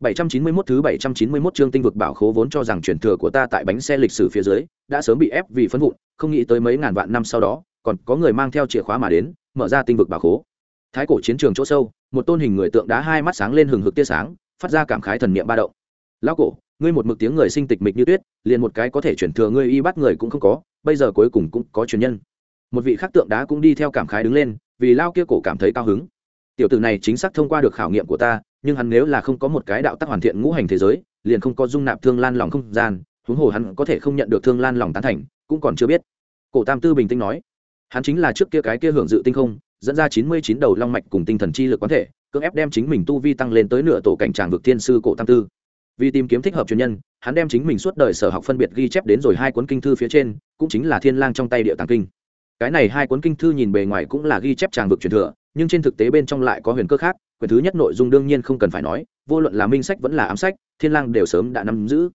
791 thứ 791 chương tinh vực bảo khố vốn cho rằng truyền thừa của ta tại bánh xe lịch sử phía dưới đã sớm bị ép vì phân vụn, không nghĩ tới mấy ngàn vạn năm sau đó, còn có người mang theo chìa khóa mà đến, mở ra tinh vực bảo khố. Thái cổ chiến trường chỗ sâu, một tôn hình người tượng đá hai mắt sáng lên hừng hực tia sáng, phát ra cảm khái thần niệm ba động. Lão cổ, ngươi một mực tiếng người sinh tịch mịch như tuyết, liền một cái có thể truyền thừa ngươi y bắt người cũng không có, bây giờ cuối cùng cũng có truyền nhân. Một vị khác tượng đá cũng đi theo cảm khái đứng lên, vì lao kia cổ cảm thấy cao hứng. Tiểu tử này chính xác thông qua được khảo nghiệm của ta, nhưng hắn nếu là không có một cái đạo tắc hoàn thiện ngũ hành thế giới, liền không có dung nạp thương lan lòng không gian, huống hồ hắn có thể không nhận được thương lan lòng tán thành, cũng còn chưa biết. Cổ tam tư bình tĩnh nói, hắn chính là trước kia cái kia hưởng dự tinh không, dẫn ra chín mươi chín đầu long mạch cùng tinh thần chi lực quán thể, cưỡng ép đem chính mình tu vi tăng lên tới nửa tổ cảnh tràng vực thiên sư cổ tam tư. Vì tìm kiếm thích hợp truyền nhân, hắn đem chính mình suốt đời sở học phân biệt ghi chép đến rồi hai cuốn kinh thư phía trên, cũng chính là thiên lang trong tay địa tàng kinh. Cái này hai cuốn kinh thư nhìn bề ngoài cũng là ghi chép tràng vực truyền thừa, nhưng trên thực tế bên trong lại có huyền cơ khác quyển thứ nhất nội dung đương nhiên không cần phải nói, vô luận là minh sách vẫn là ám sách, thiên lang đều sớm đã nắm giữ.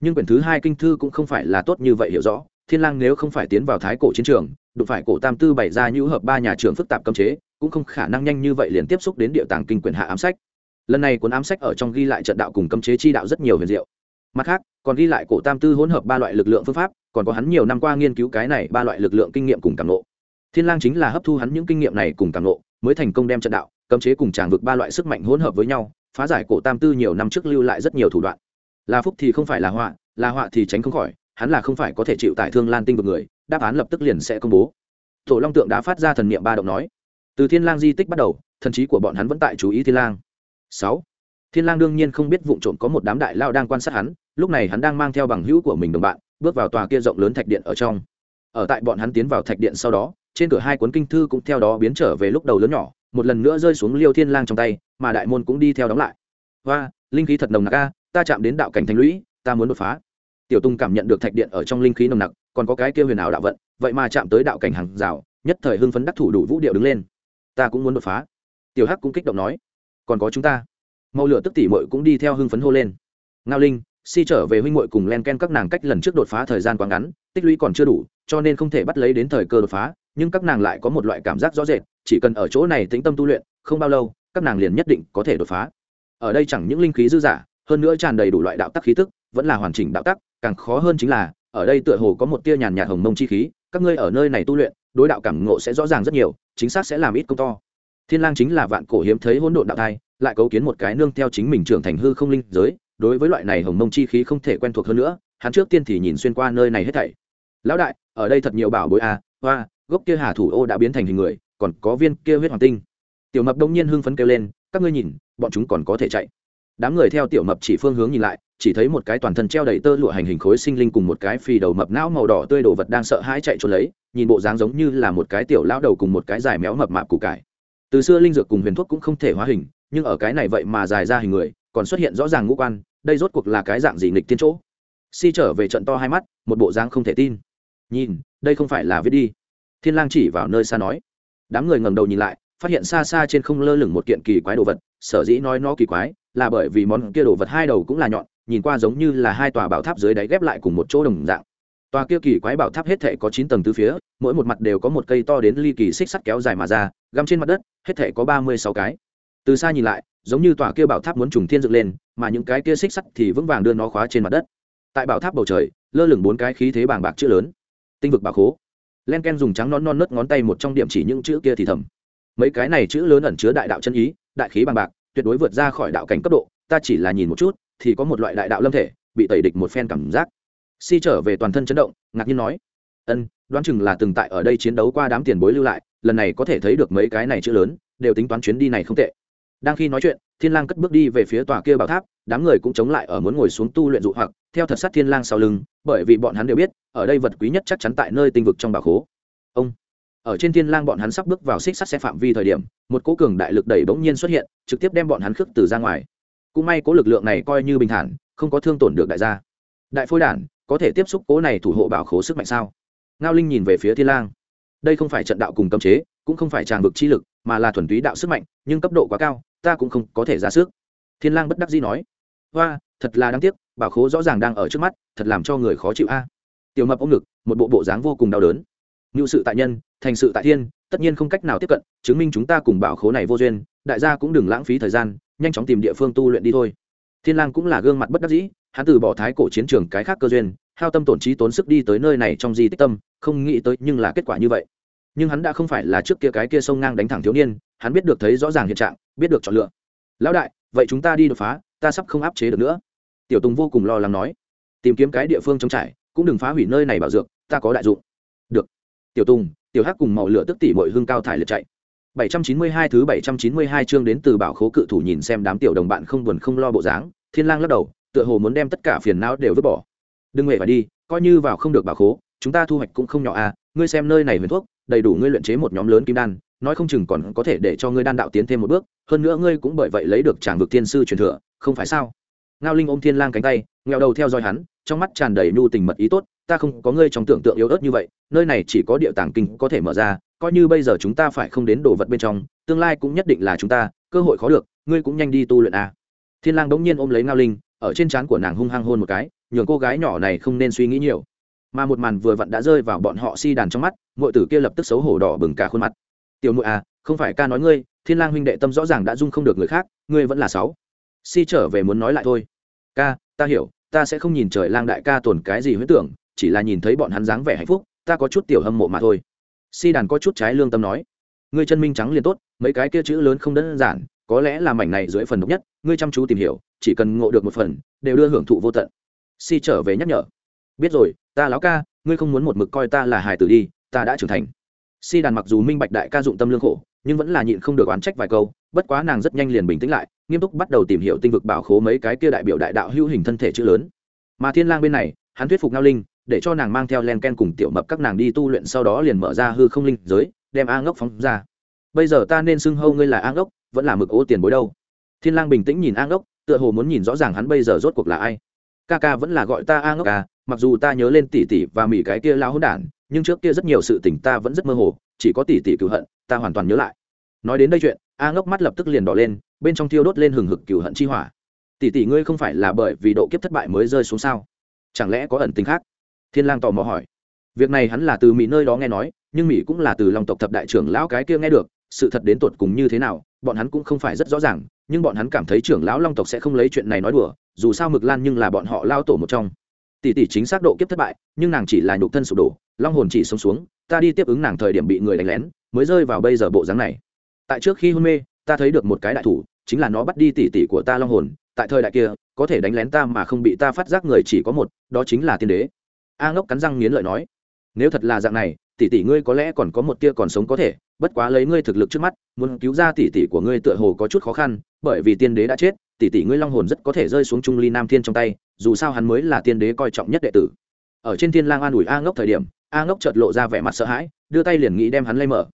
Nhưng quyển thứ hai kinh thư cũng không phải là tốt như vậy hiểu rõ. Thiên lang nếu không phải tiến vào thái cổ chiến trường, đụng phải cổ tam tư bày ra nhũ hợp ba nhà trường phức tạp cấm chế, cũng không khả năng nhanh như vậy liền tiếp xúc đến địa tàng kinh quyển hạ ám sách. Lần này cuốn ám sách ở trong ghi lại trận đạo cùng cấm chế chi đạo rất nhiều huyền diệu. Mặt khác, còn ghi lại cổ tam tư hỗn hợp ba loại lực lượng phương pháp, còn có hắn nhiều năm qua nghiên cứu cái này ba loại lực lượng kinh nghiệm cùng cảm nộ thiên lang chính là hấp thu hắn những kinh nghiệm này cùng cảm nộ mới thành công đem trận đạo cấm chế cùng tràng vực ba loại sức mạnh hỗn hợp với nhau, phá giải cổ tam tư nhiều năm trước lưu lại rất nhiều thủ đoạn. Là phúc thì không phải là họa là họa thì tránh không khỏi, hắn là không phải có thể chịu tại thương lan tinh vực người, đáp án lập tức liền sẽ công bố. Tổ long tượng đã phát ra thần niệm ba động nói, từ thiên lang di tích bắt đầu, thần trí của bọn hắn vẫn tại chú ý thiên lang. Sáu, thiên lang đương nhiên không biết vụng trộm có một đám đại lao đang quan sát hắn, lúc này hắn đang mang theo bằng hữu của mình đồng bạn, bước vào tòa kia rộng lớn thạch điện ở trong. Ở tại bọn hắn tiến vào thạch điện sau đó, trên cửa hai cuốn kinh thư cũng theo đó biến trở về lúc đầu lớn nhỏ một lần nữa rơi xuống liêu thiên lang trong tay, mà đại môn cũng đi theo đóng lại. Hoa, linh khí thật nồng nặc a, ta chạm đến đạo cảnh thành lũy, ta muốn đột phá. Tiểu tung cảm nhận được thạch điện ở trong linh khí nồng nặc, còn có cái kia huyền ảo đạo vận, vậy mà chạm tới đạo cảnh hàng rào, nhất thời hưng phấn đắc thủ đủ vũ điệu đứng lên. Ta cũng muốn đột phá. Tiểu hắc cũng kích động nói. Còn có chúng ta. Màu lửa tức tỉ mội cũng đi theo hưng phấn hô lên. Ngao linh, si trở về huynh muội cùng len ken các nàng cách lần trước đột phá thời gian quá ngắn, tích lũy còn chưa đủ, cho nên không thể bắt lấy đến thời cơ đột phá, nhưng các nàng lại có một loại cảm giác rõ rệt chỉ cần ở chỗ này tĩnh tâm tu luyện không bao lâu các nàng liền nhất định có thể đột phá. Ở đây chẳng những linh khí dư giả hơn nữa tràn đầy đủ loại đạo tắc khí tức vẫn là hoàn chỉnh đạo tắc càng khó hơn chính là ở đây tựa hồ có một tia nhàn nhạt hồng mông chi khí các ngươi ở nơi này tu luyện đối đạo cảm ngộ sẽ rõ ràng rất nhiều chính xác sẽ làm ít công to. Thiên lang chính là vạn cổ hiếm thấy hỗn độn đạo thai lại cấu kiến một cái nương theo chính mình trưởng thành hư không linh giới đối với loại này hồng mông chi khí không thể quen thuộc hơn nữa hắn trước tiên thì nhìn xuyên qua nơi này hết thảy. Lão đại ở đây thật nhiều bảo bối a à, hoa gốc kia hà thủ ô đã biến thành hình người còn có viên kia huyết hoàng tinh. Tiểu mập đông nhiên hưng phấn kêu lên, các ngươi nhìn, bọn chúng còn có thể chạy. Đám người theo tiểu mập chỉ phương hướng nhìn lại, chỉ thấy một cái toàn thân treo đầy tơ lụa hành hình khối sinh linh cùng một cái phi đầu mập não màu đỏ tươi đồ vật đang sợ hãi chạy trốn lấy, nhìn bộ dáng giống như là một cái tiểu lão đầu cùng một cái dài méo mập mạp củ cải. Từ xưa linh dược cùng huyền thuốc cũng không thể hóa hình, nhưng ở cái này vậy mà dài ra hình người, còn xuất hiện rõ ràng ngũ quan, đây rốt cuộc là cái dạng gì nghịch tiên chỗ? Si trở về trận to hai mắt, một bộ dáng không thể tin. Nhìn, đây không phải là viết đi. Thiên lang chỉ vào nơi xa nói đám người ngẩng đầu nhìn lại, phát hiện xa xa trên không lơ lửng một kiện kỳ quái đồ vật, sở dĩ nói nó kỳ quái, là bởi vì món kia đồ vật hai đầu cũng là nhọn, nhìn qua giống như là hai tòa bảo tháp dưới đáy ghép lại cùng một chỗ đồng dạng. Tòa kia kỳ quái bảo tháp hết thể có chín tầng tứ phía, mỗi một mặt đều có một cây to đến ly kỳ xích sắt kéo dài mà ra, găm trên mặt đất, hết thể có ba mươi sáu cái. Từ xa nhìn lại, giống như tòa kia bảo tháp muốn trùng thiên dựng lên, mà những cái kia xích sắt thì vững vàng đưa nó khóa trên mặt đất. Tại bảo tháp bầu trời, lơ lửng bốn cái khí thế bàng bạc chữ lớn. Tinh vực bạc khố len ken dùng trắng non non nớt ngón tay một trong điểm chỉ những chữ kia thì thầm. Mấy cái này chữ lớn ẩn chứa đại đạo chân ý, đại khí bằng bạc, tuyệt đối vượt ra khỏi đạo cảnh cấp độ, ta chỉ là nhìn một chút, thì có một loại đại đạo lâm thể, bị tẩy địch một phen cảm giác. Si trở về toàn thân chấn động, ngạc nhiên nói, ân, đoán chừng là từng tại ở đây chiến đấu qua đám tiền bối lưu lại, lần này có thể thấy được mấy cái này chữ lớn, đều tính toán chuyến đi này không tệ. Đang khi nói chuyện, thiên lang cất bước đi về phía tòa kia bảo tháp đám người cũng chống lại ở muốn ngồi xuống tu luyện dụ hoặc, theo thật sát thiên lang sau lưng, bởi vì bọn hắn đều biết, ở đây vật quý nhất chắc chắn tại nơi tinh vực trong bảo khố. Ông, ở trên thiên lang bọn hắn sắp bước vào xích sắt xe phạm vi thời điểm, một cỗ cường đại lực đẩy bỗng nhiên xuất hiện, trực tiếp đem bọn hắn khước từ ra ngoài. Cũng may cỗ lực lượng này coi như bình thản, không có thương tổn được đại gia. Đại phôi đản, có thể tiếp xúc cỗ này thủ hộ bảo khố sức mạnh sao? Ngao linh nhìn về phía thiên lang. Đây không phải trận đạo cùng cấm chế, cũng không phải tràng vực chi lực, mà là thuần túy đạo sức mạnh, nhưng cấp độ quá cao, ta cũng không có thể ra sức. Thiên lang bất đắc dĩ nói hoa, thật là đáng tiếc bảo khố rõ ràng đang ở trước mắt, thật làm cho người khó chịu a. Tiểu mập ôm ngực, một bộ bộ dáng vô cùng đau đớn. Ngự sự tại nhân, thành sự tại thiên, tất nhiên không cách nào tiếp cận, chứng minh chúng ta cùng bảo khố này vô duyên, đại gia cũng đừng lãng phí thời gian, nhanh chóng tìm địa phương tu luyện đi thôi. Thiên lang cũng là gương mặt bất đắc dĩ, hắn từ bỏ thái cổ chiến trường cái khác cơ duyên, hao tâm tổn trí tốn sức đi tới nơi này trong di tích tâm, không nghĩ tới nhưng là kết quả như vậy. Nhưng hắn đã không phải là trước kia cái kia sông ngang đánh thẳng thiếu niên, hắn biết được thấy rõ ràng hiện trạng, biết được chọn lựa. Lão đại, vậy chúng ta đi đột phá ta sắp không áp chế được nữa. Tiểu tùng vô cùng lo lắng nói, tìm kiếm cái địa phương trống trải, cũng đừng phá hủy nơi này bảo dược, ta có đại dụng. Được. Tiểu tùng, tiểu hắc cùng màu lửa tức tỉ mọi hương cao thải liệt chạy. 792 thứ 792 chương đến từ bảo khố cự thủ nhìn xem đám tiểu đồng bạn không buồn không lo bộ dáng, thiên lang lắc đầu, tựa hồ muốn đem tất cả phiền não đều vứt bỏ. Đừng hề phải đi, coi như vào không được bảo khố, chúng ta thu hoạch cũng không nhỏ à ngươi xem nơi này huyền thuốc, đầy đủ ngươi luyện chế một nhóm lớn kim đan, nói không chừng còn có thể để cho ngươi đan đạo tiến thêm một bước, hơn nữa ngươi cũng bởi vậy lấy được tràng vực thiên sư truyền thừa không phải sao? Ngao linh ôm thiên lang cánh tay nghèo đầu theo dõi hắn, trong mắt tràn đầy nhu tình mật ý tốt, ta không có ngươi trong tưởng tượng yếu ớt như vậy, nơi này chỉ có địa tàng kinh có thể mở ra, coi như bây giờ chúng ta phải không đến đồ vật bên trong, tương lai cũng nhất định là chúng ta, cơ hội khó được, ngươi cũng nhanh đi tu luyện a à. thiên lang đống nhiên ôm lấy ngao linh, ở trên trán của nàng hung hăng hôn một cái, nhường cô gái nhỏ này không nên suy nghĩ nhiều. Mà một màn vừa vặn đã rơi vào bọn họ si đàn trong mắt, muội tử kia lập tức xấu hổ đỏ bừng cả khuôn mặt. Tiểu muội à không phải ca nói ngươi, thiên lang huynh đệ tâm rõ ràng đã dung không được người khác, ngươi vẫn là sáu si trở về muốn nói lại thôi. Ca, ta hiểu, ta sẽ không nhìn trời lang đại ca tồn cái gì huyết tưởng, chỉ là nhìn thấy bọn hắn dáng vẻ hạnh phúc, ta có chút tiểu hâm mộ mà thôi. Si đàn có chút trái lương tâm nói. Ngươi chân minh trắng liền tốt, mấy cái kia chữ lớn không đơn giản, có lẽ là mảnh này dưới phần độc nhất, ngươi chăm chú tìm hiểu, chỉ cần ngộ được một phần, đều đưa hưởng thụ vô tận. Si trở về nhắc nhở. Biết rồi, ta láo ca, ngươi không muốn một mực coi ta là hài tử đi, ta đã trưởng thành. Si đàn mặc dù minh bạch đại ca dụng tâm lương khổ, nhưng vẫn là nhịn không được oán trách vài câu bất quá nàng rất nhanh liền bình tĩnh lại, nghiêm túc bắt đầu tìm hiểu tinh vực bảo khố mấy cái kia đại biểu đại đạo hữu hình thân thể chữ lớn. Mà thiên lang bên này, hắn thuyết phục ngao linh, để cho nàng mang theo len ken cùng tiểu mập các nàng đi tu luyện, sau đó liền mở ra hư không linh giới, đem a ngốc phóng ra. Bây giờ ta nên xưng hâu ngươi là a ngốc, vẫn là mực ô tiền bối đâu? Thiên lang bình tĩnh nhìn a ngốc, tựa hồ muốn nhìn rõ ràng hắn bây giờ rốt cuộc là ai. Ca ca vẫn là gọi ta a ngốc ca mặc dù ta nhớ lên tỷ tỷ và mỉ cái kia lao hỗn đản, nhưng trước kia rất nhiều sự tình ta vẫn rất mơ hồ, chỉ có tỷ tỷ cựu hận, ta hoàn toàn nhớ lại. Nói đến đây chuyện a ngốc mắt lập tức liền đỏ lên, bên trong thiêu đốt lên hừng hực cựu hận chi hỏa. Tỷ tỷ ngươi không phải là bởi vì độ kiếp thất bại mới rơi xuống sao? Chẳng lẽ có ẩn tình khác? Thiên lang tò mò hỏi. Việc này hắn là từ mỹ nơi đó nghe nói, nhưng mỹ cũng là từ lòng tộc thập đại trưởng lão cái kia nghe được, sự thật đến tột cùng như thế nào, bọn hắn cũng không phải rất rõ ràng, nhưng bọn hắn cảm thấy trưởng lão long tộc sẽ không lấy chuyện này nói đùa, dù sao mực lan nhưng là bọn họ lao tổ một trong. Tỷ tỷ chính xác độ kiếp thất bại, nhưng nàng chỉ là nhục thân sụp đổ, long hồn chỉ sống xuống, ta đi tiếp ứng nàng thời điểm bị người đánh lén, mới rơi vào bây giờ bộ dáng này tại trước khi hôn mê, ta thấy được một cái đại thủ, chính là nó bắt đi tỷ tỷ của ta long hồn. Tại thời đại kia, có thể đánh lén ta mà không bị ta phát giác người chỉ có một, đó chính là tiên đế. A ngốc cắn răng nghiến lợi nói, nếu thật là dạng này, tỷ tỷ ngươi có lẽ còn có một tia còn sống có thể, bất quá lấy ngươi thực lực trước mắt, muốn cứu ra tỷ tỷ của ngươi tựa hồ có chút khó khăn, bởi vì tiên đế đã chết, tỷ tỷ ngươi long hồn rất có thể rơi xuống trung ly nam thiên trong tay, dù sao hắn mới là tiên đế coi trọng nhất đệ tử. Ở trên thiên lang an ủi a ngốc thời điểm, a ngốc chợt lộ ra vẻ mặt sợ hãi, đưa tay liền nghĩ đem hắn lay mở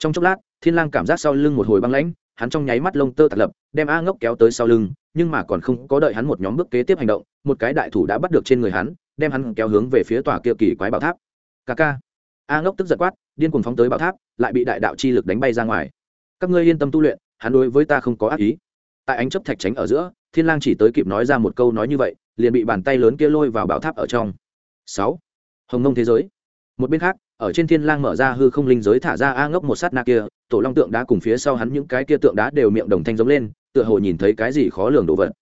trong chốc lát, thiên lang cảm giác sau lưng một hồi băng lãnh, hắn trong nháy mắt lông tơ tạt lập, đem a ngốc kéo tới sau lưng, nhưng mà còn không có đợi hắn một nhóm bước kế tiếp hành động, một cái đại thủ đã bắt được trên người hắn, đem hắn kéo hướng về phía tòa kia kỳ quái bảo tháp. Ca ca. A ngốc tức giật quát, điên cuồng phóng tới bảo tháp, lại bị đại đạo chi lực đánh bay ra ngoài. Các ngươi yên tâm tu luyện, hắn đối với ta không có ác ý. Tại ánh chấp thạch tránh ở giữa, thiên lang chỉ tới kịp nói ra một câu nói như vậy, liền bị bàn tay lớn kia lôi vào bảo tháp ở trong. Sáu. Hồng nông thế giới. Một bên khác ở trên thiên lang mở ra hư không linh giới thả ra a ngốc một sát na kia, tổ long tượng đá cùng phía sau hắn những cái kia tượng đá đều miệng đồng thanh giống lên, tựa hồ nhìn thấy cái gì khó lường đồ vật.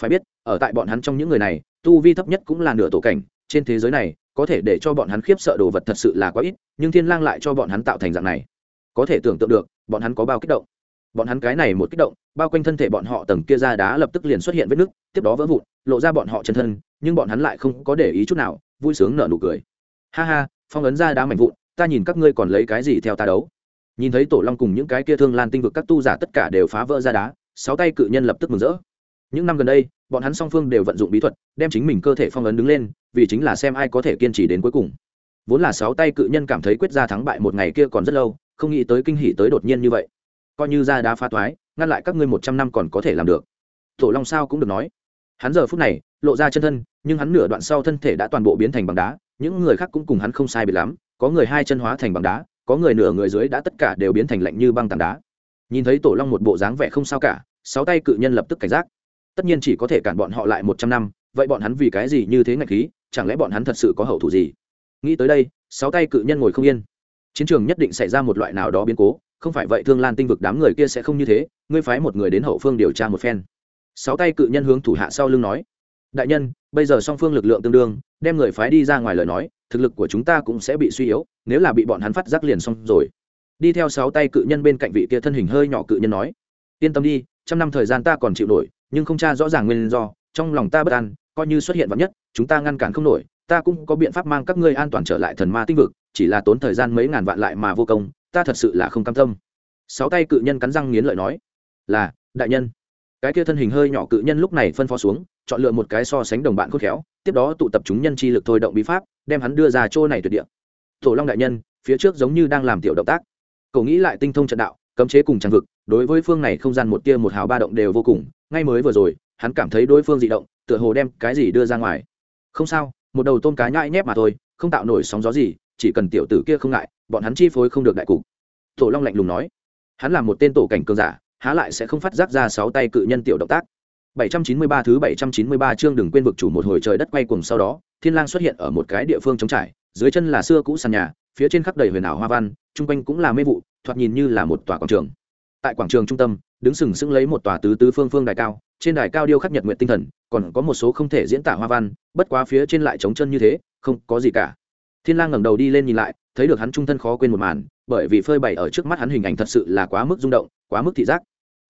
Phải biết, ở tại bọn hắn trong những người này, tu vi thấp nhất cũng là nửa tổ cảnh, trên thế giới này, có thể để cho bọn hắn khiếp sợ đồ vật thật sự là quá ít, nhưng thiên lang lại cho bọn hắn tạo thành dạng này. Có thể tưởng tượng được, bọn hắn có bao kích động. Bọn hắn cái này một kích động, bao quanh thân thể bọn họ tầng kia ra đá lập tức liền xuất hiện vết nứt, tiếp đó vỡ vụn, lộ ra bọn họ chân thân, nhưng bọn hắn lại không có để ý chút nào, vui sướng nở nụ cười. Ha ha phong ấn ra đá mảnh vụn, ta nhìn các ngươi còn lấy cái gì theo ta đấu? Nhìn thấy tổ long cùng những cái kia thương lan tinh vực các tu giả tất cả đều phá vỡ ra đá, sáu tay cự nhân lập tức mừng rỡ. Những năm gần đây, bọn hắn song phương đều vận dụng bí thuật, đem chính mình cơ thể phong ấn đứng lên, vì chính là xem ai có thể kiên trì đến cuối cùng. Vốn là sáu tay cự nhân cảm thấy quyết ra thắng bại một ngày kia còn rất lâu, không nghĩ tới kinh hỉ tới đột nhiên như vậy. Coi như ra đá phá toái, ngăn lại các ngươi một trăm năm còn có thể làm được. Tổ long sao cũng được nói. Hắn giờ phút này, lộ ra chân thân, nhưng hắn nửa đoạn sau thân thể đã toàn bộ biến thành bằng đá những người khác cũng cùng hắn không sai biệt lắm, có người hai chân hóa thành bằng đá, có người nửa người dưới đã tất cả đều biến thành lạnh như băng tảng đá. Nhìn thấy tổ long một bộ dáng vẻ không sao cả, sáu tay cự nhân lập tức cảnh giác. Tất nhiên chỉ có thể cản bọn họ lại một trăm năm, vậy bọn hắn vì cái gì như thế ngạch khí, chẳng lẽ bọn hắn thật sự có hậu thủ gì? Nghĩ tới đây, sáu tay cự nhân ngồi không yên. Chiến trường nhất định xảy ra một loại nào đó biến cố, không phải vậy thương lan tinh vực đám người kia sẽ không như thế, ngươi phái một người đến hậu phương điều tra một phen. Sáu tay cự nhân hướng thủ hạ sau lưng nói, đại nhân, bây giờ song phương lực lượng tương đương đem người phái đi ra ngoài lời nói, thực lực của chúng ta cũng sẽ bị suy yếu, nếu là bị bọn hắn phát giác liền xong rồi. Đi theo sáu tay cự nhân bên cạnh vị kia thân hình hơi nhỏ cự nhân nói, yên tâm đi, trăm năm thời gian ta còn chịu nổi, nhưng không tra rõ ràng nguyên do, trong lòng ta bất an, coi như xuất hiện vắn nhất, chúng ta ngăn cản không nổi, ta cũng có biện pháp mang các ngươi an toàn trở lại thần ma tinh vực, chỉ là tốn thời gian mấy ngàn vạn lại mà vô công, ta thật sự là không cam tâm. Sáu tay cự nhân cắn răng nghiến lợi nói, là, đại nhân. Cái kia thân hình hơi nhỏ cự nhân lúc này phân phó xuống chọn lựa một cái so sánh đồng bạn khôn khéo, tiếp đó tụ tập chúng nhân chi lực thôi động bí pháp, đem hắn đưa ra chỗ này tuyệt địa. Tổ long đại nhân, phía trước giống như đang làm tiểu động tác. Cậu nghĩ lại tinh thông trận đạo, cấm chế cùng trang vực, đối với phương này không gian một tia một hào ba động đều vô cùng, ngay mới vừa rồi, hắn cảm thấy đối phương dị động, tựa hồ đem cái gì đưa ra ngoài. Không sao, một đầu tôm cá nhãi nhép mà thôi, không tạo nổi sóng gió gì, chỉ cần tiểu tử kia không ngại, bọn hắn chi phối không được đại cục. Tổ long lạnh lùng nói. Hắn là một tên tổ cảnh cường giả, há lại sẽ không phát giác ra sáu tay cự nhân tiểu động tác. 793 thứ 793 chương đừng quên vực chủ một hồi trời đất quay cuồng sau đó, Thiên Lang xuất hiện ở một cái địa phương trống trải, dưới chân là xưa cũ sàn nhà, phía trên khắp đầy huyền ảo hoa văn, trung quanh cũng là mê vụ, thoạt nhìn như là một tòa quảng trường. Tại quảng trường trung tâm, đứng sừng sững lấy một tòa tứ tứ phương phương đài cao, trên đài cao điêu khắc nhật nguyện tinh thần, còn có một số không thể diễn tả hoa văn, bất quá phía trên lại trống chân như thế, không có gì cả. Thiên Lang ngẩng đầu đi lên nhìn lại, thấy được hắn trung thân khó quên một màn, bởi vì phơi bày ở trước mắt hắn hình ảnh thật sự là quá mức rung động, quá mức thị giác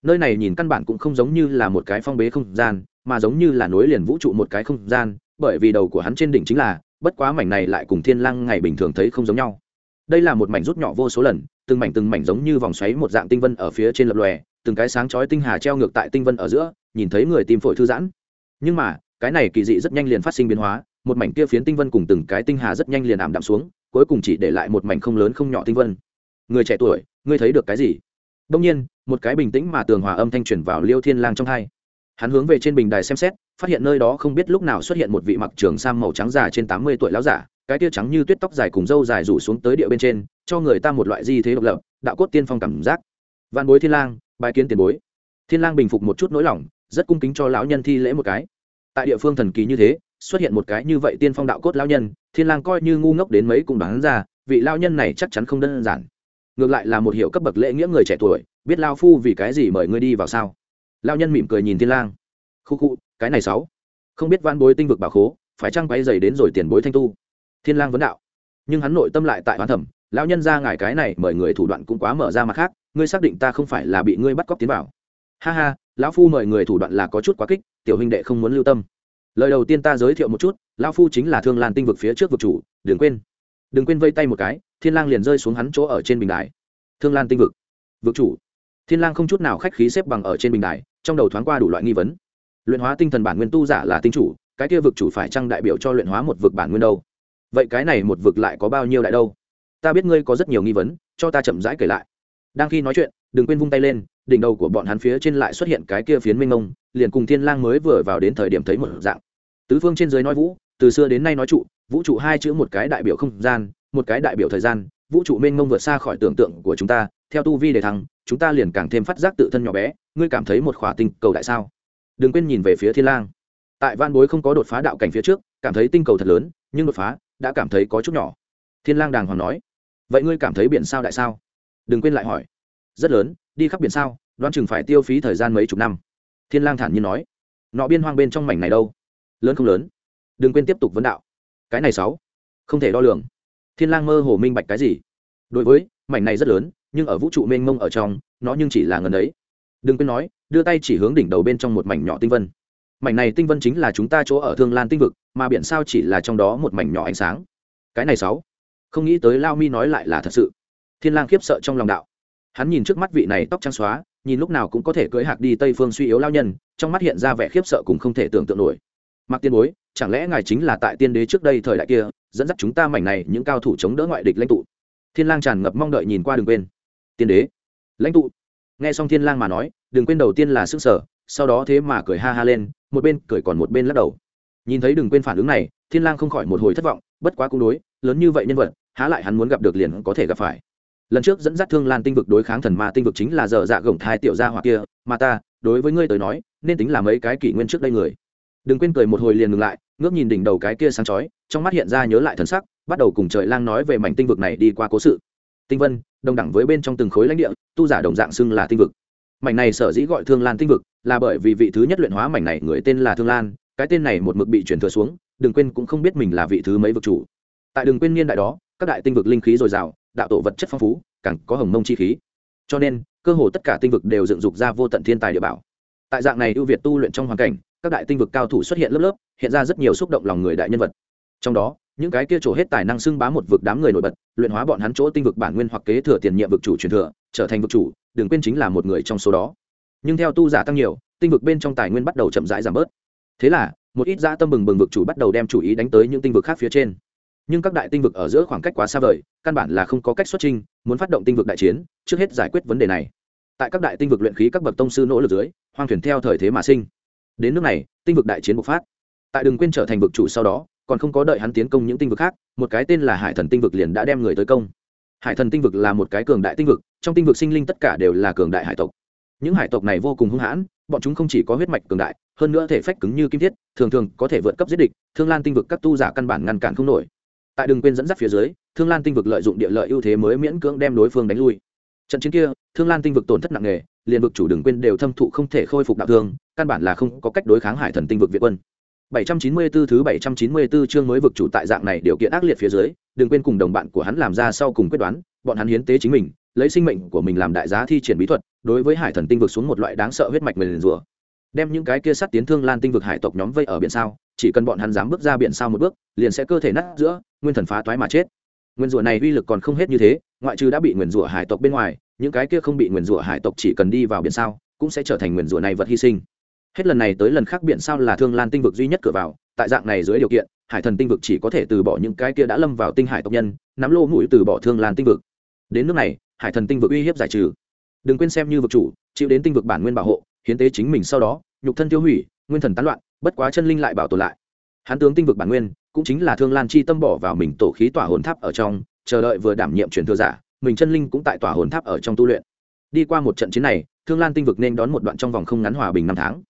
nơi này nhìn căn bản cũng không giống như là một cái phong bế không gian, mà giống như là nối liền vũ trụ một cái không gian, bởi vì đầu của hắn trên đỉnh chính là, bất quá mảnh này lại cùng thiên lang ngày bình thường thấy không giống nhau. Đây là một mảnh rút nhỏ vô số lần, từng mảnh từng mảnh giống như vòng xoáy một dạng tinh vân ở phía trên lập lòe, từng cái sáng chói tinh hà treo ngược tại tinh vân ở giữa, nhìn thấy người tim phổi thư giãn. Nhưng mà, cái này kỳ dị rất nhanh liền phát sinh biến hóa, một mảnh kia phiến tinh vân cùng từng cái tinh hà rất nhanh liền ảm đạm xuống, cuối cùng chỉ để lại một mảnh không lớn không nhỏ tinh vân. Người trẻ tuổi, ngươi thấy được cái gì? Đông nhiên, một cái bình tĩnh mà tường hòa âm thanh chuyển vào liêu thiên lang trong hai. Hắn hướng về trên bình đài xem xét, phát hiện nơi đó không biết lúc nào xuất hiện một vị mặc trường sam màu trắng già trên tám mươi tuổi lão giả, cái tia trắng như tuyết tóc dài cùng râu dài rủ xuống tới địa bên trên, cho người ta một loại di thế độc lập, đạo cốt tiên phong cảm giác. Văn bối thiên lang bài kiến tiền bối. Thiên lang bình phục một chút nỗi lòng, rất cung kính cho lão nhân thi lễ một cái. Tại địa phương thần kỳ như thế, xuất hiện một cái như vậy tiên phong đạo cốt lão nhân, thiên lang coi như ngu ngốc đến mấy cũng đoán ra, vị lão nhân này chắc chắn không đơn giản ngược lại là một hiệu cấp bậc lễ nghĩa người trẻ tuổi, biết lao phu vì cái gì mời ngươi đi vào sao? Lao nhân mỉm cười nhìn thiên lang. Khu khu, cái này sáu. Không biết van bối tinh vực bảo khố, phải chăng quay dày đến rồi tiền bối thanh tu? Thiên lang vấn đạo. Nhưng hắn nội tâm lại tại hoán thẩm lão nhân ra ngài cái này mời người thủ đoạn cũng quá mở ra mặt khác, ngươi xác định ta không phải là bị ngươi bắt cóc tiến vào. Ha ha, lão phu mời người thủ đoạn là có chút quá kích, tiểu huynh đệ không muốn lưu tâm. Lời đầu tiên ta giới thiệu một chút, lão phu chính là thương lan tinh vực phía trước vực chủ, đừng quên đừng quên vây tay một cái, thiên lang liền rơi xuống hắn chỗ ở trên bình đài. Thương lan tinh vực. Vực chủ. Thiên lang không chút nào khách khí xếp bằng ở trên bình đài, trong đầu thoáng qua đủ loại nghi vấn. Luyện hóa tinh thần bản nguyên tu giả là tinh chủ, cái kia vực chủ phải chăng đại biểu cho luyện hóa một vực bản nguyên đâu? Vậy cái này một vực lại có bao nhiêu đại đâu? Ta biết ngươi có rất nhiều nghi vấn, cho ta chậm rãi kể lại. Đang khi nói chuyện, đừng quên vung tay lên, đỉnh đầu của bọn hắn phía trên lại xuất hiện cái kia phiến minh ngông liền cùng thiên lang mới vừa vào đến thời điểm thấy một dạng. Tứ phương trên dưới nói vũ, từ xưa đến nay nói trụ vũ trụ hai chữ một cái đại biểu không gian, một cái đại biểu thời gian, vũ trụ mênh mông vượt xa khỏi tưởng tượng của chúng ta, theo tu vi đề thăng, chúng ta liền càng thêm phát giác tự thân nhỏ bé, ngươi cảm thấy một khỏa tinh cầu đại sao? Đừng quên nhìn về phía thiên lang. Tại van bối không có đột phá đạo cảnh phía trước, cảm thấy tinh cầu thật lớn, nhưng đột phá đã cảm thấy có chút nhỏ. Thiên lang đàng hoàng nói, vậy ngươi cảm thấy biển sao đại sao? Đừng quên lại hỏi, rất lớn, đi khắp biển sao, đoán chừng phải tiêu phí thời gian mấy chục năm. Thiên lang thản nhiên nói, nọ biên hoang bên trong mảnh này đâu? Lớn không lớn? Đừng quên tiếp tục vấn đạo cái này sáu, không thể đo lường. Thiên lang mơ hồ minh bạch cái gì? Đối với, mảnh này rất lớn, nhưng ở vũ trụ mênh mông ở trong, nó nhưng chỉ là ngần ấy. Đừng quên nói, đưa tay chỉ hướng đỉnh đầu bên trong một mảnh nhỏ tinh vân. Mảnh này tinh vân chính là chúng ta chỗ ở thương lan tinh vực, mà biển sao chỉ là trong đó một mảnh nhỏ ánh sáng. Cái này sáu, không nghĩ tới lao mi nói lại là thật sự. Thiên lang khiếp sợ trong lòng đạo. Hắn nhìn trước mắt vị này tóc trắng xóa, nhìn lúc nào cũng có thể cưỡi hạc đi tây phương suy yếu lao nhân, trong mắt hiện ra vẻ khiếp sợ cũng không thể tưởng tượng nổi. Mặc tiên bối chẳng lẽ ngài chính là tại tiên đế trước đây thời đại kia, dẫn dắt chúng ta mảnh này những cao thủ chống đỡ ngoại địch lãnh tụ? Thiên lang tràn ngập mong đợi nhìn qua đừng quên. Tiên đế, lãnh tụ. Nghe xong thiên lang mà nói đừng quên đầu tiên là sức sở sau đó thế mà cười ha ha lên, một bên cười còn một bên lắc đầu. Nhìn thấy đừng quên phản ứng này, thiên lang không khỏi một hồi thất vọng, bất quá cũng đối, lớn như vậy nhân vật, há lại hắn muốn gặp được liền có thể gặp phải. Lần trước dẫn dắt thương lan tinh vực đối kháng thần ma tinh vực chính là giờ dạ gồng thai tiểu gia hỏa kia, mà ta, đối với ngươi tới nói, nên tính là mấy cái kỷ nguyên trước đây người. Đừng quên cười một hồi liền ngừng lại ngước nhìn đỉnh đầu cái kia sáng chói, trong mắt hiện ra nhớ lại thần sắc, bắt đầu cùng trời lang nói về mảnh tinh vực này đi qua cố sự. Tinh vân, đồng đẳng với bên trong từng khối lãnh địa, tu giả đồng dạng xưng là tinh vực. Mảnh này sở dĩ gọi thương lan tinh vực, là bởi vì vị thứ nhất luyện hóa mảnh này người tên là thương lan, cái tên này một mực bị chuyển thừa xuống, đừng quên cũng không biết mình là vị thứ mấy vực chủ. Tại đừng quên niên đại đó, các đại tinh vực linh khí dồi dào, đạo tổ vật chất phong phú, càng có hồng mông chi khí. Cho nên, cơ hồ tất cả tinh vực đều dựng dục ra vô tận thiên tài địa bảo. Tại dạng này ưu việt tu luyện trong hoàn cảnh các đại tinh vực cao thủ xuất hiện lớp lớp, hiện ra rất nhiều xúc động lòng người đại nhân vật. Trong đó, những cái kia trổ hết tài năng xưng bá một vực đám người nổi bật, luyện hóa bọn hắn chỗ tinh vực bản nguyên hoặc kế thừa tiền nhiệm vực chủ truyền thừa, trở thành vực chủ, đừng quên chính là một người trong số đó. Nhưng theo tu giả tăng nhiều, tinh vực bên trong tài nguyên bắt đầu chậm rãi giảm bớt. Thế là, một ít dã tâm bừng bừng vực chủ bắt đầu đem chủ ý đánh tới những tinh vực khác phía trên. Nhưng các đại tinh vực ở giữa khoảng cách quá xa vời, căn bản là không có cách xuất trình muốn phát động tinh vực đại chiến, trước hết giải quyết vấn đề này. Tại các đại tinh vực luyện khí các bậc tông sư nỗ lực dưới, hoang thuyền theo thời thế mà sinh đến nước này, tinh vực đại chiến bộc phát. Tại đừng quên trở thành vực chủ sau đó, còn không có đợi hắn tiến công những tinh vực khác, một cái tên là hải thần tinh vực liền đã đem người tới công. Hải thần tinh vực là một cái cường đại tinh vực, trong tinh vực sinh linh tất cả đều là cường đại hải tộc. Những hải tộc này vô cùng hung hãn, bọn chúng không chỉ có huyết mạch cường đại, hơn nữa thể phách cứng như kim thiết, thường thường có thể vượt cấp giết địch, thương lan tinh vực các tu giả căn bản ngăn cản không nổi. Tại đừng quên dẫn dắt phía dưới, thương lan tinh vực lợi dụng địa lợi ưu thế mới miễn cưỡng đem đối phương đánh lui. Trận chiến kia, thương lan tinh vực tổn thất nặng nề liền vực chủ đừng quên đều thâm thụ không thể khôi phục đạo thương căn bản là không có cách đối kháng hải thần tinh vực việt quân 794 thứ 794 chương mới vực chủ tại dạng này điều kiện ác liệt phía dưới, đừng quên cùng đồng bạn của hắn làm ra sau cùng quyết đoán, bọn hắn hiến tế chính mình, lấy sinh mệnh của mình làm đại giá thi triển bí thuật, đối với hải thần tinh vực xuống một loại đáng sợ huyết mạch mền rùa. Đem những cái kia sát tiến thương lan tinh vực hải tộc nhóm vây ở biển sao, chỉ cần bọn hắn dám bước ra biển sao một bước, liền sẽ cơ thể nát giữa, nguyên thần phá toái mà chết. Nguyên rùa này uy lực còn không hết như thế, ngoại trừ đã bị nguyên rùa hải tộc bên ngoài, những cái kia không bị nguyên rủa hải tộc chỉ cần đi vào biển sao, cũng sẽ trở thành nguyên rủa này vật hy sinh. Hết lần này tới lần khác biển sao là thương lan tinh vực duy nhất cửa vào tại dạng này dưới điều kiện hải thần tinh vực chỉ có thể từ bỏ những cái kia đã lâm vào tinh hải tộc nhân nắm lô mũi từ bỏ thương lan tinh vực. Đến nước này hải thần tinh vực uy hiếp giải trừ. Đừng quên xem như vực chủ chịu đến tinh vực bản nguyên bảo hộ hiến tế chính mình sau đó nhục thân tiêu hủy nguyên thần tán loạn bất quá chân linh lại bảo tồn lại. Hán tướng tinh vực bản nguyên cũng chính là thương lan chi tâm bỏ vào mình tổ khí tỏa hồn tháp ở trong chờ đợi vừa đảm nhiệm truyền thừa giả mình chân linh cũng tại tòa hồn tháp ở trong tu luyện. Đi qua một trận chiến này, thương lan tinh vực nên đón một đoạn trong vòng không ngắn hòa bình năm tháng.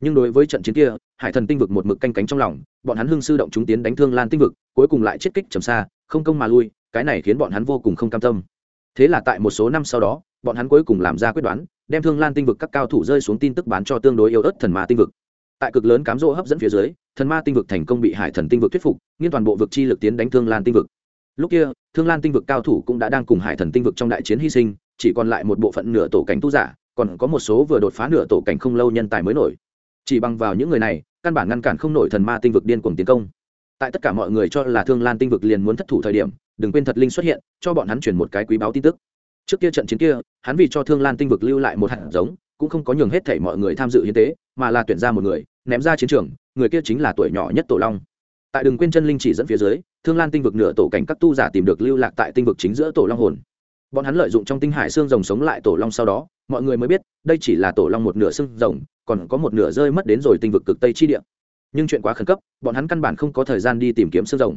Nhưng đối với trận chiến kia, hải thần tinh vực một mực canh cánh trong lòng, bọn hắn hưng sư động chúng tiến đánh thương lan tinh vực, cuối cùng lại chết kích trầm xa, không công mà lui, cái này khiến bọn hắn vô cùng không cam tâm. Thế là tại một số năm sau đó, bọn hắn cuối cùng làm ra quyết đoán, đem thương lan tinh vực các cao thủ rơi xuống tin tức bán cho tương đối yếu ớt thần ma tinh vực. Tại cực lớn cám dỗ hấp dẫn phía dưới, thần ma tinh vực thành công bị hải thần tinh vực thuyết phục, nghiên toàn bộ vực chi lực tiến đánh thương lan tinh vực lúc kia, thương lan tinh vực cao thủ cũng đã đang cùng hải thần tinh vực trong đại chiến hy sinh, chỉ còn lại một bộ phận nửa tổ cảnh tu giả, còn có một số vừa đột phá nửa tổ cảnh không lâu nhân tài mới nổi. Chỉ bằng vào những người này, căn bản ngăn cản không nổi thần ma tinh vực điên cuồng tiến công. Tại tất cả mọi người cho là thương lan tinh vực liền muốn thất thủ thời điểm, đừng quên thật linh xuất hiện, cho bọn hắn chuyển một cái quý báo tin tức. Trước kia trận chiến kia, hắn vì cho thương lan tinh vực lưu lại một hạt giống, cũng không có nhường hết thảy mọi người tham dự hiến tế, mà là tuyển ra một người, ném ra chiến trường, người kia chính là tuổi nhỏ nhất tổ long. Tại đừng quên chân linh chỉ dẫn phía dưới thương lan tinh vực nửa tổ cảnh các tu giả tìm được lưu lạc tại tinh vực chính giữa tổ long hồn. Bọn hắn lợi dụng trong tinh hải xương rồng sống lại tổ long sau đó, mọi người mới biết, đây chỉ là tổ long một nửa xương rồng, còn có một nửa rơi mất đến rồi tinh vực cực tây chi địa. Nhưng chuyện quá khẩn cấp, bọn hắn căn bản không có thời gian đi tìm kiếm xương rồng.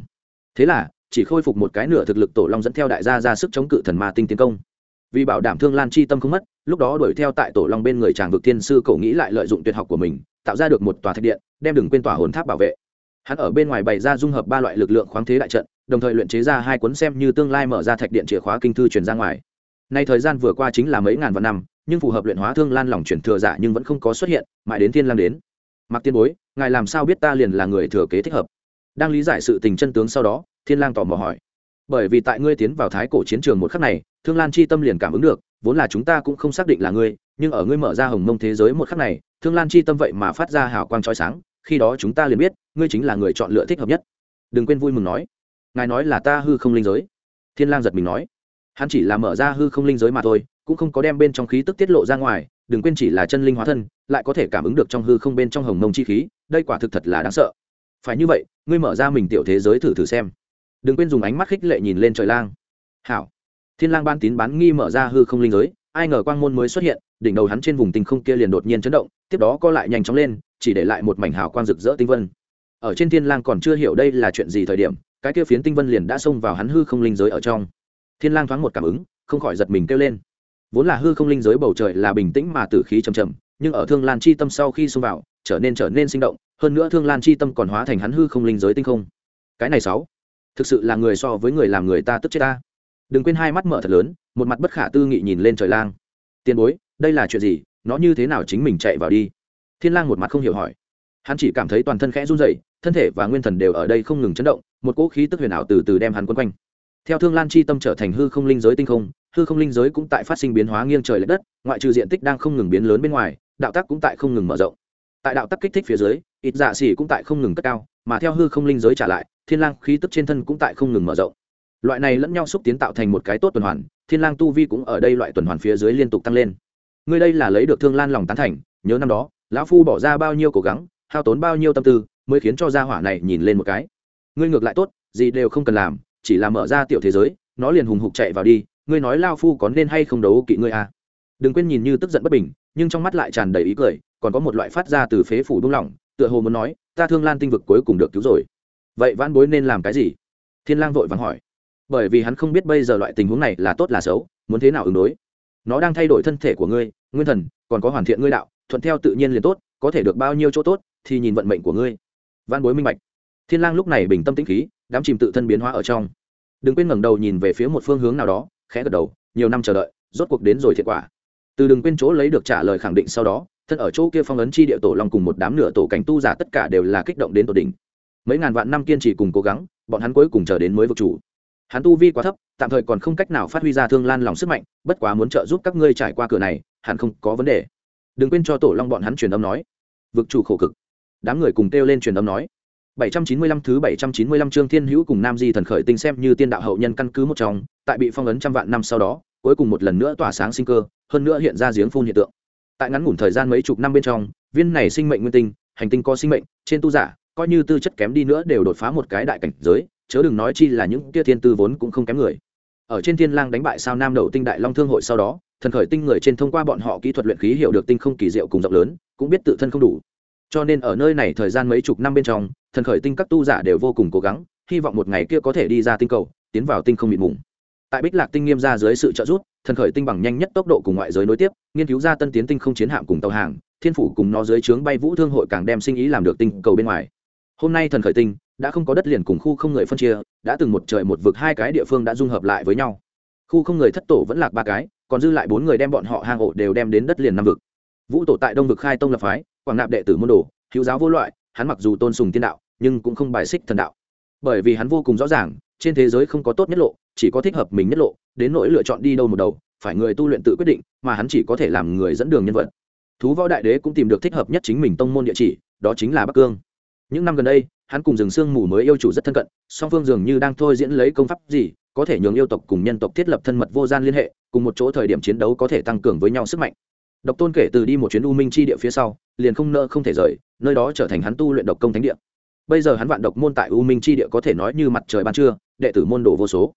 Thế là, chỉ khôi phục một cái nửa thực lực tổ long dẫn theo đại gia ra sức chống cự thần ma tinh tiến công. Vì bảo đảm thương lan chi tâm không mất, lúc đó đuổi theo tại tổ long bên người chàng vực thiên sư cổ nghĩ lại lợi dụng tuyệt học của mình, tạo ra được một tòa thạch điện, đem đừng quên tòa hồn tháp bảo vệ hắn ở bên ngoài bày ra dung hợp ba loại lực lượng khoáng thế đại trận, đồng thời luyện chế ra hai cuốn xem như tương lai mở ra thạch điện chìa khóa kinh thư truyền ra ngoài. Nay thời gian vừa qua chính là mấy ngàn vạn năm, nhưng phù hợp luyện hóa thương lan lòng chuyển thừa giả nhưng vẫn không có xuất hiện, mãi đến thiên lang đến. Mặc tiên bối, ngài làm sao biết ta liền là người thừa kế thích hợp? Đang lý giải sự tình chân tướng sau đó, thiên lang tò mò hỏi. Bởi vì tại ngươi tiến vào thái cổ chiến trường một khắc này, thương lan chi tâm liền cảm ứng được, vốn là chúng ta cũng không xác định là ngươi, nhưng ở ngươi mở ra hồng mông thế giới một khắc này, thương lan chi tâm vậy mà phát ra hào quang chói sáng khi đó chúng ta liền biết, ngươi chính là người chọn lựa thích hợp nhất. Đừng quên vui mừng nói. Ngài nói là ta hư không linh giới. Thiên lang giật mình nói. Hắn chỉ là mở ra hư không linh giới mà thôi, cũng không có đem bên trong khí tức tiết lộ ra ngoài, đừng quên chỉ là chân linh hóa thân, lại có thể cảm ứng được trong hư không bên trong hồng mông chi khí, đây quả thực thật là đáng sợ. Phải như vậy, ngươi mở ra mình tiểu thế giới thử thử xem. Đừng quên dùng ánh mắt khích lệ nhìn lên trời lang. Hảo. Thiên lang ban tín bán nghi mở ra hư không linh giới, ai ngờ quang môn mới xuất hiện, đỉnh đầu hắn trên vùng tinh không kia liền đột nhiên chấn động, tiếp đó co lại nhanh chóng lên chỉ để lại một mảnh hào quang rực rỡ tinh vân. Ở trên thiên lang còn chưa hiểu đây là chuyện gì thời điểm, cái kia phiến tinh vân liền đã xông vào hắn hư không linh giới ở trong. Thiên lang thoáng một cảm ứng, không khỏi giật mình kêu lên. Vốn là hư không linh giới bầu trời là bình tĩnh mà tử khí trầm trầm, nhưng ở thương lan chi tâm sau khi xông vào, trở nên trở nên sinh động, hơn nữa thương lan chi tâm còn hóa thành hắn hư không linh giới tinh không. Cái này sáu, thực sự là người so với người làm người ta tức chết ta. Đừng quên hai mắt mở thật lớn, một mặt bất khả tư nghị nhìn lên trời lang. Tiền bối, đây là chuyện gì? Nó như thế nào chính mình chạy vào đi? Thiên lang một mặt không hiểu hỏi. Hắn chỉ cảm thấy toàn thân khẽ run rẩy, thân thể và nguyên thần đều ở đây không ngừng chấn động, một cỗ khí tức huyền ảo từ từ đem hắn quấn quanh. Theo thương lan chi tâm trở thành hư không linh giới tinh không, hư không linh giới cũng tại phát sinh biến hóa nghiêng trời l ệ đất, ngoại trừ diện tích đang không ngừng biến lớn bên ngoài, đạo tắc cũng tại không ngừng mở rộng. Tại đạo tắc kích thích phía dưới, ít dạ xỉ cũng tại không ngừng cất cao, mà theo hư không linh giới trả lại, thiên lang khí tức trên thân cũng tại không ngừng mở rộng. Loại này lẫn nhau xúc tiến tạo thành một cái tốt tuần hoàn, thiên lang tu vi cũng ở đây loại tuần hoàn phía dưới liên tục tăng lên. Ngươi đây là lấy được thương lan lòng tán thành, nhớ năm đó lão phu bỏ ra bao nhiêu cố gắng, hao tốn bao nhiêu tâm tư, mới khiến cho gia hỏa này nhìn lên một cái. Ngươi ngược lại tốt, gì đều không cần làm, chỉ là mở ra tiểu thế giới, nó liền hùng hục chạy vào đi, ngươi nói lao phu có nên hay không đấu kỵ ngươi à? Đừng quên nhìn như tức giận bất bình, nhưng trong mắt lại tràn đầy ý cười, còn có một loại phát ra từ phế phủ đung lỏng, tựa hồ muốn nói, ta thương lan tinh vực cuối cùng được cứu rồi. Vậy vãn bối nên làm cái gì? Thiên lang vội vàng hỏi. Bởi vì hắn không biết bây giờ loại tình huống này là tốt là xấu, muốn thế nào ứng đối? Nó đang thay đổi thân thể của ngươi, nguyên thần, còn có hoàn thiện ngươi đạo thuận theo tự nhiên liền tốt, có thể được bao nhiêu chỗ tốt thì nhìn vận mệnh của ngươi. Văn bối minh bạch. Thiên lang lúc này bình tâm tĩnh khí, đám chìm tự thân biến hóa ở trong. Đừng quên ngẩng đầu nhìn về phía một phương hướng nào đó, khẽ gật đầu, nhiều năm chờ đợi, rốt cuộc đến rồi thiệt quả. Từ đừng quên chỗ lấy được trả lời khẳng định sau đó, thân ở chỗ kia phong ấn chi địa tổ long cùng một đám nửa tổ cảnh tu giả tất cả đều là kích động đến tột đỉnh. Mấy ngàn vạn năm kiên trì cùng cố gắng, bọn hắn cuối cùng chờ đến mới vực chủ. Hắn tu vi quá thấp, tạm thời còn không cách nào phát huy ra thương lan lòng sức mạnh, bất quá muốn trợ giúp các ngươi trải qua cửa này, hẳn không có vấn đề đừng quên cho tổ long bọn hắn truyền âm nói vực chủ khổ cực đám người cùng kêu lên truyền âm nói 795 thứ 795 chương Thiên Hữu cùng Nam Di thần khởi tinh xem như tiên đạo hậu nhân căn cứ một trong, tại bị phong ấn trăm vạn năm sau đó, cuối cùng một lần nữa tỏa sáng sinh cơ, hơn nữa hiện ra giếng phun hiện tượng. Tại ngắn ngủn thời gian mấy chục năm bên trong, viên này sinh mệnh nguyên tinh, hành tinh có sinh mệnh, trên tu giả, coi như tư chất kém đi nữa đều đột phá một cái đại cảnh giới, chớ đừng nói chi là những kia thiên tư vốn cũng không kém người. Ở trên Thiên Lang đánh bại sao Nam Đậu Tinh Đại Long Thương hội sau đó, thần khởi tinh người trên thông qua bọn họ kỹ thuật luyện khí hiểu được tinh không kỳ diệu cùng rộng lớn, cũng biết tự thân không đủ. Cho nên ở nơi này thời gian mấy chục năm bên trong, thần khởi tinh các tu giả đều vô cùng cố gắng hy vọng một ngày kia có thể đi ra tinh cầu tiến vào tinh không mịt mùng. Tại bích lạc tinh nghiêm ra dưới sự trợ giúp thần khởi tinh bằng nhanh nhất tốc độ cùng ngoại giới nối tiếp nghiên cứu ra tân tiến tinh không chiến hạm cùng tàu hàng thiên phủ cùng nó dưới trướng bay vũ thương hội càng đem sinh ý làm được tinh cầu bên ngoài. Hôm nay thần khởi tinh đã không có đất liền cùng khu không người phân chia đã từng một trời một vực hai cái địa phương đã dung hợp lại với nhau. Khu không người thất tổ vẫn lạc ba cái còn dư lại bốn người đem bọn họ hang ổ đều đem đến đất liền nam vực. Vũ tổ tại đông vực khai tông lập phái, quảng nạp đệ tử môn đồ, hữu giáo vô loại, hắn mặc dù tôn sùng tiên đạo, nhưng cũng không bài xích thần đạo. Bởi vì hắn vô cùng rõ ràng, trên thế giới không có tốt nhất lộ, chỉ có thích hợp mình nhất lộ, đến nỗi lựa chọn đi đâu một đầu, phải người tu luyện tự quyết định, mà hắn chỉ có thể làm người dẫn đường nhân vật. Thú võ đại đế cũng tìm được thích hợp nhất chính mình tông môn địa chỉ, đó chính là bắc cương. Những năm gần đây, hắn cùng rừng sương mù mới yêu chủ rất thân cận, song phương dường như đang thôi diễn lấy công pháp gì có thể nhường yêu tộc cùng nhân tộc thiết lập thân mật vô gian liên hệ, cùng một chỗ thời điểm chiến đấu có thể tăng cường với nhau sức mạnh. Độc tôn kể từ đi một chuyến u minh chi địa phía sau, liền không nợ không thể rời, nơi đó trở thành hắn tu luyện độc công thánh địa. Bây giờ hắn vạn độc môn tại u minh chi địa có thể nói như mặt trời ban trưa, đệ tử môn đồ vô số.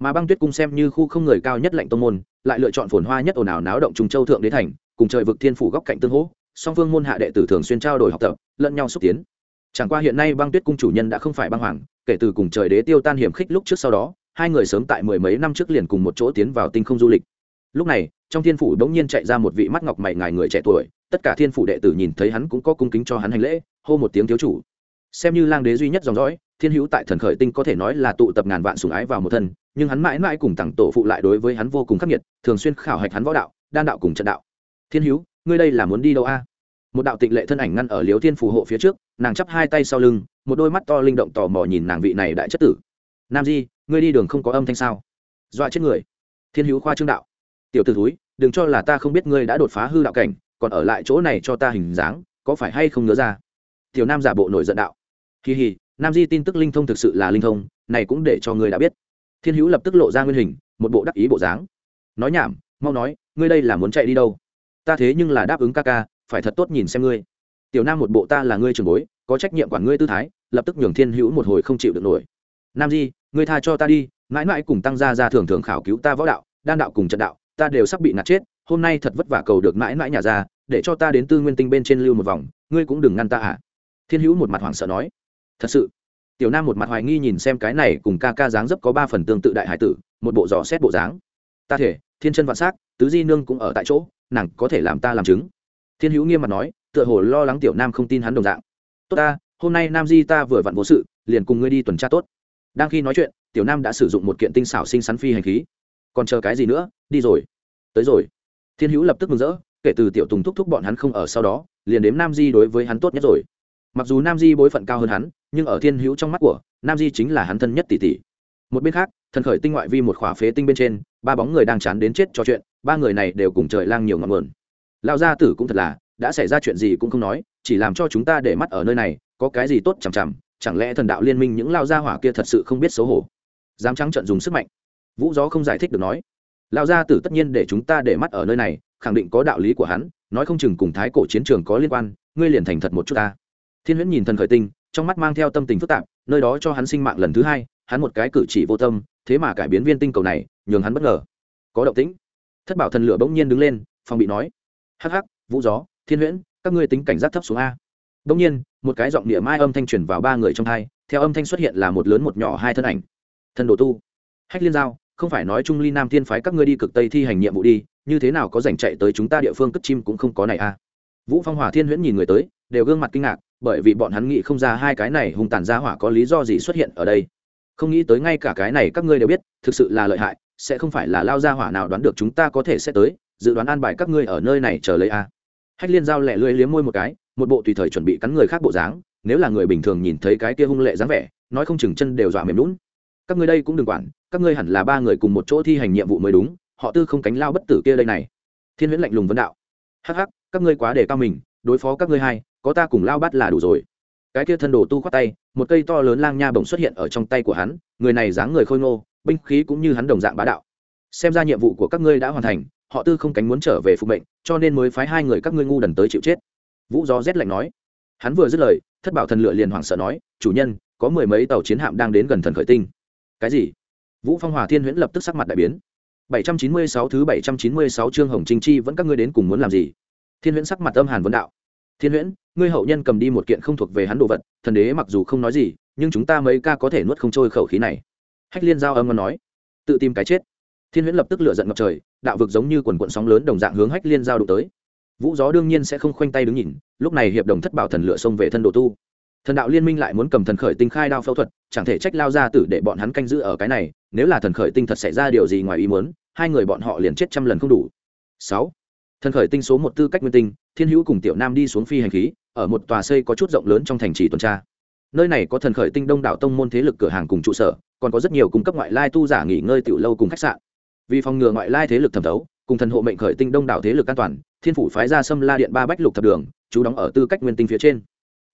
Mà băng tuyết cung xem như khu không người cao nhất lạnh tông môn, lại lựa chọn phồn hoa nhất ồn ào náo động trung châu thượng đế thành, cùng trời vực thiên phủ góc cạnh tương hỗ, song phương môn hạ đệ tử thường xuyên trao đổi học tập, lẫn nhau xúc tiến. Chẳng qua hiện nay băng tuyết cung chủ nhân đã không phải băng hoàng, kể từ cùng trời đế tiêu tan hiểm khích lúc trước sau đó hai người sớm tại mười mấy năm trước liền cùng một chỗ tiến vào tinh không du lịch. Lúc này, trong thiên phủ đ ố n g nhiên chạy ra một vị mắt ngọc mày ngài người trẻ tuổi, tất cả thiên phủ đệ tử nhìn thấy hắn cũng có cung kính cho hắn hành lễ, hô một tiếng thiếu chủ. Xem như lang đế duy nhất dòng dõi, thiên hữu tại thần khởi tinh có thể nói là tụ tập ngàn vạn sùng ái vào một thân, nhưng hắn mãi mãi cùng tặng tổ phụ lại đối với hắn vô cùng khắc nghiệt, thường xuyên khảo hạch hắn võ đạo, đan đạo cùng trận đạo. Thiên hữu, ngươi đây là muốn đi đâu a? Một đạo tịnh lệ thân ảnh ngăn ở liếu thiên phù hộ phía trước, nàng chắp hai tay sau lưng, một đôi mắt to linh động tò mò nhìn nàng vị này đại chất tử nam di, ngươi đi đường không có âm thanh sao? Dọa chết người. Thiên hữu khoa trương đạo. Tiểu t ử thúi, đừng cho là ta không biết ngươi đã đột phá hư đạo cảnh, còn ở lại chỗ này cho ta hình dáng, có phải hay không nhớ ra? Tiểu nam giả bộ nổi giận đạo. Kỳ hì, nam di tin tức linh thông thực sự là linh thông, này cũng để cho ngươi đã biết. Thiên hữu lập tức lộ ra nguyên hình, một bộ đắc ý bộ dáng. Nói nhảm, mau nói, ngươi đây là muốn chạy đi đâu? Ta thế nhưng là đáp ứng ca ca, phải thật tốt nhìn xem ngươi. Tiểu nam một bộ ta là ngươi trường bối, có trách nhiệm quản ngươi tư thái, lập tức nhường thiên hữu một hồi không chịu được nổi nam di, ngươi tha cho ta đi, mãi mãi cùng tăng gia ra thường thường khảo cứu ta võ đạo, đan đạo cùng trận đạo, ta đều sắp bị nạt chết, hôm nay thật vất vả cầu được mãi mãi nhà ra, để cho ta đến tư nguyên tinh bên trên lưu một vòng, ngươi cũng đừng ngăn ta à? Thiên hữu một mặt hoảng sợ nói. Thật sự. Tiểu nam một mặt hoài nghi nhìn xem cái này cùng ca ca dáng dấp có ba phần tương tự đại hải tử, một bộ dò xét bộ dáng. Ta thể, thiên chân vạn s á c tứ di nương cũng ở tại chỗ, nàng có thể làm ta làm chứng. Thiên hữu nghiêm mặt nói, tựa hồ lo lắng tiểu nam không tin hắn đồng dạng. Tốt ta, hôm nay nam di ta vừa vặn vô sự, liền cùng ngươi đi tuần tra tốt đang khi nói chuyện, tiểu nam đã sử dụng một kiện tinh xảo sinh sắn phi hành khí. Còn chờ cái gì nữa? Đi rồi. Tới rồi. Thiên hữu lập tức mừng rỡ, kể từ tiểu tùng thúc thúc bọn hắn không ở sau đó, liền đếm nam di đối với hắn tốt nhất rồi. Mặc dù nam di bối phận cao hơn hắn, nhưng ở thiên hữu trong mắt của, nam di chính là hắn thân nhất tỷ tỷ. Một bên khác, thần khởi tinh ngoại vi một khỏa phế tinh bên trên, ba bóng người đang chán đến chết trò chuyện, ba người này đều cùng trời lang nhiều ngọn nguồn. Lao gia tử cũng thật là, đã xảy ra chuyện gì cũng không nói, chỉ làm cho chúng ta để mắt ở nơi này, có cái gì tốt chằm chằm chẳng lẽ thần đạo liên minh những lao gia hỏa kia thật sự không biết xấu hổ? Dám trắng trận dùng sức mạnh. Vũ gió không giải thích được nói. Lao gia tử tất nhiên để chúng ta để mắt ở nơi này, khẳng định có đạo lý của hắn, nói không chừng cùng thái cổ chiến trường có liên quan, ngươi liền thành thật một chút ta. Thiên huyễn nhìn thần khởi tinh, trong mắt mang theo tâm tình phức tạp, nơi đó cho hắn sinh mạng lần thứ hai, hắn một cái cử chỉ vô tâm, thế mà cải biến viên tinh cầu này, nhường hắn bất ngờ. Có động tĩnh. Thất bảo thần lửa bỗng nhiên đứng lên, phòng bị nói. Hắc hắc, vũ gió, thiên huyễn, các ngươi tính cảnh giác thấp xuống a đông nhiên, một cái giọng địa mai âm thanh truyền vào ba người trong hai, theo âm thanh xuất hiện là một lớn một nhỏ hai thân ảnh. Thân đồ tu. Hách liên giao, không phải nói trung ly nam thiên phái các ngươi đi cực tây thi hành nhiệm vụ đi, như thế nào có dành chạy tới chúng ta địa phương cất chim cũng không có này a vũ phong hỏa thiên huyễn nhìn người tới, đều gương mặt kinh ngạc, bởi vì bọn hắn nghĩ không ra hai cái này hung tàn gia hỏa có lý do gì xuất hiện ở đây. Không nghĩ tới ngay cả cái này các ngươi đều biết, thực sự là lợi hại, sẽ không phải là lao gia hỏa nào đoán được chúng ta có thể sẽ tới, dự đoán an bài các ngươi ở nơi này chờ lấy a hách liên giao lẹ lưỡi liếm môi một cái một bộ tùy thời chuẩn bị cắn người khác bộ dáng, nếu là người bình thường nhìn thấy cái kia hung lệ dáng vẻ, nói không chừng chân đều dọa mềm lún các ngươi đây cũng đừng quản, các ngươi hẳn là ba người cùng một chỗ thi hành nhiệm vụ mới đúng, họ tư không cánh lao bất tử kia đây này. Thiên huyễn lạnh lùng vấn đạo. Hắc hắc, các ngươi quá để cao mình, đối phó các ngươi hai, có ta cùng lao bắt là đủ rồi. Cái kia thân đồ tu khoát tay, một cây to lớn lang nha bổng xuất hiện ở trong tay của hắn, người này dáng người khôi ngô, binh khí cũng như hắn đồng dạng bá đạo. Xem ra nhiệm vụ của các ngươi đã hoàn thành, họ tư không cánh muốn trở về phục mệnh, cho nên mới phái hai người các ngươi ngu đần tới chịu chết vũ gió rét lạnh nói. Hắn vừa dứt lời, thất bảo thần lựa liền hoảng sợ nói, chủ nhân, có mười mấy tàu chiến hạm đang đến gần thần khởi tinh. Cái gì? Vũ phong hòa thiên huyễn lập tức sắc mặt đại biến. 796 thứ 796 chương hồng trinh chi vẫn các ngươi đến cùng muốn làm gì? Thiên huyễn sắc mặt âm hàn vấn đạo. Thiên huyễn, ngươi hậu nhân cầm đi một kiện không thuộc về hắn đồ vật, thần đế mặc dù không nói gì, nhưng chúng ta mấy ca có thể nuốt không trôi khẩu khí này. Hách liên giao âm ngon nói. Tự tìm cái chết. Thiên huyễn lập tức lửa giận ngập trời, đạo vực giống như quần quận sóng lớn đồng dạng hướng hách liên giao đụng tới vũ gió đương nhiên sẽ không khoanh tay đứng nhìn, lúc này hiệp đồng thất bảo thần lửa xông về thân đồ tu. Thần đạo liên minh lại muốn cầm thần khởi tinh khai đao phẫu thuật, chẳng thể trách lao ra tử để bọn hắn canh giữ ở cái này, nếu là thần khởi tinh thật xảy ra điều gì ngoài ý muốn, hai người bọn họ liền chết trăm lần không đủ. Sáu. Thần khởi tinh số một tư cách nguyên tinh, thiên hữu cùng tiểu nam đi xuống phi hành khí, ở một tòa xây có chút rộng lớn trong thành trì tuần tra. Nơi này có thần khởi tinh đông đảo tông môn thế lực cửa hàng cùng trụ sở, còn có rất nhiều cung cấp ngoại lai tu giả nghỉ ngơi tiểu lâu cùng khách sạn. Vì phòng ngừa ngoại lai thế lực thẩm thấu, cùng thần hộ mệnh khởi tinh đông đảo thế lực an toàn thiên phủ phái ra xâm la điện ba bách lục thập đường, chú đóng ở tư cách nguyên tinh phía trên.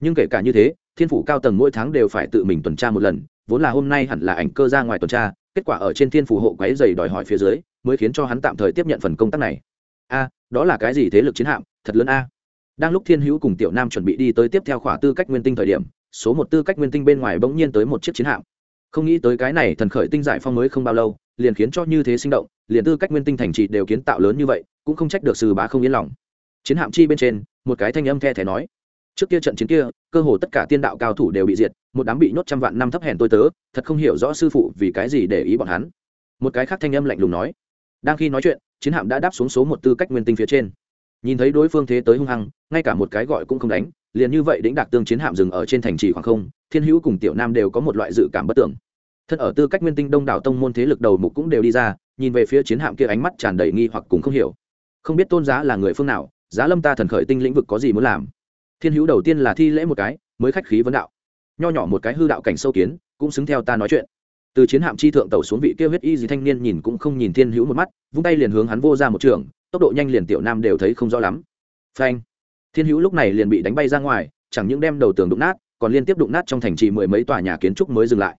Nhưng kể cả như thế, thiên phủ cao tầng mỗi tháng đều phải tự mình tuần tra một lần, vốn là hôm nay hẳn là ảnh cơ ra ngoài tuần tra, kết quả ở trên thiên phủ hộ quáy dày đòi hỏi phía dưới, mới khiến cho hắn tạm thời tiếp nhận phần công tác này. A, đó là cái gì thế lực chiến hạm, thật lớn a. Đang lúc thiên hữu cùng tiểu nam chuẩn bị đi tới tiếp theo khỏa tư cách nguyên tinh thời điểm, số một tư cách nguyên tinh bên ngoài bỗng nhiên tới một chiếc chiến hạm không nghĩ tới cái này thần khởi tinh giải phong mới không bao lâu, liền khiến cho như thế sinh động, liền tư cách nguyên tinh thành trì đều kiến tạo lớn như vậy, cũng không trách được sư bá không yên lòng. Chiến hạm chi bên trên, một cái thanh âm the thé nói, trước kia trận chiến kia, cơ hồ tất cả tiên đạo cao thủ đều bị diệt, một đám bị nhốt trăm vạn năm thấp hèn tôi tớ, thật không hiểu rõ sư phụ vì cái gì để ý bọn hắn. Một cái khác thanh âm lạnh lùng nói, đang khi nói chuyện, chiến hạm đã đáp xuống số một tư cách nguyên tinh phía trên. Nhìn thấy đối phương thế tới hung hăng, ngay cả một cái gọi cũng không đánh liền như vậy đĩnh đạc tương chiến hạm dừng ở trên thành trì khoảng không, thiên hữu cùng tiểu nam đều có một loại dự cảm bất tưởng. Thân ở tư cách nguyên tinh đông đảo tông môn thế lực đầu mục cũng đều đi ra, nhìn về phía chiến hạm kia ánh mắt tràn đầy nghi hoặc cùng không hiểu. Không biết tôn giá là người phương nào, giá lâm ta thần khởi tinh lĩnh vực có gì muốn làm. Thiên hữu đầu tiên là thi lễ một cái, mới khách khí vấn đạo. Nho nhỏ một cái hư đạo cảnh sâu kiến, cũng xứng theo ta nói chuyện. Từ chiến hạm chi thượng tàu xuống vị kia huyết y gì thanh niên nhìn cũng không nhìn thiên hữu một mắt, vung tay liền hướng hắn vô ra một trường, tốc độ nhanh liền tiểu nam đều thấy không rõ lắm. Phanh thiên hữu lúc này liền bị đánh bay ra ngoài, chẳng những đem đầu tường đụng nát, còn liên tiếp đụng nát trong thành trì mười mấy tòa nhà kiến trúc mới dừng lại.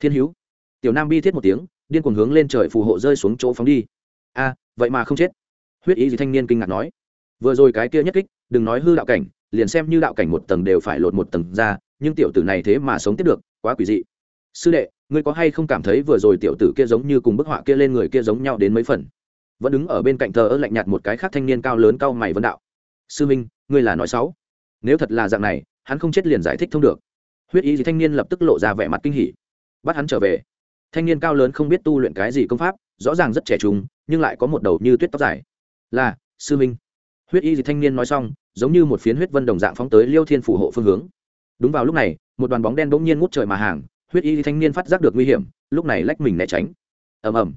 Thiên hữu, tiểu nam bi thiết một tiếng, điên cuồng hướng lên trời phù hộ rơi xuống chỗ phóng đi. A, vậy mà không chết. Huyết ý gì thanh niên kinh ngạc nói. Vừa rồi cái kia nhất kích, đừng nói hư đạo cảnh, liền xem như đạo cảnh một tầng đều phải lột một tầng ra, nhưng tiểu tử này thế mà sống tiếp được, quá quỷ dị. Sư đệ, ngươi có hay không cảm thấy vừa rồi tiểu tử kia giống như cùng bức họa kia lên người kia giống nhau đến mấy phần? Vẫn đứng ở bên cạnh thờ ơ lạnh nhạt một cái khác thanh niên cao lớn cao mày vân đạo sư minh, ngươi là nói xấu. Nếu thật là dạng này, hắn không chết liền giải thích thông được. Huyết ý gì thanh niên lập tức lộ ra vẻ mặt kinh hỉ. Bắt hắn trở về. Thanh niên cao lớn không biết tu luyện cái gì công pháp, rõ ràng rất trẻ trung, nhưng lại có một đầu như tuyết tóc dài. Là, sư minh. Huyết y gì thanh niên nói xong, giống như một phiến huyết vân đồng dạng phóng tới liêu thiên phủ hộ phương hướng. Đúng vào lúc này, một đoàn bóng đen bỗng nhiên ngút trời mà hàng, huyết y thanh niên phát giác được nguy hiểm, lúc này lách mình né tránh. Ầm ầm.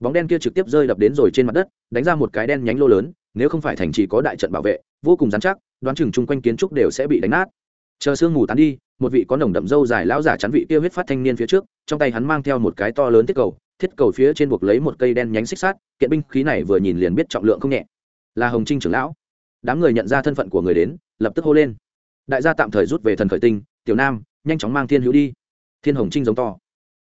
Bóng đen kia trực tiếp rơi đập đến rồi trên mặt đất, đánh ra một cái đen nhánh lô lớn nếu không phải thành trì có đại trận bảo vệ, vô cùng dán chắc, đoán chừng chung quanh kiến trúc đều sẽ bị đánh nát. Chờ sương mù tán đi, một vị có nồng đậm râu dài lão giả chắn vị kia huyết phát thanh niên phía trước, trong tay hắn mang theo một cái to lớn thiết cầu thiết cầu phía trên buộc lấy một cây đen nhánh xích sát kiện binh khí này vừa nhìn liền biết trọng lượng không nhẹ. Là hồng trinh trưởng lão. Đám người nhận ra thân phận của người đến, lập tức hô lên. Đại gia tạm thời rút về thần khởi tinh, tiểu nam, nhanh chóng mang thiên hữu đi. Thiên hồng trinh giống to.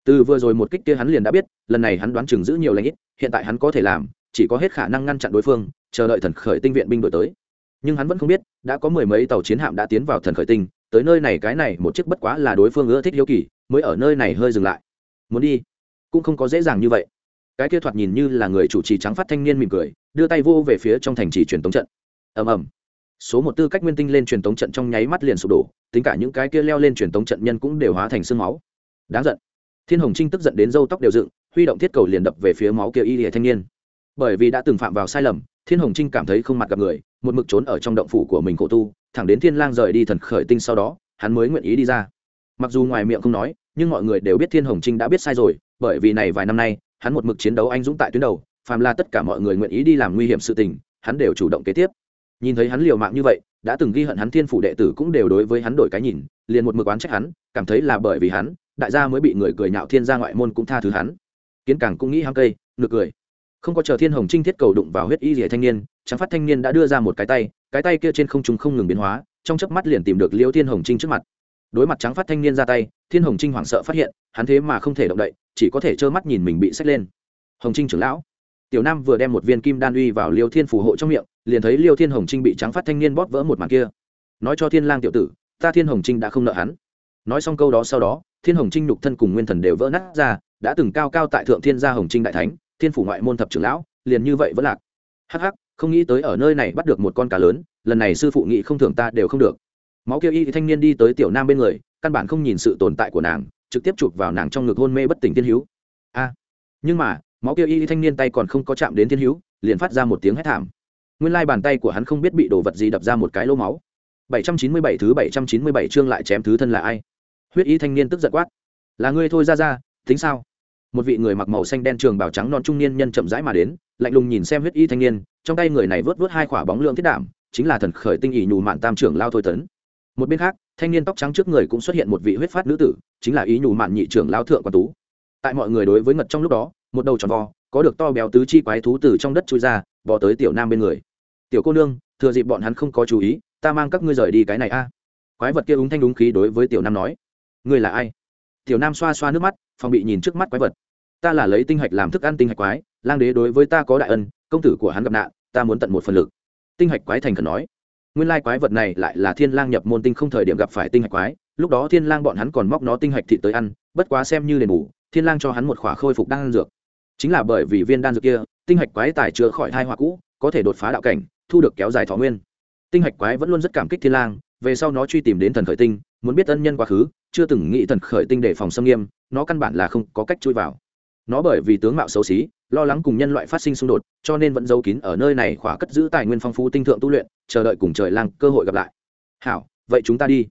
Từ vừa rồi một kích kia hắn liền đã biết, lần này hắn đoán chừng giữ nhiều lãnh ít, hiện tại hắn có thể làm, chỉ có hết khả năng ngăn chặn đối phương chờ đợi thần khởi tinh viện binh đổi tới. Nhưng hắn vẫn không biết, đã có mười mấy tàu chiến hạm đã tiến vào thần khởi tinh, tới nơi này cái này một chiếc bất quá là đối phương ưa thích hiếu kỳ, mới ở nơi này hơi dừng lại. Muốn đi? Cũng không có dễ dàng như vậy. Cái kia thoạt nhìn như là người chủ trì trắng phát thanh niên mỉm cười, đưa tay vô về phía trong thành trì truyền tống trận. Ầm ầm. Số một tư cách nguyên tinh lên truyền tống trận trong nháy mắt liền sụp đổ, tính cả những cái kia leo lên truyền tống trận nhân cũng đều hóa thành sương máu. Đáng giận. Thiên hồng trinh tức giận đến râu tóc đều dựng, huy động thiết cầu liền đập về phía máu kia y hệ thanh niên. Bởi vì đã từng phạm vào sai lầm thiên hồng trinh cảm thấy không mặt gặp người, một mực trốn ở trong động phủ của mình khổ tu, thẳng đến thiên lang rời đi thần khởi tinh sau đó, hắn mới nguyện ý đi ra. Mặc dù ngoài miệng không nói, nhưng mọi người đều biết thiên hồng trinh đã biết sai rồi, bởi vì này vài năm nay, hắn một mực chiến đấu anh dũng tại tuyến đầu, phàm là tất cả mọi người nguyện ý đi làm nguy hiểm sự tình, hắn đều chủ động kế tiếp. Nhìn thấy hắn liều mạng như vậy, đã từng ghi hận hắn thiên phủ đệ tử cũng đều đối với hắn đổi cái nhìn, liền một mực oán trách hắn, cảm thấy là bởi vì hắn, đại gia mới bị người cười nhạo thiên gia ngoại môn cũng tha thứ hắn. Kiến càng cũng nghĩ hăng cây, nực cười không có chờ thiên hồng trinh thiết cầu đụng vào huyết y rỉa thanh niên trắng phát thanh niên đã đưa ra một cái tay cái tay kia trên không trung không ngừng biến hóa, trong chớp mắt liền tìm được liêu thiên hồng trinh trước mặt. Đối mặt trắng phát thanh niên ra tay, thiên hồng trinh hoảng sợ phát hiện, hắn thế mà không thể động đậy, chỉ có thể trơ mắt nhìn mình bị xách lên. Hồng trinh trưởng lão. Tiểu nam vừa đem một viên kim đan uy vào liêu thiên phù hộ trong miệng, liền thấy liêu thiên hồng trinh bị trắng phát thanh niên bóp vỡ một màn kia. Nói cho thiên lang tiểu tử, ta thiên hồng trinh đã không nợ hắn. Nói xong câu đó sau đó, thiên hồng trinh nhục thân cùng nguyên thần đều vỡ nát ra, đã từng cao cao tại thượng thiên gia hồng trinh đại thánh thiên phủ ngoại môn thập trưởng lão, liền như vậy vẫn lạc. Hắc hắc, không nghĩ tới ở nơi này bắt được một con cá lớn, lần này sư phụ nghị không thưởng ta đều không được. Máu kêu y thanh niên đi tới tiểu nam bên người, căn bản không nhìn sự tồn tại của nàng, trực tiếp chụp vào nàng trong ngực hôn mê bất tỉnh thiên hữu. A. Nhưng mà, máu kêu y thanh niên tay còn không có chạm đến thiên hữu, liền phát ra một tiếng hét thảm. Nguyên lai bàn tay của hắn không biết bị đồ vật gì đập ra một cái lỗ máu. 797 thứ 797 chương lại chém thứ thân là ai? Huyết y thanh niên tức giận quát. Là ngươi thôi ra ra, tính sao? Một vị người mặc màu xanh đen trường bào trắng non trung niên nhân chậm rãi mà đến, lạnh lùng nhìn xem huyết y thanh niên, trong tay người này vớt vớt hai quả bóng lượng thiết đảm, chính là thần khởi tinh ỷ nhù mạn tam trưởng lao thôi tấn. Một bên khác, thanh niên tóc trắng trước người cũng xuất hiện một vị huyết phát nữ tử, chính là ý nhù mạn nhị trưởng lao thượng quan tú. Tại mọi người đối với ngật trong lúc đó, một đầu tròn vo, có được to béo tứ chi quái thú từ trong đất trôi ra bò tới tiểu nam bên người. Tiểu cô nương, thừa dịp bọn hắn không có chú ý, ta mang các ngươi rời đi cái này a. Quái vật kia úng thanh đúng khí đối với tiểu nam nói. Ngươi là ai? Tiểu nam xoa xoa nước mắt, phòng bị nhìn trước mắt quái vật ta là lấy tinh hạch làm thức ăn tinh hạch quái, lang đế đối với ta có đại ân, công tử của hắn gặp nạn, ta muốn tận một phần lực. Tinh hạch quái thành khẩn nói, nguyên lai quái vật này lại là thiên lang nhập môn tinh không thời điểm gặp phải tinh hạch quái, lúc đó thiên lang bọn hắn còn móc nó tinh hạch thịt tới ăn, bất quá xem như đền bù, thiên lang cho hắn một khỏa khôi phục đan dược. Chính là bởi vì viên đan dược kia, tinh hạch quái tài chữa khỏi hai họa cũ, có thể đột phá đạo cảnh, thu được kéo dài thọ nguyên. Tinh hạch quái vẫn luôn rất cảm kích thiên lang, về sau nó truy tìm đến thần khởi tinh, muốn biết ân nhân quá khứ, chưa từng nghĩ thần khởi tinh để phòng xâm nghiêm, nó căn bản là không có cách chui vào nó bởi vì tướng mạo xấu xí, lo lắng cùng nhân loại phát sinh xung đột, cho nên vẫn giấu kín ở nơi này khỏa cất giữ tài nguyên phong phú tinh thượng tu luyện, chờ đợi cùng trời lang cơ hội gặp lại. Hảo, vậy chúng ta đi.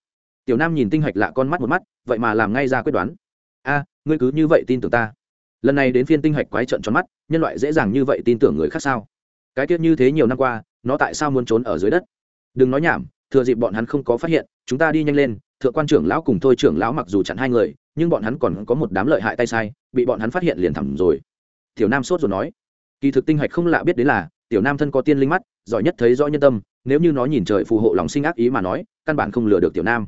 Tiểu nam nhìn tinh hạch lạ con mắt một mắt, vậy mà làm ngay ra quyết đoán. A, ngươi cứ như vậy tin tưởng ta. Lần này đến phiên tinh hạch quái trận tròn mắt, nhân loại dễ dàng như vậy tin tưởng người khác sao? Cái tiết như thế nhiều năm qua, nó tại sao muốn trốn ở dưới đất? Đừng nói nhảm, thừa dịp bọn hắn không có phát hiện, chúng ta đi nhanh lên thượng quan trưởng lão cùng thôi trưởng lão mặc dù chặn hai người, nhưng bọn hắn còn có một đám lợi hại tay sai, bị bọn hắn phát hiện liền thẳng rồi. Tiểu nam sốt rồi nói, kỳ thực tinh hạch không lạ biết đến là, tiểu nam thân có tiên linh mắt, giỏi nhất thấy rõ nhân tâm, nếu như nó nhìn trời phù hộ lòng sinh ác ý mà nói, căn bản không lừa được tiểu nam.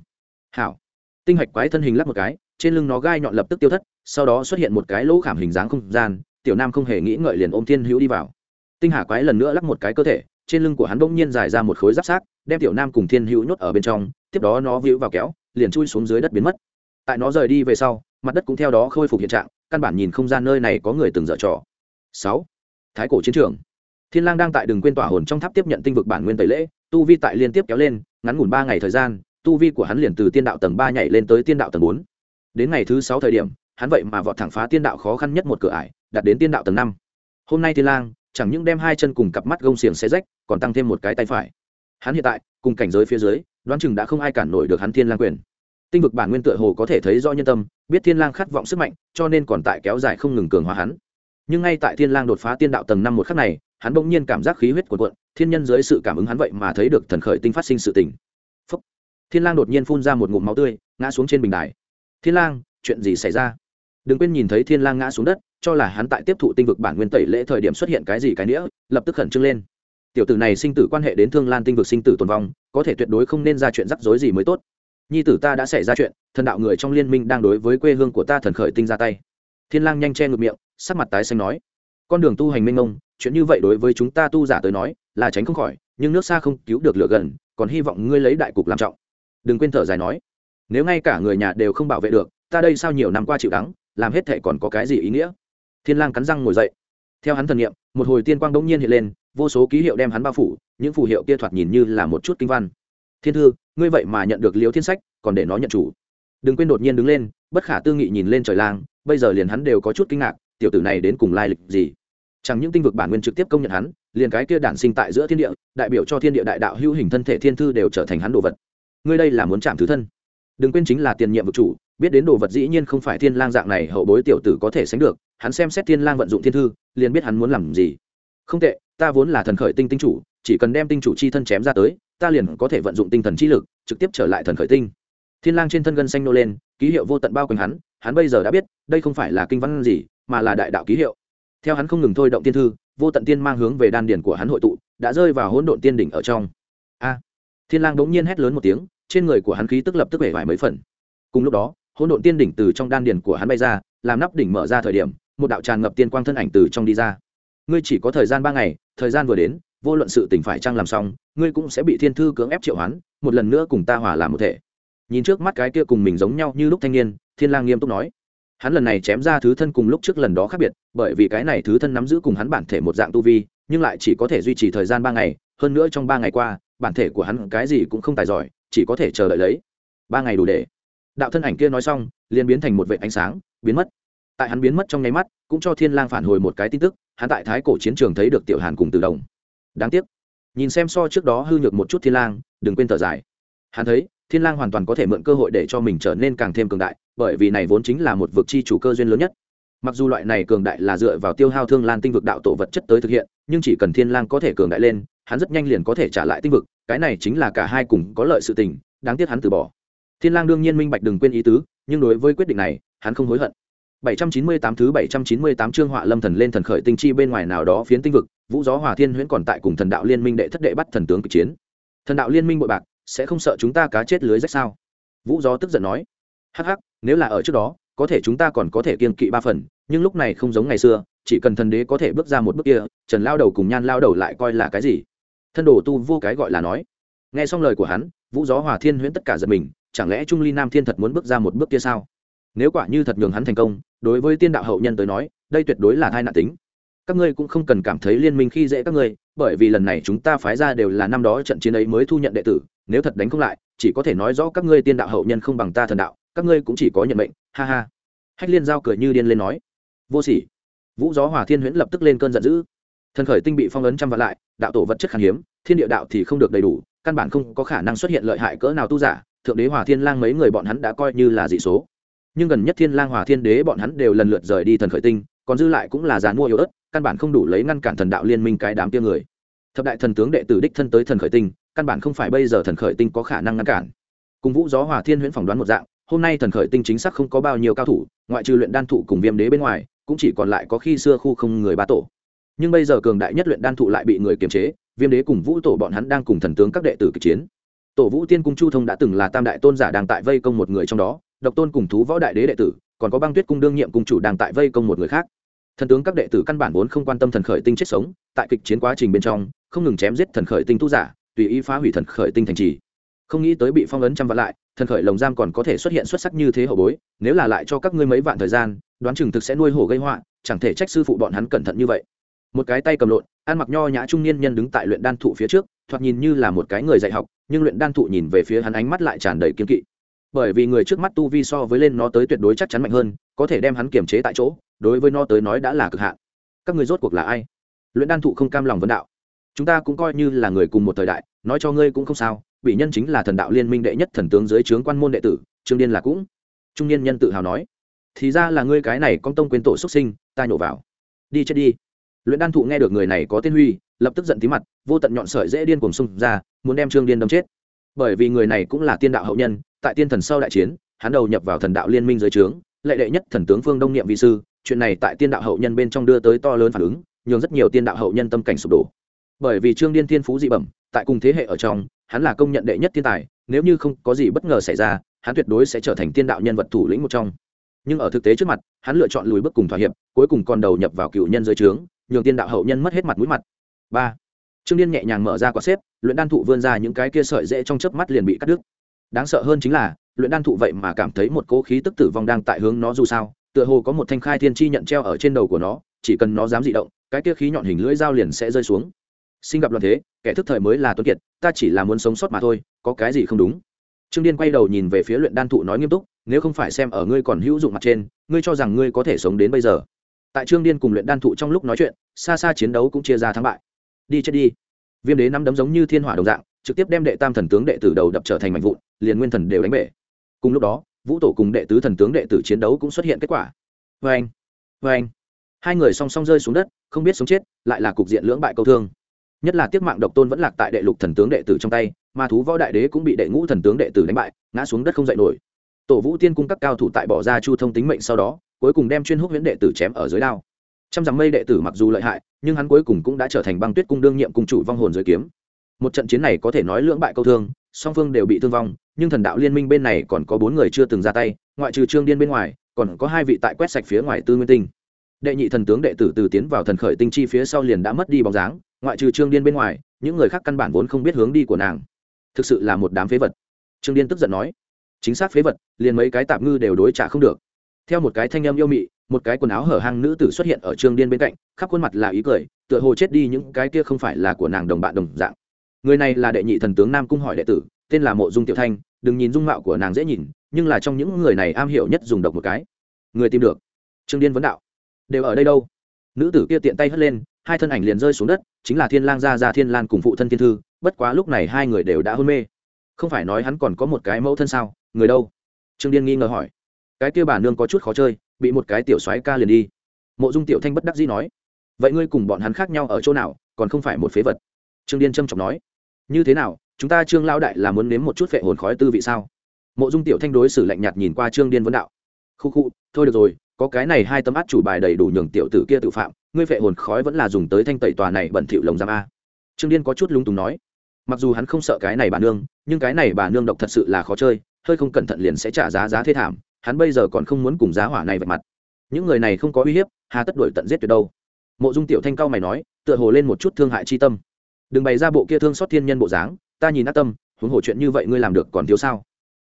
Hảo. Tinh hạch quái thân hình lắp một cái, trên lưng nó gai nhọn lập tức tiêu thất, sau đó xuất hiện một cái lỗ khảm hình dáng không gian, tiểu nam không hề nghĩ ngợi liền ôm thiên hữu đi vào. Tinh hà quái lần nữa lắp một cái cơ thể, trên lưng của hắn bỗng nhiên dài ra một khối giáp sát đem tiểu nam cùng thiên hữu nhốt ở bên trong, tiếp đó nó víu vào kéo liền chui xuống dưới đất biến mất. Tại nó rời đi về sau, mặt đất cũng theo đó khôi phục hiện trạng, căn bản nhìn không gian nơi này có người từng dở trò. Sáu, thái cổ chiến trường. Thiên lang đang tại đường quên tỏa hồn trong tháp tiếp nhận tinh vực bản nguyên tẩy lễ, tu vi tại liên tiếp kéo lên, ngắn ngủn ba ngày thời gian, tu vi của hắn liền từ tiên đạo tầng ba nhảy lên tới tiên đạo tầng bốn. Đến ngày thứ sáu thời điểm, hắn vậy mà vọt thẳng phá tiên đạo khó khăn nhất một cửa ải, đạt đến tiên đạo tầng năm. Hôm nay thiên lang, chẳng những đem hai chân cùng cặp mắt gông xiềng xé rách, còn tăng thêm một cái tay phải. Hắn hiện tại, cùng cảnh giới phía dưới đoán chừng đã không ai cản nổi được hắn thiên lang quyền. Tinh vực bản nguyên tựa hồ có thể thấy do nhân tâm, biết thiên lang khát vọng sức mạnh, cho nên còn tại kéo dài không ngừng cường hóa hắn. Nhưng ngay tại thiên lang đột phá tiên đạo tầng năm một khắc này, hắn bỗng nhiên cảm giác khí huyết cuộn cuộn, thiên nhân dưới sự cảm ứng hắn vậy mà thấy được thần khởi tinh phát sinh sự tình. Phúc. thiên lang đột nhiên phun ra một ngụm máu tươi, ngã xuống trên bình đài. Thiên lang, chuyện gì xảy ra? Đừng quên nhìn thấy thiên lang ngã xuống đất, cho là hắn tại tiếp thụ tinh vực bản nguyên tẩy lễ thời điểm xuất hiện cái gì cái nữa lập tức khẩn trương lên tiểu tử này sinh tử quan hệ đến thương lan tinh vực sinh tử tồn vong, có thể tuyệt đối không nên ra chuyện rắc rối gì mới tốt. Nhi tử ta đã xảy ra chuyện, thần đạo người trong liên minh đang đối với quê hương của ta thần khởi tinh ra tay. Thiên lang nhanh che ngược miệng, sắc mặt tái xanh nói, con đường tu hành minh ông chuyện như vậy đối với chúng ta tu giả tới nói, là tránh không khỏi, nhưng nước xa không cứu được lửa gần, còn hy vọng ngươi lấy đại cục làm trọng. Đừng quên thở dài nói, nếu ngay cả người nhà đều không bảo vệ được, ta đây sao nhiều năm qua chịu đắng, làm hết thể còn có cái gì ý nghĩa? Thiên lang cắn răng ngồi dậy. Theo hắn thần niệm, một hồi tiên quang đống nhiên hiện lên vô số ký hiệu đem hắn bao phủ, những phù hiệu kia thoạt nhìn như là một chút kinh văn. Thiên thư, ngươi vậy mà nhận được liễu thiên sách, còn để nó nhận chủ. Đừng quên đột nhiên đứng lên, bất khả tư nghị nhìn lên trời lang, bây giờ liền hắn đều có chút kinh ngạc, tiểu tử này đến cùng lai lịch gì? Chẳng những tinh vực bản nguyên trực tiếp công nhận hắn, liền cái kia đản sinh tại giữa thiên địa, đại biểu cho thiên địa đại đạo hữu hình thân thể thiên thư đều trở thành hắn đồ vật. Ngươi đây là muốn chạm thứ thân. Đừng quên chính là tiền nhiệm vực chủ, biết đến đồ vật dĩ nhiên không phải thiên lang dạng này hậu bối tiểu tử có thể sánh được, hắn xem xét thiên lang vận dụng thiên thư, liền biết hắn muốn làm gì. Không tệ ta vốn là thần khởi tinh tinh chủ, chỉ cần đem tinh chủ chi thân chém ra tới, ta liền có thể vận dụng tinh thần chi lực, trực tiếp trở lại thần khởi tinh. Thiên lang trên thân gân xanh nô lên, ký hiệu vô tận bao quanh hắn hắn bây giờ đã biết, đây không phải là kinh văn gì, mà là đại đạo ký hiệu. Theo hắn không ngừng thôi động tiên thư, vô tận tiên mang hướng về đan điển của hắn hội tụ, đã rơi vào hỗn độn tiên đỉnh ở trong. A! Thiên lang đống nhiên hét lớn một tiếng, trên người của hắn khí tức lập tức bể vải mấy phần. Cùng lúc đó, hỗn độn tiên đỉnh từ trong đan điển của hắn bay ra, làm nắp đỉnh mở ra thời điểm, một đạo tràn ngập tiên quang thân ảnh từ trong đi ra ngươi chỉ có thời gian ba ngày, thời gian vừa đến, vô luận sự tình phải trang làm xong, ngươi cũng sẽ bị thiên thư cưỡng ép triệu hoán, một lần nữa cùng ta hòa làm một thể. Nhìn trước mắt cái kia cùng mình giống nhau như lúc thanh niên, thiên lang nghiêm túc nói. Hắn lần này chém ra thứ thân cùng lúc trước lần đó khác biệt, bởi vì cái này thứ thân nắm giữ cùng hắn bản thể một dạng tu vi, nhưng lại chỉ có thể duy trì thời gian ba ngày, hơn nữa trong ba ngày qua, bản thể của hắn cái gì cũng không tài giỏi, chỉ có thể chờ đợi lấy. Ba ngày đủ để. Đạo thân ảnh kia nói xong, liền biến thành một vệ ánh sáng, biến mất tại hắn biến mất trong nháy mắt, cũng cho thiên lang phản hồi một cái tin tức, hắn tại thái cổ chiến trường thấy được tiểu hàn cùng từ đồng. Đáng tiếc. Nhìn xem so trước đó hư nhược một chút thiên lang, đừng quên thở dài. Hắn thấy, thiên lang hoàn toàn có thể mượn cơ hội để cho mình trở nên càng thêm cường đại, bởi vì này vốn chính là một vực chi chủ cơ duyên lớn nhất. Mặc dù loại này cường đại là dựa vào tiêu hao thương lan tinh vực đạo tổ vật chất tới thực hiện, nhưng chỉ cần thiên lang có thể cường đại lên, hắn rất nhanh liền có thể trả lại tinh vực, cái này chính là cả hai cùng có lợi sự tình, đáng tiếc hắn từ bỏ. Thiên lang đương nhiên minh bạch đừng quên ý tứ, nhưng đối với quyết định này, hắn không hối hận. 798 thứ 798 chương họa lâm thần lên thần khởi tinh chi bên ngoài nào đó phiến tinh vực, Vũ Gió Hỏa Thiên Huyễn còn tại cùng thần đạo liên minh đệ thất đệ bắt thần tướng kịch chiến. Thần đạo liên minh bội bạc, sẽ không sợ chúng ta cá chết lưới rách sao? Vũ Gió tức giận nói. Hắc hắc, nếu là ở trước đó, có thể chúng ta còn có thể kiên kỵ ba phần, nhưng lúc này không giống ngày xưa, chỉ cần thần đế có thể bước ra một bước kia, Trần lao đầu cùng Nhan lao đầu lại coi là cái gì? Thân đồ tu vô cái gọi là nói. Nghe xong lời của hắn, Vũ Gió Hỏa Thiên Huyễn tất cả giật mình, chẳng lẽ Trung Ly Nam Thiên thật muốn bước ra một bước kia sao? nếu quả như thật nhường hắn thành công đối với tiên đạo hậu nhân tới nói, đây tuyệt đối là thai nạn tính. Các ngươi cũng không cần cảm thấy liên minh khi dễ các ngươi, bởi vì lần này chúng ta phái ra đều là năm đó trận chiến ấy mới thu nhận đệ tử, nếu thật đánh không lại, chỉ có thể nói rõ các ngươi tiên đạo hậu nhân không bằng ta thần đạo, các ngươi cũng chỉ có nhận mệnh, ha ha. Hách liên giao cười như điên lên nói. Vô sỉ. Vũ gió hòa thiên huyễn lập tức lên cơn giận dữ. Thần khởi tinh bị phong ấn trăm vạn lại, đạo tổ vật chất khan hiếm, thiên địa đạo thì không được đầy đủ, căn bản không có khả năng xuất hiện lợi hại cỡ nào tu giả, thượng đế hòa thiên lang mấy người bọn hắn đã coi như là dị số nhưng gần nhất thiên lang hòa thiên đế bọn hắn đều lần lượt rời đi thần khởi tinh, còn dư lại cũng là giàn mua yếu ớt, căn bản không đủ lấy ngăn cản thần đạo liên minh cái đám kia người. Thập đại thần tướng đệ tử đích thân tới thần khởi tinh, căn bản không phải bây giờ thần khởi tinh có khả năng ngăn cản. Cùng vũ gió hòa thiên huyễn phỏng đoán một dạng, hôm nay thần khởi tinh chính xác không có bao nhiêu cao thủ, ngoại trừ luyện đan thụ cùng viêm đế bên ngoài, cũng chỉ còn lại có khi xưa khu không người ba tổ. Nhưng bây giờ cường đại nhất luyện đan thụ lại bị người kiềm chế, viêm đế cùng vũ tổ bọn hắn đang cùng thần tướng các đệ tử kịch chiến. Tổ vũ tiên cung chu thông đã từng là tam đại tôn giả đang tại vây công một người trong đó độc tôn cùng thú võ đại đế đệ tử, còn có băng tuyết cung đương nhiệm cung chủ đang tại vây công một người khác. Thần tướng các đệ tử căn bản vốn không quan tâm thần khởi tinh chết sống, tại kịch chiến quá trình bên trong, không ngừng chém giết thần khởi tinh tu giả, tùy ý phá hủy thần khởi tinh thành trì. Không nghĩ tới bị phong ấn trăm vạn lại, thần khởi lồng giam còn có thể xuất hiện xuất sắc như thế hậu bối, nếu là lại cho các ngươi mấy vạn thời gian, đoán chừng thực sẽ nuôi hổ gây họa, chẳng thể trách sư phụ bọn hắn cẩn thận như vậy. Một cái tay cầm lộn, ăn mặc nho nhã trung niên nhân đứng tại luyện đan thụ phía trước, thoạt nhìn như là một cái người dạy học, nhưng luyện đan thụ nhìn về phía hắn ánh mắt lại tràn đầy kiên kỵ bởi vì người trước mắt tu vi so với lên nó tới tuyệt đối chắc chắn mạnh hơn, có thể đem hắn kiềm chế tại chỗ, đối với nó tới nói đã là cực hạn. Các người rốt cuộc là ai? Luyện đan thụ không cam lòng vấn đạo. Chúng ta cũng coi như là người cùng một thời đại, nói cho ngươi cũng không sao, bị nhân chính là thần đạo liên minh đệ nhất thần tướng dưới trướng quan môn đệ tử, trương điên là cũng. Trung niên nhân tự hào nói, thì ra là ngươi cái này con tông quyền tổ xuất sinh, ta nhổ vào. Đi chết đi. Luyện đan thụ nghe được người này có tên huy, lập tức giận tí mặt, vô tận nhọn sợi dễ điên cùng xung ra, muốn đem trương điên đâm chết. Bởi vì người này cũng là tiên đạo hậu nhân tại tiên thần sau đại chiến, hắn đầu nhập vào thần đạo liên minh dưới trướng, lệ đệ nhất thần tướng phương đông niệm vị sư, chuyện này tại tiên đạo hậu nhân bên trong đưa tới to lớn phản ứng, nhường rất nhiều tiên đạo hậu nhân tâm cảnh sụp đổ. Bởi vì trương điên thiên phú dị bẩm, tại cùng thế hệ ở trong, hắn là công nhận đệ nhất thiên tài, nếu như không có gì bất ngờ xảy ra, hắn tuyệt đối sẽ trở thành tiên đạo nhân vật thủ lĩnh một trong. Nhưng ở thực tế trước mặt, hắn lựa chọn lùi bước cùng thỏa hiệp, cuối cùng còn đầu nhập vào cựu nhân dưới trướng, nhường tiên đạo hậu nhân mất hết mặt mũi mặt. Ba. Trương điên nhẹ nhàng mở ra quả xếp, luyện đan thụ vươn ra những cái kia sợi dễ trong chớp mắt liền bị cắt đứt đáng sợ hơn chính là, luyện đan thụ vậy mà cảm thấy một cỗ khí tức tử vong đang tại hướng nó dù sao, tựa hồ có một thanh khai thiên chi nhận treo ở trên đầu của nó, chỉ cần nó dám dị động, cái kia khí nhọn hình lưỡi dao liền sẽ rơi xuống. Sinh gặp loạn thế, kẻ thức thời mới là tuấn kiệt, ta chỉ là muốn sống sót mà thôi, có cái gì không đúng? Trương điên quay đầu nhìn về phía luyện đan thụ nói nghiêm túc, nếu không phải xem ở ngươi còn hữu dụng mặt trên, ngươi cho rằng ngươi có thể sống đến bây giờ. Tại trương điên cùng luyện đan thụ trong lúc nói chuyện, xa xa chiến đấu cũng chia ra thắng bại. Đi chết đi. Viêm đế nắm đấm giống như thiên hỏa đồng dạng, trực tiếp đem đệ tam thần tướng đệ tử đầu đập trở thành mạnh vụn liền nguyên thần đều đánh bể. Cùng lúc đó, vũ tổ cùng đệ tứ thần tướng đệ tử chiến đấu cũng xuất hiện kết quả. Vê anh vê anh hai người song song rơi xuống đất, không biết sống chết, lại là cục diện lưỡng bại câu thương. Nhất là tiếc mạng độc tôn vẫn lạc tại đệ lục thần tướng đệ tử trong tay mà thú võ đại đế cũng bị đệ ngũ thần tướng đệ tử đánh bại, ngã xuống đất không dậy nổi. Tổ vũ tiên cung các cao thủ tại bỏ ra chu thông tính mệnh sau đó, cuối cùng đem chuyên húc huyễn đệ tử chém ở dưới đao. Trăm dặm mây đệ tử mặc dù lợi hại, nhưng hắn cuối cùng cũng đã trở thành băng tuyết cung đương nhiệm cung chủ vong hồn dưới kiếm. Một trận chiến này có thể nói lưỡng bại câu thương song phương đều bị thương vong, nhưng thần đạo liên minh bên này còn có bốn người chưa từng ra tay, ngoại trừ trương điên bên ngoài, còn có hai vị tại quét sạch phía ngoài tư nguyên tinh. Đệ nhị thần tướng đệ tử từ tiến vào thần khởi tinh chi phía sau liền đã mất đi bóng dáng, ngoại trừ trương điên bên ngoài, những người khác căn bản vốn không biết hướng đi của nàng. Thực sự là một đám phế vật. Trương điên tức giận nói, chính xác phế vật, liền mấy cái tạp ngư đều đối trả không được. Theo một cái thanh âm yêu mị, một cái quần áo hở hang nữ tử xuất hiện ở trương điên bên cạnh, khắp khuôn mặt là ý cười, tựa hồ chết đi những cái kia không phải là của nàng đồng bạn đồng dạng người này là đệ nhị thần tướng nam cung hỏi đệ tử, tên là mộ dung tiểu thanh, đừng nhìn dung mạo của nàng dễ nhìn, nhưng là trong những người này am hiểu nhất dùng độc một cái. Người tìm được. Trương điên vấn đạo. Đều ở đây đâu? Nữ tử kia tiện tay hất lên, hai thân ảnh liền rơi xuống đất, chính là thiên lang gia gia thiên lan cùng phụ thân thiên thư, bất quá lúc này hai người đều đã hôn mê. Không phải nói hắn còn có một cái mẫu thân sao? Người đâu? Trương điên nghi ngờ hỏi. Cái kia bà nương có chút khó chơi, bị một cái tiểu soái ca liền đi. Mộ dung tiểu thanh bất đắc dĩ nói. Vậy ngươi cùng bọn hắn khác nhau ở chỗ nào, còn không phải một phế vật? Trương điên trâm trọng nói như thế nào, chúng ta trương lão đại là muốn nếm một chút phệ hồn khói tư vị sao? Mộ dung tiểu thanh đối xử lạnh nhạt nhìn qua trương điên vấn đạo. Khu khu thôi được rồi, có cái này hai tấm át chủ bài đầy đủ nhường tiểu tử kia tự phạm, ngươi phệ hồn khói vẫn là dùng tới thanh tẩy tòa này bẩn thỉu lồng giam a. Trương điên có chút lung túng nói. Mặc dù hắn không sợ cái này bà nương, nhưng cái này bà nương độc thật sự là khó chơi, hơi không cẩn thận liền sẽ trả giá giá thê thảm, hắn bây giờ còn không muốn cùng giá hỏa này vạch mặt. Những người này không có uy hiếp, hà tất đổi tận giết tuyệt đâu. Mộ dung tiểu thanh cao mày nói, tựa hồ lên một chút thương hại chi tâm đừng bày ra bộ kia thương xót thiên nhân bộ dáng, ta nhìn ác tâm, huống hồ chuyện như vậy ngươi làm được còn thiếu sao?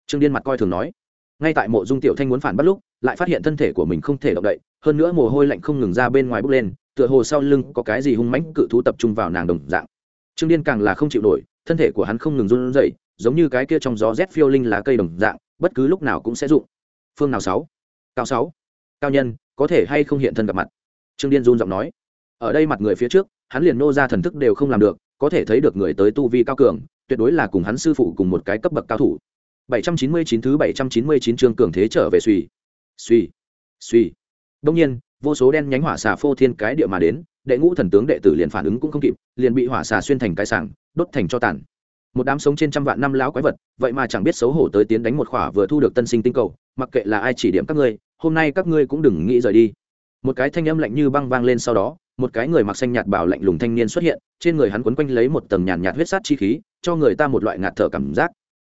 Trương điên mặt coi thường nói. Ngay tại mộ dung tiểu thanh muốn phản bắt lúc, lại phát hiện thân thể của mình không thể động đậy, hơn nữa mồ hôi lạnh không ngừng ra bên ngoài bốc lên, tựa hồ sau lưng có cái gì hung mãnh cự thú tập trung vào nàng đồng dạng. Trương điên càng là không chịu nổi, thân thể của hắn không ngừng run rẩy, giống như cái kia trong gió rét phiêu linh lá cây đồng dạng, bất cứ lúc nào cũng sẽ dụng phương nào sáu? Cao sáu. Cao nhân, có thể hay không hiện thân gặp mặt? Trương điên run giọng nói. Ở đây mặt người phía trước, hắn liền nô ra thần thức đều không làm được có thể thấy được người tới tu vi cao cường, tuyệt đối là cùng hắn sư phụ cùng một cái cấp bậc cao thủ. 799 thứ 799 chương cường thế trở về suy. Suy. Suy. Đông nhiên, vô số đen nhánh hỏa xà phô thiên cái địa mà đến, đệ ngũ thần tướng đệ tử liền phản ứng cũng không kịp, liền bị hỏa xà xuyên thành cái sảng, đốt thành cho tàn. Một đám sống trên trăm vạn năm lão quái vật, vậy mà chẳng biết xấu hổ tới tiến đánh một khỏa vừa thu được tân sinh tinh cầu, mặc kệ là ai chỉ điểm các ngươi, hôm nay các ngươi cũng đừng nghĩ rời đi một cái thanh âm lạnh như băng vang lên sau đó, một cái người mặc xanh nhạt bảo lạnh lùng thanh niên xuất hiện, trên người hắn quấn quanh lấy một tầng nhàn nhạt huyết sát chi khí, cho người ta một loại ngạt thở cảm giác.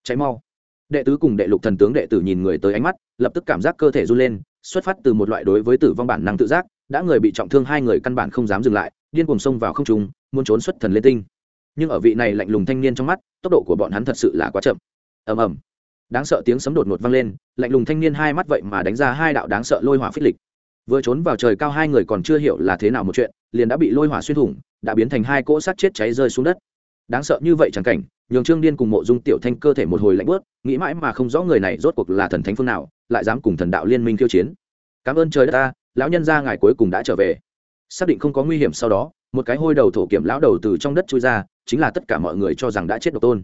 Cháy mau. Đệ tứ cùng đệ lục thần tướng đệ tử nhìn người tới ánh mắt, lập tức cảm giác cơ thể run lên, xuất phát từ một loại đối với tử vong bản năng tự giác, đã người bị trọng thương hai người căn bản không dám dừng lại, điên cuồng xông vào không trung, muốn trốn xuất thần lê tinh. Nhưng ở vị này lạnh lùng thanh niên trong mắt, tốc độ của bọn hắn thật sự là quá chậm. Ầm ầm. Đáng sợ tiếng sấm đột ngột vang lên, lạnh lùng thanh niên hai mắt vậy mà đánh ra hai đạo đáng sợ lôi hỏa phích lịch vừa trốn vào trời cao hai người còn chưa hiểu là thế nào một chuyện, liền đã bị lôi hỏa xuyên thủng, đã biến thành hai cỗ sát chết cháy rơi xuống đất. Đáng sợ như vậy chẳng cảnh, nhường trương điên cùng mộ dung tiểu thanh cơ thể một hồi lạnh bớt, nghĩ mãi mà không rõ người này rốt cuộc là thần thánh phương nào, lại dám cùng thần đạo liên minh khiêu chiến. Cảm ơn trời đất ta, lão nhân gia ngài cuối cùng đã trở về. Xác định không có nguy hiểm sau đó, một cái hôi đầu thổ kiểm lão đầu từ trong đất chui ra, chính là tất cả mọi người cho rằng đã chết độc tôn.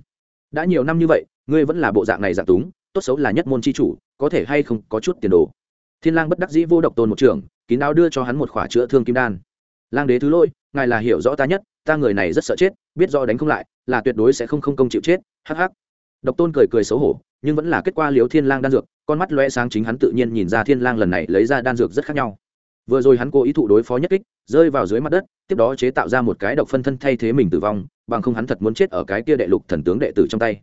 Đã nhiều năm như vậy, ngươi vẫn là bộ dạng này dạng túng, tốt xấu là nhất môn c h i chủ, có thể hay không có chút tiền đồ? Thiên lang bất đắc dĩ vô độc tôn một trường, kín đáo đưa cho hắn một khỏa chữa thương kim đan. Lang đế thứ lỗi, ngài là hiểu rõ ta nhất, ta người này rất sợ chết, biết rõ đánh không lại, là tuyệt đối sẽ không không công chịu chết, hắc hắc. Độc tôn cười cười xấu hổ, nhưng vẫn là kết quả liếu thiên lang đan dược, con mắt lóe sáng chính hắn tự nhiên nhìn ra thiên lang lần này lấy ra đan dược rất khác nhau. Vừa rồi hắn cố ý thụ đối phó nhất kích, rơi vào dưới mặt đất, tiếp đó chế tạo ra một cái độc phân thân thay thế mình tử vong, bằng không hắn thật muốn chết ở cái kia đệ lục thần tướng đệ tử trong tay.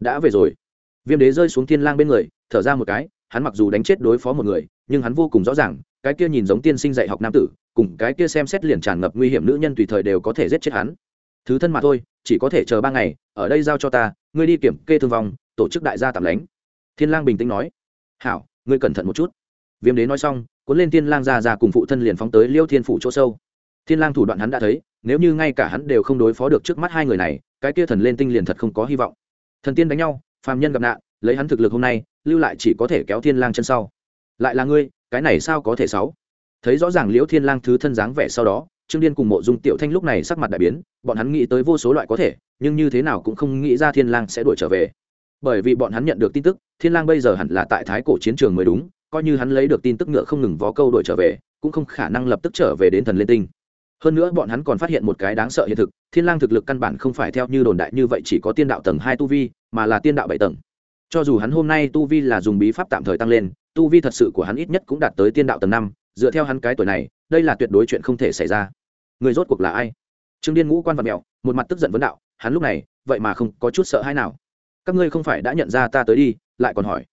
Đã về rồi. Viêm đế rơi xuống thiên lang bên người, thở ra một cái hắn mặc dù đánh chết đối phó một người, nhưng hắn vô cùng rõ ràng, cái kia nhìn giống tiên sinh dạy học nam tử, cùng cái kia xem xét liền tràn ngập nguy hiểm nữ nhân tùy thời đều có thể giết chết hắn. Thứ thân mà thôi, chỉ có thể chờ ba ngày, ở đây giao cho ta, ngươi đi kiểm kê thương vong, tổ chức đại gia tạm lánh. Thiên lang bình tĩnh nói. Hảo, ngươi cẩn thận một chút. Viêm đế nói xong, cuốn lên thiên lang ra ra cùng phụ thân liền phóng tới liêu thiên phủ chỗ sâu. Thiên lang thủ đoạn hắn đã thấy, nếu như ngay cả hắn đều không đối phó được trước mắt hai người này, cái kia thần lên tinh liền thật không có hy vọng. Thần tiên đánh nhau, phàm nhân gặp nạn lấy hắn thực lực hôm nay, lưu lại chỉ có thể kéo thiên lang chân sau. Lại là ngươi, cái này sao có thể sáu? Thấy rõ ràng liễu thiên lang thứ thân dáng vẻ sau đó, trương điên cùng mộ dung tiểu thanh lúc này sắc mặt đại biến, bọn hắn nghĩ tới vô số loại có thể, nhưng như thế nào cũng không nghĩ ra thiên lang sẽ đuổi trở về. Bởi vì bọn hắn nhận được tin tức, thiên lang bây giờ hẳn là tại thái cổ chiến trường mới đúng, coi như hắn lấy được tin tức ngựa không ngừng vó câu đuổi trở về, cũng không khả năng lập tức trở về đến thần liên tinh. Hơn nữa bọn hắn còn phát hiện một cái đáng sợ hiện thực, thiên lang thực lực căn bản không phải theo như đồn đại như vậy chỉ có tiên đạo tầng hai tu vi, mà là tiên đạo bảy tầng cho dù hắn hôm nay tu vi là dùng bí pháp tạm thời tăng lên, tu vi thật sự của hắn ít nhất cũng đạt tới tiên đạo tầng năm, dựa theo hắn cái tuổi này, đây là tuyệt đối chuyện không thể xảy ra. Người rốt cuộc là ai? Trương điên ngũ quan vật mẹo, một mặt tức giận vấn đạo, hắn lúc này, vậy mà không có chút sợ hãi nào. Các ngươi không phải đã nhận ra ta tới đi, lại còn hỏi.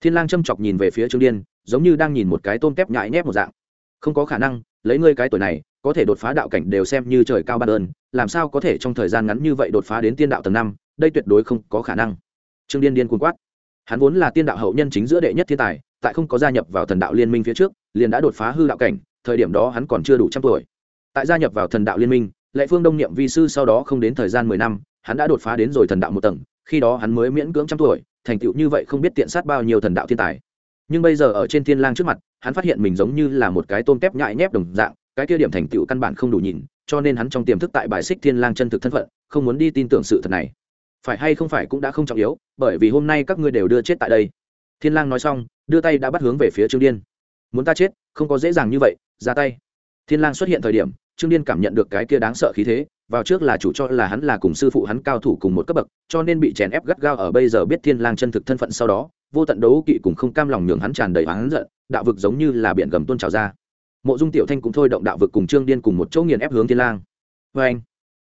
Thiên lang châm chọc nhìn về phía trương điên, giống như đang nhìn một cái tôm tép nhại nhép một dạng. Không có khả năng, lấy ngươi cái tuổi này, có thể đột phá đạo cảnh đều xem như trời cao ban ơn, làm sao có thể trong thời gian ngắn như vậy đột phá đến tiên đạo tầng năm, đây tuyệt đối không có khả năng trương điên điên cuồng quát. Hắn vốn là tiên đạo hậu nhân chính giữa đệ nhất thiên tài, tại không có gia nhập vào thần đạo liên minh phía trước, liền đã đột phá hư đạo cảnh, thời điểm đó hắn còn chưa đủ trăm tuổi. Tại gia nhập vào thần đạo liên minh, lệ phương đông niệm vi sư sau đó không đến thời gian mười năm, hắn đã đột phá đến rồi thần đạo một tầng, khi đó hắn mới miễn cưỡng trăm tuổi, thành tựu như vậy không biết tiện sát bao nhiêu thần đạo thiên tài. Nhưng bây giờ ở trên thiên lang trước mặt, hắn phát hiện mình giống như là một cái tôm tép nhại nhép đồng dạng, cái kia điểm thành tựu căn bản không đủ nhìn, cho nên hắn trong tiềm thức tại bài xích thiên lang chân thực thân phận, không muốn đi tin tưởng sự thật này phải hay không phải cũng đã không trọng yếu, bởi vì hôm nay các ngươi đều đưa chết tại đây. Thiên lang nói xong, đưa tay đã bắt hướng về phía trương điên. Muốn ta chết, không có dễ dàng như vậy, ra tay. Thiên lang xuất hiện thời điểm, trương điên cảm nhận được cái kia đáng sợ khí thế, vào trước là chủ cho là hắn là cùng sư phụ hắn cao thủ cùng một cấp bậc, cho nên bị chèn ép gắt gao ở bây giờ biết thiên lang chân thực thân phận sau đó, vô tận đấu kỵ cùng không cam lòng nhường hắn tràn đầy hắn giận, đạo vực giống như là biển gầm tuôn trào ra. Mộ dung tiểu thanh cũng thôi động đạo vực cùng trương điên cùng một chỗ nghiền ép hướng thiên lang. Với anh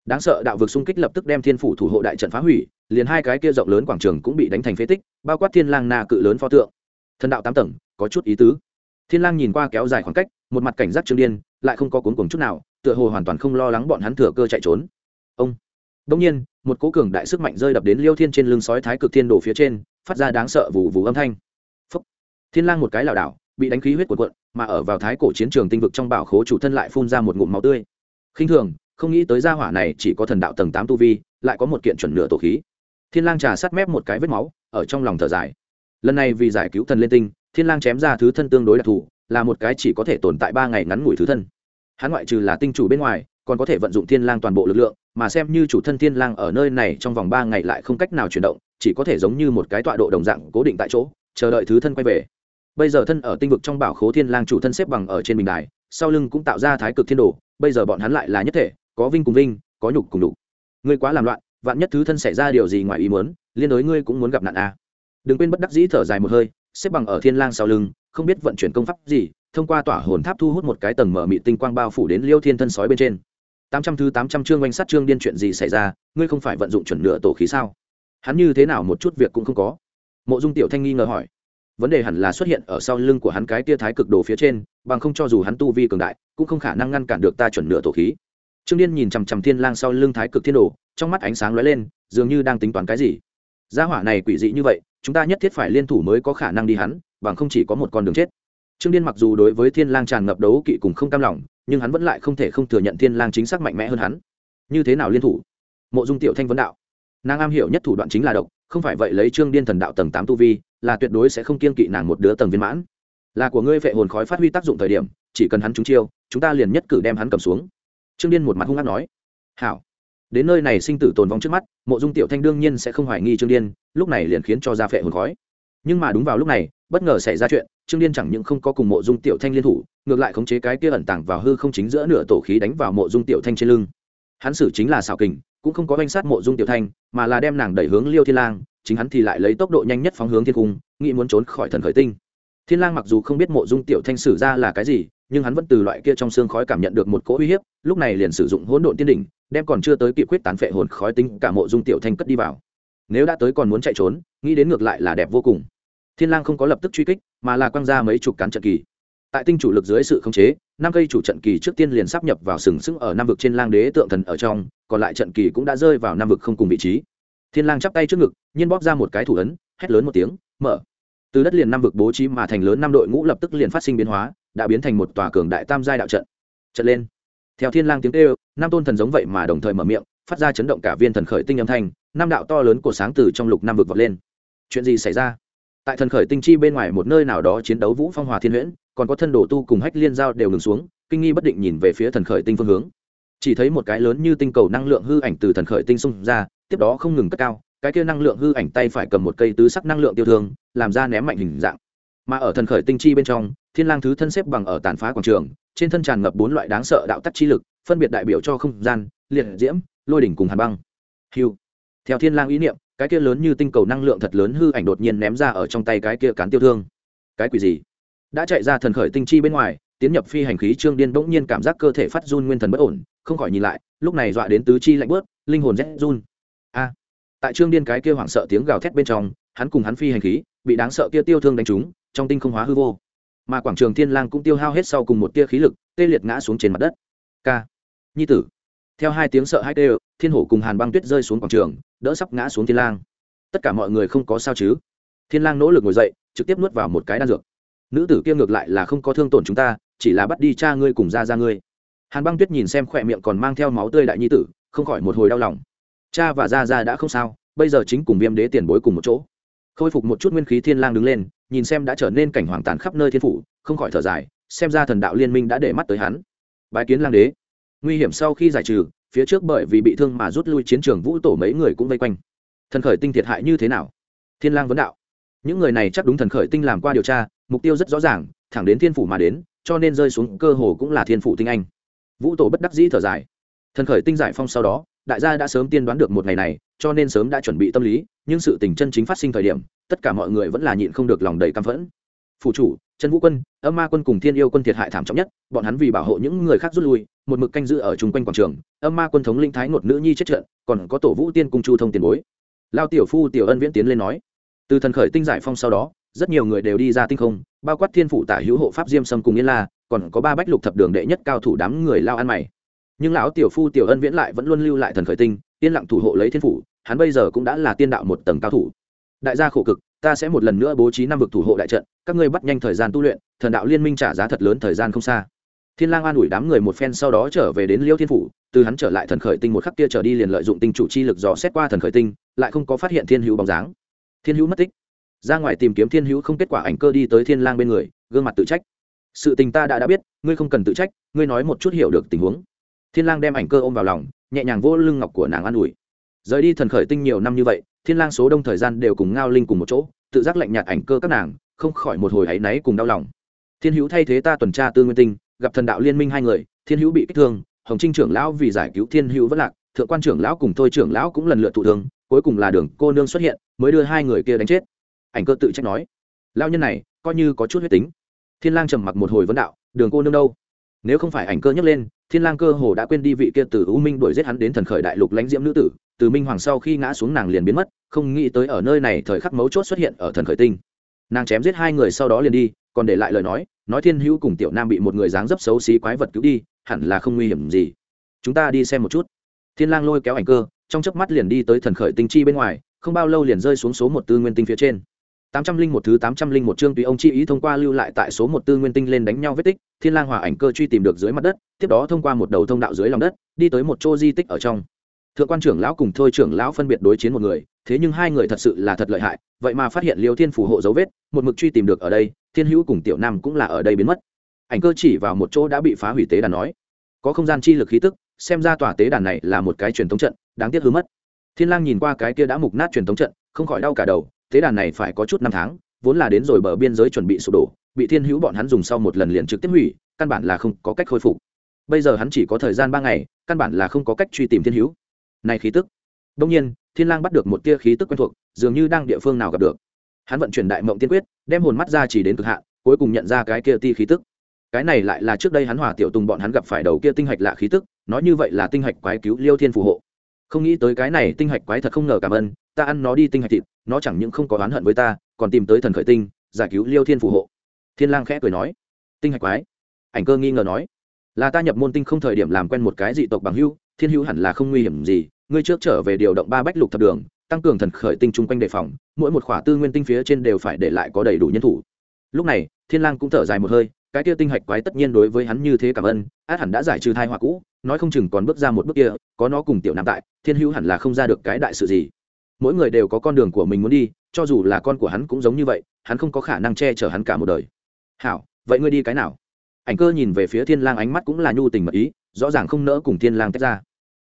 đáng sợ đạo vực xung kích lập tức đem thiên phủ thủ hộ đại trận phá hủy, liền hai cái kia rộng lớn quảng trường cũng bị đánh thành phế tích, bao quát thiên lang na cự lớn pho tượng. Thần đạo tám tầng, có chút ý tứ. Thiên lang nhìn qua kéo dài khoảng cách, một mặt cảnh giác trương điên, lại không có cuốn cuồng chút nào, tựa hồ hoàn toàn không lo lắng bọn hắn thừa cơ chạy trốn. Ông. Đông nhiên, một cố cường đại sức mạnh rơi đập đến liêu thiên trên lưng sói thái cực thiên đổ phía trên, phát ra đáng sợ vù vù âm thanh. Phúc. thiên lang một cái lảo đảo, bị đánh khí huyết cuộn cuộn, mà ở vào thái cổ chiến trường tinh vực trong bảo khố chủ thân lại phun ra một ngụm máu tươi. Khinh thường không nghĩ tới gia hỏa này chỉ có thần đạo tầng tám tu vi, lại có một kiện chuẩn nửa tổ khí. Thiên lang trà sát mép một cái vết máu, ở trong lòng thở dài. Lần này vì giải cứu thần lên tinh, thiên lang chém ra thứ thân tương đối đặc thù, là một cái chỉ có thể tồn tại ba ngày ngắn ngủi thứ thân. Hắn ngoại trừ là tinh chủ bên ngoài, còn có thể vận dụng thiên lang toàn bộ lực lượng, mà xem như chủ thân thiên lang ở nơi này trong vòng ba ngày lại không cách nào chuyển động, chỉ có thể giống như một cái tọa độ đồng dạng cố định tại chỗ, chờ đợi thứ thân quay về. Bây giờ thân ở tinh vực trong bảo khố thiên lang chủ thân xếp bằng ở trên bình đài, sau lưng cũng tạo ra thái cực thiên đồ, bây giờ bọn hắn lại là nhất thể có vinh cùng vinh, có nhục cùng đủ ngươi quá làm loạn, vạn nhất thứ thân xảy ra điều gì ngoài ý muốn, liên đối ngươi cũng muốn gặp nạn a à. đừng quên bất đắc dĩ thở dài một hơi, xếp bằng ở thiên lang sau lưng, không biết vận chuyển công pháp gì, thông qua tỏa hồn tháp thu hút một cái tầng mở mị tinh quang bao phủ đến liêu thiên thân sói bên trên. Tám trăm thứ tám trăm chương oanh sát chương điên chuyện gì xảy ra, ngươi không phải vận dụng chuẩn nửa tổ khí sao? Hắn như thế nào một chút việc cũng không có. Mộ dung tiểu thanh nghi ngờ hỏi. Vấn đề hẳn là xuất hiện ở sau lưng của hắn cái tia thái cực đồ phía trên, bằng không cho dù hắn tu vi cường đại, cũng không khả năng ngăn cản được ta chuẩn nửa tổ khí trương điên nhìn chằm chằm thiên lang sau lưng thái cực thiên đồ, trong mắt ánh sáng lóe lên, dường như đang tính toán cái gì. Gia hỏa này quỷ dị như vậy, chúng ta nhất thiết phải liên thủ mới có khả năng đi hắn, bằng không chỉ có một con đường chết. Trương điên mặc dù đối với thiên lang tràn ngập đấu kỵ cùng không cam lòng, nhưng hắn vẫn lại không thể không thừa nhận thiên lang chính xác mạnh mẽ hơn hắn. Như thế nào liên thủ? Mộ dung tiểu thanh vấn đạo. Nàng am hiểu nhất thủ đoạn chính là độc, không phải vậy lấy trương điên thần đạo tầng tám tu vi, là tuyệt đối sẽ không kiên kỵ nàng một đứa tầng viên mãn. Là của ngươi vệ hồn khói phát huy tác dụng thời điểm, chỉ cần hắn trúng chiêu, chúng ta liền nhất cử đem hắn cầm xuống trương điên một mặt hung hát nói, hảo, đến nơi này sinh tử tồn vong trước mắt, mộ dung tiểu thanh đương nhiên sẽ không hoài nghi trương điên, lúc này liền khiến cho ra phệ hồn khói. Nhưng mà đúng vào lúc này, bất ngờ xảy ra chuyện, trương điên chẳng những không có cùng mộ dung tiểu thanh liên thủ, ngược lại khống chế cái kia ẩn tàng vào hư không chính giữa nửa tổ khí đánh vào mộ dung tiểu thanh trên lưng. Hắn xử chính là xảo kình, cũng không có danh sát mộ dung tiểu thanh, mà là đem nàng đẩy hướng liêu thiên lang, chính hắn thì lại lấy tốc độ nhanh nhất phóng hướng thiên cung, nghĩ muốn trốn khỏi thần khởi tinh. Thiên lang mặc dù không biết mộ dung tiểu thanh sử ra là cái gì nhưng hắn vẫn từ loại kia trong xương khói cảm nhận được một cỗ uy hiếp, lúc này liền sử dụng hỗn độn tiên đỉnh, đem còn chưa tới kịp quyết tán phệ hồn khói tinh cả mộ dung tiểu thanh cất đi vào. Nếu đã tới còn muốn chạy trốn, nghĩ đến ngược lại là đẹp vô cùng. Thiên lang không có lập tức truy kích, mà là quăng ra mấy chục cán trận kỳ. Tại tinh chủ lực dưới sự khống chế, năm cây chủ trận kỳ trước tiên liền sắp nhập vào sừng sững ở năm vực trên lang đế tượng thần ở trong, còn lại trận kỳ cũng đã rơi vào năm vực không cùng vị trí. Thiên lang chắp tay trước ngực, nhiên bóp ra một cái thủ ấn, hét lớn một tiếng, mở. Từ đất liền năm vực bố trí mà thành lớn năm đội ngũ lập tức liền phát sinh biến hóa đã biến thành một tòa cường đại tam giai đạo trận. Trận lên. Theo thiên lang tiếng kêu, năm tôn thần giống vậy mà đồng thời mở miệng, phát ra chấn động cả viên thần khởi tinh âm thanh, năm đạo to lớn của sáng từ trong lục năm vực vọt lên. Chuyện gì xảy ra? Tại thần khởi tinh chi bên ngoài một nơi nào đó chiến đấu vũ phong hòa thiên huyễn, còn có thân đồ tu cùng hách liên giao đều ngừng xuống, kinh nghi bất định nhìn về phía thần khởi tinh phương hướng. Chỉ thấy một cái lớn như tinh cầu năng lượng hư ảnh từ thần khởi tinh xung ra, tiếp đó không ngừng cất cao, cái kia năng lượng hư ảnh tay phải cầm một cây tứ sắc năng lượng tiêu thương, làm ra ném mạnh hình dạng mà ở thần khởi tinh chi bên trong, thiên lang thứ thân xếp bằng ở tàn phá quảng trường, trên thân tràn ngập bốn loại đáng sợ đạo tắc chi lực, phân biệt đại biểu cho không gian, liệt diễm, lôi đỉnh cùng hàn băng. Hưu. Theo thiên lang ý niệm, cái kia lớn như tinh cầu năng lượng thật lớn hư ảnh đột nhiên ném ra ở trong tay cái kia cán tiêu thương. Cái quỷ gì? Đã chạy ra thần khởi tinh chi bên ngoài, tiến nhập phi hành khí trương điên bỗng nhiên cảm giác cơ thể phát run nguyên thần bất ổn, không khỏi nhìn lại, lúc này dọa đến tứ chi lạnh bớt, linh hồn rét run. A. Tại trương điên cái kia hoảng sợ tiếng gào thét bên trong, hắn cùng hắn phi hành khí, bị đáng sợ kia tiêu thương đánh trúng trong tinh không hóa hư vô. Mà quảng trường thiên lang cũng tiêu hao hết sau cùng một tia khí lực, tê liệt ngã xuống trên mặt đất. K nhi tử. Theo hai tiếng sợ hãi tê thiên hổ cùng hàn băng tuyết rơi xuống quảng trường, đỡ sắp ngã xuống thiên lang. Tất cả mọi người không có sao chứ? Thiên lang nỗ lực ngồi dậy, trực tiếp nuốt vào một cái đan dược. Nữ tử kia ngược lại là không có thương tổn chúng ta, chỉ là bắt đi cha ngươi cùng ra ra ngươi. Hàn băng tuyết nhìn xem khỏe miệng còn mang theo máu tươi đại nhi tử, không khỏi một hồi đau lòng. Cha và ra ra đã không sao, bây giờ chính cùng viêm đế tiền bối cùng một chỗ khôi phục một chút nguyên khí thiên lang đứng lên, nhìn xem đã trở nên cảnh hoàng tàn khắp nơi thiên phủ, không khỏi thở dài, xem ra thần đạo liên minh đã để mắt tới hắn. Bái kiến lang đế. Nguy hiểm sau khi giải trừ, phía trước bởi vì bị thương mà rút lui chiến trường vũ tổ mấy người cũng vây quanh. Thần khởi tinh thiệt hại như thế nào? Thiên lang vấn đạo. Những người này chắc đúng thần khởi tinh làm qua điều tra, mục tiêu rất rõ ràng, thẳng đến thiên phủ mà đến, cho nên rơi xuống cơ hồ cũng là thiên phủ tinh anh. Vũ tổ bất đắc dĩ thở dài. Thần khởi tinh giải phong sau đó, đại gia đã sớm tiên đoán được một ngày này cho nên sớm đã chuẩn bị tâm lý, nhưng sự tình chân chính phát sinh thời điểm, tất cả mọi người vẫn là nhịn không được lòng đầy căm phẫn. Phủ chủ, trần vũ quân, âm ma quân cùng thiên yêu quân thiệt hại thảm trọng nhất, bọn hắn vì bảo hộ những người khác rút lui, một mực canh giữ ở chung quanh quảng trường, âm ma quân thống linh thái ngột nữ nhi chết trận, còn có tổ vũ tiên cung chu thông tiền bối. Lao tiểu phu tiểu ân viễn tiến lên nói, từ thần khởi tinh giải phong sau đó, rất nhiều người đều đi ra tinh không, bao quát thiên phụ tả hữu hộ pháp diêm sâm cùng yên la, còn có ba bách lục thập đường đệ nhất cao thủ đám người lao ăn mày nhưng lão tiểu phu tiểu ân viễn lại vẫn luôn lưu lại thần khởi tinh, yên lặng thủ hộ lấy thiên phủ, hắn bây giờ cũng đã là tiên đạo một tầng cao thủ. Đại gia khổ cực, ta sẽ một lần nữa bố trí năm vực thủ hộ đại trận, các ngươi bắt nhanh thời gian tu luyện, thần đạo liên minh trả giá thật lớn thời gian không xa. Thiên lang an ủi đám người một phen sau đó trở về đến liêu thiên phủ, từ hắn trở lại thần khởi tinh một khắc kia trở đi liền lợi dụng tinh chủ chi lực dò xét qua thần khởi tinh, lại không có phát hiện thiên hữu bóng dáng. Thiên hữu mất tích. Ra ngoài tìm kiếm thiên hữu không kết quả ảnh cơ đi tới thiên lang bên người, gương mặt tự trách. Sự tình ta đã đã biết, ngươi không cần tự trách, ngươi nói một chút hiểu được tình huống thiên lang đem ảnh cơ ôm vào lòng, nhẹ nhàng vỗ lưng ngọc của nàng an ủi. Rời đi thần khởi tinh nhiều năm như vậy, thiên lang số đông thời gian đều cùng ngao linh cùng một chỗ, tự giác lạnh nhạt ảnh cơ các nàng, không khỏi một hồi hãy náy cùng đau lòng. Thiên hữu thay thế ta tuần tra tư nguyên tinh, gặp thần đạo liên minh hai người, thiên hữu bị kích thương, hồng trinh trưởng lão vì giải cứu thiên hữu vất lạc, thượng quan trưởng lão cùng thôi trưởng lão cũng lần lượt thụ thương, cuối cùng là đường cô nương xuất hiện, mới đưa hai người kia đánh chết. Ảnh cơ tự trách nói lao nhân này coi như có chút huyết tính. Thiên lang trầm mặc một hồi vấn đạo, đường cô nương đâu? Nếu không phải ảnh cơ nhấc lên, thiên lang cơ hồ đã quên đi vị kia từ u minh đuổi giết hắn đến thần khởi đại lục lãnh diễm nữ tử, từ minh hoàng sau khi ngã xuống nàng liền biến mất, không nghĩ tới ở nơi này thời khắc mấu chốt xuất hiện ở thần khởi tinh. Nàng chém giết hai người sau đó liền đi, còn để lại lời nói nói thiên hữu cùng tiểu nam bị một người dáng dấp xấu xí quái vật cứu đi, hẳn là không nguy hiểm gì. Chúng ta đi xem một chút. Thiên lang lôi kéo ảnh cơ, trong chớp mắt liền đi tới thần khởi tinh chi bên ngoài, không bao lâu liền rơi xuống số một tư nguyên tinh phía trên tám trăm linh một thứ tám trăm linh một chương tùy ông chi ý thông qua lưu lại tại số một tư nguyên tinh lên đánh nhau vết tích, thiên lang hòa ảnh cơ truy tìm được dưới mặt đất, tiếp đó thông qua một đầu thông đạo dưới lòng đất, đi tới một chỗ di tích ở trong. Thượng quan trưởng lão cùng thôi trưởng lão phân biệt đối chiến một người, thế nhưng hai người thật sự là thật lợi hại, vậy mà phát hiện liêu thiên phù hộ dấu vết, một mực truy tìm được ở đây, thiên hữu cùng tiểu nam cũng là ở đây biến mất. Ảnh cơ chỉ vào một chỗ đã bị phá hủy tế đàn nói, có không gian chi lực khí tức, xem ra tòa tế đàn này là một cái truyền thống trận, đáng tiếc hư mất. Thiên lang nhìn qua cái kia đã mục nát truyền thống trận, không khỏi đau cả đầu tế đàn này phải có chút năm tháng, vốn là đến rồi bờ biên giới chuẩn bị sụp đổ, bị thiên hữu bọn hắn dùng sau một lần liền trực tiếp hủy, căn bản là không có cách khôi phục. Bây giờ hắn chỉ có thời gian ba ngày, căn bản là không có cách truy tìm thiên hữu. Này khí tức. Đông nhiên, thiên lang bắt được một tia khí tức quen thuộc, dường như đang địa phương nào gặp được. Hắn vận chuyển đại mộng tiên quyết, đem hồn mắt ra chỉ đến cực hạn, cuối cùng nhận ra cái kia ti khí tức. Cái này lại là trước đây hắn hòa tiểu tùng bọn hắn gặp phải đầu kia tinh hạch lạ khí tức, nói như vậy là tinh hạch quái cứu liêu thiên phù hộ. Không nghĩ tới cái này tinh hạch quái thật không ngờ cảm ơn ta ăn nó đi tinh hạch thịt, nó chẳng những không có oán hận với ta, còn tìm tới thần khởi tinh, giải cứu liêu thiên phù hộ. Thiên lang khẽ cười nói. Tinh hạch quái. Ảnh cơ nghi ngờ nói. Là ta nhập môn tinh không thời điểm làm quen một cái dị tộc bằng hưu thiên hưu hẳn là không nguy hiểm gì, ngươi trước trở về điều động ba bách lục thập đường, tăng cường thần khởi tinh chung quanh đề phòng, mỗi một khỏa tư nguyên tinh phía trên đều phải để lại có đầy đủ nhân thủ. Lúc này, thiên lang cũng thở dài một hơi, cái kia tinh hạch quái tất nhiên đối với hắn như thế cảm ơn, át hẳn đã giải trừ thai họa cũ, nói không chừng còn bước ra một bước kia, có nó cùng tiểu nam tại, thiên hữu hẳn là không ra được cái đại sự gì mỗi người đều có con đường của mình muốn đi, cho dù là con của hắn cũng giống như vậy, hắn không có khả năng che chở hắn cả một đời. Hảo, vậy ngươi đi cái nào? Ảnh cơ nhìn về phía thiên lang ánh mắt cũng là nhu tình mật ý, rõ ràng không nỡ cùng thiên lang tách ra.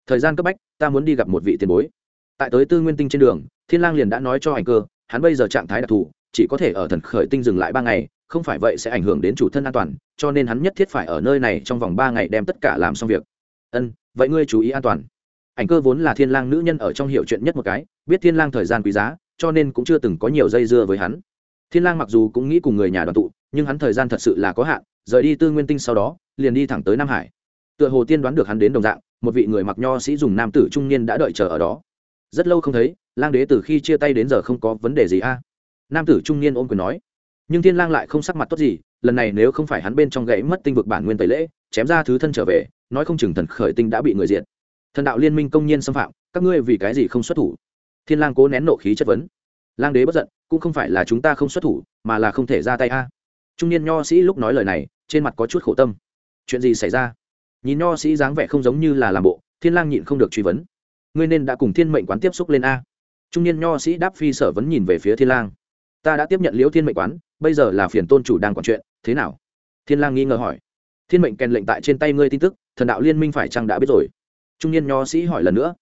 Thời gian cấp bách, ta muốn đi gặp một vị tiền bối. Tại tới tư nguyên tinh trên đường, thiên lang liền đã nói cho ảnh cơ, hắn bây giờ trạng thái đặc thù, chỉ có thể ở thần khởi tinh dừng lại ba ngày, không phải vậy sẽ ảnh hưởng đến chủ thân an toàn, cho nên hắn nhất thiết phải ở nơi này trong vòng ba ngày đem tất cả làm xong việc. Ân, vậy ngươi chú ý an toàn ảnh cơ vốn là thiên lang nữ nhân ở trong hiểu chuyện nhất một cái, biết thiên lang thời gian quý giá, cho nên cũng chưa từng có nhiều dây dưa với hắn. Thiên lang mặc dù cũng nghĩ cùng người nhà đoàn tụ, nhưng hắn thời gian thật sự là có hạn, rời đi tư nguyên tinh sau đó, liền đi thẳng tới nam hải. Tựa hồ tiên đoán được hắn đến đồng dạng, một vị người mặc nho sĩ dùng nam tử trung niên đã đợi chờ ở đó. Rất lâu không thấy, lang đế từ khi chia tay đến giờ không có vấn đề gì a. Nam tử trung niên ôm quyền nói. Nhưng thiên lang lại không sắc mặt tốt gì, lần này nếu không phải hắn bên trong gãy mất tinh vực bản nguyên tẩy lễ, chém ra thứ thân trở về, nói không chừng thần khởi tinh đã bị người diệt thần đạo liên minh công nhiên xâm phạm, các ngươi vì cái gì không xuất thủ? Thiên lang cố nén nộ khí chất vấn. Lang đế bất giận, cũng không phải là chúng ta không xuất thủ, mà là không thể ra tay a. Trung niên nho sĩ lúc nói lời này, trên mặt có chút khổ tâm. Chuyện gì xảy ra? Nhìn nho sĩ dáng vẻ không giống như là làm bộ, thiên lang nhịn không được truy vấn. Ngươi nên đã cùng thiên mệnh quán tiếp xúc lên a. Trung niên nho sĩ đáp phi sở vấn nhìn về phía thiên lang. Ta đã tiếp nhận liễu thiên mệnh quán, bây giờ là phiền tôn chủ đang quản chuyện, thế nào? Thiên lang nghi ngờ hỏi. Thiên mệnh kèn lệnh tại trên tay ngươi tin tức, thần đạo liên minh phải chăng đã biết rồi? Trung niên nho sĩ hỏi lần nữa.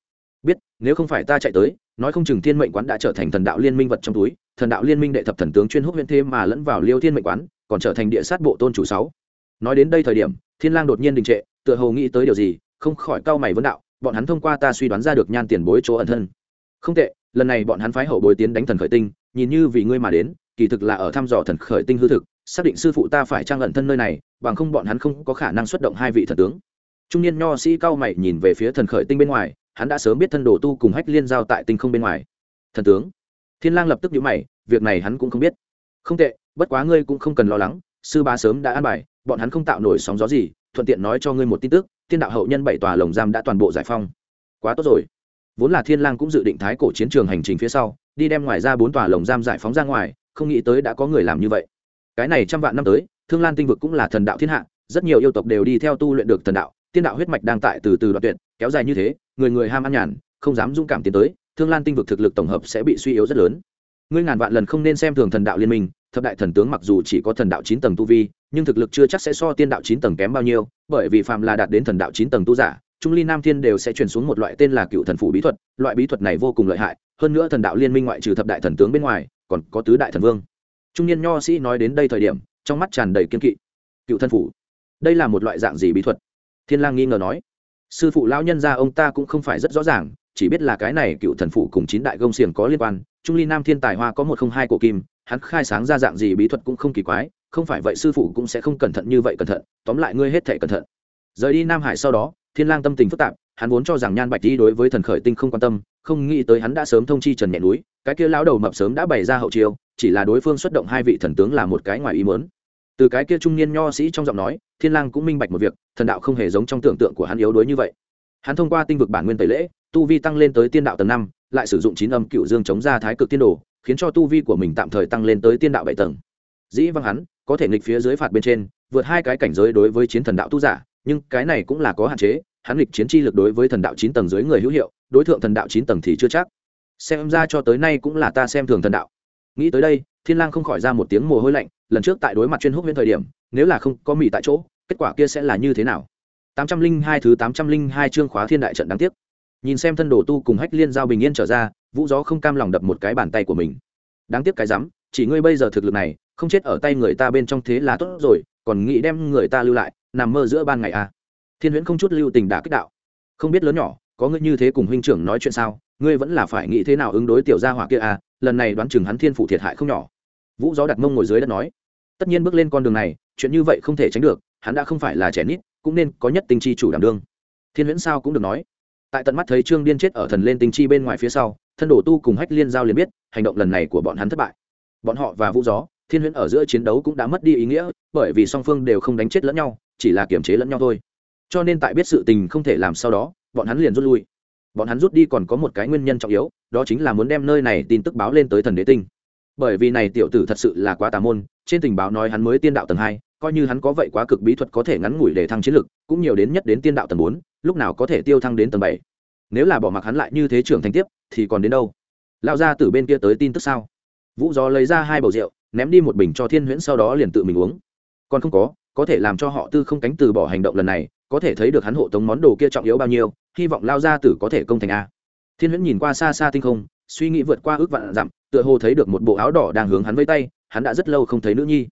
Biết, nếu không phải ta chạy tới, nói không chừng thiên mệnh quán đã trở thành thần đạo liên minh vật trong túi, thần đạo liên minh đệ thập thần tướng chuyên húc huyện thêm mà lẫn vào liêu thiên mệnh quán, còn trở thành địa sát bộ tôn chủ sáu. Nói đến đây thời điểm, thiên lang đột nhiên đình trệ, tựa hồ nghĩ tới điều gì, không khỏi cau mày vấn đạo, bọn hắn thông qua ta suy đoán ra được nhan tiền bối chỗ ẩn thân. Không tệ, lần này bọn hắn phái hậu bối tiến đánh thần khởi tinh, nhìn như vì ngươi mà đến, kỳ thực là ở thăm dò thần khởi tinh hư thực, xác định sư phụ ta phải trang ẩn thân nơi này, bằng không bọn hắn không có khả năng xuất động hai vị thần tướng trung niên nho sĩ cao mày nhìn về phía thần khởi tinh bên ngoài, hắn đã sớm biết thân đồ tu cùng hách liên giao tại tinh không bên ngoài. Thần tướng. Thiên lang lập tức nhíu mày, việc này hắn cũng không biết. Không tệ, bất quá ngươi cũng không cần lo lắng, sư bá sớm đã an bài, bọn hắn không tạo nổi sóng gió gì, thuận tiện nói cho ngươi một tin tức, thiên đạo hậu nhân bảy tòa lồng giam đã toàn bộ giải phong. Quá tốt rồi. Vốn là thiên lang cũng dự định thái cổ chiến trường hành trình phía sau, đi đem ngoài ra bốn tòa lồng giam giải phóng ra ngoài, không nghĩ tới đã có người làm như vậy. Cái này trăm vạn năm tới, thương lan tinh vực cũng là thần đạo thiên hạ, rất nhiều yêu tộc đều đi theo tu luyện được thần đạo tiên đạo huyết mạch đang tại từ từ đoạn tuyệt, kéo dài như thế, người người ham ăn nhàn, không dám dũng cảm tiến tới, thương lan tinh vực thực lực tổng hợp sẽ bị suy yếu rất lớn. Ngươi ngàn vạn lần không nên xem thường thần đạo liên minh, thập đại thần tướng mặc dù chỉ có thần đạo chín tầng tu vi, nhưng thực lực chưa chắc sẽ so tiên đạo chín tầng kém bao nhiêu, bởi vì phàm là đạt đến thần đạo chín tầng tu giả, trung ly nam thiên đều sẽ truyền xuống một loại tên là cựu thần phủ bí thuật, loại bí thuật này vô cùng lợi hại, hơn nữa thần đạo liên minh ngoại trừ thập đại thần tướng bên ngoài, còn có tứ đại thần vương. Trung niên nho sĩ nói đến đây thời điểm, trong mắt tràn đầy kiên kỵ. Cựu Thần phủ. Đây là một loại dạng gì bí thuật? Thiên lang nghi ngờ nói, sư phụ lão nhân gia ông ta cũng không phải rất rõ ràng, chỉ biết là cái này cựu thần phụ cùng chín đại gông xiềng có liên quan, trung ly nam thiên tài hoa có một không hai cổ kim, hắn khai sáng ra dạng gì bí thuật cũng không kỳ quái, không phải vậy sư phụ cũng sẽ không cẩn thận như vậy cẩn thận, tóm lại ngươi hết thể cẩn thận. Rời đi nam hải sau đó, thiên lang tâm tình phức tạp, hắn vốn cho rằng nhan bạch đi đối với thần khởi tinh không quan tâm, không nghĩ tới hắn đã sớm thông chi trần nhẹ núi, cái kia lão đầu mập sớm đã bày ra hậu chiêu, chỉ là đối phương xuất động hai vị thần tướng là một cái ngoài ý muốn từ cái kia trung niên nho sĩ trong giọng nói, thiên lang cũng minh bạch một việc, thần đạo không hề giống trong tưởng tượng của hắn yếu đuối như vậy. Hắn thông qua tinh vực bản nguyên tẩy lễ, tu vi tăng lên tới tiên đạo tầng năm, lại sử dụng chín âm cựu dương chống ra thái cực tiên đồ, khiến cho tu vi của mình tạm thời tăng lên tới tiên đạo bảy tầng. Dĩ văng hắn, có thể nghịch phía dưới phạt bên trên, vượt hai cái cảnh giới đối với chiến thần đạo tu giả, nhưng cái này cũng là có hạn chế, hắn nghịch chiến chi lực đối với thần đạo chín tầng dưới người hữu hiệu, đối tượng thần đạo chín tầng thì chưa chắc. Xem ra cho tới nay cũng là ta xem thường thần đạo. Nghĩ tới đây thiên lang không khỏi ra một tiếng mồ hôi lạnh, lần trước tại đối mặt chuyên húc huyễn thời điểm, nếu là không có mì tại chỗ, kết quả kia sẽ là như thế nào? 802 thứ 802 chương khóa thiên đại trận đáng tiếc. Nhìn xem thân đồ tu cùng hách liên giao bình yên trở ra, vũ gió không cam lòng đập một cái bàn tay của mình. Đáng tiếc cái rắm, chỉ ngươi bây giờ thực lực này, không chết ở tay người ta bên trong thế là tốt rồi, còn nghĩ đem người ta lưu lại, nằm mơ giữa ban ngày à. thiên huyễn không chút lưu tình đã kích đạo. Không biết lớn nhỏ, có ngươi như thế cùng huynh trưởng nói chuyện sao, ngươi vẫn là phải nghĩ thế nào ứng đối tiểu gia hỏa kia à? Lần này đoán chừng hắn thiên phụ thiệt hại không nhỏ vũ gió đặt mông ngồi dưới đất nói, tất nhiên bước lên con đường này, chuyện như vậy không thể tránh được, hắn đã không phải là trẻ nít, cũng nên có nhất tinh chi chủ đảm đương. Thiên huyễn sao cũng được nói. Tại tận mắt thấy trương điên chết ở thần lên tinh chi bên ngoài phía sau, thân đổ tu cùng hách liên giao liền biết, hành động lần này của bọn hắn thất bại. Bọn họ và vũ gió, thiên huyễn ở giữa chiến đấu cũng đã mất đi ý nghĩa, bởi vì song phương đều không đánh chết lẫn nhau, chỉ là kiềm chế lẫn nhau thôi. Cho nên tại biết sự tình không thể làm sau đó, bọn hắn liền rút lui. Bọn hắn rút đi còn có một cái nguyên nhân trọng yếu, đó chính là muốn đem nơi này tin tức báo lên tới thần đế tinh bởi vì này tiểu tử thật sự là quá tà môn, trên tình báo nói hắn mới tiên đạo tầng hai, coi như hắn có vậy quá cực bí thuật có thể ngắn ngủi để thăng chiến lực, cũng nhiều đến nhất đến tiên đạo tầng bốn, lúc nào có thể tiêu thăng đến tầng bảy. Nếu là bỏ mặc hắn lại như thế trưởng thành tiếp, thì còn đến đâu? Lao ra từ bên kia tới tin tức sao? Vũ gió lấy ra hai bầu rượu, ném đi một bình cho thiên huyễn sau đó liền tự mình uống. Còn không có có thể làm cho họ tư không cánh từ bỏ hành động lần này, có thể thấy được hắn hộ tống món đồ kia trọng yếu bao nhiêu, hy vọng lao ra tử có thể công thành a. Thiên huyễn nhìn qua xa xa tinh không, suy nghĩ vượt qua ước vạn dặm tựa hồ thấy được một bộ áo đỏ đang hướng hắn vây tay, hắn đã rất lâu không thấy nữ nhi.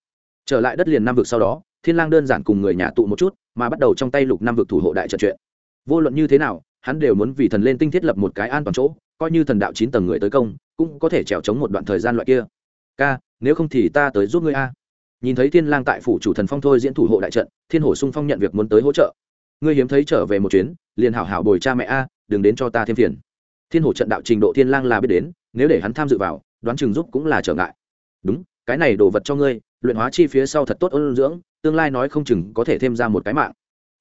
Trở lại đất liền Nam vực sau đó, thiên lang đơn giản cùng người nhà tụ một chút, mà bắt đầu trong tay lục Nam vực thủ hộ đại trận chuyện. Vô luận như thế nào, hắn đều muốn vì thần lên tinh thiết lập một cái an toàn chỗ, coi như thần đạo chín tầng người tới công, cũng có thể trèo chống một đoạn thời gian loại kia. Ca, nếu không thì ta tới giúp ngươi a. Nhìn thấy thiên lang tại phủ chủ thần phong thôi diễn thủ hộ đại trận, thiên hổ sung phong nhận việc muốn tới hỗ trợ. Ngươi hiếm thấy trở về một chuyến, liền hảo hảo bồi cha mẹ a, đừng đến cho ta thêm phiền. Thiên hổ trận đạo trình độ thiên lang là biết đến, nếu để hắn tham dự vào đoán chừng giúp cũng là trở ngại. Đúng, cái này đồ vật cho ngươi, luyện hóa chi phía sau thật tốt ôn dưỡng, tương lai nói không chừng có thể thêm ra một cái mạng.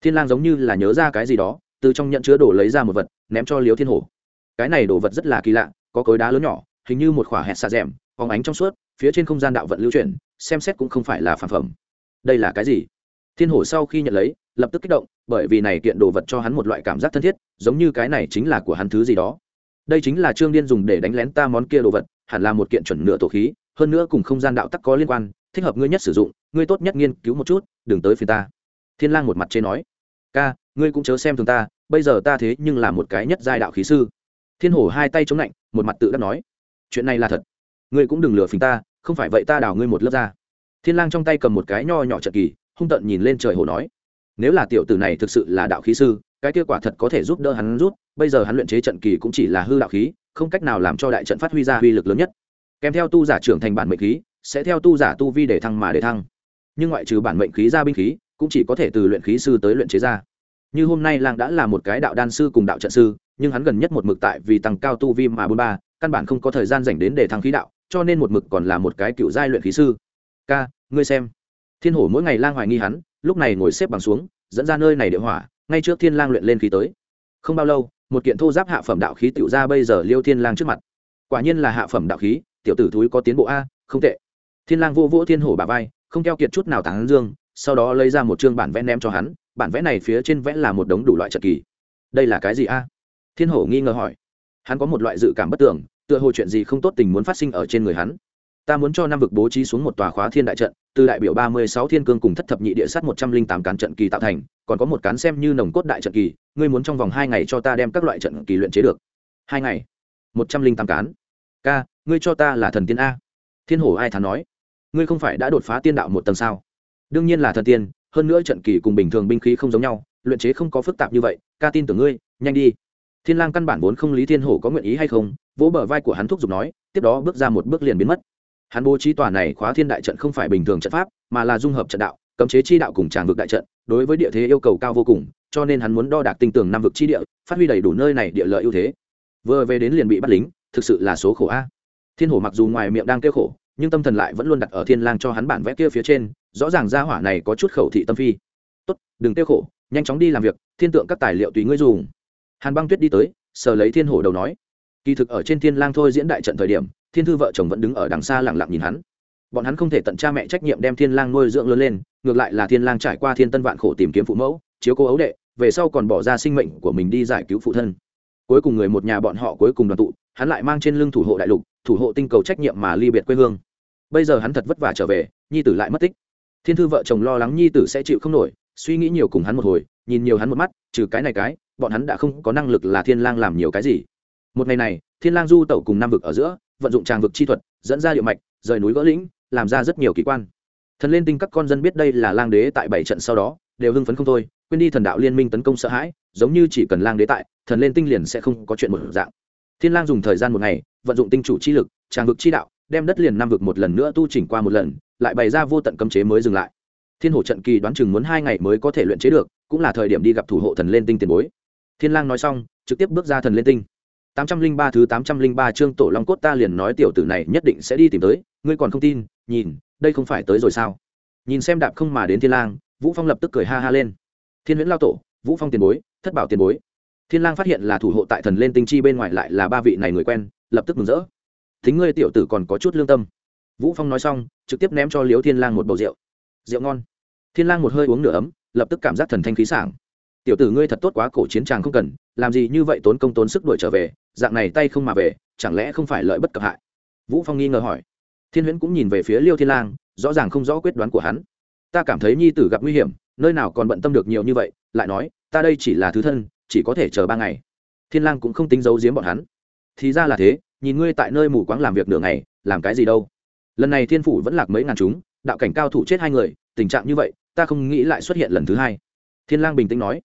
Thiên lang giống như là nhớ ra cái gì đó, từ trong nhận chứa đồ lấy ra một vật, ném cho liếu thiên hổ. Cái này đồ vật rất là kỳ lạ, có cối đá lớn nhỏ, hình như một khỏa hẹn xà rèm, phóng ánh trong suốt, phía trên không gian đạo vận lưu chuyển, xem xét cũng không phải là phản phẩm. Đây là cái gì? Thiên hổ sau khi nhận lấy, lập tức kích động, bởi vì này kiện đồ vật cho hắn một loại cảm giác thân thiết, giống như cái này chính là của hắn thứ gì đó. Đây chính là trương điên dùng để đánh lén ta món kia đồ vật hẳn là một kiện chuẩn nửa tổ khí, hơn nữa cùng không gian đạo tắc có liên quan, thích hợp ngươi nhất sử dụng, ngươi tốt nhất nghiên cứu một chút, đừng tới phiền ta. Thiên lang một mặt chế nói. Ca, ngươi cũng chớ xem thường ta, bây giờ ta thế nhưng là một cái nhất giai đạo khí sư. Thiên hổ hai tay chống lạnh, một mặt tự đắc nói. Chuyện này là thật. Ngươi cũng đừng lừa phình ta, không phải vậy ta đào ngươi một lớp ra. Thiên lang trong tay cầm một cái nho nhỏ trận kỳ, hung tợn nhìn lên trời hồ nói. Nếu là tiểu tử này thực sự là đạo khí sư, cái kia quả thật có thể giúp đỡ hắn rút, bây giờ hắn luyện chế trận kỳ cũng chỉ là hư đạo khí không cách nào làm cho đại trận phát huy ra uy lực lớn nhất. Kèm theo tu giả trưởng thành bản mệnh khí, sẽ theo tu giả tu vi để thăng mà để thăng. Nhưng ngoại trừ bản mệnh khí ra binh khí, cũng chỉ có thể từ luyện khí sư tới luyện chế ra. Như hôm nay lang đã là một cái đạo đan sư cùng đạo trận sư, nhưng hắn gần nhất một mực tại vì tăng cao tu vi mà bôn ba, căn bản không có thời gian dành đến để thăng khí đạo, cho nên một mực còn là một cái cựu giai luyện khí sư. Ca, ngươi xem. Thiên hổ mỗi ngày lang hoài nghi hắn, lúc này ngồi xếp bằng xuống, dẫn ra nơi này địa hỏa, ngay trước thiên lang luyện lên khí tới. Không bao lâu một kiện thô giáp hạ phẩm đạo khí tiểu ra bây giờ liêu thiên lang trước mặt. Quả nhiên là hạ phẩm đạo khí, tiểu tử thúi có tiến bộ a, không tệ. Thiên lang vô vỗ thiên hổ bà vai, không keo kiệt chút nào tán dương, sau đó lấy ra một chương bản vẽ ném cho hắn, bản vẽ này phía trên vẽ là một đống đủ loại trận kỳ. Đây là cái gì a? Thiên hổ nghi ngờ hỏi. Hắn có một loại dự cảm bất tưởng, tựa hồ chuyện gì không tốt tình muốn phát sinh ở trên người hắn. Ta muốn cho năm vực bố trí xuống một tòa khóa thiên đại trận, từ đại biểu ba mươi sáu thiên cương cùng thất thập nhị địa sát một trăm linh tám cán trận kỳ tạo thành, còn có một cán xem như nồng cốt đại trận kỳ ngươi muốn trong vòng hai ngày cho ta đem các loại trận kỳ luyện chế được. Hai ngày? Một trăm linh tám cán. Ca, ngươi cho ta là thần tiên a. Thiên hổ ai thán nói. Ngươi không phải đã đột phá tiên đạo một tầng sao? Đương nhiên là thần tiên, hơn nữa trận kỳ cùng bình thường binh khí không giống nhau, luyện chế không có phức tạp như vậy, ca tin tưởng ngươi, nhanh đi. Thiên lang căn bản vốn không lý thiên hổ có nguyện ý hay không, vỗ bờ vai của hắn thúc giục nói, tiếp đó bước ra một bước liền biến mất. Hắn bố trí tòa này khóa thiên đại trận không phải bình thường trận pháp, mà là dung hợp trận đạo cấm chế chi đạo cùng tràng vực đại trận, đối với địa thế yêu cầu cao vô cùng, cho nên hắn muốn đo đạc tinh tường năm vực chi địa, phát huy đầy đủ nơi này địa lợi ưu thế. Vừa về đến liền bị bắt lính, thực sự là số khổ a. Thiên hổ mặc dù ngoài miệng đang kêu khổ, nhưng tâm thần lại vẫn luôn đặt ở thiên lang cho hắn bản vẽ kia phía trên, rõ ràng gia hỏa này có chút khẩu thị tâm phi. Tốt, đừng kêu khổ, nhanh chóng đi làm việc, thiên tượng các tài liệu tùy ngươi dùng. Hàn băng tuyết đi tới, sờ lấy thiên hổ đầu nói. Kỳ thực ở trên thiên lang thôi diễn đại trận thời điểm, thiên thư vợ chồng vẫn đứng ở đằng xa lặng lặng nhìn hắn bọn hắn không thể tận cha mẹ trách nhiệm đem thiên lang nuôi dưỡng lớn lên, ngược lại là thiên lang trải qua thiên tân vạn khổ tìm kiếm phụ mẫu, chiếu cố ấu đệ, về sau còn bỏ ra sinh mệnh của mình đi giải cứu phụ thân. Cuối cùng người một nhà bọn họ cuối cùng đoàn tụ, hắn lại mang trên lưng thủ hộ đại lục, thủ hộ tinh cầu trách nhiệm mà ly biệt quê hương. Bây giờ hắn thật vất vả trở về, nhi tử lại mất tích. Thiên thư vợ chồng lo lắng nhi tử sẽ chịu không nổi, suy nghĩ nhiều cùng hắn một hồi, nhìn nhiều hắn một mắt, trừ cái này cái, bọn hắn đã không có năng lực là thiên lang làm nhiều cái gì. Một ngày này, thiên lang du tẩu cùng nam vực ở giữa, vận dụng tràng vực chi thuật, dẫn ra địa mạch, rời núi gỡ lĩnh làm ra rất nhiều kỳ quan. Thần lên tinh các con dân biết đây là lang đế tại bảy trận sau đó, đều hưng phấn không thôi, quên đi thần đạo liên minh tấn công sợ hãi, giống như chỉ cần lang đế tại, thần lên tinh liền sẽ không có chuyện một dạng. Thiên lang dùng thời gian một ngày, vận dụng tinh chủ chi lực, tràng vực chi đạo, đem đất liền năm vực một lần nữa tu chỉnh qua một lần, lại bày ra vô tận cấm chế mới dừng lại. Thiên hổ trận kỳ đoán chừng muốn hai ngày mới có thể luyện chế được, cũng là thời điểm đi gặp thủ hộ thần lên tinh tiền bối. Thiên lang nói xong, trực tiếp bước ra thần lên tinh. Tám trăm linh ba thứ tám trăm linh ba chương tổ long cốt ta liền nói tiểu tử này nhất định sẽ đi tìm tới, ngươi còn không tin nhìn, đây không phải tới rồi sao? Nhìn xem đạp không mà đến thiên lang, vũ phong lập tức cười ha ha lên. Thiên huyễn lao tổ, vũ phong tiền bối, thất bảo tiền bối. Thiên lang phát hiện là thủ hộ tại thần lên tinh chi bên ngoài lại là ba vị này người quen, lập tức mừng rỡ. Thính ngươi tiểu tử còn có chút lương tâm. Vũ phong nói xong, trực tiếp ném cho liễu thiên lang một bầu rượu. Rượu ngon. Thiên lang một hơi uống nửa ấm, lập tức cảm giác thần thanh khí sảng. Tiểu tử ngươi thật tốt quá, cổ chiến tràng không cần, làm gì như vậy tốn công tốn sức đuổi trở về, dạng này tay không mà về, chẳng lẽ không phải lợi bất cập hại? Vũ phong nghi ngờ hỏi thiên huyễn cũng nhìn về phía liêu thiên lang, rõ ràng không rõ quyết đoán của hắn. Ta cảm thấy nhi tử gặp nguy hiểm, nơi nào còn bận tâm được nhiều như vậy, lại nói, ta đây chỉ là thứ thân, chỉ có thể chờ ba ngày. Thiên lang cũng không tính giấu giếm bọn hắn. Thì ra là thế, nhìn ngươi tại nơi mù quáng làm việc nửa ngày, làm cái gì đâu? Lần này thiên phủ vẫn lạc mấy ngàn chúng, đạo cảnh cao thủ chết hai người, tình trạng như vậy, ta không nghĩ lại xuất hiện lần thứ hai. Thiên lang bình tĩnh nói,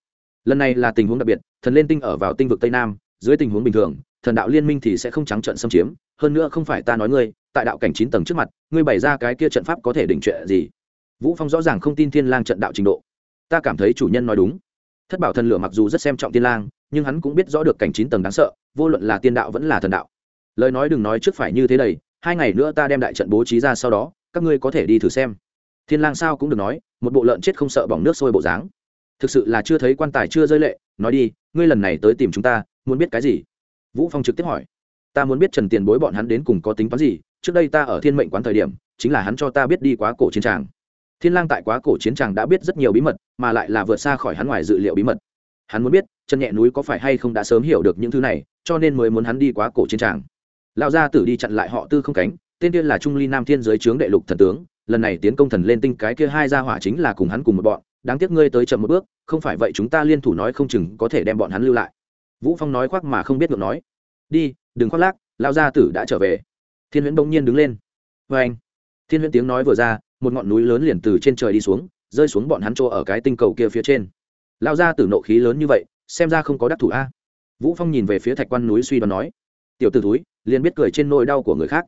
lần này là tình huống đặc biệt, thần lên tinh ở vào tinh vực tây nam, dưới tình huống bình thường, thần đạo liên minh thì sẽ không trắng trợn xâm chiếm, hơn nữa không phải ta nói ngươi tại đạo cảnh chín tầng trước mặt, ngươi bày ra cái kia trận pháp có thể đỉnh chuyện gì? Vũ phong rõ ràng không tin thiên lang trận đạo trình độ. Ta cảm thấy chủ nhân nói đúng. Thất bảo thần lửa mặc dù rất xem trọng tiên lang, nhưng hắn cũng biết rõ được cảnh chín tầng đáng sợ, vô luận là tiên đạo vẫn là thần đạo. Lời nói đừng nói trước phải như thế đầy, hai ngày nữa ta đem đại trận bố trí ra sau đó, các ngươi có thể đi thử xem. Thiên lang sao cũng được nói, một bộ lợn chết không sợ bỏng nước sôi bộ dáng. Thực sự là chưa thấy quan tài chưa rơi lệ, nói đi, ngươi lần này tới tìm chúng ta, muốn biết cái gì? Vũ phong trực tiếp hỏi. Ta muốn biết trần tiền bối bọn hắn đến cùng có tính toán gì trước đây ta ở thiên mệnh quán thời điểm, chính là hắn cho ta biết đi quá cổ chiến tràng. Thiên lang tại quá cổ chiến tràng đã biết rất nhiều bí mật, mà lại là vượt xa khỏi hắn ngoài dự liệu bí mật. Hắn muốn biết, chân nhẹ núi có phải hay không đã sớm hiểu được những thứ này, cho nên mới muốn hắn đi quá cổ chiến tràng. Lão gia tử đi chặn lại họ tư không cánh, tên tiên là trung ly nam thiên giới trướng đệ lục thần tướng, lần này tiến công thần lên tinh cái kia hai gia hỏa chính là cùng hắn cùng một bọn, đáng tiếc ngươi tới chậm một bước, không phải vậy chúng ta liên thủ nói không chừng có thể đem bọn hắn lưu lại. Vũ phong nói khoác mà không biết ngược nói. Đi, đừng khoác lác, lão gia tử đã trở về thiên huyễn bỗng nhiên đứng lên. Vê anh, thiên huyễn tiếng nói vừa ra, một ngọn núi lớn liền từ trên trời đi xuống, rơi xuống bọn hắn chỗ ở cái tinh cầu kia phía trên. Lao ra từ nộ khí lớn như vậy, xem ra không có đắc thủ a. Vũ phong nhìn về phía thạch quan núi suy đoán nói, tiểu tử túi liền biết cười trên nỗi đau của người khác.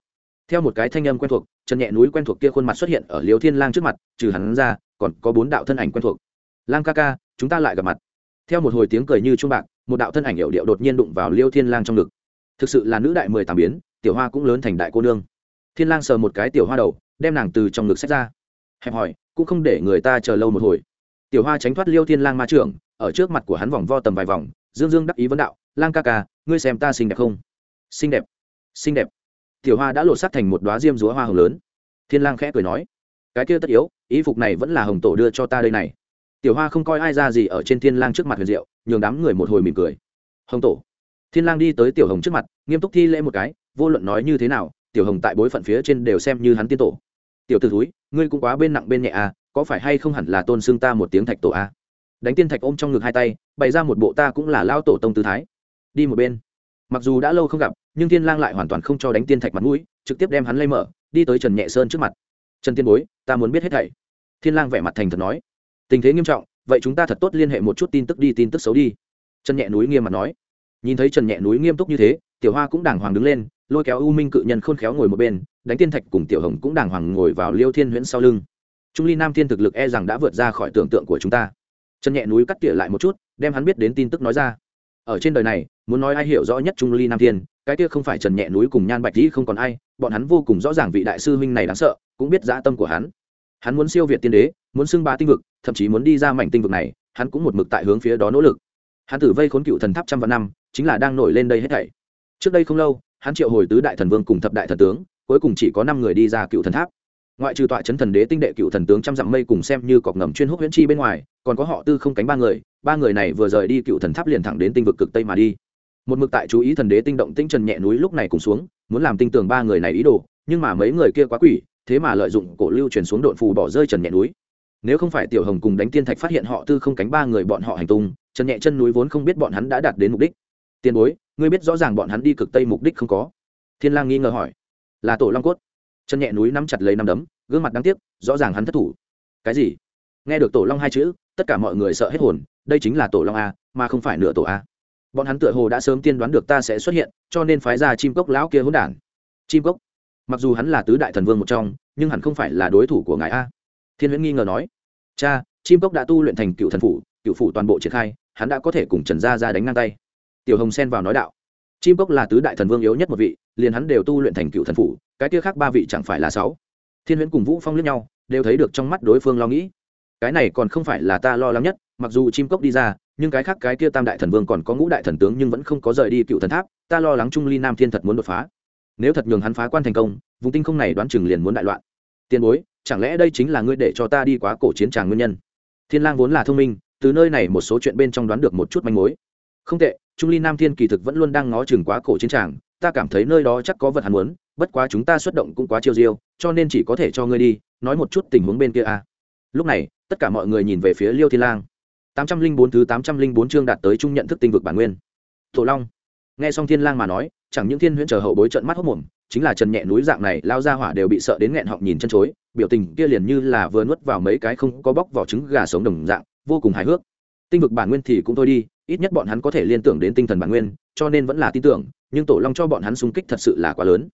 Theo một cái thanh âm quen thuộc trần nhẹ núi quen thuộc kia khuôn mặt xuất hiện ở liều thiên lang trước mặt, trừ hắn ra, còn có bốn đạo thân ảnh quen thuộc. Lang ca ca, chúng ta lại gặp mặt. Theo một hồi tiếng cười như trung bạc, một đạo thân ảnh hiệu điệu đột nhiên đụng vào liêu thiên lang trong ngực. Thực sự là nữ đại mười tám biến tiểu hoa cũng lớn thành đại cô nương. Thiên lang sờ một cái tiểu hoa đầu, đem nàng từ trong ngực xách ra. Hẹp hỏi, cũng không để người ta chờ lâu một hồi. Tiểu hoa tránh thoát liêu thiên lang ma trưởng, ở trước mặt của hắn vòng vo tầm vài vòng, dương dương đắc ý vấn đạo, lang ca ca, ngươi xem ta xinh đẹp không? Xinh đẹp xinh đẹp. Tiểu hoa đã lột xác thành một đóa diêm dúa hoa hồng lớn. Thiên lang khẽ cười nói, cái kia tất yếu, ý phục này vẫn là hồng tổ đưa cho ta đây này. Tiểu hoa không coi ai ra gì ở trên thiên lang trước mặt huyền diệu, nhường đám người một hồi mỉm cười. Hồng tổ. Thiên lang đi tới tiểu hồng trước mặt, nghiêm túc thi lễ một cái vô luận nói như thế nào, tiểu hồng tại bối phận phía trên đều xem như hắn tiên tổ. Tiểu tử thúi, ngươi cũng quá bên nặng bên nhẹ à có phải hay không hẳn là tôn xưng ta một tiếng thạch tổ à? Đánh tiên thạch ôm trong ngực hai tay, bày ra một bộ ta cũng là lao tổ tông tư thái. Đi một bên. Mặc dù đã lâu không gặp, nhưng thiên lang lại hoàn toàn không cho đánh tiên thạch mặt mũi, trực tiếp đem hắn lay mở, đi tới trần nhẹ sơn trước mặt. Trần tiên bối, ta muốn biết hết thảy. Thiên lang vẻ mặt thành thật nói. Tình thế nghiêm trọng, vậy chúng ta thật tốt liên hệ một chút tin tức đi, tin tức xấu đi. Trần nhẹ núi nghiêm mặt nói. Nhìn thấy trần nhẹ núi nghiêm túc như thế, tiểu hoa cũng đàng hoàng đứng lên lôi kéo u minh cự nhân khôn khéo ngồi một bên, đánh tiên thạch cùng tiểu hồng cũng đàng hoàng ngồi vào liêu thiên huyễn sau lưng. Trung ly nam thiên thực lực e rằng đã vượt ra khỏi tưởng tượng của chúng ta. Trần nhẹ núi cắt tỉa lại một chút, đem hắn biết đến tin tức nói ra. Ở trên đời này, muốn nói ai hiểu rõ nhất trung ly nam thiên, cái kia không phải trần nhẹ núi cùng nhan bạch dĩ không còn ai, bọn hắn vô cùng rõ ràng vị đại sư huynh này đáng sợ, cũng biết dã tâm của hắn. Hắn muốn siêu việt tiên đế, muốn xưng bá tinh vực, thậm chí muốn đi ra mảnh tinh vực này, hắn cũng một mực tại hướng phía đó nỗ lực. Hắn tử vây khốn cựu thần tháp trăm vạn năm, chính là đang nổi lên đây hết thảy. Trước đây không lâu hắn triệu hồi tứ đại thần vương cùng thập đại thần tướng, cuối cùng chỉ có năm người đi ra cựu thần tháp. Ngoại trừ tọa chấn thần đế tinh đệ cựu thần tướng trăm dặm mây cùng xem như cọc ngầm chuyên húc huyễn chi bên ngoài, còn có họ tư không cánh ba người ba người này vừa rời đi cựu thần tháp liền thẳng đến tinh vực cực tây mà đi. Một mực tại chú ý thần đế tinh động tinh trần nhẹ núi lúc này cùng xuống, muốn làm tinh tường ba người này ý đồ, nhưng mà mấy người kia quá quỷ, thế mà lợi dụng cổ lưu truyền xuống độn phù bỏ rơi trần nhẹ núi. Nếu không phải tiểu hồng cùng đánh tiên thạch phát hiện họ tư không cánh ba người bọn họ hành tung, trần nhẹ chân núi vốn không biết bọn hắn đã đạt đến mục đích. Tiền bối ngươi biết rõ ràng bọn hắn đi cực tây mục đích không có. Thiên lang nghi ngờ hỏi. Là tổ long cốt. Chân nhẹ núi nắm chặt lấy nắm đấm, gương mặt đáng tiếc, rõ ràng hắn thất thủ. Cái gì? Nghe được tổ long hai chữ, tất cả mọi người sợ hết hồn, đây chính là tổ long a, mà không phải nửa tổ a. Bọn hắn tựa hồ đã sớm tiên đoán được ta sẽ xuất hiện, cho nên phái ra chim cốc lão kia hỗn đản. Chim cốc? Mặc dù hắn là tứ đại thần vương một trong, nhưng hẳn không phải là đối thủ của ngài a. Thiên huyễn nghi ngờ nói. Cha, chim cốc đã tu luyện thành cựu thần phủ, cựu phủ toàn bộ triển khai, hắn đã có thể cùng trần gia ra đánh ngang tay tiểu hồng Sen vào nói đạo, chim cốc là tứ đại thần vương yếu nhất một vị, liền hắn đều tu luyện thành cựu thần phủ, cái kia khác ba vị chẳng phải là sáu. Thiên huyễn cùng vũ phong lướt nhau, đều thấy được trong mắt đối phương lo nghĩ. Cái này còn không phải là ta lo lắng nhất, mặc dù chim cốc đi ra, nhưng cái khác cái kia tam đại thần vương còn có ngũ đại thần tướng nhưng vẫn không có rời đi cựu thần tháp, ta lo lắng trung ly nam thiên thật muốn đột phá. Nếu thật nhường hắn phá quan thành công, vùng tinh không này đoán chừng liền muốn đại loạn. Tiền bối, chẳng lẽ đây chính là ngươi để cho ta đi quá cổ chiến tràng nguyên nhân? Thiên lang vốn là thông minh, từ nơi này một số chuyện bên trong đoán được một chút manh mối không tệ, trung ly nam thiên kỳ thực vẫn luôn đang ngó chừng quá cổ chiến tràng, ta cảm thấy nơi đó chắc có vật hắn muốn, bất quá chúng ta xuất động cũng quá chiêu diêu, cho nên chỉ có thể cho ngươi đi, nói một chút tình huống bên kia a. À. lúc này, tất cả mọi người nhìn về phía liêu thiên lang. tám trăm linh bốn thứ tám trăm linh bốn chương đạt tới trung nhận thức tinh vực bản nguyên. Thổ long. Nghe xong thiên lang mà nói, chẳng những thiên huyễn chờ hậu bối trận mắt hốc mồm, chính là trần nhẹ núi dạng này, lao ra hỏa đều bị sợ đến nghẹn họng nhìn chân chối, biểu tình kia liền như là vừa nuốt vào mấy cái không có bóc vỏ trứng gà sống đồng dạng, vô cùng hài hước. Tinh vực bản nguyên thì cũng thôi đi ít nhất bọn hắn có thể liên tưởng đến tinh thần bản nguyên, cho nên vẫn là tin tưởng, nhưng tổ long cho bọn hắn xung kích thật sự là quá lớn.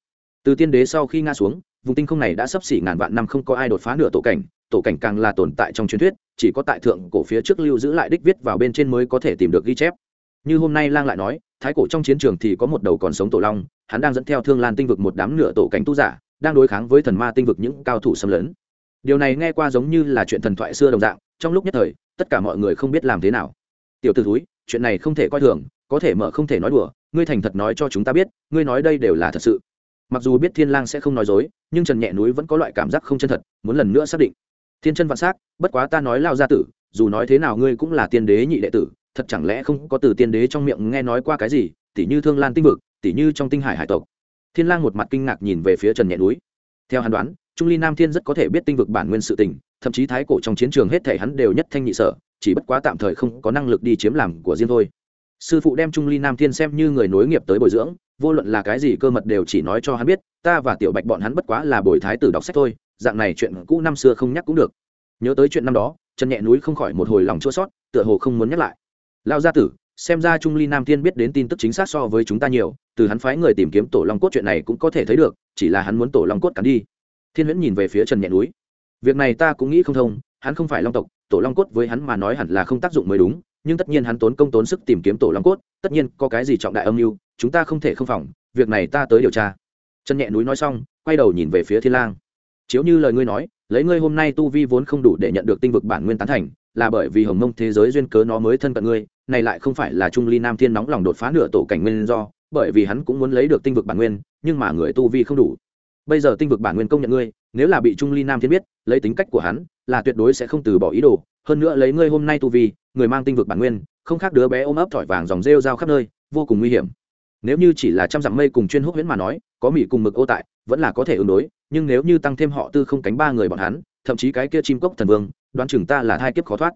Từ tiên đế sau khi nga xuống, vùng tinh không này đã sắp xỉ ngàn vạn năm không có ai đột phá nửa tổ cảnh tổ cảnh càng là tồn tại trong truyền thuyết, chỉ có tại thượng cổ phía trước lưu giữ lại đích viết vào bên trên mới có thể tìm được ghi chép. Như hôm nay lang lại nói, thái cổ trong chiến trường thì có một đầu còn sống tổ long, hắn đang dẫn theo thương lan tinh vực một đám nửa tổ cảnh tu giả, đang đối kháng với thần ma tinh vực những cao thủ xâm lấn. Điều này nghe qua giống như là chuyện thần thoại xưa đồng dạng, trong lúc nhất thời, tất cả mọi người không biết làm thế nào. Tiểu t ử thúi chuyện này không thể coi thường, có thể mở không thể nói đùa, ngươi thành thật nói cho chúng ta biết, ngươi nói đây đều là thật sự. Mặc dù biết thiên lang sẽ không nói dối, nhưng trần nhẹ núi vẫn có loại cảm giác không chân thật, muốn lần nữa xác định. Thiên chân vạn s á c bất quá ta nói lao gia tử, dù nói thế nào ngươi cũng là tiên đế nhị đệ tử, thật chẳng lẽ không có từ tiên đế trong miệng nghe nói qua cái gì, tỉ như thương lan tinh vực, tỉ như trong tinh hải hải tộc. Thiên lang một mặt kinh ngạc nhìn về phía trần nhẹ núi. Theo hắn đoán, trung ly nam thiên rất có thể biết tinh vực bản nguyên sự tình, thậm chí thái cổ trong chiến trường hết thể hắn đều nhất thanh nhị sở chỉ bất quá tạm thời không có năng lực đi chiếm làm của riêng thôi. Sư phụ đem trung ly nam thiên xem như người nối nghiệp tới bồi dưỡng, vô luận là cái gì cơ mật đều chỉ nói cho hắn biết, ta và tiểu bạch bọn hắn bất quá là bồi thái tử đọc sách thôi, dạng này chuyện cũ năm xưa không nhắc cũng được. Nhớ tới chuyện năm đó trần nhẹ núi không khỏi một hồi lòng chua sót tựa hồ không muốn nhắc lại. Lao gia tử, xem ra trung ly nam thiên biết đến tin tức chính xác so với chúng ta nhiều, từ hắn phái người tìm kiếm tổ long cốt chuyện này cũng có thể thấy được, chỉ là hắn muốn tổ long cốt cắn đi. Thiên huyễn nhìn về phía trần nhẹ núi. Việc này ta cũng nghĩ không thông, hắn không phải long tộc tổ long cốt với hắn mà nói hẳn là không tác dụng mới đúng, nhưng tất nhiên hắn tốn công tốn sức tìm kiếm tổ long cốt, tất nhiên có cái gì trọng đại âm mưu, chúng ta không thể không phòng, việc này ta tới điều tra. Chân nhẹ núi nói xong, quay đầu nhìn về phía thiên lang. Chiếu như lời ngươi nói, lấy ngươi hôm nay tu vi vốn không đủ để nhận được tinh vực bản nguyên tán thành, là bởi vì hồng mông thế giới duyên cớ nó mới thân cận ngươi, này lại không phải là trung ly nam thiên nóng lòng đột phá nửa tổ cảnh nguyên do, bởi vì hắn cũng muốn lấy được tinh vực bản nguyên, nhưng mà người tu vi không đủ. Bây giờ tinh vực bản nguyên công nhận ngươi nếu là bị trung ly nam thiên biết, lấy tính cách của hắn, là tuyệt đối sẽ không từ bỏ ý đồ. Hơn nữa lấy ngươi hôm nay tu vi, người mang tinh vực bản nguyên, không khác đứa bé ôm ấp thỏi vàng dòng rêu rao khắp nơi, vô cùng nguy hiểm. Nếu như chỉ là trăm dặm mây cùng chuyên húc huyễn mà nói, có mỹ cùng mực ô tại, vẫn là có thể ứng đối, nhưng nếu như tăng thêm họ tư không cánh ba người bọn hắn, thậm chí cái kia chim cốc thần vương, đoán chừng ta là hai kiếp khó thoát.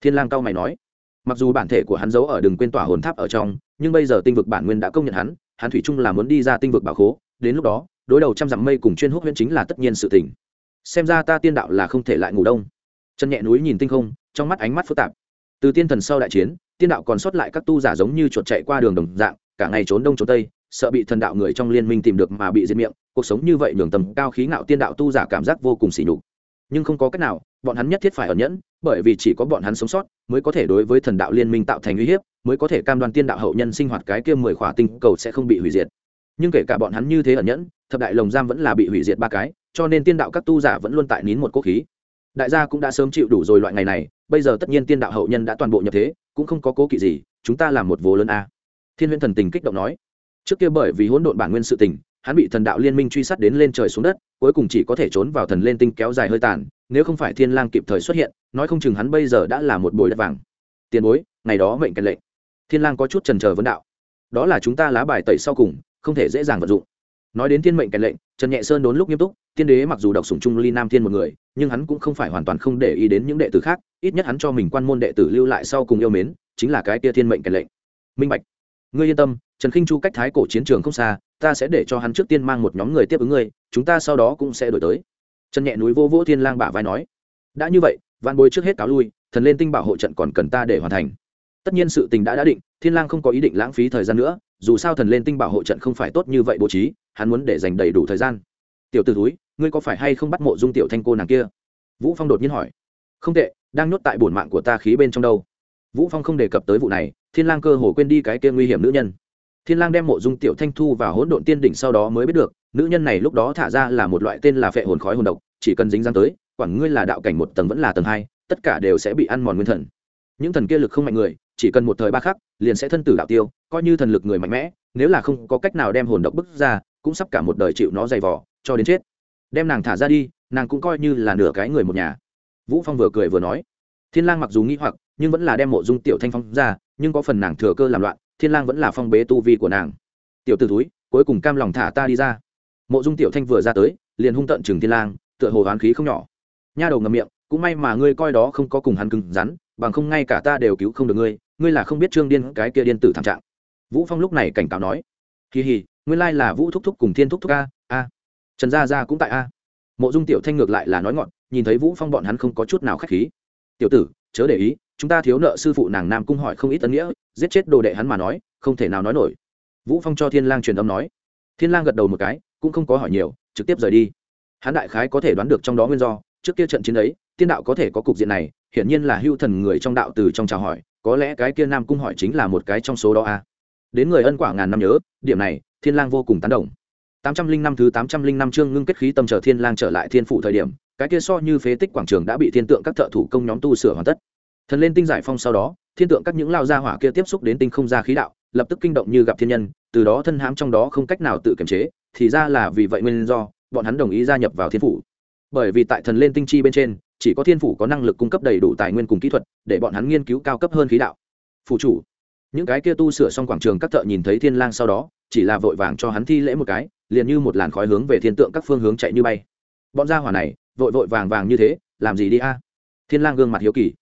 Thiên lang cao mày nói. Mặc dù bản thể của hắn giấu ở đừng quên tỏa hồn tháp ở trong, nhưng bây giờ tinh vực bản nguyên đã công nhận hắn hắn thủy chung là muốn đi ra tinh vực bảo khố, đến lúc đó đối đầu trăm dặm mây cùng chuyên húc huyễn chính là tất nhiên sự tình. Xem ra ta tiên đạo là không thể lại ngủ đông. Chân nhẹ núi nhìn tinh không, trong mắt ánh mắt phức tạp. Từ tiên thần sau đại chiến, tiên đạo còn sót lại các tu giả giống như chuột chạy qua đường đồng dạng, cả ngày trốn đông trốn tây, sợ bị thần đạo người trong liên minh tìm được mà bị diệt miệng, cuộc sống như vậy nhường tầm cao khí ngạo tiên đạo tu giả cảm giác vô cùng sỉ nhục. Nhưng không có cách nào, bọn hắn nhất thiết phải ẩn nhẫn, bởi vì chỉ có bọn hắn sống sót mới có thể đối với thần đạo liên minh tạo thành uy hiếp, mới có thể cam đoan tiên đạo hậu nhân sinh hoạt cái kia mười khỏa tinh cầu sẽ không bị hủy diệt. Nhưng kể cả bọn hắn như thế ẩn nhẫn thập đại lồng giam vẫn là bị hủy diệt ba cái, cho nên tiên đạo các tu giả vẫn luôn tại nín một cố khí. Đại gia cũng đã sớm chịu đủ rồi loại ngày này, bây giờ tất nhiên tiên đạo hậu nhân đã toàn bộ nhập thế, cũng không có cố kỵ gì, chúng ta làm một vố lớn a. Thiên huyễn thần tình kích động nói. Trước kia bởi vì hỗn độn bản nguyên sự tình, hắn bị thần đạo liên minh truy sát đến lên trời xuống đất, cuối cùng chỉ có thể trốn vào thần lên tinh kéo dài hơi tàn, nếu không phải thiên lang kịp thời xuất hiện, nói không chừng hắn bây giờ đã là một bồi đất vàng. Tiền bối, ngày đó mệnh kèn lệnh. Thiên lang có chút trần chờ vấn đạo. Đó là chúng ta lá bài tẩy sau cùng, không thể dễ dàng vận dụng nói đến thiên mệnh kèn lệnh, trần nhẹ sơn đốn lúc nghiêm túc, tiên đế mặc dù đọc sủng trung ly nam thiên một người, nhưng hắn cũng không phải hoàn toàn không để ý đến những đệ tử khác, ít nhất hắn cho mình quan môn đệ tử lưu lại sau cùng yêu mến, chính là cái tia thiên mệnh kèn lệnh. Minh bạch, ngươi yên tâm, trần khinh chu cách thái cổ chiến trường không xa, ta sẽ để cho hắn trước tiên mang một nhóm người tiếp ứng ngươi, chúng ta sau đó cũng sẽ đổi tới. Trần nhẹ núi vô vỗ thiên lang bả vai nói, đã như vậy văn bối trước hết cáo lui, thần lên tinh bảo hộ trận còn cần ta để hoàn thành. Tất nhiên sự tình đã đã định, thiên lang không có ý định lãng phí thời gian nữa, dù sao thần lên tinh bảo hộ trận không phải tốt như vậy bố trí hắn muốn để dành đầy đủ thời gian. Tiểu t ử túi ngươi có phải hay không bắt mộ dung tiểu thanh cô nàng kia? Vũ phong đột nhiên hỏi. Không tệ, đang nhốt tại bổn mạng của ta khí bên trong đâu. Vũ phong không đề cập tới vụ này, thiên lang cơ hồ quên đi cái kia nguy hiểm nữ nhân. Thiên lang đem mộ dung tiểu thanh thu và hỗn độn tiên đỉnh sau đó mới biết được, nữ nhân này lúc đó thả ra là một loại tên là phệ hồn khói hồn độc, chỉ cần dính dáng tới, quản ngươi là đạo cảnh một tầng vẫn là tầng hai, tất cả đều sẽ bị ăn mòn nguyên thần. Những thần kia lực không mạnh người, chỉ cần một thời ba khắc, liền sẽ thân tử đạo tiêu, coi như thần lực người mạnh mẽ nếu là không có cách nào đem hồn độc bức ra, cũng sắp cả một đời chịu nó dày vỏ cho đến chết. Đem nàng thả ra đi, nàng cũng coi như là nửa cái người một nhà. Vũ phong vừa cười vừa nói, thiên lang mặc dù nghĩ hoặc, nhưng vẫn là đem mộ dung tiểu thanh phong ra, nhưng có phần nàng thừa cơ làm loạn, thiên lang vẫn là phong bế tu vi của nàng. Tiểu tử túi cuối cùng cam lòng thả ta đi ra. Mộ dung tiểu thanh vừa ra tới, liền hung tận chừng thiên lang, tựa hồ oán khí không nhỏ. Nha đầu ngậm miệng, cũng may mà ngươi coi đó không có cùng hắn cứng rắn, bằng không ngay cả ta đều cứu không được ngươi ngươi là không biết trương điên cái kia điên tử thảm trạng vũ phong lúc này cảnh cáo nói, kỳ hì, nguyên lai là vũ thúc thúc cùng thiên thúc thúc a a. Trần gia gia cũng tại a. Mộ dung tiểu thanh ngược lại là nói ngọn, nhìn thấy vũ phong bọn hắn không có chút nào khách khí. Tiểu tử, chớ để ý, chúng ta thiếu nợ sư phụ nàng nam cung hỏi không ít tân nghĩa, giết chết đồ đệ hắn mà nói, không thể nào nói nổi. Vũ phong cho thiên lang truyền âm nói. Thiên lang gật đầu một cái, cũng không có hỏi nhiều, trực tiếp rời đi. Hắn đại khái có thể đoán được trong đó nguyên do, trước kia trận chiến ấy, tiên đạo có thể có cục diện này, hiển nhiên là hưu thần người trong đạo từ trong chào hỏi, có lẽ cái kia nam cung hỏi chính là một cái trong số đó a đến người ân quả ngàn năm nhớ, điểm này, thiên lang vô cùng tán đồng. Tám trăm linh năm thứ tám trăm linh năm chương ngưng kết khí tâm trở thiên lang trở lại thiên phủ thời điểm, cái kia so như phế tích quảng trường đã bị thiên tượng các thợ thủ công nhóm tu sửa hoàn tất. Thần lên tinh giải phong sau đó, thiên tượng các những lao gia hỏa kia tiếp xúc đến tinh không ra khí đạo, lập tức kinh động như gặp thiên nhân, từ đó thân hãm trong đó không cách nào tự kiềm chế, thì ra là vì vậy nguyên do, bọn hắn đồng ý gia nhập vào thiên phủ. Bởi vì tại thần lên tinh chi bên trên, chỉ có thiên phủ có năng lực cung cấp đầy đủ tài nguyên cùng kỹ thuật, để bọn hắn nghiên cứu cao cấp hơn khí đạo. Phủ chủ những cái kia tu sửa xong quảng trường các thợ nhìn thấy thiên lang sau đó, chỉ là vội vàng cho hắn thi lễ một cái, liền như một làn khói hướng về thiên tượng các phương hướng chạy như bay. Bọn gia hỏa này, vội vội vàng vàng như thế, làm gì đi a? Thiên lang gương mặt hiếu kỳ.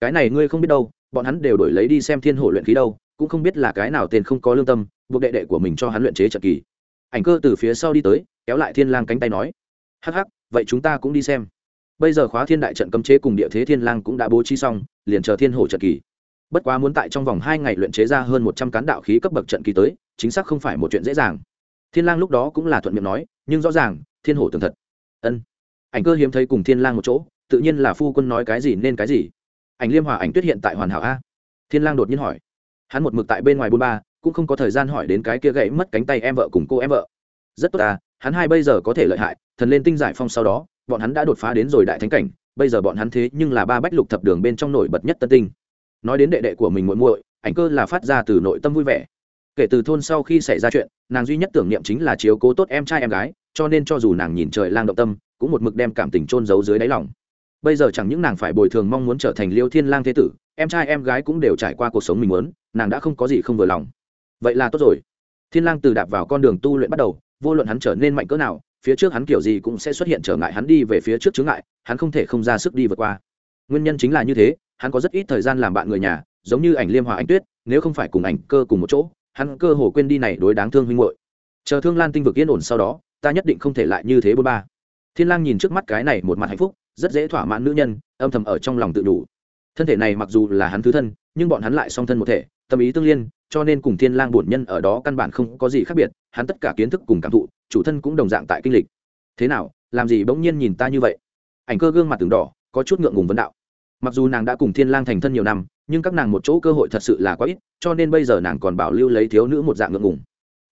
Cái này ngươi không biết đâu, bọn hắn đều đổi lấy đi xem thiên hổ luyện khí đâu, cũng không biết là cái nào tên không có lương tâm, buộc đệ đệ của mình cho hắn luyện chế trận kỳ. Ảnh cơ từ phía sau đi tới, kéo lại thiên lang cánh tay nói, hắc hắc, vậy chúng ta cũng đi xem. Bây giờ khóa thiên đại trận cấm chế cùng địa thế thiên lang cũng đã bố trí xong, liền chờ thiên hổ trận kỳ bất quá muốn tại trong vòng hai ngày luyện chế ra hơn một trăm cán đạo khí cấp bậc trận kỳ tới, chính xác không phải một chuyện dễ dàng. Thiên lang lúc đó cũng là thuận miệng nói, nhưng rõ ràng, thiên hổ tường thật. Ân. Ảnh cơ hiếm thấy cùng thiên lang một chỗ, tự nhiên là phu quân nói cái gì nên cái gì. Ảnh liêm hòa ảnh tuyết hiện tại hoàn hảo a. Thiên lang đột nhiên hỏi. Hắn một mực tại bên ngoài buôn ba, cũng không có thời gian hỏi đến cái kia gãy mất cánh tay em vợ cùng cô em vợ. Rất tốt à hắn hai bây giờ có thể lợi hại, thần lên tinh giải phong sau đó, bọn hắn đã đột phá đến rồi đại thánh cảnh, bây giờ bọn hắn thế nhưng là ba bách lục thập đường bên trong nổi bật nhất tân tinh nói đến đệ đệ của mình muội muội, ảnh cơ là phát ra từ nội tâm vui vẻ. Kể từ thôn sau khi xảy ra chuyện, nàng duy nhất tưởng niệm chính là chiếu cố tốt em trai em gái, cho nên cho dù nàng nhìn trời lang động tâm, cũng một mực đem cảm tình trôn giấu dưới đáy lòng. Bây giờ chẳng những nàng phải bồi thường mong muốn trở thành liêu thiên lang thế tử, em trai em gái cũng đều trải qua cuộc sống mình muốn, nàng đã không có gì không vừa lòng. Vậy là tốt rồi. Thiên lang từ đạp vào con đường tu luyện bắt đầu, vô luận hắn trở nên mạnh cỡ nào, phía trước hắn kiểu gì cũng sẽ xuất hiện trở ngại hắn đi về phía trước chướng ngại, hắn không thể không ra sức đi vượt qua. Nguyên nhân chính là như thế hắn có rất ít thời gian làm bạn người nhà, giống như ảnh liêm hòa ảnh tuyết, nếu không phải cùng ảnh cơ cùng một chỗ, hắn cơ hồ quên đi này đối đáng thương huynh hội chờ thương lan tinh vực yên ổn sau đó, ta nhất định không thể lại như thế bôn ba. Thiên lang nhìn trước mắt cái này một mặt hạnh phúc, rất dễ thỏa mãn nữ nhân, âm thầm ở trong lòng tự đủ. Thân thể này mặc dù là hắn thứ thân, nhưng bọn hắn lại song thân một thể, tâm ý tương liên, cho nên cùng thiên lang bổn nhân ở đó căn bản không có gì khác biệt, hắn tất cả kiến thức cùng cảm thụ, chủ thân cũng đồng dạng tại kinh lịch. Thế nào, làm gì bỗng nhiên nhìn ta như vậy? Ảnh cơ gương mặt từng đỏ, có chút ngượng ngùng vấn đạo mặc dù nàng đã cùng thiên lang thành thân nhiều năm, nhưng các nàng một chỗ cơ hội thật sự là quá ít, cho nên bây giờ nàng còn bảo lưu lấy thiếu nữ một dạng ngượng ngùng.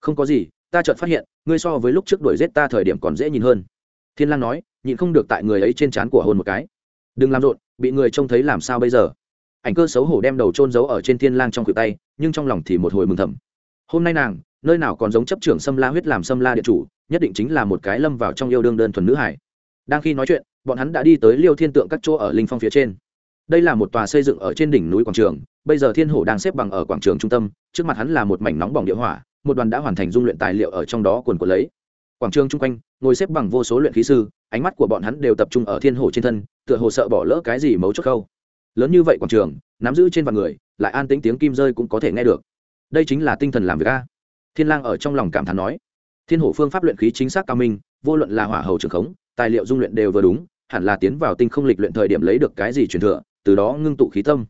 Không có gì, ta chợt phát hiện, ngươi so với lúc trước đuổi giết ta thời điểm còn dễ nhìn hơn. Thiên lang nói, nhịn không được tại người ấy trên trán của hôn một cái. Đừng làm rộn, bị người trông thấy làm sao bây giờ? Ảnh cơ xấu hổ đem đầu trôn giấu ở trên thiên lang trong khuỷu tay, nhưng trong lòng thì một hồi mừng thầm. Hôm nay nàng, nơi nào còn giống chấp trưởng xâm la huyết làm xâm la địa chủ, nhất định chính là một cái lâm vào trong yêu đương đơn thuần nữ hải đang khi nói chuyện, bọn hắn đã đi tới liêu thiên tượng các chỗ ở linh phong phía trên đây là một tòa xây dựng ở trên đỉnh núi quảng trường, bây giờ thiên hổ đang xếp bằng ở quảng trường trung tâm, trước mặt hắn là một mảnh nóng bỏng địa hỏa, một đoàn đã hoàn thành dung luyện tài liệu ở trong đó quần của lấy. Quảng trường chung quanh, ngồi xếp bằng vô số luyện khí sư, ánh mắt của bọn hắn đều tập trung ở thiên hổ trên thân, tựa hồ sợ bỏ lỡ cái gì mấu chốt khâu. Lớn như vậy quảng trường, nắm giữ trên vạn người, lại an tĩnh tiếng kim rơi cũng có thể nghe được. Đây chính là tinh thần làm việc a. Thiên lang ở trong lòng cảm thán nói. Thiên hổ phương pháp luyện khí chính xác cao minh, vô luận là hỏa hầu trường khống, tài liệu dung luyện đều vừa đúng, hẳn là tiến vào tinh không lịch luyện thời điểm lấy được cái gì truyền thừa từ đó ngưng tụ khí tâm.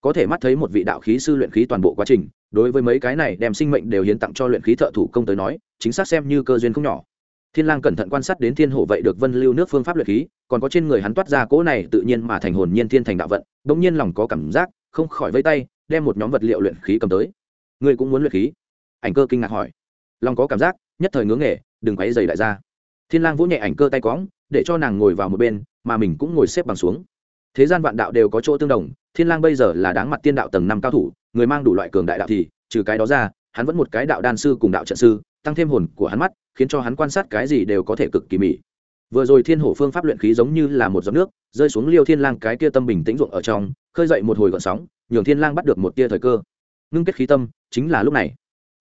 Có thể mắt thấy một vị đạo khí sư luyện khí toàn bộ quá trình, đối với mấy cái này đem sinh mệnh đều hiến tặng cho luyện khí thợ thủ công tới nói, chính xác xem như cơ duyên không nhỏ. Thiên lang cẩn thận quan sát đến thiên hổ vậy được vân lưu nước phương pháp luyện khí, còn có trên người hắn toát ra cỗ này tự nhiên mà thành hồn nhiên thiên thành đạo vận đống nhiên lòng có cảm giác, không khỏi vây tay, đem một nhóm vật liệu luyện khí cầm tới. Ngươi cũng muốn luyện khí? Ảnh cơ kinh ngạc hỏi. Lòng có cảm giác, nhất thời ngưỡng nghề, đừng quấy giày đại gia thiên lang vỗ nhẹ ảnh cơ tay quõng để cho nàng ngồi vào một bên, mà mình cũng ngồi xếp bằng xuống thế gian vạn đạo đều có chỗ tương đồng, thiên lang bây giờ là đáng mặt tiên đạo tầng năm cao thủ, người mang đủ loại cường đại đạo thì, trừ cái đó ra, hắn vẫn một cái đạo đan sư cùng đạo trận sư, tăng thêm hồn của hắn mắt, khiến cho hắn quan sát cái gì đều có thể cực kỳ mỹ vừa rồi thiên hổ phương pháp luyện khí giống như là một giọt nước, rơi xuống liêu thiên lang cái kia tâm bình tĩnh ruộng ở trong, khơi dậy một hồi gợn sóng, nhường thiên lang bắt được một tia thời cơ. Ngưng kết khí tâm, chính là lúc này.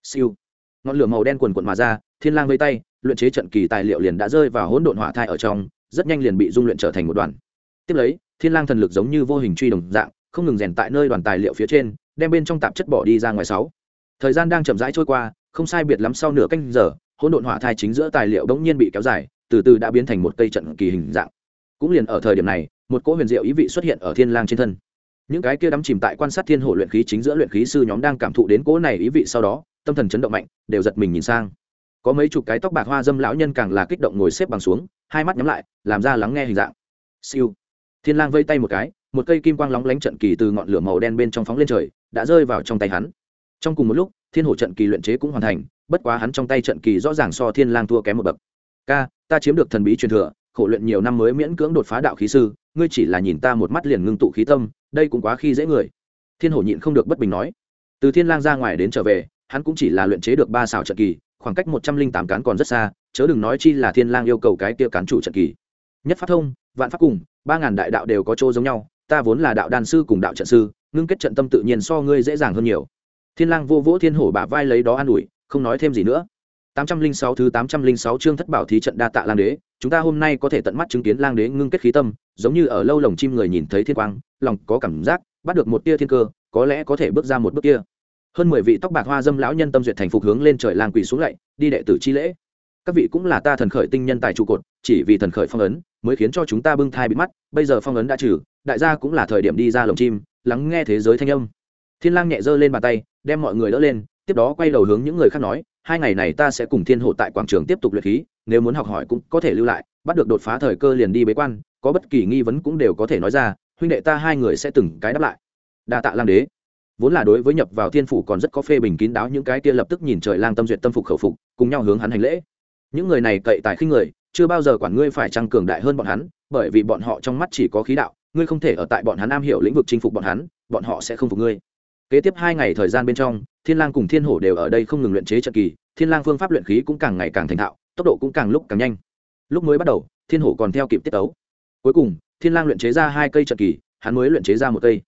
Siêu. Ngọn lửa màu đen cuồn cuộn mà ra, thiên lang vây tay, luyện chế trận kỳ tài liệu liền đã rơi vào hỗn độn hỏa thai ở trong, rất nhanh liền bị dung luyện trở thành một đoàn tiếp lấy, thiên lang thần lực giống như vô hình truy đồng dạng, không ngừng rèn tại nơi đoàn tài liệu phía trên, đem bên trong tạp chất bỏ đi ra ngoài sáu. Thời gian đang chậm rãi trôi qua, không sai biệt lắm sau nửa canh giờ, hỗn độn hỏa thai chính giữa tài liệu đống nhiên bị kéo dài, từ từ đã biến thành một cây trận kỳ hình dạng. Cũng liền ở thời điểm này, một cỗ huyền diệu ý vị xuất hiện ở thiên lang trên thân. Những cái kia đắm chìm tại quan sát thiên hồ luyện khí chính giữa luyện khí sư nhóm đang cảm thụ đến cỗ này ý vị sau đó, tâm thần chấn động mạnh, đều giật mình nhìn sang. Có mấy chục cái tóc bạc hoa dâm lão nhân càng là kích động ngồi xếp bằng xuống, hai mắt nhắm lại, làm ra lắng nghe hình dạng. Siêu thiên lang vây tay một cái, một cây kim quang lóng lánh trận kỳ từ ngọn lửa màu đen bên trong phóng lên trời, đã rơi vào trong tay hắn. Trong cùng một lúc, thiên hổ trận kỳ luyện chế cũng hoàn thành, bất quá hắn trong tay trận kỳ rõ ràng so thiên lang thua kém một bậc. Ca, ta chiếm được thần bí truyền thừa, khổ luyện nhiều năm mới miễn cưỡng đột phá đạo khí sư, ngươi chỉ là nhìn ta một mắt liền ngưng tụ khí tâm, đây cũng quá khi dễ người. Thiên hổ nhịn không được bất bình nói. Từ thiên lang ra ngoài đến trở về, hắn cũng chỉ là luyện chế được ba xào trận kỳ, khoảng cách một trăm linh tám cán còn rất xa, chớ đừng nói chi là thiên lang yêu cầu cái kia cán chủ trận kỳ. Nhất pháp thông, vạn pháp cùng ba ngàn đại đạo đều có chỗ giống nhau, ta vốn là đạo đan sư cùng đạo trận sư, ngưng kết trận tâm tự nhiên so ngươi dễ dàng hơn nhiều. Thiên lang vô vỗ thiên hổ bả vai lấy đó an ủi, không nói thêm gì nữa. 806 thứ 806 chương thất bảo thí trận đa tạ lang đế, chúng ta hôm nay có thể tận mắt chứng kiến lang đế ngưng kết khí tâm, giống như ở lâu lồng chim người nhìn thấy thiên quang, lòng có cảm giác, bắt được một tia thiên cơ, có lẽ có thể bước ra một bước kia. Hơn mười vị tóc bạc hoa dâm lão nhân tâm duyệt thành phục hướng lên trời lang quỳ xuống lạy, đi đệ tử chi lễ. Các vị cũng là ta thần khởi tinh nhân tài trụ cột, chỉ vì thần khởi phong ấn mới khiến cho chúng ta bưng thai bị mắt, bây giờ phong ấn đã trừ, đại gia cũng là thời điểm đi ra lồng chim, lắng nghe thế giới thanh âm. Thiên lang nhẹ giơ lên bàn tay, đem mọi người đỡ lên, tiếp đó quay đầu hướng những người khác nói, hai ngày này ta sẽ cùng thiên hộ tại quảng trường tiếp tục luyện khí, nếu muốn học hỏi cũng có thể lưu lại, bắt được đột phá thời cơ liền đi bế quan, có bất kỳ nghi vấn cũng đều có thể nói ra, huynh đệ ta hai người sẽ từng cái đáp lại. Đa tạ lang đế. Vốn là đối với nhập vào thiên phủ còn rất có phê bình kín đáo, những cái kia lập tức nhìn trời lang tâm duyệt tâm phục khẩu phục, cùng nhau hướng hắn hành lễ. Những người này cậy tài khinh người chưa bao giờ quản ngươi phải trăng cường đại hơn bọn hắn, bởi vì bọn họ trong mắt chỉ có khí đạo, ngươi không thể ở tại bọn hắn am hiểu lĩnh vực chinh phục bọn hắn, bọn họ sẽ không phục ngươi. Kế tiếp hai ngày thời gian bên trong, thiên lang cùng thiên hổ đều ở đây không ngừng luyện chế trận kỳ, thiên lang phương pháp luyện khí cũng càng ngày càng thành thạo, tốc độ cũng càng lúc càng nhanh. Lúc mới bắt đầu, thiên hổ còn theo kịp tiết tấu. Cuối cùng, thiên lang luyện chế ra hai cây trận kỳ, hắn mới luyện chế ra một cây.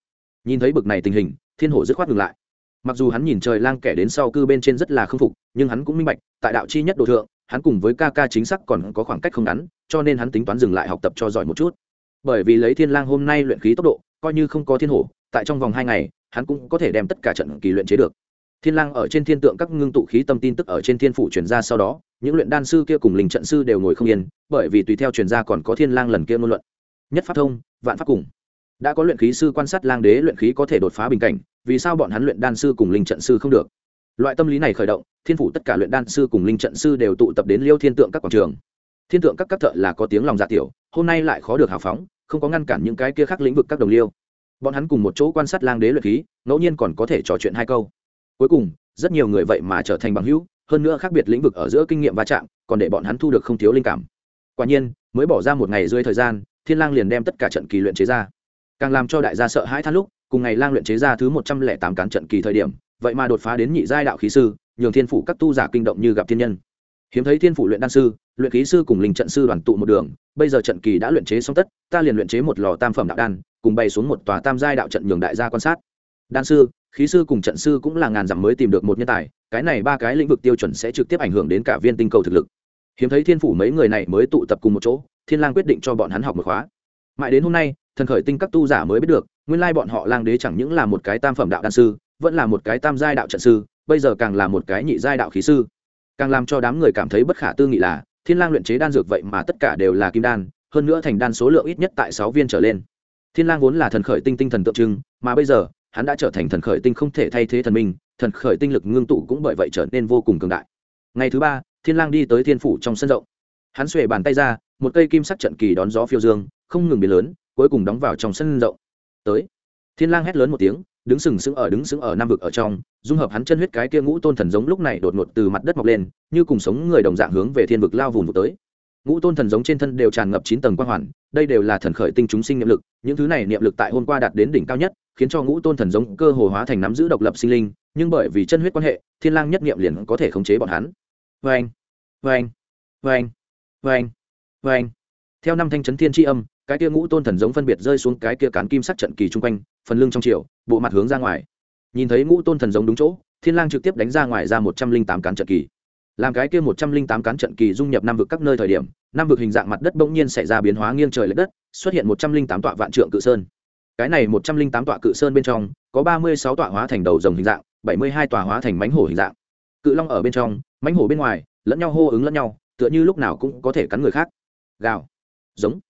Nhìn thấy bực này tình hình, thiên hổ dứt khoát ngừng lại. Mặc dù hắn nhìn trời lang kẻ đến sau cư bên trên rất là khâm phục, nhưng hắn cũng minh bạch, tại đạo chi nhất đồ thượng hắn cùng với ca ca chính xác còn có khoảng cách không ngắn, cho nên hắn tính toán dừng lại học tập cho giỏi một chút. Bởi vì lấy thiên lang hôm nay luyện khí tốc độ, coi như không có thiên hổ, tại trong vòng hai ngày, hắn cũng có thể đem tất cả trận kỳ luyện chế được. Thiên lang ở trên thiên tượng các ngưng tụ khí tâm tin tức ở trên thiên phủ truyền ra sau đó, những luyện đan sư kia cùng linh trận sư đều ngồi không yên, bởi vì tùy theo truyền ra còn có thiên lang lần kia ngôn luận. Nhất pháp thông, vạn pháp cùng. Đã có luyện khí sư quan sát lang đế, luyện khí có thể đột phá bình cảnh, vì sao bọn hắn luyện đan sư cùng linh trận sư không được? Loại tâm lý này khởi động, thiên phủ tất cả luyện đan sư cùng linh trận sư đều tụ tập đến liêu thiên tượng các quảng trường. Thiên tượng các các thợ là có tiếng lòng dạ tiểu, hôm nay lại khó được hào phóng, không có ngăn cản những cái kia khác lĩnh vực các đồng liêu. Bọn hắn cùng một chỗ quan sát lang đế luyện khí, ngẫu nhiên còn có thể trò chuyện hai câu. Cuối cùng, rất nhiều người vậy mà trở thành bằng hữu, hơn nữa khác biệt lĩnh vực ở giữa kinh nghiệm va chạm, còn để bọn hắn thu được không thiếu linh cảm. Quả nhiên, mới bỏ ra một ngày rơi thời gian, thiên lang liền đem tất cả trận kỳ luyện chế ra. Càng làm cho đại gia sợ hãi than lúc, cùng ngày lang luyện chế ra thứ một trăm lẻ tám cán trận kỳ thời điểm vậy mà đột phá đến nhị giai đạo khí sư, nhường thiên phủ các tu giả kinh động như gặp thiên nhân. Hiếm thấy thiên phủ luyện đan sư, luyện khí sư cùng linh trận sư đoàn tụ một đường, bây giờ trận kỳ đã luyện chế xong tất, ta liền luyện chế một lò tam phẩm đạo đan, cùng bay xuống một tòa tam giai đạo trận nhường đại gia quan sát. Đan sư, khí sư cùng trận sư cũng là ngàn dặm mới tìm được một nhân tài, cái này ba cái lĩnh vực tiêu chuẩn sẽ trực tiếp ảnh hưởng đến cả viên tinh cầu thực lực. Hiếm thấy thiên phủ mấy người này mới tụ tập cùng một chỗ, thiên lang quyết định cho bọn hắn học một khóa. Mãi đến hôm nay, thần khởi tinh các tu giả mới biết được, nguyên lai bọn họ lang đế chẳng những là một cái tam phẩm đạo đan sư vẫn là một cái tam giai đạo trận sư, bây giờ càng là một cái nhị giai đạo khí sư. Càng làm cho đám người cảm thấy bất khả tư nghị là, thiên lang luyện chế đan dược vậy mà tất cả đều là kim đan, hơn nữa thành đan số lượng ít nhất tại sáu viên trở lên. Thiên lang vốn là thần khởi tinh tinh thần tượng trưng, mà bây giờ, hắn đã trở thành thần khởi tinh không thể thay thế thần minh, thần khởi tinh lực ngưng tụ cũng bởi vậy trở nên vô cùng cường đại. Ngày thứ ba, thiên lang đi tới thiên phủ trong sân rộng. Hắn xuề bàn tay ra, một cây kim sắc trận kỳ đón gió phiêu dương, không ngừng biến lớn, cuối cùng đóng vào trong sân rộng. Tới thiên lang hét lớn một tiếng đứng sừng sững ở đứng sững ở nam vực ở trong dung hợp hắn chân huyết cái kia ngũ tôn thần giống lúc này đột ngột từ mặt đất mọc lên như cùng sống người đồng dạng hướng về thiên vực lao vùng tới. Ngũ tôn thần giống trên thân đều tràn ngập chín tầng quang hoàn đây đều là thần khởi tinh chúng sinh niệm lực những thứ này niệm lực tại hôm qua đạt đến đỉnh cao nhất khiến cho ngũ tôn thần giống cơ hồ hóa thành nắm giữ độc lập sinh linh nhưng bởi vì chân huyết quan hệ thiên lang nhất niệm liền có thể khống chế bọn hắn. Vang, vang, vang, vang, vang, theo năm thanh chấn thiên tri âm cái kia ngũ tôn thần giống phân biệt rơi xuống cái kia cán kim sắc trận kỳ chung quanh, phần lưng trong chiều bộ mặt hướng ra ngoài. Nhìn thấy ngũ tôn thần giống đúng chỗ, thiên lang trực tiếp đánh ra ngoài ra một trăm linh tám cán trận kỳ. Làm cái kia một trăm linh tám cán trận kỳ dung nhập năm vực các nơi thời điểm, năm vực hình dạng mặt đất bỗng nhiên xảy ra biến hóa nghiêng trời lệch đất, xuất hiện một trăm linh tám tọa vạn trượng cự sơn. Cái này một trăm linh tám tọa cự sơn bên trong, có ba mươi sáu tọa hóa thành đầu rồng hình dạng, bảy mươi hai tọa hóa thành mánh hổ hình dạng. Cự long ở bên trong mánh hổ bên ngoài, lẫn nhau hô ứng lẫn nhau, tựa như lúc nào cũng có thể cắn người khác. Gào. Giống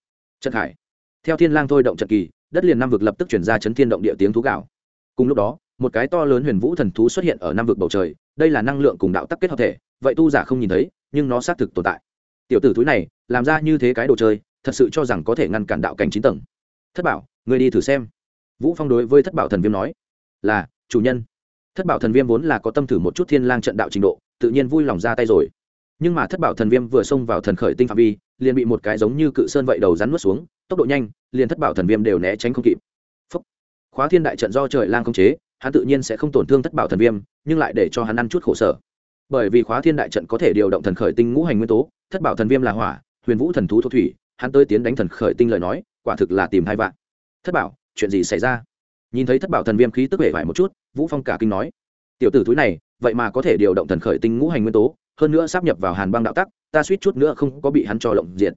trận hải. Theo thiên lang thôi động trận kỳ, đất liền năm vực lập tức chuyển ra chấn thiên động địa tiếng thú gạo. cùng lúc đó, một cái to lớn huyền vũ thần thú xuất hiện ở năm vực bầu trời, đây là năng lượng cùng đạo tắc kết hợp thể, vậy tu giả không nhìn thấy, nhưng nó xác thực tồn tại. Tiểu tử thúi này, làm ra như thế cái đồ chơi, thật sự cho rằng có thể ngăn cản đạo cảnh chín tầng. Thất bảo người đi thử xem. Vũ phong đối với thất bảo thần viêm nói, là, chủ nhân. Thất bảo thần viêm vốn là có tâm thử một chút thiên lang trận đạo trình độ, tự nhiên vui lòng ra tay rồi nhưng mà thất bảo thần viêm vừa xông vào thần khởi tinh phạm vi, liền bị một cái giống như cự sơn vậy đầu rắn nuốt xuống, tốc độ nhanh, liền thất bảo thần viêm đều né tránh không kịp. Phúc. khóa thiên đại trận do trời lang không chế, hắn tự nhiên sẽ không tổn thương thất bảo thần viêm, nhưng lại để cho hắn ăn chút khổ sở. Bởi vì khóa thiên đại trận có thể điều động thần khởi tinh ngũ hành nguyên tố, thất bảo thần viêm là hỏa, huyền vũ thần thú thuộc thủy, hắn tới tiến đánh thần khởi tinh lời nói, quả thực là tìm hai vạn. Thất bảo, chuyện gì xảy ra? Nhìn thấy thất bảo thần viêm khí tức hệ vải một chút, vũ phong cả kinh nói, tiểu tử túi này, vậy mà có thể điều động thần khởi tinh ngũ hành nguyên tố hơn nữa sắp nhập vào hàn băng đạo tắc, ta suýt chút nữa không có bị hắn cho lộng diện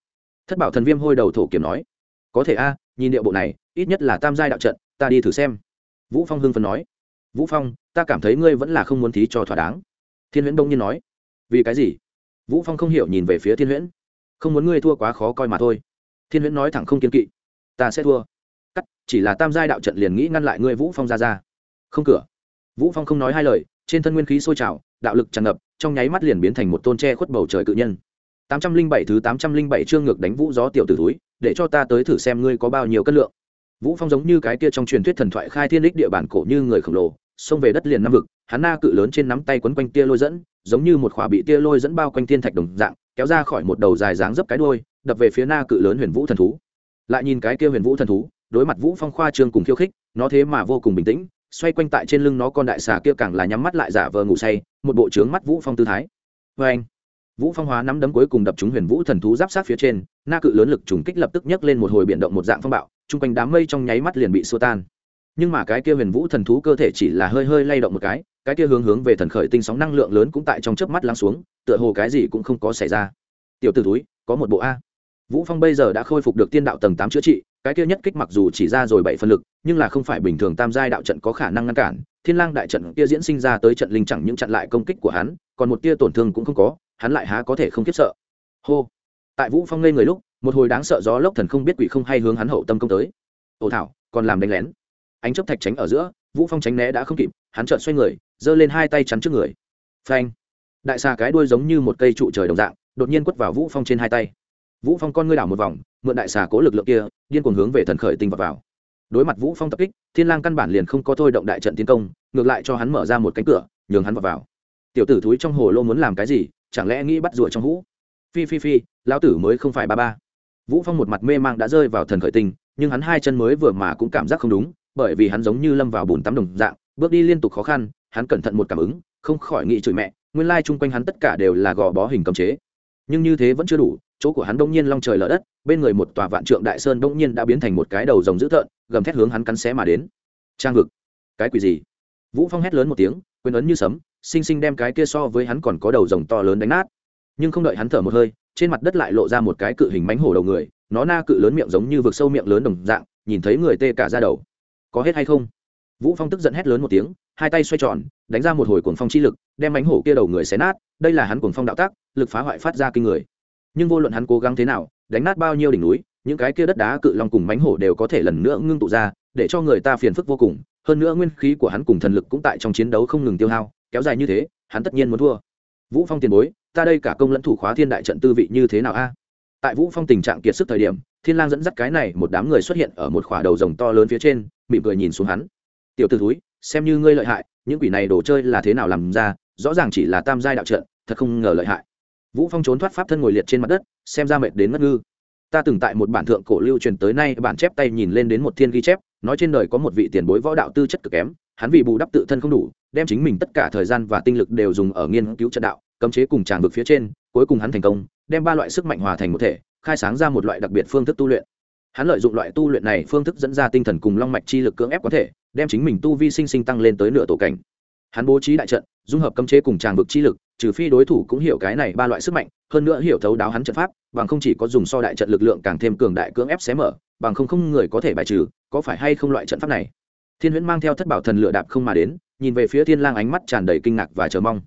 thất bảo thần viêm hôi đầu thổ kiểm nói, có thể a, nhìn điệu bộ này, ít nhất là tam giai đạo trận, ta đi thử xem. Vũ phong hưng phấn nói, vũ phong, ta cảm thấy ngươi vẫn là không muốn thí cho thỏa đáng. Thiên huyễn đông nhiên nói, vì cái gì? Vũ phong không hiểu nhìn về phía thiên huyễn, không muốn ngươi thua quá khó coi mà thôi. Thiên huyễn nói thẳng không kiên kỵ, ta sẽ thua. Cắt, chỉ là tam giai đạo trận liền nghĩ ngăn lại ngươi vũ phong ra ra. Không cửa. Vũ phong không nói hai lời, trên thân nguyên khí sôi trào đạo lực tràn ngập, trong nháy mắt liền biến thành một tôn tre khuất bầu trời cự nhân. 807 thứ 807 chương ngược đánh vũ gió tiểu tử túi để cho ta tới thử xem ngươi có bao nhiêu cân lượng. Vũ phong giống như cái kia trong truyền thuyết thần thoại khai thiên đích địa bản cổ như người khổng lồ, xông về đất liền năm vực, hắn na cự lớn trên nắm tay quấn quanh tia lôi dẫn, giống như một khỏa bị tia lôi dẫn bao quanh thiên thạch đồng dạng, kéo ra khỏi một đầu dài dáng dấp cái đuôi, đập về phía na cự lớn huyền vũ thần thú. Lại nhìn cái kia huyền vũ thần thú, đối mặt vũ phong khoa trương cùng khiêu khích, nó thế mà vô cùng bình tĩnh xoay quanh tại trên lưng nó con đại xà kia càng là nhắm mắt lại giả vờ ngủ say, một bộ trướng mắt vũ phong tư thái. Vê anh, vũ phong hóa nắm đấm cuối cùng đập trúng huyền vũ thần thú giáp sát phía trên, na cự lớn lực trùng kích lập tức nhấc lên một hồi biển động một dạng phong bạo, chung quanh đám mây trong nháy mắt liền bị xua tan. Nhưng mà cái kia huyền vũ thần thú cơ thể chỉ là hơi hơi lay động một cái cái kia hướng hướng về thần khởi tinh sóng năng lượng lớn cũng tại trong chớp mắt lắng xuống, tựa hồ cái gì cũng không có xảy ra. Tiểu t ử túi có một bộ a. Vũ phong bây giờ đã khôi phục được tiên đạo tầng tám chữa trị cái kia nhất kích mặc dù chỉ ra rồi bảy phân lực, nhưng là không phải bình thường tam giai đạo trận có khả năng ngăn cản, thiên lang đại trận kia diễn sinh ra tới trận linh chẳng những chặn lại công kích của hắn, còn một tia tổn thương cũng không có, hắn lại há có thể không kiếp sợ. Hô. Tại vũ phong ngây người lúc, một hồi đáng sợ gió lốc thần không biết quỷ không hay hướng hắn hậu tâm công tới. Ồ thảo, còn làm đánh lén. Ánh chớp thạch tránh ở giữa, vũ phong tránh né đã không kịp, hắn chợt xoay người, giơ lên hai tay chắn trước người. Phanh. Đại xà cái đuôi giống như một cây trụ trời đồng dạng, đột nhiên quất vào vũ phong trên hai tay vũ phong con ngươi đảo một vòng mượn đại xà cố lực lượng kia điên cuồng hướng về thần khởi tinh vào, vào. Đối mặt vũ phong tập kích thiên lang căn bản liền không có thôi động đại trận tiến công ngược lại cho hắn mở ra một cánh cửa nhường hắn vào vào. Tiểu tử thúi trong hồ lô muốn làm cái gì chẳng lẽ nghĩ bắt rùa trong hũ? Phi phi phi lão tử mới không phải ba ba. Vũ phong một mặt mê mang đã rơi vào thần khởi tinh nhưng hắn hai chân mới vừa mà cũng cảm giác không đúng bởi vì hắn giống như lâm vào bùn tắm đồng dạng bước đi liên tục khó khăn hắn cẩn thận một cảm ứng không khỏi nghĩ chửi mẹ nguyên lai chung quanh hắn tất cả đều là gò bó hình cầm chế nhưng như thế vẫn chưa đủ, chỗ của hắn đông nhiên long trời lở đất, bên người một tòa vạn trượng đại sơn đông nhiên đã biến thành một cái đầu rồng dữ tợn, gầm thét hướng hắn cắn xé mà đến. Trang ngực. Cái quỷ gì? Vũ phong hét lớn một tiếng, quyền ấn như sấm sinh sinh đem cái kia so với hắn còn có đầu rồng to lớn đánh nát. Nhưng không đợi hắn thở một hơi, trên mặt đất lại lộ ra một cái cự hình mánh hổ đầu người, nó na cự lớn miệng giống như vực sâu miệng lớn đồng dạng, nhìn thấy người tê cả ra đầu. Có hết hay không? Vũ phong tức giận hét lớn một tiếng, hai tay xoay tròn, đánh ra một hồi cuồng phong chi lực, đem bánh hổ kia đầu người xé nát, đây là hắn cuồng phong đạo tác, lực phá hoại phát ra kinh người. Nhưng vô luận hắn cố gắng thế nào, đánh nát bao nhiêu đỉnh núi, những cái kia đất đá cự long cùng bánh hổ đều có thể lần nữa ngưng tụ ra, để cho người ta phiền phức vô cùng. Hơn nữa nguyên khí của hắn cùng thần lực cũng tại trong chiến đấu không ngừng tiêu hao, kéo dài như thế, hắn tất nhiên muốn thua. Vũ phong tiền bối, ta đây cả công lẫn thủ khóa thiên đại trận tư vị như thế nào a? Tại vũ phong tình trạng kiệt sức thời điểm, thiên lang dẫn dắt cái này một đám người xuất hiện ở một khỏa đầu rồng to lớn phía trên, mỉm cười nhìn xuống hắn tiểu tử thúi, xem như ngươi lợi hại, những quỷ này đồ chơi là thế nào làm ra, rõ ràng chỉ là tam giai đạo trận, thật không ngờ lợi hại. Vũ phong trốn thoát pháp thân ngồi liệt trên mặt đất, xem ra mệt đến ngất ngư. Ta từng tại một bản thượng cổ lưu truyền tới nay, bản chép tay nhìn lên đến một thiên ghi chép, nói trên đời có một vị tiền bối võ đạo tư chất cực kém, hắn vì bù đắp tự thân không đủ, đem chính mình tất cả thời gian và tinh lực đều dùng ở nghiên cứu trận đạo, cấm chế cùng tràng vực phía trên, cuối cùng hắn thành công, đem ba loại sức mạnh hòa thành một thể, khai sáng ra một loại đặc biệt phương thức tu luyện. Hắn lợi dụng loại tu luyện này phương thức dẫn ra tinh thần cùng long mạch chi lực cưỡng ép có thể đem chính mình tu vi sinh sinh tăng lên tới nửa tổ cảnh. Hắn bố trí đại trận, dung hợp cấm chế cùng tràng vực chi lực, trừ phi đối thủ cũng hiểu cái này ba loại sức mạnh, hơn nữa hiểu thấu đáo hắn trận pháp, bằng không chỉ có dùng so đại trận lực lượng càng thêm cường đại cưỡng ép xé mở, bằng không không người có thể bài trừ, có phải hay không loại trận pháp này? Thiên huyễn mang theo thất bảo thần lựa đạp không mà đến, nhìn về phía thiên lang ánh mắt tràn đầy kinh ngạc và chờ mong.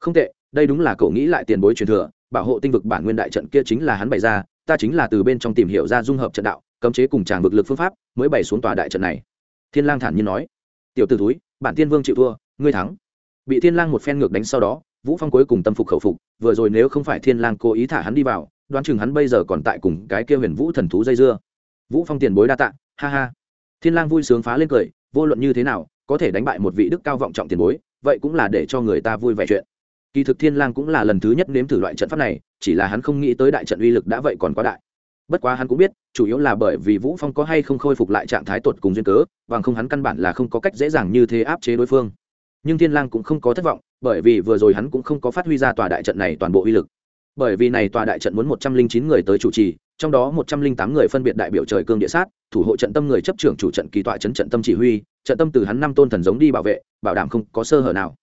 Không tệ, đây đúng là cậu nghĩ lại tiền bối truyền thừa, bảo hộ tinh vực bản nguyên đại trận kia chính là hắn bày ra, ta chính là từ bên trong tìm hiểu ra dung hợp trận đạo, cấm chế cùng tràng vực lực phương pháp, mới bày xuống tòa đại trận này thiên lang thản nhiên nói. Tiểu tử túi bản tiên vương chịu thua, ngươi thắng. Bị thiên lang một phen ngược đánh sau đó, vũ phong cuối cùng tâm phục khẩu phục, vừa rồi nếu không phải thiên lang cố ý thả hắn đi vào, đoán chừng hắn bây giờ còn tại cùng cái kia huyền vũ thần thú dây dưa. Vũ phong tiền bối đa tạ, ha ha. Thiên lang vui sướng phá lên cười, vô luận như thế nào, có thể đánh bại một vị đức cao vọng trọng tiền bối, vậy cũng là để cho người ta vui vẻ chuyện. Kỳ thực thiên lang cũng là lần thứ nhất nếm thử loại trận pháp này, chỉ là hắn không nghĩ tới đại trận uy lực đã vậy còn quá đại bất quá hắn cũng biết, chủ yếu là bởi vì vũ phong có hay không khôi phục lại trạng thái tuột cùng duyên cớ, bằng không hắn căn bản là không có cách dễ dàng như thế áp chế đối phương. Nhưng thiên lang cũng không có thất vọng, bởi vì vừa rồi hắn cũng không có phát huy ra tòa đại trận này toàn bộ uy lực. Bởi vì này tòa đại trận muốn một trăm linh chín người tới chủ trì, trong đó một trăm linh tám người phân biệt đại biểu trời cương địa sát, thủ hộ trận tâm người chấp trưởng chủ trận kỳ tọa trấn trận tâm chỉ huy, trận tâm từ hắn năm tôn thần giống đi bảo vệ, bảo đảm không có sơ hở nào.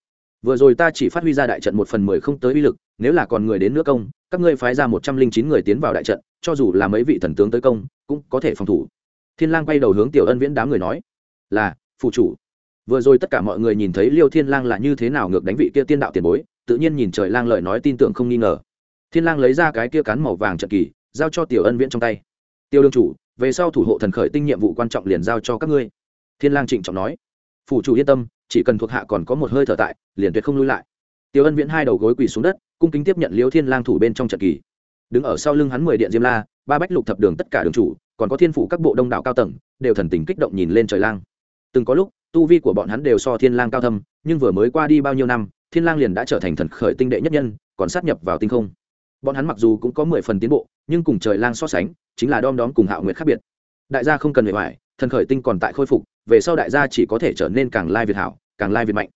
Vừa rồi ta chỉ phát huy ra đại trận một phần mười không tới uy lực, nếu là còn người đến nữa công, các ngươi phái ra một trăm linh chín người tiến vào đại trận cho dù là mấy vị thần tướng tới công, cũng có thể phòng thủ. Thiên lang quay đầu hướng tiểu ân viễn đám người nói, là, phụ chủ. Vừa rồi tất cả mọi người nhìn thấy liêu thiên lang là như thế nào ngược đánh vị kia tiên đạo tiền bối, tự nhiên nhìn trời lang lời nói tin tưởng không nghi ngờ. Thiên lang lấy ra cái kia cán màu vàng trận kỳ, giao cho tiểu ân viễn trong tay. Tiêu đương chủ, về sau thủ hộ thần khởi tinh nhiệm vụ quan trọng liền giao cho các ngươi. Thiên lang trịnh trọng nói. Phủ chủ yên tâm, chỉ cần thuộc hạ còn có một hơi thở tại, liền tuyệt không lui lại. Tiêu ân viễn hai đầu gối quỳ xuống đất, cung kính tiếp nhận liêu thiên lang thủ bên trong trận kỳ đứng ở sau lưng hắn mười điện diêm la, ba bách lục thập đường tất cả đường chủ, còn có thiên phủ các bộ đông đảo cao tầng, đều thần tình kích động nhìn lên trời lang. Từng có lúc, tu vi của bọn hắn đều so thiên lang cao thâm, nhưng vừa mới qua đi bao nhiêu năm, thiên lang liền đã trở thành thần khởi tinh đệ nhất nhân, còn sát nhập vào tinh không. Bọn hắn mặc dù cũng có mười phần tiến bộ, nhưng cùng trời lang so sánh, chính là đom đóm cùng hạo nguyệt khác biệt. Đại gia không cần bề ngoài thần khởi tinh còn tại khôi phục, về sau đại gia chỉ có thể trở nên càng lai việt hảo, càng lai việt mạnh.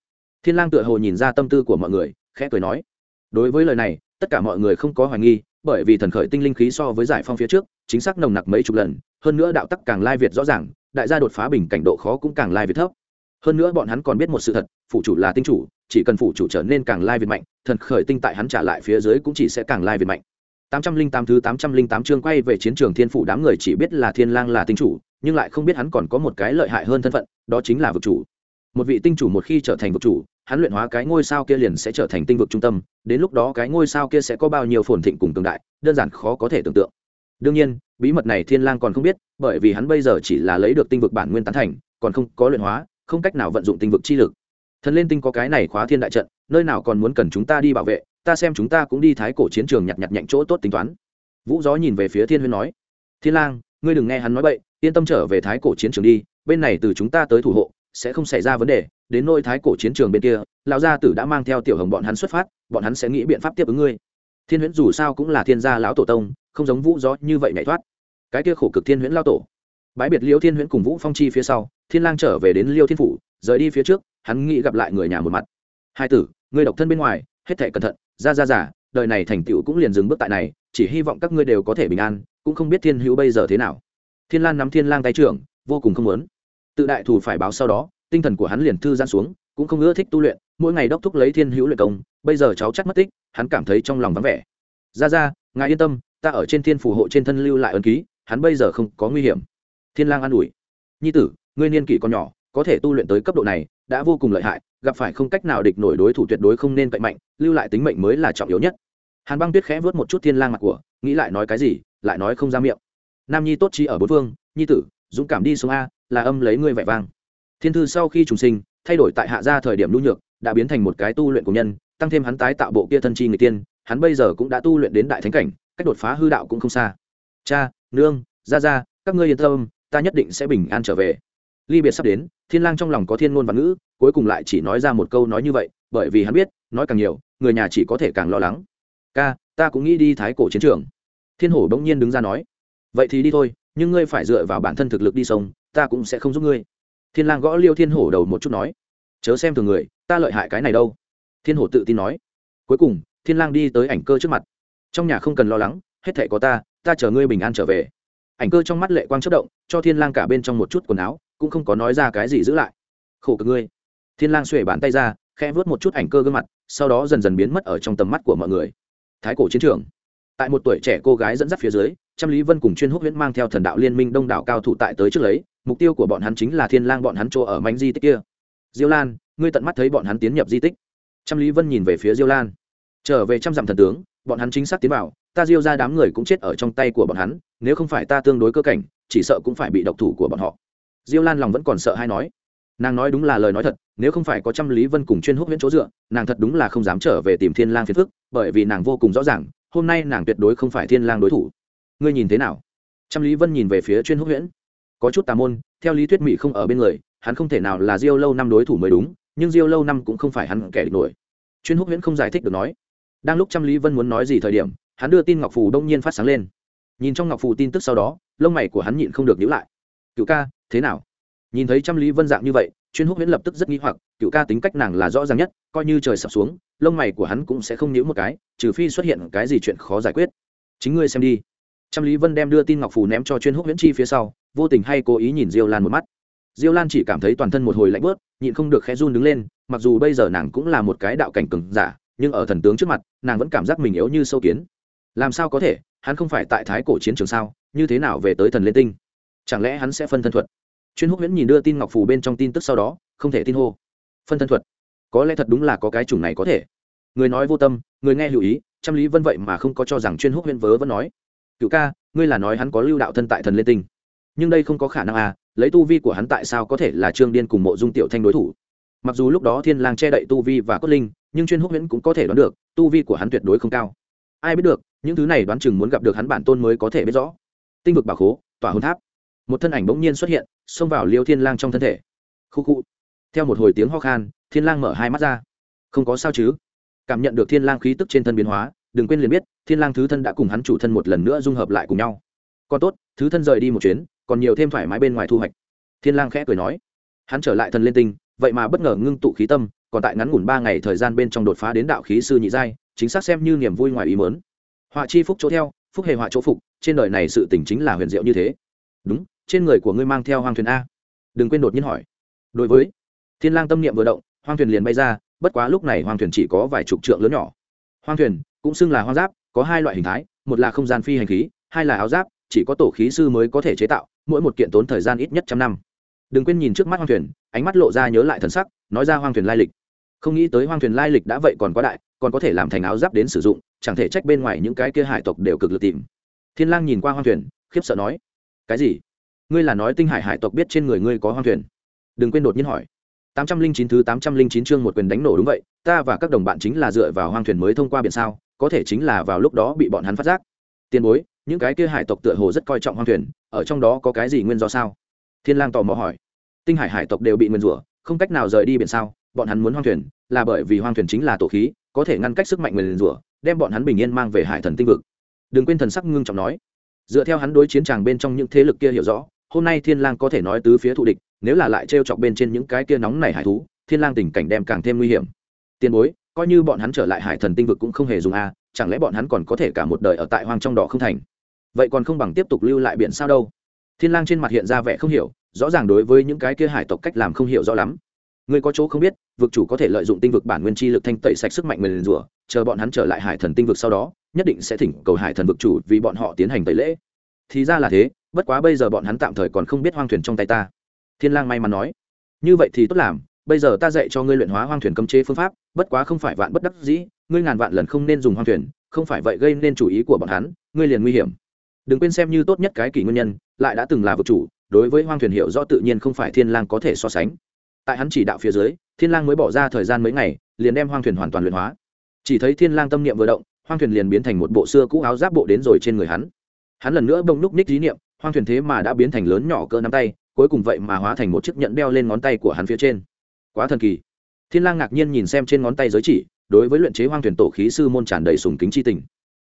Thiên lang tựa hồ nhìn ra tâm tư của mọi người, khẽ cười nói, đối với lời này, tất cả mọi người không có hoài nghi bởi vì thần khởi tinh linh khí so với giải phong phía trước, chính xác nồng nặc mấy chục lần, hơn nữa đạo tắc càng lai việt rõ ràng, đại gia đột phá bình cảnh độ khó cũng càng lai việt thấp. Hơn nữa bọn hắn còn biết một sự thật phụ chủ là tinh chủ, chỉ cần phụ chủ trở nên càng lai việt mạnh, thần khởi tinh tại hắn trả lại phía dưới cũng chỉ sẽ càng lai việt mạnh. Tám trăm linh tám thứ tám trăm linh tám chương quay về chiến trường thiên phủ đám người chỉ biết là thiên lang là tinh chủ, nhưng lại không biết hắn còn có một cái lợi hại hơn thân phận, đó chính là vực chủ. Một vị tinh chủ một khi trở thành vực chủ hắn luyện hóa cái ngôi sao kia liền sẽ trở thành tinh vực trung tâm, đến lúc đó cái ngôi sao kia sẽ có bao nhiêu phồn thịnh cùng tương đại, đơn giản khó có thể tưởng tượng. Đương nhiên, bí mật này thiên lang còn không biết, bởi vì hắn bây giờ chỉ là lấy được tinh vực bản nguyên tán thành, còn không có luyện hóa, không cách nào vận dụng tinh vực chi lực. Thần lên tinh có cái này khóa thiên đại trận, nơi nào còn muốn cần chúng ta đi bảo vệ, ta xem chúng ta cũng đi thái cổ chiến trường nhặt nhặt nhạnh chỗ tốt tính toán. Vũ gió nhìn về phía thiên huyên nói, thiên lang, ngươi đừng nghe hắn nói bậy, yên tâm trở về thái cổ chiến trường đi, bên này từ chúng ta tới thủ hộ, sẽ không xảy ra vấn đề đến nôi thái cổ chiến trường bên kia, lão gia tử đã mang theo tiểu hồng bọn hắn xuất phát, bọn hắn sẽ nghĩ biện pháp tiếp ứng ngươi. Thiên huyễn dù sao cũng là thiên gia lão tổ tông, không giống vũ gió như vậy nhảy thoát. Cái kia khổ cực thiên huyễn lao tổ. Bãi biệt liêu thiên huyễn cùng vũ phong chi phía sau, thiên lang trở về đến liêu thiên phủ, rời đi phía trước, hắn nghĩ gặp lại người nhà một mặt. Hai tử, ngươi độc thân bên ngoài, hết thảy cẩn thận, ra ra giả đời này thành tựu cũng liền dừng bước tại này, chỉ hy vọng các ngươi đều có thể bình an, cũng không biết thiên hữu bây giờ thế nào. Thiên lan nắm thiên lang tay trưởng, vô cùng không muốn. Tự đại thủ phải báo sau đó tinh thần của hắn liền thư giãn xuống, cũng không ưa thích tu luyện, mỗi ngày đốc thúc lấy thiên hữu luyện công, bây giờ cháu chắc mất tích, hắn cảm thấy trong lòng vắng vẻ. Ra ra, ngài yên tâm, ta ở trên thiên phù hộ trên thân lưu lại ấn ký, hắn bây giờ không có nguy hiểm. Thiên lang an ủi. Nhi tử, ngươi niên kỷ còn nhỏ, có thể tu luyện tới cấp độ này, đã vô cùng lợi hại, gặp phải không cách nào địch nổi đối thủ tuyệt đối không nên cậy mạnh, lưu lại tính mệnh mới là trọng yếu nhất. Hàn băng tuyết khẽ vớt một chút thiên lang mặt của, nghĩ lại nói cái gì, lại nói không ra miệng. Nam nhi tốt chi ở bốn phương, nhi tử, dũng cảm đi xuống a, là âm lấy ngươi vẻ vang thiên thư sau khi trùng sinh, thay đổi tại hạ gia thời điểm nhu nhược, đã biến thành một cái tu luyện của nhân, tăng thêm hắn tái tạo bộ kia thân chi người tiên, hắn bây giờ cũng đã tu luyện đến đại thánh cảnh, cách đột phá hư đạo cũng không xa. Cha, nương ra ra các ngươi yên tâm, ta nhất định sẽ bình an trở về. Ly biệt sắp đến, thiên lang trong lòng có thiên ngôn văn ngữ, cuối cùng lại chỉ nói ra một câu nói như vậy, bởi vì hắn biết, nói càng nhiều, người nhà chỉ có thể càng lo lắng. Ca, ta cũng nghĩ đi thái cổ chiến trường. Thiên hổ bỗng nhiên đứng ra nói, vậy thì đi thôi, nhưng ngươi phải dựa vào bản thân thực lực đi sông, ta cũng sẽ không giúp ngươi thiên lang gõ liêu thiên hổ đầu một chút nói, chớ xem thường người, ta lợi hại cái này đâu. Thiên hổ tự tin nói. Cuối cùng, thiên lang đi tới ảnh cơ trước mặt. Trong nhà không cần lo lắng, hết thảy có ta ta chờ ngươi bình an trở về. Ảnh cơ trong mắt lệ quang chớp động, cho thiên lang cả bên trong một chút quần áo, cũng không có nói ra cái gì giữ lại. Khổ cực ngươi. Thiên lang xuề bàn tay ra, khẽ vớt một chút ảnh cơ gương mặt, sau đó dần dần biến mất ở trong tầm mắt của mọi người. Thái cổ chiến trường. Tại một tuổi trẻ cô gái dẫn dắt phía dưới, trăm lý vân cùng chuyên húc huyễn mang theo thần đạo liên minh đông đảo cao thủ tại tới trước lấy mục tiêu của bọn hắn chính là thiên lang bọn hắn chỗ ở mảnh di tích kia. Diêu lan, ngươi tận mắt thấy bọn hắn tiến nhập di tích. Trăm lý vân nhìn về phía diêu lan. Trở về trăm dặm thần tướng, bọn hắn chính xác tiến vào, ta diêu ra đám người cũng chết ở trong tay của bọn hắn, nếu không phải ta tương đối cơ cảnh, chỉ sợ cũng phải bị độc thủ của bọn họ. Diêu lan lòng vẫn còn sợ hay nói. Nàng nói đúng là lời nói thật, nếu không phải có trăm lý vân cùng chuyên húc viễn chỗ dựa, nàng thật đúng là không dám trở về tìm thiên lang phiền phức, bởi vì nàng vô cùng rõ ràng, hôm nay nàng tuyệt đối không phải thiên lang đối thủ. Ngươi nhìn thế nào? Trăm lý vân nhìn về phía chuyên húc viễn có chút tà môn, theo lý thuyết mỹ không ở bên người, hắn không thể nào là diêu lâu năm đối thủ mới đúng, nhưng diêu lâu năm cũng không phải hắn kẻ địch nổi. Chuyên húc viễn không giải thích được nói. Đang lúc trăm lý vân muốn nói gì thời điểm, hắn đưa tin ngọc phù đông nhiên phát sáng lên. Nhìn trong ngọc phù tin tức sau đó, lông mày của hắn nhịn không được nhíu lại. Cựu ca, thế nào? Nhìn thấy trăm lý vân dạng như vậy, chuyên húc viễn lập tức rất nghi hoặc, cựu ca tính cách nàng là rõ ràng nhất, coi như trời sập xuống, lông mày của hắn cũng sẽ không nhíu một cái, trừ phi xuất hiện cái gì chuyện khó giải quyết. Chính ngươi xem đi trăm lý vân đem đưa tin ngọc phù ném cho chuyên húc viễn chi phía sau, vô tình hay cố ý nhìn diêu lan một mắt. Diêu lan chỉ cảm thấy toàn thân một hồi lạnh bớt, nhịn không được khẽ run đứng lên, mặc dù bây giờ nàng cũng là một cái đạo cảnh cừng giả, nhưng ở thần tướng trước mặt, nàng vẫn cảm giác mình yếu như sâu kiến. Làm sao có thể, hắn không phải tại thái cổ chiến trường sao, như thế nào về tới thần lên tinh? Chẳng lẽ hắn sẽ phân thân thuật? Chuyên húc Viễn nhìn đưa tin ngọc phù bên trong tin tức sau đó, không thể tin hô. Phân thân thuật? Có lẽ thật đúng là có cái chủng này có thể. Người nói vô tâm, người nghe lưu ý, trăm lý vân vậy mà không có cho rằng chuyên húc Viễn vớ vẫn nói cựu ca, ngươi là nói hắn có lưu đạo thân tại thần liên tinh. Nhưng đây không có khả năng à lấy tu vi của hắn tại sao có thể là trương điên cùng mộ dung tiểu thanh đối thủ? Mặc dù lúc đó thiên lang che đậy tu vi và cốt linh, nhưng chuyên húc huyễn cũng có thể đoán được, tu vi của hắn tuyệt đối không cao. Ai biết được, những thứ này đoán chừng muốn gặp được hắn bản tôn mới có thể biết rõ. Tinh vực bảo khố tỏa hồn tháp. Một thân ảnh bỗng nhiên xuất hiện, xông vào liêu thiên lang trong thân thể. Khu khu. Theo một hồi tiếng ho khan, thiên lang mở hai mắt ra. Không có sao chứ? Cảm nhận được thiên lang khí tức trên thân biến hóa, đừng quên liền biết thiên lang thứ thân đã cùng hắn chủ thân một lần nữa dung hợp lại cùng nhau. Còn tốt, thứ thân rời đi một chuyến, còn nhiều thêm thoải mái bên ngoài thu hoạch. Thiên lang khẽ cười nói. Hắn trở lại thần lên tinh, vậy mà bất ngờ ngưng tụ khí tâm, còn tại ngắn ngủn ba ngày thời gian bên trong đột phá đến đạo khí sư nhị giai, chính xác xem như niềm vui ngoài ý mớn họa chi phúc chỗ theo, phúc hề họa chỗ phục, trên đời này sự tình chính là huyền diệu như thế. Đúng, trên người của ngươi mang theo hoang thuyền a. Đừng quên đột nhiên hỏi. Đối với, thiên lang tâm niệm vừa động, hoang thuyền liền bay ra, bất quá lúc này hoang thuyền chỉ có vài chục trượng lớn nhỏ. Hoang thuyền cũng xưng là hoang giáp có hai loại hình thái, một là không gian phi hành khí, hai là áo giáp, chỉ có tổ khí sư mới có thể chế tạo, mỗi một kiện tốn thời gian ít nhất trăm năm. Đừng quên nhìn trước mắt hoang thuyền, ánh mắt lộ ra nhớ lại thần sắc, nói ra hoang thuyền lai lịch. Không nghĩ tới hoang thuyền lai lịch đã vậy còn quá đại, còn có thể làm thành áo giáp đến sử dụng, chẳng thể trách bên ngoài những cái kia hải tộc đều cực lực tìm. Thiên lang nhìn qua hoang thuyền, khiếp sợ nói, cái gì? Ngươi là nói tinh hải hải tộc biết trên người ngươi có hoang thuyền? Đừng quên đột nhiên hỏi. Tám trăm linh chín thứ tám trăm linh chín chương một quyền đánh nổ đúng vậy, ta và các đồng bạn chính là dựa vào hoang thuyền mới thông qua biển sao? Có thể chính là vào lúc đó bị bọn hắn phát giác. Tiền bối, những cái kia hải tộc tựa hồ rất coi trọng hoang thuyền, ở trong đó có cái gì nguyên do sao? Thiên lang tò mò hỏi. Tinh hải hải tộc đều bị nguyên rủa, không cách nào rời đi biển sao? Bọn hắn muốn hoang thuyền, là bởi vì hoang thuyền chính là tổ khí, có thể ngăn cách sức mạnh nguyên rủa, đem bọn hắn bình yên mang về hải thần tinh vực. Đừng quên thần sắc ngưng trọng nói. Dựa theo hắn đối chiến tràng bên trong những thế lực kia hiểu rõ, hôm nay thiên lang có thể nói tứ phía thù địch, nếu là lại treo chọc bên trên những cái kia nóng này hải thú, thiên lang tình cảnh đem càng thêm nguy hiểm. Tiền bối coi như bọn hắn trở lại hải thần tinh vực cũng không hề dùng a, chẳng lẽ bọn hắn còn có thể cả một đời ở tại hoang trong đỏ không thành? Vậy còn không bằng tiếp tục lưu lại biển sao đâu. Thiên lang trên mặt hiện ra vẻ không hiểu, rõ ràng đối với những cái kia hải tộc cách làm không hiểu rõ lắm. Người có chỗ không biết, vực chủ có thể lợi dụng tinh vực bản nguyên chi lực thanh tẩy sạch sức mạnh mình rủa, chờ bọn hắn trở lại hải thần tinh vực sau đó, nhất định sẽ thỉnh cầu hải thần vực chủ vì bọn họ tiến hành tẩy lễ. Thì ra là thế, bất quá bây giờ bọn hắn tạm thời còn không biết hoang thuyền trong tay ta. Thiên lang may mắn nói. Như vậy thì tốt làm bây giờ ta dạy cho ngươi luyện hóa hoang thuyền cấm chế phương pháp, bất quá không phải vạn bất đắc dĩ, ngươi ngàn vạn lần không nên dùng hoang thuyền, không phải vậy gây nên chủ ý của bọn hắn, ngươi liền nguy hiểm. Đừng quên xem như tốt nhất cái kỷ nguyên nhân, lại đã từng là vực chủ, đối với hoang thuyền hiểu rõ tự nhiên không phải thiên lang có thể so sánh. Tại hắn chỉ đạo phía dưới, thiên lang mới bỏ ra thời gian mấy ngày, liền đem hoang thuyền hoàn toàn luyện hóa. Chỉ thấy thiên lang tâm niệm vừa động, hoang thuyền liền biến thành một bộ xưa cũ áo giáp bộ đến rồi trên người hắn. Hắn lần nữa bông núc ních lý niệm, hoang thuyền thế mà đã biến thành lớn nhỏ cỡ nắm tay, cuối cùng vậy mà hóa thành một chiếc nhẫn đeo lên ngón tay của hắn phía trên quá thần kỳ. Thiên lang ngạc nhiên nhìn xem trên ngón tay giới chỉ, đối với luyện chế hoang thuyền tổ khí sư môn tràn đầy sùng kính chi tình.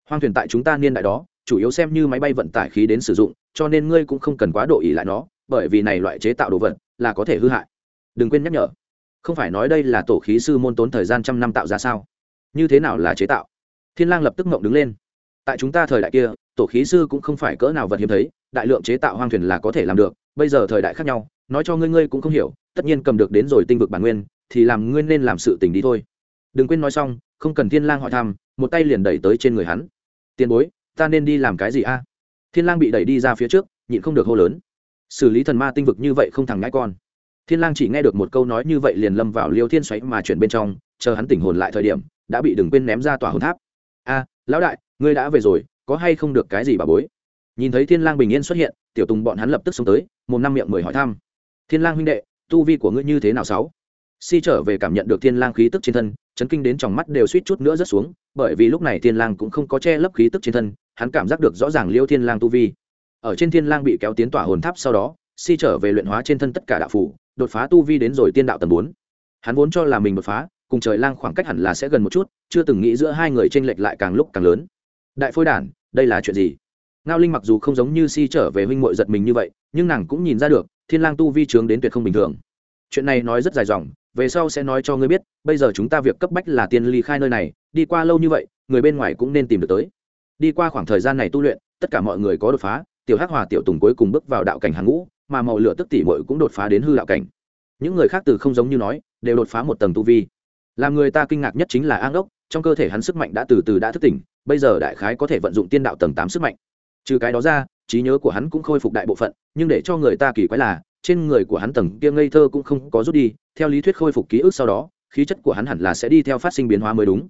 Hoang thuyền tại chúng ta niên đại đó, chủ yếu xem như máy bay vận tải khí đến sử dụng, cho nên ngươi cũng không cần quá độ ỉ lại nó, bởi vì này loại chế tạo đồ vật là có thể hư hại. Đừng quên nhắc nhở, không phải nói đây là tổ khí sư môn tốn thời gian trăm năm tạo ra sao? Như thế nào là chế tạo? Thiên lang lập tức ngậm đứng lên. Tại chúng ta thời đại kia, tổ khí sư cũng không phải cỡ nào vật hiếm thấy, đại lượng chế tạo hoang thuyền là có thể làm được, bây giờ thời đại khác nhau nói cho ngươi ngươi cũng không hiểu, tất nhiên cầm được đến rồi tinh vực bản nguyên, thì làm ngươi nên làm sự tình đi thôi. Đừng quên nói xong, không cần thiên lang hỏi thăm, một tay liền đẩy tới trên người hắn. Tiền bối, ta nên đi làm cái gì a? Thiên lang bị đẩy đi ra phía trước, nhịn không được hô lớn. Xử lý thần ma tinh vực như vậy không thằng ngãi con. Thiên lang chỉ nghe được một câu nói như vậy liền lâm vào liêu thiên xoáy mà chuyển bên trong, chờ hắn tỉnh hồn lại thời điểm, đã bị đừng quên ném ra tòa hồn tháp. A, lão đại, ngươi đã về rồi, có hay không được cái gì bà bối? Nhìn thấy thiên lang bình yên xuất hiện, tiểu tùng bọn hắn lập tức xông tới, một năm miệng mười hỏi thăm thiên lang huynh đệ, tu vi của ngươi như thế nào sáu? Si trở về cảm nhận được thiên lang khí tức trên thân, chấn kinh đến trong mắt đều suýt chút nữa rớt xuống, bởi vì lúc này thiên lang cũng không có che lấp khí tức trên thân, hắn cảm giác được rõ ràng liêu thiên lang tu vi. Ở trên thiên lang bị kéo tiến tỏa hồn tháp sau đó, si trở về luyện hóa trên thân tất cả đạo phủ, đột phá tu vi đến rồi tiên đạo tầng bốn. Hắn vốn cho là mình đột phá, cùng trời lang khoảng cách hẳn là sẽ gần một chút, chưa từng nghĩ giữa hai người trên lệch lại càng lúc càng lớn. Đại phôi đản, đây là chuyện gì? Ngao linh mặc dù không giống như si trở về huynh muội giật mình như vậy, nhưng nàng cũng nhìn ra được thiên lang tu vi trướng đến tuyệt không bình thường. Chuyện này nói rất dài dòng, về sau sẽ nói cho ngươi biết, bây giờ chúng ta việc cấp bách là tiên ly khai nơi này, đi qua lâu như vậy, người bên ngoài cũng nên tìm được tới. Đi qua khoảng thời gian này tu luyện, tất cả mọi người có đột phá, tiểu hắc hòa tiểu tùng cuối cùng bước vào đạo cảnh hàng ngũ, mà màu lửa tức tỷ muội cũng đột phá đến hư đạo cảnh. Những người khác từ không giống như nói, đều đột phá một tầng tu vi. Làm người ta kinh ngạc nhất chính là an đốc, trong cơ thể hắn sức mạnh đã từ từ đã thức tỉnh, bây giờ đại khái có thể vận dụng tiên đạo tầng tám sức mạnh. Trừ cái đó ra trí nhớ của hắn cũng khôi phục đại bộ phận, nhưng để cho người ta kỳ quái là, trên người của hắn tầng kia ngây thơ cũng không có rút đi, theo lý thuyết khôi phục ký ức sau đó, khí chất của hắn hẳn là sẽ đi theo phát sinh biến hóa mới đúng.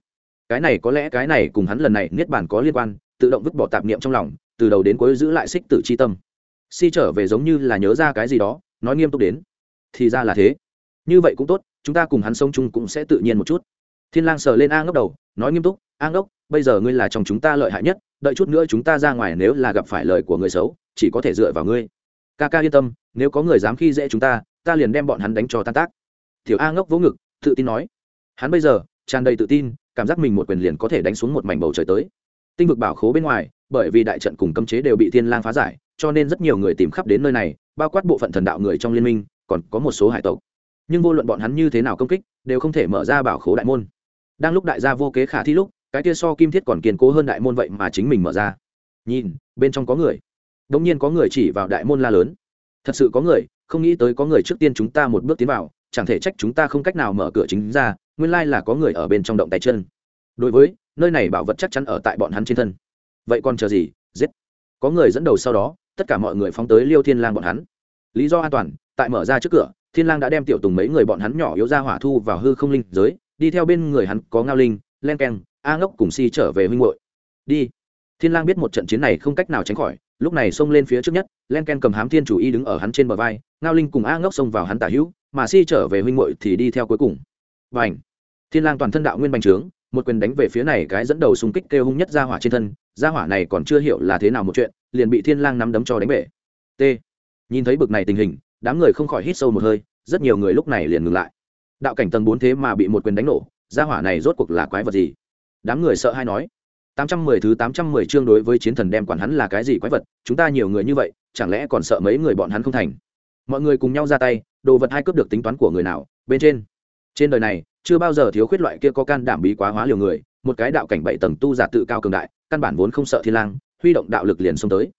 Cái này có lẽ cái này cùng hắn lần này niết bàn có liên quan, tự động vứt bỏ tạp niệm trong lòng, từ đầu đến cuối giữ lại xích tử c h i tâm. Si trở về giống như là nhớ ra cái gì đó, nói nghiêm túc đến, thì ra là thế. Như vậy cũng tốt, chúng ta cùng hắn sống chung cũng sẽ tự nhiên một chút. Thiên lang sờ lên a ngốc đầu, nói nghiêm túc, a ngốc, bây giờ ngươi là trong chúng ta lợi hại nhất đợi chút nữa chúng ta ra ngoài nếu là gặp phải lời của người xấu, chỉ có thể dựa vào ngươi. Ca ca yên tâm, nếu có người dám khi dễ chúng ta ta liền đem bọn hắn đánh cho tan tác. Tiểu a ngốc vỗ ngực, tự tin nói. Hắn bây giờ, tràn đầy tự tin, cảm giác mình một quyền liền có thể đánh xuống một mảnh bầu trời tới. Tinh vực bảo khố bên ngoài, bởi vì đại trận cùng cấm chế đều bị thiên lang phá giải, cho nên rất nhiều người tìm khắp đến nơi này, bao quát bộ phận thần đạo người trong liên minh, còn có một số hải tộc. Nhưng vô luận bọn hắn như thế nào công kích, đều không thể mở ra bảo khố đại môn. Đang lúc đại gia vô kế khả thi lúc cái kia so kim thiết còn kiên cố hơn đại môn vậy mà chính mình mở ra. Nhìn, bên trong có người. Đống nhiên có người chỉ vào đại môn la lớn. Thật sự có người, không nghĩ tới có người trước tiên chúng ta một bước tiến vào, chẳng thể trách chúng ta không cách nào mở cửa chính ra, nguyên lai là có người ở bên trong động tay chân. Đối với, nơi này bảo vật chắc chắn ở tại bọn hắn trên thân. Vậy còn chờ gì? Giết. Có người dẫn đầu sau đó, tất cả mọi người phóng tới liêu thiên lang bọn hắn. Lý do an toàn, tại mở ra trước cửa, thiên lang đã đem tiểu tùng mấy người bọn hắn nhỏ yếu ra hỏa thu vào hư không linh giới, đi theo bên người hắn có ngao linh, len keng a ngốc cùng si trở về huynh hội đi. Thiên lang biết một trận chiến này không cách nào tránh khỏi, lúc này xông lên phía trước nhất, len ken cầm hám thiên chủ y đứng ở hắn trên bờ vai, ngao linh cùng a ngốc xông vào hắn tả hữu, mà si trở về huynh muội thì đi theo cuối cùng. Bành. thiên lang toàn thân đạo nguyên bành trướng, một quyền đánh về phía này cái dẫn đầu xung kích kêu hung nhất ra hỏa trên thân ra hỏa này còn chưa hiểu là thế nào một chuyện, liền bị thiên lang nắm đấm cho đánh bể. T. Nhìn thấy bực này tình hình, đám người không khỏi hít sâu một hơi, rất nhiều người lúc này liền ngừng lại. Đạo cảnh tầng bốn thế mà bị một quyền đánh nổ ra hỏa này rốt cuộc là quái vật gì? Đám người sợ hay nói, tám trăm mười thứ tám trăm mười chương đối với chiến thần đem quản hắn là cái gì quái vật, chúng ta nhiều người như vậy, chẳng lẽ còn sợ mấy người bọn hắn không thành? Mọi người cùng nhau ra tay, đồ vật hai cướp được tính toán của người nào, bên trên. Trên đời này, chưa bao giờ thiếu khuyết loại kia có can đảm bí quá hóa liều người, một cái đạo cảnh bảy tầng tu giả tự cao cường đại, căn bản vốn không sợ thiên lang, huy động đạo lực liền xông tới.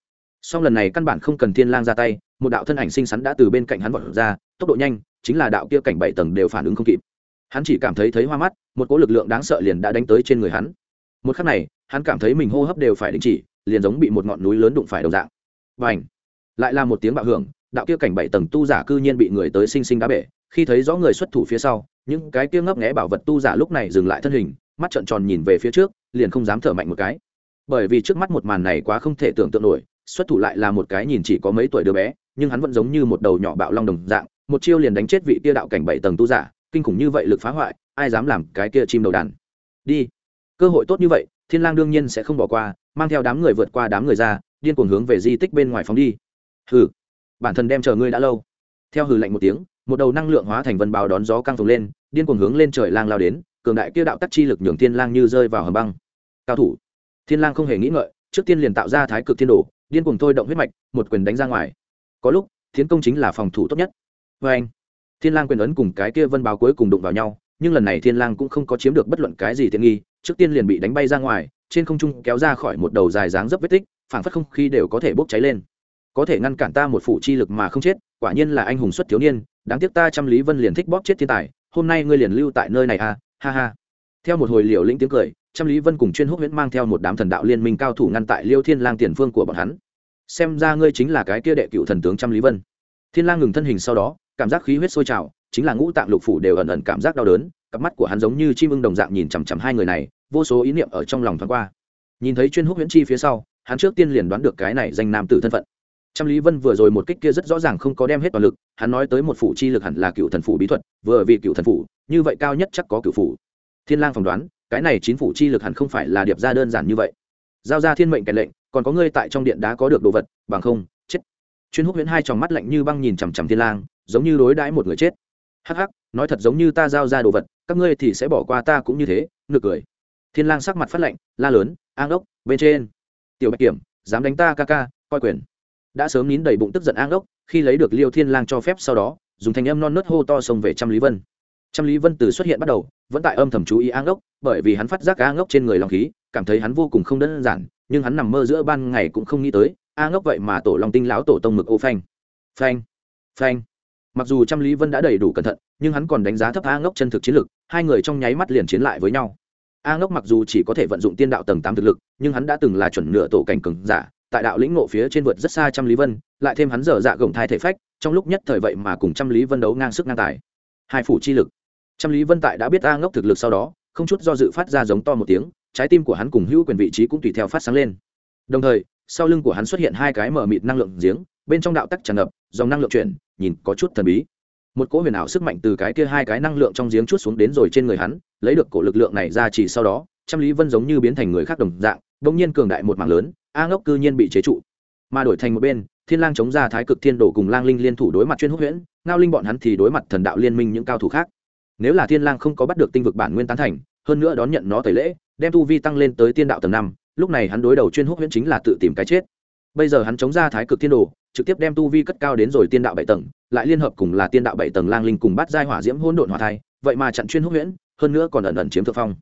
Song lần này căn bản không cần thiên lang ra tay, một đạo thân ảnh xinh xắn đã từ bên cạnh hắn vọt ra, tốc độ nhanh, chính là đạo kia cảnh bảy tầng đều phản ứng không kịp hắn chỉ cảm thấy thấy hoa mắt, một cỗ lực lượng đáng sợ liền đã đánh tới trên người hắn. Một khắc này, hắn cảm thấy mình hô hấp đều phải đình chỉ, liền giống bị một ngọn núi lớn đụng phải đồng dạng. Và ảnh lại là một tiếng bạo hưởng, đạo kia cảnh bảy tầng tu giả cư nhiên bị người tới sinh sinh đá bể. Khi thấy rõ người xuất thủ phía sau, những cái kia ngấp nghé bảo vật tu giả lúc này dừng lại thân hình, mắt trợn tròn nhìn về phía trước, liền không dám thở mạnh một cái. Bởi vì trước mắt một màn này quá không thể tưởng tượng nổi, xuất thủ lại là một cái nhìn chỉ có mấy tuổi đứa bé, nhưng hắn vẫn giống như một đầu nhỏ bạo long đồng dạng, một chiêu liền đánh chết vị tia đạo cảnh bảy tầng tu giả kinh khủng như vậy lực phá hoại, ai dám làm cái kia chim đầu đàn? Đi. Cơ hội tốt như vậy, thiên lang đương nhiên sẽ không bỏ qua, mang theo đám người vượt qua đám người ra, điên cuồng hướng về di tích bên ngoài phóng đi. Hừ. Bản thân đem chờ ngươi đã lâu. Theo hừ lạnh một tiếng, một đầu năng lượng hóa thành vân bào đón gió căng phồng lên, điên cuồng hướng lên trời lang lao đến, cường đại kia đạo tắc chi lực nhường thiên lang như rơi vào hầm băng. Cao thủ. Thiên lang không hề nghĩ ngợi, trước tiên liền tạo ra thái cực thiên đồ, điên cuồng thôi động huyết mạch, một quyền đánh ra ngoài. Có lúc, tiến công chính là phòng thủ tốt nhất. Với anh thiên lang quyền ấn cùng cái kia vân báo cuối cùng đụng vào nhau, nhưng lần này thiên lang cũng không có chiếm được bất luận cái gì tiện nghi, trước tiên liền bị đánh bay ra ngoài, trên không trung kéo ra khỏi một đầu dài dáng dấp vết tích, phảng phất không khí đều có thể bốc cháy lên. Có thể ngăn cản ta một phụ chi lực mà không chết, quả nhiên là anh hùng xuất thiếu niên, đáng tiếc ta trăm lý vân liền thích bóp chết thiên tài, hôm nay ngươi liền lưu tại nơi này à ha ha. Theo một hồi liều lĩnh tiếng cười, trăm lý vân cùng chuyên húc huyễn mang theo một đám thần đạo liên minh cao thủ ngăn tại liêu thiên lang tiền phương của bọn hắn. Xem ra ngươi chính là cái kia đệ cựu thần tướng trăm lý vân. Thiên lang ngừng thân hình sau đó cảm giác khí huyết sôi trào, chính là ngũ tạng lục phủ đều ẩn ẩn cảm giác đau đớn, cặp mắt của hắn giống như chim ưng đồng dạng nhìn chằm chằm hai người này, vô số ý niệm ở trong lòng thoáng qua. Nhìn thấy chuyên húc huyễn chi phía sau, hắn trước tiên liền đoán được cái này danh nam tử thân phận. Trăm lý vân vừa rồi một kích kia rất rõ ràng không có đem hết toàn lực, hắn nói tới một phủ chi lực hẳn là cựu thần phủ bí thuật, vừa vì cựu thần phủ, như vậy cao nhất chắc có cựu phủ. Thiên lang phỏng đoán, cái này chín phủ chi lực hẳn không phải là điệp ra đơn giản như vậy. Giao ra thiên mệnh kèn lệnh, còn có ngươi tại trong điện đá có được đồ vật, bằng không, chết. Chuyên húc huyễn hai tròng mắt lạnh như băng nhìn chằm chằm thiên lang giống như đối đãi một người chết. Hắc hắc, nói thật giống như ta giao ra đồ vật, các ngươi thì sẽ bỏ qua ta cũng như thế nực cười. Thiên lang sắc mặt phát lạnh, la lớn, an ốc, bên trên. Tiểu bạch kiểm, dám đánh ta ca ca, coi quyền. Đã sớm nín đầy bụng tức giận an ốc, khi lấy được liêu thiên lang cho phép sau đó, dùng thanh âm non nớt hô to xông về trăm lý vân. Trăm lý vân từ xuất hiện bắt đầu, vẫn tại âm thầm chú ý an ốc, bởi vì hắn phát giác an ốc trên người lòng khí, cảm thấy hắn vô cùng không đơn giản, nhưng hắn nằm mơ giữa ban ngày cũng không nghĩ tới a ngốc vậy mà tổ long tinh lão tổ tông mực ô phanh. Phanh phanh mặc dù trăm lý vân đã đầy đủ cẩn thận, nhưng hắn còn đánh giá thấp a ngốc chân thực chiến lực, hai người trong nháy mắt liền chiến lại với nhau. A ngốc mặc dù chỉ có thể vận dụng tiên đạo tầng tám thực lực, nhưng hắn đã từng là chuẩn nửa tổ cảnh cường giả, tại đạo lĩnh ngộ phía trên vượt rất xa trăm lý vân, lại thêm hắn dở dạ gồng thai thể phách, trong lúc nhất thời vậy mà cùng trăm lý vân đấu ngang sức ngang tài. Hai phủ chi lực. Trăm lý vân tại đã biết a ngốc thực lực sau đó, không chút do dự phát ra giống to một tiếng, trái tim của hắn cùng hữu quyền vị trí cũng tùy theo phát sáng lên. Đồng thời, sau lưng của hắn xuất hiện hai cái mở mịt năng lượng giếng, bên trong đạo tắc tràn ngập, dòng năng lượng chuyển nhìn có chút thần bí. Một cỗ huyền ảo sức mạnh từ cái kia hai cái năng lượng trong giếng chút xuống đến rồi trên người hắn, lấy được cổ lực lượng này ra chỉ sau đó, trăm lý vân giống như biến thành người khác đồng dạng đông nhiên cường đại một mảng lớn, a ngốc cư nhiên bị chế trụ. Mà đổi thành một bên, thiên lang chống ra thái cực thiên đổ cùng lang linh liên thủ đối mặt chuyên húc huyễn, ngao linh bọn hắn thì đối mặt thần đạo liên minh những cao thủ khác. Nếu là thiên lang không có bắt được tinh vực bản nguyên tán thành, hơn nữa đón nhận nó tẩy lễ, đem tu vi tăng lên tới tiên đạo tầng năm, lúc này hắn đối đầu chuyên húc huyễn chính là tự tìm cái chết. Bây giờ hắn chống ra thái cực thiên đồ trực tiếp đem tu vi cất cao đến rồi tiên đạo bảy tầng, lại liên hợp cùng là tiên đạo bảy tầng lang linh cùng bắt giai hỏa diễm hỗn độn hỏa thai, vậy mà chặn chuyên húc huyễn, hơn nữa còn ẩn ẩn chiếm thượng phong.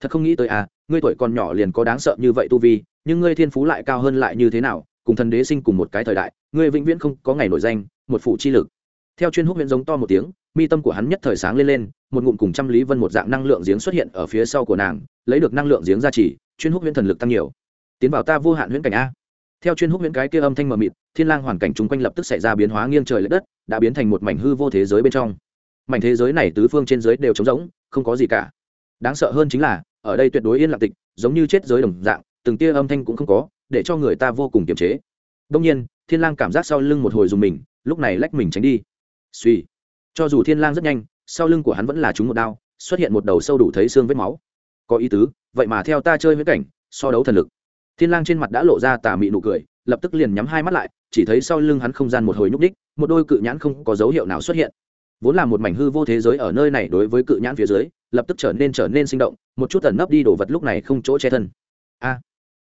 Thật không nghĩ tới à ngươi tuổi còn nhỏ liền có đáng sợ như vậy tu vi, nhưng ngươi thiên phú lại cao hơn lại như thế nào, cùng thần đế sinh cùng một cái thời đại, ngươi vĩnh viễn không có ngày nổi danh, một phụ chi lực. Theo chuyên húc huyễn giống to một tiếng, mi tâm của hắn nhất thời sáng lên lên, một ngụm cùng trăm lý vân một dạng năng lượng giếng xuất hiện ở phía sau của nàng, lấy được năng lượng giếng ra chỉ chuyên húc huyễn thần lực tăng nhiều. Tiến vào ta vô hạn huyễn cảnh a theo chuyên húc huyễn cái kia âm thanh mờ mịt, thiên lang hoàn cảnh chung quanh lập tức xảy ra biến hóa nghiêng trời lệch đất, đã biến thành một mảnh hư vô thế giới bên trong. Mảnh thế giới này tứ phương trên giới đều trống rỗng, không có gì cả. Đáng sợ hơn chính là, ở đây tuyệt đối yên lặng tịch, giống như chết giới đồng dạng, từng tia âm thanh cũng không có, để cho người ta vô cùng kiềm chế. Đông nhiên, thiên lang cảm giác sau lưng một hồi dùng mình, lúc này lách mình tránh đi. Suy cho dù thiên lang rất nhanh, sau lưng của hắn vẫn là trúng một đao, xuất hiện một đầu sâu đủ thấy xương vết máu. Có ý tứ, vậy mà theo ta chơi với cảnh, so đấu thần lực thiên lang trên mặt đã lộ ra tà mị nụ cười, lập tức liền nhắm hai mắt lại, chỉ thấy sau lưng hắn không gian một hồi nhúc đích một đôi cự nhãn không có dấu hiệu nào xuất hiện. Vốn là một mảnh hư vô thế giới ở nơi này đối với cự nhãn phía dưới, lập tức trở nên trở nên sinh động, một chút tẩn nấp đi đổ vật lúc này không chỗ che thân. A!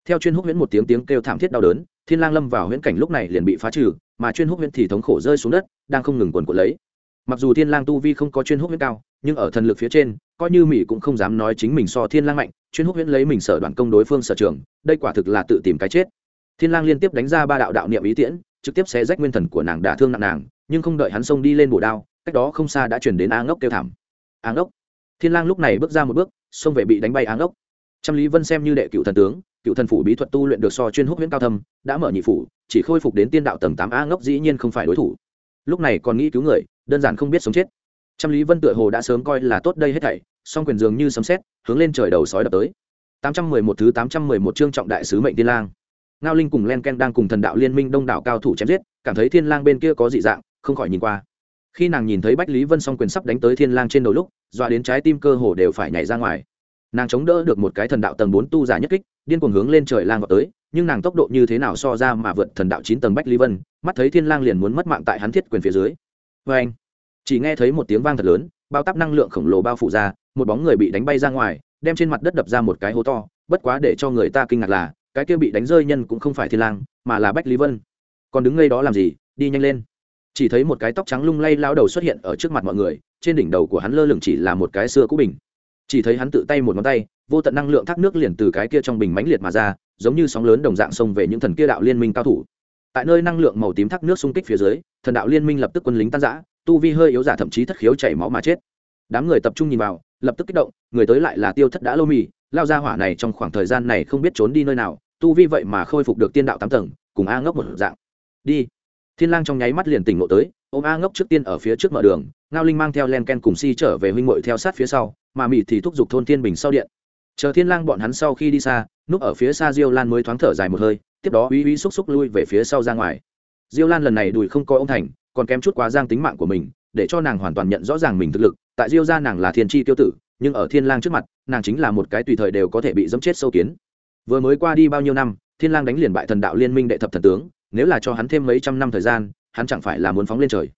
Theo chuyên húc huyễn một tiếng tiếng kêu thảm thiết đau đớn, thiên lang lâm vào huyễn cảnh lúc này liền bị phá trừ, mà chuyên húc huyễn thì thống khổ rơi xuống đất, đang không ngừng quần cuộn lấy. Mặc dù thiên lang tu vi không có chuyên húc huyễn cao nhưng ở thần lực phía trên, coi như mỹ cũng không dám nói chính mình so thiên lang mạnh, chuyên húc huyễn lấy mình sở đoàn công đối phương sở trường, đây quả thực là tự tìm cái chết. Thiên lang liên tiếp đánh ra ba đạo đạo niệm ý tiễn, trực tiếp xé rách nguyên thần của nàng đả thương nặng nàng, nhưng không đợi hắn xông đi lên bổ đao, cách đó không xa đã chuyển đến a ngốc kêu thảm. A ngốc. Thiên lang lúc này bước ra một bước, xông về bị đánh bay a ngốc. Trăm lý vân xem như đệ cựu thần tướng, cựu thần phủ bí thuật tu luyện được so chuyên húc huyễn cao thâm, đã mở nhị phủ, chỉ khôi phục đến tiên đạo tầng tám a ngốc dĩ nhiên không phải đối thủ. Lúc này còn nghĩ cứu người, đơn giản không biết sống chết trăm lý vân tựa hồ đã sớm coi là tốt đây hết thảy, song quyền dường như sấm sét, hướng lên trời đầu sói đập tới. 811 thứ 811 chương trọng đại sứ mệnh tiên lang. Ngao linh cùng len ken đang cùng thần đạo liên minh đông đảo cao thủ chém giết, cảm thấy thiên lang bên kia có dị dạng, không khỏi nhìn qua. Khi nàng nhìn thấy bách lý vân song quyền sắp đánh tới thiên lang trên đầu lúc, dọa đến trái tim cơ hồ đều phải nhảy ra ngoài. Nàng chống đỡ được một cái thần đạo tầng bốn tu giả nhất kích, điên cuồng hướng lên trời lang vào tới, nhưng nàng tốc độ như thế nào so ra mà vượt thần đạo chín tầng bách lý vân, mắt thấy thiên lang liền muốn mất mạng tại hắn thiết quyền phía dưới. Với anh chỉ nghe thấy một tiếng vang thật lớn, bao tắp năng lượng khổng lồ bao phủ ra, một bóng người bị đánh bay ra ngoài, đem trên mặt đất đập ra một cái hố to. Bất quá để cho người ta kinh ngạc là, cái kia bị đánh rơi nhân cũng không phải thiên lang, mà là bách lý vân. Còn đứng ngay đó làm gì? Đi nhanh lên. Chỉ thấy một cái tóc trắng lung lay lao đầu xuất hiện ở trước mặt mọi người, trên đỉnh đầu của hắn lơ lửng chỉ là một cái xưa cũ bình. Chỉ thấy hắn tự tay một ngón tay, vô tận năng lượng thác nước liền từ cái kia trong bình mãnh liệt mà ra, giống như sóng lớn đồng dạng xông về những thần kia đạo liên minh cao thủ. Tại nơi năng lượng màu tím thác nước xung kích phía dưới, thần đạo liên minh lập tức quân lính tan giã tu vi hơi yếu giả thậm chí thất khiếu chảy máu mà chết. Đám người tập trung nhìn vào, lập tức kích động, người tới lại là tiêu thất đã lâu mì, lao ra hỏa này trong khoảng thời gian này không biết trốn đi nơi nào, tu vi vậy mà khôi phục được tiên đạo tám tầng, cùng a ngốc một dạng. Đi. Thiên lang trong nháy mắt liền tỉnh ngộ tới, ôm a ngốc trước tiên ở phía trước mở đường, ngao linh mang theo len ken cùng si trở về huynh muội theo sát phía sau, mà mị thì thúc giục thôn thiên bình sau điện. Chờ thiên lang bọn hắn sau khi đi xa, núp ở phía xa diêu lan mới thoáng thở dài một hơi, tiếp đó uy uy xúc xúc lui về phía sau ra ngoài. Diêu lan lần này đùi không coi ông thành còn kém chút quá giang tính mạng của mình, để cho nàng hoàn toàn nhận rõ ràng mình thực lực. Tại diêu gia nàng là thiên chi tiêu tử, nhưng ở thiên lang trước mặt, nàng chính là một cái tùy thời đều có thể bị dẫm chết sâu kiến. Vừa mới qua đi bao nhiêu năm, thiên lang đánh liền bại thần đạo liên minh đệ thập thần tướng, nếu là cho hắn thêm mấy trăm năm thời gian, hắn chẳng phải là muốn phóng lên trời.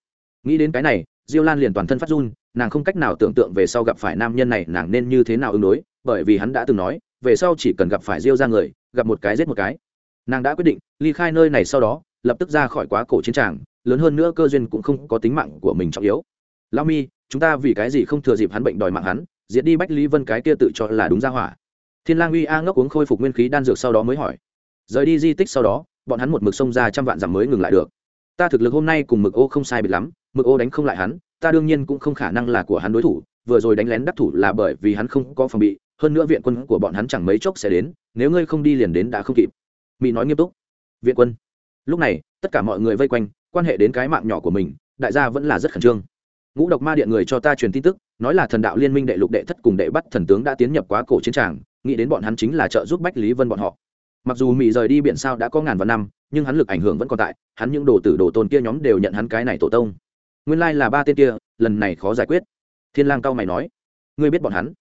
Nghĩ đến cái này, diêu lan liền toàn thân phát run, nàng không cách nào tưởng tượng về sau gặp phải nam nhân này nàng nên như thế nào ứng đối, bởi vì hắn đã từng nói, về sau chỉ cần gặp phải diêu ra người, gặp một cái giết một cái. Nàng đã quyết định, ly khai nơi này sau đó, lập tức ra khỏi quá cổ chiến tràng lớn hơn nữa cơ duyên cũng không có tính mạng của mình trọng yếu. Lao mi, chúng ta vì cái gì không thừa dịp hắn bệnh đòi mạng hắn, diệt đi bách lý vân cái kia tự cho là đúng ra hỏa. Thiên lang uy a ngốc uống khôi phục nguyên khí đan dược sau đó mới hỏi. Rời đi di tích sau đó, bọn hắn một mực xông ra trăm vạn dặm mới ngừng lại được. Ta thực lực hôm nay cùng mực ô không sai biệt lắm, mực ô đánh không lại hắn, ta đương nhiên cũng không khả năng là của hắn đối thủ, vừa rồi đánh lén đắc thủ là bởi vì hắn không có phòng bị, hơn nữa viện quân của bọn hắn chẳng mấy chốc sẽ đến, nếu ngươi không đi liền đến đã không kịp. Mỹ nói nghiêm túc. Viện quân. Lúc này, tất cả mọi người vây quanh quan hệ đến cái mạng nhỏ của mình, đại gia vẫn là rất khẩn trương. Ngũ độc ma điện người cho ta truyền tin tức, nói là thần đạo liên minh đệ lục đệ thất cùng đệ bắt thần tướng đã tiến nhập quá cổ chiến tràng, nghĩ đến bọn hắn chính là trợ giúp bách lý vân bọn họ. Mặc dù mỹ rời đi biển sao đã có ngàn vạn năm, nhưng hắn lực ảnh hưởng vẫn còn tại, hắn những đồ tử đồ tôn kia nhóm đều nhận hắn cái này tổ tông. Nguyên lai là ba tên kia, lần này khó giải quyết. Thiên lang cao mày nói, ngươi biết bọn hắn?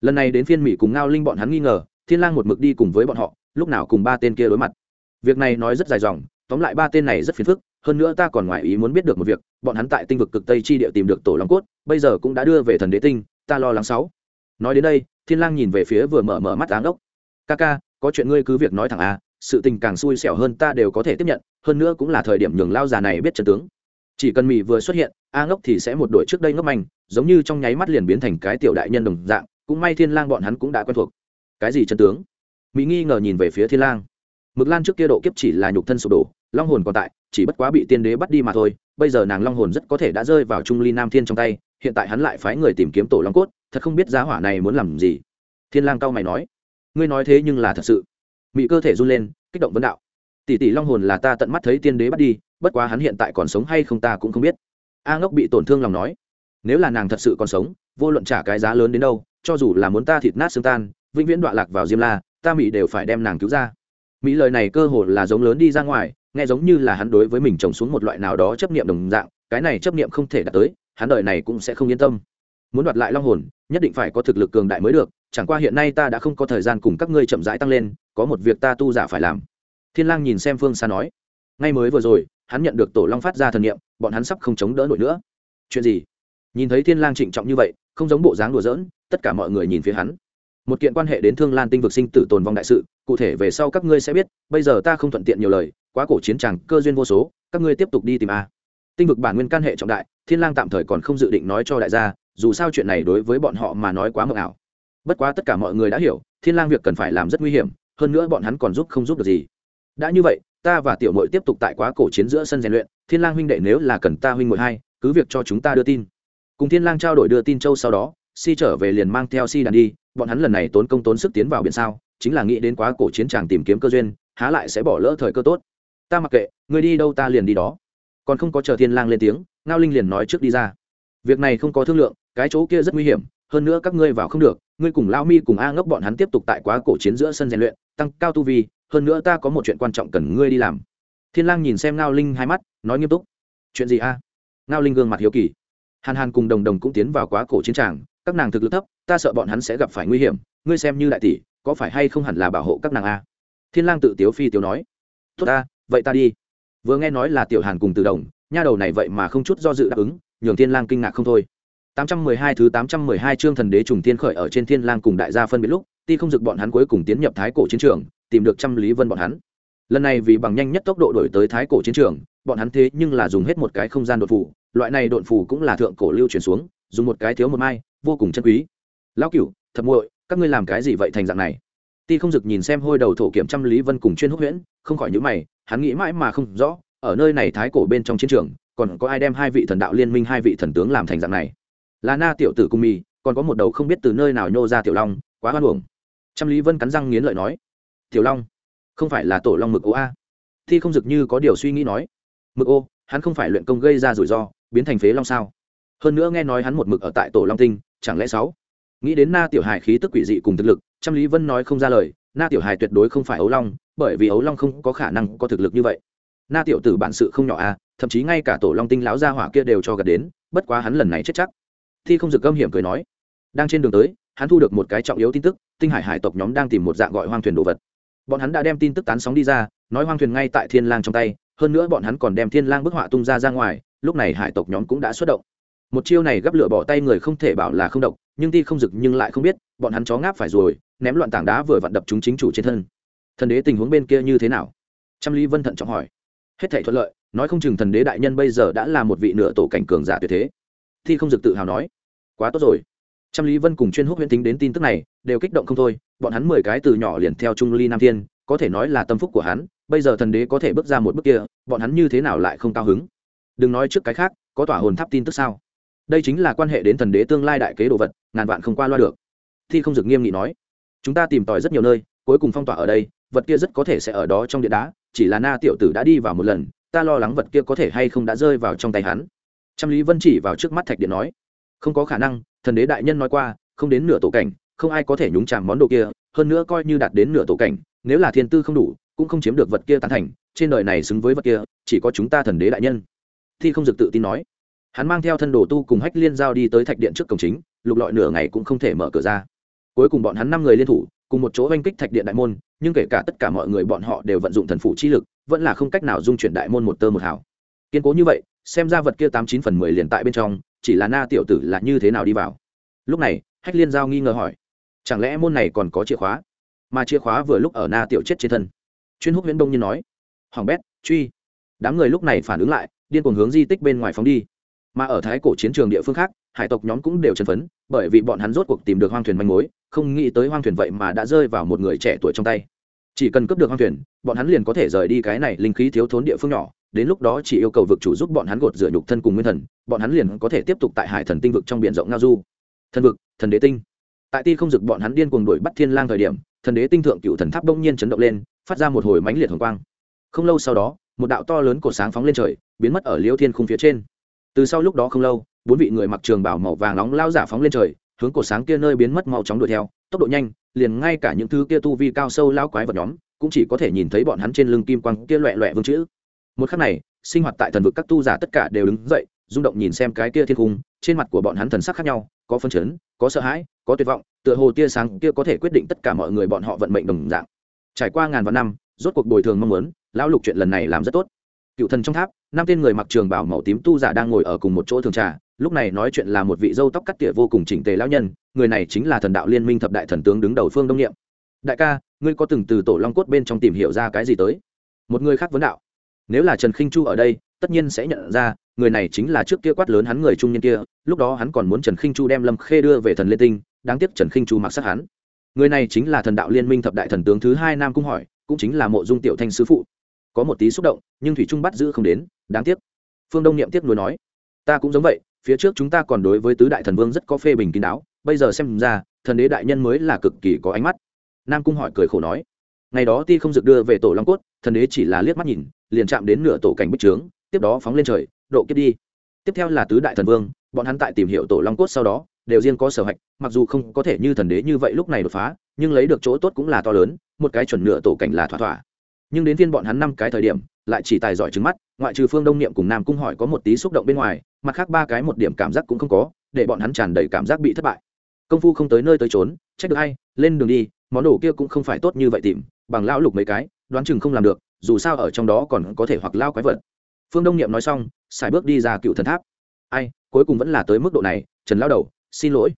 Lần này đến phiên mỹ cùng ngao linh bọn hắn nghi ngờ, thiên lang một mực đi cùng với bọn họ, lúc nào cùng ba tên kia đối mặt. Việc này nói rất dài dòng, tóm lại ba tên này rất phiền phức hơn nữa ta còn ngoài ý muốn biết được một việc, bọn hắn tại tinh vực cực tây chi địa tìm được tổ long cốt, bây giờ cũng đã đưa về thần đế tinh, ta lo lắng sáu. Nói đến đây, thiên lang nhìn về phía vừa mở mở mắt áng đốc. Ca ca, có chuyện ngươi cứ việc nói thẳng a sự tình càng xui xẻo hơn ta đều có thể tiếp nhận, hơn nữa cũng là thời điểm nhường lao già này biết trận tướng. Chỉ cần mỹ vừa xuất hiện, a ngốc thì sẽ một đội trước đây ngốc manh, giống như trong nháy mắt liền biến thành cái tiểu đại nhân đồng dạng, cũng may thiên lang bọn hắn cũng đã quen thuộc. Cái gì chân tướng? Mỹ nghi ngờ nhìn về phía thiên lang mực lan trước kia độ kiếp chỉ là nhục thân sụp đổ, long hồn còn tại, chỉ bất quá bị tiên đế bắt đi mà thôi. Bây giờ nàng long hồn rất có thể đã rơi vào trung ly nam thiên trong tay, hiện tại hắn lại phái người tìm kiếm tổ long cốt, thật không biết giá hỏa này muốn làm gì. Thiên lang cao mày nói, ngươi nói thế nhưng là thật sự. Mỹ cơ thể run lên, kích động vấn đạo, tỷ tỷ long hồn là ta tận mắt thấy tiên đế bắt đi, bất quá hắn hiện tại còn sống hay không ta cũng không biết. A ngốc bị tổn thương lòng nói, nếu là nàng thật sự còn sống, vô luận trả cái giá lớn đến đâu, cho dù là muốn ta thịt nát xương tan, vĩnh viễn đọa lạc vào diêm la, ta mỹ đều phải đem nàng cứu ra mỹ lời này cơ hồ là giống lớn đi ra ngoài, nghe giống như là hắn đối với mình trồng xuống một loại nào đó chấp niệm đồng dạng, cái này chấp niệm không thể đạt tới, hắn đời này cũng sẽ không yên tâm. Muốn đoạt lại long hồn, nhất định phải có thực lực cường đại mới được, chẳng qua hiện nay ta đã không có thời gian cùng các ngươi chậm rãi tăng lên, có một việc ta tu giả phải làm. Thiên lang nhìn xem phương xa nói. Ngay mới vừa rồi, hắn nhận được tổ long phát ra thần niệm, bọn hắn sắp không chống đỡ nổi nữa. Chuyện gì? Nhìn thấy thiên lang trịnh trọng như vậy, không giống bộ dáng đùa giỡn, tất cả mọi người nhìn phía hắn một kiện quan hệ đến thương lan tinh vực sinh tử tồn vong đại sự, cụ thể về sau các ngươi sẽ biết, bây giờ ta không thuận tiện nhiều lời, quá cổ chiến tràng, cơ duyên vô số, các ngươi tiếp tục đi tìm a. Tinh vực bản nguyên căn hệ trọng đại, thiên lang tạm thời còn không dự định nói cho đại gia, dù sao chuyện này đối với bọn họ mà nói quá mờ ảo. Bất quá tất cả mọi người đã hiểu, thiên lang việc cần phải làm rất nguy hiểm, hơn nữa bọn hắn còn giúp không giúp được gì. Đã như vậy, ta và tiểu muội tiếp tục tại quá cổ chiến giữa sân rèn luyện, thiên lang huynh đệ nếu là cần ta huynh muội hai, cứ việc cho chúng ta đưa tin. Cùng thiên lang trao đổi đưa tin châu sau đó, si trở về liền mang theo si đàn đi bọn hắn lần này tốn công tốn sức tiến vào biển sao, chính là nghĩ đến quá cổ chiến tràng tìm kiếm cơ duyên, há lại sẽ bỏ lỡ thời cơ tốt. Ta mặc kệ, người đi đâu ta liền đi đó. Còn không có chờ thiên lang lên tiếng, ngao linh liền nói trước đi ra. Việc này không có thương lượng, cái chỗ kia rất nguy hiểm, hơn nữa các ngươi vào không được, ngươi cùng lao mi cùng a ngốc bọn hắn tiếp tục tại quá cổ chiến giữa sân rèn luyện, tăng cao tu vi, hơn nữa ta có một chuyện quan trọng cần ngươi đi làm. Thiên lang nhìn xem ngao linh hai mắt, nói nghiêm túc. Chuyện gì a? Ngao linh gương mặt hiếu kỳ. Hàn hàn cùng đồng đồng cũng tiến vào quá cổ chiến tràng các nàng thực lực thấp, ta sợ bọn hắn sẽ gặp phải nguy hiểm, ngươi xem như đại tỷ, có phải hay không hẳn là bảo hộ các nàng a? Thiên lang tự tiếu phi tiếu nói. Tốt ta, vậy ta đi. Vừa nghe nói là tiểu hàn cùng từ đồng, nha đầu này vậy mà không chút do dự đáp ứng, nhường thiên lang kinh ngạc không thôi. 812 thứ 812 chương thần đế trùng tiên khởi ở trên thiên lang cùng đại gia phân biệt lúc, ti không dực bọn hắn cuối cùng tiến nhập thái cổ chiến trường, tìm được trăm lý vân bọn hắn. Lần này vì bằng nhanh nhất tốc độ đổi tới thái cổ chiến trường, bọn hắn thế nhưng là dùng hết một cái không gian đột phủ loại này đột phủ cũng là thượng cổ lưu truyền xuống, dùng một cái thiếu một mai vô cùng chân quý. Lão cửu thật muội, các ngươi làm cái gì vậy thành dạng này? Ti không dực nhìn xem hôi đầu thổ kiểm trăm lý vân cùng chuyên húc huyễn, không khỏi nhữ mày, hắn nghĩ mãi mà không rõ, ở nơi này thái cổ bên trong chiến trường, còn có ai đem hai vị thần đạo liên minh, hai vị thần tướng làm thành dạng này? Là na tiểu tử cung mi còn có một đầu không biết từ nơi nào nhô ra tiểu long, quá hoan hưởng trăm lý vân cắn răng nghiến lợi nói, tiểu long, không phải là tổ long mực ô a? Thi không dực như có điều suy nghĩ nói, mực ô, hắn không phải luyện công gây ra rủi ro, biến thành phế long sao? Hơn nữa nghe nói hắn một mực ở tại tổ long tinh, chẳng lẽ sáu? Nghĩ đến na tiểu hài khí tức quỷ dị cùng thực lực, trăm lý vân nói không ra lời, na tiểu hài tuyệt đối không phải ấu long, bởi vì ấu long không có khả năng có thực lực như vậy. Na tiểu tử bản sự không nhỏ a thậm chí ngay cả tổ long tinh lão gia hỏa kia đều cho gật đến, bất quá hắn lần này chết chắc. Thi không dực gâm hiểm cười nói. Đang trên đường tới, hắn thu được một cái trọng yếu tin tức, tinh hải hải tộc nhóm đang tìm một dạng gọi hoang thuyền đồ vật. Bọn hắn đã đem tin tức tán sóng đi ra, nói hoang thuyền ngay tại thiên lang trong tay, hơn nữa bọn hắn còn đem thiên lang bức họa tung ra ra ngoài, lúc này hải tộc nhóm cũng đã xuất động một chiêu này gấp lửa bỏ tay người không thể bảo là không độc, nhưng ti không dực nhưng lại không biết, bọn hắn chó ngáp phải rồi, ném loạn tảng đá vừa vặn đập chúng chính chủ trên thân. Thần đế tình huống bên kia như thế nào? Trăm lý vân thận trọng hỏi. Hết thảy thuận lợi, nói không chừng thần đế đại nhân bây giờ đã là một vị nửa tổ cảnh cường giả tuyệt thế. Thi không dực tự hào nói. Quá tốt rồi. Trăm lý vân cùng chuyên húc huyễn tính đến tin tức này, đều kích động không thôi, bọn hắn mười cái từ nhỏ liền theo trung ly nam thiên, có thể nói là tâm phúc của hắn, bây giờ thần đế có thể bước ra một bước kia, bọn hắn như thế nào lại không cao hứng? Đừng nói trước cái khác, có tỏa hồn tháp tin tức sao? Đây chính là quan hệ đến thần đế tương lai đại kế đồ vật, ngàn vạn không qua loa được. Thi không dực nghiêm nghị nói, chúng ta tìm tòi rất nhiều nơi, cuối cùng phong tỏa ở đây, vật kia rất có thể sẽ ở đó trong điện đá, chỉ là na tiểu tử đã đi vào một lần, ta lo lắng vật kia có thể hay không đã rơi vào trong tay hắn. Trăm lý vân chỉ vào trước mắt thạch điện nói, không có khả năng, thần đế đại nhân nói qua, không đến nửa tổ cảnh, không ai có thể nhúng chạm món đồ kia, hơn nữa coi như đạt đến nửa tổ cảnh, nếu là thiên tư không đủ, cũng không chiếm được vật kia tán thành, trên đời này xứng với vật kia, chỉ có chúng ta thần đế đại nhân. Thi không dực tự tin nói hắn mang theo thân đồ tu cùng hách liên giao đi tới thạch điện trước cổng chính, lục lọi nửa ngày cũng không thể mở cửa ra. Cuối cùng bọn hắn năm người liên thủ, cùng một chỗ oanh kích thạch điện đại môn, nhưng kể cả tất cả mọi người bọn họ đều vận dụng thần phụ chi lực, vẫn là không cách nào dung chuyển đại môn một tơ một hào. Kiên cố như vậy, xem ra vật kia tám chín phần mười liền tại bên trong, chỉ là na tiểu tử là như thế nào đi vào. Lúc này, hách liên giao nghi ngờ hỏi, chẳng lẽ môn này còn có chìa khóa? Mà chìa khóa vừa lúc ở na tiểu chết trên thân. Chuyên húc viễn đông như nói, hoàng bét, truy. Đám người lúc này phản ứng lại, điên cuồng hướng di tích bên ngoài phóng đi mà ở thái cổ chiến trường địa phương khác, hải tộc nhóm cũng đều chấn phấn, bởi vì bọn hắn rốt cuộc tìm được hoang thuyền manh mối, không nghĩ tới hoang thuyền vậy mà đã rơi vào một người trẻ tuổi trong tay. Chỉ cần cướp được hoang thuyền, bọn hắn liền có thể rời đi cái này linh khí thiếu thốn địa phương nhỏ, đến lúc đó chỉ yêu cầu vực chủ giúp bọn hắn gột rửa nhục thân cùng nguyên thần, bọn hắn liền có thể tiếp tục tại hải thần tinh vực trong biển rộng ngao du. Thần vực, thần đế tinh. Tại ti không dực bọn hắn điên cuồng đuổi bắt thiên lang thời điểm, thần đế tinh thượng cựu thần tháp đông nhiên chấn động lên, phát ra một hồi mãnh liệt hồng quang. Không lâu sau đó, một đạo to lớn cổ sáng phóng lên trời, biến mất ở liêu thiên khung phía trên từ sau lúc đó không lâu, bốn vị người mặc trường bảo màu vàng nóng lao giả phóng lên trời, hướng cổ sáng kia nơi biến mất mau chóng đuổi theo, tốc độ nhanh, liền ngay cả những thứ kia tu vi cao sâu lao quái vật nhóm, cũng chỉ có thể nhìn thấy bọn hắn trên lưng kim quang kia loẹ loẹ vương chữ. Một khắc này, sinh hoạt tại thần vực các tu giả tất cả đều đứng dậy, rung động nhìn xem cái kia thiên cung, trên mặt của bọn hắn thần sắc khác nhau, có phân chấn, có sợ hãi, có tuyệt vọng, tựa hồ tia sáng kia có thể quyết định tất cả mọi người bọn họ vận mệnh đồng dạng. Trải qua ngàn vạn năm, rốt cuộc bồi thường mong muốn, lão lục chuyện lần này làm rất tốt. Cựu thần trong tháp năm tên người mặc trường bảo màu tím tu giả đang ngồi ở cùng một chỗ thường trà, lúc này nói chuyện là một vị dâu tóc cắt tỉa vô cùng chỉnh tề lão nhân, người này chính là thần đạo liên minh thập đại thần tướng đứng đầu phương đông niệm. Đại ca, ngươi có từng từ tổ long cốt bên trong tìm hiểu ra cái gì tới? Một người khác vấn đạo. Nếu là trần khinh chu ở đây, tất nhiên sẽ nhận ra, người này chính là trước kia quát lớn hắn người trung niên kia, lúc đó hắn còn muốn trần khinh chu đem lâm khê đưa về thần liên tinh, đáng tiếc trần khinh chu mặc sát hắn. Người này chính là thần đạo liên minh thập đại thần tướng thứ hai nam cung hỏi, cũng chính là mộ dung tiểu thanh sứ phụ có một tí xúc động, nhưng thủy trung bắt giữ không đến, đáng tiếc. Phương đông niệm tiếc nuối nói, ta cũng giống vậy, phía trước chúng ta còn đối với tứ đại thần vương rất có phê bình kín đáo, bây giờ xem ra, thần đế đại nhân mới là cực kỳ có ánh mắt. Nam cung hỏi cười khổ nói, ngày đó ti không dực đưa về tổ long cốt, thần đế chỉ là liếc mắt nhìn, liền chạm đến nửa tổ cảnh bích trướng, tiếp đó phóng lên trời, độ kiếp đi. Tiếp theo là tứ đại thần vương, bọn hắn tại tìm hiểu tổ long cốt sau đó, đều riêng có sở hạch, mặc dù không có thể như thần đế như vậy lúc này đột phá, nhưng lấy được chỗ tốt cũng là to lớn, một cái chuẩn nửa tổ cảnh là thỏa thỏa nhưng đến phiên bọn hắn năm cái thời điểm, lại chỉ tài giỏi trứng mắt, ngoại trừ phương đông niệm cùng nam cung hỏi có một tí xúc động bên ngoài, mặt khác ba cái một điểm cảm giác cũng không có, để bọn hắn tràn đầy cảm giác bị thất bại. Công phu không tới nơi tới trốn trách được hay, lên đường đi, món đồ kia cũng không phải tốt như vậy tìm, bằng lão lục mấy cái, đoán chừng không làm được, dù sao ở trong đó còn có thể hoặc lao quái vật. Phương đông niệm nói xong, xài bước đi ra cựu thần tháp. Ai, cuối cùng vẫn là tới mức độ này, trần lao đầu, xin lỗi.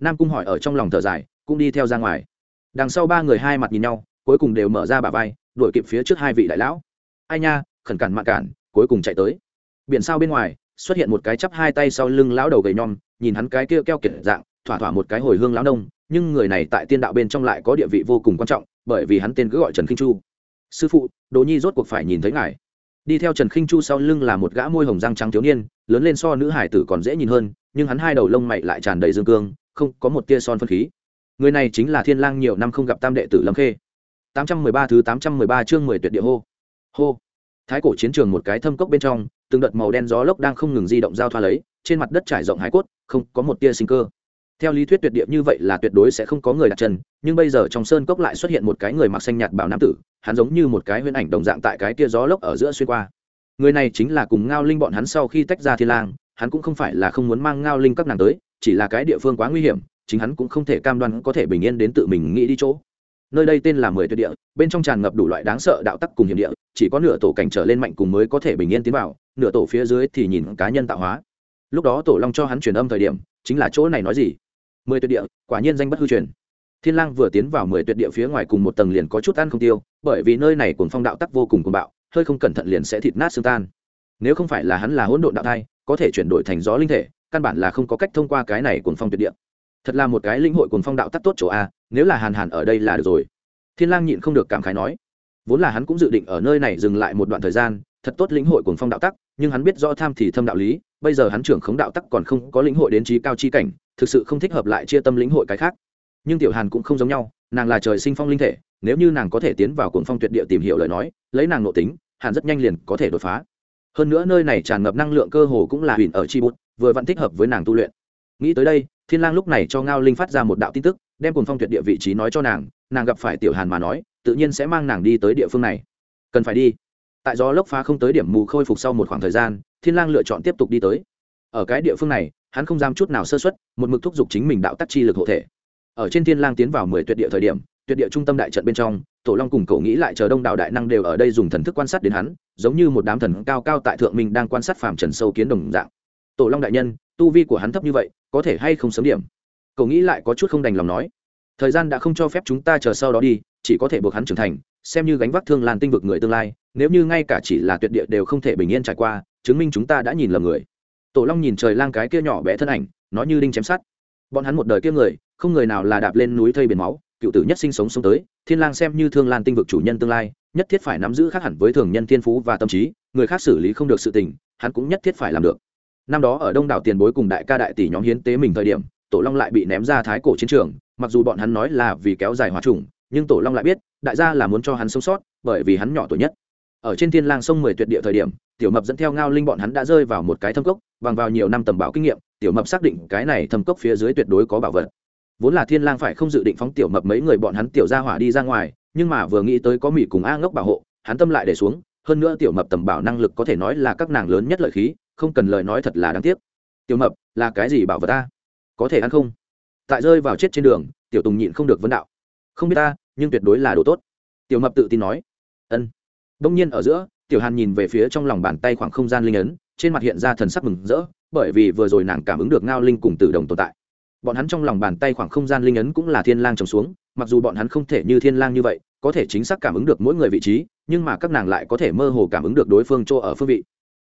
Nam cung hỏi ở trong lòng thở dài, cũng đi theo ra ngoài. Đằng sau ba người hai mặt nhìn nhau, cuối cùng đều mở ra bà vai đuổi kịp phía trước hai vị đại lão. Ai nha, khẩn cản mạng cản, cuối cùng chạy tới. Biển sao bên ngoài, xuất hiện một cái chắp hai tay sau lưng lão đầu gầy nhom, nhìn hắn cái kia keo kiệt dạng, thỏa thỏa một cái hồi hương lão nông, nhưng người này tại tiên đạo bên trong lại có địa vị vô cùng quan trọng, bởi vì hắn tên cứ gọi trần khinh chu. Sư phụ đồ nhi rốt cuộc phải nhìn thấy ngài. Đi theo trần khinh chu sau lưng là một gã môi hồng răng trắng thiếu niên, lớn lên so nữ hải tử còn dễ nhìn hơn, nhưng hắn hai đầu lông mày lại tràn đầy dương cương, không có một tia son phân khí. Người này chính là thiên lang nhiều năm không gặp tam đệ tử lâm khê. 813 thứ 813 chương 10 tuyệt địa hô. Hô. Thái cổ chiến trường một cái thâm cốc bên trong, từng đợt màu đen gió lốc đang không ngừng di động giao thoa lấy, trên mặt đất trải rộng hải cốt, không có một tia sinh cơ. Theo lý thuyết tuyệt địa như vậy là tuyệt đối sẽ không có người đặt chân, nhưng bây giờ trong sơn cốc lại xuất hiện một cái người mặc xanh nhạt bảo nam tử, hắn giống như một cái huyễn ảnh đồng dạng tại cái kia gió lốc ở giữa xuyên qua. Người này chính là cùng ngao linh bọn hắn sau khi tách ra thiên lang, hắn cũng không phải là không muốn mang ngao linh các nàng tới, chỉ là cái địa phương quá nguy hiểm, chính hắn cũng không thể cam đoan có thể bình yên đến tự mình nghĩ đi chỗ nơi đây tên là mười tuyệt địa, bên trong tràn ngập đủ loại đáng sợ đạo tắc cùng hiểm địa, chỉ có nửa tổ cảnh trở lên mạnh cùng mới có thể bình yên tiến vào, nửa tổ phía dưới thì nhìn cá nhân tạo hóa. Lúc đó tổ long cho hắn truyền âm thời điểm, chính là chỗ này nói gì? Mười tuyệt địa, quả nhiên danh bất hư truyền. Thiên lang vừa tiến vào mười tuyệt địa phía ngoài cùng một tầng liền có chút ăn không tiêu, bởi vì nơi này cuồng phong đạo tắc vô cùng cuồng bạo, hơi không cẩn thận liền sẽ thịt nát xương tan. Nếu không phải là hắn là hỗn độn đạo thai, có thể chuyển đổi thành gió linh thể, căn bản là không có cách thông qua cái này cuồng phong tuyệt địa thật là một cái linh hội cùng phong đạo tắc tốt chỗ a, nếu là hàn hàn ở đây là được rồi. Thiên lang nhịn không được cảm khái nói. Vốn là hắn cũng dự định ở nơi này dừng lại một đoạn thời gian, thật tốt lĩnh hội cùng phong đạo tắc, nhưng hắn biết rõ tham thì thâm đạo lý, bây giờ hắn trưởng khống đạo tắc còn không có lĩnh hội đến trí cao chi cảnh, thực sự không thích hợp lại chia tâm lĩnh hội cái khác. Nhưng tiểu hàn cũng không giống nhau, nàng là trời sinh phong linh thể, nếu như nàng có thể tiến vào cuồng phong tuyệt địa tìm hiểu lời nói, lấy nàng nội tính, hàn rất nhanh liền có thể đột phá. Hơn nữa nơi này tràn ngập năng lượng cơ hồ cũng là huyền ở chi bút, vừa vẫn thích hợp với nàng tu luyện nghĩ tới đây, thiên lang lúc này cho ngao linh phát ra một đạo tin tức, đem cùng phong tuyệt địa vị trí nói cho nàng nàng gặp phải tiểu hàn mà nói, tự nhiên sẽ mang nàng đi tới địa phương này. Cần phải đi. Tại do lốc phá không tới điểm mù khôi phục sau một khoảng thời gian, thiên lang lựa chọn tiếp tục đi tới. Ở cái địa phương này, hắn không dám chút nào sơ suất, một mực thúc giục chính mình đạo tắc chi lực hộ thể. Ở trên thiên lang tiến vào mười tuyệt địa thời điểm, tuyệt địa trung tâm đại trận bên trong, tổ long cùng cậu nghĩ lại chờ đông đạo đại năng đều ở đây dùng thần thức quan sát đến hắn, giống như một đám thần cao cao tại thượng minh đang quan sát phàm trần sâu kiến đồng dạng tổ long đại nhân, tu vi của hắn thấp như vậy, có thể hay không sớm điểm? Cậu nghĩ lại có chút không đành lòng nói. Thời gian đã không cho phép chúng ta chờ sau đó đi, chỉ có thể buộc hắn trưởng thành, xem như gánh vác thương làn tinh vực người tương lai, nếu như ngay cả chỉ là tuyệt địa đều không thể bình yên trải qua, chứng minh chúng ta đã nhìn lầm người. Tổ long nhìn trời lang cái kia nhỏ bé thân ảnh nó như đinh chém sắt. Bọn hắn một đời kia người, không người nào là đạp lên núi thây biển máu, cựu tử nhất sinh sống sống tới, thiên lang xem như thương lan tinh vực chủ nhân tương lai, nhất thiết phải nắm giữ khác hẳn với thường nhân thiên phú và tâm trí, người khác xử lý không được sự tình, hắn cũng nhất thiết phải làm được năm đó ở đông đảo tiền bối cùng đại ca đại tỷ nhóm hiến tế mình thời điểm, tổ long lại bị ném ra thái cổ chiến trường, mặc dù bọn hắn nói là vì kéo dài hòa trùng, nhưng tổ long lại biết, đại gia là muốn cho hắn sống sót, bởi vì hắn nhỏ tuổi nhất. Ở trên thiên lang sông mười tuyệt địa thời điểm, tiểu mập dẫn theo ngao linh bọn hắn đã rơi vào một cái thâm cốc, bằng vào nhiều năm tầm bảo kinh nghiệm, tiểu mập xác định cái này thâm cốc phía dưới tuyệt đối có bảo vật. Vốn là thiên lang phải không dự định phóng tiểu mập mấy người bọn hắn tiểu ra hỏa đi ra ngoài, nhưng mà vừa nghĩ tới có mỹ cùng a ngốc bảo hộ, hắn tâm lại để xuống, hơn nữa tiểu mập tầm bảo năng lực có thể nói là các nàng lớn nhất lợi khí không cần lời nói thật là đáng tiếc. Tiểu mập, là cái gì bảo vật ta? Có thể ăn không? Tại rơi vào chết trên đường, tiểu tùng nhịn không được vấn đạo. Không biết ta, nhưng tuyệt đối là đồ tốt. Tiểu mập tự tin nói. Ân. Đông nhiên ở giữa, tiểu hàn nhìn về phía trong lòng bàn tay khoảng không gian linh ấn, trên mặt hiện ra thần sắc mừng rỡ, bởi vì vừa rồi nàng cảm ứng được ngao linh cùng tử đồng tồn tại. Bọn hắn trong lòng bàn tay khoảng không gian linh ấn cũng là thiên lang trồng xuống, mặc dù bọn hắn không thể như thiên lang như vậy, có thể chính xác cảm ứng được mỗi người vị trí, nhưng mà các nàng lại có thể mơ hồ cảm ứng được đối phương chỗ ở phương vị.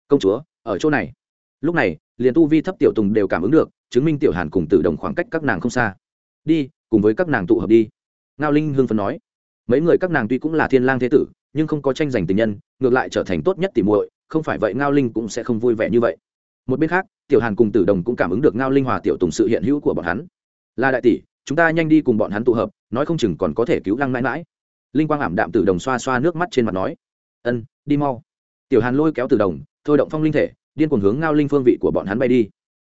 Công chúa ở chỗ này. Lúc này, liền tu vi thấp tiểu tùng đều cảm ứng được, chứng minh tiểu hàn cùng tử đồng khoảng cách các nàng không xa. Đi, cùng với các nàng tụ hợp đi. Ngao linh hương phấn nói. Mấy người các nàng tuy cũng là thiên lang thế tử, nhưng không có tranh giành tình nhân, ngược lại trở thành tốt nhất tỉ muội, không phải vậy ngao linh cũng sẽ không vui vẻ như vậy. Một bên khác, tiểu hàn cùng tử đồng cũng cảm ứng được ngao linh hòa tiểu tùng sự hiện hữu của bọn hắn. Là đại tỷ, chúng ta nhanh đi cùng bọn hắn tụ hợp, nói không chừng còn có thể cứu lăng mãi mãi. Linh quang ảm đạm tử đồng xoa xoa nước mắt trên mặt nói. Ân, đi mau. Tiểu hàn lôi kéo tử đồng thôi động phong linh thể, điên cuồng hướng ngao linh phương vị của bọn hắn bay đi.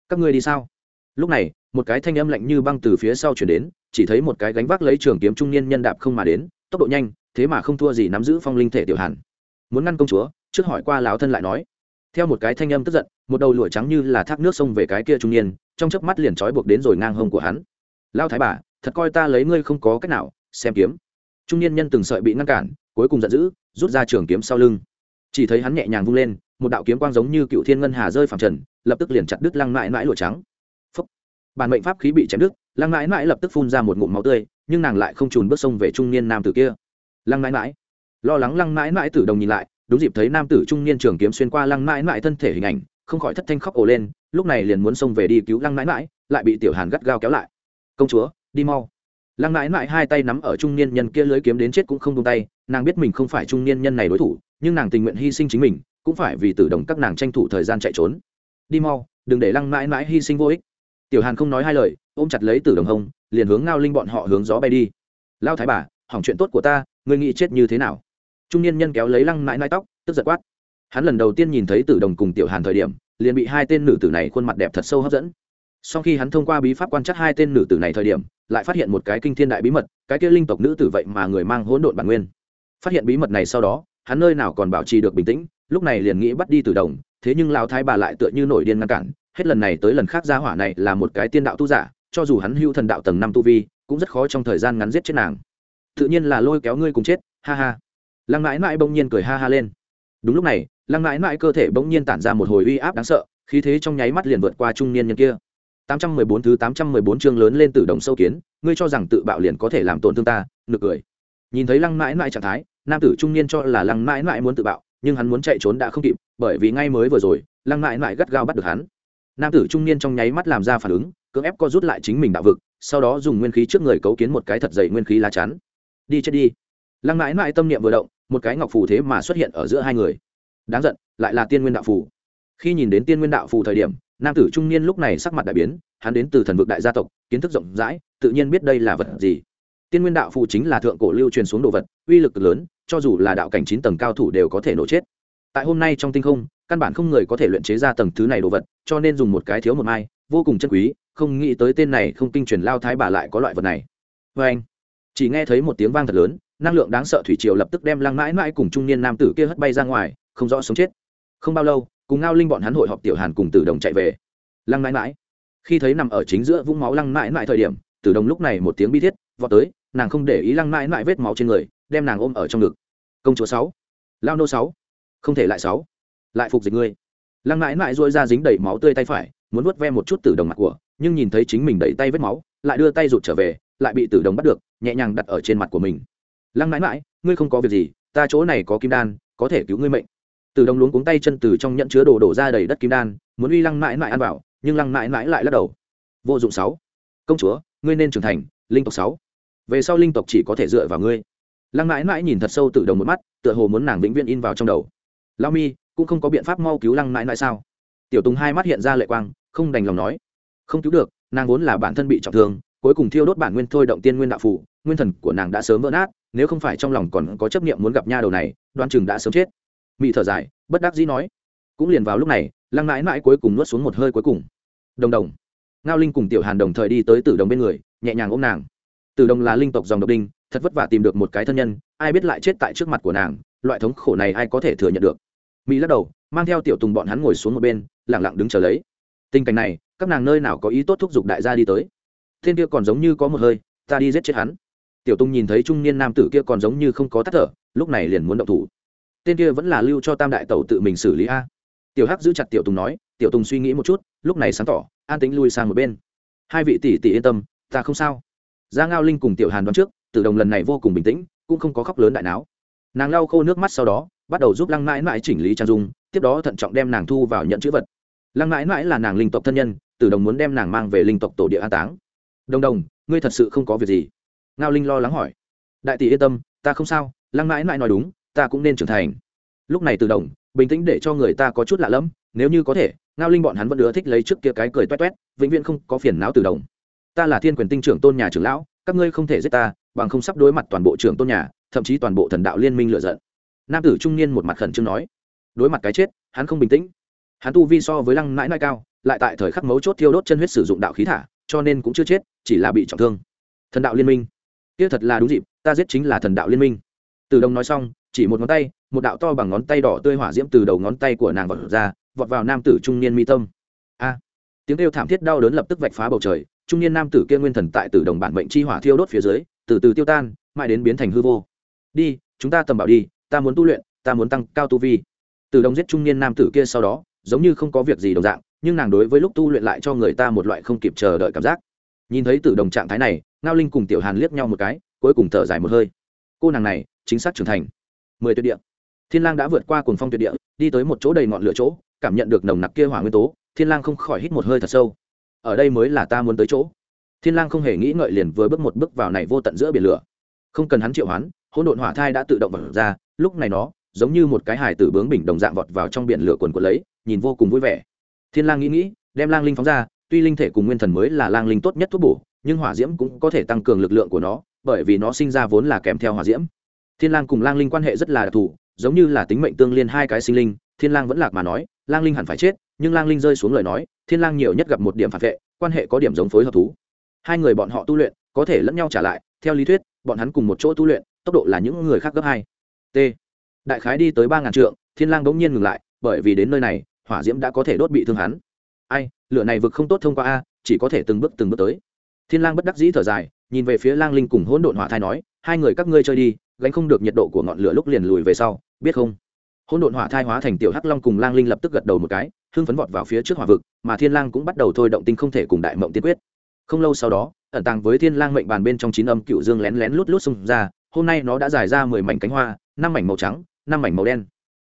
Các ngươi đi sao? Lúc này, một cái thanh âm lạnh như băng từ phía sau chuyển đến, chỉ thấy một cái gánh vác lấy trường kiếm trung niên nhân đạp không mà đến, tốc độ nhanh, thế mà không thua gì nắm giữ phong linh thể tiểu hàn. Muốn ngăn công chúa, trước hỏi qua lão thân lại nói. Theo một cái thanh âm tức giận, một đầu lụa trắng như là thác nước sông về cái kia trung niên, trong chớp mắt liền trói buộc đến rồi ngang hông của hắn. Lao thái bà, thật coi ta lấy ngươi không có cách nào, xem kiếm. Trung niên nhân từng sợi bị ngăn cản, cuối cùng giận dữ, rút ra trường kiếm sau lưng. Chỉ thấy hắn nhẹ nhàng vung lên một đạo kiếm quang giống như cựu thiên ngân hà rơi phẳng trần, lập tức liền chặt đứt lăng mãi mãi lụa trắng. Phấp bản mệnh pháp khí bị chém đứt, lăng mãi mãi lập tức phun ra một ngụm máu tươi, nhưng nàng lại không trùn bước sông về trung niên nam tử kia. Lăng mãi mãi. Lo lắng lăng mãi mãi tử đồng nhìn lại, đúng dịp thấy nam tử trung niên trường kiếm xuyên qua lăng mãi mãi thân thể hình ảnh, không khỏi thất thanh khóc ồ lên, lúc này liền muốn xông về đi cứu lăng mãi mãi, lại bị tiểu hàn gắt gao kéo lại. Công chúa, đi mau. Lăng mãi mãi hai tay nắm ở trung niên nhân kia lưới kiếm đến chết cũng không tung tay, nàng biết mình không phải trung niên nhân này đối thủ, nhưng nàng tình nguyện hy sinh chính mình cũng phải vì tử đồng các nàng tranh thủ thời gian chạy trốn. Đi mau, đừng để lăng mãi mãi hy sinh vô ích. Tiểu hàn không nói hai lời, ôm chặt lấy tử đồng hông, liền hướng ngao linh bọn họ hướng gió bay đi. Lao thái bà, hỏng chuyện tốt của ta, ngươi nghĩ chết như thế nào? Trung niên nhân kéo lấy lăng mãi mãi tóc, tức giật quát. Hắn lần đầu tiên nhìn thấy tử đồng cùng tiểu hàn thời điểm, liền bị hai tên nữ tử này khuôn mặt đẹp thật sâu hấp dẫn. Sau khi hắn thông qua bí pháp quan trắc hai tên nữ tử này thời điểm, lại phát hiện một cái kinh thiên đại bí mật, cái kia linh tộc nữ tử vậy mà người mang hỗn độn bản nguyên. Phát hiện bí mật này sau đó, hắn nơi nào còn bảo trì được bình tĩnh lúc này liền nghĩ bắt đi từ đồng thế nhưng lão thái bà lại tựa như nổi điên ngăn cản. Hết lần này tới lần khác gia hỏa này là một cái tiên đạo tu giả cho dù hắn hưu thần đạo tầng năm tu vi cũng rất khó trong thời gian ngắn giết chết nàng. Tự nhiên là lôi kéo ngươi cùng chết ha ha. Lăng mãi mãi bỗng nhiên cười ha ha lên. Đúng lúc này lăng mãi mãi cơ thể bỗng nhiên tản ra một hồi uy áp đáng sợ khí thế trong nháy mắt liền vượt qua trung niên nhân kia. 814 thứ 814 chương lớn lên từ đồng sâu kiến, ngươi cho rằng tự bạo liền có thể làm tổn thương ta, nực cười. Nhìn thấy Lăng Mãi Mãi trạng thái, nam tử trung niên cho là Lăng Mãi Mãi muốn tự bạo, nhưng hắn muốn chạy trốn đã không kịp, bởi vì ngay mới vừa rồi, Lăng Mãi Mãi gắt gao bắt được hắn. Nam tử trung niên trong nháy mắt làm ra phản ứng, cưỡng ép co rút lại chính mình đạo vực, sau đó dùng nguyên khí trước người cấu kiến một cái thật dày nguyên khí lá chắn. Đi chết đi. Lăng Mãi Mãi tâm niệm vừa động, một cái ngọc phù thế mà xuất hiện ở giữa hai người. Đáng giận, lại là tiên nguyên đạo phù. Khi nhìn đến tiên nguyên đạo phù thời điểm, nam tử trung niên lúc này sắc mặt đại biến hắn đến từ thần vực đại gia tộc kiến thức rộng rãi tự nhiên biết đây là vật gì tiên nguyên đạo Phù chính là thượng cổ lưu truyền xuống đồ vật uy lực lớn cho dù là đạo cảnh chín tầng cao thủ đều có thể nổ chết. Tại hôm nay trong tinh không, căn bản không người có thể luyện chế ra tầng thứ này đồ vật, cho nên dùng một cái thiếu một mai, vô cùng chân quý, không nghĩ tới tên này không kinh truyền lao thái bà lại có loại vật này. Vê anh, chỉ nghe thấy một tiếng vang thật lớn, năng lượng đáng sợ thủy triều lập tức đem lăng mãi mãi cùng trung niên nam tử kia hất bay ra ngoài, không rõ sống chết. Không bao lâu, cùng ngao linh bọn hắn hội họp tiểu hàn cùng tử đồng chạy về. Lăng mãi mãi, khi thấy nằm ở chính giữa vũng máu lăng mãi mãi thời điểm, tử đồng lúc này một tiếng bi thiết, vọt tới, nàng không để ý lăng mãi mãi vết máu trên người đem nàng ôm ở trong ngực. Công chúa sáu, lao nô sáu, không thể lại sáu, lại phục dịch ngươi. Lăng mãi mãi dôi ra dính đầy máu tươi tay phải, muốn vuốt ve một chút từ đồng mặt của, nhưng nhìn thấy chính mình đẩy tay vết máu, lại đưa tay rụt trở về, lại bị tử đồng bắt được, nhẹ nhàng đặt ở trên mặt của mình. Lăng mãi mãi, ngươi không có việc gì, ta chỗ này có kim đan, có thể cứu ngươi mệnh. Từ đồng luống cuống tay chân từ trong nhận chứa đồ đổ ra đầy đất kim đan, muốn uy lăng mãi mãi ăn vào, nhưng lăng mãi mãi lại lắc đầu. Vô dụng sáu. Công chúa, ngươi nên trưởng thành, linh tộc sáu. Về sau linh tộc chỉ có thể dựa vào ngươi lăng mãi mãi nhìn thật sâu tự đồng một mắt, tựa hồ muốn nàng vĩnh viễn in vào trong đầu. Lao mi, cũng không có biện pháp mau cứu lăng mãi mãi sao? Tiểu tùng hai mắt hiện ra lệ quang, không đành lòng nói. Không cứu được, nàng vốn là bản thân bị trọng thương, cuối cùng thiêu đốt bản nguyên thôi động tiên nguyên đạo phủ nguyên thần của nàng đã sớm vỡ nát, nếu không phải trong lòng còn có chấp niệm muốn gặp nha đầu này đoan chừng đã sớm chết. Mị thở dài, bất đắc dĩ nói. Cũng liền vào lúc này, lăng mãi mãi cuối cùng nuốt xuống một hơi cuối cùng. Đồng đồng. Ngao linh cùng tiểu hàn đồng thời đi tới tử đồng bên người, nhẹ nhàng ôm nàng tử đồng là linh tộc dòng độc đinh, thật vất vả tìm được một cái thân nhân, ai biết lại chết tại trước mặt của nàng, loại thống khổ này ai có thể thừa nhận được. Mỹ lắc đầu, mang theo tiểu tùng bọn hắn ngồi xuống một bên, lặng lặng đứng chờ lấy. Tình cảnh này, các nàng nơi nào có ý tốt thúc giục đại gia đi tới. Thiên kia còn giống như có một hơi, ta đi giết chết hắn. Tiểu tùng nhìn thấy trung niên nam tử kia còn giống như không có tắt thở, lúc này liền muốn động thủ. Tên kia vẫn là lưu cho tam đại tẩu tự mình xử lý a. Tiểu hắc giữ chặt tiểu tùng nói, tiểu tùng suy nghĩ một chút, lúc này sáng tỏ, an tính lui sang một bên. Hai vị tỷ tỷ yên tâm, ta không sao gia ngao linh cùng tiểu hàn đoán trước, tử đồng lần này vô cùng bình tĩnh, cũng không có khóc lớn đại não nàng lau khô nước mắt sau đó, bắt đầu giúp lăng mãi mãi chỉnh lý trang dung, tiếp đó thận trọng đem nàng thu vào nhận chữ vật. Lăng mãi mãi là nàng linh tộc thân nhân, tử đồng muốn đem nàng mang về linh tộc tổ địa an táng. Đồng đồng, ngươi thật sự không có việc gì? Ngao linh lo lắng hỏi. Đại tỷ yên tâm, ta không sao, lăng mãi mãi nói đúng, ta cũng nên trưởng thành. Lúc này Tử đồng, bình tĩnh để cho người ta có chút lạ lẫm, nếu như có thể, ngao linh bọn hắn vẫn ưa thích lấy trước kia cái cười toét toét, vĩnh viễn không có phiền não Tử đồng ta là thiên quyền tinh trưởng tôn nhà trưởng lão, các ngươi không thể giết ta, bằng không sắp đối mặt toàn bộ trưởng tôn nhà, thậm chí toàn bộ thần đạo liên minh lựa giận. Nam tử trung niên một mặt khẩn trương nói. Đối mặt cái chết, hắn không bình tĩnh. Hắn tu vi so với lăng mãi mãi cao, lại tại thời khắc mấu chốt thiêu đốt chân huyết sử dụng đạo khí thả, cho nên cũng chưa chết, chỉ là bị trọng thương. Thần đạo liên minh. Kia thật là đúng dịp, ta giết chính là thần đạo liên minh. Từ đồng nói xong, chỉ một ngón tay, một đạo to bằng ngón tay đỏ tươi hỏa diễm từ đầu ngón tay của nàng vọt ra, vọt vào nam tử trung niên mi tâm. A! Tiếng kêu thảm thiết đau đớn lập tức vạch phá bầu trời trung niên nam tử kia nguyên thần tại tử đồng bản mệnh chi hỏa thiêu đốt phía dưới, từ từ tiêu tan, mãi đến biến thành hư vô. Đi, chúng ta tầm bảo đi, ta muốn tu luyện, ta muốn tăng cao tu vi. Tử đồng giết trung niên nam tử kia sau đó, giống như không có việc gì đồng dạng, nhưng nàng đối với lúc tu luyện lại cho người ta một loại không kịp chờ đợi cảm giác. Nhìn thấy tử đồng trạng thái này, ngao linh cùng tiểu hàn liếc nhau một cái, cuối cùng thở dài một hơi. Cô nàng này, chính xác trưởng thành. Mười tuyệt địa. Thiên lang đã vượt qua cuồng phong tuyệt địa, đi tới một chỗ đầy ngọn lửa chỗ, cảm nhận được nồng nặc kia hỏa nguyên tố, thiên lang không khỏi hít một hơi thật sâu ở đây mới là ta muốn tới chỗ. Thiên lang không hề nghĩ ngợi liền vừa bước một bước vào này vô tận giữa biển lửa. Không cần hắn triệu hoán, hỗn độn hỏa thai đã tự động bật ra, lúc này nó, giống như một cái hài tử bướng bỉnh đồng dạng vọt vào trong biển lửa quần quần lấy, nhìn vô cùng vui vẻ. Thiên lang nghĩ nghĩ, đem lang linh phóng ra, tuy linh thể cùng nguyên thần mới là lang linh tốt nhất thuốc bổ, nhưng hỏa diễm cũng có thể tăng cường lực lượng của nó, bởi vì nó sinh ra vốn là kèm theo hỏa diễm. Thiên lang cùng lang linh quan hệ rất là đặc thù, giống như là tính mệnh tương liên hai cái sinh linh, thiên lang vẫn lạc mà nói, lang linh hẳn phải chết, nhưng lang linh rơi xuống lời nói thiên lang nhiều nhất gặp một điểm phản vệ, quan hệ có điểm giống phối hợp thú. Hai người bọn họ tu luyện, có thể lẫn nhau trả lại, theo lý thuyết, bọn hắn cùng một chỗ tu luyện, tốc độ là những người khác gấp hai. T. Đại khái đi tới ba ngàn trượng, thiên lang đống nhiên ngừng lại, bởi vì đến nơi này, hỏa diễm đã có thể đốt bị thương hắn. Ai, lửa này vực không tốt thông qua a, chỉ có thể từng bước từng bước tới. Thiên lang bất đắc dĩ thở dài, nhìn về phía lang linh cùng hỗn độn hỏa thai nói, hai người các ngươi chơi đi, gánh không được nhiệt độ của ngọn lửa lúc liền lùi về sau, biết không? Hỗn độn hỏa thai hóa thành tiểu hắc long cùng lang linh lập tức gật đầu một cái hưng phấn vọt vào phía trước hỏa vực, mà thiên lang cũng bắt đầu thôi động tinh không thể cùng đại mộng tiên quyết. Không lâu sau đó, ẩn tàng với thiên lang mệnh bàn bên trong chín âm cựu dương lén lén lút lút xung ra, hôm nay nó đã dài ra mười mảnh cánh hoa, năm mảnh màu trắng, năm mảnh màu đen.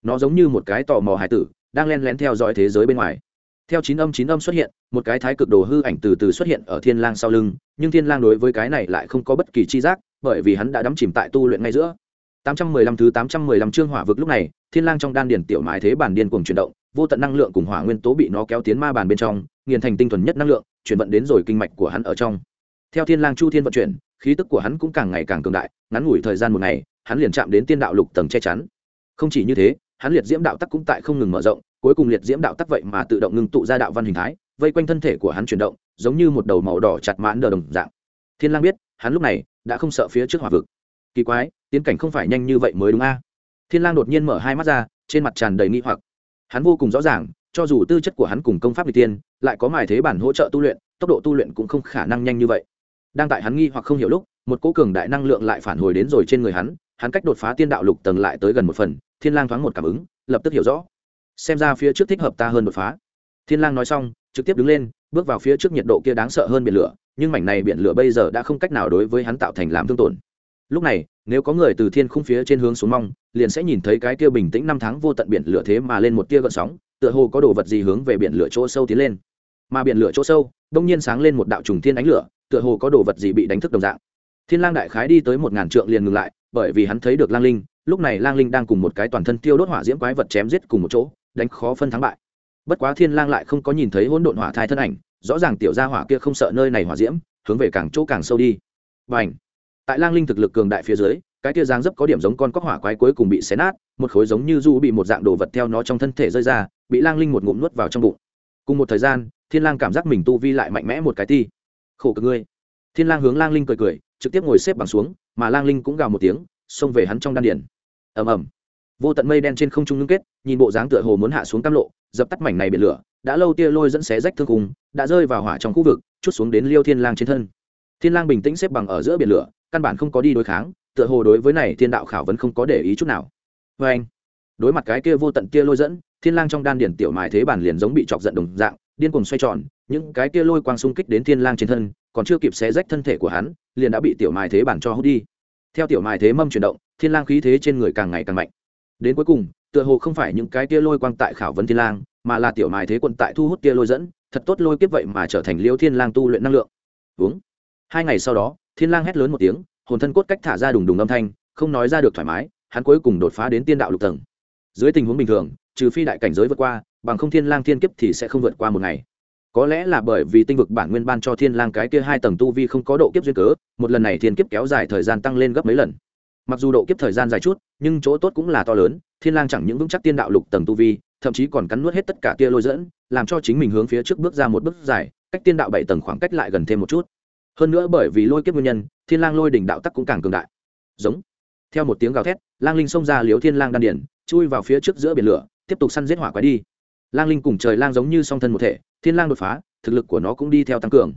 Nó giống như một cái tò mò hải tử, đang len lén theo dõi thế giới bên ngoài. Theo chín âm chín âm xuất hiện, một cái thái cực đồ hư ảnh từ từ xuất hiện ở thiên lang sau lưng, nhưng thiên lang đối với cái này lại không có bất kỳ chi giác, bởi vì hắn đã đắm chìm tại tu luyện ngay giữa. 815 thứ 815 chương hỏa vực lúc này, thiên lang trong đan điển tiểu mái thế bản điên cuồng chuyển động vô tận năng lượng cùng hỏa nguyên tố bị nó kéo tiến ma bàn bên trong, nghiền thành tinh thuần nhất năng lượng, chuyển vận đến rồi kinh mạch của hắn ở trong. Theo thiên lang chu thiên vận chuyển, khí tức của hắn cũng càng ngày càng cường đại, ngắn ngủi thời gian một ngày, hắn liền chạm đến tiên đạo lục tầng che chắn. Không chỉ như thế, hắn liệt diễm đạo tắc cũng tại không ngừng mở rộng, cuối cùng liệt diễm đạo tắc vậy mà tự động ngưng tụ ra đạo văn hình thái, vây quanh thân thể của hắn chuyển động, giống như một đầu màu đỏ chặt mãn đờ đồng dạng. Thiên lang biết, hắn lúc này đã không sợ phía trước hỏa vực. Kỳ quái, tiến cảnh không phải nhanh như vậy mới đúng a. Thiên lang đột nhiên mở hai mắt ra, trên mặt tràn đầy nghi hoặc hắn vô cùng rõ ràng, cho dù tư chất của hắn cùng công pháp lịch tiên lại có mài thế bản hỗ trợ tu luyện, tốc độ tu luyện cũng không khả năng nhanh như vậy. Đang tại hắn nghi hoặc không hiểu lúc, một cỗ cường đại năng lượng lại phản hồi đến rồi trên người hắn hắn cách đột phá tiên đạo lục tầng lại tới gần một phần, thiên lang thoáng một cảm ứng, lập tức hiểu rõ. Xem ra phía trước thích hợp ta hơn đột phá. Thiên lang nói xong, trực tiếp đứng lên, bước vào phía trước nhiệt độ kia đáng sợ hơn biển lửa, nhưng mảnh này biển lửa bây giờ đã không cách nào đối với hắn tạo thành làm thương tổn lúc này, nếu có người từ thiên khung phía trên hướng xuống mong, liền sẽ nhìn thấy cái kia bình tĩnh năm tháng vô tận biển lửa thế mà lên một tia gợn sóng, tựa hồ có đồ vật gì hướng về biển lửa chỗ sâu tiến lên. Mà biển lửa chỗ sâu, đông nhiên sáng lên một đạo trùng thiên ánh lửa, tựa hồ có đồ vật gì bị đánh thức đồng dạng. Thiên lang đại khái đi tới một ngàn trượng liền ngừng lại, bởi vì hắn thấy được lang linh, lúc này lang linh đang cùng một cái toàn thân tiêu đốt hỏa diễm quái vật chém giết cùng một chỗ, đánh khó phân thắng bại. Bất quá thiên lang lại không có nhìn thấy hỗn độn hỏa thai thân ảnh, rõ ràng tiểu gia hỏa kia không sợ nơi này hỏa diễm, hướng về càng chỗ càng sâu đi. Bành! Tại lang linh thực lực cường đại phía dưới, cái kia dáng dấp có điểm giống con cóc hỏa quái cuối cùng bị xé nát, một khối giống như du bị một dạng đồ vật theo nó trong thân thể rơi ra, bị lang linh một ngụm nuốt vào trong bụng. Cùng một thời gian, thiên lang cảm giác mình tu vi lại mạnh mẽ một cái ti. Khổ cực ngươi. Thiên lang hướng lang linh cười cười, trực tiếp ngồi xếp bằng xuống, mà lang linh cũng gào một tiếng, xông về hắn trong đan điển ầm ầm. Vô tận mây đen trên không trung ngưng kết, nhìn bộ dáng tựa hồ muốn hạ xuống cam lộ, dập tắt mảnh này biển lửa, đã lâu tia lôi dẫn xé rách thương cùng đã rơi vào hỏa trong khu vực, chút xuống đến liêu thiên lang trên thân. Thiên lang bình tĩnh xếp bằng ở giữa biển lửa căn bản không có đi đối kháng, tựa hồ đối với này thiên đạo khảo vẫn không có để ý chút nào. Với anh, đối mặt cái kia vô tận kia lôi dẫn, thiên lang trong đan điển tiểu mài thế bản liền giống bị chọc giận đồng dạng, điên cuồng xoay tròn, những cái kia lôi quang xung kích đến thiên lang trên thân, còn chưa kịp xé rách thân thể của hắn, liền đã bị tiểu mài thế bản cho hút đi. Theo tiểu mài thế mâm chuyển động, thiên lang khí thế trên người càng ngày càng mạnh. Đến cuối cùng, tựa hồ không phải những cái kia lôi quang tại khảo vấn thiên lang, mà là tiểu mài thế quân tại thu hút kia lôi dẫn, thật tốt lôi kiếp vậy mà trở thành liêu thiên lang tu luyện năng lượng. Uống hai ngày sau đó, thiên lang hét lớn một tiếng, hồn thân cốt cách thả ra đùng đùng âm thanh, không nói ra được thoải mái, hắn cuối cùng đột phá đến tiên đạo lục tầng. Dưới tình huống bình thường, trừ phi đại cảnh giới vượt qua, bằng không thiên lang thiên kiếp thì sẽ không vượt qua một ngày. Có lẽ là bởi vì tinh vực bản nguyên ban cho thiên lang cái kia hai tầng tu vi không có độ kiếp duyên cớ, một lần này thiên kiếp kéo dài thời gian tăng lên gấp mấy lần. Mặc dù độ kiếp thời gian dài chút, nhưng chỗ tốt cũng là to lớn, thiên lang chẳng những vững chắc tiên đạo lục tầng tu vi, thậm chí còn cắn nuốt hết tất cả tia lôi dẫn, làm cho chính mình hướng phía trước bước ra một bước dài, cách tiên đạo bảy tầng khoảng cách lại gần thêm một chút hơn nữa bởi vì lôi kiếp nguyên nhân, thiên lang lôi đỉnh đạo tắc cũng càng cường đại. Giống. Theo một tiếng gào thét, lang linh xông ra liếu thiên lang đan điển chui vào phía trước giữa biển lửa, tiếp tục săn giết hỏa quái đi. Lang linh cùng trời lang giống như song thân một thể, thiên lang đột phá, thực lực của nó cũng đi theo tăng cường.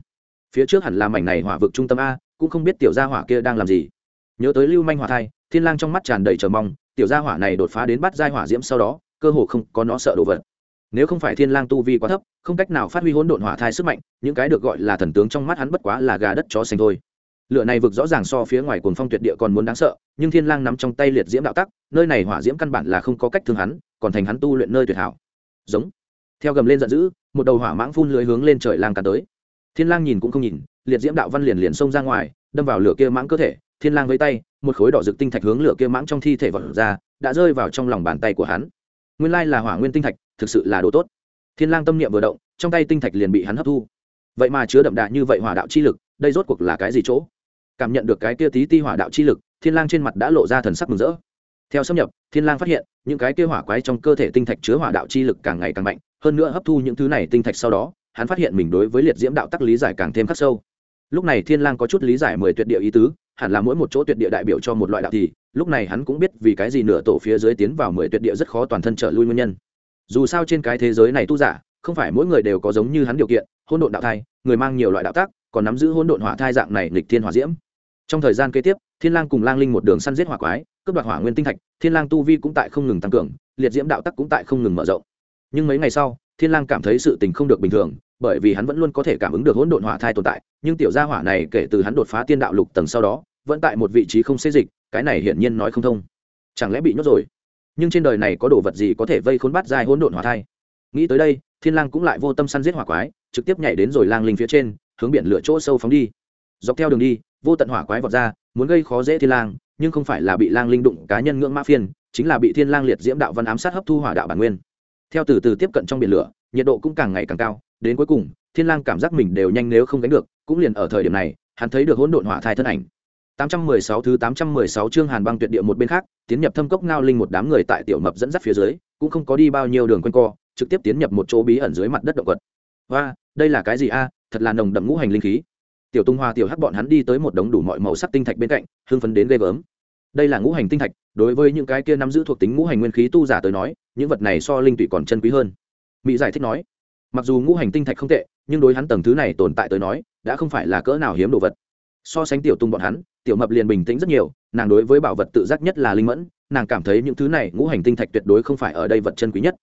Phía trước hẳn là mảnh này hỏa vực trung tâm a, cũng không biết tiểu gia hỏa kia đang làm gì. Nhớ tới lưu manh hỏa thai, thiên lang trong mắt tràn đầy chờ mong, tiểu gia hỏa này đột phá đến bắt giai hỏa diễm sau đó, cơ hồ không có nó sợ đồ vật nếu không phải thiên lang tu vi quá thấp, không cách nào phát huy hỗn độn hỏa thai sức mạnh, những cái được gọi là thần tướng trong mắt hắn bất quá là gà đất chó xanh thôi. Lửa này vực rõ ràng so phía ngoài cuồng phong tuyệt địa còn muốn đáng sợ, nhưng thiên lang nắm trong tay liệt diễm đạo tắc, nơi này hỏa diễm căn bản là không có cách thương hắn, còn thành hắn tu luyện nơi tuyệt hảo. Giống. Theo gầm lên giận dữ, một đầu hỏa mãng phun lưới hướng lên trời lang cắn tới. Thiên lang nhìn cũng không nhìn, liệt diễm đạo văn liền liền xông ra ngoài, đâm vào lửa kia mãng cơ thể, thiên lang với tay, một khối đỏ rực tinh thạch hướng lửa kia mãng trong thi thể vọt ra, đã rơi vào trong lòng bàn tay của hắn nguyên lai là hỏa nguyên tinh thạch, thực sự là đồ tốt. Thiên lang tâm niệm vừa động, trong tay tinh thạch liền bị hắn hấp thu. Vậy mà chứa đậm đà như vậy hỏa đạo chi lực, đây rốt cuộc là cái gì chỗ? Cảm nhận được cái kia tí ti hỏa đạo chi lực, thiên lang trên mặt đã lộ ra thần sắc mừng rỡ. Theo xâm nhập, thiên lang phát hiện, những cái kia hỏa quái trong cơ thể tinh thạch chứa hỏa đạo chi lực càng ngày càng mạnh, hơn nữa hấp thu những thứ này tinh thạch sau đó, hắn phát hiện mình đối với liệt diễm đạo tắc lý giải càng thêm khắc sâu. Lúc này thiên lang có chút lý giải mười tuyệt địa ý tứ hẳn là mỗi một chỗ tuyệt địa đại biểu cho một loại đạo thì, lúc này hắn cũng biết vì cái gì nửa tổ phía dưới tiến vào mười tuyệt địa rất khó toàn thân trở lui nguyên nhân. Dù sao trên cái thế giới này tu giả, không phải mỗi người đều có giống như hắn điều kiện hôn độn đạo thai, người mang nhiều loại đạo tác, còn nắm giữ hôn độn hỏa thai dạng này lịch thiên hỏa diễm. Trong thời gian kế tiếp, thiên lang cùng lang linh một đường săn giết hỏa quái, cướp đoạt hỏa nguyên tinh thạch, thiên lang tu vi cũng tại không ngừng tăng cường, liệt diễm đạo tắc cũng tại không ngừng mở rộng. Nhưng mấy ngày sau, thiên lang cảm thấy sự tình không được bình thường bởi vì hắn vẫn luôn có thể cảm ứng được hỗn độn hỏa thai tồn tại, nhưng tiểu gia hỏa này kể từ hắn đột phá tiên đạo lục tầng sau đó, vẫn tại một vị trí không xê dịch, cái này hiển nhiên nói không thông. Chẳng lẽ bị nhốt rồi? Nhưng trên đời này có đồ vật gì có thể vây khốn bắt dài hỗn độn hỏa thai? Nghĩ tới đây, thiên lang cũng lại vô tâm săn giết hỏa quái, trực tiếp nhảy đến rồi lang linh phía trên, hướng biển lửa chỗ sâu phóng đi. Dọc theo đường đi, vô tận hỏa quái vọt ra, muốn gây khó dễ thiên lang, nhưng không phải là bị lang linh đụng cá nhân ngưỡng mã phiền, chính là bị thiên lang liệt diễm đạo văn ám sát hấp thu hỏa đạo bản nguyên. Theo từ từ tiếp cận trong biển lửa, nhiệt độ cũng càng ngày càng cao đến cuối cùng thiên lang cảm giác mình đều nhanh nếu không gánh được cũng liền ở thời điểm này hắn thấy được hỗn độn hỏa thai thân ảnh 816 thứ 816 chương Hàn Băng Tuyệt Địa một bên khác, tiến nhập thâm cốc ngao linh một đám người tại tiểu mập dẫn dắt phía dưới, cũng không có đi bao nhiêu đường quanh co, trực tiếp tiến nhập một chỗ bí ẩn dưới mặt đất động vật. Và, đây là cái gì a? thật là nồng đậm ngũ hành linh khí. Tiểu Tung Hoa tiểu hắc bọn hắn đi tới một đống đủ mọi màu sắc tinh thạch bên cạnh, hưng phấn đến ghê gớm. Đây là ngũ hành tinh thạch, đối với những cái kia nắm giữ thuộc tính ngũ hành nguyên khí tu giả tới nói, những vật này so linh tụy còn chân quý hơn. Mỹ giải thích nói, mặc dù ngũ hành tinh thạch không tệ, nhưng đối hắn tầng thứ này tồn tại tới nói, đã không phải là cỡ nào hiếm đồ vật. So sánh tiểu tung bọn hắn tiểu mập liền bình tĩnh rất nhiều nàng đối với bảo vật tự giác nhất là linh mẫn nàng cảm thấy những thứ này ngũ hành tinh thạch tuyệt đối không phải ở đây vật chân quý nhất.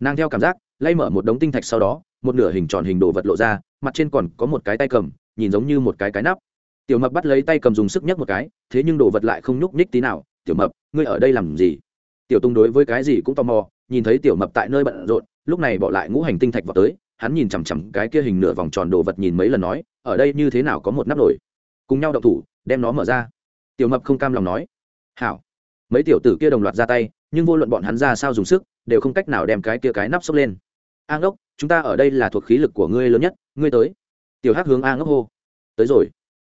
Nàng theo cảm giác lay mở một đống tinh thạch sau đó một nửa hình tròn hình đồ vật lộ ra mặt trên còn có một cái tay cầm nhìn giống như một cái cái nắp. Tiểu mập bắt lấy tay cầm dùng sức nhấc một cái thế nhưng đồ vật lại không nhúc nhích tí nào tiểu mập ngươi ở đây làm gì? Tiểu tung đối với cái gì cũng tò mò nhìn thấy tiểu mập tại nơi bận rộn lúc này bỏ lại ngũ hành tinh thạch vào tới, hắn nhìn chằm chằm cái kia hình nửa vòng tròn đồ vật nhìn mấy lần nói, ở đây như thế nào có một nắp nổi cùng nhau đậu thủ, đem nó mở ra. Tiểu mập không cam lòng nói, hảo. Mấy tiểu tử kia đồng loạt ra tay, nhưng vô luận bọn hắn ra sao dùng sức, đều không cách nào đem cái kia cái nắp sốc lên. A ngốc, chúng ta ở đây là thuộc khí lực của ngươi lớn nhất, ngươi tới. Tiểu hắc hướng a ngốc hô, tới rồi.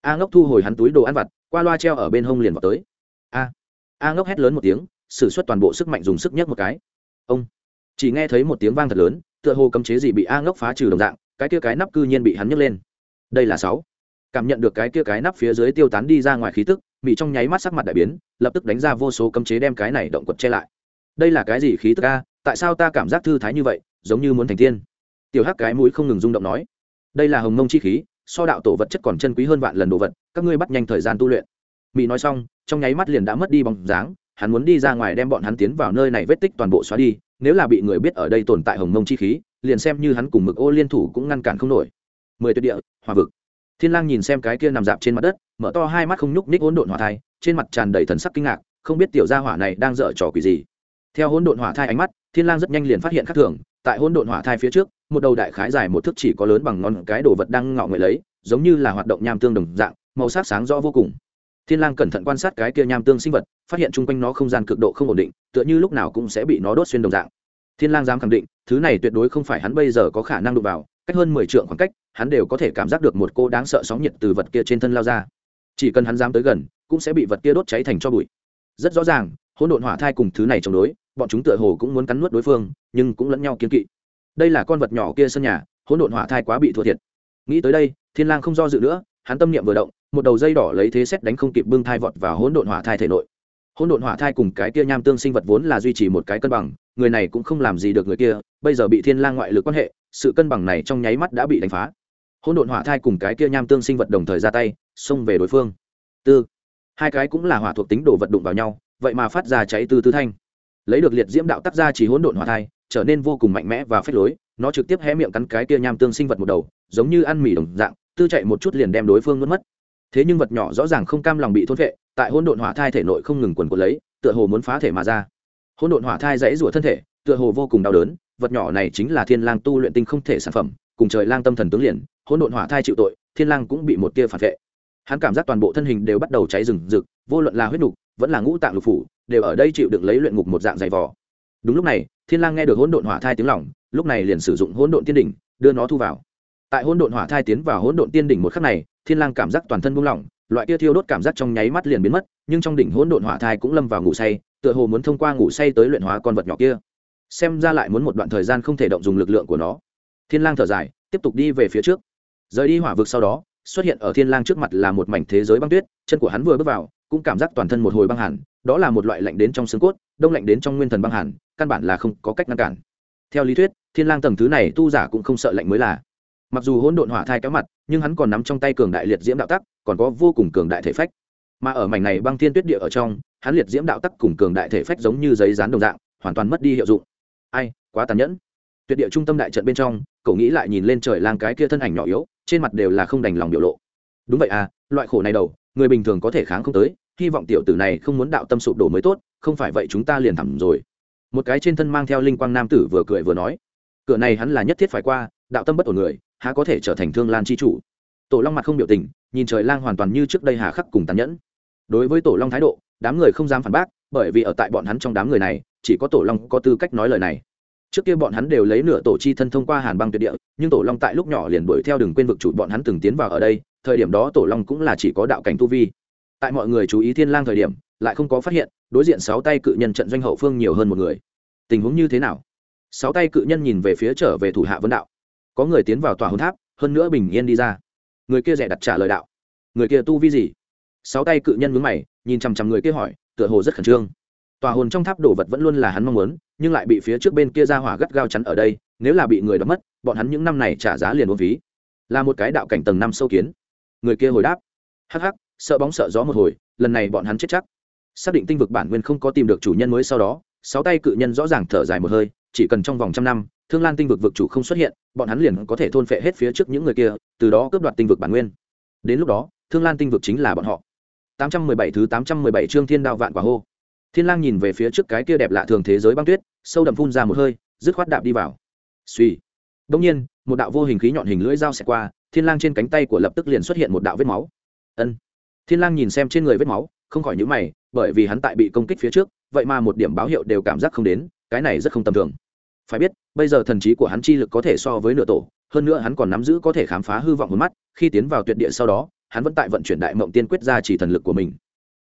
A ngốc thu hồi hắn túi đồ ăn vặt, qua loa treo ở bên hông liền vào tới. A. A ngốc hét lớn một tiếng, sử xuất toàn bộ sức mạnh dùng sức nhất một cái. Ông chỉ nghe thấy một tiếng vang thật lớn, tựa hồ cấm chế gì bị a ngốc phá trừ đồng dạng, cái kia cái nắp cư nhiên bị hắn nhấc lên. Đây là sáu. Cảm nhận được cái kia cái nắp phía dưới tiêu tán đi ra ngoài khí tức bị trong nháy mắt sắc mặt đại biến, lập tức đánh ra vô số cấm chế đem cái này động quật che lại. Đây là cái gì khí tức a? Tại sao ta cảm giác thư thái như vậy, giống như muốn thành tiên? Tiểu hắc cái mũi không ngừng rung động nói. Đây là hồng mông chi khí, so đạo tổ vật chất còn chân quý hơn vạn lần đồ vật, các ngươi bắt nhanh thời gian tu luyện. Mỹ nói xong, trong nháy mắt liền đã mất đi bóng dáng, hắn muốn đi ra ngoài đem bọn hắn tiến vào nơi này vết tích toàn bộ xóa đi nếu là bị người biết ở đây tồn tại hồng mông chi khí, liền xem như hắn cùng mực ô liên thủ cũng ngăn cản không nổi. Mười tuyệt địa, hòa vực. Thiên lang nhìn xem cái kia nằm dạp trên mặt đất, mở to hai mắt không nhúc ních hỗn độn hỏa thai, trên mặt tràn đầy thần sắc kinh ngạc, không biết tiểu gia hỏa này đang dở trò quỷ gì. Theo hỗn độn hỏa thai ánh mắt, thiên lang rất nhanh liền phát hiện khác thường, tại hỗn độn hỏa thai phía trước, một đầu đại khái dài một thước chỉ có lớn bằng ngón cái đồ vật đang ngọ người lấy, giống như là hoạt động nham tương đồng dạng, màu sắc sáng rõ vô cùng thiên lang cẩn thận quan sát cái kia nham tương sinh vật, phát hiện chung quanh nó không gian cực độ không ổn định, tựa như lúc nào cũng sẽ bị nó đốt xuyên đồng dạng. Thiên lang dám khẳng định, thứ này tuyệt đối không phải hắn bây giờ có khả năng đụng vào, cách hơn mười trượng khoảng cách, hắn đều có thể cảm giác được một cô đáng sợ sóng nhiệt từ vật kia trên thân lao ra. Chỉ cần hắn dám tới gần, cũng sẽ bị vật kia đốt cháy thành cho bụi. Rất rõ ràng, hỗn độn hỏa thai cùng thứ này chống đối, bọn chúng tựa hồ cũng muốn cắn nuốt đối phương, nhưng cũng lẫn nhau kiên kỵ. Đây là con vật nhỏ kia sân nhà, hỗn độn hỏa thai quá bị thua thiệt. Nghĩ tới đây, thiên lang không do dự nữa hắn tâm niệm vừa động, một đầu dây đỏ lấy thế xét đánh không kịp bưng thai vọt vào hỗn độn hỏa thai thể nội. Hỗn độn hỏa thai cùng cái kia nham tương sinh vật vốn là duy trì một cái cân bằng, người này cũng không làm gì được người kia, bây giờ bị thiên lang ngoại lực quan hệ, sự cân bằng này trong nháy mắt đã bị đánh phá. Hỗn độn hỏa thai cùng cái kia nham tương sinh vật đồng thời ra tay, xông về đối phương. Tư. Hai cái cũng là hỏa thuộc tính đồ vật đụng vào nhau, vậy mà phát ra cháy từ tư thanh. Lấy được liệt diễm đạo tác ra chỉ hỗn độn hỏa thai, trở nên vô cùng mạnh mẽ và phách lối, nó trực tiếp hé miệng cắn cái kia nham tương sinh vật một đầu, giống như ăn mì đồng dạng tư chạy một chút liền đem đối phương nuốt mất. Thế nhưng vật nhỏ rõ ràng không cam lòng bị thôn vệ tại hỗn độn hỏa thai thể nội không ngừng quần quật lấy, tựa hồ muốn phá thể mà ra. Hỗn độn hỏa thai dãy rủa thân thể, tựa hồ vô cùng đau đớn, vật nhỏ này chính là thiên lang tu luyện tinh không thể sản phẩm, cùng trời lang tâm thần tướng liền, hỗn độn hỏa thai chịu tội, thiên lang cũng bị một tia phản vệ. Hắn cảm giác toàn bộ thân hình đều bắt đầu cháy rừng rực, vô luận là huyết nục, vẫn là ngũ tạng lục phủ, đều ở đây chịu đựng lấy luyện ngục một dạng dày vò. Đúng lúc này, thiên lang nghe được hỗn độn hỏa thai tiếng lòng, lúc này liền sử dụng hỗn độn tiên đỉnh, đưa nó thu vào tại hỗn độn hỏa thai tiến vào hỗn độn tiên đỉnh một khắc này thiên lang cảm giác toàn thân buông lỏng loại kia thiêu đốt cảm giác trong nháy mắt liền biến mất nhưng trong đỉnh hỗn độn hỏa thai cũng lâm vào ngủ say tựa hồ muốn thông qua ngủ say tới luyện hóa con vật nhỏ kia. Xem ra lại muốn một đoạn thời gian không thể động dùng lực lượng của nó. Thiên lang thở dài tiếp tục đi về phía trước. Rời đi hỏa vực sau đó xuất hiện ở thiên lang trước mặt là một mảnh thế giới băng tuyết chân của hắn vừa bước vào cũng cảm giác toàn thân một hồi băng hẳn, đó là một loại lạnh đến trong xương cốt đông lạnh đến trong nguyên thần băng hẳn, căn bản là không có cách ngăn cản. Theo lý thuyết thiên lang tầng thứ này tu giả cũng không sợ lạnh mới là mặc dù hỗn độn hỏa thai kéo mặt, nhưng hắn còn nắm trong tay cường đại liệt diễm đạo tắc, còn có vô cùng cường đại thể phách. Mà ở mảnh này băng thiên tuyết địa ở trong, hắn liệt diễm đạo tắc cùng cường đại thể phách giống như giấy dán đồng dạng, hoàn toàn mất đi hiệu dụng. Ai, quá tàn nhẫn. Tuyệt địa trung tâm đại trận bên trong, cậu nghĩ lại nhìn lên trời lang cái kia thân ảnh nhỏ yếu, trên mặt đều là không đành lòng biểu lộ. Đúng vậy à loại khổ này đầu, người bình thường có thể kháng không tới, hy vọng tiểu tử này không muốn đạo tâm sụp đổ mới tốt, không phải vậy chúng ta liền thẳm rồi. Một cái trên thân mang theo linh quang nam tử vừa cười vừa nói. Cửa này hắn là nhất thiết phải qua, đạo tâm bất ổn người há có thể trở thành thương lan chi chủ. Tổ long mặt không biểu tình, nhìn trời lang hoàn toàn như trước đây hà khắc cùng tàn nhẫn. Đối với tổ long thái độ, đám người không dám phản bác, bởi vì ở tại bọn hắn trong đám người này, chỉ có tổ long có tư cách nói lời này. Trước kia bọn hắn đều lấy nửa tổ chi thân thông qua hàn băng tuyệt địa, nhưng tổ long tại lúc nhỏ liền đuổi theo đường quên vực chủ bọn hắn từng tiến vào ở đây, thời điểm đó tổ long cũng là chỉ có đạo cảnh tu vi. Tại mọi người chú ý thiên lang thời điểm, lại không có phát hiện, đối diện sáu tay cự nhân trận doanh hậu phương nhiều hơn một người. Tình huống như thế nào? Sáu tay cự nhân nhìn về phía trở về thủ hạ vấn đạo có người tiến vào tòa hồn tháp, hơn nữa bình yên đi ra. Người kia rẻ đặt trả lời đạo. Người kia tu vi gì? Sáu tay cự nhân mướn mày, nhìn chằm chằm người kia hỏi, tựa hồ rất khẩn trương. Tòa hồn trong tháp đồ vật vẫn luôn là hắn mong muốn, nhưng lại bị phía trước bên kia ra hỏa gắt gao chắn ở đây, nếu là bị người đó mất, bọn hắn những năm này trả giá liền uống ví là một cái đạo cảnh tầng năm sâu kiến. Người kia hồi đáp. Hắc hắc, sợ bóng sợ gió một hồi, lần này bọn hắn chết chắc. Xác định tinh vực bản nguyên không có tìm được chủ nhân mới sau đó, sáu tay cự nhân rõ ràng thở dài một hơi, chỉ cần trong vòng trăm năm thương lan tinh vực vực chủ không xuất hiện, bọn hắn liền có thể thôn phệ hết phía trước những người kia, từ đó cướp đoạt tinh vực bản nguyên. Đến lúc đó, thương lan tinh vực chính là bọn họ. 817 thứ 817 chương thiên Đao vạn quả hô. Thiên lang nhìn về phía trước cái kia đẹp lạ thường thế giới băng tuyết, sâu đậm phun ra một hơi, dứt khoát đạp đi vào. Suy đột nhiên, một đạo vô hình khí nhọn hình lưỡi dao xẹt qua, thiên lang trên cánh tay của lập tức liền xuất hiện một đạo vết máu. Ân. Thiên lang nhìn xem trên người vết máu, không khỏi nhíu mày, bởi vì hắn tại bị công kích phía trước, vậy mà một điểm báo hiệu đều cảm giác không đến, cái này rất không tầm thường phải biết, bây giờ thần trí của hắn chi lực có thể so với nửa tổ, hơn nữa hắn còn nắm giữ có thể khám phá hư vọng một mắt, khi tiến vào tuyệt địa sau đó, hắn vẫn tại vận chuyển đại mộng tiên quyết ra chỉ thần lực của mình.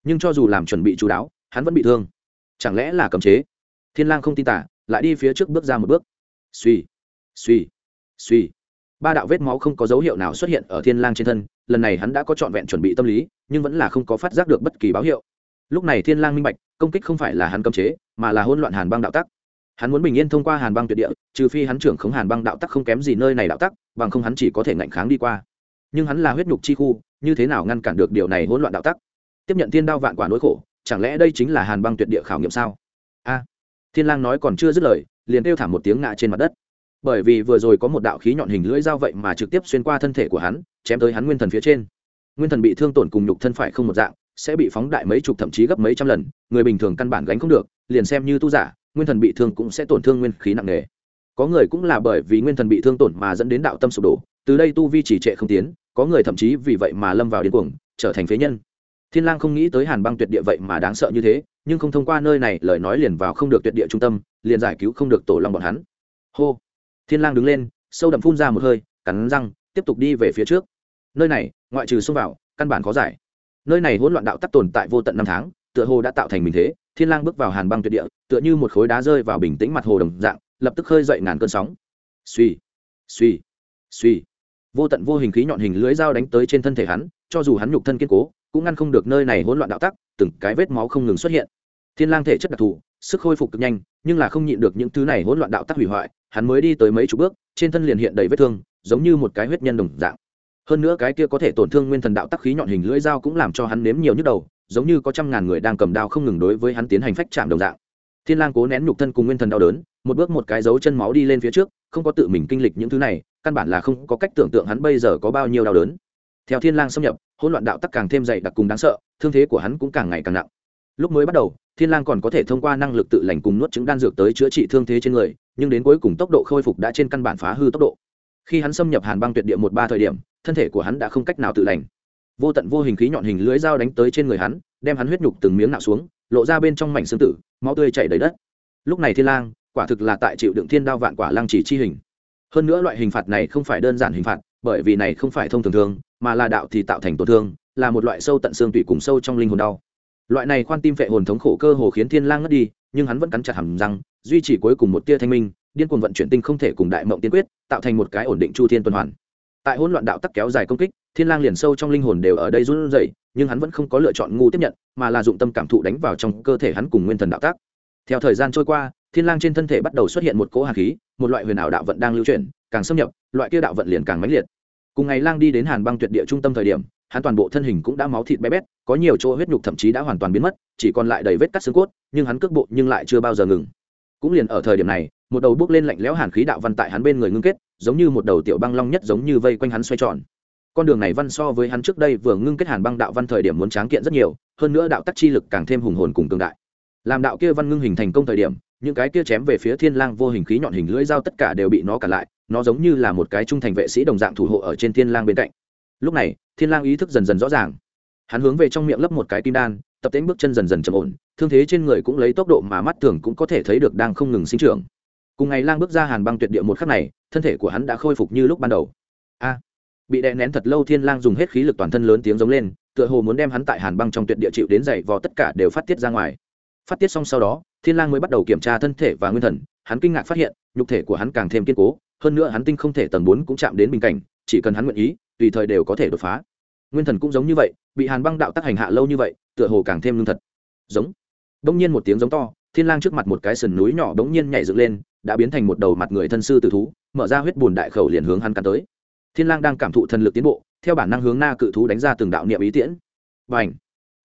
Nhưng cho dù làm chuẩn bị chú đáo, hắn vẫn bị thương. Chẳng lẽ là cấm chế? Thiên lang không tin tả, lại đi phía trước bước ra một bước. Suy suy suy ba đạo vết máu không có dấu hiệu nào xuất hiện ở thiên lang trên thân, lần này hắn đã có trọn vẹn chuẩn bị tâm lý, nhưng vẫn là không có phát giác được bất kỳ báo hiệu. Lúc này thiên lang minh bạch, công kích không phải là hắn cấm chế, mà là hỗn loạn hàn băng đạo tắc hắn muốn bình yên thông qua hàn băng tuyệt địa, trừ phi hắn trưởng khống hàn băng đạo tắc không kém gì nơi này đạo tắc, bằng không hắn chỉ có thể ngạnh kháng đi qua. Nhưng hắn là huyết nhục chi khu, như thế nào ngăn cản được điều này hỗn loạn đạo tắc? Tiếp nhận thiên đao vạn quả nỗi khổ, chẳng lẽ đây chính là hàn băng tuyệt địa khảo nghiệm sao? A, thiên lang nói còn chưa dứt lời, liền kêu thảm một tiếng ngã trên mặt đất. Bởi vì vừa rồi có một đạo khí nhọn hình lưỡi dao vậy mà trực tiếp xuyên qua thân thể của hắn, chém tới hắn nguyên thần phía trên. Nguyên thần bị thương tổn cùng nhục thân phải không một dạng, sẽ bị phóng đại mấy chục thậm chí gấp mấy trăm lần, người bình thường căn bản gánh không được, liền xem như tu giả nguyên thần bị thương cũng sẽ tổn thương nguyên khí nặng nề. Có người cũng là bởi vì nguyên thần bị thương tổn mà dẫn đến đạo tâm sụp đổ, từ đây tu vi chỉ trệ không tiến, có người thậm chí vì vậy mà lâm vào điên cuồng, trở thành phế nhân. Thiên lang không nghĩ tới hàn băng tuyệt địa vậy mà đáng sợ như thế, nhưng không thông qua nơi này, lời nói liền vào không được tuyệt địa trung tâm, liền giải cứu không được tổ long bọn hắn. Hô! Thiên lang đứng lên, sâu đậm phun ra một hơi, cắn răng, tiếp tục đi về phía trước. Nơi này, ngoại trừ xông vào, căn bản khó giải. Nơi này hỗn loạn đạo tắc tồn tại vô tận năm tháng, tựa hồ đã tạo thành mình thế thiên lang bước vào hàn băng tuyệt địa, tựa như một khối đá rơi vào bình tĩnh mặt hồ đồng dạng, lập tức khơi dậy ngàn cơn sóng. Suy suy suy vô tận vô hình khí nhọn hình lưới dao đánh tới trên thân thể hắn, cho dù hắn nhục thân kiên cố, cũng ngăn không được nơi này hỗn loạn đạo tắc, từng cái vết máu không ngừng xuất hiện. Thiên lang thể chất đặc thù, sức khôi phục cực nhanh, nhưng là không nhịn được những thứ này hỗn loạn đạo tắc hủy hoại, hắn mới đi tới mấy chục bước, trên thân liền hiện đầy vết thương, giống như một cái huyết nhân đồng dạng. Hơn nữa cái kia có thể tổn thương nguyên thần đạo tắc khí nhọn hình lưỡi dao cũng làm cho hắn nếm nhiều nhức đầu giống như có trăm ngàn người đang cầm đao không ngừng đối với hắn tiến hành phách chạm đồng dạng. Thiên lang cố nén nhục thân cùng nguyên thần đau đớn, một bước một cái dấu chân máu đi lên phía trước, không có tự mình kinh lịch những thứ này, căn bản là không có cách tưởng tượng hắn bây giờ có bao nhiêu đau đớn. Theo thiên lang xâm nhập, hỗn loạn đạo tắc càng thêm dày đặc cùng đáng sợ, thương thế của hắn cũng càng ngày càng nặng. Lúc mới bắt đầu, thiên lang còn có thể thông qua năng lực tự lành cùng nuốt trứng đan dược tới chữa trị thương thế trên người, nhưng đến cuối cùng tốc độ khôi phục đã trên căn bản phá hư tốc độ. Khi hắn xâm nhập hàn băng tuyệt địa một ba thời điểm, thân thể của hắn đã không cách nào tự lành vô tận vô hình khí nhọn hình lưới dao đánh tới trên người hắn, đem hắn huyết nhục từng miếng nạo xuống, lộ ra bên trong mảnh xương tử, máu tươi chảy đầy đất. Lúc này thiên lang, quả thực là tại chịu đựng thiên đao vạn quả lang chỉ chi hình. Hơn nữa loại hình phạt này không phải đơn giản hình phạt, bởi vì này không phải thông thường thương, mà là đạo thì tạo thành tổn thương, là một loại sâu tận xương tủy cùng sâu trong linh hồn đau. Loại này khoan tim phệ hồn thống khổ cơ hồ khiến thiên lang ngất đi, nhưng hắn vẫn cắn chặt hàm răng, duy trì cuối cùng một tia thanh minh, điên cuồng vận chuyển tinh không thể cùng đại mộng tiên quyết, tạo thành một cái ổn định chu thiên tuần hoàn tại hỗn loạn đạo tắc kéo dài công kích, thiên lang liền sâu trong linh hồn đều ở đây run rẩy, nhưng hắn vẫn không có lựa chọn ngu tiếp nhận, mà là dụng tâm cảm thụ đánh vào trong cơ thể hắn cùng nguyên thần đạo tắc. Theo thời gian trôi qua, thiên lang trên thân thể bắt đầu xuất hiện một cỗ hàn khí, một loại huyền ảo đạo vận đang lưu chuyển, càng xâm nhập, loại kia đạo vận liền càng mãnh liệt. Cùng ngày lang đi đến hàn băng tuyệt địa trung tâm thời điểm, hắn toàn bộ thân hình cũng đã máu thịt bé bét, có nhiều chỗ huyết nhục thậm chí đã hoàn toàn biến mất, chỉ còn lại đầy vết cắt xương cốt, nhưng hắn cước bộ nhưng lại chưa bao giờ ngừng. Cũng liền ở thời điểm này, một đầu bước lên lạnh lẽo hàn khí đạo văn tại hắn bên người ngưng kết giống như một đầu tiểu băng long nhất giống như vây quanh hắn xoay tròn. Con đường này văn so với hắn trước đây vừa ngưng kết hàn băng đạo văn thời điểm muốn tráng kiện rất nhiều, hơn nữa đạo tắc chi lực càng thêm hùng hồn cùng cường đại. Làm đạo kia văn ngưng hình thành công thời điểm, những cái kia chém về phía thiên lang vô hình khí nhọn hình lưỡi dao tất cả đều bị nó cản lại, nó giống như là một cái trung thành vệ sĩ đồng dạng thủ hộ ở trên thiên lang bên cạnh. Lúc này, thiên lang ý thức dần dần rõ ràng. Hắn hướng về trong miệng lấp một cái kim đan, tập tễnh bước chân dần dần trầm ổn, thương thế trên người cũng lấy tốc độ mà mắt thường cũng có thể thấy được đang không ngừng sinh trưởng. Cùng ngày lang bước ra hàn băng tuyệt địa một khắc này thân thể của hắn đã khôi phục như lúc ban đầu. A, bị đè nén thật lâu thiên lang dùng hết khí lực toàn thân lớn tiếng giống lên, tựa hồ muốn đem hắn tại hàn băng trong tuyệt địa chịu đến dày vò tất cả đều phát tiết ra ngoài. Phát tiết xong sau đó, thiên lang mới bắt đầu kiểm tra thân thể và nguyên thần, hắn kinh ngạc phát hiện, nhục thể của hắn càng thêm kiên cố, hơn nữa hắn tinh không thể tầng bốn cũng chạm đến bình cảnh, chỉ cần hắn nguyện ý, tùy thời đều có thể đột phá. Nguyên thần cũng giống như vậy, bị hàn băng đạo tác hành hạ lâu như vậy, tựa hồ càng thêm lương thật. Giống. Đông nhiên một tiếng giống to, thiên lang trước mặt một cái sườn núi nhỏ đống nhiên nhảy dựng lên đã biến thành một đầu mặt người thân sư tử thú, mở ra huyết bùn đại khẩu liền hướng hắn cắn tới. Thiên lang đang cảm thụ thần lực tiến bộ, theo bản năng hướng na cự thú đánh ra từng đạo niệm ý tiễn. Bành!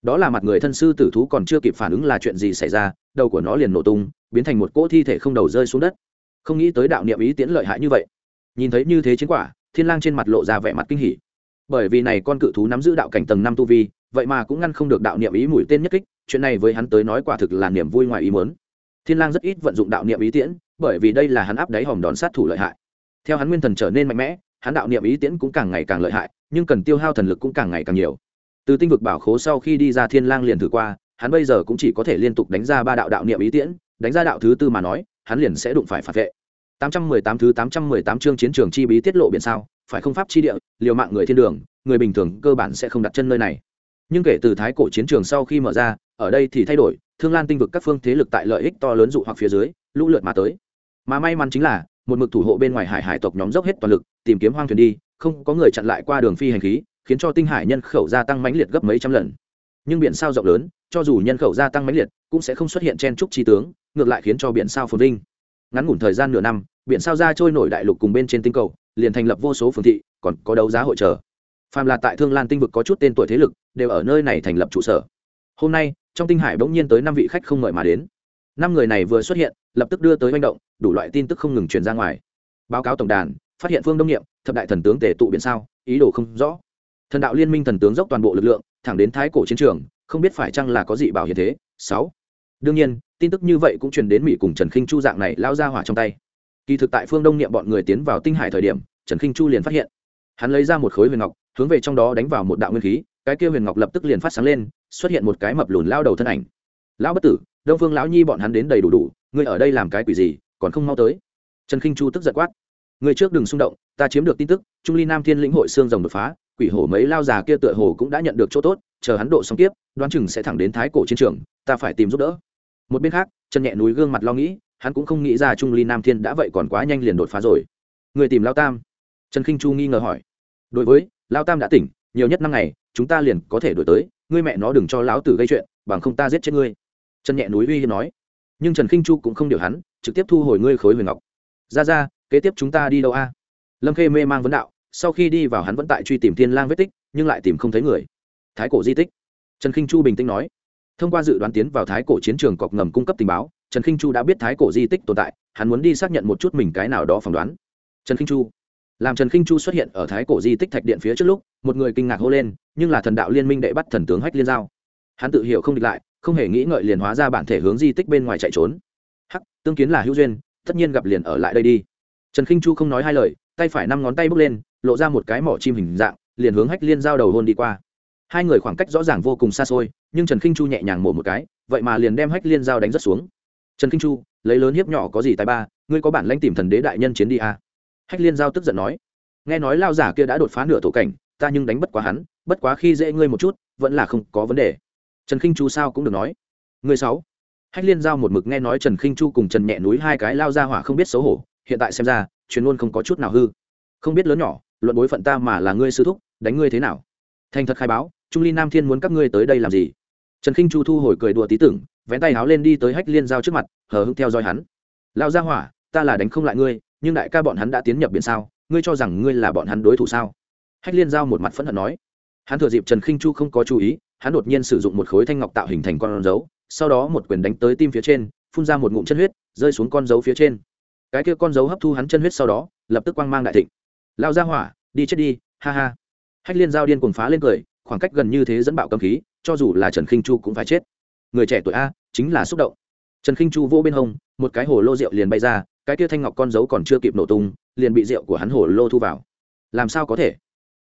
Đó là mặt người thân sư tử thú còn chưa kịp phản ứng là chuyện gì xảy ra, đầu của nó liền nổ tung, biến thành một cỗ thi thể không đầu rơi xuống đất. Không nghĩ tới đạo niệm ý tiễn lợi hại như vậy. Nhìn thấy như thế chiến quả, thiên lang trên mặt lộ ra vẻ mặt kinh hỉ. Bởi vì này con cự thú nắm giữ đạo cảnh tầng năm tu vi, vậy mà cũng ngăn không được đạo niệm ý mũi tên nhất kích, chuyện này với hắn tới nói quả thực là niềm vui ngoài ý muốn. Thiên lang rất ít vận dụng đạo niệm ý tiễn bởi vì đây là hắn áp đáy hòm đòn sát thủ lợi hại. Theo hắn nguyên thần trở nên mạnh mẽ, hắn đạo niệm ý tiễn cũng càng ngày càng lợi hại, nhưng cần tiêu hao thần lực cũng càng ngày càng nhiều. Từ tinh vực bảo khố sau khi đi ra thiên lang liền thử qua, hắn bây giờ cũng chỉ có thể liên tục đánh ra ba đạo đạo niệm ý tiễn, đánh ra đạo thứ tư mà nói, hắn liền sẽ đụng phải phản vệ. 818 thứ 818 chương chiến trường chi bí tiết lộ biển sao, phải không pháp chi địa, liều mạng người thiên đường, người bình thường cơ bản sẽ không đặt chân nơi này. Nhưng kể từ thái cổ chiến trường sau khi mở ra, ở đây thì thay đổi, thương lan tinh vực các phương thế lực tại lợi ích to lớn dụ hoặc phía dưới, lũ lượt mà tới mà may mắn chính là, một mực thủ hộ bên ngoài hải hải tộc nhóm dốc hết toàn lực, tìm kiếm hoang thuyền đi, không có người chặn lại qua đường phi hành khí, khiến cho tinh hải nhân khẩu gia tăng mãnh liệt gấp mấy trăm lần. Nhưng biển sao rộng lớn, cho dù nhân khẩu gia tăng mãnh liệt, cũng sẽ không xuất hiện chen trúc chi tướng, ngược lại khiến cho biển sao phồn vinh. Ngắn ngủn thời gian nửa năm, biển sao ra trôi nổi đại lục cùng bên trên tinh cầu, liền thành lập vô số phường thị, còn có đấu giá hội trợ phàm là tại thương lan tinh vực có chút tên tuổi thế lực, đều ở nơi này thành lập trụ sở. Hôm nay, trong tinh hải bỗng nhiên tới năm vị khách không mời mà đến năm người này vừa xuất hiện, lập tức đưa tới manh động, đủ loại tin tức không ngừng truyền ra ngoài. Báo cáo tổng đàn, phát hiện phương đông nghiệm, thập đại thần tướng tề tụ biển sao, ý đồ không rõ. Thần đạo liên minh thần tướng dốc toàn bộ lực lượng, thẳng đến thái cổ chiến trường, không biết phải chăng là có gì bảo hiện thế. Sáu. Đương nhiên, tin tức như vậy cũng truyền đến mỹ cùng trần khinh chu dạng này lao ra hỏa trong tay. Kỳ thực tại phương đông niệm bọn người tiến vào tinh hải thời điểm, trần khinh chu liền phát hiện. Hắn lấy ra một khối huyền ngọc, hướng về trong đó đánh vào một đạo nguyên khí, cái kia huyền ngọc lập tức liền phát sáng lên, xuất hiện một cái mập lùn lao đầu thân ảnh. Lão bất tử đông phương lão nhi bọn hắn đến đầy đủ đủ, ngươi ở đây làm cái quỷ gì, còn không mau tới. Trần khinh chu tức giật quát. Người trước đừng xung động, ta chiếm được tin tức, trung ly nam thiên lĩnh hội xương rồng đột phá, quỷ hổ mấy lao già kia tựa hồ cũng đã nhận được chỗ tốt, chờ hắn độ xong tiếp đoán chừng sẽ thẳng đến thái cổ chiến trường, ta phải tìm giúp đỡ. Một bên khác, trần nhẹ núi gương mặt lo nghĩ, hắn cũng không nghĩ ra trung ly nam thiên đã vậy còn quá nhanh liền đột phá rồi. Người tìm lao tam. Trần k i n h chu nghi ngờ hỏi. Đối với, lao tam đã tỉnh, nhiều nhất năm ngày, chúng ta liền có thể đổi tới, ngươi mẹ nó đừng cho lão tử gây chuyện, bằng không ta giết chết ngươi trần nhẹ núi uy hiếp nói. Nhưng trần kinh chu cũng không điều hắn, trực tiếp thu hồi ngươi khối huyền ngọc. Ra ra, kế tiếp chúng ta đi đâu a? Lâm khê mê mang vấn đạo, sau khi đi vào hắn vẫn tại truy tìm thiên lang vết tích, nhưng lại tìm không thấy người. Thái cổ di tích. Trần kinh chu bình tĩnh nói. Thông qua dự đoán tiến vào thái cổ chiến trường cọc ngầm cung cấp tình báo, trần kinh chu đã biết thái cổ di tích tồn tại, hắn muốn đi xác nhận một chút mình cái nào đó phỏng đoán. Trần kinh chu. Làm trần kinh chu xuất hiện ở thái cổ di tích thạch điện phía trước lúc, một người kinh ngạc hô lên, nhưng là thần đạo liên minh đệ bắt thần tướng hách liên giao. Hắn tự hiểu không địch lại không hề nghĩ ngợi liền hóa ra bản thể hướng di tích bên ngoài chạy trốn. Hắc, tương kiến là hữu duyên, tất nhiên gặp liền ở lại đây đi. Trần khinh chu không nói hai lời, tay phải năm ngón tay bước lên, lộ ra một cái mỏ chim hình dạng, liền hướng hách liên giao đầu hôn đi qua. Hai người khoảng cách rõ ràng vô cùng xa xôi, nhưng trần khinh chu nhẹ nhàng mổ một cái, vậy mà liền đem hách liên giao đánh rất xuống. Trần khinh chu, lấy lớn hiếp nhỏ có gì tài ba, ngươi có bản lãnh tìm thần đế đại nhân chiến đi à. hách liên giao tức giận nói. Nghe nói lao giả kia đã đột phá nửa tổ cảnh, ta nhưng đánh bất quá hắn, bất quá khi dễ ngươi một chút, vẫn là không có vấn đề trần khinh chu sao cũng được nói. Người sáu. Hách liên giao một mực nghe nói trần khinh chu cùng trần nhẹ núi hai cái lao ra hỏa không biết xấu hổ, hiện tại xem ra, truyền luôn không có chút nào hư. Không biết lớn nhỏ, luận bối phận ta mà là ngươi sư thúc, đánh ngươi thế nào? Thành thật khai báo, trung ly nam thiên muốn các ngươi tới đây làm gì? Trần khinh chu thu hồi cười đùa tí tưởng, vén tay háo lên đi tới hách liên giao trước mặt, hờ hững theo dõi hắn. Lao ra hỏa, ta là đánh không lại ngươi, nhưng đại ca bọn hắn đã tiến nhập biển sao? Ngươi cho rằng ngươi là bọn hắn đối thủ sao? Hách liên giao một mặt phẫn hận nói. Hắn thừa dịp trần khinh chu không có chú ý hắn đột nhiên sử dụng một khối thanh ngọc tạo hình thành con dấu, sau đó một quyền đánh tới tim phía trên, phun ra một ngụm chân huyết, rơi xuống con dấu phía trên. Cái kia con dấu hấp thu hắn chân huyết sau đó, lập tức quang mang đại thịnh. Lao ra hỏa, đi chết đi, ha ha. Hách liên giao điên cuồng phá lên cười, khoảng cách gần như thế dẫn bạo cầm khí, cho dù là trần khinh chu cũng phải chết. Người trẻ tuổi a, chính là xúc động. Trần khinh chu vô bên hông, một cái hồ lô rượu liền bay ra, cái kia thanh ngọc con dấu còn chưa kịp nổ tung, liền bị rượu của hắn hồ lô thu vào. Làm sao có thể?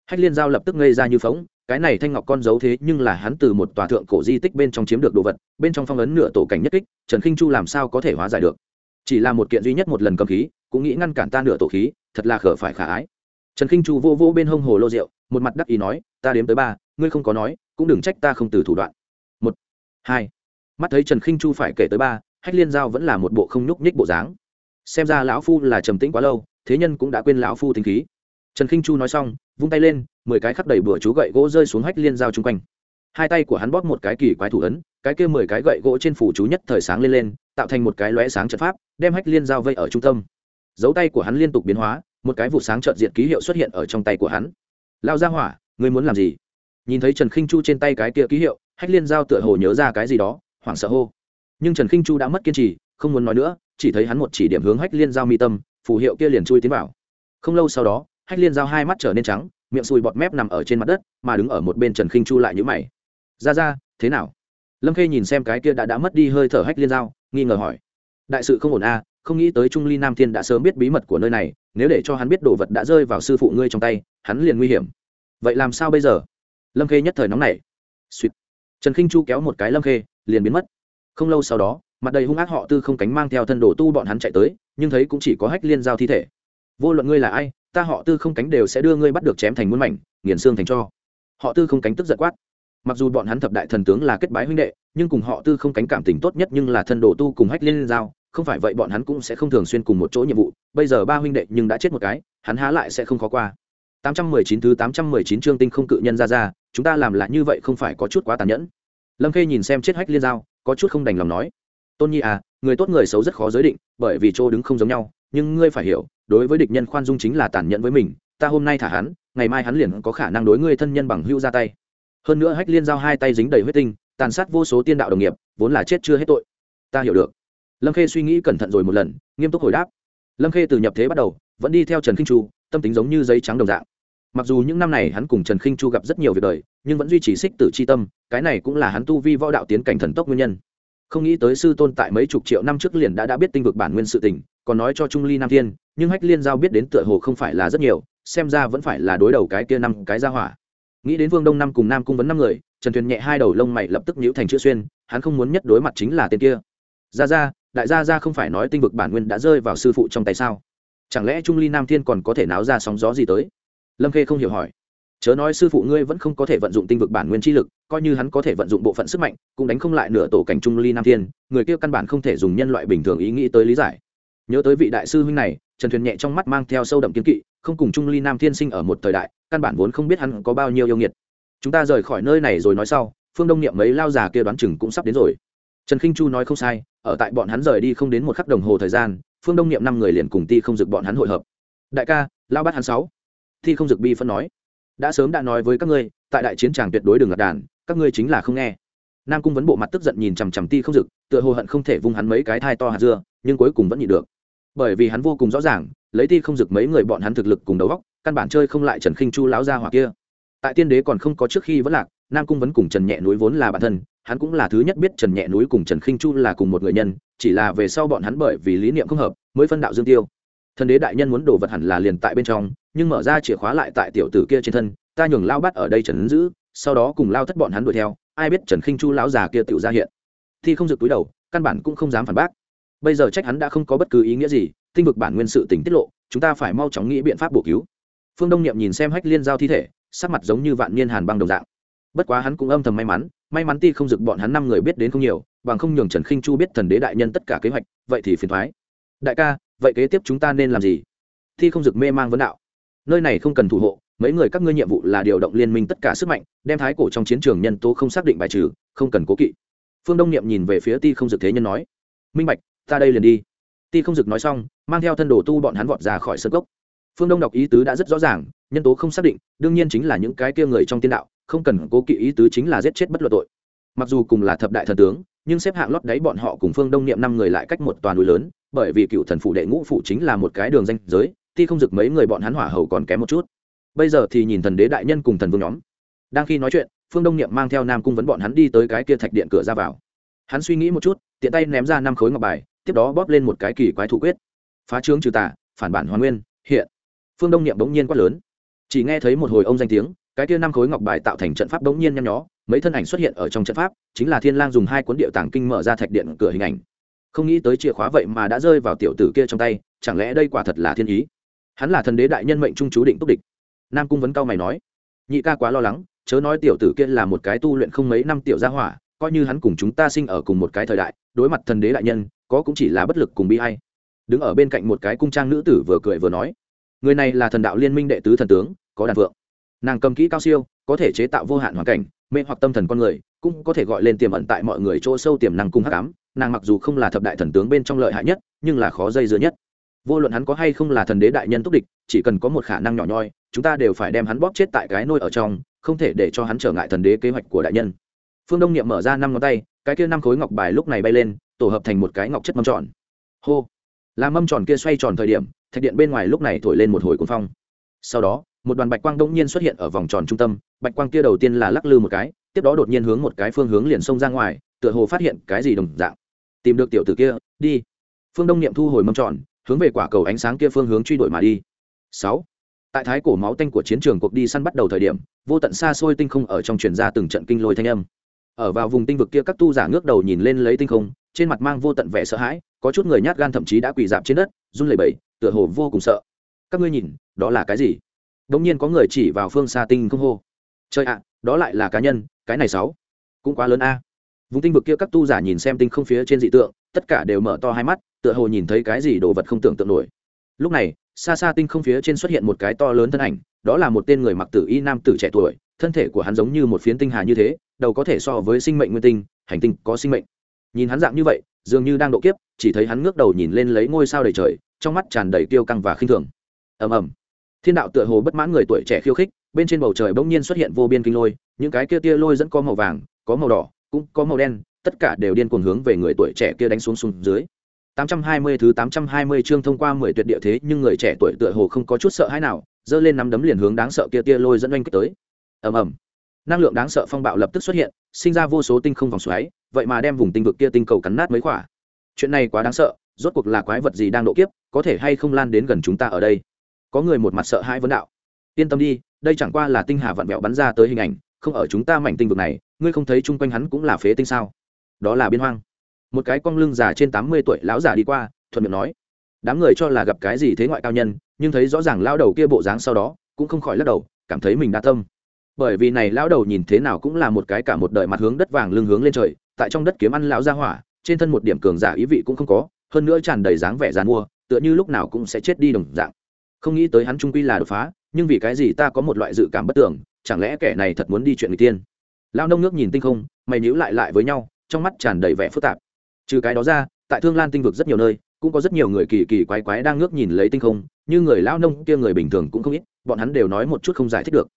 Hách liên giao lập tức ngây ra như phóng cái này thanh ngọc con dấu thế nhưng là hắn từ một tòa thượng cổ di tích bên trong chiếm được đồ vật, bên trong phong ấn nửa tổ cảnh nhất kích, trần khinh chu làm sao có thể hóa giải được? Chỉ là một kiện duy nhất một lần cầm khí, cũng nghĩ ngăn cản ta nửa tổ khí, thật là khở phải khả ái. Trần khinh chu vô vô bên hông hồ lô rượu, một mặt đắc ý nói, ta đếm tới ba, ngươi không có nói, cũng đừng trách ta không từ thủ đoạn. Một, hai, mắt thấy trần khinh chu phải kể tới ba, hách liên giao vẫn là một bộ không nhúc nhích bộ dáng. Xem ra lão phu là trầm tĩnh quá lâu, thế nhân cũng đã quên lão phu tính khí. Trần khinh chu nói xong, vung tay lên mười cái khắp đầy bừa chú gậy gỗ rơi xuống hách liên giao chung quanh. Hai tay của hắn bóp một cái kỳ quái thủ ấn, cái kia mười cái gậy gỗ trên phủ chú nhất thời sáng lên lên, tạo thành một cái lóe sáng trận pháp, đem hách liên giao vây ở trung tâm. Dấu tay của hắn liên tục biến hóa, một cái vụ sáng trợn diện ký hiệu xuất hiện ở trong tay của hắn. Lao ra hỏa, ngươi muốn làm gì? Nhìn thấy trần khinh chu trên tay cái kia ký hiệu, hách liên giao tựa hồ nhớ ra cái gì đó, hoảng sợ hô. Nhưng trần khinh chu đã mất kiên trì, không muốn nói nữa, chỉ thấy hắn một chỉ điểm hướng hách liên giao mi tâm, phù hiệu kia liền chui tiến vào. Không lâu sau đó, hách liên giao hai mắt trở nên trắng miệng sùi bọt mép nằm ở trên mặt đất, mà đứng ở một bên trần khinh chu lại nhữ mày. Ra ra, thế nào? Lâm khê nhìn xem cái kia đã đã mất đi hơi thở hách liên giao, nghi ngờ hỏi. Đại sự không ổn a không nghĩ tới trung ly nam thiên đã sớm biết bí mật của nơi này, nếu để cho hắn biết đồ vật đã rơi vào sư phụ ngươi trong tay, hắn liền nguy hiểm. Vậy làm sao bây giờ? Lâm khê nhất thời nóng nảy. Suýt trần khinh chu kéo một cái lâm khê, liền biến mất. Không lâu sau đó, mặt đầy hung ác họ tư không cánh mang theo thân đồ tu bọn hắn chạy tới, nhưng thấy cũng chỉ có hách liên giao thi thể. Vô luận ngươi là ai ta họ tư không cánh đều sẽ đưa ngươi bắt được chém thành muôn mảnh nghiền xương thành cho họ tư không cánh tức giận quát mặc dù bọn hắn thập đại thần tướng là kết bái huynh đệ nhưng cùng họ tư không cánh cảm tình tốt nhất nhưng là thân đồ tu cùng hách liên giao không phải vậy bọn hắn cũng sẽ không thường xuyên cùng một chỗ nhiệm vụ bây giờ ba huynh đệ nhưng đã chết một cái hắn há lại sẽ không khó qua 819 thứ 819 chương tinh không cự nhân ra ra, chúng ta làm lại như vậy không phải có chút quá tàn nhẫn. Lâm Khê nhìn xem chết hách liên giao, có chút không đành lòng nói. Tôn Nhi à, người tốt người xấu rất khó giới định, bởi vì chỗ đứng không giống nhau, nhưng ngươi phải hiểu, đối với địch nhân khoan dung chính là tàn nhẫn với mình, ta hôm nay thả hắn, ngày mai hắn liền có khả năng đối ngươi thân nhân bằng hữu ra tay. Hơn nữa hách liên giao hai tay dính đầy huyết tinh, tàn sát vô số tiên đạo đồng nghiệp, vốn là chết chưa hết tội. Ta hiểu được. Lâm Khê suy nghĩ cẩn thận rồi một lần, nghiêm túc hồi đáp. Lâm Khê từ nhập thế bắt đầu, vẫn đi theo Trần Kinh Chu, tâm tính giống như giấy trắng đồng dạng mặc dù những năm này hắn cùng trần khinh chu gặp rất nhiều việc đời nhưng vẫn duy trì xích tử c h i tâm cái này cũng là hắn tu vi võ đạo tiến cảnh thần tốc nguyên nhân không nghĩ tới sư tôn tại mấy chục triệu năm trước liền đã đã biết tinh vực bản nguyên sự tình còn nói cho trung ly nam thiên, nhưng hách liên giao biết đến tựa hồ không phải là rất nhiều, xem ra vẫn phải là đối đầu cái kia năm cái ra hỏa. Nghĩ đến vương đông năm cùng nam cung vấn năm người, trần thuyền nhẹ hai đầu lông mày lập tức nhíu thành chữ xuyên, hắn không muốn nhất đối mặt chính là tên kia. Ra ra, đại gia ra không phải nói tinh vực bản nguyên đã rơi vào sư phụ trong tay sao? Chẳng lẽ trung ly nam thiên còn có thể náo ra sóng gió gì tới? Lâm khê không hiểu hỏi. Chớ nói sư phụ ngươi vẫn không có thể vận dụng tinh vực bản nguyên chi lực, coi như hắn có thể vận dụng bộ phận sức mạnh, cũng đánh không lại nửa tổ cảnh trung ly nam thiên, người kia căn bản không thể dùng nhân loại bình thường ý nghĩ tới lý giải nhớ tới vị đại sư huynh này, trần thuyền nhẹ trong mắt mang theo sâu đậm kiến kỵ, không cùng trung ly nam thiên sinh ở một thời đại, căn bản vốn không biết hắn có bao nhiêu yêu nghiệt. Chúng ta rời khỏi nơi này rồi nói sau, phương đông niệm mấy lao già kia đoán chừng cũng sắp đến rồi. Trần khinh chu nói không sai, ở tại bọn hắn rời đi không đến một khắc đồng hồ thời gian, phương đông niệm năm người liền cùng ti không dực bọn hắn hội hợp. Đại ca, lao bắt hắn sáu. Thi không dực bi phân nói. Đã sớm đã nói với các ngươi, tại đại chiến tràng tuyệt đối đừng ngặt đàn, các ngươi chính là không nghe. Nam cung vấn bộ mặt tức giận nhìn chằm chằm ti không dực, tựa hồ hận không thể vung hắn mấy cái thai to hạt dưa nhưng cuối cùng vẫn nhịn được. Bởi vì hắn vô cùng rõ ràng, lấy ti không rực mấy người bọn hắn thực lực cùng đấu vóc căn bản chơi không lại trần khinh chu láo ra hoặc kia. Tại tiên đế còn không có trước khi vẫn lạc, nam cung vẫn cùng trần nhẹ núi vốn là bản thân, hắn cũng là thứ nhất biết trần nhẹ núi cùng trần khinh chu là cùng một người nhân, chỉ là về sau bọn hắn bởi vì lý niệm không hợp, mới phân đạo dương tiêu. Thần đế đại nhân muốn đồ vật hẳn là liền tại bên trong, nhưng mở ra chìa khóa lại tại tiểu tử kia trên thân, ta nhường lao bắt ở đây trần giữ, sau đó cùng lao thất bọn hắn đuổi theo, ai biết trần khinh chu lão già kia tự ra hiện. Thì không rực túi đầu, căn bản cũng không dám phản bác bây giờ trách hắn đã không có bất cứ ý nghĩa gì, tinh vực bản nguyên sự tỉnh tiết lộ, chúng ta phải mau chóng nghĩ biện pháp bổ cứu. Phương đông niệm nhìn xem hách liên giao thi thể, sắc mặt giống như vạn niên hàn băng đồng dạng. Bất quá hắn cũng âm thầm may mắn may mắn ti không dực bọn hắn năm người biết đến không nhiều, bằng không nhường trần khinh chu biết thần đế đại nhân tất cả kế hoạch, vậy thì phiền thoái đại ca, vậy kế tiếp chúng ta nên làm gì? Thi không dực mê mang vấn đạo. Nơi này không cần thủ hộ, mấy người các ngươi nhiệm vụ là điều động liên minh tất cả sức mạnh, đem thái cổ trong chiến trường nhân tố không xác định bài trừ, không cần cố kỵ. Phương đông niệm nhìn về phía ti không dực thế nhân nói. Minh bạch ta đây liền đi. Ti không dực nói xong, mang theo thân đồ tu bọn hắn vọt ra khỏi sân cốc. Phương đông đọc ý tứ đã rất rõ ràng, nhân tố không xác định, đương nhiên chính là những cái kia người trong tiên đạo, không cần cố kỵ ý tứ chính là giết chết bất luận tội. Mặc dù cùng là thập đại thần tướng, nhưng xếp hạng lót đáy bọn họ cùng phương đông niệm năm người lại cách một toàn núi lớn, bởi vì cựu thần phụ đệ ngũ phụ chính là một cái đường danh giới, ti không dực mấy người bọn hắn hỏa hầu còn kém một chút. Bây giờ thì nhìn thần đế đại nhân cùng thần vương nhóm. Đang khi nói chuyện, phương đông niệm mang theo nam cung vấn bọn hắn đi tới cái kia thạch điện cửa ra vào. Hắn suy nghĩ một chút, tiện tay ném ra năm khối ngọc bài tiếp đó bóp lên một cái kỳ quái thủ quyết. Phá trướng trừ tà, phản bản hoàn nguyên, hiện. Phương đông niệm bỗng nhiên quát lớn. Chỉ nghe thấy một hồi ông danh tiếng, cái kia năm khối ngọc bài tạo thành trận pháp bỗng nhiên nhăn nhó, mấy thân ảnh xuất hiện ở trong trận pháp, chính là thiên lang dùng hai cuốn điệu tàng kinh mở ra thạch điện cửa hình ảnh. Không nghĩ tới chìa khóa vậy mà đã rơi vào tiểu tử kia trong tay, chẳng lẽ đây quả thật là thiên ý? Hắn là thần đế đại nhân mệnh trung chú định túc địch. Nam cung vấn cao mày nói. Nhị ca quá lo lắng, chớ nói tiểu tử kia là một cái tu luyện không mấy năm tiểu gia hỏa, coi như hắn cùng chúng ta sinh ở cùng một cái thời đại, đối mặt thần đế đại nhân có cũng chỉ là bất lực cùng bi hay đứng ở bên cạnh một cái cung trang nữ tử vừa cười vừa nói, người này là thần đạo liên minh đệ tứ thần tướng, có đàn vượng. Nàng cầm kỹ cao siêu, có thể chế tạo vô hạn hoàn cảnh, mê hoặc tâm thần con người, cũng có thể gọi lên tiềm ẩn tại mọi người chỗ sâu tiềm năng cung hắc ám. Nàng mặc dù không là thập đại thần tướng bên trong lợi hại nhất, nhưng là khó dây dưa nhất. Vô luận hắn có hay không là thần đế đại nhân túc địch, chỉ cần có một khả năng nhỏ nhoi, chúng ta đều phải đem hắn bóp chết tại cái nôi ở trong, không thể để cho hắn trở ngại thần đế kế hoạch của đại nhân. Phương đông niệm mở ra năm ngón tay, cái kia năm khối ngọc bài lúc này bay lên tổ hợp thành một cái ngọc chất mâm tròn. Hô. Làm mâm tròn kia xoay tròn thời điểm, thạch điện bên ngoài lúc này thổi lên một hồi cuồng phong. Sau đó, một đoàn bạch quang đông nhiên xuất hiện ở vòng tròn trung tâm, bạch quang kia đầu tiên là lắc lư một cái, tiếp đó đột nhiên hướng một cái phương hướng liền xông ra ngoài, tựa hồ phát hiện cái gì đồng dạng. Tìm được tiểu tử kia, đi. Phương đông niệm thu hồi mâm tròn, hướng về quả cầu ánh sáng kia phương hướng truy đuổi mà đi. Sáu. Tại thái cổ máu tanh của chiến trường cuộc đi săn bắt đầu thời điểm, vô tận xa xôi tinh không ở trong truyền ra từng trận kinh lôi thanh âm. Ở vào vùng tinh vực kia các tu giả ngước đầu nhìn lên lấy tinh không trên mặt mang vô tận vẻ sợ hãi, có chút người nhát gan thậm chí đã quỳ dạp trên đất, run lẩy bẩy, tựa hồ vô cùng sợ. Các ngươi nhìn, đó là cái gì? Đ nhiên có người chỉ vào phương xa tinh không hô. Trời ạ, đó lại là cá nhân, cái này sáu. Cũng quá lớn a. Vùng tinh vực kia các tu giả nhìn xem tinh không phía trên dị tượng, tất cả đều mở to hai mắt, tựa hồ nhìn thấy cái gì đồ vật không tưởng tượng nổi. Lúc này, xa xa tinh không phía trên xuất hiện một cái to lớn thân ảnh, đó là một tên người mặc tử y nam tử trẻ tuổi, thân thể của hắn giống như một phiến tinh hà như thế, đầu có thể so với sinh mệnh nguyên tinh, hành tinh có sinh mệnh nhìn hắn dạng như vậy dường như đang độ kiếp chỉ thấy hắn ngước đầu nhìn lên lấy ngôi sao đầy trời trong mắt tràn đầy tiêu căng và khinh thường ầm ầm thiên đạo tựa hồ bất mãn người tuổi trẻ khiêu khích bên trên bầu trời bỗng nhiên xuất hiện vô biên kinh lôi những cái kia tia lôi dẫn có màu vàng có màu đỏ cũng có màu đen tất cả đều điên cuồng hướng về người tuổi trẻ kia đánh xuống xuống dưới 820 thứ 820 chương thông qua 10 tuyệt địa thế nhưng người trẻ tuổi tựa hồ không có chút sợ hãi nào, giơ lên nắm đấm liền hướng đáng sợ kia tia lôi dẫn anh kích tới. Ầm ầm. Năng lượng đáng sợ phong bạo lập tức xuất hiện, sinh ra vô số tinh không vòng xoáy, vậy mà đem vùng tinh vực kia tinh cầu cắn nát mấy quả. Chuyện này quá đáng sợ, rốt cuộc là quái vật gì đang độ kiếp, có thể hay không lan đến gần chúng ta ở đây. Có người một mặt sợ hãi vấn đạo. Yên tâm đi, đây chẳng qua là tinh hà vặn vẹo bắn ra tới hình ảnh, không ở chúng ta mảnh tinh vực này, ngươi không thấy chung quanh hắn cũng là phế tinh sao? Đó là biên hoang một cái cong lưng già trên tám mươi tuổi lão già đi qua thuận miệng nói đám người cho là gặp cái gì thế ngoại cao nhân nhưng thấy rõ ràng lao đầu kia bộ dáng sau đó cũng không khỏi lắc đầu cảm thấy mình đa tâm bởi vì này lão đầu nhìn thế nào cũng là một cái cả một đời mặt hướng đất vàng lưng hướng lên trời tại trong đất kiếm ăn lão ra hỏa, trên thân một điểm cường giả ý vị cũng không có, hơn nữa tràn đầy dáng vẻ dàn mua, tựa như lúc nào cũng sẽ chết đi đồng dạng. Không nghĩ tới hắn trung quy là đột phá, nhưng vì cái gì ta có một loại dự cảm bất tưởng chẳng lẽ kẻ này thật muốn đi chuyện người tiên? Lao nông nước nhìn tinh không, mày nhíu lại lại với nhau, trong mắt tràn đầy vẻ phức tạp. Trừ cái đó ra, tại thương lan tinh vực rất nhiều nơi, cũng có rất nhiều người kỳ kỳ quái quái đang ngước nhìn lấy tinh không, như người lao nông kia người bình thường cũng không ít, bọn hắn đều nói một chút không giải thích được.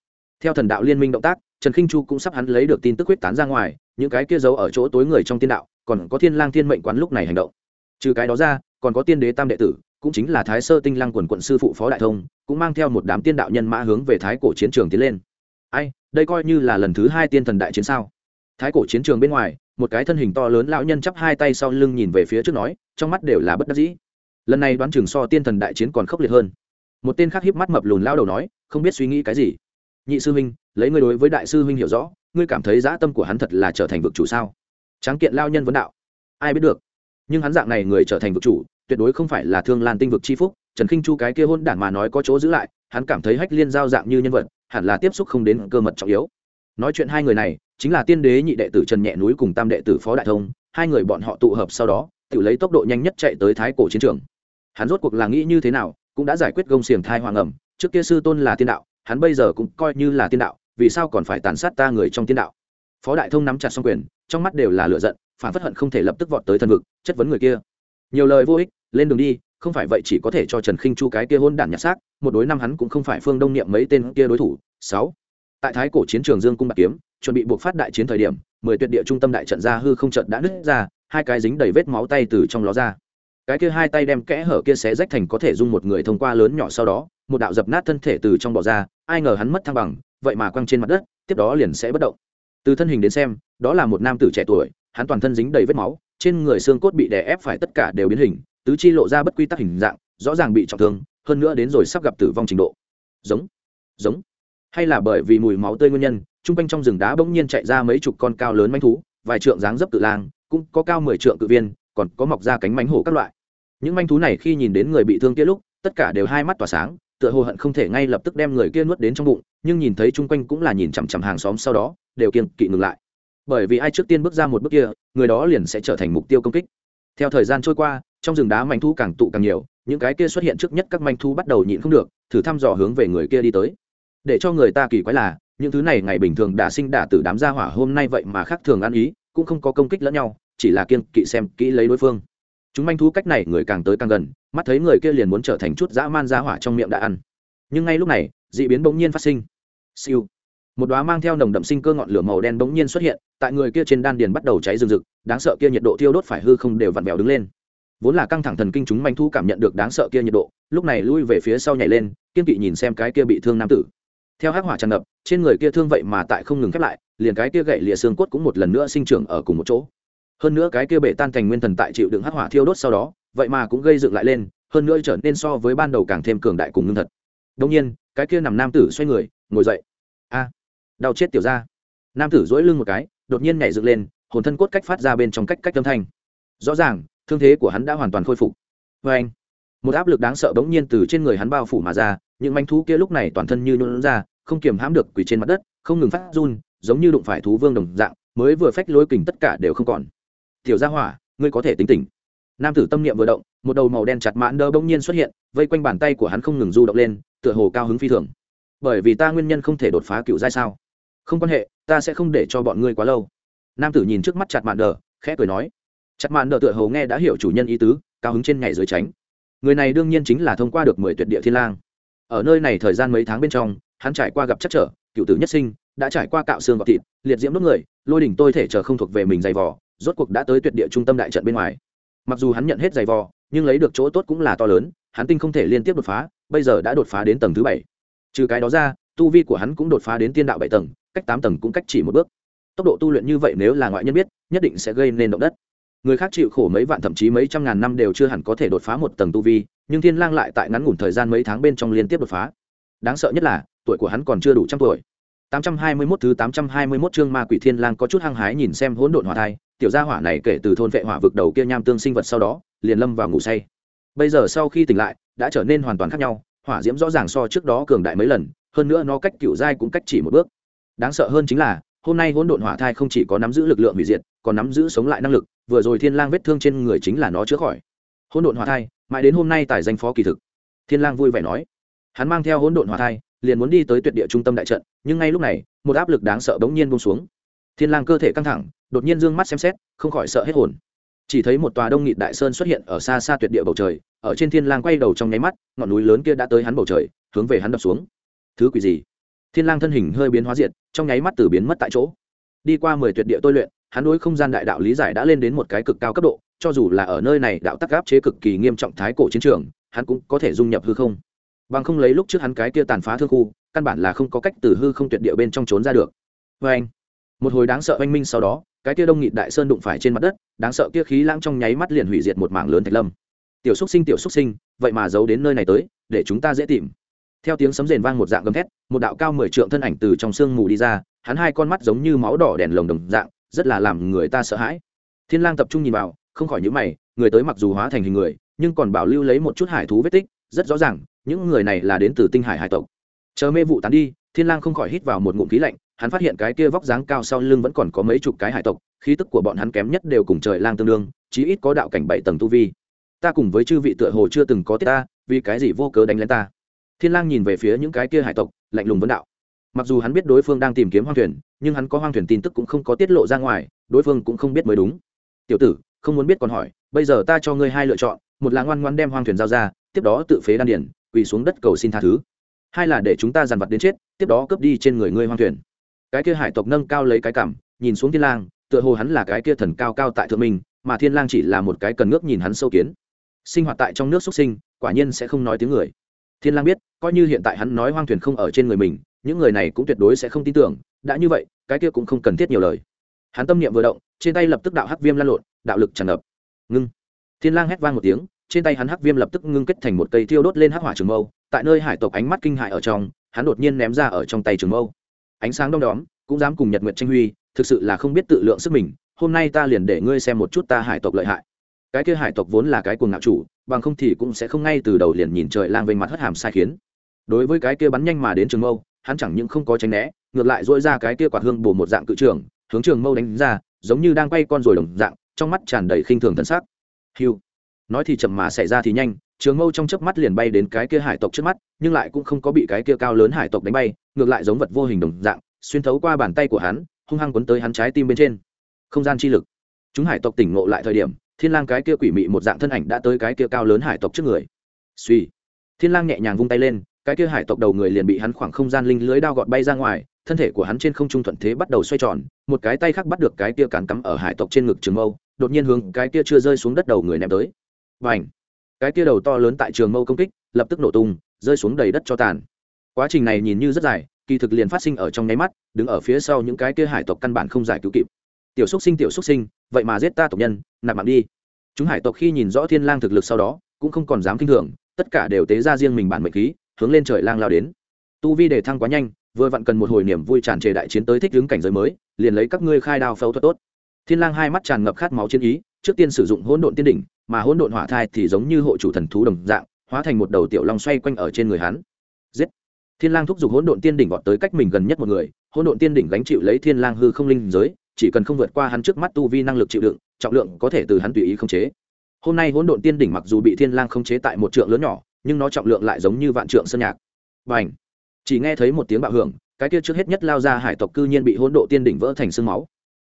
Theo thần đạo liên minh động tác trần khinh chu cũng sắp hắn lấy được tin tức huyết tán ra ngoài, những cái kia giấu ở chỗ tối người trong tiên đạo, còn có thiên lang thiên mệnh quán lúc này hành động. Trừ cái đó ra, còn có tiên đế tam đệ tử, cũng chính là thái sơ tinh lăng quần quận sư phụ phó đại thông, cũng mang theo một đám tiên đạo nhân mã hướng về thái cổ chiến trường tiến lên. Ai, đây coi như là lần thứ hai tiên thần đại chiến sao? Thái cổ chiến trường bên ngoài, một cái thân hình to lớn lão nhân chắp hai tay sau lưng nhìn về phía trước nói, trong mắt đều là bất đắc dĩ. Lần này đoán chừng so tiên thần đại chiến còn khốc liệt hơn. Một tên khác hiếp mắt mập lùn lao đầu nói, không biết suy nghĩ cái gì. Nhị sư huynh lấy ngươi đối với đại sư huynh hiểu rõ, ngươi cảm thấy dã tâm của hắn thật là trở thành vực chủ sao? Tráng kiện lao nhân vấn đạo. Ai biết được. Nhưng hắn dạng này người trở thành vực chủ, tuyệt đối không phải là thương lan tinh vực chi phúc, trần khinh chu cái kia hôn đản mà nói có chỗ giữ lại, hắn cảm thấy hách liên giao dạng như nhân vật, hẳn là tiếp xúc không đến cơ mật trọng yếu. Nói chuyện hai người này, chính là tiên đế nhị đệ tử trần nhẹ núi cùng tam đệ tử phó đại thông, hai người bọn họ tụ hợp sau đó, tự lấy tốc độ nhanh nhất chạy tới thái cổ chiến trường. Hắn rốt cuộc là nghĩ như thế nào, cũng đã giải quyết gông xiềng thai hoàng ẩm, trước kia sư tôn là tiên đạo, hắn bây giờ cũng coi như là tiên đạo vì sao còn phải tàn sát ta người trong tiên đạo? Phó đại thông nắm chặt xong quyền, trong mắt đều là lựa giận, phản phất hận không thể lập tức vọt tới thần vực, chất vấn người kia. Nhiều lời vô ích, lên đường đi, không phải vậy chỉ có thể cho trần khinh chu cái kia hôn đản nhặt xác, một đối năm hắn cũng không phải phương đông niệm mấy tên kia đối thủ. Sáu, tại thái cổ chiến trường dương cung bạc kiếm, chuẩn bị buộc phát đại chiến thời điểm, mười tuyệt địa trung tâm đại trận ra hư không trận đã nứt ra, hai cái dính đầy vết máu tay từ trong ló ra. Cái kia hai tay đem kẽ hở kia xé rách thành có thể dung một người thông qua lớn nhỏ sau đó, một đạo dập nát thân thể từ trong bỏ ra, ai ngờ hắn mất thăng bằng vậy mà quăng trên mặt đất, tiếp đó liền sẽ bất động. Từ thân hình đến xem, đó là một nam tử trẻ tuổi, hắn toàn thân dính đầy vết máu, trên người xương cốt bị đè ép phải tất cả đều biến hình, tứ chi lộ ra bất quy tắc hình dạng, rõ ràng bị trọng thương, hơn nữa đến rồi sắp gặp tử vong trình độ. Giống giống. Hay là bởi vì mùi máu tươi nguyên nhân t r u n g quanh trong rừng đá bỗng nhiên chạy ra mấy chục con cao lớn manh thú, vài trượng dáng dấp cự lang, cũng có cao mười trượng cự viên, còn có mọc ra cánh mánh hổ các loại. Những manh thú này khi nhìn đến người bị thương kia lúc, tất cả đều hai mắt tỏa sáng tựa hồ hận không thể ngay lập tức đem người kia nuốt đến trong bụng, nhưng nhìn thấy chung quanh cũng là nhìn chằm chằm hàng xóm sau đó, đều kiên kỵ ngừng lại. Bởi vì ai trước tiên bước ra một bước kia, người đó liền sẽ trở thành mục tiêu công kích. Theo thời gian trôi qua, trong rừng đá manh thú càng tụ càng nhiều, những cái kia xuất hiện trước nhất các manh thú bắt đầu nhịn không được, thử thăm dò hướng về người kia đi tới. Để cho người ta kỳ quái là, những thứ này ngày bình thường đả sinh đả tử đám gia hỏa hôm nay vậy mà khác thường ăn ý, cũng không có công kích lẫn nhau, chỉ là kiên kỵ xem kỹ lấy đối phương chúng manh thú cách này người càng tới càng gần, mắt thấy người kia liền muốn trở thành chút dã man ra hỏa trong miệng đã ăn. Nhưng ngay lúc này d ị biến bỗng nhiên phát sinh. Siêu. Một đoá mang theo nồng đậm sinh cơ ngọn lửa màu đen bỗng nhiên xuất hiện, tại người kia trên đan điền bắt đầu cháy rừng rực, đáng sợ kia nhiệt độ thiêu đốt phải hư không đều vặn vẹo đứng lên. Vốn là căng thẳng thần kinh chúng manh thu cảm nhận được đáng sợ kia nhiệt độ, lúc này lui về phía sau nhảy lên, kiên kỵ nhìn xem cái kia bị thương nam tử. Theo hắc hỏa tràn ngập, trên người kia thương vậy mà tại không ngừng khép lại, liền cái kia gậy lìa xương cốt cũng một lần nữa sinh trưởng ở cùng một chỗ hơn nữa cái kia bể tan thành nguyên thần tại chịu đựng hắc hỏa thiêu đốt sau đó, vậy mà cũng gây dựng lại lên, hơn nữa trở nên so với ban đầu càng thêm cường đại cùng ngưng thật. Đông nhiên, cái kia nằm nam tử xoay người, ngồi dậy. A, đau chết tiểu ra nam tử dỗi lưng một cái, đột nhiên nhảy dựng lên, hồn thân cốt cách phát ra bên trong cách cách âm thanh. Rõ ràng, thương thế của hắn đã hoàn toàn khôi phục. Vê anh, một áp lực đáng sợ bỗng nhiên từ trên người hắn bao phủ mà ra, những manh thú kia lúc này toàn thân như nôn ra, không kiềm hãm được, quỳ trên mặt đất, không ngừng phát run, giống như đụng phải thú vương đồng dạng, mới vừa phách lối kình tất cả đều không còn tiểu gia hỏa, ngươi có thể tính tỉnh. Nam tử tâm niệm vừa động, một đầu màu đen chặt mãn đơ bỗng nhiên xuất hiện, vây quanh bàn tay của hắn không ngừng du động lên, tựa hồ cao hứng phi thường. Bởi vì ta nguyên nhân không thể đột phá cựu giai sao? Không quan hệ, ta sẽ không để cho bọn ngươi quá lâu. Nam tử nhìn trước mắt chặt mạn đờ khẽ cười nói. Chặt mạn đờ tựa hồ nghe đã hiểu chủ nhân ý tứ, cao hứng trên nhảy dưới tránh. Người này đương nhiên chính là thông qua được mười tuyệt địa thiên lang. Ở nơi này thời gian mấy tháng bên trong, hắn trải qua gặp chắc trở, cựu tử nhất sinh, đã trải qua cạo xương gọt thịt, liệt diễm đốt người, lôi đỉnh tôi thể chờ không thuộc về mình dày vò rốt cuộc đã tới tuyệt địa trung tâm đại trận bên ngoài. Mặc dù hắn nhận hết giày vò, nhưng lấy được chỗ tốt cũng là to lớn, hắn tinh không thể liên tiếp đột phá, bây giờ đã đột phá đến tầng thứ bảy. Trừ cái đó ra, tu vi của hắn cũng đột phá đến tiên đạo bảy tầng, cách tám tầng cũng cách chỉ một bước. Tốc độ tu luyện như vậy nếu là ngoại nhân biết, nhất định sẽ gây nên động đất. Người khác chịu khổ mấy vạn thậm chí mấy trăm ngàn năm đều chưa hẳn có thể đột phá một tầng tu vi, nhưng thiên lang lại tại ngắn ngủn thời gian mấy tháng bên trong liên tiếp đột phá. Đáng sợ nhất là, tuổi của hắn còn chưa đủ trăm tuổi. 821 thứ 821 chương ma quỷ thiên lang có chút hăng hái nhìn xem hỗn độn hỏa thai tiểu gia hỏa này kể từ thôn vệ hỏa vực đầu kia nham tương sinh vật sau đó, liền lâm vào ngủ say. Bây giờ sau khi tỉnh lại, đã trở nên hoàn toàn khác nhau, hỏa diễm rõ ràng so trước đó cường đại mấy lần, hơn nữa nó cách cựu giai cũng cách chỉ một bước. Đáng sợ hơn chính là, hôm nay hỗn độn hỏa thai không chỉ có nắm giữ lực lượng hủy diệt, còn nắm giữ sống lại năng lực, vừa rồi thiên lang vết thương trên người chính là nó chữa khỏi. Hỗn độn hỏa thai, mãi đến hôm nay tài danh phó kỳ thực. Thiên lang vui vẻ nói. Hắn mang theo hỗn độn hỏa thai, liền muốn đi tới tuyệt địa trung tâm đại trận, nhưng ngay lúc này, một áp lực đáng sợ bỗng nhiên buông xuống thiên lang cơ thể căng thẳng, đột nhiên dương mắt xem xét, không khỏi sợ hết hồn. Chỉ thấy một tòa đông nghịt đại sơn xuất hiện ở xa xa tuyệt địa bầu trời, ở trên thiên lang quay đầu trong nháy mắt, ngọn núi lớn kia đã tới hắn bầu trời, hướng về hắn đập xuống. Thứ quỷ gì? Thiên lang thân hình hơi biến hóa diệt, trong nháy mắt từ biến mất tại chỗ. Đi qua mười tuyệt địa tôi luyện, hắn đối không gian đại đạo lý giải đã lên đến một cái cực cao cấp độ, cho dù là ở nơi này đạo tắc áp chế cực kỳ nghiêm trọng thái cổ chiến trường, hắn cũng có thể dung nhập hư không. Bằng không lấy lúc trước hắn cái kia tàn phá thương khu, căn bản là không có cách từ hư không tuyệt địa bên trong trốn ra được. Vê anh một hồi đáng sợ oanh minh sau đó, cái kia đông nghịt đại sơn đụng phải trên mặt đất, đáng sợ kia khí lãng trong nháy mắt liền hủy diệt một mảng lớn thạch lâm. Tiểu xúc sinh, tiểu xúc sinh, vậy mà giấu đến nơi này tới, để chúng ta dễ tìm. Theo tiếng sấm rền vang một dạng gầm thét, một đạo cao mười trượng thân ảnh từ trong sương mù đi ra, hắn hai con mắt giống như máu đỏ đèn lồng đồng dạng, rất là làm người ta sợ hãi. Thiên lang tập trung nhìn vào, không khỏi những mày, người tới mặc dù hóa thành hình người, nhưng còn bảo lưu lấy một chút hải thú vết tích, rất rõ ràng, những người này là đến từ tinh hải hải tộc. Chờ mê vụ tán đi, thiên lang không khỏi hít vào một ngụm khí lạnh hắn phát hiện cái kia vóc dáng cao sau lưng vẫn còn có mấy chục cái hải tộc, khí tức của bọn hắn kém nhất đều cùng trời lang tương đương, chí ít có đạo cảnh bảy tầng tu vi. Ta cùng với chư vị tựa hồ chưa từng có tiết ta, vì cái gì vô cớ đánh lên ta? Thiên lang nhìn về phía những cái kia hải tộc, lạnh lùng vấn đạo. Mặc dù hắn biết đối phương đang tìm kiếm hoang thuyền, nhưng hắn có hoang thuyền tin tức cũng không có tiết lộ ra ngoài, đối phương cũng không biết mới đúng. Tiểu tử, không muốn biết còn hỏi, bây giờ ta cho ngươi hai lựa chọn, một là ngoan ngoan đem hoang thuyền giao ra, tiếp đó tự phế đan điển quỳ xuống đất cầu xin tha thứ. Hai là để chúng ta dàn vật đến chết, tiếp đó cướp đi trên người ngươi hoang thuyền cái kia hải tộc nâng cao lấy cái cảm, nhìn xuống thiên lang, tựa hồ hắn là cái kia thần cao cao tại thượng mình, mà thiên lang chỉ là một cái cần ngước nhìn hắn sâu kiến. Sinh hoạt tại trong nước xuất sinh, quả nhiên sẽ không nói tiếng người. Thiên lang biết, coi như hiện tại hắn nói hoang thuyền không ở trên người mình, những người này cũng tuyệt đối sẽ không tin tưởng, đã như vậy, cái kia cũng không cần thiết nhiều lời. Hắn tâm niệm vừa động, trên tay lập tức đạo hắc viêm lan lộn, đạo lực tràn ngập. Ngưng. Thiên lang hét vang một tiếng, trên tay hắn hắc viêm lập tức ngưng kết thành một cây thiêu đốt lên hắc hỏa trường mâu, tại nơi hải tộc ánh mắt kinh hại ở trong, hắn đột nhiên ném ra ở trong tay trường mâu ánh sáng đông đóm, cũng dám cùng nhật nguyện tranh huy, thực sự là không biết tự lượng sức mình, hôm nay ta liền để ngươi xem một chút ta hải tộc lợi hại. Cái kia hải tộc vốn là cái cuồng ngạo chủ, bằng không thì cũng sẽ không ngay từ đầu liền nhìn trời lang vênh mặt hất hàm sai khiến. Đối với cái kia bắn nhanh mà đến trường mâu, hắn chẳng những không có tránh né, ngược lại dỗi ra cái kia quạt hương bổ một dạng cự trường, hướng trường mâu đánh ra, giống như đang quay con rồi đồng dạng, trong mắt tràn đầy khinh thường thân xác. Hiu nói thì chậm mà xảy ra thì nhanh, trường mâu trong chớp mắt liền bay đến cái kia hải tộc trước mắt, nhưng lại cũng không có bị cái kia cao lớn hải tộc đánh bay, ngược lại giống vật vô hình đồng dạng, xuyên thấu qua bàn tay của hắn, hung hăng quấn tới hắn trái tim bên trên. Không gian chi lực. Chúng hải tộc tỉnh ngộ lại thời điểm, thiên lang cái kia quỷ mị một dạng thân ảnh đã tới cái kia cao lớn hải tộc trước người. Suy. Thiên lang nhẹ nhàng vung tay lên, cái kia hải tộc đầu người liền bị hắn khoảng không gian linh lưới đao gọt bay ra ngoài, thân thể của hắn trên không trung thuận thế bắt đầu xoay tròn, một cái tay khác bắt được cái kia cản cắm ở hải tộc trên ngực trường mâu, đột nhiên hướng cái kia chưa rơi xuống đất đầu người ném tới và ảnh cái kia đầu to lớn tại trường mâu công kích, lập tức nổ tung, rơi xuống đầy đất cho tàn. Quá trình này nhìn như rất dài, kỳ thực liền phát sinh ở trong nháy mắt, đứng ở phía sau những cái kia hải tộc căn bản không giải cứu kịp. Tiểu xúc sinh, tiểu xúc sinh, vậy mà giết ta tộc nhân, nạp mạng đi. Chúng hải tộc khi nhìn rõ thiên lang thực lực sau đó, cũng không còn dám kinh thường, tất cả đều tế ra riêng mình bản mệnh khí, hướng lên trời lang lao đến. Tu vi đề thăng quá nhanh, vừa vặn cần một hồi niềm vui tràn trề đại chiến tới thích ứng cảnh giới mới, liền lấy các ngươi khai đao phẫu thuật tốt. Thiên lang hai mắt tràn ngập khát máu chiến ý trước tiên sử dụng hỗn độn tiên đỉnh mà hỗn độn hỏa thai thì giống như hộ chủ thần thú đồng dạng hóa thành một đầu tiểu long xoay quanh ở trên người hắn. Giết! Thiên lang thúc giục hỗn độn tiên đỉnh vọt tới cách mình gần nhất một người hỗn độn tiên đỉnh gánh chịu lấy thiên lang hư không linh giới chỉ cần không vượt qua hắn trước mắt tu vi năng lực chịu đựng trọng lượng có thể từ hắn tùy ý khống chế. Hôm nay hỗn độn tiên đỉnh mặc dù bị thiên lang khống chế tại một trượng lớn nhỏ nhưng nó trọng lượng lại giống như vạn trượng sơn nhạc. Bành, chỉ nghe thấy một tiếng bạo hưởng cái kia trước hết nhất lao ra hải tộc cư nhiên bị hỗn độn tiên đỉnh vỡ thành xương máu.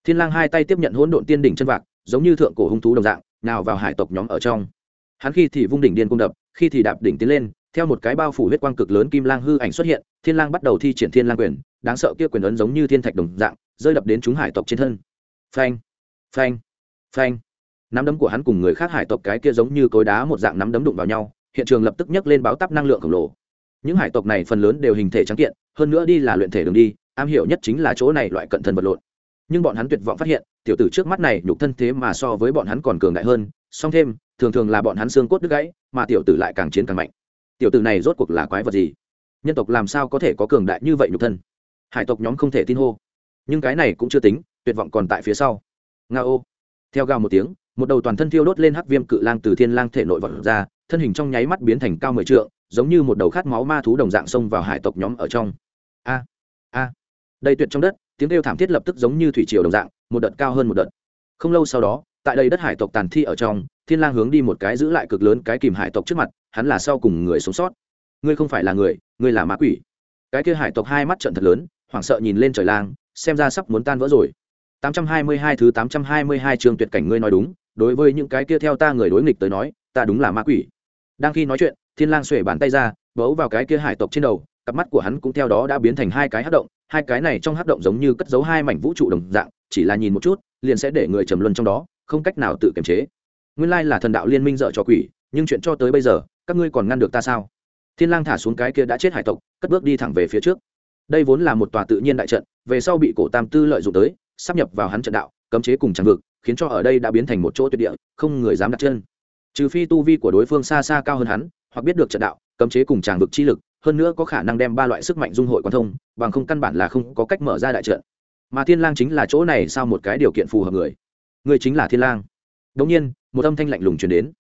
Thiên lang hai tay tiếp nhận hỗn độn tiên đỉnh chân vạc giống như thượng cổ hung thú đồng dạng, nào vào hải tộc nhóm ở trong. Hắn khi thì vung đỉnh điên cung đập, khi thì đạp đỉnh tiến lên, theo một cái bao phủ huyết quang cực lớn kim lang hư ảnh xuất hiện, thiên lang bắt đầu thi triển thiên lang quyền, đáng sợ kia quyền ấn giống như thiên thạch đồng dạng, rơi đập đến chúng hải tộc trên thân. Phanh phanh phanh. Nắm đấm của hắn cùng người khác hải tộc cái kia giống như cối đá một dạng nắm đấm đụng vào nhau, hiện trường lập tức nhấc lên báo tắp năng lượng khổng lồ. Những hải tộc này phần lớn đều hình thể trắng kiện, hơn nữa đi là luyện thể đường đi, am hiểu nhất chính là chỗ này loại cận thân vật lộn nhưng bọn hắn tuyệt vọng phát hiện, tiểu tử trước mắt này nhục thân thế mà so với bọn hắn còn cường đại hơn, song thêm, thường thường là bọn hắn xương cốt đứt gãy, mà tiểu tử lại càng chiến càng mạnh. Tiểu tử này rốt cuộc là quái vật gì? Nhân tộc làm sao có thể có cường đại như vậy nhục thân? Hải tộc nhóm không thể tin hô. Nhưng cái này cũng chưa tính, tuyệt vọng còn tại phía sau. Nga ô. Theo gào một tiếng, một đầu toàn thân thiêu đốt lên hắc viêm cự lang từ thiên lang thể nội vật ra, thân hình trong nháy mắt biến thành cao mười trượng, giống như một đầu khát máu ma thú đồng dạng xông vào hải tộc nhóm ở trong. A a. Đây tuyệt trong đất tiếng kêu thảm thiết lập tức giống như thủy triều đồng dạng, một đợt cao hơn một đợt. Không lâu sau đó, tại đây đất hải tộc tàn thi ở trong, thiên lang hướng đi một cái giữ lại cực lớn cái kìm hải tộc trước mặt, hắn là sau cùng người sống sót. Ngươi không phải là người, ngươi là ma quỷ. Cái kia hải tộc hai mắt trợn thật lớn, hoảng sợ nhìn lên trời lang, xem ra sắp muốn tan vỡ rồi. 822 thứ 822 trường tuyệt cảnh ngươi nói đúng, đối với những cái kia theo ta người đối nghịch tới nói, ta đúng là ma quỷ. Đang khi nói chuyện, thiên lang xuề bàn tay ra, bấu vào cái kia hải tộc trên đầu cặp mắt của hắn cũng theo đó đã biến thành hai cái hát động, hai cái này trong hát động giống như cất giấu hai mảnh vũ trụ đồng dạng, chỉ là nhìn một chút, liền sẽ để người trầm luân trong đó, không cách nào tự kiềm chế. Nguyên lai là thần đạo liên minh dợ cho quỷ, nhưng chuyện cho tới bây giờ, các ngươi còn ngăn được ta sao? Thiên lang thả xuống cái kia đã chết hải tộc, cất bước đi thẳng về phía trước. Đây vốn là một tòa tự nhiên đại trận, về sau bị cổ tam tư lợi dụng tới, sắp nhập vào hắn trận đạo, cấm chế cùng tràng vực, khiến cho ở đây đã biến thành một chỗ tuyệt địa, không người dám đặt chân. Trừ phi tu vi của đối phương xa xa cao hơn hắn, hoặc biết được trận đạo, cấm chế cùng tràng vực chi lực hơn nữa có khả năng đem ba loại sức mạnh dung hội quan thông, bằng không căn bản là không có cách mở ra đại trận. Mà thiên lang chính là chỗ này sao một cái điều kiện phù hợp người? Người chính là thiên lang. Đống nhiên, một âm thanh lạnh lùng truyền đến.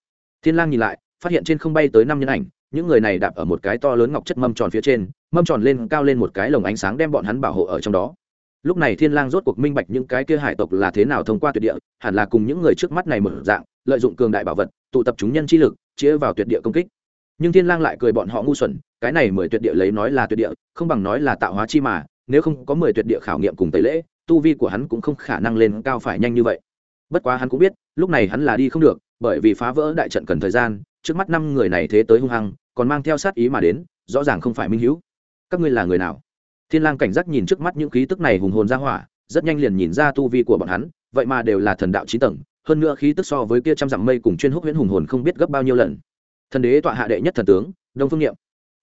Thiên lang nhìn lại, phát hiện trên không bay tới năm nhân ảnh, những người này đạp ở một cái to lớn ngọc chất mâm tròn phía trên, mâm tròn lên cao lên một cái lồng ánh sáng đem bọn hắn bảo hộ ở trong đó. Lúc này thiên lang rốt cuộc minh bạch những cái kia hải tộc là thế nào thông qua tuyệt địa, hẳn là cùng những người trước mắt này mở dạng, lợi dụng cường đại bảo vật, tụ tập chúng nhân chi lực, chĩa vào tuyệt địa công kích nhưng thiên lang lại cười bọn họ ngu xuẩn, cái này mười tuyệt địa lấy nói là tuyệt địa, không bằng nói là tạo hóa chi mà, nếu không có mười tuyệt địa khảo nghiệm cùng tẩy lễ, tu vi của hắn cũng không khả năng lên cao phải nhanh như vậy. Bất quá hắn cũng biết, lúc này hắn là đi không được, bởi vì phá vỡ đại trận cần thời gian, trước mắt năm người này thế tới hung hăng, còn mang theo sát ý mà đến, rõ ràng không phải minh hữu các ngươi là người nào? Thiên lang cảnh giác nhìn trước mắt những khí tức này hùng hồn ra hỏa, rất nhanh liền nhìn ra tu vi của bọn hắn, vậy mà đều là thần đạo chín tầng, hơn nữa khí tức so với kia trăm dặm mây cùng chuyên húc huyễn hùng hồn không biết gấp bao nhiêu lần thần đế tọa hạ đệ nhất thần tướng, đông phương niệm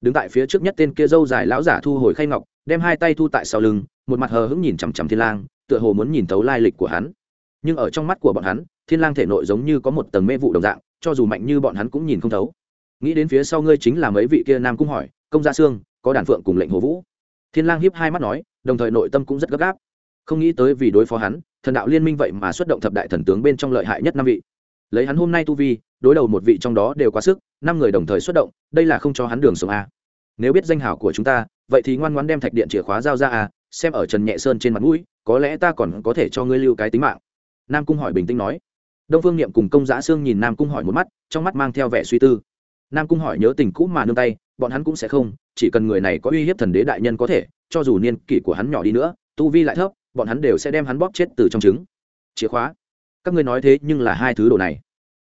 đứng tại phía trước nhất tên kia dâu dài lão giả thu hồi khay ngọc, đem hai tay thu tại sau lưng, một mặt hờ hững nhìn chằm chằm thiên lang, tựa hồ muốn nhìn thấu lai lịch của hắn. Nhưng ở trong mắt của bọn hắn, thiên lang thể nội giống như có một tầng mê vụ đồng dạng, cho dù mạnh như bọn hắn cũng nhìn không thấu. Nghĩ đến phía sau ngươi chính là mấy vị kia nam cung hỏi, công gia sương, có đàn phượng cùng lệnh hồ vũ? Thiên lang hiếp hai mắt nói, đồng thời nội tâm cũng rất gấp gáp. Không nghĩ tới vì đối phó hắn, thần đạo liên minh vậy mà xuất động thập đại thần tướng bên trong lợi hại nhất năm vị lấy hắn hôm nay tu vi, đối đầu một vị trong đó đều quá sức, năm người đồng thời xuất động, đây là không cho hắn đường sống a. Nếu biết danh hảo của chúng ta, vậy thì ngoan ngoãn đem thạch điện chìa khóa giao ra a, xem ở trần nhẹ sơn trên mặt mũi, có lẽ ta còn có thể cho ngươi lưu cái tính mạng. Nam cung hỏi bình tĩnh nói. Đông phương niệm cùng công giã sương nhìn nam cung hỏi một mắt, trong mắt mang theo vẻ suy tư. Nam cung hỏi nhớ tình cũ mà nương tay, bọn hắn cũng sẽ không, chỉ cần người này có uy hiếp thần đế đại nhân có thể, cho dù niên kỷ của hắn nhỏ đi nữa, tu vi lại thấp, bọn hắn đều sẽ đem hắn bóp chết từ trong trứng. Chìa khóa các ngươi nói thế nhưng là hai thứ đồ này.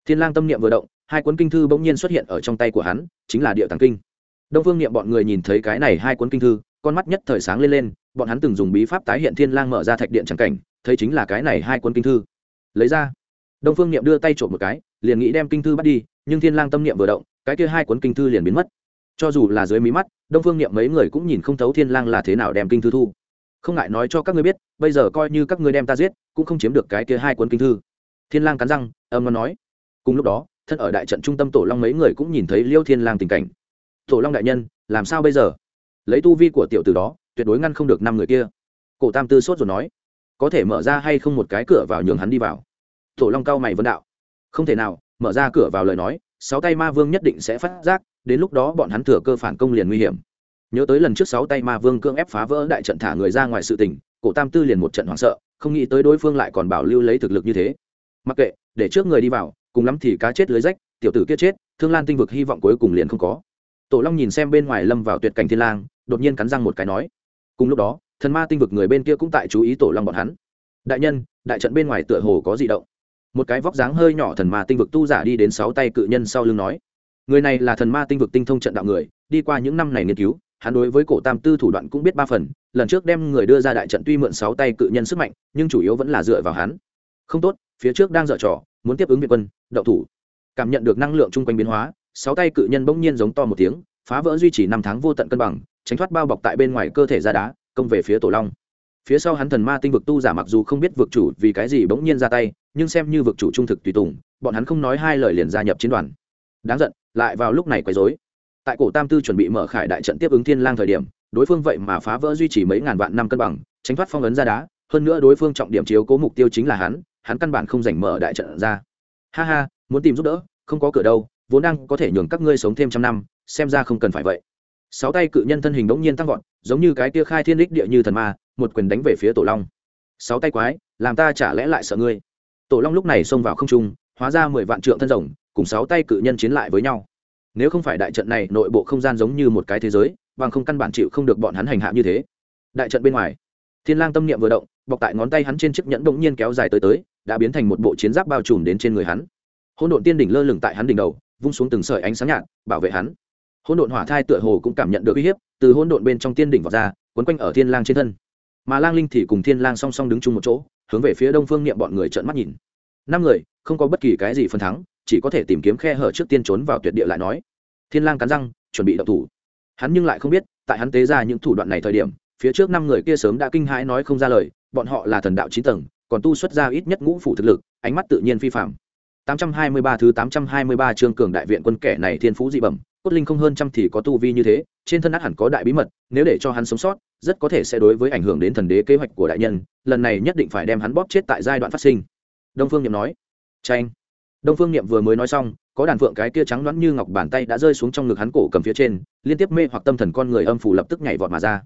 Thiên lang tâm niệm vừa động, hai cuốn kinh thư bỗng nhiên xuất hiện ở trong tay của hắn, chính là địa tàng kinh. Đông phương niệm bọn người nhìn thấy cái này hai cuốn kinh thư, con mắt nhất thời sáng lên lên, bọn hắn từng dùng bí pháp tái hiện thiên lang mở ra thạch điện chẳng cảnh, thấy chính là cái này hai cuốn kinh thư. Lấy ra. Đông phương niệm đưa tay trộm một cái, liền nghĩ đem kinh thư bắt đi, nhưng thiên lang tâm niệm vừa động, cái kia hai cuốn kinh thư liền biến mất. Cho dù là dưới mí mắt, đông phương niệm mấy người cũng nhìn không thấu thiên lang là thế nào đem kinh thư thu. Không ngại nói cho các ngươi biết, bây giờ coi như các ngươi đem ta giết, cũng không chiếm được cái kia hai cuốn kinh thư thiên lang cắn răng, âm ngon nói. Cùng lúc đó, thân ở đại trận trung tâm tổ long mấy người cũng nhìn thấy liêu thiên lang tình cảnh. Tổ long đại nhân, làm sao bây giờ? Lấy tu vi của tiểu tử đó, tuyệt đối ngăn không được năm người kia. Cổ tam tư sốt rồi nói. Có thể mở ra hay không một cái cửa vào nhường hắn đi vào? Tổ long cao mày vấn đạo. Không thể nào, mở ra cửa vào lời nói, sáu tay ma vương nhất định sẽ phát giác, đến lúc đó bọn hắn thừa cơ phản công liền nguy hiểm. Nhớ tới lần trước sáu tay ma vương cưỡng ép phá vỡ đại trận thả người ra ngoài sự tình, cổ tam tư liền một trận hoảng sợ, không nghĩ tới đối phương lại còn bảo lưu lấy thực lực như thế mặc kệ, để trước người đi vào, cùng lắm thì cá chết lưới rách, tiểu tử kia chết, thương lan tinh vực hy vọng cuối cùng liền không có. Tổ long nhìn xem bên ngoài lâm vào tuyệt cảnh thiên lang, đột nhiên cắn răng một cái nói. Cùng lúc đó, thần ma tinh vực người bên kia cũng tại chú ý tổ long bọn hắn. Đại nhân, đại trận bên ngoài tựa hồ có dị động. Một cái vóc dáng hơi nhỏ thần ma tinh vực tu giả đi đến sáu tay cự nhân sau lưng nói. Người này là thần ma tinh vực tinh thông trận đạo người, đi qua những năm này nghiên cứu, hắn đối với cổ tam tư thủ đoạn cũng biết ba phần, lần trước đem người đưa ra đại trận tuy mượn sáu tay cự nhân sức mạnh, nhưng chủ yếu vẫn là dựa vào hắn. Không tốt phía trước đang dở trò, muốn tiếp ứng việt quân đậu thủ. Cảm nhận được năng lượng chung quanh biến hóa, sáu tay cự nhân bỗng nhiên giống to một tiếng, phá vỡ duy trì năm tháng vô tận cân bằng, tránh thoát bao bọc tại bên ngoài cơ thể ra đá, công về phía tổ long. Phía sau hắn thần ma tinh vực tu giả mặc dù không biết vực chủ vì cái gì bỗng nhiên ra tay, nhưng xem như vực chủ trung thực tùy tùng, bọn hắn không nói hai lời liền gia nhập chiến đoàn. Đáng giận, lại vào lúc này quấy rối. Tại cổ tam tư chuẩn bị mở khải đại trận tiếp ứng thiên lang thời điểm, đối phương vậy mà phá vỡ duy trì mấy ngàn vạn năm cân bằng, tránh thoát phong ấn ra đá, hơn nữa đối phương trọng điểm chiếu cố mục tiêu chính là hắn hắn căn bản không dành mở đại trận ra. Ha ha, muốn tìm giúp đỡ, không có cửa đâu, vốn đang có thể nhường các ngươi sống thêm trăm năm, xem ra không cần phải vậy. Sáu tay cự nhân thân hình đống nhiên tăng vọt, giống như cái kia khai thiên đích địa như thần ma, một quyền đánh về phía tổ long. Sáu tay quái, làm ta chả lẽ lại sợ ngươi? Tổ long lúc này xông vào không trung, hóa ra mười vạn trượng thân rồng, cùng sáu tay cự nhân chiến lại với nhau. Nếu không phải đại trận này nội bộ không gian giống như một cái thế giới, bằng không căn bản chịu không được bọn hắn hành hạ như thế. Đại trận bên ngoài, thiên lang tâm niệm vừa động, bọc tại ngón tay hắn trên chiếc nhẫn bỗng nhiên kéo dài tới tới đã biến thành một bộ chiến giáp bao trùm đến trên người hắn. Hỗn độn tiên đỉnh lơ lửng tại hắn đỉnh đầu, vung xuống từng sợi ánh sáng nhạt, bảo vệ hắn. Hỗn độn hỏa thai tựa hồ cũng cảm nhận được uy hiếp, từ hỗn độn bên trong tiên đỉnh vọt ra, quấn quanh ở thiên lang trên thân. Mà lang linh thì cùng thiên lang song song đứng chung một chỗ, hướng về phía đông phương niệm bọn người trợn mắt nhìn. Năm người, không có bất kỳ cái gì phân thắng, chỉ có thể tìm kiếm khe hở trước tiên trốn vào tuyệt địa lại nói. Thiên lang cắn răng, chuẩn bị động thủ. Hắn nhưng lại không biết, tại hắn tế ra những thủ đoạn này thời điểm, phía trước năm người kia sớm đã kinh hãi nói không ra lời, bọn họ là thần đạo chín tầng còn tu xuất ra ít nhất ngũ phủ thực lực, ánh mắt tự nhiên phi phàm. 823 thứ 823 chương cường đại viện quân kẻ này thiên phú dị bẩm, cốt linh không hơn trăm thì có tu vi như thế, trên thân át hẳn có đại bí mật, nếu để cho hắn sống sót, rất có thể sẽ đối với ảnh hưởng đến thần đế kế hoạch của đại nhân, lần này nhất định phải đem hắn bóp chết tại giai đoạn phát sinh. Đông phương niệm nói. Tranh đông phương niệm vừa mới nói xong, có đàn phượng cái kia trắng nõn như ngọc bàn tay đã rơi xuống trong ngực hắn cổ cầm phía trên, liên tiếp mê hoặc tâm thần con người âm phủ lập tức nhảy vọt mà ra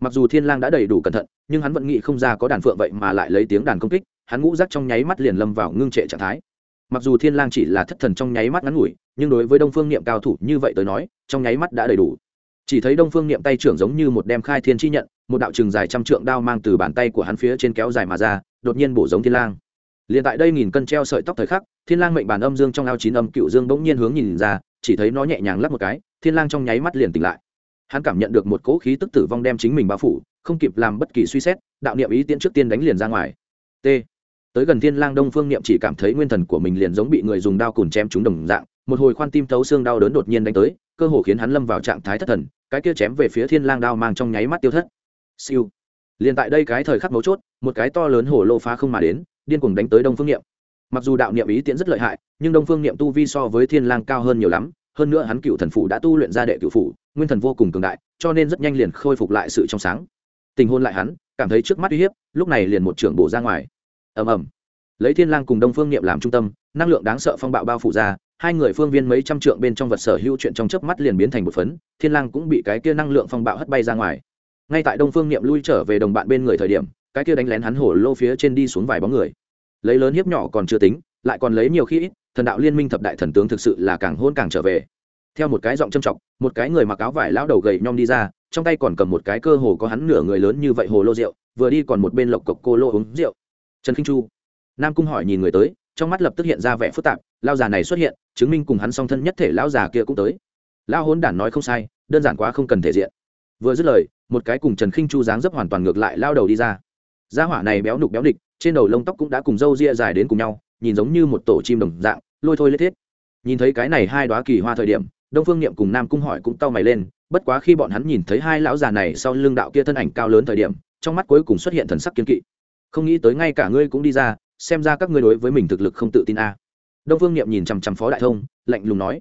mặc dù thiên lang đã đầy đủ cẩn thận, nhưng hắn vẫn nghĩ không ra có đàn phượng vậy mà lại lấy tiếng đàn công kích, hắn ngũ rắc trong nháy mắt liền lâm vào ngưng trệ trạng thái. Mặc dù thiên lang chỉ là thất thần trong nháy mắt ngắn ngủi, nhưng đối với đông phương niệm cao thủ như vậy tới nói, trong nháy mắt đã đầy đủ. Chỉ thấy đông phương niệm tay trưởng giống như một đem khai thiên chi nhận, một đạo trường dài trăm trượng đao mang từ bàn tay của hắn phía trên kéo dài mà ra, đột nhiên bổ giống thiên lang. Liền tại đây nghìn cân treo sợi tóc thời khắc, thiên lang mệnh bàn âm dương trong ao chín âm cựu dương bỗng nhiên hướng nhìn ra, chỉ thấy nó nhẹ nhàng lắc một cái, thiên lang trong nháy mắt liền tỉnh lại hắn cảm nhận được một cỗ khí tức tử vong đem chính mình bao phủ, không kịp làm bất kỳ suy xét, đạo niệm ý tiễn trước tiên đánh liền ra ngoài. T. Tới gần thiên lang đông phương niệm chỉ cảm thấy nguyên thần của mình liền giống bị người dùng đao cùn chém trúng đồng dạng, một hồi khoan tim thấu xương đau đớn đột nhiên đánh tới, cơ hồ khiến hắn lâm vào trạng thái thất thần, cái kia chém về phía thiên lang đao mang trong nháy mắt tiêu thất. Siêu. Liền tại đây cái thời khắc mấu chốt, một cái to lớn hổ lô phá không mà đến, điên cuồng đánh tới đông phương niệm. Mặc dù đạo niệm ý tiễn rất lợi hại, nhưng đông phương niệm tu vi so với thiên lang cao hơn nhiều lắm hơn nữa hắn cựu thần phủ đã tu luyện ra đệ cựu phủ, nguyên thần vô cùng cường đại, cho nên rất nhanh liền khôi phục lại sự trong sáng. Tình hôn lại hắn, cảm thấy trước mắt uy hiếp, lúc này liền một trưởng bổ ra ngoài. Ầm ầm. Lấy thiên lang cùng đông phương niệm làm trung tâm, năng lượng đáng sợ phong bạo bao phủ ra, hai người phương viên mấy trăm trượng bên trong vật sở hữu chuyện trong chớp mắt liền biến thành một phấn, thiên lang cũng bị cái kia năng lượng phong bạo hất bay ra ngoài. Ngay tại đông phương niệm lui trở về đồng bạn bên người thời điểm, cái kia đánh lén hắn hổ lô phía trên đi xuống vài bóng người. Lấy lớn hiếp nhỏ còn chưa tính, lại còn lấy nhiều khi ít thần đạo liên minh thập đại thần tướng thực sự là càng hôn càng trở về. Theo một cái giọng châm trọng một cái người mặc áo vải lão đầu gầy nhom đi ra, trong tay còn cầm một cái cơ hồ có hắn nửa người lớn như vậy hồ lô rượu, vừa đi còn một bên lộc cộc cô lô uống rượu. Trần kinh chu, nam cung hỏi nhìn người tới, trong mắt lập tức hiện ra vẻ phức tạp lao già này xuất hiện, chứng minh cùng hắn song thân nhất thể lão già kia cũng tới. Lão hôn đản nói không sai, đơn giản quá không cần thể diện. Vừa dứt lời, một cái cùng trần khinh chu dáng dấp hoàn toàn ngược lại lao đầu đi ra. Gia hỏa này béo nục béo địch, trên đầu lông tóc cũng đã cùng râu ria dài đến cùng nhau, nhìn giống như một tổ chim đồng dạng lôi thôi lết thiết. Nhìn thấy cái này hai đoá kỳ hoa thời điểm, đông phương niệm cùng nam cung hỏi cũng cau mày lên, bất quá khi bọn hắn nhìn thấy hai lão già này sau lưng đạo kia thân ảnh cao lớn thời điểm, trong mắt cuối cùng xuất hiện thần sắc kiên kỵ. Không nghĩ tới ngay cả ngươi cũng đi ra, xem ra các ngươi đối với mình thực lực không tự tin a. Đông phương niệm nhìn chằm chằm phó đại thông, lạnh lùng nói,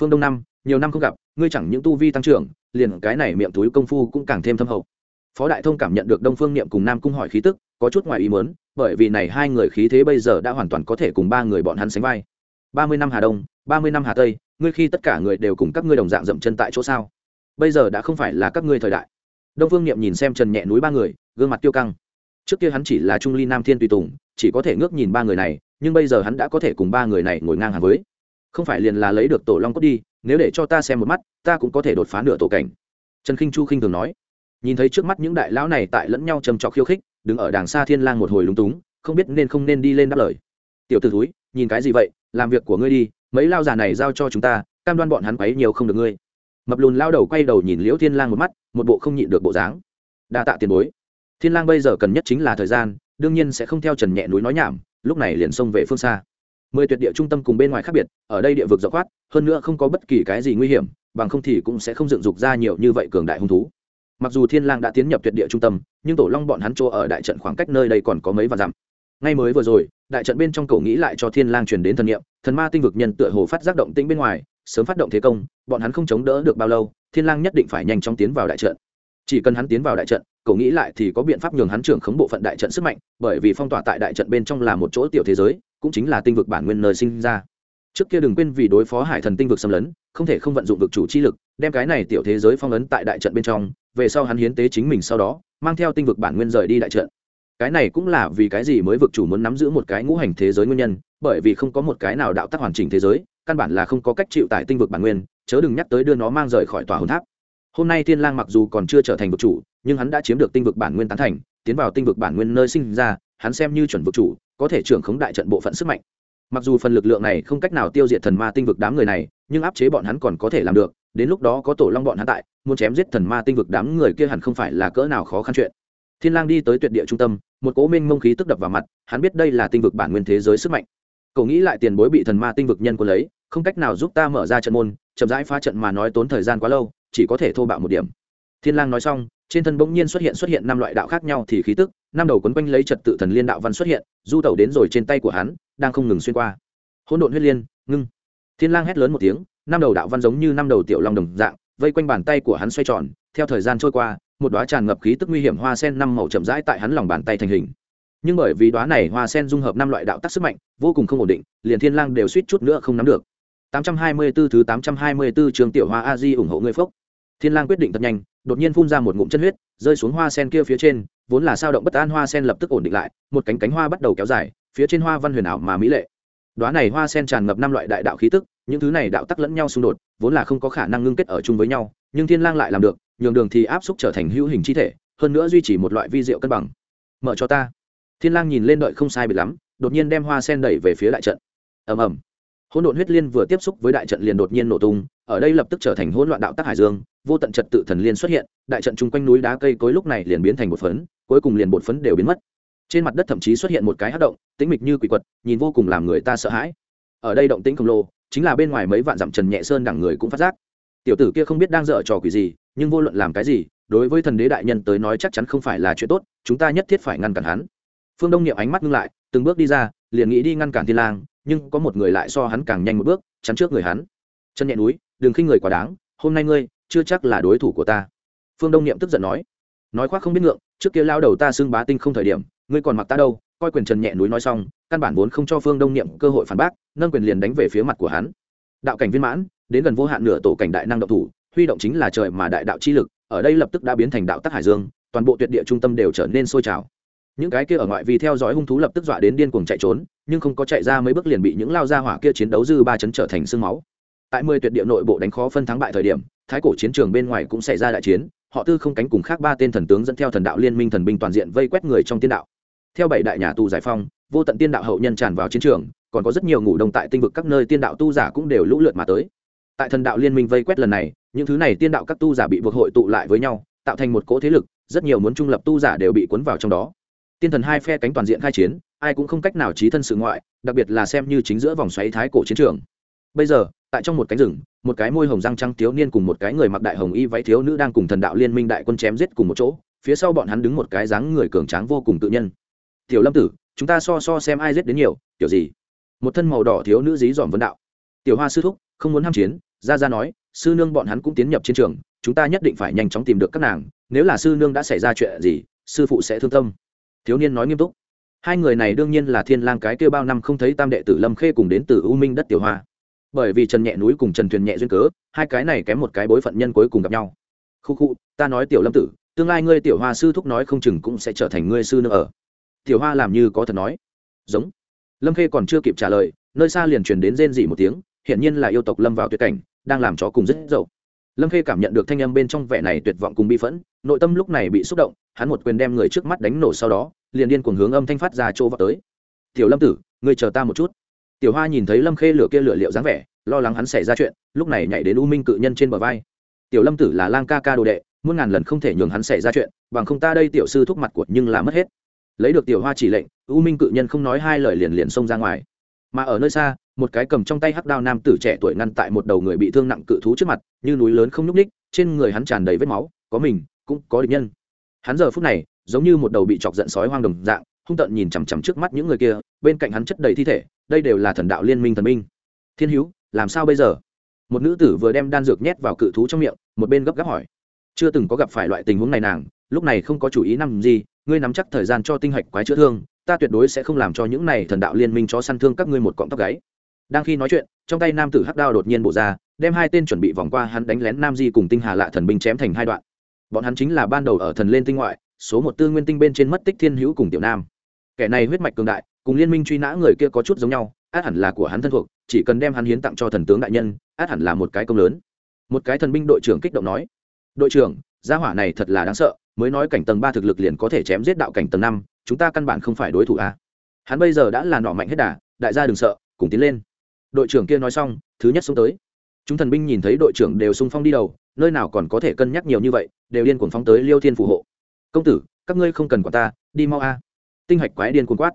phương đông năm nhiều năm không gặp, ngươi chẳng những tu vi tăng trưởng, liền cái này miệng túi công phu cũng càng thêm thâm hậu. Phó đại thông cảm nhận được đông phương niệm cùng nam cung hỏi khí tức, có chút ngoài ý mớn bởi vì này hai người khí thế bây giờ đã hoàn toàn có thể cùng ba người bọn hắn sánh vai ba mươi năm hà đông, ba mươi năm hà tây, ngươi khi tất cả người đều cùng các ngươi đồng dạng dậm chân tại chỗ sao? Bây giờ đã không phải là các ngươi thời đại. Đông phương niệm nhìn xem trần nhẹ núi ba người, gương mặt tiêu căng. Trước kia hắn chỉ là trung ly nam thiên tùy tùng, chỉ có thể ngước nhìn ba người này, nhưng bây giờ hắn đã có thể cùng ba người này ngồi ngang hàng với. Không phải liền là lấy được tổ long cốt đi, nếu để cho ta xem một mắt, ta cũng có thể đột phá nửa tổ cảnh. Trần khinh chu khinh thường nói. Nhìn thấy trước mắt những đại lão này tại lẫn nhau trầm trọc khiêu khích, đứng ở đàng xa thiên lang một hồi lúng túng, không biết nên không nên đi lên đáp lời. Tiểu t ử túi nhìn cái gì vậy? Làm việc của ngươi đi, mấy lao già này giao cho chúng ta, cam đoan bọn hắn quấy nhiều không được ngươi. Mập lùn lao đầu quay đầu nhìn liễu thiên lang một mắt, một bộ không nhịn được bộ dáng. Đa tạ tiền bối. Thiên lang bây giờ cần nhất chính là thời gian, đương nhiên sẽ không theo trần nhẹ núi nói nhảm, lúc này liền xông về phương xa. Mười tuyệt địa trung tâm cùng bên ngoài khác biệt, ở đây địa vực rộng khoát, hơn nữa không có bất kỳ cái gì nguy hiểm, bằng không thì cũng sẽ không dựng dục ra nhiều như vậy cường đại hung thú. Mặc dù thiên lang đã tiến nhập tuyệt địa trung tâm, nhưng tổ long bọn hắn chỗ ở đại trận khoảng cách nơi đây còn có mấy vạn dặm. Ngay mới vừa rồi đại trận bên trong cậu nghĩ lại cho thiên lang truyền đến thần niệm, thần ma tinh vực nhân tựa hồ phát giác động tĩnh bên ngoài, sớm phát động thế công, bọn hắn không chống đỡ được bao lâu, thiên lang nhất định phải nhanh chóng tiến vào đại trận. Chỉ cần hắn tiến vào đại trận cậu nghĩ lại thì có biện pháp nhường hắn trưởng khống bộ phận đại trận sức mạnh, bởi vì phong tỏa tại đại trận bên trong là một chỗ tiểu thế giới, cũng chính là tinh vực bản nguyên nơi sinh ra. Trước kia đừng quên vì đối phó hải thần tinh vực xâm lấn, không thể không vận dụng vực chủ chi lực, đem cái này tiểu thế giới phong ấn tại đại trận bên trong, về sau hắn hiến tế chính mình sau đó, mang theo tinh vực bản nguyên rời đi đại trận cái này cũng là vì cái gì mới vực chủ muốn nắm giữ một cái ngũ hành thế giới nguyên nhân, bởi vì không có một cái nào đạo tác hoàn chỉnh thế giới, căn bản là không có cách chịu tại tinh vực bản nguyên, chớ đừng nhắc tới đưa nó mang rời khỏi tòa hồn tháp. Hôm nay thiên lang mặc dù còn chưa trở thành vực chủ, nhưng hắn đã chiếm được tinh vực bản nguyên tán thành, tiến vào tinh vực bản nguyên nơi sinh ra, hắn xem như chuẩn vực chủ, có thể trưởng khống đại trận bộ phận sức mạnh. Mặc dù phần lực lượng này không cách nào tiêu diệt thần ma tinh vực đám người này, nhưng áp chế bọn hắn còn có thể làm được, đến lúc đó có tổ long bọn hắn tại, muốn chém giết thần ma tinh vực đám người kia hẳn không phải là cỡ nào khó khăn chuyện thiên lang đi tới tuyệt địa trung tâm, một cố minh mông khí tức đập vào mặt, hắn biết đây là tinh vực bản nguyên thế giới sức mạnh. Cậu nghĩ lại tiền bối bị thần ma tinh vực nhân quân lấy, không cách nào giúp ta mở ra trận môn, chậm rãi phá trận mà nói tốn thời gian quá lâu, chỉ có thể thô bạo một điểm. Thiên lang nói xong, trên thân bỗng nhiên xuất hiện xuất hiện năm loại đạo khác nhau thì khí tức, năm đầu quấn quanh lấy trật tự thần liên đạo văn xuất hiện, du tẩu đến rồi trên tay của hắn, đang không ngừng xuyên qua. Hỗn độn huyết liên, ngưng. Thiên lang hét lớn một tiếng, năm đầu đạo văn giống như năm đầu tiểu long đồng dạng, vây quanh bàn tay của hắn xoay tròn, theo thời gian trôi qua một đóa tràn ngập khí tức nguy hiểm hoa sen năm màu chậm rãi tại hắn lòng bàn tay thành hình. Nhưng bởi vì đóa này hoa sen dung hợp năm loại đạo tắc sức mạnh, vô cùng không ổn định, liền thiên lang đều suýt chút nữa không nắm được. 824 thứ 824 trường tiểu hoa a di ủng hộ ngươi phốc thiên lang quyết định thật nhanh, đột nhiên phun ra một ngụm chân huyết, rơi xuống hoa sen kia phía trên, vốn là sao động bất an hoa sen lập tức ổn định lại, một cánh cánh hoa bắt đầu kéo dài, phía trên hoa văn huyền ảo mà mỹ lệ. Đóa này hoa sen tràn ngập năm loại đại đạo khí tức, những thứ này đạo tắc lẫn nhau xung đột, vốn là không có khả năng ngưng kết ở chung với nhau, nhưng thiên lang lại làm được nhường đường thì áp xúc trở thành hữu hình chi thể, hơn nữa duy trì một loại vi diệu cân bằng. Mở cho ta. Thiên lang nhìn lên đợi không sai biệt lắm, đột nhiên đem hoa sen đẩy về phía đại trận. Ầm ầm. Hỗn độn huyết liên vừa tiếp xúc với đại trận liền đột nhiên nổ tung, ở đây lập tức trở thành hỗn loạn đạo tắc hải dương, vô tận trật tự thần liên xuất hiện, đại trận chung quanh núi đá cây cối lúc này liền biến thành một phấn, cuối cùng liền một phấn đều biến mất. Trên mặt đất thậm chí xuất hiện một cái hắc động, tĩnh mịch như quỷ quật, nhìn vô cùng làm người ta sợ hãi. Ở đây động tĩnh khổng lồ, chính là bên ngoài mấy vạn dặm trần nhẹ sơn đẳng người cũng phát giác. Tiểu tử kia không biết đang dở trò quỷ gì nhưng vô luận làm cái gì, đối với thần đế đại nhân tới nói chắc chắn không phải là chuyện tốt, chúng ta nhất thiết phải ngăn cản hắn. Phương đông niệm ánh mắt ngưng lại, từng bước đi ra, liền nghĩ đi ngăn cản thiên lang, nhưng có một người lại so hắn càng nhanh một bước, chắn trước người hắn. Chân nhẹ núi, đừng khinh người quá đáng, hôm nay ngươi, chưa chắc là đối thủ của ta. Phương đông niệm tức giận nói. Nói khoác không biết ngượng, trước kia lao đầu ta xưng bá tinh không thời điểm, ngươi còn mặc ta đâu, coi quyền trần nhẹ núi nói xong, căn bản vốn không cho phương đông niệm cơ hội phản bác, nâng quyền liền đánh về phía mặt của hắn. Đạo cảnh viên mãn, đến gần vô hạn nửa tổ cảnh đại năng động thủ huy động chính là trời mà đại đạo chi lực, ở đây lập tức đã biến thành đạo tắc hải dương, toàn bộ tuyệt địa trung tâm đều trở nên sôi trào. Những cái kia ở ngoại vì theo dõi hung thú lập tức dọa đến điên cuồng chạy trốn, nhưng không có chạy ra mấy bước liền bị những lao ra hỏa kia chiến đấu dư ba chấn trở thành sương máu. Tại mười tuyệt địa nội bộ đánh khó phân thắng bại thời điểm, thái cổ chiến trường bên ngoài cũng xảy ra đại chiến, họ tư không cánh cùng khác ba tên thần tướng dẫn theo thần đạo liên minh thần binh toàn diện vây quét người trong tiên đạo. Theo bảy đại nhà tù giải phong, vô tận tiên đạo hậu nhân tràn vào chiến trường, còn có rất nhiều ngủ đông tại tinh vực các nơi tiên đạo tu giả cũng đều lũ lượt mà tới. Tại thần đạo liên minh vây quét lần này những thứ này tiên đạo các tu giả bị buộc hội tụ lại với nhau, tạo thành một cỗ thế lực, rất nhiều muốn trung lập tu giả đều bị cuốn vào trong đó. Tiên thần hai phe cánh toàn diện khai chiến, ai cũng không cách nào trí thân sự ngoại, đặc biệt là xem như chính giữa vòng xoáy thái cổ chiến trường. Bây giờ, tại trong một cánh rừng, một cái môi hồng răng trăng thiếu niên cùng một cái người mặc đại hồng y váy thiếu nữ đang cùng thần đạo liên minh đại quân chém giết cùng một chỗ, phía sau bọn hắn đứng một cái dáng người cường tráng vô cùng tự nhân. Tiểu lâm tử, chúng ta so so xem ai giết đến nhiều, kiểu gì? Một thân màu đỏ thiếu nữ dí dòm vấn đạo. Tiểu hoa sư thúc, không muốn ham chiến ra ra nói, sư nương bọn hắn cũng tiến nhập chiến trường, chúng ta nhất định phải nhanh chóng tìm được các nàng, nếu là sư nương đã xảy ra chuyện gì, sư phụ sẽ thương tâm. Thiếu niên nói nghiêm túc, hai người này đương nhiên là thiên lang cái kêu bao năm không thấy tam đệ tử lâm khê cùng đến từ u minh đất tiểu hoa. Bởi vì trần nhẹ núi cùng trần thuyền nhẹ duyên cớ, hai cái này kém một cái bối phận nhân cuối cùng gặp nhau. Khu khu, ta nói tiểu lâm tử, tương lai ngươi tiểu hoa sư thúc nói không chừng cũng sẽ trở thành ngươi sư nương ở. Tiểu hoa làm như có thật nói. Giống. Lâm khê còn chưa kịp trả lời, nơi xa liền truyền đến rên dị một tiếng, hiển nhiên là yêu tộc lâm vào tuyệt cảnh đang làm chó cùng rất dậu. Lâm khê cảm nhận được thanh âm bên trong vẻ này tuyệt vọng cùng bi phẫn nội tâm lúc này bị xúc động hắn một quyền đem người trước mắt đánh nổ sau đó liền điên cuồng hướng âm thanh phát ra chỗ vào tới. Tiểu lâm tử ngươi chờ ta một chút. Tiểu hoa nhìn thấy lâm khê lửa kia lửa liệu dáng vẻ lo lắng hắn xảy ra chuyện lúc này nhảy đến u minh cự nhân trên bờ vai. Tiểu lâm tử là lang ca ca đồ đệ muôn ngàn lần không thể nhường hắn xảy ra chuyện bằng không ta đây tiểu sư thúc mặt của nhưng là mất hết. Lấy được tiểu hoa chỉ lệnh u minh cự nhân không nói hai lời liền liền xông ra ngoài. Mà ở nơi xa một cái cầm trong tay hắc đao nam tử trẻ tuổi ngăn tại một đầu người bị thương nặng cự thú trước mặt, như núi lớn không nhúc ních trên người hắn tràn đầy vết máu, có mình, cũng có địch nhân. Hắn giờ phút này, giống như một đầu bị chọc giận sói hoang đồng dạng, hung tợn nhìn chằm chằm trước mắt những người kia, bên cạnh hắn chất đầy thi thể, đây đều là thần đạo liên minh thần minh thiên hữu, làm sao bây giờ? Một nữ tử vừa đem đan dược nhét vào cự thú trong miệng, một bên gấp gáp hỏi. Chưa từng có gặp phải loại tình huống này nàng, lúc này không có chủ ý nằm gì, ngươi nắm chắc thời gian cho tinh hạch quái chữa thương, ta tuyệt đối sẽ không làm cho những này thần đạo liên minh chó săn thương các ngươi một cọng tóc gáy đang khi nói chuyện, trong tay nam tử hắc đao đột nhiên bổ ra, đem hai tên chuẩn bị vòng qua hắn đánh lén nam di cùng tinh hà lạ thần binh chém thành hai đoạn. Bọn hắn chính là ban đầu ở thần lên tinh ngoại, số một tư nguyên tinh bên trên mất tích thiên hữu cùng tiểu nam. Kẻ này huyết mạch cường đại, cùng liên minh truy nã người kia có chút giống nhau, át hẳn là của hắn thân thuộc, chỉ cần đem hắn hiến tặng cho thần tướng đại nhân, át hẳn là một cái công lớn. Một cái thần binh đội trưởng kích động nói, đội trưởng, gia hỏa này thật là đáng sợ, mới nói cảnh tầng ba thực lực liền có thể chém giết đạo cảnh tầng năm, chúng ta căn bản không phải đối thủ a. Hắn bây giờ đã là nọ mạnh hết đà, đại gia đừng sợ, cùng tiến lên đội trưởng kia nói xong, thứ nhất xuống tới. Chúng thần binh nhìn thấy đội trưởng đều sung phong đi đầu, nơi nào còn có thể cân nhắc nhiều như vậy, đều điên cuồng phóng tới liêu thiên phù hộ. Công tử, các ngươi không cần quản ta, đi mau a. Tinh hạch quái điên cuồng quát.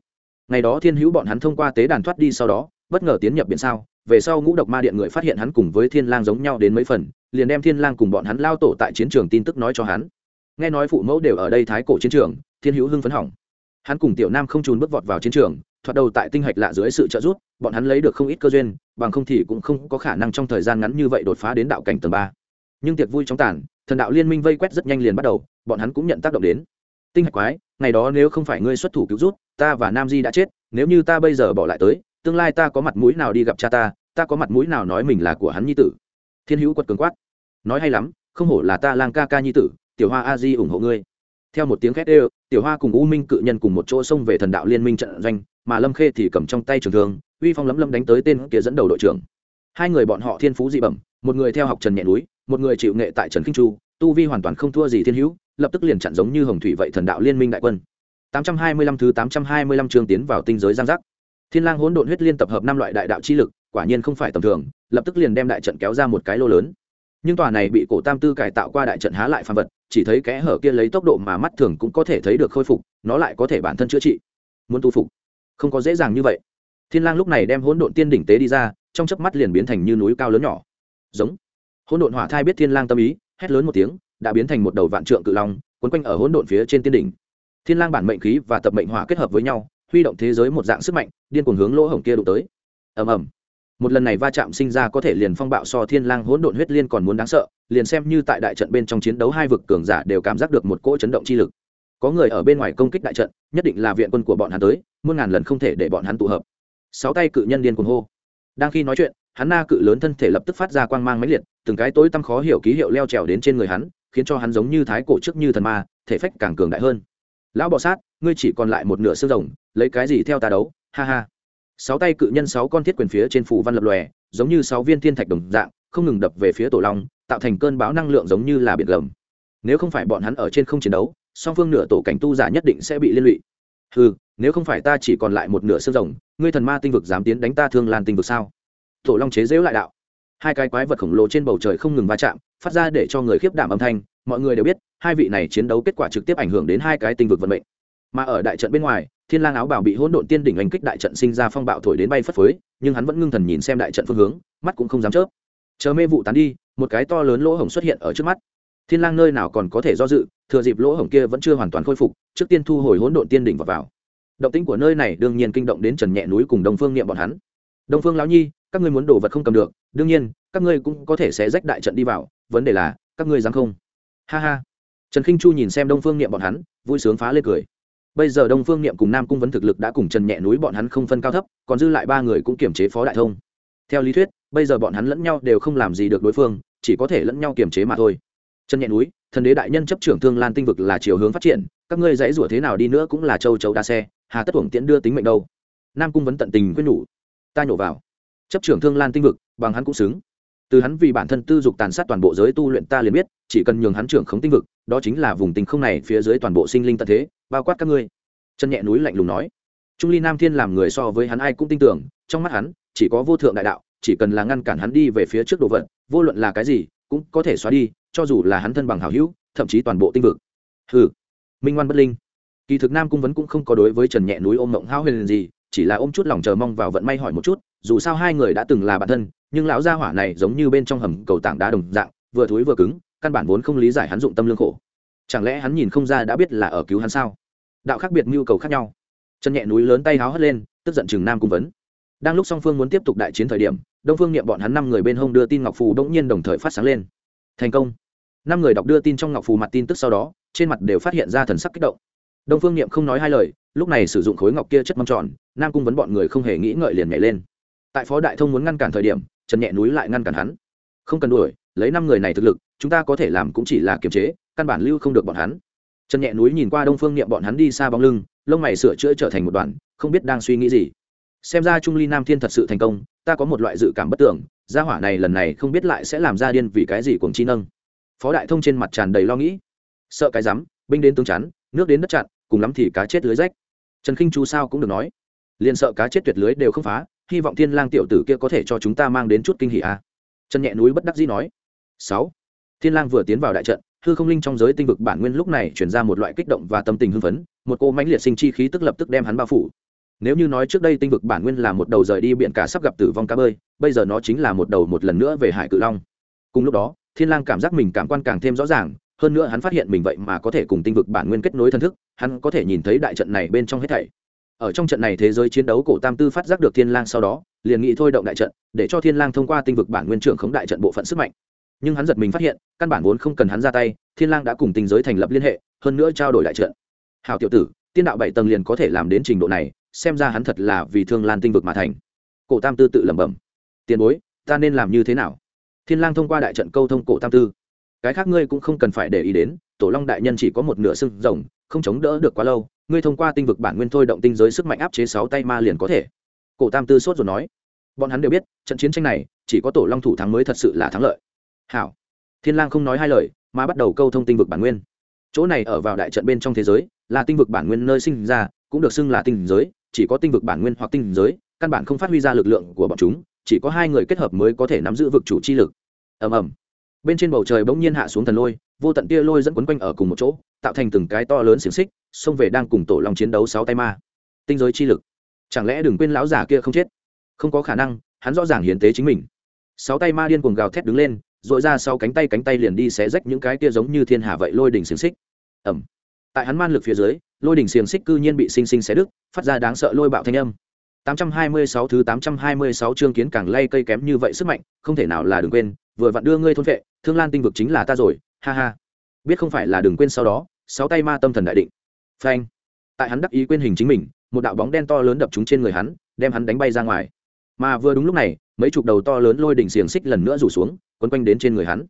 Ngày đó thiên hữu bọn hắn thông qua tế đàn thoát đi sau đó, bất ngờ tiến nhập biển sao, về sau ngũ độc ma điện người phát hiện hắn cùng với thiên lang giống nhau đến mấy phần, liền đem thiên lang cùng bọn hắn lao tổ tại chiến trường tin tức nói cho hắn. Nghe nói phụ mẫu đều ở đây thái cổ chiến trường, thiên hữu hưng phấn hỏng. Hắn cùng tiểu nam không trùn bước vọt vào chiến trường thoạt đầu tại tinh hạch lạ dưới sự trợ giúp, bọn hắn lấy được không ít cơ duyên, bằng không thì cũng không có khả năng trong thời gian ngắn như vậy đột phá đến đạo cảnh tầng ba. Nhưng tiệc vui trong tàn, thần đạo liên minh vây quét rất nhanh liền bắt đầu, bọn hắn cũng nhận tác động đến. Tinh hạch quái, ngày đó nếu không phải ngươi xuất thủ cứu rút, ta và nam di đã chết, nếu như ta bây giờ bỏ lại tới, tương lai ta có mặt mũi nào đi gặp cha ta ta có mặt mũi nào nói mình là của hắn nhi tử. Thiên hữu quật cường quát, nói hay lắm, không hổ là ta lang ca ca nhi tử, tiểu hoa a di ủng hộ ngươi theo một tiếng khét đều tiểu hoa cùng u minh cự nhân cùng một chỗ xông về thần đạo liên minh trận doanh, mà lâm khê thì cầm trong tay trường thương, uy phong lấm lâm đánh tới tên kia dẫn đầu đội trưởng. Hai người bọn họ thiên phú dị bẩm, một người theo học trần nhẹ núi, một người chịu nghệ tại trần kinh chu, tu vi hoàn toàn không thua gì thiên hữu, lập tức liền chặn giống như hồng thủy vậy thần đạo liên minh đại quân. 825 thứ 825 chương tiến vào tinh giới giang giác. Thiên lang hỗn độn huyết liên tập hợp năm loại đại đạo chi lực, quả nhiên không phải tầm thường, lập tức liền đem đại trận kéo ra một cái lô lớn nhưng tòa này bị cổ tam tư cải tạo qua đại trận há lại phàm vật, chỉ thấy kẽ hở kia lấy tốc độ mà mắt thường cũng có thể thấy được khôi phục, nó lại có thể bản thân chữa trị. Muốn tu phục? Không có dễ dàng như vậy. Thiên lang lúc này đem hỗn độn tiên đỉnh tế đi ra, trong chớp mắt liền biến thành như núi cao lớn nhỏ. Giống. Hỗn độn hỏa thai biết thiên lang tâm ý, hét lớn một tiếng, đã biến thành một đầu vạn trượng cự long, quấn quanh ở hỗn độn phía trên tiên đỉnh. Thiên lang bản mệnh khí và tập mệnh hỏa kết hợp với nhau, huy động thế giới một dạng sức mạnh, điên cuồng hướng lỗ hổng kia đụng tới. Ầm ầm một lần này va chạm sinh ra có thể liền phong bạo so thiên lang hỗn độn huyết liên còn muốn đáng sợ, liền xem như tại đại trận bên trong chiến đấu hai vực cường giả đều cảm giác được một cỗ chấn động chi lực. Có người ở bên ngoài công kích đại trận, nhất định là viện quân của bọn hắn tới, muôn ngàn lần không thể để bọn hắn tụ hợp. Sáu tay cự nhân điên cuồng hô. Đang khi nói chuyện, hắn na cự lớn thân thể lập tức phát ra quang mang mãnh liệt, từng cái tối tăm khó hiểu ký hiệu leo trèo đến trên người hắn, khiến cho hắn giống như thái cổ trước như thần ma, thể phách càng cường đại hơn. Lão bọ sát, ngươi chỉ còn lại một nửa xương rồng, lấy cái gì theo ta đấu? Ha ha sáu tay cự nhân sáu con thiết quyền phía trên phủ văn lập lòe, giống như sáu viên thiên thạch đồng dạng, không ngừng đập về phía tổ long, tạo thành cơn bão năng lượng giống như là biển gầm. Nếu không phải bọn hắn ở trên không chiến đấu, song phương nửa tổ cảnh tu giả nhất định sẽ bị liên lụy. Ừ nếu không phải ta chỉ còn lại một nửa xương rồng, ngươi thần ma tinh vực dám tiến đánh ta thương lan tinh vực sao? Tổ long chế dễu lại đạo. Hai cái quái vật khổng lồ trên bầu trời không ngừng va chạm, phát ra để cho người khiếp đảm âm thanh, mọi người đều biết, hai vị này chiến đấu kết quả trực tiếp ảnh hưởng đến hai cái tinh vực vận mệnh. Mà ở đại trận bên ngoài thiên lang áo bảo bị hỗn độn tiên đỉnh oanh kích đại trận sinh ra phong bạo thổi đến bay phất phới, nhưng hắn vẫn ngưng thần nhìn xem đại trận phương hướng, mắt cũng không dám chớp. Chờ mê vụ tán đi, một cái to lớn lỗ hổng xuất hiện ở trước mắt. Thiên lang nơi nào còn có thể do dự, thừa dịp lỗ hổng kia vẫn chưa hoàn toàn khôi phục, trước tiên thu hồi hỗn độn tiên đỉnh vào vào. Động tĩnh của nơi này đương nhiên kinh động đến trần nhẹ núi cùng đông phương niệm bọn hắn. Đông phương lão nhi, các ngươi muốn đồ vật không cầm được, đương nhiên, các ngươi cũng có thể sẽ rách đại trận đi vào, vấn đề là, các ngươi dám không? Ha ha. Trần khinh chu nhìn xem đông phương niệm bọn hắn, vui sướng phá lên cười bây giờ đông phương niệm cùng nam cung vấn thực lực đã cùng trần nhẹ núi bọn hắn không phân cao thấp, còn dư lại ba người cũng kiềm chế phó đại thông. Theo lý thuyết, bây giờ bọn hắn lẫn nhau đều không làm gì được đối phương, chỉ có thể lẫn nhau kiềm chế mà thôi. Trần nhẹ núi, thần đế đại nhân chấp trưởng thương lan tinh vực là chiều hướng phát triển, các ngươi dãy rủa thế nào đi nữa cũng là châu chấu đa xe, hà tất uổng tiễn đưa tính mệnh đâu. Nam cung vấn tận tình quyết nhủ. Ta nhổ vào. Chấp trưởng thương lan tinh vực, bằng hắn cũng xứng từ hắn vì bản thân tư dục tàn sát toàn bộ giới tu luyện ta liền biết, chỉ cần nhường hắn trưởng khống tinh vực, đó chính là vùng tinh không này phía dưới toàn bộ sinh linh tận thế, bao quát các ngươi. Chân nhẹ núi lạnh lùng nói. Trung ly nam thiên làm người so với hắn ai cũng tin tưởng, trong mắt hắn, chỉ có vô thượng đại đạo, chỉ cần là ngăn cản hắn đi về phía trước đồ vật, vô luận là cái gì, cũng có thể xóa đi, cho dù là hắn thân bằng hảo hữu, thậm chí toàn bộ tinh vực. Hừ. Minh ngoan bất linh. Kỳ thực nam cung vấn cũng không có đối với trần nhẹ núi ôm mộng hao huyền gì, chỉ là ôm chút lòng chờ mong vào vận may hỏi một chút, dù sao hai người đã từng là bạn thân nhưng lão gia hỏa này giống như bên trong hầm cầu tảng đá đồng dạng, vừa thối vừa cứng, căn bản vốn không lý giải hắn dụng tâm lương khổ. Chẳng lẽ hắn nhìn không ra đã biết là ở cứu hắn sao? Đạo khác biệt nhu cầu khác nhau. Chân nhẹ núi lớn tay háo hất lên, tức giận chừng nam cung vấn. Đang lúc song phương muốn tiếp tục đại chiến thời điểm, đông phương niệm bọn hắn năm người bên hông đưa tin ngọc phù đông nhiên đồng thời phát sáng lên. Thành công. Năm người đọc đưa tin trong ngọc phù mặt tin tức sau đó, trên mặt đều phát hiện ra thần sắc kích động. Đông phương niệm không nói hai lời, lúc này sử dụng khối ngọc kia chất mâm tròn, nam cung vấn bọn người không hề nghĩ ngợi liền nhảy lên tại phó đại thông muốn ngăn cản thời điểm, trần nhẹ núi lại ngăn cản hắn. Không cần đuổi, lấy năm người này thực lực, chúng ta có thể làm cũng chỉ là kiềm chế, căn bản lưu không được bọn hắn. Trần nhẹ núi nhìn qua đông phương niệm bọn hắn đi xa bóng lưng, lông mày sửa chữa trở thành một đoàn không biết đang suy nghĩ gì. Xem ra trung ly nam thiên thật sự thành công, ta có một loại dự cảm bất tưởng, gia hỏa này lần này không biết lại sẽ làm ra điên vì cái gì cuồng chi nâng. Phó đại thông trên mặt tràn đầy lo nghĩ. Sợ cái rắm, binh đến tướng chắn, nước đến đất chặn, cùng lắm thì cá chết lưới rách. Trần khinh chú sao cũng được nói. Liền sợ cá chết tuyệt lưới đều không phá hy vọng thiên lang tiểu tử kia có thể cho chúng ta mang đến chút kinh hỉ a à. trần nhẹ núi bất đắc dĩ nói. Sáu. Thiên lang vừa tiến vào đại trận, hư không linh trong giới tinh vực bản nguyên lúc này chuyển ra một loại kích động và tâm tình hưng phấn, một cô mãnh liệt sinh chi khí tức lập tức đem hắn bao phủ. Nếu như nói trước đây tinh vực bản nguyên là một đầu rời đi biển cả sắp gặp tử vong cá bơi, bây giờ nó chính là một đầu một lần nữa về hải cự long. Cùng lúc đó, thiên lang cảm giác mình cảm quan càng thêm rõ ràng, hơn nữa hắn phát hiện mình vậy mà có thể cùng tinh vực bản nguyên kết nối thân thức, hắn có thể nhìn thấy đại trận này bên trong hết thảy ở trong trận này thế giới chiến đấu cổ tam tư phát giác được thiên lang sau đó, liền nghĩ thôi động đại trận, để cho thiên lang thông qua tinh vực bản nguyên trưởng khống đại trận bộ phận sức mạnh. Nhưng hắn giật mình phát hiện, căn bản vốn không cần hắn ra tay, thiên lang đã cùng tinh giới thành lập liên hệ, hơn nữa trao đổi đại trận. Hào tiểu tử, tiên đạo bảy tầng liền có thể làm đến trình độ này, xem ra hắn thật là vì thương lan tinh vực mà thành. Cổ tam tư tự lẩm bẩm. Tiền bối, ta nên làm như thế nào? Thiên lang thông qua đại trận câu thông cổ tam tư. Cái khác ngươi cũng không cần phải để ý đến, tổ long đại nhân chỉ có một nửa xương rồng, không chống đỡ được quá lâu ngươi thông qua tinh vực bản nguyên thôi động tinh giới sức mạnh áp chế sáu tay ma liền có thể. Cổ tam tư sốt rồi nói. Bọn hắn đều biết, trận chiến tranh này, chỉ có tổ long thủ thắng mới thật sự là thắng lợi. Hảo. Thiên lang không nói hai lời, mà bắt đầu câu thông tinh vực bản nguyên. Chỗ này ở vào đại trận bên trong thế giới, là tinh vực bản nguyên nơi sinh ra, cũng được xưng là tinh giới, chỉ có tinh vực bản nguyên hoặc tinh giới, căn bản không phát huy ra lực lượng của bọn chúng, chỉ có hai người kết hợp mới có thể nắm giữ vực chủ chi lực. Ầm ầm. Bên trên bầu trời bỗng nhiên hạ xuống thần lôi, vô tận tia lôi dẫn quấn quanh ở cùng một chỗ, tạo thành từng cái to lớn xiềng xích xông về đang cùng tổ long chiến đấu sáu tay ma. Tinh giới chi lực. Chẳng lẽ đừng quên lão già kia không chết? Không có khả năng, hắn rõ ràng hiến tế chính mình. Sáu tay ma điên cuồng gào thét đứng lên dội ra sau cánh tay cánh tay liền đi xé rách những cái kia giống như thiên hạ vậy lôi đỉnh xiềng xích. Ẩm tại hắn man lực phía dưới, lôi đỉnh xiềng xích cư nhiên bị sinh sinh xé đứt, phát ra đáng sợ lôi bạo thanh âm. 826 thứ 826 chương kiến càng lay cây kém như vậy sức mạnh, không thể nào là đừng quên, vừa vặn đưa ngươi thôn vệ, thương lan tinh vực chính là ta rồi, ha ha. Biết không phải là đừng quên sau đó, sáu tay ma tâm thần đại định phanh. Tại hắn đắc ý quên hình chính mình, một đạo bóng đen to lớn đập trúng trên người hắn, đem hắn đánh bay ra ngoài. Mà vừa đúng lúc này, mấy chục đầu to lớn lôi đỉnh xiềng xích lần nữa rủ xuống, quấn quanh đến trên người hắn.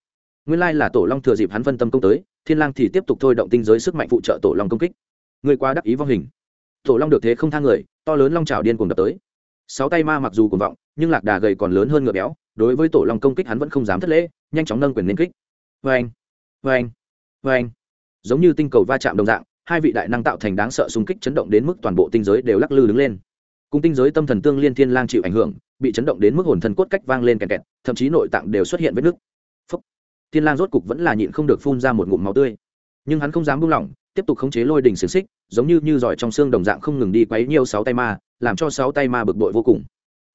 Nguyên lai là tổ long thừa dịp hắn phân tâm công tới, thiên lang thì tiếp tục thôi động tinh giới sức mạnh phụ trợ tổ long công kích. Người qua đắc ý vong hình. Tổ long được thế không thang người, to lớn long trào điên cuồng đập tới. Sáu tay ma mặc dù cuồng vọng, nhưng lạc đà gầy còn lớn hơn ngựa béo, đối với tổ long công kích hắn vẫn không dám thất lễ, nhanh chóng nâng quyền lên kích. Vang vang vang giống như tinh cầu va chạm đồng dạng hai vị đại năng tạo thành đáng sợ xung kích chấn động đến mức toàn bộ tinh giới đều lắc lư đứng lên. Cùng tinh giới tâm thần tương liên thiên lang chịu ảnh hưởng, bị chấn động đến mức hồn thần cốt cách vang lên kẹt kẹt, thậm chí nội tạng đều xuất hiện vết nứt. Phúc. thiên lang rốt cục vẫn là nhịn không được phun ra một ngụm máu tươi. Nhưng hắn không dám buông lỏng, tiếp tục khống chế lôi đỉnh xiềng xích, giống như như giỏi trong xương đồng dạng không ngừng đi quấy nhiều sáu tay ma, làm cho sáu tay ma bực bội vô cùng.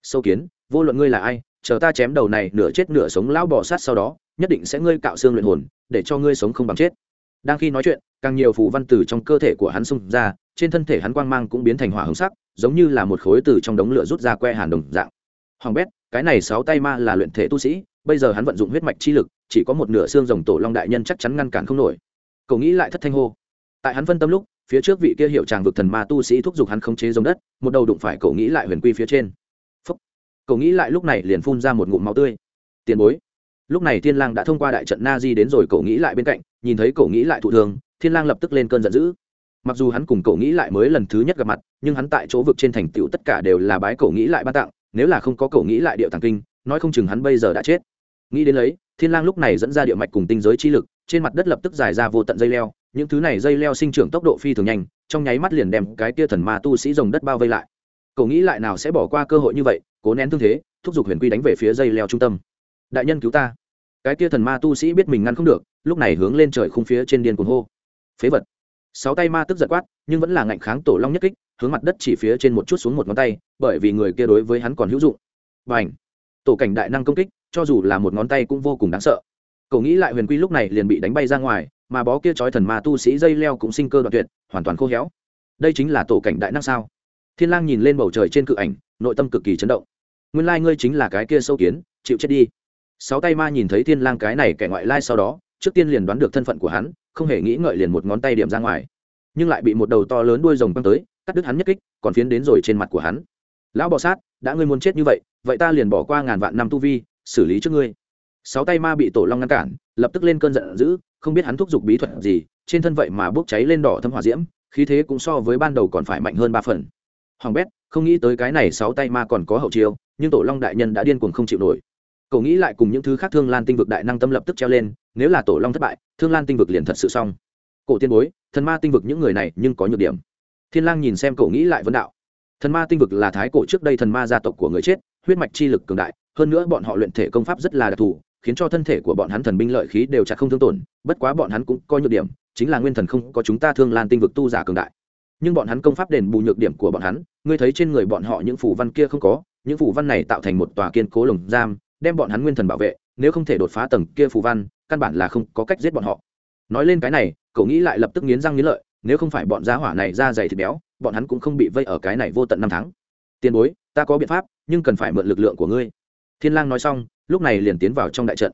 Sâu kiến, vô luận ngươi là ai, chờ ta chém đầu này nửa chết nửa sống lão bò sát sau đó, nhất định sẽ ngươi cạo xương luyện hồn, để cho ngươi sống không bằng chết đang khi nói chuyện, càng nhiều phù văn từ trong cơ thể của hắn xung ra, trên thân thể hắn quang mang cũng biến thành hỏa hồng sắc, giống như là một khối từ trong đống lửa rút ra que hàn đồng dạng. Hoàng bét, cái này sáu tay ma là luyện thể tu sĩ, bây giờ hắn vận dụng huyết mạch chi lực, chỉ có một nửa xương rồng tổ long đại nhân chắc chắn ngăn cản không nổi. Cậu nghĩ lại thất thanh hô. Tại hắn phân tâm lúc, phía trước vị kia hiệu tràng vực thần ma tu sĩ thúc giục hắn khống chế giống đất, một đầu đụng phải cậu nghĩ lại huyền quy phía trên. Phúc. Cậu nghĩ lại lúc này liền phun ra một ngụm máu tươi. Tiền bối. Lúc này thiên lang đã thông qua đại trận na di đến rồi, cậu nghĩ lại bên cạnh nhìn thấy cậu nghĩ lại thụ thương, thiên lang lập tức lên cơn giận dữ. Mặc dù hắn cùng cậu nghĩ lại mới lần thứ nhất gặp mặt, nhưng hắn tại chỗ vực trên thành tựu tất cả đều là bái cậu nghĩ lại ban tặng, nếu là không có cậu nghĩ lại điệu tàng kinh, nói không chừng hắn bây giờ đã chết. Nghĩ đến lấy, thiên lang lúc này dẫn ra địa mạch cùng tinh giới chi lực, trên mặt đất lập tức dài ra vô tận dây leo, những thứ này dây leo sinh trưởng tốc độ phi thường nhanh, trong nháy mắt liền đem cái kia thần ma tu sĩ rồng đất bao vây lại. Cậu nghĩ lại nào sẽ bỏ qua cơ hội như vậy, cố nén thương thế, thúc giục huyền quy đánh về phía dây leo trung tâm. Đại nhân cứu ta. Cái kia thần ma tu sĩ biết mình ngăn không được lúc này hướng lên trời khung phía trên điên cuồng hô. Phế vật. Sáu tay ma tức giật quát, nhưng vẫn là ngạnh kháng tổ long nhất kích, hướng mặt đất chỉ phía trên một chút xuống một ngón tay, bởi vì người kia đối với hắn còn hữu dụng. Và ảnh tổ cảnh đại năng công kích, cho dù là một ngón tay cũng vô cùng đáng sợ. Cậu nghĩ lại huyền quy lúc này liền bị đánh bay ra ngoài, mà bó kia trói thần ma tu sĩ dây leo cũng sinh cơ đoạn tuyệt, hoàn toàn khô héo. Đây chính là tổ cảnh đại năng sao? Thiên lang nhìn lên bầu trời trên cự ảnh, nội tâm cực kỳ chấn động. Nguyên lai ngươi chính là cái kia sâu kiến, chịu chết đi. Sáu tay ma nhìn thấy thiên lang cái này kẻ ngoại lai sau đó trước tiên liền đoán được thân phận của hắn, không hề nghĩ ngợi liền một ngón tay điểm ra ngoài. Nhưng lại bị một đầu to lớn đuôi rồng quăng tới, cắt đứt hắn nhất kích, còn phiến đến rồi trên mặt của hắn. Lão bò sát, đã ngươi muốn chết như vậy vậy ta liền bỏ qua ngàn vạn năm tu vi, xử lý trước ngươi. Sáu tay ma bị tổ long ngăn cản, lập tức lên cơn giận dữ, không biết hắn thúc giục bí thuật gì, trên thân vậy mà bốc cháy lên đỏ thâm hỏa diễm, khí thế cũng so với ban đầu còn phải mạnh hơn ba phần. Hoàng bét, không nghĩ tới cái này sáu tay ma còn có hậu chiêu, nhưng tổ long đại nhân đã điên cuồng không chịu nổi cậu nghĩ lại cùng những thứ khác thương lan tinh vực đại năng tâm lập tức treo lên, nếu là tổ long thất bại, thương lan tinh vực liền thật sự xong. Cổ tiên bối, thần ma tinh vực những người này nhưng có nhược điểm. Thiên lang nhìn xem cậu nghĩ lại vấn đạo. Thần ma tinh vực là thái cổ trước đây thần ma gia tộc của người chết, huyết mạch chi lực cường đại, hơn nữa bọn họ luyện thể công pháp rất là đặc thù, khiến cho thân thể của bọn hắn thần binh lợi khí đều chặt không thương tổn, bất quá bọn hắn cũng có nhược điểm, chính là nguyên thần không có chúng ta thương lan tinh vực tu giả cường đại. Nhưng bọn hắn công pháp đền bù nhược điểm của bọn hắn, ngươi thấy trên người bọn họ những phủ văn kia không có, những phủ văn này tạo thành một tòa kiên cố lồng giam đem bọn hắn nguyên thần bảo vệ, nếu không thể đột phá tầng kia phù văn, căn bản là không có cách giết bọn họ. Nói lên cái này, cậu nghĩ lại lập tức nghiến răng nghiến lợi, nếu không phải bọn giá hỏa này ra dày thịt béo, bọn hắn cũng không bị vây ở cái này vô tận năm tháng. Tiền bối, ta có biện pháp, nhưng cần phải mượn lực lượng của ngươi. Thiên lang nói xong, lúc này liền tiến vào trong đại trận.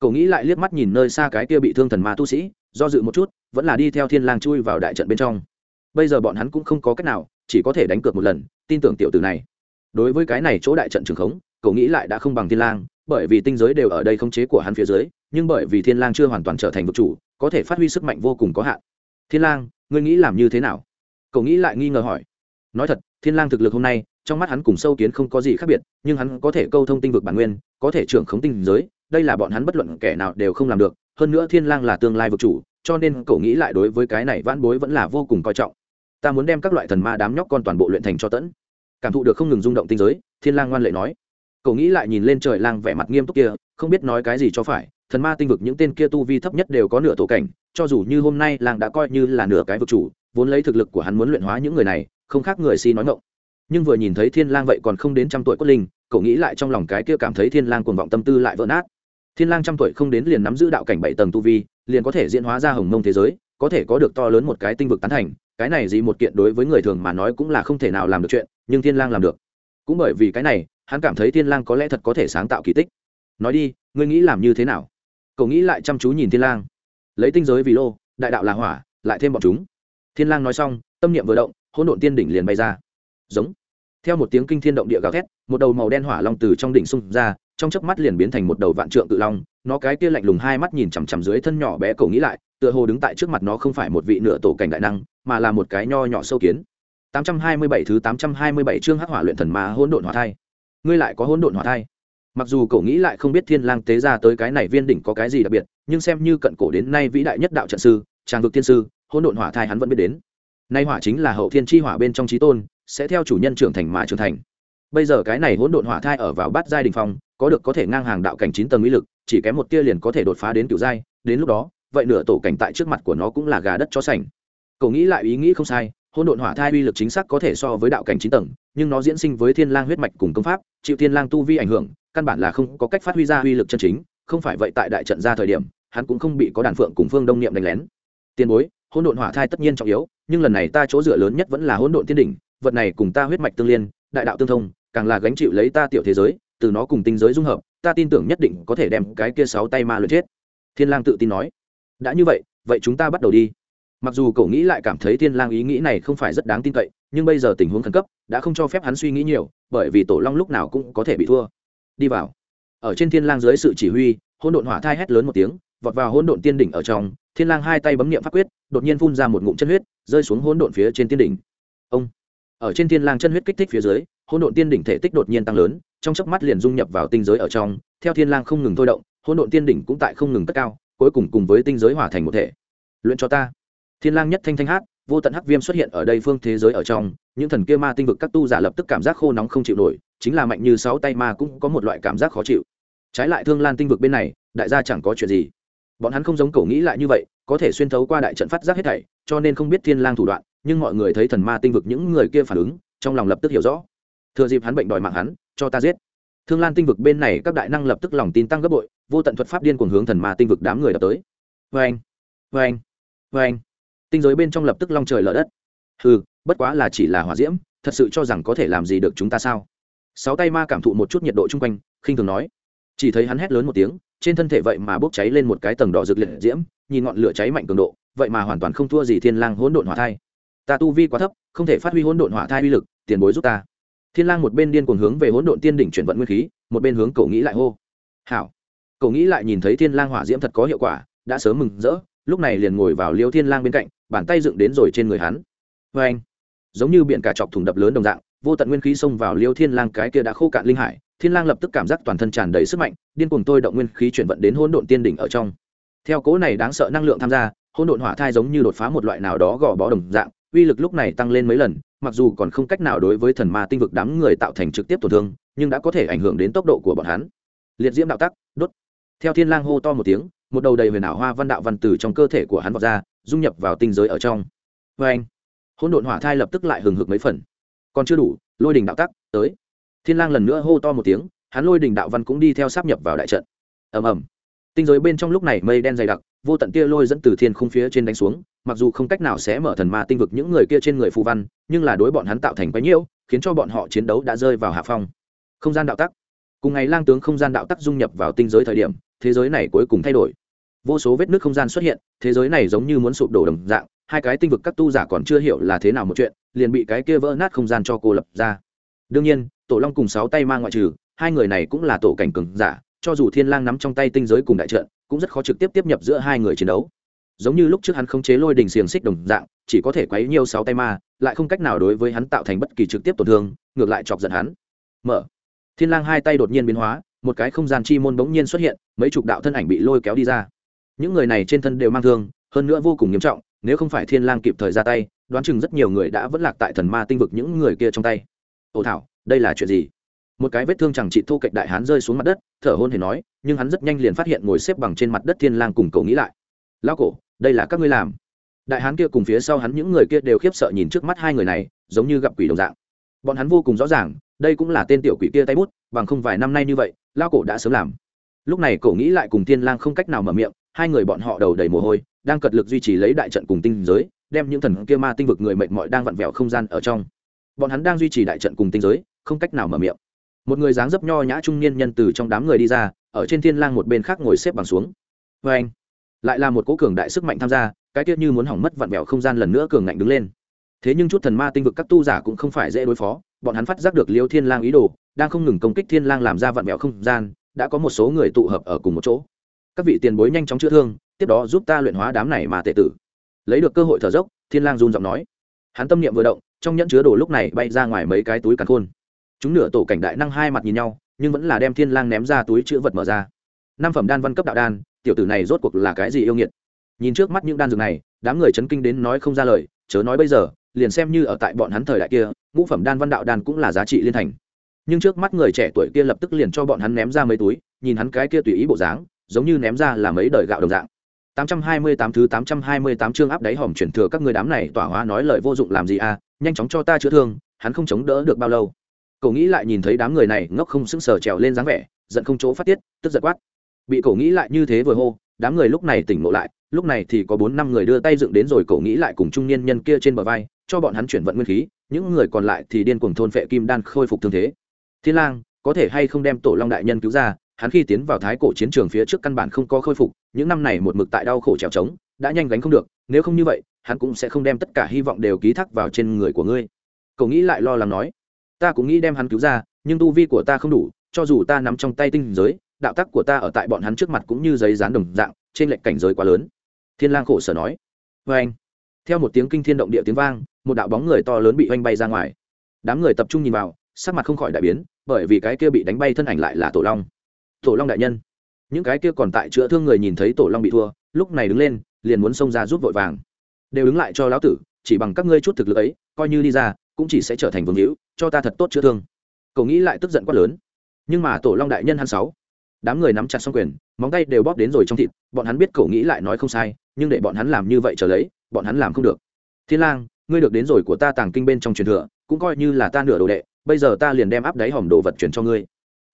Cậu nghĩ lại liếc mắt nhìn nơi xa cái kia bị thương thần ma tu sĩ, do dự một chút, vẫn là đi theo thiên lang chui vào đại trận bên trong. Bây giờ bọn hắn cũng không có cách nào, chỉ có thể đánh cược một lần, tin tưởng tiểu tử này. Đối với cái này chỗ đại trận trường khống cậu nghĩ lại đã không bằng thiên lang, bởi vì tinh giới đều ở đây khống chế của hắn phía dưới, nhưng bởi vì thiên lang chưa hoàn toàn trở thành vực chủ, có thể phát huy sức mạnh vô cùng có hạn. Thiên lang, ngươi nghĩ làm như thế nào? Cậu nghĩ lại nghi ngờ hỏi. Nói thật, thiên lang thực lực hôm nay, trong mắt hắn cùng sâu kiến không có gì khác biệt, nhưng hắn có thể câu thông tinh vực bản nguyên, có thể trưởng khống tinh giới, đây là bọn hắn bất luận kẻ nào đều không làm được, hơn nữa thiên lang là tương lai vực chủ, cho nên cậu nghĩ lại đối với cái này vãn bối vẫn là vô cùng coi trọng. Ta muốn đem các loại thần ma đám nhóc con toàn bộ luyện thành cho tẫn. Cảm thụ được không ngừng rung động tinh giới, thiên lang ngoan lệ nói cậu nghĩ lại nhìn lên trời lang vẻ mặt nghiêm túc kia, không biết nói cái gì cho phải, thần ma tinh vực những tên kia tu vi thấp nhất đều có nửa tổ cảnh, cho dù như hôm nay lang đã coi như là nửa cái vực chủ, vốn lấy thực lực của hắn muốn luyện hóa những người này, không khác người si nói ngộng nhưng vừa nhìn thấy thiên lang vậy còn không đến trăm tuổi cốt linh cậu nghĩ lại trong lòng cái kia cảm thấy thiên lang cuồng vọng tâm tư lại vỡ nát. Thiên lang trăm tuổi không đến liền nắm giữ đạo cảnh bảy tầng tu vi, liền có thể diễn hóa ra hồng mông thế giới, có thể có được to lớn một cái tinh vực tán thành, cái này gì một kiện đối với người thường mà nói cũng là không thể nào làm được chuyện, nhưng thiên lang làm được. Cũng bởi vì cái này hắn cảm thấy thiên lang có lẽ thật có thể sáng tạo kỳ tích. Nói đi, ngươi nghĩ làm như thế nào? Cậu nghĩ lại chăm chú nhìn thiên lang. Lấy tinh giới vì lô, đại đạo là hỏa, lại thêm bọn chúng. Thiên lang nói xong, tâm niệm vừa động, hỗn độn tiên đỉnh liền bay ra. Giống. Theo một tiếng kinh thiên động địa gào thét, một đầu màu đen hỏa long từ trong đỉnh xung ra, trong chớp mắt liền biến thành một đầu vạn trượng cự long. Nó cái kia lạnh lùng hai mắt nhìn chằm chằm dưới thân nhỏ bé cổ nghĩ lại, tựa hồ đứng tại trước mặt nó không phải một vị nửa tổ cảnh đại năng, mà là một cái nho nhỏ sâu kiến. 827 thứ 827 chương hắc hỏa luyện thần ma hỗn độn hỏa thai ngươi lại có hỗn độn hỏa thai. Mặc dù cậu nghĩ lại không biết thiên lang tế ra tới cái này viên đỉnh có cái gì đặc biệt, nhưng xem như cận cổ đến nay vĩ đại nhất đạo trận sư trang vực tiên sư, hỗn độn hỏa thai hắn vẫn biết đến. Nay hỏa chính là hậu thiên chi hỏa bên trong trí tôn, sẽ theo chủ nhân trưởng thành mà trưởng thành. Bây giờ cái này hỗn độn hỏa thai ở vào bát giai đình phong, có được có thể ngang hàng đạo cảnh chín tầng uy lực, chỉ kém một tia liền có thể đột phá đến cửu giai, đến lúc đó, vậy nửa tổ cảnh tại trước mặt của nó cũng là gà đất cho sành. Cậu nghĩ lại ý nghĩ không sai hỗn độn hỏa thai uy lực chính xác có thể so với đạo cảnh chín tầng, nhưng nó diễn sinh với thiên lang huyết mạch cùng công pháp, chịu thiên lang tu vi ảnh hưởng, căn bản là không có cách phát huy ra uy lực chân chính, không phải vậy tại đại trận ra thời điểm, hắn cũng không bị có đàn phượng cùng phương đông niệm đánh lén. Tiền bối hỗn độn hỏa thai tất nhiên trọng yếu, nhưng lần này ta chỗ dựa lớn nhất vẫn là hỗn độn thiên đỉnh, vật này cùng ta huyết mạch tương liên, đại đạo tương thông, càng là gánh chịu lấy ta tiểu thế giới, từ nó cùng tinh giới dung hợp, ta tin tưởng nhất định có thể đem cái kia sáu tay ma luyện chết. Thiên lang tự tin nói. Đã như vậy vậy chúng ta bắt đầu đi mặc dù cậu nghĩ lại cảm thấy thiên lang ý nghĩ này không phải rất đáng tin cậy, nhưng bây giờ tình huống khẩn cấp, đã không cho phép hắn suy nghĩ nhiều, bởi vì tổ long lúc nào cũng có thể bị thua. Đi vào. Ở trên thiên lang dưới sự chỉ huy, hỗn độn hỏa thai hét lớn một tiếng, vọt vào hỗn độn tiên đỉnh ở trong, thiên lang hai tay bấm niệm pháp quyết, đột nhiên phun ra một ngụm chân huyết, rơi xuống hỗn độn phía trên tiên đỉnh. Ông. Ở trên thiên lang chân huyết kích thích phía dưới, hỗn độn tiên đỉnh thể tích đột nhiên tăng lớn, trong chớp mắt liền dung nhập vào tinh giới ở trong, theo thiên lang không ngừng thôi động, hỗn độn tiên đỉnh cũng tại không ngừng cất cao, cuối cùng cùng với tinh giới hòa thành một thể. Luyện cho ta thiên lang nhất thanh thanh hát, vô tận hắc viêm xuất hiện ở đây phương thế giới ở trong, những thần kia ma tinh vực các tu giả lập tức cảm giác khô nóng không chịu nổi, chính là mạnh như sáu tay ma cũng có một loại cảm giác khó chịu. Trái lại thương lan tinh vực bên này, đại gia chẳng có chuyện gì. Bọn hắn không giống cổ nghĩ lại như vậy, có thể xuyên thấu qua đại trận phát giác hết thảy, cho nên không biết thiên lang thủ đoạn, nhưng mọi người thấy thần ma tinh vực những người kia phản ứng, trong lòng lập tức hiểu rõ. Thừa dịp hắn bệnh đòi mạng hắn, cho ta giết. Thương lan tinh vực bên này các đại năng lập tức lòng tin tăng gấp bội, vô tận thuật pháp điên cuồng hướng thần ma tinh vực đám người đập tới. Vê anh vê anh vê anh tinh giới bên trong lập tức long trời lở đất. Hừ, bất quá là chỉ là hỏa diễm, thật sự cho rằng có thể làm gì được chúng ta sao? Sáu tay ma cảm thụ một chút nhiệt độ chung quanh, khinh thường nói. Chỉ thấy hắn hét lớn một tiếng, trên thân thể vậy mà bốc cháy lên một cái tầng đỏ rực liệt diễm, nhìn ngọn lửa cháy mạnh cường độ, vậy mà hoàn toàn không thua gì thiên lang hỗn độn hỏa thai. Ta tu vi quá thấp, không thể phát huy hỗn độn hỏa thai uy lực, tiền bối giúp ta. Thiên lang một bên điên cuồng hướng về hỗn độn tiên đỉnh chuyển vận nguyên khí, một bên hướng cậu nghĩ lại hô. Hảo. Cậu nghĩ lại nhìn thấy thiên lang hỏa diễm thật có hiệu quả, đã sớm mừng rỡ lúc này liền ngồi vào liêu thiên lang bên cạnh, bàn tay dựng đến rồi trên người hắn. Vê anh, giống như biển cả chọc thủng đập lớn đồng dạng, vô tận nguyên khí xông vào liêu thiên lang cái kia đã khô cạn linh hải, thiên lang lập tức cảm giác toàn thân tràn đầy sức mạnh, điên cuồng tôi động nguyên khí chuyển vận đến hỗn độn tiên đỉnh ở trong. Theo cố này đáng sợ năng lượng tham gia, hỗn độn hỏa thai giống như đột phá một loại nào đó gò bó đồng dạng, uy lực lúc này tăng lên mấy lần, mặc dù còn không cách nào đối với thần ma tinh vực đám người tạo thành trực tiếp tổn thương, nhưng đã có thể ảnh hưởng đến tốc độ của bọn hắn. Liệt diễm đạo tắc, đốt. Theo thiên lang hô to một tiếng một đầu đầy huyền ảo hoa văn đạo văn từ trong cơ thể của hắn vọt ra, dung nhập vào tinh giới ở trong. Vê anh, hỗn độn hỏa thai lập tức lại hừng hực mấy phần. Còn chưa đủ, lôi đình đạo tắc tới. Thiên lang lần nữa hô to một tiếng, hắn lôi đình đạo văn cũng đi theo sắp nhập vào đại trận. Ầm ầm. Tinh giới bên trong lúc này mây đen dày đặc, vô tận tia lôi dẫn từ thiên khung phía trên đánh xuống, mặc dù không cách nào sẽ mở thần ma tinh vực những người kia trên người phù văn, nhưng là đối bọn hắn tạo thành quái nhiễu, khiến cho bọn họ chiến đấu đã rơi vào hạ phong. Không gian đạo tắc. Cùng ngày lang tướng không gian đạo tắc dung nhập vào tinh giới thời điểm, thế giới này cuối cùng thay đổi vô số vết nước không gian xuất hiện, thế giới này giống như muốn sụp đổ đồng dạng, hai cái tinh vực các tu giả còn chưa hiểu là thế nào một chuyện, liền bị cái kia vỡ nát không gian cho cô lập ra. Đương nhiên, tổ long cùng sáu tay mang ngoại trừ, hai người này cũng là tổ cảnh cường giả, cho dù thiên lang nắm trong tay tinh giới cùng đại trận, cũng rất khó trực tiếp tiếp nhập giữa hai người chiến đấu. Giống như lúc trước hắn không chế lôi đình xiềng xích đồng dạng, chỉ có thể quấy nhiều sáu tay ma, lại không cách nào đối với hắn tạo thành bất kỳ trực tiếp tổn thương, ngược lại chọc giận hắn. Mở. Thiên lang hai tay đột nhiên biến hóa, một cái không gian chi môn bỗng nhiên xuất hiện, mấy chục đạo thân ảnh bị lôi kéo đi ra những người này trên thân đều mang thương, hơn nữa vô cùng nghiêm trọng, nếu không phải thiên lang kịp thời ra tay, đoán chừng rất nhiều người đã vẫn lạc tại thần ma tinh vực những người kia trong tay. Ồ thảo, đây là chuyện gì? Một cái vết thương chẳng trị thu cạnh đại hán rơi xuống mặt đất, thở hôn hề nói, nhưng hắn rất nhanh liền phát hiện ngồi xếp bằng trên mặt đất thiên lang cùng cậu nghĩ lại. Lão cổ, đây là các ngươi làm. Đại hán kia cùng phía sau hắn những người kia đều khiếp sợ nhìn trước mắt hai người này, giống như gặp quỷ đồng dạng. Bọn hắn vô cùng rõ ràng, đây cũng là tên tiểu quỷ kia tay bút, bằng không vài năm nay như vậy lao cổ đã sớm làm. Lúc này cổ nghĩ lại cùng thiên lang không cách nào mở miệng hai người bọn họ đầu đầy mồ hôi, đang cật lực duy trì lấy đại trận cùng tinh giới, đem những thần kia ma tinh vực người mệnh mọi đang vặn vẹo không gian ở trong. Bọn hắn đang duy trì đại trận cùng tinh giới, không cách nào mở miệng. Một người dáng dấp nho nhã trung niên nhân từ trong đám người đi ra, ở trên thiên lang một bên khác ngồi xếp bằng xuống. Với anh, lại là một cố cường đại sức mạnh tham gia, cái tiết như muốn hỏng mất vặn vẹo không gian lần nữa cường ngạnh đứng lên. Thế nhưng chút thần ma tinh vực các tu giả cũng không phải dễ đối phó, bọn hắn phát giác được liêu thiên lang ý đồ, đang không ngừng công kích thiên lang làm ra vặn vẹo không gian, đã có một số người tụ hợp ở cùng một chỗ các vị tiền bối nhanh chóng chữa thương, tiếp đó giúp ta luyện hóa đám này mà tệ tử. Lấy được cơ hội thở dốc, thiên lang run giọng nói. Hắn tâm niệm vừa động, trong nhẫn chứa đồ lúc này bay ra ngoài mấy cái túi càn khôn. Chúng nửa tổ cảnh đại năng hai mặt nhìn nhau, nhưng vẫn là đem thiên lang ném ra túi chứa vật mở ra. Năm phẩm đan văn cấp đạo đan, tiểu tử này rốt cuộc là cái gì yêu nghiệt? Nhìn trước mắt những đan dược này, đám người chấn kinh đến nói không ra lời, chớ nói bây giờ, liền xem như ở tại bọn hắn thời đại kia, ngũ phẩm đan văn đạo đan cũng là giá trị liên thành. Nhưng trước mắt người trẻ tuổi kia lập tức liền cho bọn hắn ném ra mấy túi, nhìn hắn cái kia tùy ý bộ dáng giống như ném ra là mấy đời gạo đồng dạng. 828 thứ 828 chương áp đáy hòm chuyển thừa các người đám này tỏa hóa nói lời vô dụng làm gì à nhanh chóng cho ta chữa thương, hắn không chống đỡ được bao lâu. Cậu nghĩ lại nhìn thấy đám người này ngốc không sững sờ trèo lên dáng vẻ, giận không chỗ phát tiết, tức giật quát. Bị cậu nghĩ lại như thế vừa hô, đám người lúc này tỉnh ngộ lại, lúc này thì có bốn năm người đưa tay dựng đến rồi cậu nghĩ lại cùng trung niên nhân kia trên bờ vai, cho bọn hắn chuyển vận nguyên khí, những người còn lại thì điên cuồng thôn phệ kim đan khôi phục thương thế. Thiên lang, có thể hay không đem tổ long đại nhân cứu ra hắn khi tiến vào thái cổ chiến trường phía trước căn bản không có khôi phục, những năm này một mực tại đau khổ trèo trống, đã nhanh gánh không được, nếu không như vậy, hắn cũng sẽ không đem tất cả hy vọng đều ký thác vào trên người của ngươi. Cậu nghĩ lại lo lắng nói, ta cũng nghĩ đem hắn cứu ra, nhưng tu vi của ta không đủ, cho dù ta nắm trong tay tinh giới, đạo tắc của ta ở tại bọn hắn trước mặt cũng như giấy dán đồng dạng, trên lệnh cảnh giới quá lớn. Thiên lang khổ sở nói vê anh. Theo một tiếng kinh thiên động địa tiếng vang, một đạo bóng người to lớn bị oanh bay ra ngoài. Đám người tập trung nhìn vào, sắc mặt không khỏi đại biến, bởi vì cái kia bị đánh bay thân ảnh lại là tổ long tổ long đại nhân. Những cái kia còn tại chữa thương người nhìn thấy tổ long bị thua, lúc này đứng lên, liền muốn xông ra giúp vội vàng. Đều đứng lại cho lão tử, chỉ bằng các ngươi chút thực lực ấy, coi như đi ra, cũng chỉ sẽ trở thành vương hữu, cho ta thật tốt chữa thương. Cậu nghĩ lại tức giận quá lớn. Nhưng mà tổ long đại nhân hắn sáu, đám người nắm chặt xong quyền, móng tay đều bóp đến rồi trong thịt, bọn hắn biết cậu nghĩ lại nói không sai, nhưng để bọn hắn làm như vậy trở lấy, bọn hắn làm không được. Thiên lang, ngươi được đến rồi của ta tàng kinh bên trong truyền thừa, cũng coi như là ta nửa đồ đệ, bây giờ ta liền đem áp đáy hòm đồ vật chuyển cho ngươi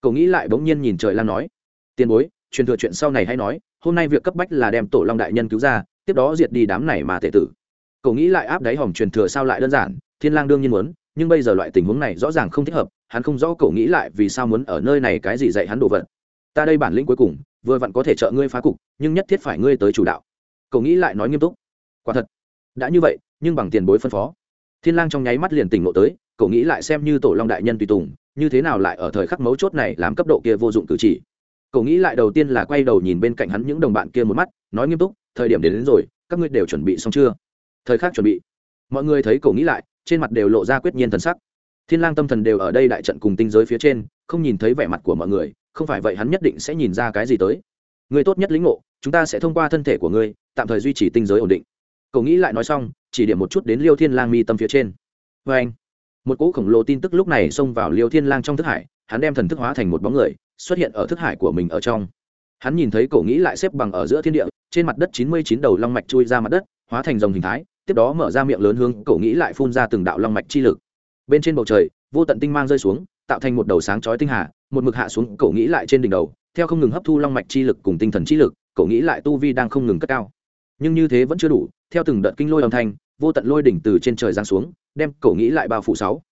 cậu nghĩ lại bỗng nhiên nhìn trời lang nói, tiền bối, truyền thừa chuyện sau này hay nói, hôm nay việc cấp bách là đem tổ long đại nhân cứu ra, tiếp đó diệt đi đám này mà tệ tử. Cậu nghĩ lại áp đáy hòm truyền thừa sao lại đơn giản, thiên lang đương nhiên muốn, nhưng bây giờ loại tình huống này rõ ràng không thích hợp, hắn không rõ cậu nghĩ lại vì sao muốn ở nơi này cái gì dạy hắn đồ vật. Ta đây bản lĩnh cuối cùng, vừa vặn có thể trợ ngươi phá cục, nhưng nhất thiết phải ngươi tới chủ đạo. Cậu nghĩ lại nói nghiêm túc, quả thật, đã như vậy, nhưng bằng tiền bối phân phó. Thiên lang trong nháy mắt liền tỉnh ngộ tới cậu nghĩ lại xem như tổ long đại nhân tùy tùng như thế nào lại ở thời khắc mấu chốt này làm cấp độ kia vô dụng cử chỉ? Cậu nghĩ lại đầu tiên là quay đầu nhìn bên cạnh hắn những đồng bạn kia một mắt nói nghiêm túc thời điểm đến, đến rồi các ngươi đều chuẩn bị xong chưa? Thời khắc chuẩn bị. Mọi người thấy cậu nghĩ lại trên mặt đều lộ ra quyết nhiên thần sắc. Thiên lang tâm thần đều ở đây đại trận cùng tinh giới phía trên không nhìn thấy vẻ mặt của mọi người không phải vậy hắn nhất định sẽ nhìn ra cái gì tới. Người tốt nhất lĩnh ngộ chúng ta sẽ thông qua thân thể của ngươi tạm thời duy trì tinh giới ổn định. Cậu nghĩ lại nói xong chỉ điểm một chút đến liêu thiên lang mi tâm phía trên. Vê anh một cỗ khổng lồ tin tức lúc này xông vào liêu thiên lang trong thức hải, hắn đem thần thức hóa thành một bóng người, xuất hiện ở thức hải của mình ở trong. Hắn nhìn thấy cậu nghĩ lại xếp bằng ở giữa thiên địa, trên mặt đất chín mươi chín đầu long mạch chui ra mặt đất, hóa thành dòng hình thái, tiếp đó mở ra miệng lớn hướng cậu nghĩ lại phun ra từng đạo long mạch chi lực. Bên trên bầu trời, vô tận tinh mang rơi xuống, tạo thành một đầu sáng chói tinh hà, một mực hạ xuống cậu nghĩ lại trên đỉnh đầu, theo không ngừng hấp thu long mạch chi lực cùng tinh thần chi lực cậu nghĩ lại tu vi đang không ngừng cất cao. Nhưng như thế vẫn chưa đủ, theo từng đợt kinh lôi âm thanh vô tận lôi đỉnh từ trên trời giáng xuống, đem cậu nghĩ lại bao phủ sáu.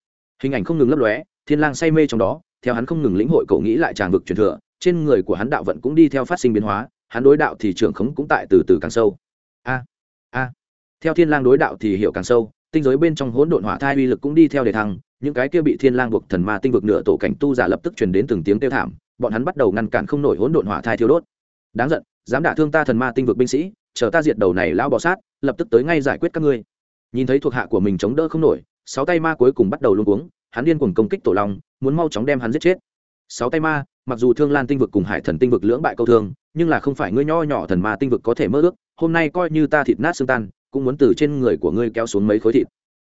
Hình ảnh không ngừng lấp lóe, thiên lang say mê trong đó, theo hắn không ngừng lĩnh hội cậu nghĩ lại tràng vực truyền thừa, trên người của hắn đạo vận cũng đi theo phát sinh biến hóa, hắn đối đạo thì trưởng khống cũng tại từ từ càng sâu. A a. Theo thiên lang đối đạo thì hiểu càng sâu, tinh giới bên trong hỗn độn hỏa thai uy lực cũng đi theo đề thăng, những cái kia bị thiên lang buộc thần ma tinh vực nửa tổ cảnh tu giả lập tức truyền đến từng tiếng kêu thảm, bọn hắn bắt đầu ngăn cản không nổi hỗn độn hỏa thai thiêu đốt. Đáng giận, dám đả thương ta thần ma tinh vực binh sĩ, chờ ta diệt đầu này lão bò sát, lập tức tới ngay giải quyết các ngươi nhìn thấy thuộc hạ của mình chống đỡ không nổi, sáu tay ma cuối cùng bắt đầu luôn cuống, hắn điên cuồng công kích tổ long, muốn mau chóng đem hắn giết chết. Sáu tay ma, mặc dù thương lan tinh vực cùng hải thần tinh vực lưỡng bại câu thương, nhưng là không phải ngươi nho nhỏ thần ma tinh vực có thể mơ ước, hôm nay coi như ta thịt nát xương tan, cũng muốn từ trên người của ngươi kéo xuống mấy khối thịt.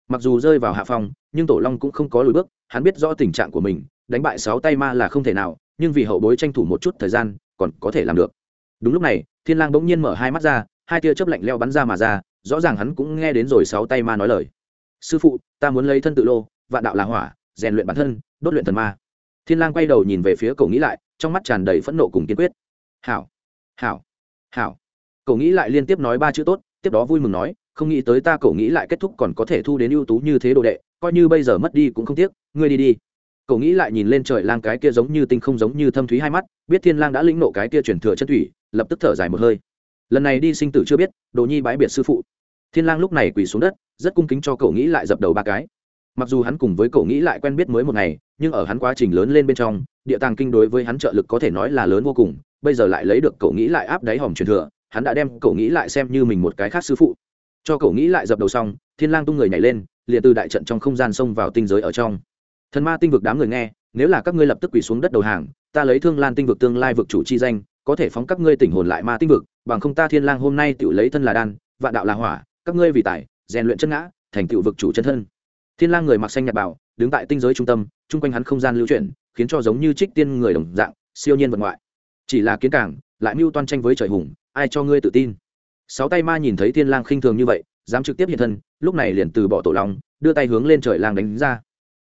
Mặc dù rơi vào hạ phòng nhưng tổ long cũng không có lùi bước, hắn biết rõ tình trạng của mình, đánh bại sáu tay ma là không thể nào, nhưng vì hậu bối tranh thủ một chút thời gian, còn có thể làm được. Đúng lúc này, thiên lang bỗng nhiên mở hai mắt ra, hai tia chớp lạnh leo bắn ra mà ra rõ ràng hắn cũng nghe đến rồi sáu tay ma nói lời. Sư phụ, ta muốn lấy thân tự lô, vạn đạo là hỏa, rèn luyện bản thân, đốt luyện thần ma. Thiên lang quay đầu nhìn về phía cậu nghĩ lại, trong mắt tràn đầy phẫn nộ cùng kiên quyết. Hảo hảo hảo. Cậu nghĩ lại liên tiếp nói ba chữ tốt, tiếp đó vui mừng nói, không nghĩ tới ta cậu nghĩ lại kết thúc còn có thể thu đến ưu tú như thế đồ đệ, coi như bây giờ mất đi cũng không tiếc, ngươi đi đi. Cậu nghĩ lại nhìn lên trời lang cái kia giống như tinh không giống như thâm thúy hai mắt, biết thiên lang đã lĩnh nộ cái kia truyền thừa chân thủy, lập tức thở dài một hơi. Lần này đi sinh tử chưa biết, đồ nhi bái biệt sư phụ thiên lang lúc này quỳ xuống đất, rất cung kính cho cậu nghĩ lại dập đầu ba cái. Mặc dù hắn cùng với cậu nghĩ lại quen biết mới một ngày, nhưng ở hắn quá trình lớn lên bên trong, địa tàng kinh đối với hắn trợ lực có thể nói là lớn vô cùng. Bây giờ lại lấy được cậu nghĩ lại áp đáy hòm truyền thừa, hắn đã đem cậu nghĩ lại xem như mình một cái khác sư phụ. Cho cậu nghĩ lại dập đầu xong, thiên lang tung người nhảy lên, liền từ đại trận trong không gian xông vào tinh giới ở trong. Thần ma tinh vực đám người nghe, nếu là các ngươi lập tức quỳ xuống đất đầu hàng, ta lấy thương lan tinh vực tương lai vực chủ chi danh, có thể phóng các ngươi tỉnh hồn lại ma tinh vực, bằng không ta thiên lang hôm nay tự lấy thân là đan, vạn đạo là hỏa các ngươi vì tài, rèn luyện chân ngã, thành tựu vực chủ chân thân. Thiên lang người mặc xanh nhạt bảo, đứng tại tinh giới trung tâm, chung quanh hắn không gian lưu chuyển, khiến cho giống như trích tiên người đồng dạng, siêu nhiên vật ngoại. Chỉ là kiến cảng lại mưu toan tranh với trời hùng, ai cho ngươi tự tin? Sáu tay ma nhìn thấy thiên lang khinh thường như vậy, dám trực tiếp hiện thân, lúc này liền từ bỏ tổ long, đưa tay hướng lên trời lang đánh ra.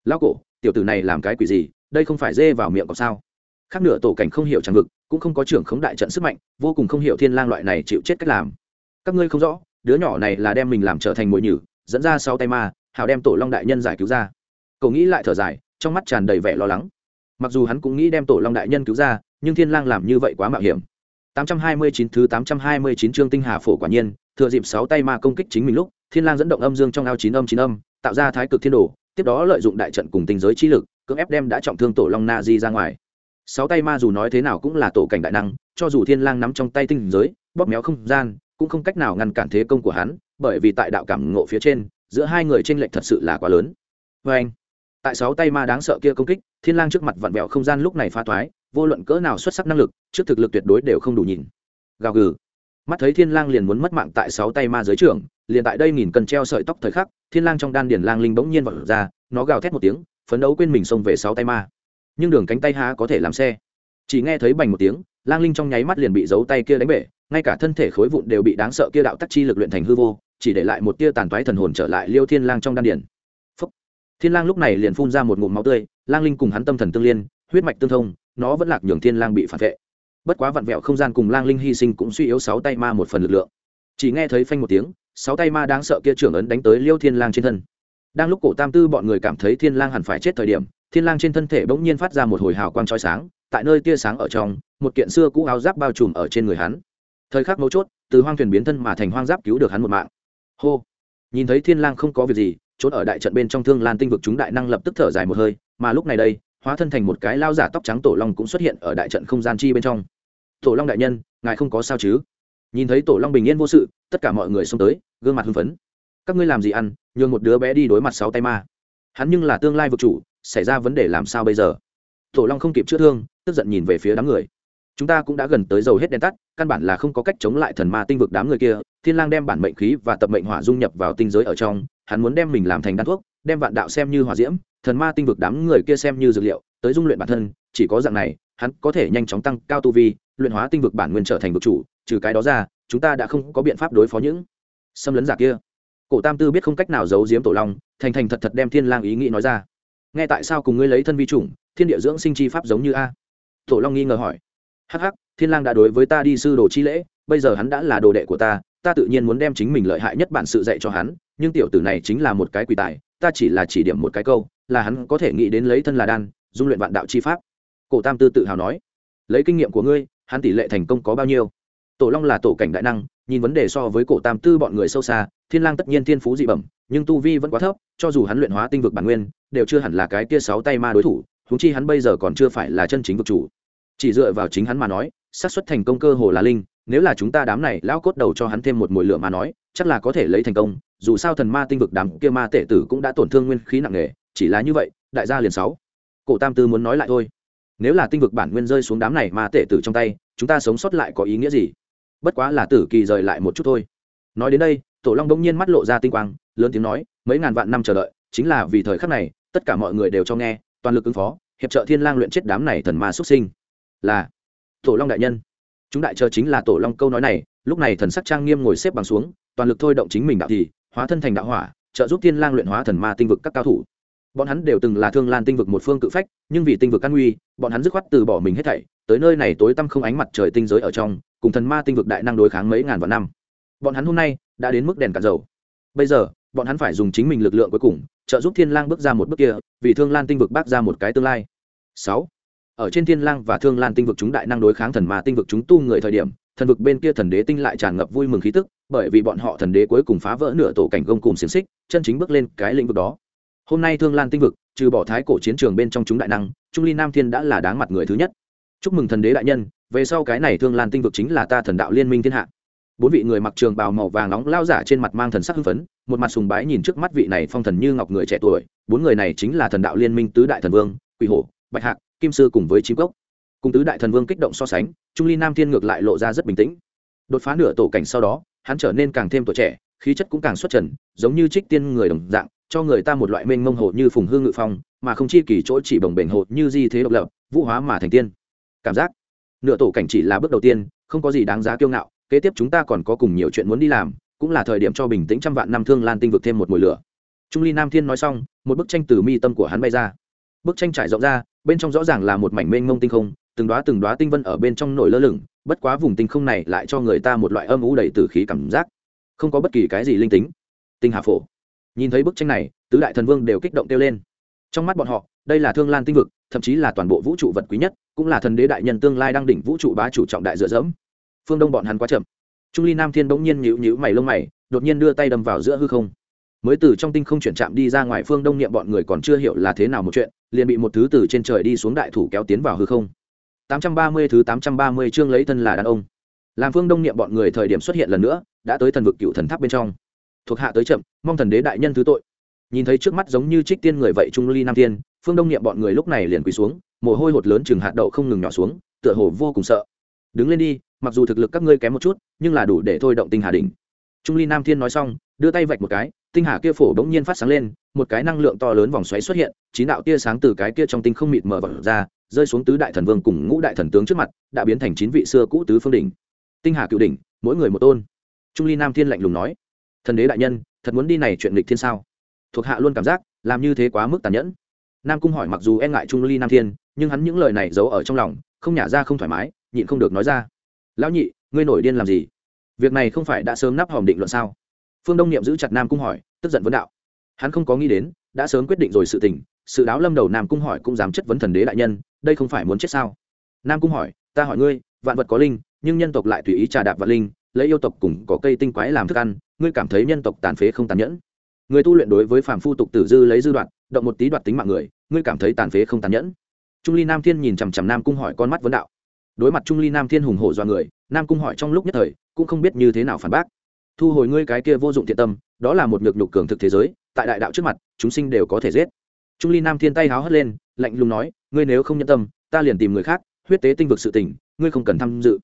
Lão cổ, tiểu tử này làm cái quỷ gì, đây không phải dê vào miệng có sao? Khác nửa tổ cảnh không hiểu chẳng vực, cũng không có trưởng khống đại trận sức mạnh, vô cùng không hiểu thiên lang loại này chịu chết cách làm. Các ngươi không rõ đứa nhỏ này là đem mình làm trở thành mồi nhử, dẫn ra sau tay ma, hào đem tổ long đại nhân giải cứu ra. Cậu nghĩ lại thở dài, trong mắt tràn đầy vẻ lo lắng. Mặc dù hắn cũng nghĩ đem tổ long đại nhân cứu ra, nhưng thiên lang làm như vậy quá mạo hiểm. 829 thứ 829 chương tinh hà phổ quả nhiên, thừa dịp sáu tay ma công kích chính mình lúc, thiên lang dẫn động âm dương trong ao chín âm chín âm, tạo ra thái cực thiên đồ, tiếp đó lợi dụng đại trận cùng tinh giới chi lực, cưỡng ép đem đã trọng thương tổ long na di ra ngoài. Sáu tay ma dù nói thế nào cũng là tổ cảnh đại năng, cho dù thiên lang nắm trong tay tinh giới, bóp méo không gian cũng không cách nào ngăn cản thế công của hắn bởi vì tại đạo cảm ngộ phía trên giữa hai người tranh lệch thật sự là quá lớn. Với anh tại sáu tay ma đáng sợ kia công kích thiên lang trước mặt vặn vẹo không gian lúc này phá toái, vô luận cỡ nào xuất sắc năng lực trước thực lực tuyệt đối đều không đủ nhìn. Gào gừ. Mắt thấy thiên lang liền muốn mất mạng tại sáu tay ma giới trưởng liền tại đây nghìn cần treo sợi tóc thời khắc thiên lang trong đan điền lang linh bỗng nhiên vọt ra nó gào thét một tiếng phấn đấu quên mình xông về sáu tay ma. Nhưng đường cánh tay há có thể làm xe. Chỉ nghe thấy bành một tiếng lang linh trong nháy mắt liền bị giấu tay kia đánh bể ngay cả thân thể khối vụn đều bị đáng sợ kia đạo tắc chi lực luyện thành hư vô, chỉ để lại một tia tàn toái thần hồn trở lại liêu thiên lang trong đan điển. Phúc. thiên lang lúc này liền phun ra một ngụm máu tươi, lang linh cùng hắn tâm thần tương liên, huyết mạch tương thông, nó vẫn lạc nhường thiên lang bị phản vệ bất quá vặn vẹo không gian cùng lang linh hy sinh cũng suy yếu sáu tay ma một phần lực lượng chỉ nghe thấy phanh một tiếng, sáu tay ma đáng sợ kia trưởng ấn đánh tới liêu thiên lang trên thân đang lúc cổ tam tư bọn người cảm thấy thiên lang hẳn phải chết thời điểm, thiên lang trên thân thể bỗng nhiên phát ra một hồi hào quang chói sáng, tại nơi tia sáng ở trong, một kiện xưa cũ áo giáp bao trùm ở trên người hắn thời khắc mấu chốt, từ hoang thuyền biến thân mà thành hoang giáp cứu được hắn một mạng. Hô. Nhìn thấy thiên lang không có việc gì trốn ở đại trận bên trong thương lan tinh vực chúng đại năng lập tức thở dài một hơi, mà lúc này đây, hóa thân thành một cái lao giả tóc trắng tổ long cũng xuất hiện ở đại trận không gian chi bên trong. Tổ long đại nhân, ngài không có sao chứ? Nhìn thấy tổ long bình yên vô sự, tất cả mọi người xông tới, gương mặt hưng phấn. Các ngươi làm gì ăn, nhường một đứa bé đi đối mặt sáu tay ma? Hắn nhưng là tương lai vực chủ, xảy ra vấn đề làm sao bây giờ? Tổ long không kịp chữa thương, tức giận nhìn về phía đám người chúng ta cũng đã gần tới dầu hết đèn tắt, căn bản là không có cách chống lại thần ma tinh vực đám người kia. Thiên lang đem bản mệnh khí và tập mệnh hỏa dung nhập vào tinh giới ở trong, hắn muốn đem mình làm thành đan thuốc, đem vạn đạo xem như hỏa diễm, thần ma tinh vực đám người kia xem như dược liệu, tới dung luyện bản thân, chỉ có dạng này, hắn có thể nhanh chóng tăng cao tu vi, luyện hóa tinh vực bản nguyên trở thành vực chủ, trừ cái đó ra, chúng ta đã không có biện pháp đối phó những xâm lấn giả kia. Cổ tam tư biết không cách nào giấu giếm tổ long, thành thành thật thật đem thiên lang ý nghĩ nói ra. Nghe tại sao cùng ngươi lấy thân vi chủng, thiên địa dưỡng sinh chi pháp giống như a? Tổ long nghi ngờ hỏi hắc hắc, thiên lang đã đối với ta đi sư đồ chi lễ, bây giờ hắn đã là đồ đệ của ta ta tự nhiên muốn đem chính mình lợi hại nhất bản sự dạy cho hắn, nhưng tiểu tử này chính là một cái quỷ tài, ta chỉ là chỉ điểm một cái câu, là hắn có thể nghĩ đến lấy thân là đan, dung luyện vạn đạo chi pháp. Cổ tam tư tự hào nói, lấy kinh nghiệm của ngươi, hắn tỷ lệ thành công có bao nhiêu? Tổ long là tổ cảnh đại năng, nhìn vấn đề so với cổ tam tư bọn người sâu xa, thiên lang tất nhiên thiên phú dị bẩm, nhưng tu vi vẫn quá thấp, cho dù hắn luyện hóa tinh vực bản nguyên, đều chưa hẳn là cái kia sáu tay ma đối thủ, huống chi hắn bây giờ còn chưa phải là chân chính vực chủ chỉ dựa vào chính hắn mà nói, xác suất thành công cơ hồ là linh, nếu là chúng ta đám này lão cốt đầu cho hắn thêm một mồi lửa mà nói, chắc là có thể lấy thành công, dù sao thần ma tinh vực đám kia ma tể tử cũng đã tổn thương nguyên khí nặng nề, chỉ là như vậy, đại gia liền sáu. Cổ tam tư muốn nói lại thôi. Nếu là tinh vực bản nguyên rơi xuống đám này ma tể tử trong tay, chúng ta sống sót lại có ý nghĩa gì? Bất quá là tử kỳ rời lại một chút thôi. Nói đến đây, tổ long đông nhiên mắt lộ ra tinh quang, lớn tiếng nói, mấy ngàn vạn năm chờ đợi, chính là vì thời khắc này, tất cả mọi người đều cho nghe, toàn lực ứng phó, hiệp trợ thiên lang luyện chết đám này thần ma xuất sinh là tổ long đại nhân. Chúng đại chờ chính là tổ long câu nói này, lúc này thần sắc trang nghiêm ngồi xếp bằng xuống, toàn lực thôi động chính mình đạo thì, hóa thân thành đạo hỏa, trợ giúp thiên lang luyện hóa thần ma tinh vực các cao thủ. Bọn hắn đều từng là thương lan tinh vực một phương cự phách, nhưng vì tinh vực căn nguy, bọn hắn dứt khoát từ bỏ mình hết thảy, tới nơi này tối tăm không ánh mặt trời tinh giới ở trong, cùng thần ma tinh vực đại năng đối kháng mấy ngàn vạn năm. Bọn hắn hôm nay đã đến mức đèn cạn dầu. Bây giờ, bọn hắn phải dùng chính mình lực lượng cuối cùng, trợ giúp thiên lang bước ra một bước kia, vì thương lan tinh vực bác ra một cái tương lai. Sáu ở trên thiên lang và thương lan tinh vực chúng đại năng đối kháng thần ma tinh vực chúng tu người thời điểm, thần vực bên kia thần đế tinh lại tràn ngập vui mừng khí tức, bởi vì bọn họ thần đế cuối cùng phá vỡ nửa tổ cảnh gông cùng xiềng xích, chân chính bước lên cái lĩnh vực đó. Hôm nay thương lan tinh vực, trừ bỏ thái cổ chiến trường bên trong chúng đại năng, trung ly nam thiên đã là đáng mặt người thứ nhất. Chúc mừng thần đế đại nhân, về sau cái này thương lan tinh vực chính là ta thần đạo liên minh thiên hạ. Bốn vị người mặc trường bào màu vàng nóng lao giả trên mặt mang thần sắc hưng phấn, một mặt sùng bái nhìn trước mắt vị này phong thần như ngọc người trẻ tuổi, bốn người này chính là thần đạo liên minh tứ đại thần vương, quỷ hổ, bạch hạc kim sư cùng với chim cốc. Cùng tứ đại thần vương kích động so sánh, trung ly nam thiên ngược lại lộ ra rất bình tĩnh. Đột phá nửa tổ cảnh sau đó, hắn trở nên càng thêm tuổi trẻ, khí chất cũng càng xuất trần, giống như trích tiên người đồng dạng, cho người ta một loại mênh mông hồ như phùng hương ngự phong, mà không chi kỳ chỗ chỉ bồng bềnh hồ như di thế độc lập, vũ hóa mà thành tiên. Cảm giác? Nửa tổ cảnh chỉ là bước đầu tiên, không có gì đáng giá kiêu ngạo, kế tiếp chúng ta còn có cùng nhiều chuyện muốn đi làm, cũng là thời điểm cho bình tĩnh trăm vạn năm thương lan tinh vực thêm một mùi lửa. Trung ly nam thiên nói xong, một bức tranh từ mi tâm của hắn bay ra. Bức tranh trải rộng ra bên trong rõ ràng là một mảnh mênh mông tinh không, từng đoá từng đoá tinh vân ở bên trong nổi lơ lửng, bất quá vùng tinh không này lại cho người ta một loại âm ủ đầy từ khí cảm giác. Không có bất kỳ cái gì linh tính. Tinh hà phổ. Nhìn thấy bức tranh này, tứ đại thần vương đều kích động kêu lên. Trong mắt bọn họ, đây là thương lan tinh vực, thậm chí là toàn bộ vũ trụ vật quý nhất, cũng là thần đế đại nhân tương lai đang đỉnh vũ trụ bá chủ trọng đại dựa dẫm. Phương đông bọn hắn quá chậm. Trung ly nam thiên bỗng nhiên nhữ nhữ mày lông mày, đột nhiên đưa tay đâm vào giữa hư không mới từ trong tinh không chuyển chạm đi ra ngoài phương đông niệm bọn người còn chưa hiểu là thế nào một chuyện, liền bị một thứ từ trên trời đi xuống đại thủ kéo tiến vào hư không. 830 thứ 830 chương lấy thân là đàn ông. Làm phương đông niệm bọn người thời điểm xuất hiện lần nữa, đã tới thần vực cựu thần tháp bên trong. Thuộc hạ tới chậm, mong thần đế đại nhân thứ tội. Nhìn thấy trước mắt giống như trích tiên người vậy trung ly nam tiên phương đông niệm bọn người lúc này liền quỳ xuống, mồ hôi hột lớn chừng hạt đậu không ngừng nhỏ xuống, tựa hồ vô cùng sợ. Đứng lên đi, mặc dù thực lực các ngươi kém một chút, nhưng là đủ để thôi động tinh hà đỉnh. Trung ly nam thiên nói xong đưa tay vạch một cái, tinh hà kia phổ bỗng nhiên phát sáng lên, một cái năng lượng to lớn vòng xoáy xuất hiện, chín đạo tia sáng từ cái kia trong tinh không mịt mở vật ra, rơi xuống tứ đại thần vương cùng ngũ đại thần tướng trước mặt, đã biến thành chín vị xưa cũ tứ phương đỉnh. Tinh hà cựu đỉnh, mỗi người một tôn. Trung ly nam thiên lạnh lùng nói, thần đế đại nhân, thật muốn đi này chuyện lịch thiên sao? Thuộc hạ luôn cảm giác, làm như thế quá mức tàn nhẫn. Nam cung hỏi mặc dù e ngại trung ly nam thiên, nhưng hắn những lời này giấu ở trong lòng, không nhả ra không thoải mái, nhịn không được nói ra, lão nhị, ngươi nổi điên làm gì? Việc này không phải đã sớm nắp hòm định luận sao? Phương đông niệm giữ chặt nam cung hỏi, tức giận vấn đạo. Hắn không có nghĩ đến, đã sớm quyết định rồi sự tình, sự đáo lâm đầu nam cung hỏi cũng dám chất vấn thần đế đại nhân, đây không phải muốn chết sao? Nam cung hỏi, ta hỏi ngươi, vạn vật có linh, nhưng nhân tộc lại tùy ý trà đạp vạn linh, lấy yêu tộc cùng có cây tinh quái làm thức ăn, ngươi cảm thấy nhân tộc tàn phế không tàn nhẫn. Người tu luyện đối với phàm phu tục tử dư lấy dư đoạn, động một tí đoạt tính mạng người, ngươi cảm thấy tàn phế không tàn nhẫn. Trung ly nam thiên nhìn chằm chằm nam cung hỏi con mắt vấn đạo. Đối mặt trung ly nam thiên hùng hổ do người, nam cung hỏi trong lúc nhất thời, cũng không biết như thế nào phản bác thu hồi ngươi cái kia vô dụng thiện tâm, đó là một nhược nhục cường thực thế giới, tại đại đạo trước mặt, chúng sinh đều có thể giết. Trung ly nam thiên tay háo hất lên, lạnh lùng nói, ngươi nếu không nhân tâm, ta liền tìm người khác, huyết tế tinh vực sự tình, ngươi không cần tham dự.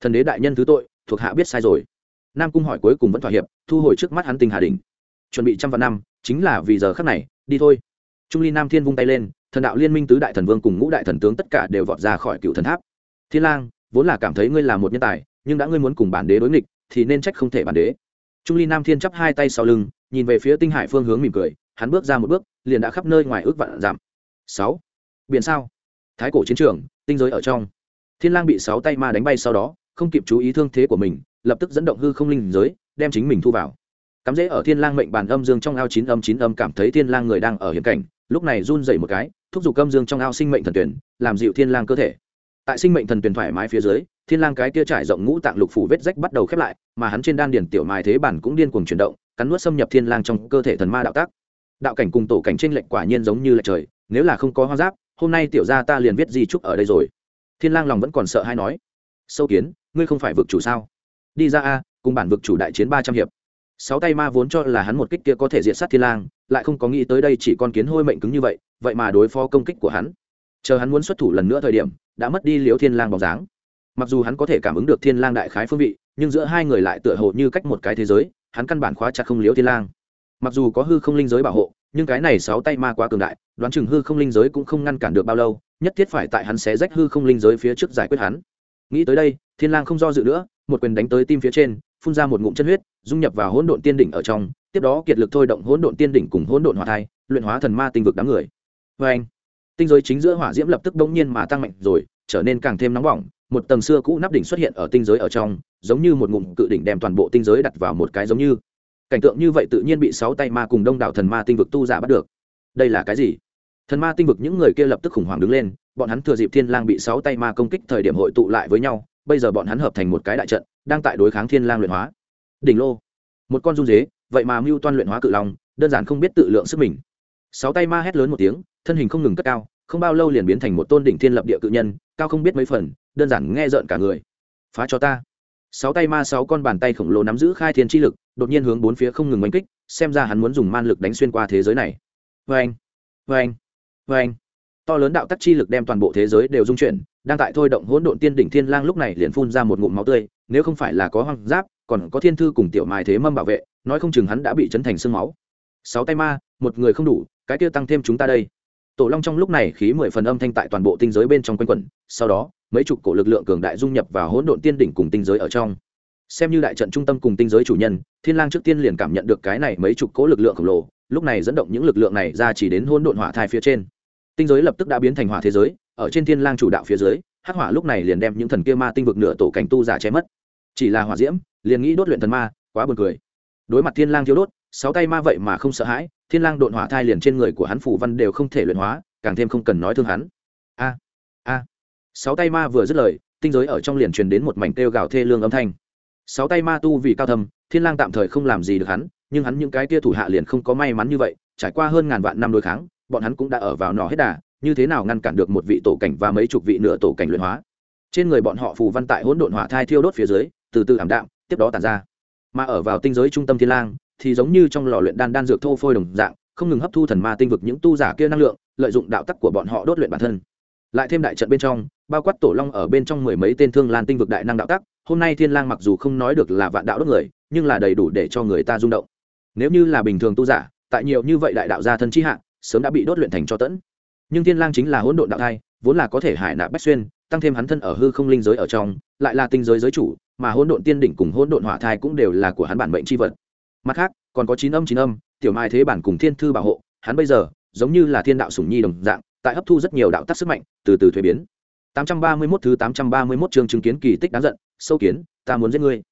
Thần đế đại nhân thứ tội, thuộc hạ biết sai rồi. Nam cung hỏi cuối cùng vẫn thỏa hiệp, thu hồi trước mắt hắn tình hà đình chuẩn bị trăm vạn năm, chính là vì giờ khắc này, đi thôi. Trung ly nam thiên vung tay lên, thần đạo liên minh tứ đại thần vương cùng ngũ đại thần tướng tất cả đều vọt ra khỏi cựu thần tháp. Thiên lang, vốn là cảm thấy ngươi là một nhân tài, nhưng đã ngươi muốn cùng bản đế đối nghịch thì nên trách không thể bản đế. Trung ly nam thiên chắp hai tay sau lưng, nhìn về phía tinh hải phương hướng mỉm cười, hắn bước ra một bước, liền đã khắp nơi ngoài ước vạn giảm sáu. Biển sao? Thái cổ chiến trường, tinh giới ở trong. Thiên lang bị sáu tay ma đánh bay sau đó, không kịp chú ý thương thế của mình, lập tức dẫn động hư không linh giới, đem chính mình thu vào. Cắm rễ ở thiên lang mệnh bàn âm dương trong ao chín âm chín âm cảm thấy thiên lang người đang ở hiểm cảnh, lúc này run dậy một cái, thúc giục âm dương trong ao sinh mệnh thần tuyển, làm dịu thiên lang cơ thể. Tại sinh mệnh thần tuyển thoải mái phía dưới thiên lang cái kia trải rộng ngũ tạng lục phủ vết rách bắt đầu khép lại, mà hắn trên đan điển tiểu mai thế bản cũng điên cuồng chuyển động, cắn nuốt xâm nhập thiên lang trong cơ thể thần ma đạo tác. Đạo cảnh cùng tổ cảnh trên lệnh quả nhiên giống như là trời, nếu là không có hoa giáp, hôm nay tiểu gia ta liền viết di trúc ở đây rồi. Thiên lang lòng vẫn còn sợ hay nói, sâu kiến, ngươi không phải vực chủ sao? Đi ra a, cùng bản vực chủ đại chiến ba trăm hiệp. Sáu tay ma vốn cho là hắn một kích kia có thể diệt sát thiên lang, lại không có nghĩ tới đây chỉ con kiến hôi mệnh cứng như vậy vậy mà đối phó công kích của hắn. Chờ hắn muốn xuất thủ lần nữa thời điểm, đã mất đi liễu thiên lang bóng dáng mặc dù hắn có thể cảm ứng được thiên lang đại khái phương vị, nhưng giữa hai người lại tựa hồ như cách một cái thế giới, hắn căn bản khóa chặt không liễu thiên lang. Mặc dù có hư không linh giới bảo hộ, nhưng cái này sáu tay ma quá cường đại, đoán chừng hư không linh giới cũng không ngăn cản được bao lâu, nhất thiết phải tại hắn xé rách hư không linh giới phía trước giải quyết hắn. Nghĩ tới đây, thiên lang không do dự nữa, một quyền đánh tới tim phía trên, phun ra một ngụm chân huyết, dung nhập vào hỗn độn tiên đỉnh ở trong, tiếp đó kiệt lực thôi động hỗn độn tiên đỉnh cùng hỗn độn hỏa thai, luyện hóa thần ma tinh vực đám người. Với anh tinh giới chính giữa hỏa diễm lập tức đông nhiên mà tăng mạnh rồi, trở nên càng thêm nóng bỏng một tầng xưa cũ nắp đỉnh xuất hiện ở tinh giới ở trong, giống như một ngụm cự đỉnh đem toàn bộ tinh giới đặt vào một cái giống như. Cảnh tượng như vậy tự nhiên bị sáu tay ma cùng đông đảo thần ma tinh vực tu giả bắt được. Đây là cái gì? Thần ma tinh vực những người kia lập tức khủng hoảng đứng lên, bọn hắn thừa dịp thiên lang bị sáu tay ma công kích thời điểm hội tụ lại với nhau, bây giờ bọn hắn hợp thành một cái đại trận, đang tại đối kháng thiên lang luyện hóa. Đỉnh lô. Một con run dế, vậy mà mưu toan luyện hóa cự long, đơn giản không biết tự lượng sức mình. Sáu tay ma hét lớn một tiếng, thân hình không ngừng cất cao, không bao lâu liền biến thành một tôn đỉnh thiên lập địa cự nhân, cao không biết mấy phần đơn giản nghe rợn cả người. Phá cho ta. Sáu tay ma sáu con bàn tay khổng lồ nắm giữ khai thiên chi lực, đột nhiên hướng bốn phía không ngừng oanh kích, xem ra hắn muốn dùng man lực đánh xuyên qua thế giới này. Vê anh vê anh vê anh to lớn đạo tắc chi lực đem toàn bộ thế giới đều dung chuyển, đang tại thôi động hỗn độn tiên đỉnh thiên lang lúc này liền phun ra một ngụm máu tươi, nếu không phải là có hoang giáp, còn có thiên thư cùng tiểu mai thế mâm bảo vệ, nói không chừng hắn đã bị chấn thành xương máu. Sáu tay ma, một người không đủ, cái kia tăng thêm chúng ta đây. Tổ long trong lúc này khí mười phần âm thanh tại toàn bộ tinh giới bên trong quanh quẩn, sau đó mấy chục cổ lực lượng cường đại dung nhập vào hỗn độn tiên đỉnh cùng tinh giới ở trong. Xem như đại trận trung tâm cùng tinh giới chủ nhân, thiên lang trước tiên liền cảm nhận được cái này mấy chục cỗ lực lượng khổng lồ, lúc này dẫn động những lực lượng này ra chỉ đến hỗn độn hỏa thai phía trên. Tinh giới lập tức đã biến thành hỏa thế giới, ở trên thiên lang chủ đạo phía dưới, hắc hỏa lúc này liền đem những thần kia ma tinh vực nửa tổ cảnh tu giả che mất. Chỉ là hỏa diễm, liền nghĩ đốt luyện thần ma, quá buồn cười. Đối mặt thiên lang thiếu đốt, sáu tay ma vậy mà không sợ hãi, thiên lang độn hỏa thai liền trên người của hắn phủ văn đều không thể luyện hóa, càng thêm không cần nói thương hắn. A a sáu tay ma vừa dứt lời, tinh giới ở trong liền truyền đến một mảnh kêu gào thê lương âm thanh. Sáu tay ma tu vì cao thâm, thiên lang tạm thời không làm gì được hắn, nhưng hắn những cái kia thủ hạ liền không có may mắn như vậy, trải qua hơn ngàn vạn năm đối kháng, bọn hắn cũng đã ở vào nỏ hết đà, như thế nào ngăn cản được một vị tổ cảnh và mấy chục vị nửa tổ cảnh luyện hóa. Trên người bọn họ phù văn tại hỗn độn hỏa thai thiêu đốt phía dưới, từ từ ảm đạm, tiếp đó tàn ra. Mà ở vào tinh giới trung tâm thiên lang, thì giống như trong lò luyện đan đan dược thô phôi đồng dạng, không ngừng hấp thu thần ma tinh vực những tu giả kia năng lượng, lợi dụng đạo tắc của bọn họ đốt luyện bản thân lại thêm đại trận bên trong, bao quát tổ long ở bên trong mười mấy tên thương lan tinh vực đại năng đạo tắc, hôm nay thiên lang mặc dù không nói được là vạn đạo đốt người, nhưng là đầy đủ để cho người ta rung động. Nếu như là bình thường tu giả, tại nhiều như vậy đại đạo gia thân chi hạ, sớm đã bị đốt luyện thành cho tẫn. Nhưng thiên lang chính là hỗn độn đạo thai, vốn là có thể hải nạp bách xuyên, tăng thêm hắn thân ở hư không linh giới ở trong, lại là tinh giới giới chủ, mà hỗn độn tiên đỉnh cùng hỗn độn hỏa thai cũng đều là của hắn bản mệnh chi vật. Mặt khác, còn có chín âm chín âm, tiểu mai thế bản cùng thiên thư bảo hộ, hắn bây giờ giống như là thiên đạo sủng nhi đồng dạng tại hấp thu rất nhiều đạo tác sức mạnh, từ từ thuế biến. 831 thứ 831 chương chứng kiến kỳ tích đáng giận, sâu kiến, ta muốn giết ngươi.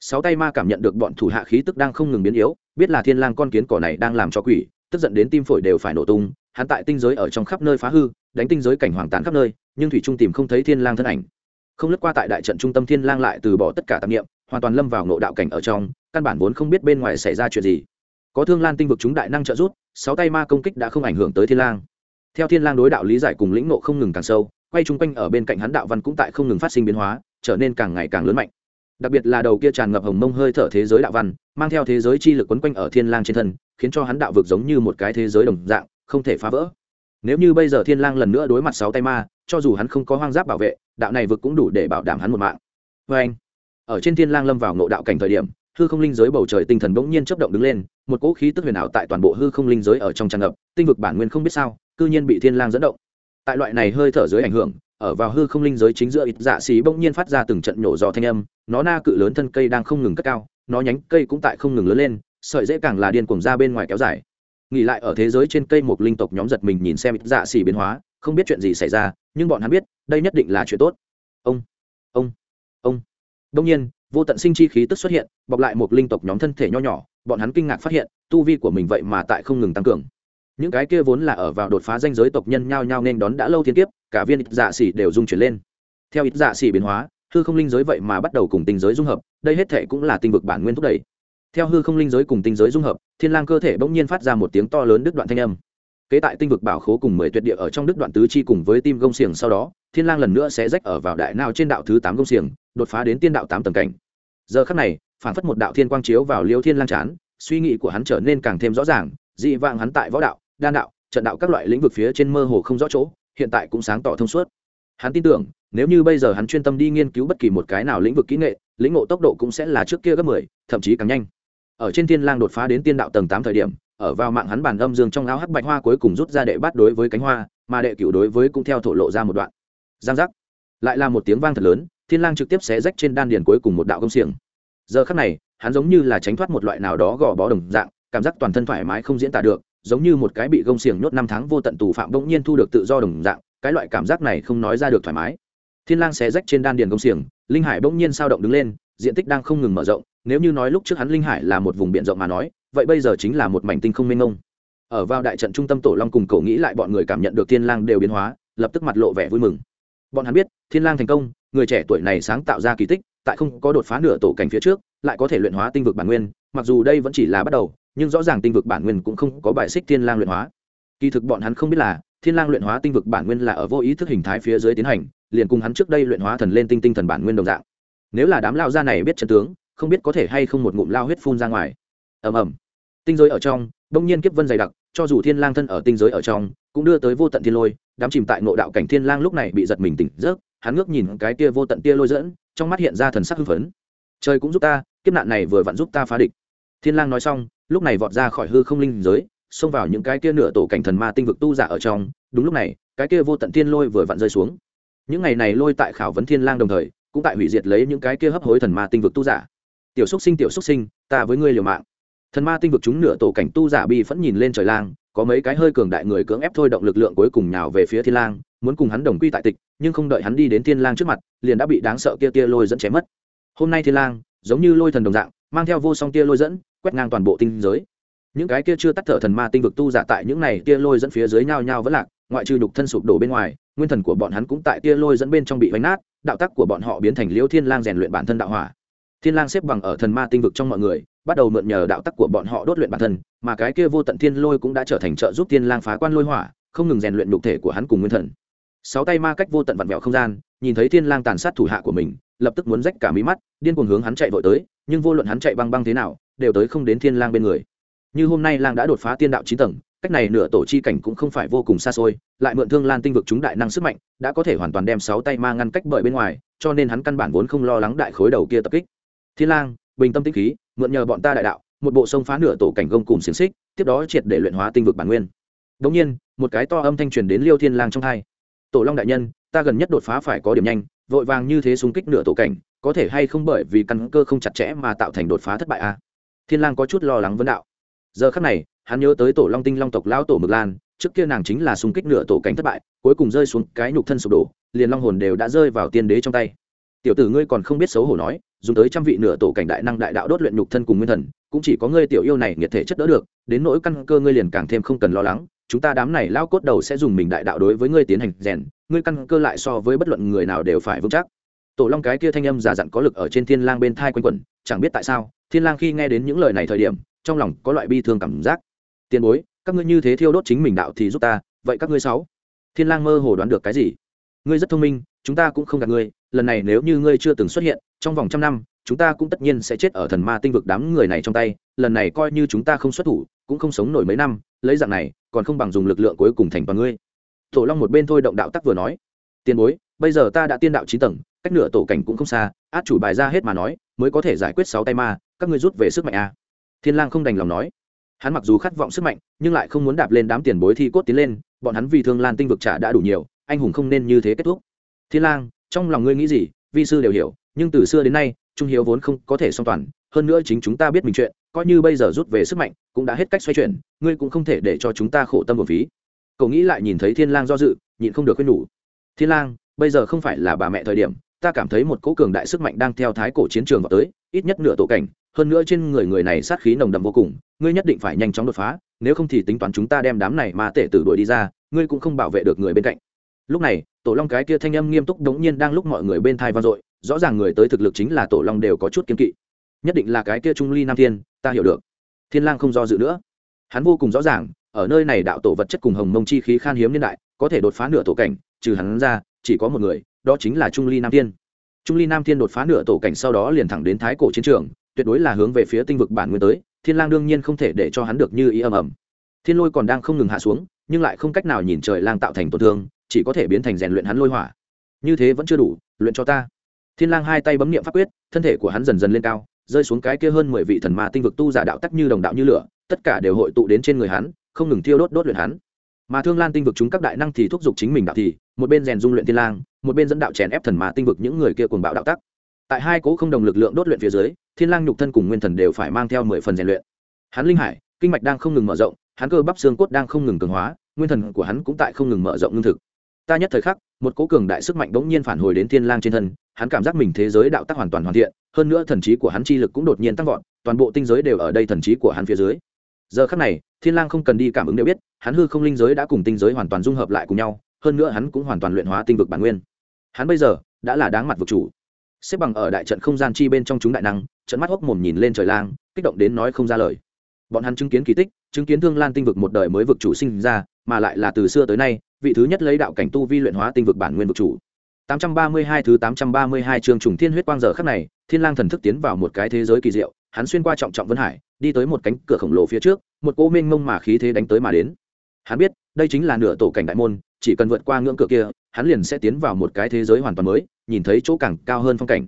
Sáu tay ma cảm nhận được bọn thủ hạ khí tức đang không ngừng biến yếu, biết là thiên lang con kiến cỏ này đang làm cho quỷ, tức giận đến tim phổi đều phải nổ tung, hắn tại tinh giới ở trong khắp nơi phá hư, đánh tinh giới cảnh hoàng tàn khắp nơi, nhưng thủy trung tìm không thấy thiên lang thân ảnh. Không lướt qua tại đại trận trung tâm thiên lang lại từ bỏ tất cả tạp niệm, hoàn toàn lâm vào nội đạo cảnh ở trong, căn bản vốn không biết bên ngoài xảy ra chuyện gì. Có thương lan tinh vực chúng đại năng trợ giúp, sáu tay ma công kích đã không ảnh hưởng tới thiên lang theo thiên lang đối đạo lý giải cùng lĩnh ngộ không ngừng càng sâu, quay chung quanh ở bên cạnh hắn đạo văn cũng tại không ngừng phát sinh biến hóa, trở nên càng ngày càng lớn mạnh. Đặc biệt là đầu kia tràn ngập hồng mông hơi thở thế giới đạo văn, mang theo thế giới chi lực quấn quanh ở thiên lang trên thân, khiến cho hắn đạo vực giống như một cái thế giới đồng dạng, không thể phá vỡ. Nếu như bây giờ thiên lang lần nữa đối mặt sáu tay ma, cho dù hắn không có hoang giáp bảo vệ, đạo này vực cũng đủ để bảo đảm hắn một mạng. Với anh, ở trên thiên lang lâm vào ngộ đạo cảnh thời điểm, hư không linh giới bầu trời tinh thần bỗng nhiên chớp động đứng lên, một cỗ khí tức huyền ảo tại toàn bộ hư không linh giới ở trong tràn ngập, tinh vực bản nguyên không biết sao cư nhiên bị thiên lang dẫn động. Tại loại này hơi thở dưới ảnh hưởng, ở vào hư không linh giới chính giữa ít dạ xí bỗng nhiên phát ra từng trận nhổ dò thanh âm, nó na cự lớn thân cây đang không ngừng cất cao, nó nhánh cây cũng tại không ngừng lớn lên, sợi dễ càng là điên cuồng ra bên ngoài kéo dài. Nghỉ lại ở thế giới trên cây một linh tộc nhóm giật mình nhìn xem ít dạ xỉ biến hóa, không biết chuyện gì xảy ra, nhưng bọn hắn biết, đây nhất định là chuyện tốt. Ông ông ông. Đông nhiên, vô tận sinh chi khí tức xuất hiện, bọc lại một linh tộc nhóm thân thể nho nhỏ, bọn hắn kinh ngạc phát hiện, tu vi của mình vậy mà tại không ngừng tăng cường những cái kia vốn là ở vào đột phá danh giới tộc nhân nhao nhao nên đón đã lâu thiên kiếp, cả viên ít dạ xỉ đều dung chuyển lên. Theo ít dạ xỉ biến hóa, hư không linh giới vậy mà bắt đầu cùng tinh giới dung hợp, đây hết thể cũng là tinh vực bản nguyên thúc đẩy. Theo hư không linh giới cùng tinh giới dung hợp, thiên lang cơ thể bỗng nhiên phát ra một tiếng to lớn đứt đoạn thanh âm. Kế tại tinh vực bảo khố cùng mười tuyệt địa ở trong đứt đoạn tứ chi cùng với tim gông xiềng sau đó, thiên lang lần nữa sẽ rách ở vào đại nào trên đạo thứ tám gông xiềng, đột phá đến tiên đạo tám tầng cảnh. Giờ khắc này, phản phất một đạo thiên quang chiếu vào liêu thiên lang chán, suy nghĩ của hắn trở nên càng thêm rõ ràng, dị vãng hắn tại võ đạo đan đạo, trận đạo các loại lĩnh vực phía trên mơ hồ không rõ chỗ, hiện tại cũng sáng tỏ thông suốt. Hắn tin tưởng, nếu như bây giờ hắn chuyên tâm đi nghiên cứu bất kỳ một cái nào lĩnh vực kỹ nghệ, lĩnh ngộ tốc độ cũng sẽ là trước kia gấp mười, thậm chí càng nhanh. Ở trên thiên lang đột phá đến tiên đạo tầng tám thời điểm, ở vào mạng hắn bàn âm dương trong áo hắc bạch hoa cuối cùng rút ra đệ bát đối với cánh hoa, mà đệ cửu đối với cũng theo thổ lộ ra một đoạn. Giang giác. Lại là một tiếng vang thật lớn, thiên lang trực tiếp xé rách trên đan điền cuối cùng một đạo công xiềng. Giờ khắc này, hắn giống như là tránh thoát một loại nào đó gò bó đồng dạng, cảm giác toàn thân thoải mái không diễn tả được giống như một cái bị gông xiềng nhốt năm tháng vô tận tù phạm bỗng nhiên thu được tự do đồng dạng, cái loại cảm giác này không nói ra được thoải mái. Thiên lang xé rách trên đan điền gông xiềng, linh hải bỗng nhiên sao động đứng lên, diện tích đang không ngừng mở rộng, nếu như nói lúc trước hắn linh hải là một vùng biển rộng mà nói, vậy bây giờ chính là một mảnh tinh không mênh mông. Ở vào đại trận trung tâm tổ long cùng cậu nghĩ lại bọn người cảm nhận được thiên lang đều biến hóa, lập tức mặt lộ vẻ vui mừng. Bọn hắn biết, thiên lang thành công, người trẻ tuổi này sáng tạo ra kỳ tích, tại không có đột phá nửa tổ cảnh phía trước, lại có thể luyện hóa tinh vực bản nguyên, mặc dù đây vẫn chỉ là bắt đầu nhưng rõ ràng tinh vực bản nguyên cũng không có bài xích thiên lang luyện hóa. Kỳ thực bọn hắn không biết là, thiên lang luyện hóa tinh vực bản nguyên là ở vô ý thức hình thái phía dưới tiến hành, liền cùng hắn trước đây luyện hóa thần lên tinh tinh thần bản nguyên đồng dạng. Nếu là đám lao gia này biết chân tướng, không biết có thể hay không một ngụm lao huyết phun ra ngoài. Ầm ầm. Tinh giới ở trong, đông nhiên kiếp vân dày đặc, cho dù thiên lang thân ở tinh giới ở trong, cũng đưa tới vô tận thiên lôi, đám chìm tại nội đạo cảnh thiên lang lúc này bị giật mình tỉnh giấc, hắn ngước nhìn cái kia vô tận tia lôi dẫn, trong mắt hiện ra thần sắc hưng phấn. Trời cũng giúp ta, kiếp nạn này vừa vặn giúp ta phá địch. Thiên lang nói xong lúc này vọt ra khỏi hư không linh giới, xông vào những cái kia nửa tổ cảnh thần ma tinh vực tu giả ở trong, đúng lúc này, cái kia vô tận thiên lôi vừa vặn rơi xuống. Những ngày này lôi tại khảo vấn thiên lang đồng thời, cũng tại hủy diệt lấy những cái kia hấp hối thần ma tinh vực tu giả. Tiểu xúc sinh, tiểu xúc sinh, ta với ngươi liều mạng. Thần ma tinh vực chúng nửa tổ cảnh tu giả bi phẫn nhìn lên trời lang, có mấy cái hơi cường đại người cưỡng ép thôi động lực lượng cuối cùng nhào về phía thiên lang, muốn cùng hắn đồng quy tại tịch, nhưng không đợi hắn đi đến thiên lang trước mặt, liền đã bị đáng sợ kia tia lôi dẫn chém mất. Hôm nay thiên lang, giống như lôi thần đồng dạng, mang theo vô song tia lôi dẫn quét ngang toàn bộ tinh giới. Những cái kia chưa tắt thở thần ma tinh vực tu giả tại những này tia lôi dẫn phía dưới nhau nhau vẫn lạc, ngoại trừ nhục thân sụp đổ bên ngoài, nguyên thần của bọn hắn cũng tại tia lôi dẫn bên trong bị vánh nát, đạo tắc của bọn họ biến thành liễu thiên lang rèn luyện bản thân đạo hỏa. Thiên lang xếp bằng ở thần ma tinh vực trong mọi người, bắt đầu mượn nhờ đạo tắc của bọn họ đốt luyện bản thân, mà cái kia vô tận thiên lôi cũng đã trở thành trợ giúp thiên lang phá quan lôi hỏa, không ngừng rèn luyện nhục thể của hắn cùng nguyên thần. Sáu tay ma cách vô tận vặn vẹo không gian, nhìn thấy thiên lang tàn sát thủ hạ của mình lập tức muốn rách cả mí mắt, điên cuồng hướng hắn chạy vội tới, nhưng vô luận hắn chạy băng băng thế nào, đều tới không đến thiên lang bên người. Như hôm nay lang đã đột phá tiên đạo chín tầng, cách này nửa tổ chi cảnh cũng không phải vô cùng xa xôi, lại mượn thương lan tinh vực chúng đại năng sức mạnh, đã có thể hoàn toàn đem sáu tay ma ngăn cách bởi bên ngoài, cho nên hắn căn bản vốn không lo lắng đại khối đầu kia tập kích. Thiên lang, bình tâm tĩnh khí, mượn nhờ bọn ta đại đạo, một bộ sông phá nửa tổ cảnh gông cùng xiềng xích, tiếp đó triệt để luyện hóa tinh vực bản nguyên. Đống nhiên, một cái to âm thanh truyền đến liêu thiên lang trong hai. Tổ long đại nhân, ta gần nhất đột phá phải có điểm nhanh vội vàng như thế xung kích nửa tổ cảnh, có thể hay không bởi vì căn cơ không chặt chẽ mà tạo thành đột phá thất bại a à? thiên lang có chút lo lắng vấn đạo giờ khắc này, hắn nhớ tới tổ long tinh long tộc lão tổ mực lan, trước kia nàng chính là xung kích nửa tổ cảnh thất bại, cuối cùng rơi xuống cái nhục thân sụp đổ, liền long hồn đều đã rơi vào tiên đế trong tay tiểu tử ngươi còn không biết xấu hổ nói, dùng tới trăm vị nửa tổ cảnh đại năng đại đạo đốt luyện nhục thân cùng nguyên thần, cũng chỉ có ngươi tiểu yêu này nhiệt thể chất đỡ được, đến nỗi căn cơ ngươi liền càng thêm không cần lo lắng chúng ta đám này lao cốt đầu sẽ dùng mình đại đạo đối với ngươi tiến hành rèn, ngươi căn cơ lại so với bất luận người nào đều phải vững chắc. Tổ long cái kia thanh âm giả dặn có lực ở trên thiên lang bên thai quanh quẩn, chẳng biết tại sao, thiên lang khi nghe đến những lời này thời điểm, trong lòng có loại bi thương cảm giác. Tiền bối, các ngươi như thế thiêu đốt chính mình đạo thì giúp ta, vậy các ngươi sáu? Thiên lang mơ hồ đoán được cái gì. Ngươi rất thông minh, chúng ta cũng không gạt ngươi, lần này nếu như ngươi chưa từng xuất hiện, trong vòng trăm năm chúng ta cũng tất nhiên sẽ chết ở thần ma tinh vực đám người này trong tay, lần này coi như chúng ta không xuất thủ, cũng không sống nổi mấy năm, lấy dạng này, còn không bằng dùng lực lượng cuối cùng thành toàn ngươi. Tổ long một bên thôi động đạo tắc vừa nói, tiền bối, bây giờ ta đã tiên đạo trí tầng, cách nửa tổ cảnh cũng không xa, át chủ bài ra hết mà nói, mới có thể giải quyết sáu tay ma, các ngươi rút về sức mạnh a thiên lang không đành lòng nói. Hắn mặc dù khát vọng sức mạnh, nhưng lại không muốn đạp lên đám tiền bối thi cốt tiến lên, bọn hắn vì thương lan tinh vực trả đã đủ nhiều, anh hùng không nên như thế kết thúc. Thiên lang, trong lòng ngươi nghĩ gì? Vi sư đều hiểu, nhưng từ xưa đến nay trung hiếu vốn không có thể song toàn, hơn nữa chính chúng ta biết mình chuyện, coi như bây giờ rút về sức mạnh, cũng đã hết cách xoay chuyển, ngươi cũng không thể để cho chúng ta khổ tâm một phí. Cậu nghĩ lại nhìn thấy thiên lang do dự, nhịn không được khuyên nhủ. Thiên lang, bây giờ không phải là bà mẹ thời điểm, ta cảm thấy một cỗ cường đại sức mạnh đang theo thái cổ chiến trường vào tới, ít nhất nửa tổ cảnh, hơn nữa trên người người này sát khí nồng đậm vô cùng, ngươi nhất định phải nhanh chóng đột phá, nếu không thì tính toán chúng ta đem đám này mà tể tử đuổi đi ra, ngươi cũng không bảo vệ được người bên cạnh. Lúc này, tổ long cái kia thanh âm nghiêm túc đống nhiên đang lúc mọi người bên thai vang dội rõ ràng người tới thực lực chính là tổ long đều có chút kiên kỵ. Nhất định là cái kia trung ly nam thiên, ta hiểu được. Thiên lang không do dự nữa. Hắn vô cùng rõ ràng, ở nơi này đạo tổ vật chất cùng hồng mông chi khí khan hiếm niên đại, có thể đột phá nửa tổ cảnh, trừ hắn ra, chỉ có một người, đó chính là trung ly nam thiên. Trung ly nam thiên đột phá nửa tổ cảnh sau đó liền thẳng đến thái cổ chiến trường, tuyệt đối là hướng về phía tinh vực bản nguyên tới, thiên lang đương nhiên không thể để cho hắn được như ý ầm ầm. Thiên lôi còn đang không ngừng hạ xuống, nhưng lại không cách nào nhìn trời lang tạo thành tổn thương, chỉ có thể biến thành rèn luyện hắn lôi hỏa. Như thế vẫn chưa đủ, luyện cho ta thiên lang hai tay bấm niệm pháp quyết, thân thể của hắn dần dần lên cao, rơi xuống cái kia hơn mười vị thần ma tinh vực tu giả đạo tắc như đồng đạo như lửa, tất cả đều hội tụ đến trên người hắn, không ngừng thiêu đốt đốt luyện hắn. Mà thương lan tinh vực chúng các đại năng thì thúc giục chính mình đạo thì, một bên rèn dung luyện thiên lang, một bên dẫn đạo chèn ép thần ma tinh vực những người kia cuồng bạo đạo tắc. Tại hai cố không đồng lực lượng đốt luyện phía dưới, thiên lang nhục thân cùng nguyên thần đều phải mang theo mười phần rèn luyện. Hắn linh hải, kinh mạch đang không ngừng mở rộng, hắn cơ bắp xương cốt đang không ngừng cường hóa, nguyên thần của hắn cũng tại không ngừng mở rộng lương thực ta nhất thời khắc, một cố cường đại sức mạnh bỗng nhiên phản hồi đến thiên lang trên thân, hắn cảm giác mình thế giới đạo tác hoàn toàn hoàn thiện, hơn nữa thần trí của hắn chi lực cũng đột nhiên tăng vọt, toàn bộ tinh giới đều ở đây thần trí của hắn phía dưới. Giờ khắc này, thiên lang không cần đi cảm ứng đều biết, hắn hư không linh giới đã cùng tinh giới hoàn toàn dung hợp lại cùng nhau, hơn nữa hắn cũng hoàn toàn luyện hóa tinh vực bản nguyên. Hắn bây giờ, đã là đáng mặt vực chủ. Xếp bằng ở đại trận không gian chi bên trong chúng đại năng trận mắt hốc mồm nhìn lên trời lang, kích động đến nói không ra lời. Bọn hắn chứng kiến kỳ tích, chứng kiến thương lan tinh vực một đời mới vực chủ sinh ra, mà lại là từ xưa tới nay vị thứ nhất lấy đạo cảnh tu vi luyện hóa tinh vực bản nguyên vực chủ 832 thứ 832 chương trùng thiên huyết quang giờ khắc này, Thiên Lang thần thức tiến vào một cái thế giới kỳ diệu, hắn xuyên qua trọng trọng vân hải, đi tới một cánh cửa khổng lồ phía trước, một cỗ mênh mông mà khí thế đánh tới mà đến. Hắn biết, đây chính là nửa tổ cảnh đại môn, chỉ cần vượt qua ngưỡng cửa kia, hắn liền sẽ tiến vào một cái thế giới hoàn toàn mới, nhìn thấy chỗ càng cao hơn phong cảnh.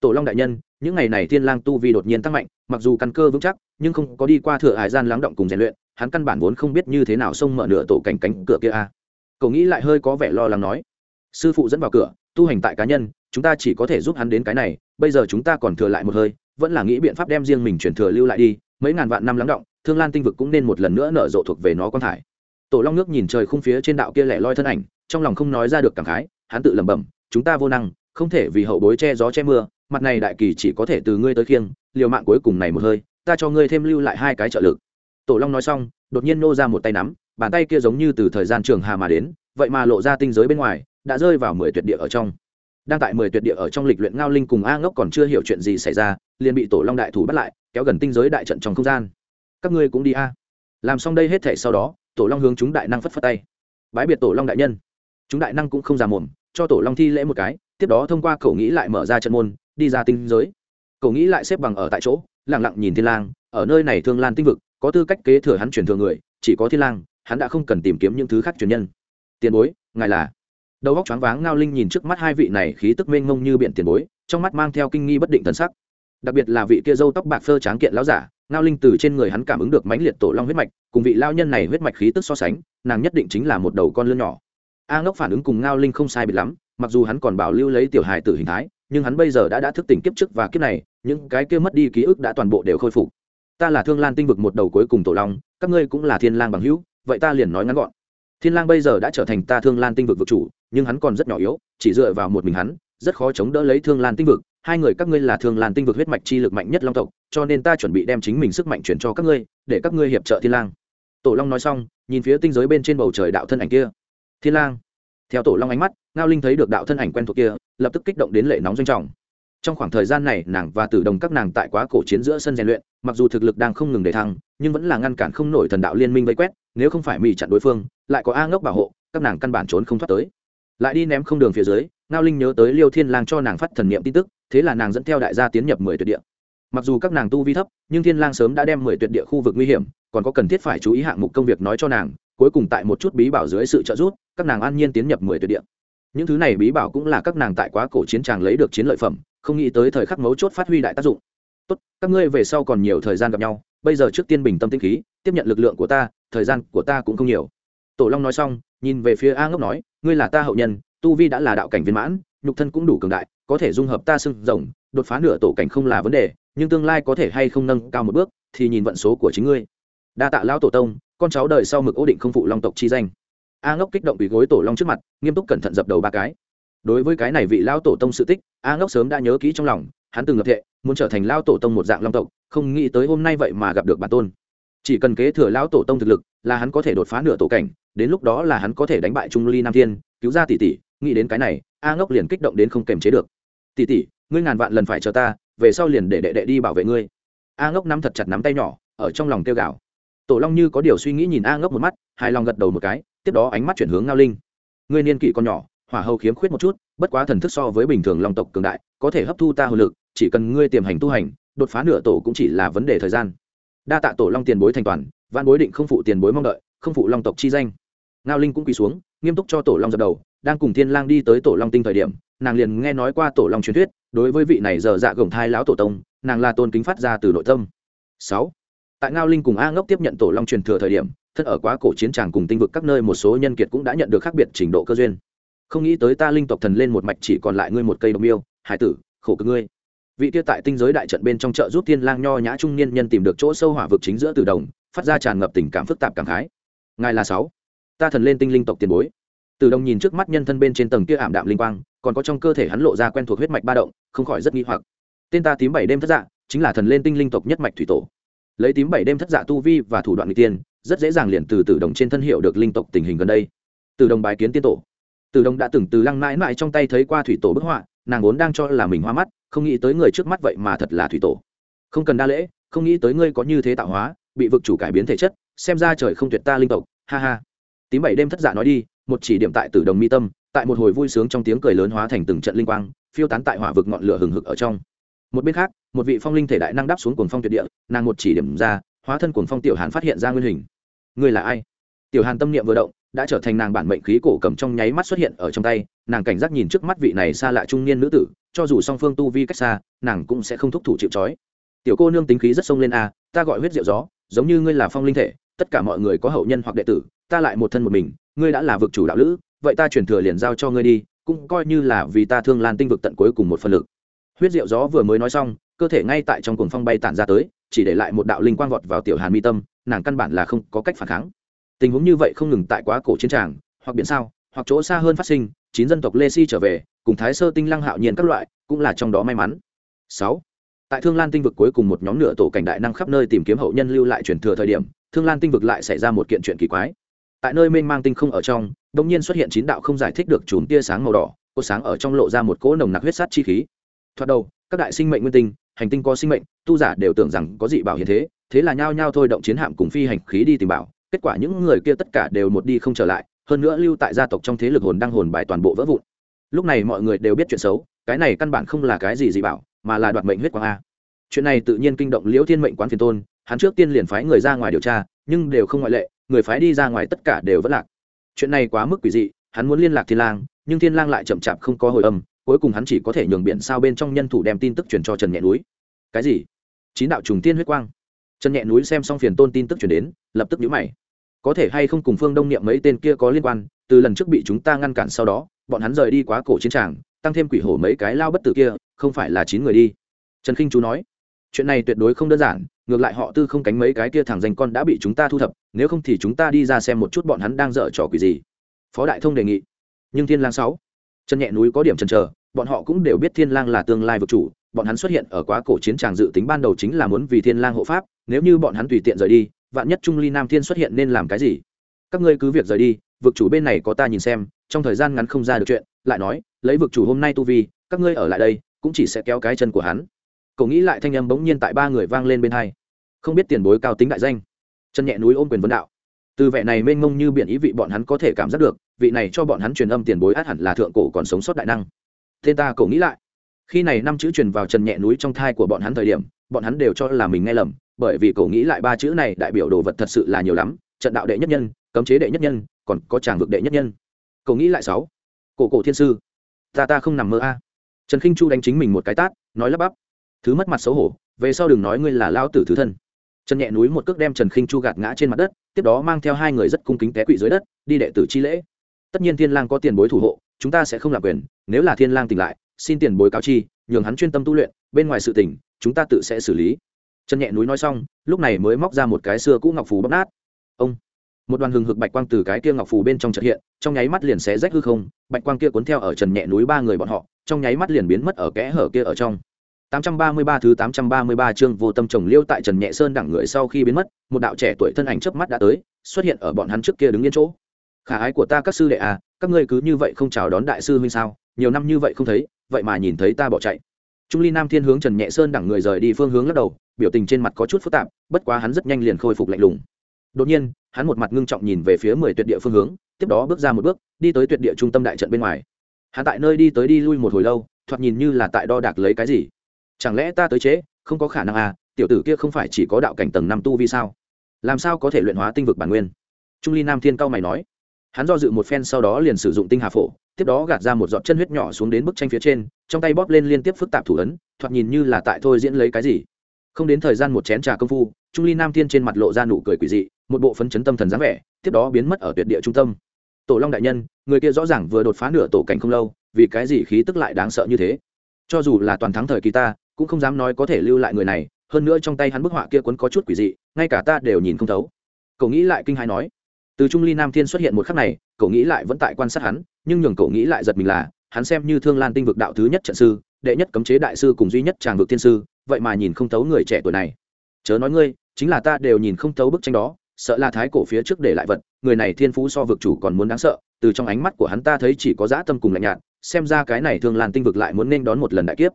Tổ Long đại nhân, những ngày này Thiên Lang tu vi đột nhiên tăng mạnh, mặc dù căn cơ vững chắc, nhưng không có đi qua thừa hải gian lắng động cùng rèn luyện, hắn căn bản vốn không biết như thế nào xông mở nửa tổ cảnh cánh cửa kia a. Cậu nghĩ lại hơi có vẻ lo lắng nói, sư phụ dẫn vào cửa, tu hành tại cá nhân chúng ta chỉ có thể giúp hắn đến cái này bây giờ chúng ta còn thừa lại một hơi vẫn là nghĩ biện pháp đem riêng mình chuyển thừa lưu lại đi mấy ngàn vạn năm lắng động thương lan tinh vực cũng nên một lần nữa nở rộ thuộc về nó quan thải tổ long nước nhìn trời khung phía trên đạo kia lẻ loi thân ảnh trong lòng không nói ra được cảm khái hắn tự lẩm bẩm chúng ta vô năng không thể vì hậu bối che gió che mưa mặt này đại kỳ chỉ có thể từ ngươi tới khiêng liều mạng cuối cùng này một hơi ta cho ngươi thêm lưu lại hai cái trợ lực. Tổ long nói xong đột nhiên nô ra một tay nắm bàn tay kia giống như từ thời gian trường hà mà đến, vậy mà lộ ra tinh giới bên ngoài, đã rơi vào mười tuyệt địa ở trong. Đang tại mười tuyệt địa ở trong lịch luyện ngao linh cùng a ngốc còn chưa hiểu chuyện gì xảy ra, liền bị tổ long đại thủ bắt lại, kéo gần tinh giới đại trận trong không gian. Các ngươi cũng đi a. Làm xong đây hết thể sau đó, tổ long hướng chúng đại năng phất phất tay. Bái biệt tổ long đại nhân. Chúng đại năng cũng không già mồm cho tổ long thi lễ một cái, tiếp đó thông qua cậu nghĩ lại mở ra trận môn, đi ra tinh giới. Cậu nghĩ lại xếp bằng ở tại chỗ, lặng lặng nhìn thiên lang, ở nơi này thương lan tinh vực, có tư cách kế thừa hắn truyền thừa người, chỉ có thiên lang hắn đã không cần tìm kiếm những thứ khác truyền nhân. Tiền bối, ngài là? Đầu góc choáng váng ngao linh nhìn trước mắt hai vị này, khí tức mênh mông như biển tiền bối, trong mắt mang theo kinh nghi bất định thần sắc. Đặc biệt là vị kia dâu tóc bạc phơ tráng kiện lão giả, ngao linh từ trên người hắn cảm ứng được mãnh liệt tổ long huyết mạch, cùng vị lao nhân này huyết mạch khí tức so sánh, nàng nhất định chính là một đầu con lươn nhỏ. A ngốc phản ứng cùng ngao linh không sai biệt lắm, mặc dù hắn còn bảo lưu lấy tiểu hài tử hình thái, nhưng hắn bây giờ đã đã thức tỉnh kiếp trước và kiếp này, những cái kia mất đi ký ức đã toàn bộ đều khôi phục. Ta là thương lan tinh vực một đầu cuối cùng tổ long, các ngươi cũng là thiên lang bằng hữu vậy ta liền nói ngắn gọn. Thiên lang bây giờ đã trở thành ta thương lan tinh vực vực chủ, nhưng hắn còn rất nhỏ yếu, chỉ dựa vào một mình hắn, rất khó chống đỡ lấy thương lan tinh vực. Hai người các ngươi là thương lan tinh vực huyết mạch chi lực mạnh nhất long tộc, cho nên ta chuẩn bị đem chính mình sức mạnh chuyển cho các ngươi, để các ngươi hiệp trợ thiên lang. Tổ long nói xong, nhìn phía tinh giới bên trên bầu trời đạo thân ảnh kia. Thiên lang. Theo tổ long ánh mắt, ngao linh thấy được đạo thân ảnh quen thuộc kia, lập tức kích động đến lệ nóng doanh trọng. Trong khoảng thời gian này, nàng và tử đồng các nàng tại quá cổ chiến giữa sân rèn luyện, mặc dù thực lực đang không ngừng để thăng, nhưng vẫn là ngăn cản không nổi thần đạo liên minh vây quét nếu không phải mỹ chặn đối phương, lại có a ngốc bảo hộ, các nàng căn bản trốn không thoát tới. Lại đi ném không đường phía dưới, ngao linh nhớ tới liêu thiên lang cho nàng phát thần niệm tin tức, thế là nàng dẫn theo đại gia tiến nhập mười tuyệt địa. Mặc dù các nàng tu vi thấp, nhưng thiên lang sớm đã đem mười tuyệt địa khu vực nguy hiểm, còn có cần thiết phải chú ý hạng mục công việc nói cho nàng, cuối cùng tại một chút bí bảo dưới sự trợ giúp, các nàng an nhiên tiến nhập mười tuyệt địa. Những thứ này bí bảo cũng là các nàng tại quá cổ chiến tràng lấy được chiến lợi phẩm, không nghĩ tới thời khắc mấu chốt phát huy đại tác dụng. Tốt, các ngươi về sau còn nhiều thời gian gặp nhau bây giờ trước tiên bình tâm tinh khí, tiếp nhận lực lượng của ta, thời gian của ta cũng không nhiều. Tổ long nói xong, nhìn về phía a ngốc nói, ngươi là ta hậu nhân, tu vi đã là đạo cảnh viên mãn, nhục thân cũng đủ cường đại, có thể dung hợp ta xưng rồng, đột phá nửa tổ cảnh không là vấn đề, nhưng tương lai có thể hay không nâng cao một bước, thì nhìn vận số của chính ngươi. Đa tạ lão tổ tông, con cháu đời sau mực ố định không phụ long tộc chi danh. A ngốc kích động bị gối tổ long trước mặt, nghiêm túc cẩn thận dập đầu ba cái. Đối với cái này vị lão tổ tông sự tích, a ngốc sớm đã nhớ kỹ trong lòng hắn từng lập thệ, muốn trở thành lão tổ tông một dạng long tộc, không nghĩ tới hôm nay vậy mà gặp được bản tôn. Chỉ cần kế thừa lão tổ tông thực lực, là hắn có thể đột phá nửa tổ cảnh, đến lúc đó là hắn có thể đánh bại trung ly nam thiên, cứu ra tỷ tỷ, nghĩ đến cái này, a ngốc liền kích động đến không kềm chế được. Tỷ tỷ, ngươi ngàn vạn lần phải chờ ta, về sau liền để đệ đệ đi bảo vệ ngươi. A ngốc nắm thật chặt nắm tay nhỏ, ở trong lòng tiêu gạo tổ long như có điều suy nghĩ nhìn a ngốc một mắt, hài lòng gật đầu một cái, tiếp đó ánh mắt chuyển hướng ngao linh. Ngươi niên kỷ còn nhỏ, hỏa hầu khiếm khuyết một chút, bất quá thần thức so với bình thường long tộc cường đại, có thể hấp thu ta hồn lực chỉ cần ngươi tiềm hành tu hành, đột phá nửa tổ cũng chỉ là vấn đề thời gian. Đa tạ tổ long tiền bối thành toàn văn bối định không phụ tiền bối mong đợi, không phụ long tộc chi danh. Ngao linh cũng quỳ xuống, nghiêm túc cho tổ long dập đầu, đang cùng thiên lang đi tới tổ long tinh thời điểm, nàng liền nghe nói qua tổ long truyền thuyết, đối với vị này giờ dạ gồng thai lão tổ tông, nàng là tôn kính phát ra từ nội tâm. Sáu. Tại ngao linh cùng a ngốc tiếp nhận tổ long truyền thừa thời điểm, thân ở quá cổ chiến tràng cùng tinh vực các nơi một số nhân kiệt cũng đã nhận được khác biệt trình độ cơ duyên. Không nghĩ tới ta linh tộc thần lên một mạch chỉ còn lại ngươi một cây đồng yêu hải tử, khổ cực ngươi vị kia tại tinh giới đại trận bên trong chợ giúp thiên lang nho nhã trung niên nhân tìm được chỗ sâu hỏa vực chính giữa từ đồng, phát ra tràn ngập tình cảm phức tạp cảm khái. Ngài là sáu. Ta thần lên tinh linh tộc tiền bối. Từ đồng nhìn trước mắt nhân thân bên trên tầng kia ảm đạm linh quang, còn có trong cơ thể hắn lộ ra quen thuộc huyết mạch ba động, không khỏi rất nghi hoặc. Tên ta tím bảy đêm thất dạ chính là thần lên tinh linh tộc nhất mạch thủy tổ. Lấy tím bảy đêm thất dạ tu vi và thủ đoạn n tiên, rất dễ dàng liền từ từ đồng trên thân hiệu được linh tộc tình hình gần đây. Từ đồng bài kiến tiên tổ. Từ đồng đã từng từ lăng mãi mãi trong tay thấy qua thủy tổ bức họa, nàng vốn đang cho là mình hoa mắt không nghĩ tới người trước mắt vậy mà thật là thủy tổ. Không cần đa lễ, không nghĩ tới ngươi có như thế tạo hóa, bị vực chủ cải biến thể chất, xem ra trời không tuyệt ta linh tộc, ha ha. Tím bảy đêm thất dạ nói đi, một chỉ điểm tại tử đồng mi tâm, tại một hồi vui sướng trong tiếng cười lớn hóa thành từng trận linh quang, phiêu tán tại hỏa vực ngọn lửa hừng hực ở trong. Một bên khác, một vị phong linh thể đại năng đáp xuống cuồng phong tuyệt địa, nàng một chỉ điểm ra, hóa thân cuồng phong tiểu hàn phát hiện ra nguyên hình. Người là ai? Tiểu hàn tâm niệm vừa động, đã trở thành nàng bản mệnh khí cổ cầm trong nháy mắt xuất hiện ở trong tay nàng cảnh giác nhìn trước mắt vị này xa lạ trung niên nữ tử, cho dù song phương tu vi cách xa, nàng cũng sẽ không thúc thủ chịu trói. Tiểu cô nương tính khí rất sông lên a, ta gọi huyết diệu gió, giống như ngươi là phong linh thể, tất cả mọi người có hậu nhân hoặc đệ tử, ta lại một thân một mình, ngươi đã là vực chủ đạo lữ, vậy ta chuyển thừa liền giao cho ngươi đi, cũng coi như là vì ta thương lan tinh vực tận cuối cùng một phần lực. Huyết diệu gió vừa mới nói xong, cơ thể ngay tại trong cuồng phong bay tản ra tới, chỉ để lại một đạo linh quang vọt vào tiểu hàn mi tâm, nàng căn bản là không có cách phản kháng. Tình huống như vậy không ngừng tại quá cổ chiến tràng, hoặc biển sao, hoặc chỗ xa hơn phát sinh chín dân tộc lê si trở về, cùng thái sơ tinh lăng hạo nhiên các loại, cũng là trong đó may mắn. Sáu, tại thương lan tinh vực cuối cùng một nhóm nửa tổ cảnh đại năng khắp nơi tìm kiếm hậu nhân lưu lại truyền thừa thời điểm, thương lan tinh vực lại xảy ra một kiện chuyện kỳ quái. Tại nơi mênh mang tinh không ở trong đ nhiên xuất hiện chín đạo không giải thích được chùm tia sáng màu đỏ cô sáng ở trong lộ ra một cỗ nồng nặc huyết sát chi khí. Thoạt đầu, các đại sinh mệnh nguyên tinh, hành tinh có sinh mệnh, tu giả đều tưởng rằng có dị bảo hiện thế thế là nhao nhao thôi động chiến hạm cùng phi hành khí đi tìm bảo, kết quả những người kia tất cả đều một đi không trở lại hơn nữa lưu tại gia tộc trong thế lực hồn đang hồn bài toàn bộ vỡ vụn. Lúc này mọi người đều biết chuyện xấu, cái này căn bản không là cái gì gì bảo, mà là đoạt mệnh huyết quang a. Chuyện này tự nhiên kinh động liễu thiên mệnh quán phiền tôn, hắn trước tiên liền phái người ra ngoài điều tra, nhưng đều không ngoại lệ, người phái đi ra ngoài tất cả đều vẫn lạc. Chuyện này quá mức quỷ dị, hắn muốn liên lạc thiên lang, nhưng thiên lang lại chậm chạp không có hồi âm, cuối cùng hắn chỉ có thể nhường biển sao bên trong nhân thủ đem tin tức truyền cho trần nhẹ núi. Cái gì? Chín đạo trùng tiên huyết quang. Trần nhẹ núi xem xong phiền tôn tin tức truyền đến, lập tức nhíu mày có thể hay không cùng phương đông niệm mấy tên kia có liên quan, từ lần trước bị chúng ta ngăn cản sau đó, bọn hắn rời đi quá cổ chiến tràng tăng thêm quỷ hổ mấy cái lao bất tử kia, không phải là chín người đi. Trần khinh chú nói. Chuyện này tuyệt đối không đơn giản, ngược lại họ tư không cánh mấy cái kia thẳng danh con đã bị chúng ta thu thập, nếu không thì chúng ta đi ra xem một chút bọn hắn đang dở trò quỷ gì. Phó đại thông đề nghị. Nhưng thiên lang sáu, chân nhẹ núi có điểm chần chờ, bọn họ cũng đều biết thiên lang là tương lai vực chủ, bọn hắn xuất hiện ở quá cổ chiến tràng dự tính ban đầu chính là muốn vì thiên lang hộ pháp, nếu như bọn hắn tùy tiện rời đi vạn nhất trung ly nam thiên xuất hiện nên làm cái gì? Các ngươi cứ việc rời đi, vực chủ bên này có ta nhìn xem, trong thời gian ngắn không ra được chuyện, lại nói, lấy vực chủ hôm nay tu vi, các ngươi ở lại đây, cũng chỉ sẽ kéo cái chân của hắn. Cậu nghĩ lại thanh âm bỗng nhiên tại ba người vang lên bên hai. Không biết tiền bối cao tính đại danh. Chân nhẹ núi ôm quyền vấn đạo. Từ vẻ này mênh mông như biển ý vị bọn hắn có thể cảm giác được, vị này cho bọn hắn truyền âm tiền bối át hẳn là thượng cổ còn sống sót đại năng. Tên ta cậu nghĩ lại, khi này năm chữ truyền vào trần nhẹ núi trong thai của bọn hắn thời điểm, bọn hắn đều cho là mình nghe lầm bởi vì cậu nghĩ lại ba chữ này đại biểu đồ vật thật sự là nhiều lắm, trận đạo đệ nhất nhân, cấm chế đệ nhất nhân, còn có tràng vực đệ nhất nhân. Cậu nghĩ lại sáu. Cổ cổ thiên sư, ta ta không nằm mơ a. Trần khinh chu đánh chính mình một cái tát, nói lắp bắp. Thứ mất mặt xấu hổ, về sau đừng nói ngươi là lao tử thứ thân. Trần nhẹ núi một cước đem trần khinh chu gạt ngã trên mặt đất, tiếp đó mang theo hai người rất cung kính té quỵ dưới đất, đi đệ tử chi lễ. Tất nhiên thiên lang có tiền bối thủ hộ, chúng ta sẽ không làm quyền, nếu là thiên lang tỉnh lại, xin tiền bối cáo chi, nhường hắn chuyên tâm tu luyện, bên ngoài sự tỉnh, chúng ta tự sẽ xử lý trần nhẹ núi nói xong lúc này mới móc ra một cái xưa cũ ngọc phù bóc nát ông một đoàn hừng hực bạch quang từ cái kia ngọc phù bên trong chợt hiện trong nháy mắt liền xé rách hư không bạch quang kia cuốn theo ở trần nhẹ núi ba người bọn họ trong nháy mắt liền biến mất ở kẽ hở kia ở trong 833 thứ 833 chương vô tâm trồng liêu tại Trần Nhẹ Sơn đẳng người sau khi biến mất, một đạo trẻ tuổi thân ảnh chớp mắt đã tới, xuất hiện ở bọn hắn trước kia đứng yên chỗ. Khả ái của ta các sư đệ à, các ngươi cứ như vậy không chào đón đại sư huynh sao? Nhiều năm như vậy không thấy, vậy mà nhìn thấy ta bỏ chạy. Trung Ly Nam Thiên hướng Trần Nhẹ Sơn đẳng người rời đi phương hướng lắc đầu, biểu tình trên mặt có chút phức tạp, bất quá hắn rất nhanh liền khôi phục lạnh lùng. Đột nhiên, hắn một mặt ngưng trọng nhìn về phía mười tuyệt địa phương hướng, tiếp đó bước ra một bước, đi tới tuyệt địa trung tâm đại trận bên ngoài. Hắn tại nơi đi tới đi lui một hồi lâu, thoạt nhìn như là tại đo đạc lấy cái gì chẳng lẽ ta tới chế không có khả năng à tiểu tử kia không phải chỉ có đạo cảnh tầng năm tu vi sao làm sao có thể luyện hóa tinh vực bản nguyên trung ly nam thiên cao mày nói hắn do dự một phen sau đó liền sử dụng tinh hà phổ, tiếp đó gạt ra một giọt chân huyết nhỏ xuống đến bức tranh phía trên, trong tay bóp lên liên tiếp phức tạp thủ ấn, thoạt nhìn như là tại thôi diễn lấy cái gì. Không đến thời gian một chén trà công phu, trung ly nam thiên trên mặt lộ ra nụ cười quỷ dị, một bộ phấn chấn tâm thần dáng vẻ, tiếp đó biến mất ở tuyệt địa trung tâm. Tổ long đại nhân, người kia rõ ràng vừa đột phá nửa tổ cảnh không lâu, vì cái gì khí tức lại đáng sợ như thế? Cho dù là toàn thắng thời kỳ ta, cũng không dám nói có thể lưu lại người này, hơn nữa trong tay hắn bức họa kia quấn có chút quỷ dị, ngay cả ta đều nhìn không thấu. Cậu nghĩ lại kinh hãi nói từ trung ly nam thiên xuất hiện một khắc này, cậu nghĩ lại vẫn tại quan sát hắn, nhưng nhường cậu nghĩ lại giật mình là, hắn xem như thương lan tinh vực đạo thứ nhất trận sư, đệ nhất cấm chế đại sư cùng duy nhất tràng vực thiên sư, vậy mà nhìn không thấu người trẻ tuổi này. Chớ nói ngươi, chính là ta đều nhìn không thấu bức tranh đó, sợ là thái cổ phía trước để lại vật, người này thiên phú so vực chủ còn muốn đáng sợ, từ trong ánh mắt của hắn ta thấy chỉ có dã tâm cùng lạnh nhạt, xem ra cái này thương lan tinh vực lại muốn nên đón một lần đại kiếp.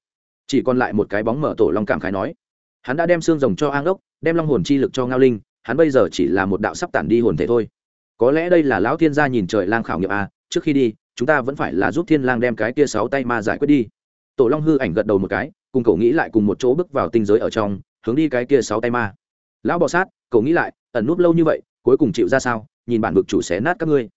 Chỉ còn lại một cái bóng mở tổ long cảm khái nói, hắn đã đem xương rồng cho an ốc đem long hồn chi lực cho ngao linh, hắn bây giờ chỉ là một đạo sắp tản đi hồn thể thôi có lẽ đây là lão thiên gia nhìn trời lang khảo nghiệm a à, trước khi đi chúng ta vẫn phải là giúp thiên lang đem cái kia sáu tay ma giải quyết đi. Tổ long hư ảnh gật đầu một cái cùng cậu nghĩ lại cùng một chỗ bước vào tinh giới ở trong hướng đi cái kia sáu tay ma. Lão bọ sát cậu nghĩ lại ẩn núp lâu như vậy cuối cùng chịu ra sao nhìn bản vực chủ xé nát các ngươi.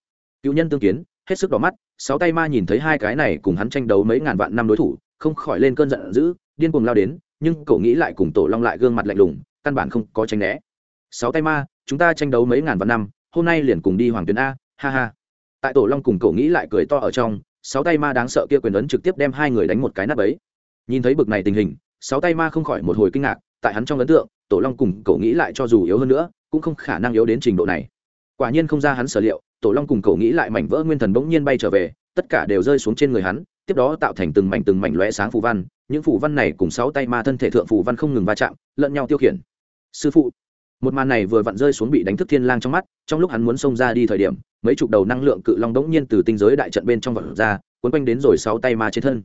Cựu nhân tương kiến hết sức đỏ mắt sáu tay ma nhìn thấy hai cái này cùng hắn tranh đấu mấy ngàn vạn năm đối thủ không khỏi lên cơn giận dữ điên cuồng lao đến nhưng cậu nghĩ lại cùng tổ long lại gương mặt lạnh lùng căn bản không có tranh né. Sáu tay ma chúng ta tranh đấu mấy ngàn vạn năm hôm nay liền cùng đi hoàng tuyến a, ha ha. Tại tổ long cùng cậu nghĩ lại cười to ở trong, sáu tay ma đáng sợ kia quyền ấn trực tiếp đem hai người đánh một cái nắp ấy nhìn thấy bực này tình hình, sáu tay ma không khỏi một hồi kinh ngạc, tại hắn trong ấn tượng, tổ long cùng cậu nghĩ lại cho dù yếu hơn nữa, cũng không khả năng yếu đến trình độ này. Quả nhiên không ra hắn sở liệu, tổ long cùng cậu nghĩ lại mảnh vỡ nguyên thần bỗng nhiên bay trở về, tất cả đều rơi xuống trên người hắn, tiếp đó tạo thành từng mảnh từng mảnh lóe sáng phù văn, những phù văn này cùng sáu tay ma thân thể thượng phù văn không ngừng va chạm, lẫn nhau tiêu khiển. Sư phụ một màn này vừa vặn rơi xuống bị đánh thức thiên lang trong mắt, trong lúc hắn muốn xông ra đi thời điểm, mấy chục đầu năng lượng cự long đống nhiên từ tinh giới đại trận bên trong vật ra, cuốn quanh đến rồi sáu tay ma trên thân.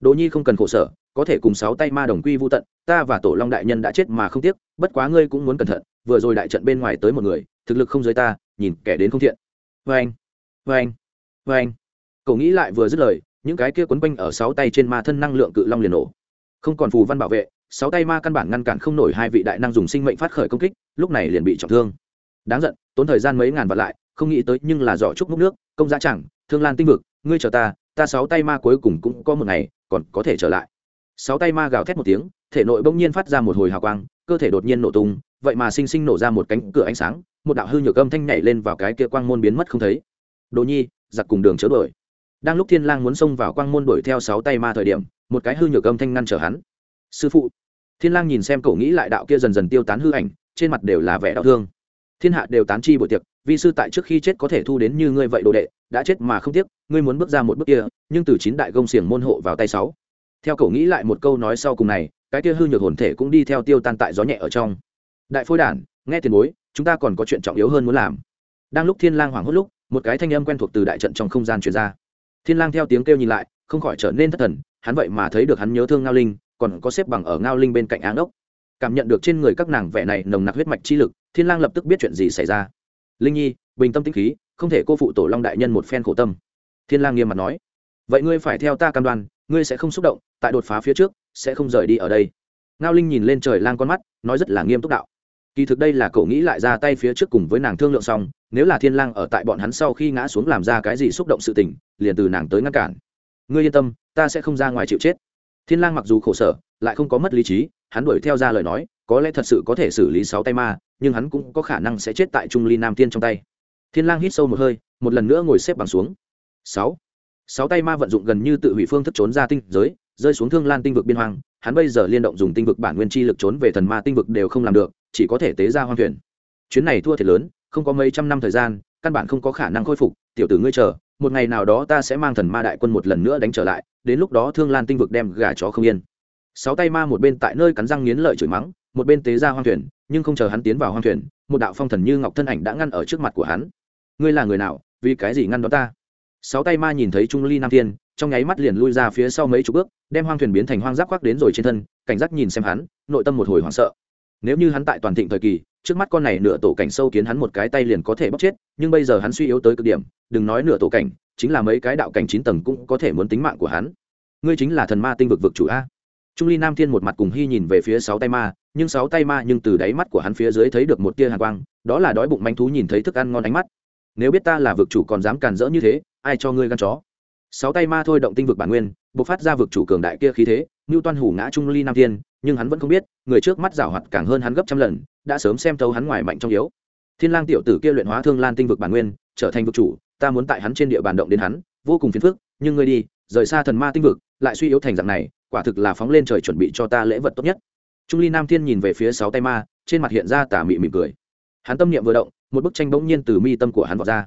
Đỗ nhi không cần khổ sở, có thể cùng sáu tay ma đồng quy vu tận, ta và tổ long đại nhân đã chết mà không tiếc, bất quá ngươi cũng muốn cẩn thận, vừa rồi đại trận bên ngoài tới một người, thực lực không dưới ta, nhìn kẻ đến không thiện. Vê anh vê anh vê anh cậu nghĩ lại vừa dứt lời, những cái kia quấn quanh ở sáu tay trên ma thân năng lượng cự long liền nổ. Không còn phù văn bảo vệ sáu tay ma căn bản ngăn cản không nổi hai vị đại năng dùng sinh mệnh phát khởi công kích, lúc này liền bị trọng thương. Đáng giận, tốn thời gian mấy ngàn vạn lại, không nghĩ tới nhưng là giỏ trúc múc nước, công giá chẳng, thương lan tinh vực, ngươi chờ ta ta sáu tay ma cuối cùng cũng có một ngày, còn có thể trở lại. Sáu tay ma gào thét một tiếng, thể nội bỗng nhiên phát ra một hồi hào quang, cơ thể đột nhiên nổ tung, vậy mà sinh sinh nổ ra một cánh cửa ánh sáng, một đạo hư nhược âm thanh nhảy lên vào cái kia quang môn biến mất không thấy. Đồ nhi, giặc cùng đường chớ đuổi. Đang lúc thiên lang muốn xông vào quang môn đuổi theo sáu tay ma thời điểm, một cái hư nhược âm thanh ngăn trở hắn sư phụ. Thiên lang nhìn xem cậu nghĩ lại đạo kia dần dần tiêu tán hư ảnh, trên mặt đều là vẻ đau thương. Thiên hạ đều tán chi buổi tiệc, vi sư tại trước khi chết có thể thu đến như ngươi vậy đồ đệ, đã chết mà không tiếc, ngươi muốn bước ra một bước kia, nhưng từ chín đại gông xiềng môn hộ vào tay sáu. Theo cậu nghĩ lại một câu nói sau cùng này, cái kia hư nhược hồn thể cũng đi theo tiêu tan tại gió nhẹ ở trong. Đại phôi đản, nghe tiền bối, chúng ta còn có chuyện trọng yếu hơn muốn làm. Đang lúc thiên lang hoảng hốt lúc, một cái thanh âm quen thuộc từ đại trận trong không gian truyền ra. Thiên lang theo tiếng kêu nhìn lại, không khỏi trở nên thất thần, hắn vậy mà thấy được hắn nhớ thương ngao linh còn có xếp bằng ở ngao linh bên cạnh áng ốc. Cảm nhận được trên người các nàng vẻ này nồng nặc huyết mạch chi lực, thiên lang lập tức biết chuyện gì xảy ra. Linh nhi, bình tâm tĩnh khí, không thể cô phụ tổ long đại nhân một phen khổ tâm. Thiên lang nghiêm mặt nói, vậy ngươi phải theo ta cam đoan, ngươi sẽ không xúc động, tại đột phá phía trước, sẽ không rời đi ở đây. Ngao linh nhìn lên trời lang con mắt, nói rất là nghiêm túc đạo, kỳ thực đây là cậu nghĩ lại ra tay phía trước cùng với nàng thương lượng xong, nếu là thiên lang ở tại bọn hắn sau khi ngã xuống làm ra cái gì xúc động sự tình, liền từ nàng tới ngăn cản. Ngươi yên tâm, ta sẽ không ra ngoài chịu chết thiên lang mặc dù khổ sở, lại không có mất lý trí, hắn đuổi theo ra lời nói, có lẽ thật sự có thể xử lý sáu tay ma, nhưng hắn cũng có khả năng sẽ chết tại trung ly nam tiên trong tay. Thiên lang hít sâu một hơi, một lần nữa ngồi xếp bằng xuống. Sáu. Sáu tay ma vận dụng gần như tự hủy phương thức trốn ra tinh giới, rơi xuống thương lan tinh vực biên hoang, hắn bây giờ liên động dùng tinh vực bản nguyên chi lực trốn về thần ma tinh vực đều không làm được, chỉ có thể tế ra hoang thuyền. Chuyến này thua thiệt lớn, không có mấy trăm năm thời gian, căn bản không có khả năng khôi phục, tiểu tử ngươi chờ, một ngày nào đó ta sẽ mang thần ma đại quân một lần nữa đánh trở lại đến lúc đó thương lan tinh vực đem gà chó không yên. Sáu tay ma một bên tại nơi cắn răng nghiến lợi chửi mắng, một bên tế ra hoang thuyền, nhưng không chờ hắn tiến vào hoang thuyền, một đạo phong thần như ngọc thân ảnh đã ngăn ở trước mặt của hắn. Ngươi là người nào, vì cái gì ngăn đó ta? Sáu tay ma nhìn thấy trung ly nam thiên, trong nháy mắt liền lui ra phía sau mấy chục bước, đem hoang thuyền biến thành hoang giáp khoác đến rồi trên thân, cảnh giác nhìn xem hắn, nội tâm một hồi hoảng sợ. Nếu như hắn tại toàn thịnh thời kỳ, trước mắt con này nửa tổ cảnh sâu kiến hắn một cái tay liền có thể bóc chết, nhưng bây giờ hắn suy yếu tới cực điểm, đừng nói nửa tổ cảnh chính là mấy cái đạo cảnh chín tầng cũng có thể muốn tính mạng của hắn. Ngươi chính là thần ma tinh vực vực chủ a. Trung ly nam thiên một mặt cùng hy nhìn về phía sáu tay ma, nhưng sáu tay ma nhưng từ đáy mắt của hắn phía dưới thấy được một tia hàn quang, đó là đói bụng manh thú nhìn thấy thức ăn ngon ánh mắt. Nếu biết ta là vực chủ còn dám càn rỡ như thế, ai cho ngươi gan chó? Sáu tay ma thôi động tinh vực bản nguyên, bộc phát ra vực chủ cường đại kia khí thế ngưu toan hủ ngã trung ly nam thiên, nhưng hắn vẫn không biết, người trước mắt rảo hoạt càng hơn hắn gấp trăm lần, đã sớm xem thấu hắn ngoài mạnh trong yếu. Thiên lang tiểu tử kia luyện hóa thương lan tinh vực bản nguyên, trở thành vực chủ ta muốn tại hắn trên địa bàn động đến hắn, vô cùng phiền phức, nhưng ngươi đi, rời xa thần ma tinh vực, lại suy yếu thành dạng này, quả thực là phóng lên trời chuẩn bị cho ta lễ vật tốt nhất. Trung ly nam thiên nhìn về phía sáu tay ma, trên mặt hiện ra tà mị mỉm cười. Hắn tâm niệm vừa động, một bức tranh bỗng nhiên từ mi tâm của hắn vọt ra.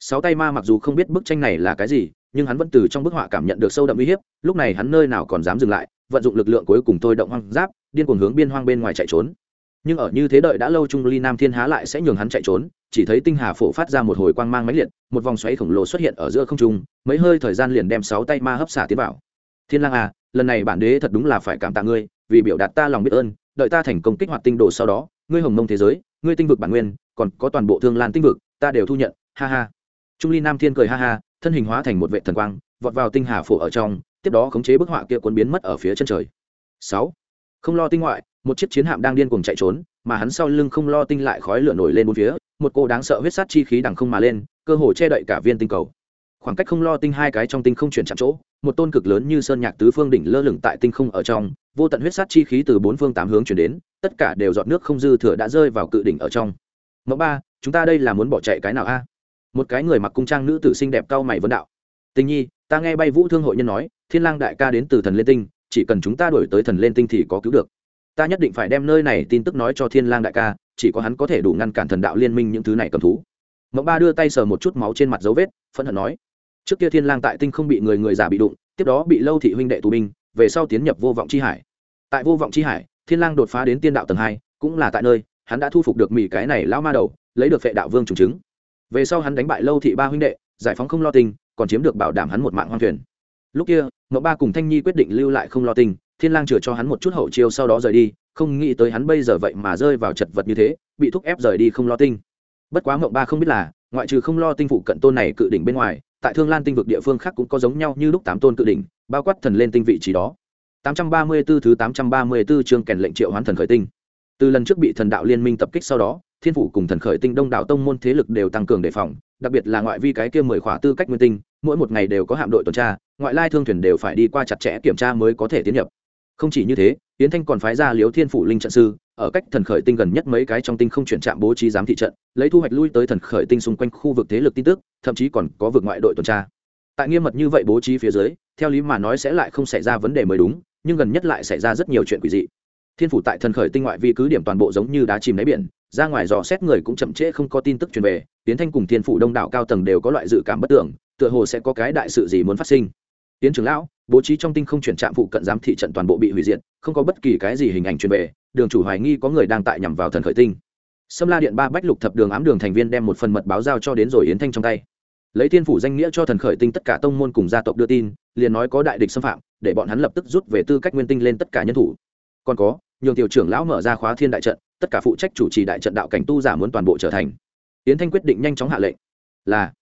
Sáu tay ma mặc dù không biết bức tranh này là cái gì, nhưng hắn vẫn từ trong bức họa cảm nhận được sâu đậm uy hiếp, lúc này hắn nơi nào còn dám dừng lại, vận dụng lực lượng cuối cùng thôi động hoang giáp, điên cuồng hướng biên hoang bên ngoài chạy trốn nhưng ở như thế đợi đã lâu trung ly nam thiên há lại sẽ nhường hắn chạy trốn, chỉ thấy tinh hà phổ phát ra một hồi quang mang máy liệt, một vòng xoáy khổng lồ xuất hiện ở giữa không trung, mấy hơi thời gian liền đem sáu tay ma hấp xả tiến vào. Thiên lang à lần này bản đế thật đúng là phải cảm tạ ngươi, vì biểu đạt ta lòng biết ơn, đợi ta thành công kích hoạt tinh đồ sau đó, ngươi hồng mông thế giới, ngươi tinh vực bản nguyên, còn có toàn bộ thương lan tinh vực, ta đều thu nhận, ha ha. Trung ly nam thiên cười ha ha, thân hình hóa thành một vệ thần quang, vọt vào tinh hà phổ ở trong, tiếp đó khống chế bức họa kia cuốn biến mất ở phía chân trời. Sáu. Không lo tinh ngoại một chiếc chiến hạm đang điên cuồng chạy trốn, mà hắn sau lưng không lo tinh lại khói lửa nổi lên bốn phía, một cô đáng sợ huyết sát chi khí đằng không mà lên, cơ hồ che đậy cả viên tinh cầu. Khoảng cách không lo tinh hai cái trong tinh không chuyển chạm chỗ, một tôn cực lớn như sơn nhạc tứ phương đỉnh lơ lửng tại tinh không ở trong, vô tận huyết sát chi khí từ bốn phương tám hướng chuyển đến, tất cả đều dọn nước không dư thừa đã rơi vào cự đỉnh ở trong. Mẫu ba, chúng ta đây là muốn bỏ chạy cái nào a? Một cái người mặc cung trang nữ tử xinh đẹp cao mày vấn đạo. Tình nhi, ta nghe bay vũ thương hội nhân nói, thiên lang đại ca đến từ thần lên tinh, chỉ cần chúng ta đổi tới thần lên tinh thì có cứu được ta nhất định phải đem nơi này tin tức nói cho thiên lang đại ca chỉ có hắn có thể đủ ngăn cản thần đạo liên minh những thứ này cầm thú. Mộng ba đưa tay sờ một chút máu trên mặt dấu vết phẫn hận nói trước kia thiên lang tại tinh không bị người người giả bị đụng tiếp đó bị lâu thị huynh đệ tù binh về sau tiến nhập vô vọng chi hải. Tại vô vọng chi hải thiên lang đột phá đến tiên đạo tầng hai cũng là tại nơi hắn đã thu phục được mỹ cái này lão ma đầu lấy được phệ đạo vương trùng chứng. Về sau hắn đánh bại lâu thị ba huynh đệ giải phóng không lo Tình, còn chiếm được bảo đảm hắn một mạng hoang thuyền. Lúc kia mậu ba cùng thanh nhi quyết định lưu lại không lo Tình thiên lang chừa cho hắn một chút hậu chiêu sau đó rời đi, không nghĩ tới hắn bây giờ vậy mà rơi vào chật vật như thế, bị thúc ép rời đi không lo tinh. Bất quá mậu ba không biết là, ngoại trừ không lo tinh phụ cận tôn này cự đỉnh bên ngoài, tại thương lan tinh vực địa phương khác cũng có giống nhau như lúc tám tôn cự đỉnh, bao quát thần lên tinh vị trí đó. 834 thứ 834 chương kèn lệnh triệu hoán thần khởi tinh. Từ lần trước bị thần đạo liên minh tập kích sau đó, thiên phủ cùng thần khởi tinh đông đảo tông môn thế lực đều tăng cường đề phòng, đặc biệt là ngoại vi cái kia mười khỏa tư cách nguyên tinh, mỗi một ngày đều có hạm đội tuần tra, ngoại lai thương thuyền đều phải đi qua chặt chẽ kiểm tra mới có thể tiến nhập không chỉ như thế tiến thanh còn phái ra liếu thiên phủ linh trận sư, ở cách thần khởi tinh gần nhất mấy cái trong tinh không chuyển trạm bố trí giám thị trận, lấy thu hoạch lui tới thần khởi tinh xung quanh khu vực thế lực tin tức, thậm chí còn có vực ngoại đội tuần tra. Tại nghiêm mật như vậy bố trí phía dưới, theo lý mà nói sẽ lại không xảy ra vấn đề mới đúng, nhưng gần nhất lại xảy ra rất nhiều chuyện quỷ dị. Thiên phủ tại thần khởi tinh ngoại vi cứ điểm toàn bộ giống như đá chìm đáy biển, ra ngoài dò xét người cũng chậm trễ không có tin tức truyền về tiến thanh cùng thiên phủ đông đảo cao tầng đều có loại dự cảm bất tưởng, tựa hồ sẽ có cái đại sự gì muốn phát sinh tiến trưởng lão bố trí trong tinh không chuyển trạm phụ cận giám thị trận toàn bộ bị hủy diệt không có bất kỳ cái gì hình ảnh truyền về đường chủ hoài nghi có người đang tại nhằm vào thần khởi tinh Sâm La Điện ba bách lục thập đường ám đường thành viên đem một phần mật báo giao cho đến rồi Yến Thanh trong tay. Lấy thiên phủ danh nghĩa cho thần khởi tinh tất cả tông môn cùng gia tộc đưa tin, liền nói có đại địch xâm phạm, để bọn hắn lập tức rút về tư cách nguyên tinh lên tất cả nhân thủ. Còn có, nhường tiểu trưởng lão mở ra khóa thiên đại trận, tất cả phụ trách chủ trì đại trận đạo cảnh tu giả muốn toàn bộ trở thành yến thanh quyết định nhanh chóng hạ lệnh là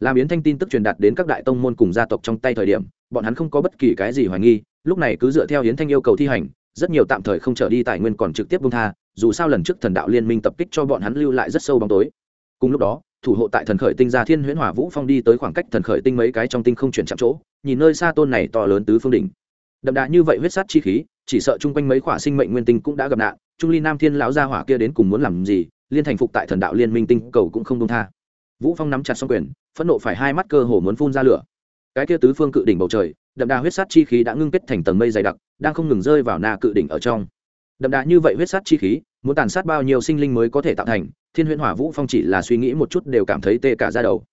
làm yến thanh tin tức truyền đạt đến các đại tông môn cùng gia tộc trong tay thời điểm bọn hắn không có bất kỳ cái gì hoài nghi, lúc này cứ dựa theo yến thanh yêu cầu thi hành, rất nhiều tạm thời không trở đi tài nguyên còn trực tiếp bung tha, dù sao lần trước thần đạo liên minh tập kích cho bọn hắn lưu lại rất sâu bóng tối. Cùng lúc đó, thủ hộ tại thần khởi tinh gia thiên huyễn hỏa vũ phong đi tới khoảng cách thần khởi tinh mấy cái trong tinh không chuyển chạm chỗ, nhìn nơi xa tôn này to lớn tứ phương đỉnh. Đậm đà như vậy huyết sát chi khí, chỉ sợ chung quanh mấy khỏa sinh mệnh nguyên tinh cũng đã gặp nạn, trung ly nam thiên lão gia hỏa kia đến cùng muốn làm gì, liên thành phục tại thần đạo liên minh tinh cầu cũng không đông tha. Vũ phong nắm chặt xong quyền, phẫn nộ phải hai mắt cơ hồ muốn phun ra lửa cái kia tứ phương cự đỉnh bầu trời, đậm đà huyết sát chi khí đã ngưng kết thành tầng mây dày đặc, đang không ngừng rơi vào na cự đỉnh ở trong. Đậm đà như vậy huyết sát chi khí, muốn tàn sát bao nhiêu sinh linh mới có thể tạo thành, thiên huyễn hỏa vũ phong chỉ là suy nghĩ một chút đều cảm thấy tê cả ra đầu.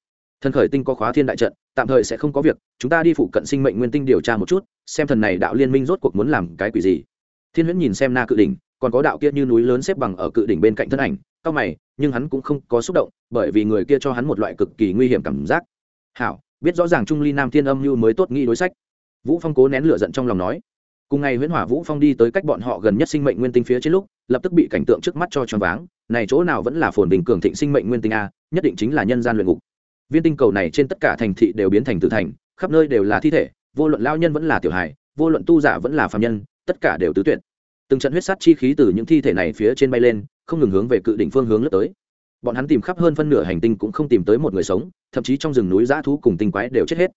Thần khởi tinh có khóa thiên đại trận, tạm thời sẽ không có việc, chúng ta đi phụ cận sinh mệnh nguyên tinh điều tra một chút, xem thần này đạo liên minh rốt cuộc muốn làm cái quỷ gì. Thiên huyễn nhìn xem na cự đỉnh, còn có đạo kia như núi lớn xếp bằng ở cự đỉnh bên cạnh thân ảnh cao mày, nhưng hắn cũng không có xúc động, bởi vì người kia cho hắn một loại cực kỳ nguy hiểm cảm giác. Hảo biết rõ ràng trung ly nam thiên âm như mới tốt nghĩ đối sách. Vũ phong cố nén lửa giận trong lòng nói. Cùng ngày huyễn hỏa vũ phong đi tới cách bọn họ gần nhất sinh mệnh nguyên tinh phía trên lúc, lập tức bị cảnh tượng trước mắt cho choáng váng. Này chỗ nào vẫn là phồn bình cường thịnh sinh mệnh nguyên tinh a, nhất định chính là nhân gian luyện ngục. Viên tinh cầu này trên tất cả thành thị đều biến thành tử thành, khắp nơi đều là thi thể, vô luận lao nhân vẫn là tiểu hài, vô luận tu giả vẫn là phạm nhân, tất cả đều tứ tuyệt. Từng trận huyết sát chi khí từ những thi thể này phía trên bay lên, không ngừng hướng về cự đỉnh phương hướng lướt tới bọn hắn tìm khắp hơn phân nửa hành tinh cũng không tìm tới một người sống, thậm chí trong rừng núi dã thú cùng tinh quái đều chết hết.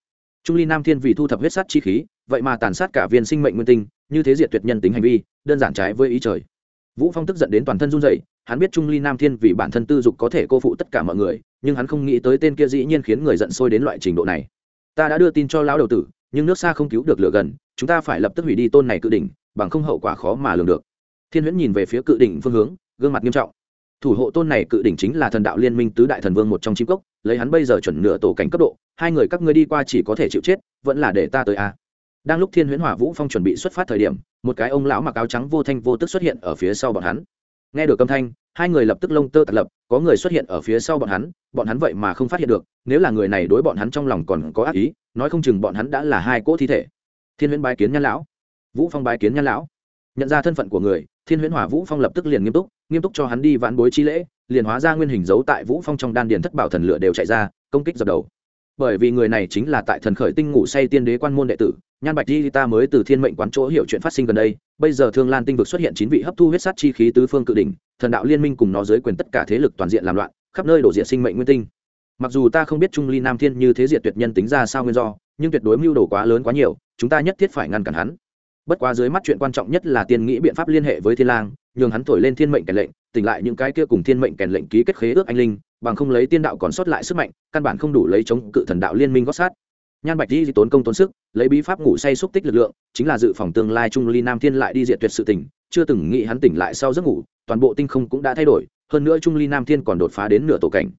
Trung ly nam thiên vì thu thập huyết sát chi khí, vậy mà tàn sát cả viên sinh mệnh nguyên tinh, như thế diệt tuyệt nhân tính hành vi, đơn giản trái với ý trời. Vũ phong tức giận đến toàn thân run rẩy, hắn biết trung ly nam thiên vì bản thân tư dục có thể cô phụ tất cả mọi người, nhưng hắn không nghĩ tới tên kia dĩ nhiên khiến người giận sôi đến loại trình độ này. Ta đã đưa tin cho lão đầu tử, nhưng nước xa không cứu được lửa gần, chúng ta phải lập tức hủy đi tôn này cự đỉnh, bằng không hậu quả khó mà lường được. Thiên huyễn nhìn về phía cự đỉnh phương hướng, gương mặt nghiêm trọng thủ hộ tôn này cự đỉnh chính là thần đạo liên minh tứ đại thần vương một trong chim cốc, lấy hắn bây giờ chuẩn nửa tổ cảnh cấp độ, hai người các ngươi đi qua chỉ có thể chịu chết, vẫn là để ta tới a. Đang lúc thiên huyễn hỏa vũ phong chuẩn bị xuất phát thời điểm, một cái ông lão mặc áo trắng vô thanh vô tức xuất hiện ở phía sau bọn hắn. Nghe được âm thanh, hai người lập tức lông tơ tạt lập, có người xuất hiện ở phía sau bọn hắn bọn hắn vậy mà không phát hiện được, nếu là người này đối bọn hắn trong lòng còn có ác ý, nói không chừng bọn hắn đã là hai cỗ thi thể. Thiên huyễn bái kiến nhan lão. Vũ phong bái kiến nhan lão nhận ra thân phận của người, thiên huyễn hỏa vũ phong lập tức liền nghiêm túc nghiêm túc cho hắn đi vãn bối chi lễ, liền hóa ra nguyên hình giấu tại vũ phong trong đan điền thất bảo thần lửa đều chạy ra, công kích dập đầu. Bởi vì người này chính là tại thần khởi tinh ngủ say tiên đế quan môn đệ tử, nhan bạch di ta mới từ thiên mệnh quán chỗ hiểu chuyện phát sinh gần đây, bây giờ thương lan tinh vực xuất hiện chín vị hấp thu huyết sát chi khí tứ phương cự đỉnh, thần đạo liên minh cùng nó dưới quyền tất cả thế lực toàn diện làm loạn, khắp nơi đổ diện sinh mệnh nguyên tinh. Mặc dù ta không biết trung ly nam thiên như thế diện tuyệt nhân tính ra sao nguyên do, nhưng tuyệt đối mưu đồ quá lớn quá nhiều, chúng ta nhất thiết phải ngăn cản hắn bất quá dưới mắt chuyện quan trọng nhất là tiên nghĩ biện pháp liên hệ với thiên lang, nhường hắn thổi lên thiên mệnh kèn lệnh, tỉnh lại những cái kia cùng thiên mệnh kèn lệnh ký kết khế ước anh linh, bằng không lấy tiên đạo còn sót lại sức mạnh, căn bản không đủ lấy chống cự thần đạo liên minh gót sát. Nhan bạch di tốn công tốn sức, lấy bí pháp ngủ say xúc tích lực lượng, chính là dự phòng tương lai trung ly nam thiên lại đi diệt tuyệt sự tỉnh chưa từng nghĩ hắn tỉnh lại sau giấc ngủ, toàn bộ tinh không cũng đã thay đổi, hơn nữa trung ly nam thiên còn đột phá đến nửa tổ cảnh.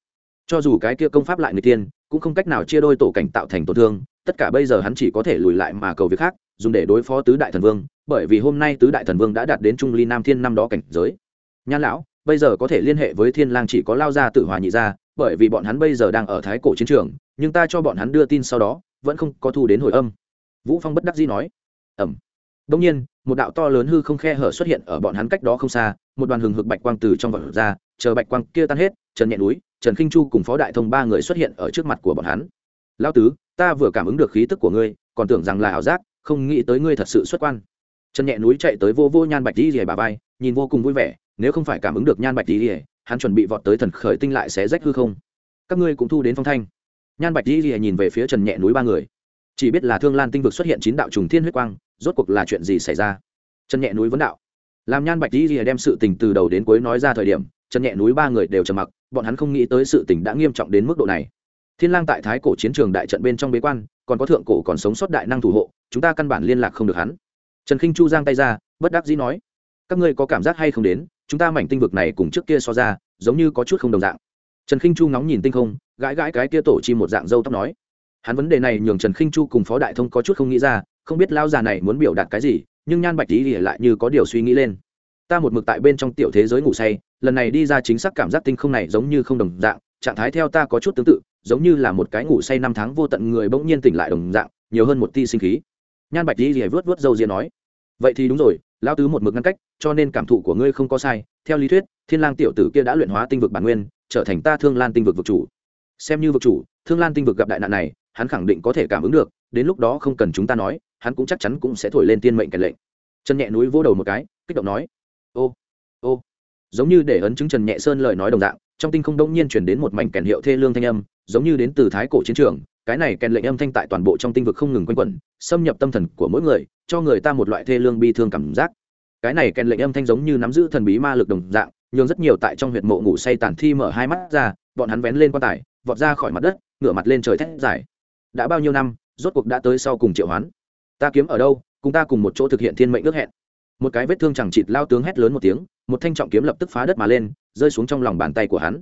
Cho dù cái kia công pháp lại người tiên cũng không cách nào chia đôi tổ cảnh tạo thành tổn thương, tất cả bây giờ hắn chỉ có thể lùi lại mà cầu việc khác dùng để đối phó tứ đại thần vương, bởi vì hôm nay tứ đại thần vương đã đạt đến trung ly nam thiên năm đó cảnh giới. Nhan lão, bây giờ có thể liên hệ với thiên lang chỉ có lao ra tự hòa nhị ra, bởi vì bọn hắn bây giờ đang ở thái cổ chiến trường, nhưng ta cho bọn hắn đưa tin sau đó, vẫn không có thu đến hồi âm. Vũ phong bất đắc dĩ nói. Ẩm đông nhiên, một đạo to lớn hư không khe hở xuất hiện ở bọn hắn cách đó không xa, một đoàn hừng hực bạch quang từ trong vỡ ra, chờ bạch quang kia tan hết, trần nhẹ núi, trần khinh chu cùng phó đại thông ba người xuất hiện ở trước mặt của bọn hắn. Lão tứ, ta vừa cảm ứng được khí tức của ngươi, còn tưởng rằng là ảo giác không nghĩ tới ngươi thật sự xuất quan. Trần nhẹ núi chạy tới vô vô nhan bạch đi rìa bà vai, nhìn vô cùng vui vẻ, nếu không phải cảm ứng được nhan bạch đi rìa hắn chuẩn bị vọt tới thần khởi tinh lại sẽ rách hư không. Các ngươi cũng thu đến phong thanh. Nhan bạch đi rìa nhìn về phía trần nhẹ núi ba người. Chỉ biết là thương lan tinh vực xuất hiện chín đạo trùng thiên huyết quang, rốt cuộc là chuyện gì xảy ra? Trần nhẹ núi vấn đạo. Làm nhan bạch đi rìa đem sự tình từ đầu đến cuối nói ra thời điểm, trần nhẹ núi ba người đều trầm mặc, bọn hắn không nghĩ tới sự tình đã nghiêm trọng đến mức độ này. Thiên lang tại thái cổ chiến trường đại trận bên trong bế quan, còn có thượng cổ còn sống sót đại năng thủ hộ chúng ta căn bản liên lạc không được hắn. Trần khinh chu giang tay ra, bất đắc dĩ nói, các ngươi có cảm giác hay không đến, chúng ta mảnh tinh vực này cùng trước kia so ra, giống như có chút không đồng dạng. Trần khinh chu ngóng nhìn tinh không, gãi gãi cái kia tổ chi một dạng dâu tóc nói, hắn vấn đề này nhường trần khinh chu cùng phó đại thông có chút không nghĩ ra, không biết lao già này muốn biểu đạt cái gì, nhưng nhan bạch lý lại như có điều suy nghĩ lên. Ta một mực tại bên trong tiểu thế giới ngủ say, lần này đi ra chính xác cảm giác tinh không này giống như không đồng dạng, trạng thái theo ta có chút tương tự, giống như là một cái ngủ say năm tháng vô tận người bỗng nhiên tỉnh lại đồng dạng, nhiều hơn một ti sinh khí nhan bạch di rỉa vớt vớt dâu rìa nói, vậy thì đúng rồi lao tứ một mực ngăn cách, cho nên cảm thụ của ngươi không có sai. Theo lý thuyết, thiên lang tiểu tử kia đã luyện hóa tinh vực bản nguyên, trở thành ta thương lan tinh vực vực chủ. Xem như vực chủ, thương lan tinh vực gặp đại nạn này, hắn khẳng định có thể cảm ứng được, đến lúc đó không cần chúng ta nói, hắn cũng chắc chắn cũng sẽ thổi lên tiên mệnh kèn lệnh. Trần nhẹ núi vỗ đầu một cái, kích động nói, ô ô. Giống như để ấn chứng trần nhẹ sơn lời nói đồng dạng, trong tinh không đông nhiên chuyển đến một mảnh kèn hiệu thê lương thanh âm, giống như đến từ thái cổ chiến trường cái này kèn lệnh âm thanh tại toàn bộ trong tinh vực không ngừng quanh quẩn, xâm nhập tâm thần của mỗi người, cho người ta một loại thê lương bi thương cảm giác. Cái này kèn lệnh âm thanh giống như nắm giữ thần bí ma lực đồng dạng, nhường rất nhiều tại trong huyệt mộ ngủ say tàn thi mở hai mắt ra, bọn hắn vén lên quan tài, vọt ra khỏi mặt đất, ngửa mặt lên trời thét dài. Đã bao nhiêu năm, rốt cuộc đã tới sau cùng triệu hoán. Ta kiếm ở đâu, cùng ta cùng một chỗ thực hiện thiên mệnh ước hẹn. Một cái vết thương chẳng chịt lao tướng hét lớn một tiếng, một thanh trọng kiếm lập tức phá đất mà lên, rơi xuống trong lòng bàn tay của hắn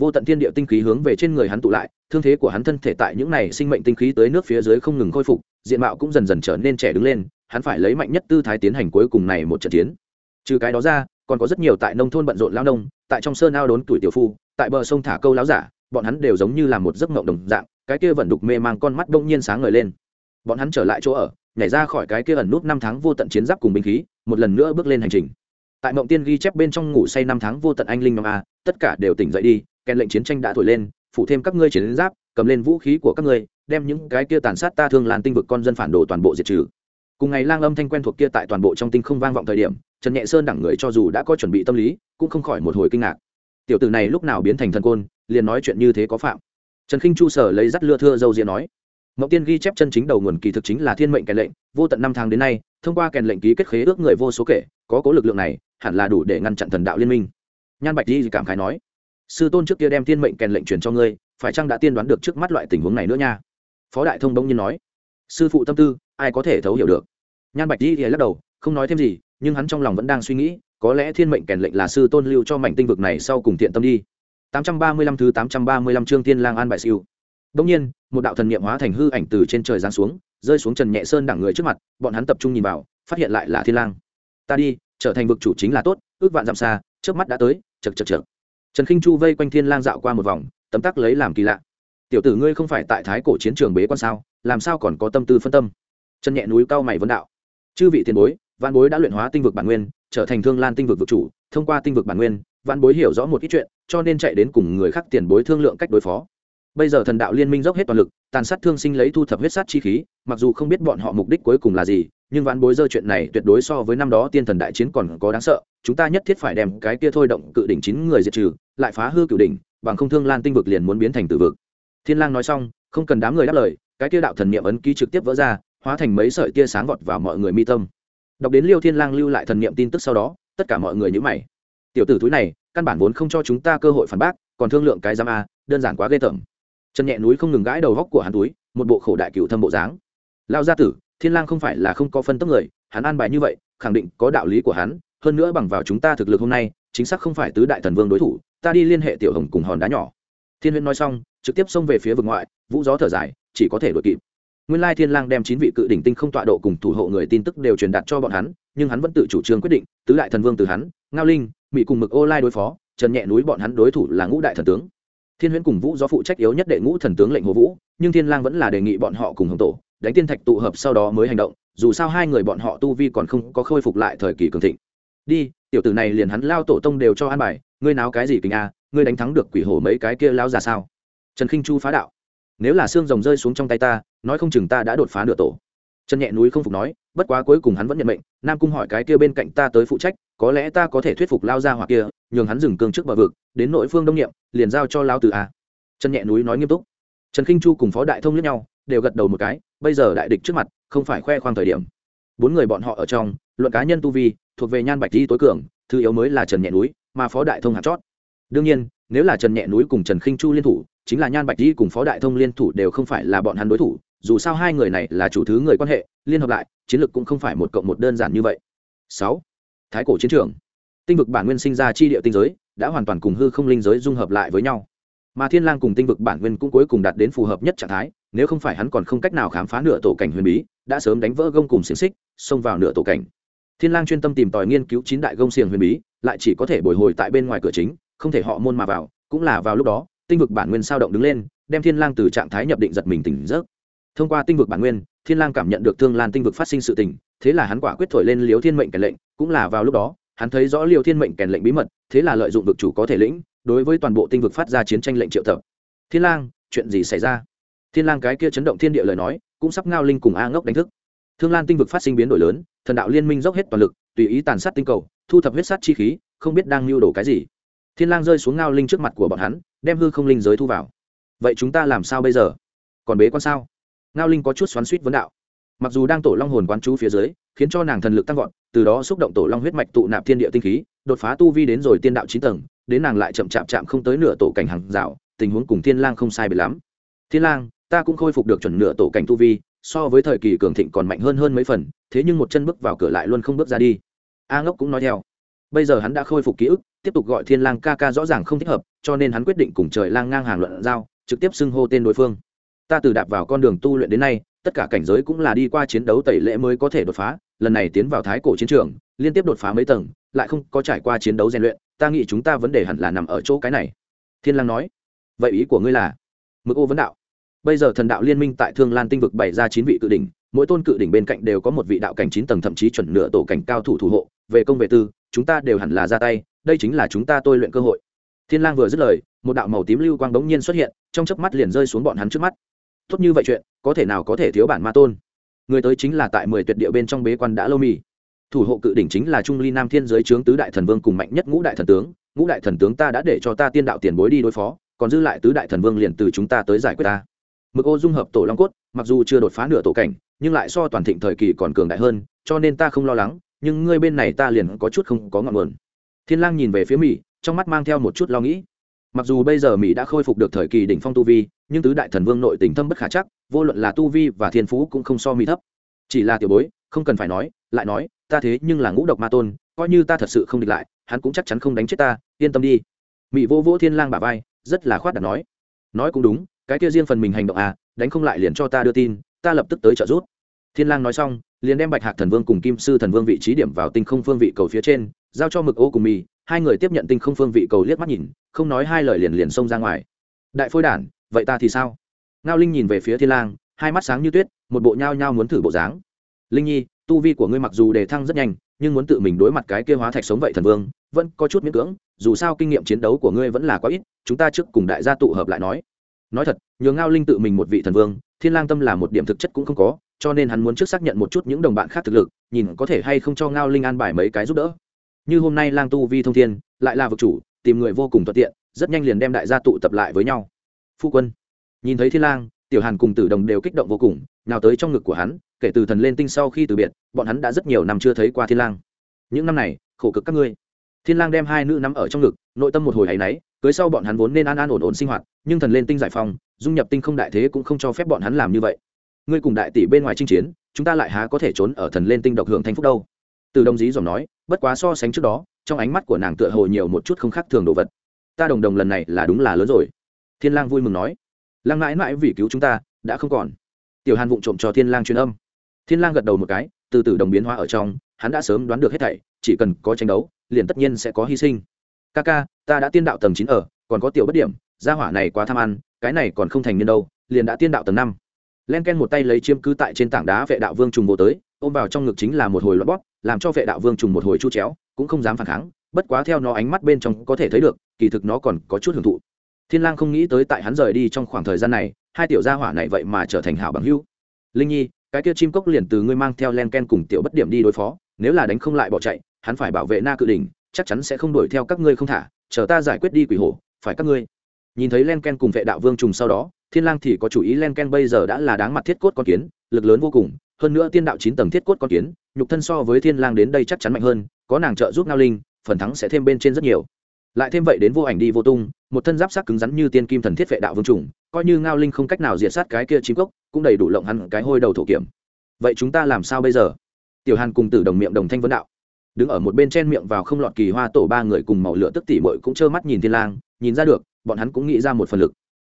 vô tận thiên địa tinh khí hướng về trên người hắn tụ lại, thương thế của hắn thân thể tại những này sinh mệnh tinh khí tới nước phía dưới không ngừng khôi phục, diện mạo cũng dần dần trở nên trẻ đứng lên, hắn phải lấy mạnh nhất tư thái tiến hành cuối cùng này một trận chiến. Trừ cái đó ra, còn có rất nhiều tại nông thôn bận rộn lao nông, tại trong sơn ao đốn tuổi tiểu phu, tại bờ sông thả câu láo giả, bọn hắn đều giống như là một giấc mộng đồng dạng, cái kia vẫn đục mê mang con mắt đông nhiên sáng ngời lên. Bọn hắn trở lại chỗ ở, nhảy ra khỏi cái kia ẩn nút năm tháng vô tận chiến giáp cùng binh khí, một lần nữa bước lên hành trình. Tại mộng tiên ghi chép bên trong ngủ say năm tháng vô tận anh linh năm a, tất cả đều tỉnh dậy đi kèn lệnh chiến tranh đã thổi lên phụ thêm các ngươi chiến giáp, cầm lên vũ khí của các ngươi, đem những cái kia tàn sát ta thương làn tinh vực con dân phản đồ toàn bộ diệt trừ. Cùng ngày lang âm thanh quen thuộc kia tại toàn bộ trong tinh không vang vọng thời điểm, trần nhẹ sơn đẳng người cho dù đã có chuẩn bị tâm lý, cũng không khỏi một hồi kinh ngạc. Tiểu tử này lúc nào biến thành thần côn, liền nói chuyện như thế có phạm. Trần khinh chu sở lấy dắt lưa thưa dâu diện nói mậu tiên ghi chép chân chính đầu nguồn kỳ thực chính là thiên mệnh kèn lệnh, vô tận năm tháng đến nay, thông qua kèn lệnh ký kết khế ước người vô số kể, có cố lực lượng này, hẳn là đủ để ngăn chặn thần đạo liên minh. Nhan bạch di cảm khái nói sư tôn trước kia đem thiên mệnh kèn lệnh truyền cho ngươi, phải chăng đã tiên đoán được trước mắt loại tình huống này nữa nha? Phó đại thông bỗng nhiên nói. Sư phụ tâm tư, ai có thể thấu hiểu được? Nhan bạch di thì lắc đầu, không nói thêm gì, nhưng hắn trong lòng vẫn đang suy nghĩ, có lẽ thiên mệnh kèn lệnh là sư tôn lưu cho mảnh tinh vực này sau cùng thiện tâm đi. 835 thứ 835 chương tiên lang an bại siêu. Đông nhiên, một đạo thần niệm hóa thành hư ảnh từ trên trời giáng xuống, rơi xuống trần nhẹ sơn đẳng người trước mặt, bọn hắn tập trung nhìn vào, phát hiện lại là thiên lang. Ta đi, trở thành vực chủ chính là tốt, ước vạn dặm xa trước mắt đã tới chật chật chật trần khinh chu vây quanh thiên lang dạo qua một vòng, tấm tắc lấy làm kỳ lạ. Tiểu tử ngươi không phải tại thái cổ chiến trường bế quan sao, làm sao còn có tâm tư phân tâm? Trần nhẹ núi cao mày vấn đạo. Chư vị tiền bối văn bối đã luyện hóa tinh vực bản nguyên, trở thành thương lan tinh vực vực chủ, thông qua tinh vực bản nguyên văn bối hiểu rõ một ít chuyện, cho nên chạy đến cùng người khác tiền bối thương lượng cách đối phó. Bây giờ thần đạo liên minh dốc hết toàn lực, tàn sát thương sinh lấy thu thập huyết sát chi khí, mặc dù không biết bọn họ mục đích cuối cùng là gì nhưng vãn bối dơ chuyện này tuyệt đối so với năm đó tiên thần đại chiến còn có đáng sợ, chúng ta nhất thiết phải đem cái kia thôi động cự đỉnh chín người diệt trừ, lại phá hư cự đỉnh, bằng không thương lan tinh vực liền muốn biến thành tử vực. Thiên lang nói xong, không cần đám người đáp lời, cái kia đạo thần niệm ấn ký trực tiếp vỡ ra, hóa thành mấy sợi tia sáng vọt vào mọi người mi tâm. Đọc đến liêu thiên lang lưu lại thần niệm tin tức sau đó, tất cả mọi người nhíu mày. Tiểu tử túi này, căn bản vốn không cho chúng ta cơ hội phản bác, còn thương lượng cái giam a, đơn giản quá ghê tởm. Chân nhẹ núi không ngừng gãi đầu góc của hắn túi, một bộ khổ đại cựu thâm bộ dáng. Lao gia tử thiên lang không phải là không có phân tốc người, hắn an bài như vậy, khẳng định có đạo lý của hắn, hơn nữa bằng vào chúng ta thực lực hôm nay, chính xác không phải tứ đại thần vương đối thủ, ta đi liên hệ tiểu hồng cùng hòn đá nhỏ. Thiên huyễn nói xong, trực tiếp xông về phía vực ngoại, vũ gió thở dài, chỉ có thể đuổi kịp. Nguyên lai thiên lang đem chín vị cự đỉnh tinh không tọa độ cùng thủ hộ người tin tức đều truyền đạt cho bọn hắn, nhưng hắn vẫn tự chủ trương quyết định, tứ đại thần vương từ hắn, ngao linh bị cùng mực ô lai đối phó, trần nhẹ núi bọn hắn đối thủ là ngũ đại thần tướng thiên huyễn cùng vũ do phụ trách yếu nhất đệ ngũ thần tướng lệnh hồ vũ, nhưng thiên lang vẫn là đề nghị bọn họ cùng hồng tổ, đánh tiên thạch tụ hợp sau đó mới hành động, dù sao hai người bọn họ tu vi còn không có khôi phục lại thời kỳ cường thịnh. Đi, tiểu tử này liền hắn lao tổ tông đều cho an bài, ngươi náo cái gì kính a, ngươi đánh thắng được quỷ hổ mấy cái kia lao ra sao? Trần khinh chu phá đạo. Nếu là xương rồng rơi xuống trong tay ta, nói không chừng ta đã đột phá nửa tổ trần nhẹ núi không phục nói, bất quá cuối cùng hắn vẫn nhận mệnh, nam cung hỏi cái kia bên cạnh ta tới phụ trách, có lẽ ta có thể thuyết phục lao ra hoặc kia, nhường hắn dừng cương trước bờ vực, đến nội phương đông nghiệm liền giao cho lao từ a. Trần nhẹ núi nói nghiêm túc. Trần khinh chu cùng phó đại thông lẫn nhau, đều gật đầu một cái, bây giờ đại địch trước mặt, không phải khoe khoang thời điểm. Bốn người bọn họ ở trong, luận cá nhân tu vi, thuộc về nhan bạch di tối cường, thứ yếu mới là trần nhẹ núi, mà phó đại thông hạt chót. Đương nhiên, nếu là trần nhẹ núi cùng trần khinh chu liên thủ, chính là nhan bạch di cùng phó đại thông liên thủ đều không phải là bọn hắn đối thủ dù sao hai người này là chủ thứ người quan hệ, liên hợp lại, chiến lược cũng không phải một cộng một đơn giản như vậy. Sáu, thái cổ chiến trường. Tinh vực bản nguyên sinh ra chi địa tinh giới, đã hoàn toàn cùng hư không linh giới dung hợp lại với nhau. Mà thiên lang cùng tinh vực bản nguyên cũng cuối cùng đạt đến phù hợp nhất trạng thái, nếu không phải hắn còn không cách nào khám phá nửa tổ cảnh huyền bí, đã sớm đánh vỡ gông cùng xiềng xích, xông vào nửa tổ cảnh. Thiên lang chuyên tâm tìm tòi nghiên cứu chín đại gông xiềng huyền bí, lại chỉ có thể bồi hồi tại bên ngoài cửa chính, không thể họ môn mà vào, cũng là vào lúc đó, tinh vực bản nguyên sao động đứng lên, đem thiên lang từ trạng thái nhập định giật mình tỉnh giấc thông qua tinh vực bản nguyên, thiên lang cảm nhận được thương lan tinh vực phát sinh sự tình, thế là hắn quả quyết thổi lên liếu thiên mệnh kèn lệnh, cũng là vào lúc đó, hắn thấy rõ liều thiên mệnh kèn lệnh bí mật, thế là lợi dụng vực chủ có thể lĩnh, đối với toàn bộ tinh vực phát ra chiến tranh lệnh triệu tập. Thiên lang, chuyện gì xảy ra? Thiên lang cái kia chấn động thiên địa lời nói, cũng sắp ngao linh cùng a ngốc đánh thức. Thương lan tinh vực phát sinh biến đổi lớn, thần đạo liên minh dốc hết toàn lực, tùy ý tàn sát tinh cầu, thu thập huyết sát chi khí, không biết đang lưu đồ cái gì. Thiên lang rơi xuống ngao linh trước mặt của bọn hắn, đem hư không linh giới thu vào. Vậy chúng ta làm sao bây giờ? Còn bế quan sao? Ngao linh có chút xoắn suýt vấn đạo. Mặc dù đang tổ long hồn quán chú phía dưới, khiến cho nàng thần lực tăng vọt, từ đó xúc động tổ long huyết mạch tụ nạp thiên địa tinh khí, đột phá tu vi đến rồi tiên đạo chín tầng, đến nàng lại chậm chạp chạm không tới nửa tổ cảnh hàng rào, tình huống cùng thiên lang không sai biệt lắm. Thiên lang, ta cũng khôi phục được chuẩn nửa tổ cảnh tu vi, so với thời kỳ cường thịnh còn mạnh hơn hơn mấy phần, thế nhưng một chân bước vào cửa lại luôn không bước ra đi. A ngốc cũng nói theo. Bây giờ hắn đã khôi phục ký ức, tiếp tục gọi thiên lang ca ca rõ ràng không thích hợp, cho nên hắn quyết định cùng trời lang ngang hàng luận giao, trực tiếp xưng hô tên đối phương ta từ đạp vào con đường tu luyện đến nay, tất cả cảnh giới cũng là đi qua chiến đấu tẩy lễ mới có thể đột phá, lần này tiến vào thái cổ chiến trường, liên tiếp đột phá mấy tầng, lại không có trải qua chiến đấu rèn luyện, ta nghĩ chúng ta vấn đề hẳn là nằm ở chỗ cái này. Thiên lang nói. Vậy ý của ngươi là? Mực ô vấn đạo. Bây giờ thần đạo liên minh tại thương lan tinh vực bày ra chín vị cự đỉnh, mỗi tôn cự đỉnh bên cạnh đều có một vị đạo cảnh chín tầng thậm chí chuẩn nửa tổ cảnh cao thủ thủ hộ, về công về tư, chúng ta đều hẳn là ra tay, đây chính là chúng ta tôi luyện cơ hội. Thiên lang vừa dứt lời, một đạo màu tím lưu quang đống nhiên xuất hiện, trong chớp mắt liền rơi xuống bọn hắn trước mắt tốt như vậy chuyện, có thể nào có thể thiếu bản ma tôn? Người tới chính là tại mười tuyệt địa bên trong bế quan đã lâu mì. Thủ hộ cự đỉnh chính là trung ly nam thiên giới trướng tứ đại thần vương cùng mạnh nhất ngũ đại thần tướng. Ngũ đại thần tướng ta đã để cho ta tiên đạo tiền bối đi đối phó, còn dư lại tứ đại thần vương liền từ chúng ta tới giải quyết ta. Mực ô dung hợp tổ long cốt, mặc dù chưa đột phá nửa tổ cảnh, nhưng lại so toàn thịnh thời kỳ còn cường đại hơn, cho nên ta không lo lắng, nhưng ngươi bên này ta liền có chút không có ngọn nguồn. Thiên lang nhìn về phía mỹ trong mắt mang theo một chút lo nghĩ mặc dù bây giờ mỹ đã khôi phục được thời kỳ đỉnh phong tu vi, nhưng tứ đại thần vương nội tình thâm bất khả chắc, vô luận là tu vi và thiên phú cũng không so mỹ thấp. Chỉ là tiểu bối, không cần phải nói, lại nói, ta thế nhưng là ngũ độc ma tôn, coi như ta thật sự không địch lại, hắn cũng chắc chắn không đánh chết ta, yên tâm đi. Mỹ vô vỗ thiên lang bả vai, rất là khoát đặt nói. Nói cũng đúng, cái kia riêng phần mình hành động à đánh không lại liền cho ta đưa tin, ta lập tức tới trợ giúp. Thiên lang nói xong, liền đem bạch hạc thần vương cùng kim sư thần vương vị trí điểm vào tinh không phương vị cầu phía trên, giao cho mực ô cùng mì hai người tiếp nhận tinh không phương vị cầu liếc mắt nhìn, không nói hai lời liền liền xông ra ngoài. Đại phôi đản, vậy ta thì sao? Ngao linh nhìn về phía thiên lang, hai mắt sáng như tuyết, một bộ nhao nhao muốn thử bộ dáng. Linh nhi, tu vi của ngươi mặc dù đề thăng rất nhanh, nhưng muốn tự mình đối mặt cái kia hóa thạch sống vậy thần vương, vẫn có chút miễn cưỡng, dù sao kinh nghiệm chiến đấu của ngươi vẫn là quá ít, chúng ta trước cùng đại gia tụ hợp lại nói. Nói thật, nhường ngao linh tự mình một vị thần vương, thiên lang tâm là một điểm thực chất cũng không có, cho nên hắn muốn trước xác nhận một chút những đồng bạn khác thực lực, nhìn có thể hay không cho ngao linh an bài mấy cái giúp đỡ như hôm nay lang tu vi thông thiên, lại là vực chủ, tìm người vô cùng thuận tiện, rất nhanh liền đem đại gia tụ tập lại với nhau. Phu quân, nhìn thấy thiên lang, tiểu hàn cùng tử đồng đều kích động vô cùng, nào tới trong ngực của hắn, kể từ thần lên tinh sau khi từ biệt, bọn hắn đã rất nhiều năm chưa thấy qua thiên lang. Những năm này, khổ cực các ngươi. Thiên lang đem hai nữ nắm ở trong ngực, nội tâm một hồi ấy nấy cưới sau bọn hắn vốn nên an an ổn ổn sinh hoạt, nhưng thần lên tinh giải phóng, dung nhập tinh không đại thế cũng không cho phép bọn hắn làm như vậy. Ngươi cùng đại tỷ bên ngoài chinh chiến, chúng ta lại há có thể trốn ở thần lên tinh độc hưởng thanh phúc đâu? Từ đồng dí dòm nói bất quá so sánh trước đó, trong ánh mắt của nàng tựa hồ nhiều một chút không khác thường đồ vật. Ta đồng đồng lần này là đúng là lớn rồi. Thiên lang vui mừng nói. Lang mãi mãi vì cứu chúng ta, đã không còn. Tiểu hàn vụng trộm cho thiên lang truyền âm. Thiên lang gật đầu một cái, từ từ đồng biến hóa ở trong, hắn đã sớm đoán được hết thảy, chỉ cần có tranh đấu, liền tất nhiên sẽ có hy sinh. Ca ca, ta đã tiên đạo tầng chín ở, còn có tiểu bất điểm, gia hỏa này quá tham ăn, cái này còn không thành niên đâu, liền đã tiên đạo tầng năm. Len ken một tay lấy chiếm cứ tại trên tảng đá vệ đạo vương trùng vô tới, ôm vào trong ngực chính là một hồi loạt bóp làm cho vệ đạo vương trùng một hồi chu chéo, cũng không dám phản kháng, bất quá theo nó ánh mắt bên trong có thể thấy được, kỳ thực nó còn có chút hưởng thụ. Thiên lang không nghĩ tới tại hắn rời đi trong khoảng thời gian này, hai tiểu gia hỏa này vậy mà trở thành hảo bằng hữu. Linh nhi, cái kia chim cốc liền từ ngươi mang theo len ken cùng tiểu bất điểm đi đối phó, nếu là đánh không lại bỏ chạy, hắn phải bảo vệ na cự đỉnh, chắc chắn sẽ không đuổi theo các ngươi không thả, chờ ta giải quyết đi quỷ hổ, phải các ngươi. Nhìn thấy len ken cùng vệ đạo vương trùng sau đó, thiên lang thì có chủ ý len ken bây giờ đã là đáng mặt thiết cốt con kiến, lực lớn vô cùng hơn nữa tiên đạo chín tầng thiết cốt con kiến, nhục thân so với thiên lang đến đây chắc chắn mạnh hơn, có nàng trợ giúp ngao linh, phần thắng sẽ thêm bên trên rất nhiều. Lại thêm vậy đến vô ảnh đi vô tung, một thân giáp sắc cứng rắn như tiên kim thần thiết vệ đạo vương trùng coi như ngao linh không cách nào diệt sát cái kia chín cốc, cũng đầy đủ lộng hắn cái hôi đầu thổ kiểm. Vậy chúng ta làm sao bây giờ? Tiểu hàn cùng tử đồng miệng đồng thanh vấn đạo. Đứng ở một bên chen miệng vào không lọt kỳ hoa tổ ba người cùng màu lửa tức tỉ mội cũng trơ mắt nhìn thiên lang, nhìn ra được, bọn hắn cũng nghĩ ra một phần lực.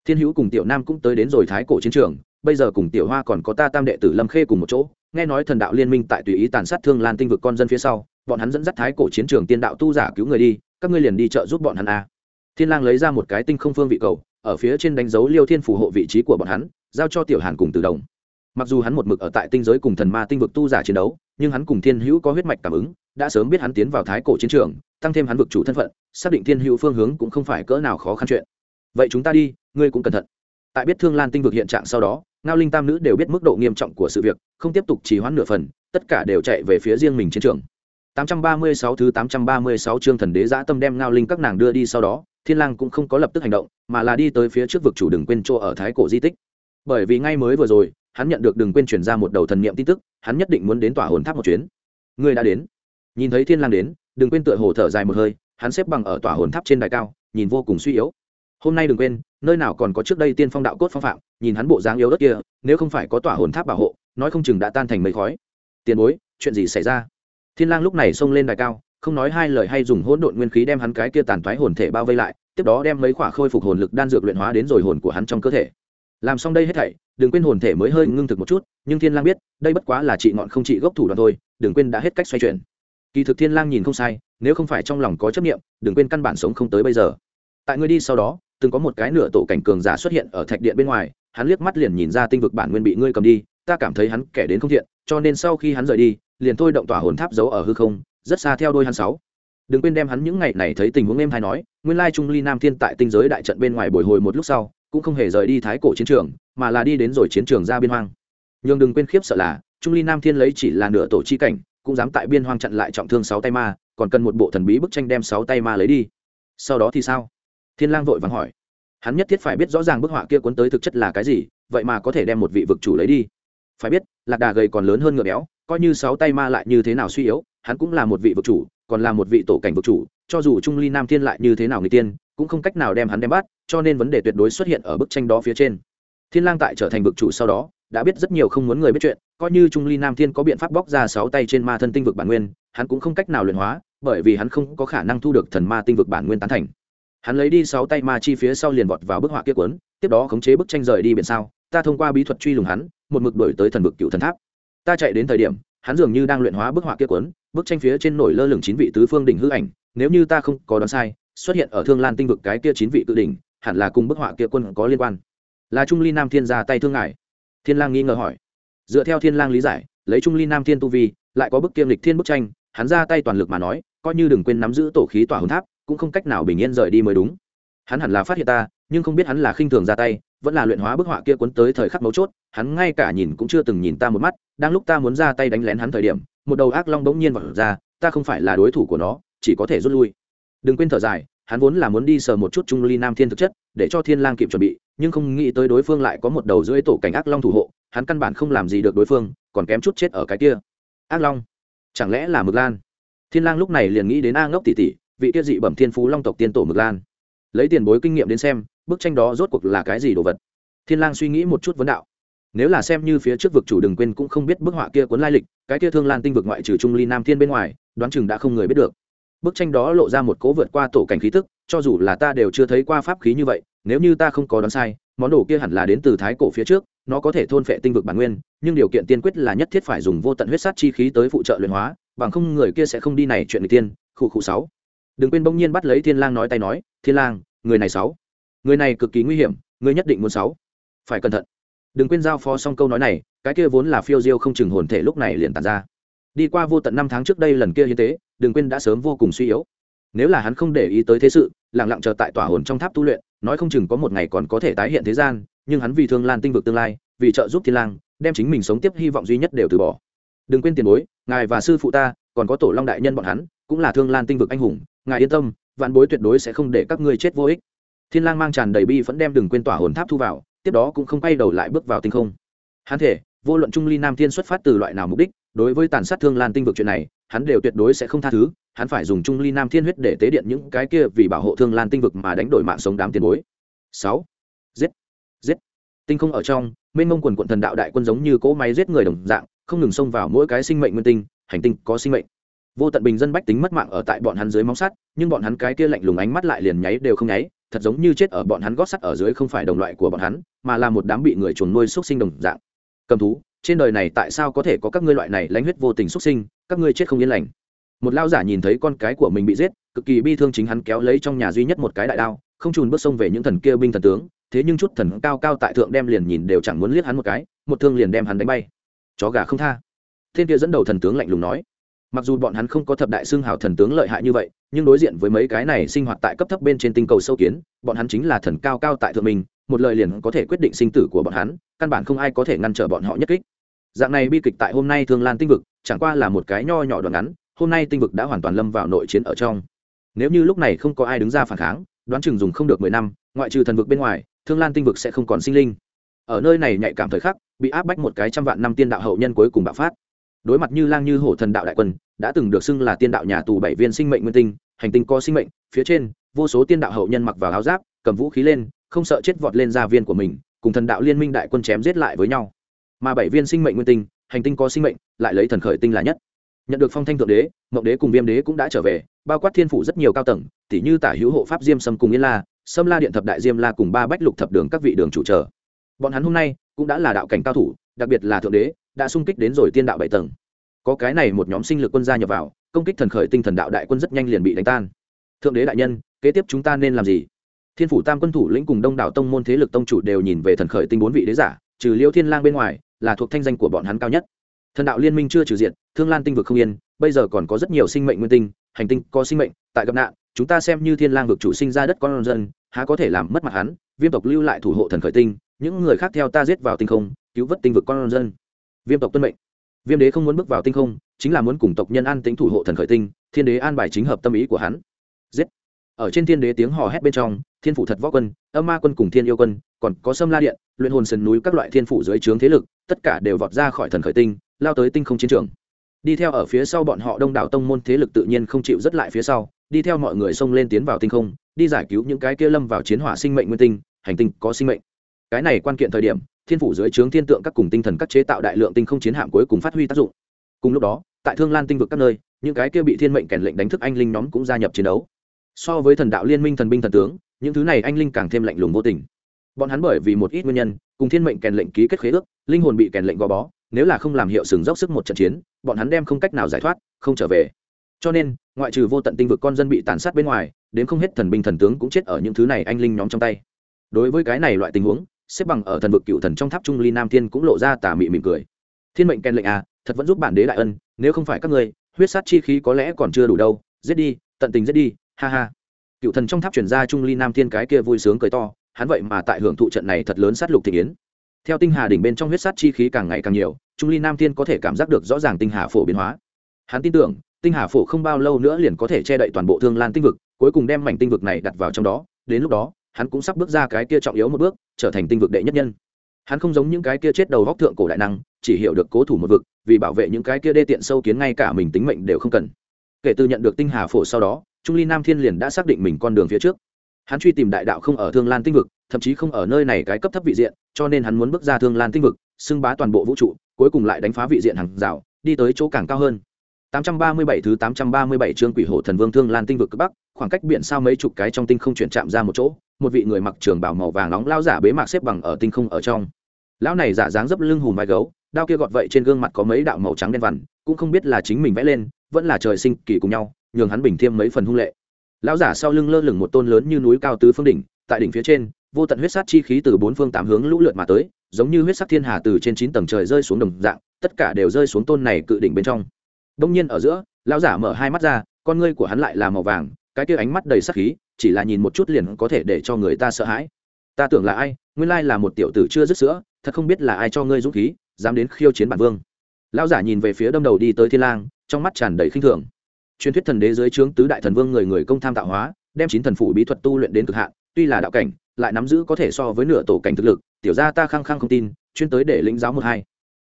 Thiên hữu cùng tiểu nam cũng tới đến rồi thái cổ chiến trường bây giờ cùng tiểu hoa còn có ta tam đệ tử lâm khê cùng một chỗ, nghe nói thần đạo liên minh tại tùy ý tàn sát thương lan tinh vực con dân phía sau, bọn hắn dẫn dắt thái cổ chiến trường tiên đạo tu giả cứu người đi, các ngươi liền đi chợ giúp bọn hắn a. Thiên lang lấy ra một cái tinh không phương vị cầu, ở phía trên đánh dấu liêu thiên phù hộ vị trí của bọn hắn, giao cho tiểu hàn cùng từ đồng. Mặc dù hắn một mực ở tại tinh giới cùng thần ma tinh vực tu giả chiến đấu, nhưng hắn cùng thiên hữu có huyết mạch cảm ứng, đã sớm biết hắn tiến vào thái cổ chiến trường, tăng thêm hắn vực chủ thân phận, xác định thiên hữu phương hướng cũng không phải cỡ nào khó khăn chuyện. Vậy chúng ta đi, ngươi cũng cẩn thận tại biết thương lan tinh vực hiện trạng sau đó, ngao linh tam nữ đều biết mức độ nghiêm trọng của sự việc, không tiếp tục trì hoãn nửa phần, tất cả đều chạy về phía riêng mình chiến trường. 836 thứ 836 chương thần đế giã tâm đem ngao linh các nàng đưa đi sau đó, thiên lang cũng không có lập tức hành động, mà là đi tới phía trước vực chủ đừng quên chỗ ở thái cổ di tích. Bởi vì ngay mới vừa rồi, hắn nhận được đừng quên truyền ra một đầu thần niệm tin tức, hắn nhất định muốn đến tỏa hồn tháp một chuyến. Người đã đến. Nhìn thấy thiên lang đến, đừng quên tựa hồ thở dài một hơi, hắn xếp bằng ở tỏa hồn tháp trên đài cao, nhìn vô cùng suy yếu. Hôm nay đừng quên nơi nào còn có trước đây tiên phong đạo cốt phong phạm, nhìn hắn bộ dáng yếu đất kia, nếu không phải có tỏa hồn tháp bảo hộ, nói không chừng đã tan thành mây khói. Tiền bối, chuyện gì xảy ra? Thiên lang lúc này xông lên đài cao, không nói hai lời hay dùng hỗn độn nguyên khí đem hắn cái kia tàn toái hồn thể bao vây lại, tiếp đó đem mấy khỏa khôi phục hồn lực đan dược luyện hóa đến rồi hồn của hắn trong cơ thể. Làm xong đây hết thảy, đừng quên hồn thể mới hơi ngưng thực một chút, nhưng thiên lang biết, đây bất quá là trị ngọn không trị gốc thủ đoạn thôi, đừng quên đã hết cách xoay chuyển. Kỳ thực thiên lang nhìn không sai, nếu không phải trong lòng có chấp niệm, đừng quên căn bản sống không tới bây giờ. Tại ngươi đi sau đó từng có một cái nửa tổ cảnh cường giả xuất hiện ở thạch điện bên ngoài, hắn liếc mắt liền nhìn ra tinh vực bản nguyên bị ngươi cầm đi, ta cảm thấy hắn kẻ đến không thiện, cho nên sau khi hắn rời đi, liền thôi động tỏa hồn tháp giấu ở hư không, rất xa theo đôi hắn sáu. Đừng quên đem hắn những ngày này thấy tình huống em hay nói, nguyên lai trung ly nam thiên tại tinh giới đại trận bên ngoài bồi hồi một lúc sau, cũng không hề rời đi thái cổ chiến trường, mà là đi đến rồi chiến trường ra biên hoang. Nhưng đừng quên khiếp sợ là, trung ly nam thiên lấy chỉ là nửa tổ chi cảnh, cũng dám tại biên hoang chặn lại trọng thương sáu tay ma, còn cần một bộ thần bí bức tranh đem sáu tay ma lấy đi. Sau đó thì sao? Thiên lang vội vàng hỏi. Hắn nhất thiết phải biết rõ ràng bức họa kia cuốn tới thực chất là cái gì, vậy mà có thể đem một vị vực chủ lấy đi. Phải biết, lạc đà gầy còn lớn hơn ngựa béo, coi như sáu tay ma lại như thế nào suy yếu, hắn cũng là một vị vực chủ, còn là một vị tổ cảnh vực chủ, cho dù trung ly nam thiên lại như thế nào người tiên, cũng không cách nào đem hắn đem bắt, cho nên vấn đề tuyệt đối xuất hiện ở bức tranh đó phía trên. Thiên lang tại trở thành vực chủ sau đó, đã biết rất nhiều không muốn người biết chuyện, coi như trung ly nam thiên có biện pháp bóc ra sáu tay trên ma thân tinh vực bản nguyên, hắn cũng không cách nào luyện hóa, bởi vì hắn không có khả năng thu được thần ma tinh vực bản nguyên tán thành hắn lấy đi sáu tay ma chi phía sau liền vọt vào bức họa kia cuốn, tiếp đó khống chế bức tranh rời đi biển sao, ta thông qua bí thuật truy lùng hắn, một mực đổi tới thần vực cựu thần tháp. Ta chạy đến thời điểm, hắn dường như đang luyện hóa bức họa kia cuốn, bức tranh phía trên nổi lơ lửng chín vị tứ phương đỉnh hư ảnh, nếu như ta không có đoán sai, xuất hiện ở thương lan tinh vực cái kia chín vị tự đỉnh, hẳn là cùng bức họa kia quân có liên quan. Là trung ly nam thiên ra tay thương ngài. Thiên lang nghi ngờ hỏi. Dựa theo thiên lang lý giải, lấy trung ly nam thiên tu vi, lại có bức kiêm lịch thiên bức tranh, hắn ra tay toàn lực mà nói, coi như đừng quên nắm giữ tổ khí tỏa hồn tháp cũng không cách nào bình yên rời đi mới đúng. Hắn hẳn là phát hiện ta, nhưng không biết hắn là khinh thường ra tay, vẫn là luyện hóa bức họa kia cuốn tới thời khắc mấu chốt, hắn ngay cả nhìn cũng chưa từng nhìn ta một mắt, đang lúc ta muốn ra tay đánh lén hắn thời điểm, một đầu ác long bỗng nhiên vọt ra, ta không phải là đối thủ của nó, chỉ có thể rút lui. Đừng quên thở dài, hắn vốn là muốn đi sờ một chút trung ly nam thiên thực chất, để cho thiên lang kịp chuẩn bị, nhưng không nghĩ tới đối phương lại có một đầu rưỡi tổ cảnh ác long thủ hộ, hắn căn bản không làm gì được đối phương, còn kém chút chết ở cái kia. Ác long? Chẳng lẽ là mực lan? Thiên lang lúc này liền nghĩ đến a ngốc tỷ tỷ vị kia dị bẩm thiên phú long tộc tiên tổ mực lan. Lấy tiền bối kinh nghiệm đến xem, bức tranh đó rốt cuộc là cái gì đồ vật? Thiên lang suy nghĩ một chút vấn đạo. Nếu là xem như phía trước vực chủ đừng quên cũng không biết bức họa kia cuốn lai lịch, cái kia thương lan tinh vực ngoại trừ trung ly nam thiên bên ngoài, đoán chừng đã không người biết được. Bức tranh đó lộ ra một cố vượt qua tổ cảnh khí tức, cho dù là ta đều chưa thấy qua pháp khí như vậy, nếu như ta không có đoán sai, món đồ kia hẳn là đến từ thái cổ phía trước, nó có thể thôn phệ tinh vực bản nguyên, nhưng điều kiện tiên quyết là nhất thiết phải dùng vô tận huyết sát chi khí tới phụ trợ luyện hóa, bằng không người kia sẽ không đi này chuyện người tiên khu khu sáu đừng quên bỗng nhiên bắt lấy thiên lang nói tay nói, thiên lang, người này sáu. Người này cực kỳ nguy hiểm ngươi nhất định muốn sáu. Phải cẩn thận. Đừng quên giao phó xong câu nói này, cái kia vốn là phiêu diêu không chừng hồn thể lúc này liền tàn ra. Đi qua vô tận năm tháng trước đây lần kia hiến tế, đừng quên đã sớm vô cùng suy yếu. Nếu là hắn không để ý tới thế sự, lặng lặng chờ tại tỏa hồn trong tháp tu luyện, nói không chừng có một ngày còn có thể tái hiện thế gian, nhưng hắn vì thương lan tinh vực tương lai, vì trợ giúp thiên lang, đem chính mình sống tiếp hy vọng duy nhất đều từ bỏ. Đừng quên tiền bối, ngài và sư phụ ta, còn có tổ long đại nhân bọn hắn, cũng là thương lan tinh vực anh hùng ngài yên tâm, vạn bối tuyệt đối sẽ không để các ngươi chết vô ích. Thiên lang mang tràn đầy bi vẫn đem đừng quên tỏa hồn tháp thu vào, tiếp đó cũng không quay đầu lại bước vào tinh không. Hắn thể, vô luận trung ly nam thiên xuất phát từ loại nào mục đích, đối với tàn sát thương lan tinh vực chuyện này, hắn đều tuyệt đối sẽ không tha thứ, hắn phải dùng trung ly nam thiên huyết để tế điện những cái kia vì bảo hộ thương lan tinh vực mà đánh đổi mạng sống đám tiền bối. Sáu. Giết. Giết. Tinh không ở trong, mênh mông quần quận thần đạo đại quân giống như cỗ máy giết người đồng dạng, không ngừng xông vào mỗi cái sinh mệnh nguyên tinh, hành tinh có sinh mệnh vô tận bình dân bách tính mất mạng ở tại bọn hắn dưới móng sắt, nhưng bọn hắn cái kia lạnh lùng ánh mắt lại liền nháy đều không nháy, thật giống như chết ở bọn hắn gót sắt ở dưới không phải đồng loại của bọn hắn, mà là một đám bị người chuồn nuôi xúc sinh đồng dạng. Cầm thú, trên đời này tại sao có thể có các ngươi loại này lãnh huyết vô tình xúc sinh, các ngươi chết không yên lành. Một lao giả nhìn thấy con cái của mình bị giết, cực kỳ bi thương chính hắn kéo lấy trong nhà duy nhất một cái đại đao, không trùn bước sông về những thần kia binh thần tướng, thế nhưng chút thần cao cao tại thượng đem liền nhìn đều chẳng muốn liếc hắn một cái, một thương liền đem hắn đánh bay. Chó gà không tha. Thiên kia dẫn đầu thần tướng lạnh lùng nói mặc dù bọn hắn không có thập đại xương hào thần tướng lợi hại như vậy, nhưng đối diện với mấy cái này sinh hoạt tại cấp thấp bên trên tinh cầu sâu kiến, bọn hắn chính là thần cao cao tại thượng mình, một lời liền có thể quyết định sinh tử của bọn hắn, căn bản không ai có thể ngăn trở bọn họ nhất kích. Dạng này bi kịch tại hôm nay thương lan tinh vực, chẳng qua là một cái nho nhỏ đoạn ngắn, hôm nay tinh vực đã hoàn toàn lâm vào nội chiến ở trong. Nếu như lúc này không có ai đứng ra phản kháng, đoán chừng dùng không được mười năm, ngoại trừ thần vực bên ngoài, thương lan tinh vực sẽ không còn sinh linh. Ở nơi này nhạy cảm thời khắc, bị áp bách một cái trăm vạn năm tiên đạo hậu nhân cuối cùng bạo phát. Đối mặt như lang như hổ thần đạo đại quân đã từng được xưng là tiên đạo nhà tù bảy viên sinh mệnh nguyên tinh, hành tinh có sinh mệnh, phía trên, vô số tiên đạo hậu nhân mặc vào áo giáp, cầm vũ khí lên, không sợ chết vọt lên gia viên của mình, cùng thần đạo liên minh đại quân chém giết lại với nhau. Mà bảy viên sinh mệnh nguyên tinh, hành tinh có sinh mệnh, lại lấy thần khởi tinh là nhất. Nhận được phong thanh thượng đế, mộng đế cùng viêm đế cũng đã trở về, bao quát thiên phủ rất nhiều cao tầng tỷ như tả hữu hộ pháp diêm sâm cùng yên la, sâm la điện thập đại diêm la cùng ba bách lục thập đường các vị đường chủ trở bọn hắn hôm nay cũng đã là đạo cảnh cao thủ, đặc biệt là thượng đế, đã sung kích đến rồi tiên đạo bảy tầng có cái này một nhóm sinh lực quân gia nhập vào, công kích thần khởi tinh thần đạo đại quân rất nhanh liền bị đánh tan. Thượng đế đại nhân, kế tiếp chúng ta nên làm gì? Thiên phủ tam quân thủ lĩnh cùng đông đảo tông môn thế lực tông chủ đều nhìn về thần khởi tinh bốn vị đế giả, trừ liêu thiên lang bên ngoài, là thuộc thanh danh của bọn hắn cao nhất. Thần đạo liên minh chưa trừ diện thương lan tinh vực không yên, bây giờ còn có rất nhiều sinh mệnh nguyên tinh, hành tinh có sinh mệnh, tại gặp nạn, chúng ta xem như thiên lang vực chủ sinh ra đất con dân, há có thể làm mất mặt hắn, viêm tộc lưu lại thủ hộ thần khởi tinh, những người khác theo ta giết vào tinh không, cứu vớt tinh vực con dân. Viêm tộc tuân mệnh viêm đế không muốn bước vào tinh không, chính là muốn cùng tộc nhân an tính thủ hộ thần khởi tinh, thiên đế an bài chính hợp tâm ý của hắn. Giết. Ở trên thiên đế tiếng hò hét bên trong, thiên phủ thật võ quân, âm ma quân cùng thiên yêu quân, còn có sâm la điện, luyện hồn sườn núi các loại thiên phủ dưới trướng thế lực, tất cả đều vọt ra khỏi thần khởi tinh, lao tới tinh không chiến trường. Đi theo ở phía sau bọn họ đông đảo tông môn thế lực tự nhiên không chịu rất lại phía sau, đi theo mọi người xông lên tiến vào tinh không, đi giải cứu những cái kia lâm vào chiến hỏa sinh mệnh nguyên tinh, hành tinh có sinh mệnh. Cái này quan kiện thời điểm thiên phủ dưới trướng thiên tượng các cùng tinh thần các chế tạo đại lượng tinh không chiến hạm cuối cùng phát huy tác dụng. Cùng lúc đó, tại thương lan tinh vực các nơi, những cái kia bị thiên mệnh kèn lệnh đánh thức anh linh nhóm cũng gia nhập chiến đấu. So với thần đạo liên minh thần binh thần tướng, những thứ này anh linh càng thêm lạnh lùng vô tình. Bọn hắn bởi vì một ít nguyên nhân, cùng thiên mệnh kèn lệnh ký kết khế ước, linh hồn bị kèn lệnh gò bó, nếu là không làm hiệu sừng dốc sức một trận chiến, bọn hắn đem không cách nào giải thoát, không trở về. Cho nên, ngoại trừ vô tận tinh vực con dân bị tàn sát bên ngoài, đến không hết thần binh thần tướng cũng chết ở những thứ này anh linh nhóm trong tay. Đối với cái này loại tình huống xếp bằng ở thần vực cựu thần trong tháp trung ly nam thiên cũng lộ ra tà mị mỉm cười. Thiên mệnh kèn lệnh à thật vẫn giúp bản đế đại ân, nếu không phải các ngươi, huyết sát chi khí có lẽ còn chưa đủ đâu, giết đi, tận tình giết đi, ha ha. Cựu thần trong tháp chuyển ra trung ly nam thiên cái kia vui sướng cười to, hắn vậy mà tại hưởng thụ trận này thật lớn sát lục thị yến. Theo tinh hà đỉnh bên trong huyết sát chi khí càng ngày càng nhiều, trung ly nam thiên có thể cảm giác được rõ ràng tinh hà phổ biến hóa. Hắn tin tưởng, tinh hà phổ không bao lâu nữa liền có thể che đậy toàn bộ thương lan tinh vực, cuối cùng đem mảnh tinh vực này đặt vào trong đó, đến lúc đó, hắn cũng sắp bước ra cái kia trọng yếu một bước trở thành tinh vực đệ nhất nhân. Hắn không giống những cái kia chết đầu góc thượng cổ đại năng, chỉ hiểu được cố thủ một vực, vì bảo vệ những cái kia đê tiện sâu kiến ngay cả mình tính mệnh đều không cần. Kể từ nhận được tinh hà phổ sau đó, trung ly nam thiên liền đã xác định mình con đường phía trước. Hắn truy tìm đại đạo không ở thương lan tinh vực, thậm chí không ở nơi này cái cấp thấp vị diện, cho nên hắn muốn bước ra thương lan tinh vực, xưng bá toàn bộ vũ trụ, cuối cùng lại đánh phá vị diện hàng rào, đi tới chỗ càng cao hơn. 837 thứ 837 chương quỷ hổ thần vương thương lan tinh vực cực bắc, khoảng cách biển sao mấy chục cái trong tinh không chuyển chạm ra một chỗ một vị người mặc trường bào màu vàng nóng lao giả bế mạc xếp bằng ở tinh không ở trong. Lão này giả dáng dấp lưng hùm vai gấu, đao kia gọt vậy trên gương mặt có mấy đạo màu trắng đen vằn, cũng không biết là chính mình vẽ lên, vẫn là trời sinh kỳ cùng nhau, nhường hắn bình thêm mấy phần hung lệ. Lão giả sau lưng lơ lửng một tôn lớn như núi cao tứ phương đỉnh, tại đỉnh phía trên, vô tận huyết sát chi khí từ bốn phương tám hướng lũ lượt mà tới, giống như huyết sắc thiên hà từ trên chín tầng trời rơi xuống đồng dạng, tất cả đều rơi xuống tôn này cự đỉnh bên trong. Đông nhiên ở giữa, lão giả mở hai mắt ra, con ngươi của hắn lại là màu vàng cái kia ánh mắt đầy sắc khí, chỉ là nhìn một chút liền có thể để cho người ta sợ hãi. Ta tưởng là ai, nguyên lai là một tiểu tử chưa dứt sữa, thật không biết là ai cho ngươi dũng khí, dám đến khiêu chiến bản vương. Lão giả nhìn về phía đâm đầu đi tới thiên lang, trong mắt tràn đầy khinh thường. Truyền thuyết thần đế dưới trướng tứ đại thần vương người người công tham tạo hóa, đem chín thần phủ bí thuật tu luyện đến cực hạn, tuy là đạo cảnh, lại nắm giữ có thể so với nửa tổ cảnh thực lực, tiểu gia ta khăng khăng không tin, chuyên tới để lĩnh giáo một hai.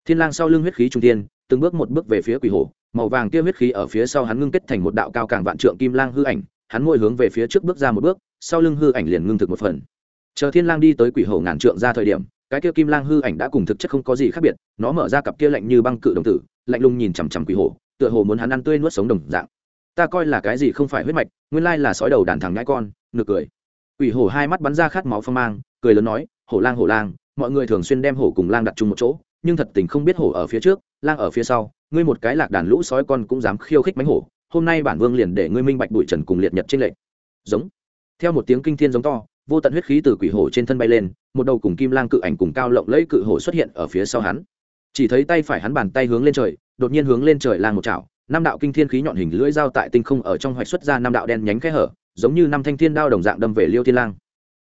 Thiên lang sau lưng huyết khí trung thiên, từng bước một bước về phía quỷ hổ, màu vàng kia huyết khí ở phía sau hắn ngưng kết thành một đạo cao càng vạn trượng kim lang hư ảnh hắn ngồi hướng về phía trước bước ra một bước, sau lưng hư ảnh liền ngưng thực một phần. Chờ thiên lang đi tới quỷ hổ ngàn trượng ra thời điểm, cái kia kim lang hư ảnh đã cùng thực chất không có gì khác biệt, nó mở ra cặp kia lạnh như băng cự đồng tử, lạnh lùng nhìn chằm chằm quỷ hổ, tựa hồ muốn hắn ăn tươi nuốt sống đồng dạng. Ta coi là cái gì không phải huyết mạch, nguyên lai là sói đầu đàn thằng nhãi con, nực cười. Quỷ hổ hai mắt bắn ra khát máu phong mang, cười lớn nói, hổ lang hổ lang, mọi người thường xuyên đem hổ cùng lang đặt chung một chỗ, nhưng thật tình không biết hổ ở phía trước, lang ở phía sau, ngươi một cái lạc đàn lũ sói con cũng dám khiêu khích mánh hổ hôm nay bản vương liền để ngươi minh bạch bụi trần cùng liệt nhật trên lệnh. Giống. Theo một tiếng kinh thiên giống to, vô tận huyết khí từ quỷ hổ trên thân bay lên, một đầu cùng kim lang cự ảnh cùng cao lộng lẫy cự hổ xuất hiện ở phía sau hắn. Chỉ thấy tay phải hắn bàn tay hướng lên trời, đột nhiên hướng lên trời lang một chảo, năm đạo kinh thiên khí nhọn hình lưỡi dao tại tinh không ở trong hoạch xuất ra năm đạo đen nhánh kẽ hở, giống như năm thanh thiên đao đồng dạng đâm về liêu thiên lang.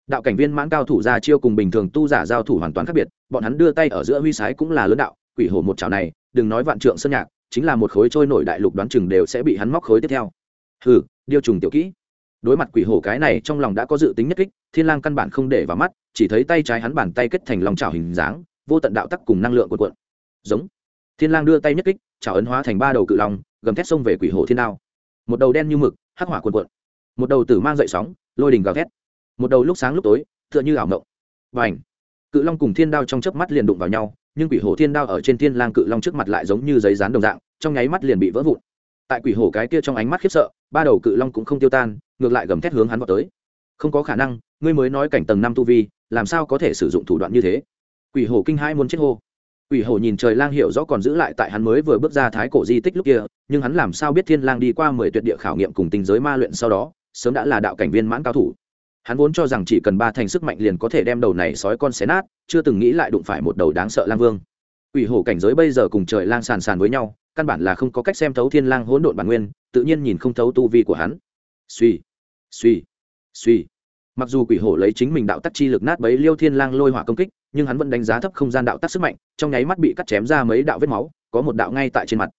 Đạo cảnh viên mãn cao thủ ra chiêu cùng bình thường tu giả giao thủ hoàn toàn khác biệt, bọn hắn đưa tay ở giữa huy sái cũng là lớn đạo, quỷ hổ một chảo này, đừng nói vạn trượng sơn nhạc chính là một khối trôi nổi đại lục đoán chừng đều sẽ bị hắn móc khối tiếp theo. Hừ, điêu trùng tiểu kỹ. Đối mặt quỷ hổ cái này trong lòng đã có dự tính nhất kích, thiên lang căn bản không để vào mắt, chỉ thấy tay trái hắn bàn tay kết thành lòng chảo hình dáng, vô tận đạo tắc cùng năng lượng cuộn cuộn. Giống. Thiên lang đưa tay nhất kích, chảo ấn hóa thành ba đầu cự long, gầm thét xông về quỷ hổ thiên đao. Một đầu đen như mực, hắc hỏa cuộn cuộn. Một đầu tử mang dậy sóng, lôi đình gào thét. Một đầu lúc sáng lúc tối, tựa như ảo mộng. Vành cự long cùng thiên đao trong chớp mắt liền đụng vào nhau nhưng quỷ hổ thiên đao ở trên thiên lang cự long trước mặt lại giống như giấy dán đồng dạng, trong nháy mắt liền bị vỡ vụn. Tại quỷ hổ cái kia trong ánh mắt khiếp sợ, ba đầu cự long cũng không tiêu tan, ngược lại gầm thét hướng hắn vào tới. Không có khả năng, ngươi mới nói cảnh tầng năm tu vi, làm sao có thể sử dụng thủ đoạn như thế? Quỷ hổ kinh hai muốn chết hô. Quỷ hổ nhìn trời lang hiểu rõ còn giữ lại tại hắn mới vừa bước ra thái cổ di tích lúc kia, nhưng hắn làm sao biết thiên lang đi qua mười tuyệt địa khảo nghiệm cùng tình giới ma luyện sau đó, sớm đã là đạo cảnh viên mãn cao thủ hắn vốn cho rằng chỉ cần ba thành sức mạnh liền có thể đem đầu này sói con xé nát, chưa từng nghĩ lại đụng phải một đầu đáng sợ lang vương. Quỷ hổ cảnh giới bây giờ cùng trời lang sàn sàn với nhau, căn bản là không có cách xem thấu thiên lang hỗn độn bản nguyên, tự nhiên nhìn không thấu tu vi của hắn. Suy suy suy. Mặc dù quỷ hổ lấy chính mình đạo tắc chi lực nát bấy liêu thiên lang lôi hỏa công kích, nhưng hắn vẫn đánh giá thấp không gian đạo tắc sức mạnh, trong nháy mắt bị cắt chém ra mấy đạo vết máu, có một đạo ngay tại trên mặt.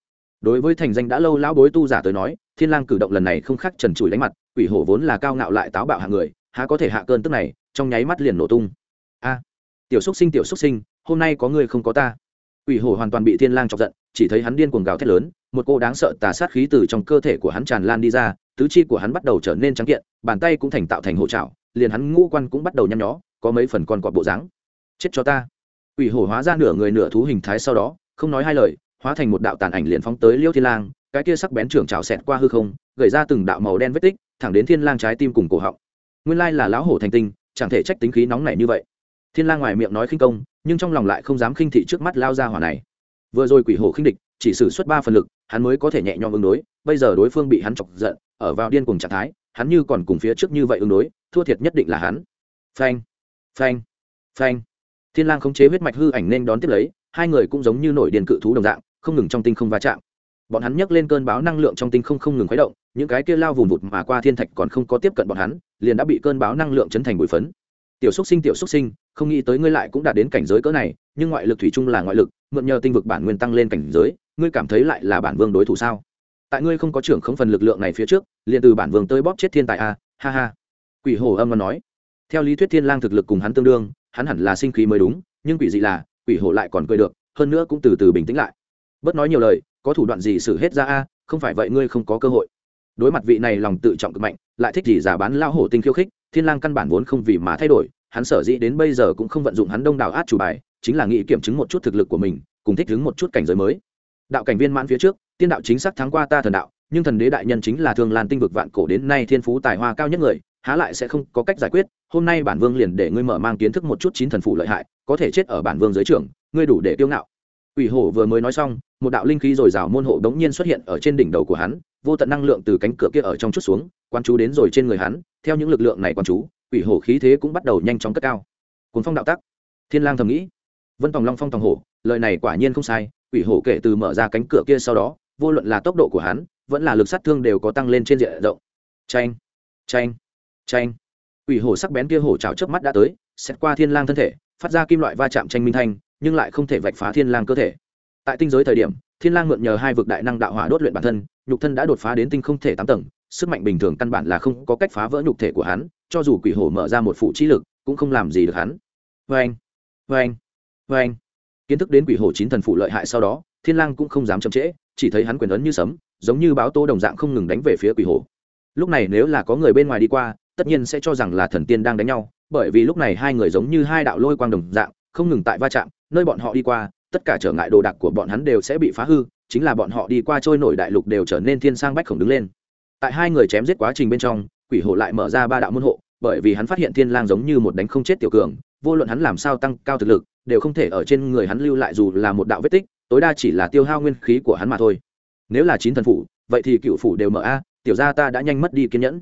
Đối với thành danh đã lâu lão bối tu giả tới nói, thiên lang cử động lần này không khác trần trụi đánh mặt, quỷ hổ vốn là cao ngạo lại táo bạo hạng người há có thể hạ cơn tức này, trong nháy mắt liền nổ tung. A, tiểu xúc sinh, tiểu xúc sinh, hôm nay có người không có ta. Quỷ hổ hoàn toàn bị thiên lang chọc giận, chỉ thấy hắn điên cuồng gào thét lớn, một cô đáng sợ tà sát khí từ trong cơ thể của hắn tràn lan đi ra, tứ chi của hắn bắt đầu trở nên trắng kiện, bàn tay cũng thành tạo thành hộ trảo, liền hắn ngũ quan cũng bắt đầu nhăn nhó, có mấy phần còn quặp bộ dáng. Chết cho ta. Quỷ hổ hóa ra nửa người nửa thú hình thái sau đó, không nói hai lời, hóa thành một đạo tàn ảnh liền phóng tới liêu thiên lang, cái kia sắc bén trưởng trào xẹt qua hư không, gầy ra từng đạo màu đen vết tích, thẳng đến thiên lang trái tim cùng cổ họng nguyên lai là lão hổ thành tinh, chẳng thể trách tính khí nóng nảy như vậy. Thiên lang ngoài miệng nói khinh công, nhưng trong lòng lại không dám khinh thị trước mắt lao ra hỏa này. Vừa rồi quỷ hổ khinh địch, chỉ sử xuất ba phần lực, hắn mới có thể nhẹ nhõm ứng đối, bây giờ đối phương bị hắn chọc giận, ở vào điên cùng trạng thái, hắn như còn cùng phía trước như vậy ứng đối, thua thiệt nhất định là hắn. Phanh phanh phanh. Thiên lang khống chế huyết mạch hư ảnh nên đón tiếp lấy, hai người cũng giống như nổi điên cự thú đồng dạng, không ngừng trong tinh không va chạm bọn hắn nhấc lên cơn báo năng lượng trong tinh không không ngừng khuấy động, những cái kia lao vùng vụt mà qua thiên thạch còn không có tiếp cận bọn hắn, liền đã bị cơn báo năng lượng chấn thành bụi phấn. Tiểu xúc sinh, tiểu xúc sinh, không nghĩ tới ngươi lại cũng đã đến cảnh giới cỡ này, nhưng ngoại lực thủy chung là ngoại lực, mượn nhờ tinh vực bản nguyên tăng lên cảnh giới, ngươi cảm thấy lại là bản vương đối thủ sao? Tại ngươi không có trưởng không phần lực lượng này phía trước, liền từ bản vương tới bóp chết thiên tài a, ha ha. Quỷ hồ âm văn nói. Theo lý thuyết thiên lang thực lực cùng hắn tương đương, hắn hẳn là sinh khí mới đúng, nhưng quỷ dị là, quỷ hồ lại còn cười được, hơn nữa cũng từ từ bình tĩnh lại. Bớt nói nhiều lời có thủ đoạn gì xử hết ra a? Không phải vậy ngươi không có cơ hội. Đối mặt vị này lòng tự trọng cực mạnh, lại thích gì giả bán lao hổ tinh khiêu khích, thiên lang căn bản vốn không vì mà thay đổi, hắn sở dĩ đến bây giờ cũng không vận dụng hắn đông đảo át chủ bài, chính là nghĩ kiểm chứng một chút thực lực của mình, cùng thích ứng một chút cảnh giới mới. Đạo cảnh viên mãn phía trước, tiên đạo chính xác thắng qua ta thần đạo, nhưng thần đế đại nhân chính là thương lan tinh vực vạn cổ đến nay thiên phú tài hoa cao nhất người, há lại sẽ không có cách giải quyết, hôm nay bản vương liền để ngươi mở mang kiến thức một chút chín thần phụ lợi hại, có thể chết ở bản vương dưới trưởng, ngươi đủ để tiêu ngạo. Quỷ hổ vừa mới nói xong một đạo linh khí rồi rào môn hộ đống nhiên xuất hiện ở trên đỉnh đầu của hắn vô tận năng lượng từ cánh cửa kia ở trong chút xuống quan chú đến rồi trên người hắn theo những lực lượng này quan chú quỷ hổ khí thế cũng bắt đầu nhanh chóng cất cao. Cuốn phong đạo tắc. Thiên lang thầm nghĩ. Vân tòng long phong tòng hổ lời này quả nhiên không sai quỷ hổ kể từ mở ra cánh cửa kia sau đó vô luận là tốc độ của hắn vẫn là lực sát thương đều có tăng lên trên diện rộng. Chanh, chanh, chanh. Quỷ hổ sắc bén kia hổ chảo chớp mắt đã tới xét qua thiên lang thân thể phát ra kim loại va chạm tranh minh thanh nhưng lại không thể vạch phá thiên lang cơ thể. Tại tinh giới thời điểm, thiên lang mượn nhờ hai vực đại năng đạo hỏa đốt luyện bản thân, nhục thân đã đột phá đến tinh không thể tám tầng, sức mạnh bình thường căn bản là không có cách phá vỡ nhục thể của hắn, cho dù quỷ hổ mở ra một phụ trí lực, cũng không làm gì được hắn. Vê anh vê anh vê anh kiến thức đến quỷ hổ chín thần phụ lợi hại sau đó, thiên lang cũng không dám chậm trễ, chỉ thấy hắn quyền ấn như sấm, giống như báo tô đồng dạng không ngừng đánh về phía quỷ hổ. Lúc này nếu là có người bên ngoài đi qua, tất nhiên sẽ cho rằng là thần tiên đang đánh nhau, bởi vì lúc này hai người giống như hai đạo lôi quang đồng dạng không ngừng tại va chạm nơi bọn họ đi qua tất cả trở ngại đồ đạc của bọn hắn đều sẽ bị phá hư chính là bọn họ đi qua trôi nổi đại lục đều trở nên thiên sang bách khổng đứng lên. Tại hai người chém giết quá trình bên trong quỷ hộ lại mở ra ba đạo môn hộ bởi vì hắn phát hiện thiên lang giống như một đánh không chết tiểu cường vô luận hắn làm sao tăng cao thực lực đều không thể ở trên người hắn lưu lại dù là một đạo vết tích tối đa chỉ là tiêu hao nguyên khí của hắn mà thôi. Nếu là chín thần phủ vậy thì cựu phủ đều mở a tiểu gia ta đã nhanh mất đi kiên nhẫn.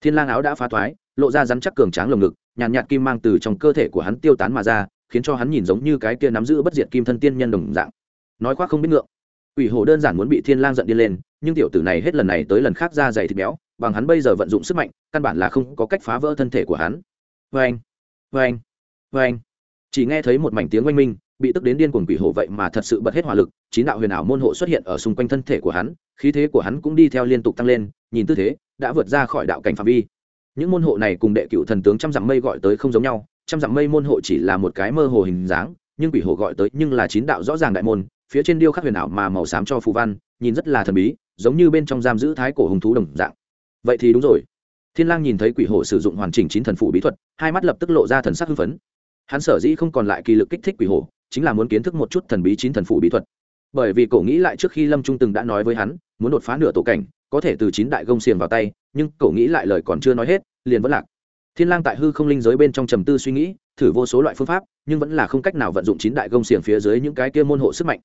Thiên lang áo đã phá thoái lộ ra rắn chắc cường tráng lồng ngực nhàn nhạt, nhạt kim mang từ trong cơ thể của hắn tiêu tán mà ra khiến cho hắn nhìn giống như cái kia nắm giữ bất diệt kim thân tiên nhân đồng dạng. Nói khoác không biết ngượng. Quỷ hổ đơn giản muốn bị Thiên Lang giận điên lên, nhưng tiểu tử này hết lần này tới lần khác ra dày thịt béo bằng hắn bây giờ vận dụng sức mạnh căn bản là không có cách phá vỡ thân thể của hắn. Oeng, oeng, oeng. chỉ nghe thấy một mảnh tiếng oanh minh bị tức đến điên cuồng quỷ hổ vậy mà thật sự bật hết hỏa lực chín đạo huyền ảo môn hộ xuất hiện ở xung quanh thân thể của hắn khí thế của hắn cũng đi theo liên tục tăng lên nhìn tư thế đã vượt ra khỏi đạo cảnh phạm vi. Những môn hộ này cùng đệ cựu thần tướng trăm dặm mây gọi tới không giống nhau trăm dặm mây môn hộ chỉ là một cái mơ hồ hình dáng, nhưng quỷ hổ gọi tới nhưng là chín đạo rõ ràng đại môn, phía trên điêu khắc huyền ảo mà màu xám cho phù văn, nhìn rất là thần bí, giống như bên trong giam giữ thái cổ hùng thú đồng dạng. Vậy thì đúng rồi. Thiên lang nhìn thấy quỷ hổ sử dụng hoàn chỉnh chín thần phủ bí thuật, hai mắt lập tức lộ ra thần sắc hưng phấn. Hắn sở dĩ không còn lại kỳ lực kích thích quỷ hổ chính là muốn kiến thức một chút thần bí chín thần phủ bí thuật. Bởi vì cậu nghĩ lại trước khi lâm trung từng đã nói với hắn, muốn đột phá nửa tổ cảnh, có thể từ chín đại gông xiềng vào tay, nhưng cậu nghĩ lại lời còn chưa nói hết, liền vẫn lạc thiên lang tại hư không linh giới bên trong trầm tư suy nghĩ, thử vô số loại phương pháp, nhưng vẫn là không cách nào vận dụng chín đại gông xiềng phía dưới những cái kia môn hộ sức mạnh.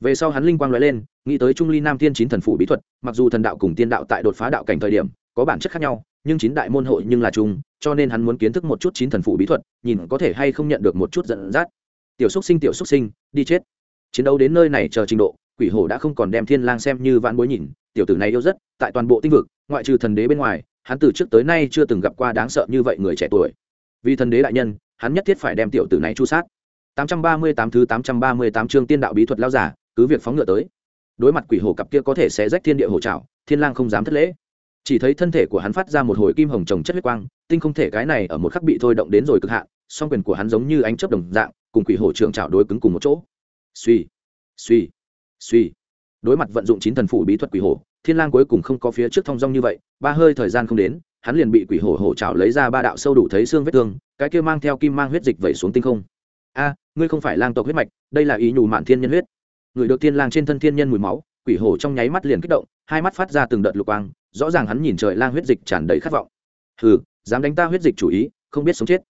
Về sau hắn linh quang nói lên, nghĩ tới trung ly nam thiên chín thần phủ bí thuật, mặc dù thần đạo cùng tiên đạo tại đột phá đạo cảnh thời điểm, có bản chất khác nhau, nhưng chín đại môn hộ nhưng là chung, cho nên hắn muốn kiến thức một chút chín thần phủ bí thuật, nhìn có thể hay không nhận được một chút dẫn dắt. Tiểu xúc sinh, tiểu xúc sinh, đi chết. Chiến đấu đến nơi này chờ trình độ, quỷ hổ đã không còn đem thiên lang xem như vạn bối nhìn, tiểu tử này yêu rất, tại toàn bộ tinh vực, ngoại trừ thần đế bên ngoài hắn từ trước tới nay chưa từng gặp qua đáng sợ như vậy người trẻ tuổi. Vì thần đế đại nhân, hắn nhất thiết phải đem tiểu tử này chu sát. 838 thứ 838 chương tiên đạo bí thuật lao giả, cứ việc phóng ngựa tới. Đối mặt quỷ hổ cặp kia có thể sẽ rách thiên địa hổ trảo, thiên lang không dám thất lễ. Chỉ thấy thân thể của hắn phát ra một hồi kim hồng trồng chất huyết quang, tinh không thể cái này ở một khắc bị thôi động đến rồi cực hạn, song quyền của hắn giống như ánh chớp đồng dạng, cùng quỷ hổ trưởng trảo đối cứng cùng một chỗ. Suy suy suy đối mặt vận dụng chín thần phủ bí thuật quỷ hổ thiên lang cuối cùng không có phía trước thông dong như vậy, ba hơi thời gian không đến, hắn liền bị quỷ hổ hổ chảo lấy ra ba đạo sâu đủ thấy xương vết thương, cái kia mang theo kim mang huyết dịch vẩy xuống tinh không. A, ngươi không phải lang tộc huyết mạch, đây là ý nhủ mạn thiên nhân huyết. Người được thiên lang trên thân thiên nhân mùi máu, quỷ hổ trong nháy mắt liền kích động, hai mắt phát ra từng đợt lục quang, rõ ràng hắn nhìn trời lang huyết dịch tràn đầy khát vọng. Hừ, dám đánh ta huyết dịch chủ ý, không biết sống chết.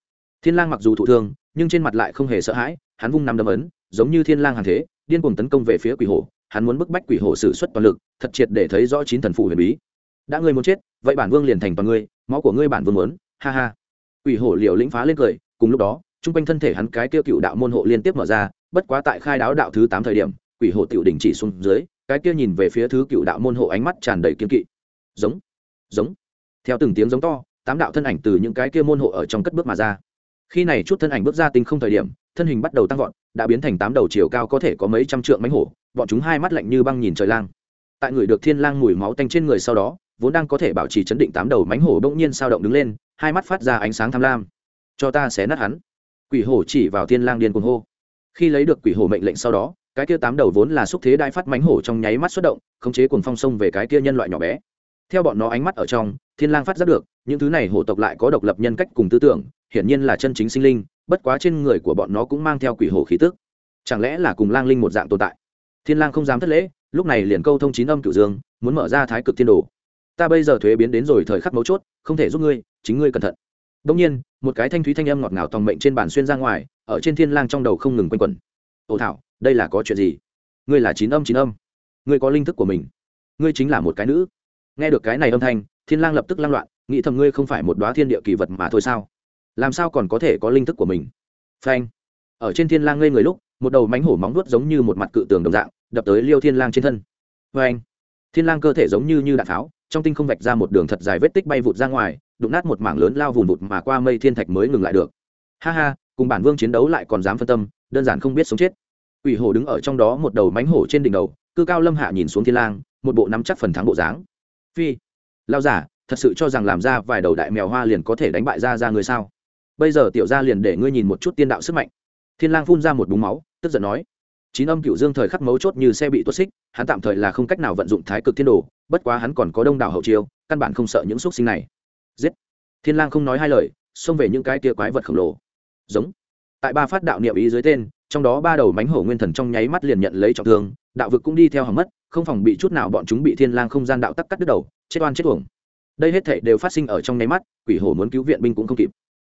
Thiên lang mặc dù thụ thương, nhưng trên mặt lại không hề sợ hãi, hắn vung năm đấm ấn, giống như thiên lang hàng thế, điên cuồng tấn công về phía quỷ hổ hắn muốn bức bách quỷ hổ sử xuất toàn lực, thật triệt để thấy rõ chín thần phụ huyền bí. Đã ngươi muốn chết, vậy bản vương liền thành toàn ngươi, máu của ngươi bản vương muốn, ha ha. Quỷ hổ liều lĩnh phá lên cười, cùng lúc đó trung quanh thân thể hắn cái kia cựu đạo môn hộ liên tiếp mở ra, bất quá tại khai đáo đạo thứ tám thời điểm, quỷ hổ tiểu đỉnh chỉ xuống dưới, cái kia nhìn về phía thứ cựu đạo môn hộ ánh mắt tràn đầy kiên kỵ. Giống giống. Theo từng tiếng giống to, tám đạo thân ảnh từ những cái kia môn hộ ở trong cất bước mà ra. Khi này chút thân ảnh bước ra tinh không thời điểm, thân hình bắt đầu tăng vọt đã biến thành tám đầu chiều cao có thể có mấy trăm trượng mánh hổ, bọn chúng hai mắt lạnh như băng nhìn trời lang. Tại người được thiên lang mùi máu tanh trên người sau đó, vốn đang có thể bảo trì chấn định tám đầu mánh hổ bỗng nhiên sao động đứng lên, hai mắt phát ra ánh sáng tham lam. Cho ta xé nát hắn. Quỷ hổ chỉ vào thiên lang điên cuồng hô. Khi lấy được quỷ hổ mệnh lệnh sau đó, cái kia tám đầu vốn là xúc thế đai phát mánh hổ trong nháy mắt xuất động, khống chế cuồng phong sông về cái kia nhân loại nhỏ bé. Theo bọn nó ánh mắt ở trong, thiên lang phát giác được, những thứ này hổ tộc lại có độc lập nhân cách cùng tư tưởng, hiển nhiên là chân chính sinh linh bất quá trên người của bọn nó cũng mang theo quỷ hồ khí tức. Chẳng lẽ là cùng lang linh một dạng tồn tại? Thiên lang không dám thất lễ, lúc này liền câu thông chín âm cửu dương, muốn mở ra thái cực thiên đồ. Ta bây giờ thuế biến đến rồi thời khắc mấu chốt, không thể giúp ngươi, chính ngươi cẩn thận. Đông nhiên, một cái thanh thúy thanh âm ngọt ngào tòng mệnh trên bàn xuyên ra ngoài, ở trên thiên lang trong đầu không ngừng quanh quẩn. Ồ thảo, đây là có chuyện gì? Ngươi là chín âm chín âm. Ngươi có linh thức của mình. Ngươi chính là một cái nữ. Nghe được cái này âm thanh, thiên lang lập tức lang loạn, nghĩ thầm ngươi không phải một đóa thiên địa kỳ vật mà thôi sao? Làm sao còn có thể có linh thức của mình? Phanh. Ở trên thiên lang ngây người lúc, một đầu mánh hổ móng vuốt giống như một mặt cự tường đồng dạng, đập tới liêu thiên lang trên thân. Phanh. Thiên lang cơ thể giống như như đạn tháo trong tinh không vạch ra một đường thật dài vết tích bay vụt ra ngoài, đụng nát một mảng lớn lao vùn vụt mà qua mây thiên thạch mới ngừng lại được. Ha ha, cùng bản vương chiến đấu lại còn dám phân tâm, đơn giản không biết sống chết. Ủy hổ đứng ở trong đó một đầu mánh hổ trên đỉnh đầu, cư cao lâm hạ nhìn xuống thiên lang, một bộ nắm chắc phần thắng bộ dáng. Phi. Lao giả, thật sự cho rằng làm ra vài đầu đại mèo hoa liền có thể đánh bại ra ra người sao? Bây giờ tiểu gia liền để ngươi nhìn một chút tiên đạo sức mạnh. Thiên lang phun ra một búng máu, tức giận nói, chín âm cựu dương thời khắc mấu chốt như xe bị tuốt xích, hắn tạm thời là không cách nào vận dụng thái cực thiên đồ, bất quá hắn còn có đông đảo hậu chiêu, căn bản không sợ những xúc sinh này. Giết! Thiên lang không nói hai lời, xông về những cái tia quái vật khổng lồ. Giống! Tại ba phát đạo niệm ý dưới tên, trong đó ba đầu mánh hổ nguyên thần trong nháy mắt liền nhận lấy trọng thương, đạo vực cũng đi theo hỏng mất, không phòng bị chút nào bọn chúng bị thiên lang không gian đạo tắc cắt đứt đầu, chết oan chết uổng. Đây hết thảy đều phát sinh ở trong nháy mắt, quỷ hổ muốn cứu viện binh cũng không kịp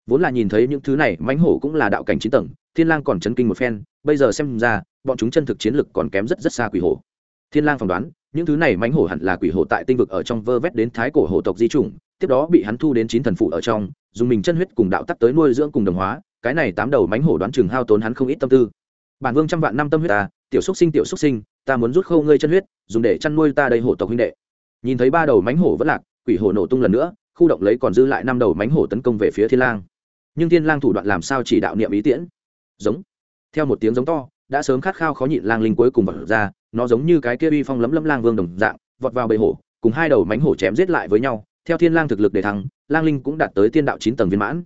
vốn là nhìn thấy những thứ này, mãnh hổ cũng là đạo cảnh chín tầng, thiên lang còn chấn kinh một phen, bây giờ xem ra, bọn chúng chân thực chiến lực còn kém rất rất xa quỷ hổ. Thiên lang phỏng đoán, những thứ này mãnh hổ hẳn là quỷ hổ tại tinh vực ở trong vơ vét đến thái cổ hổ tộc di chủng, tiếp đó bị hắn thu đến chín thần phụ ở trong, dùng mình chân huyết cùng đạo tắc tới nuôi dưỡng cùng đồng hóa, cái này tám đầu mãnh hổ đoán chừng hao tốn hắn không ít tâm tư. Bản vương trăm vạn năm tâm huyết ta, tiểu xúc sinh tiểu xúc sinh, ta muốn rút khâu ngươi chân huyết, dùng để chăn nuôi ta đây hổ tộc huynh đệ. Nhìn thấy ba đầu mánh hổ vẫn lạc, quỷ hổ nổ tung lần nữa, khu động lấy còn dư lại năm đầu mánh hổ tấn công về phía thiên lang nhưng thiên lang thủ đoạn làm sao chỉ đạo niệm ý tiễn? Giống. Theo một tiếng giống to, đã sớm khát khao khó nhịn lang linh cuối cùng vật ra, nó giống như cái kia uy phong lấm lấm lang vương đồng dạng, vọt vào bầy hổ, cùng hai đầu mánh hổ chém giết lại với nhau. Theo thiên lang thực lực để thắng lang linh cũng đạt tới tiên đạo chín tầng viên mãn.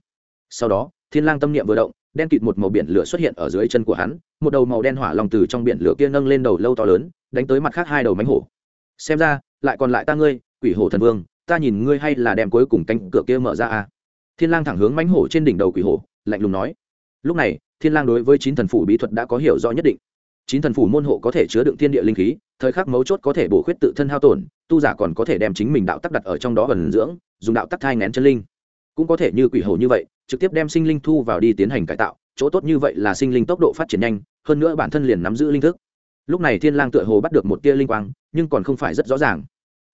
Sau đó, thiên lang tâm niệm vừa động, đen kịt một màu biển lửa xuất hiện ở dưới chân của hắn, một đầu màu đen hỏa lòng từ trong biển lửa kia nâng lên đầu lâu to lớn, đánh tới mặt khác hai đầu mánh hổ. Xem ra, lại còn lại ta ngươi, quỷ hổ thần vương, ta nhìn ngươi hay là đem cuối cùng cánh cửa kia mở ra à? Thiên lang thẳng hướng mãnh hổ trên đỉnh đầu quỷ hổ, lạnh lùng nói. Lúc này, thiên lang đối với chín thần phủ bí thuật đã có hiểu rõ nhất định. Chín thần phủ môn hộ có thể chứa đựng thiên địa linh khí, thời khắc mấu chốt có thể bổ khuyết tự thân hao tổn, tu giả còn có thể đem chính mình đạo tắc đặt ở trong đó ẩn dưỡng, dùng đạo tắc thai nén chân linh. Cũng có thể như quỷ hổ như vậy, trực tiếp đem sinh linh thu vào đi tiến hành cải tạo, chỗ tốt như vậy là sinh linh tốc độ phát triển nhanh, hơn nữa bản thân liền nắm giữ linh thức. Lúc này thiên lang tựa hồ bắt được một tia linh quang, nhưng còn không phải rất rõ ràng.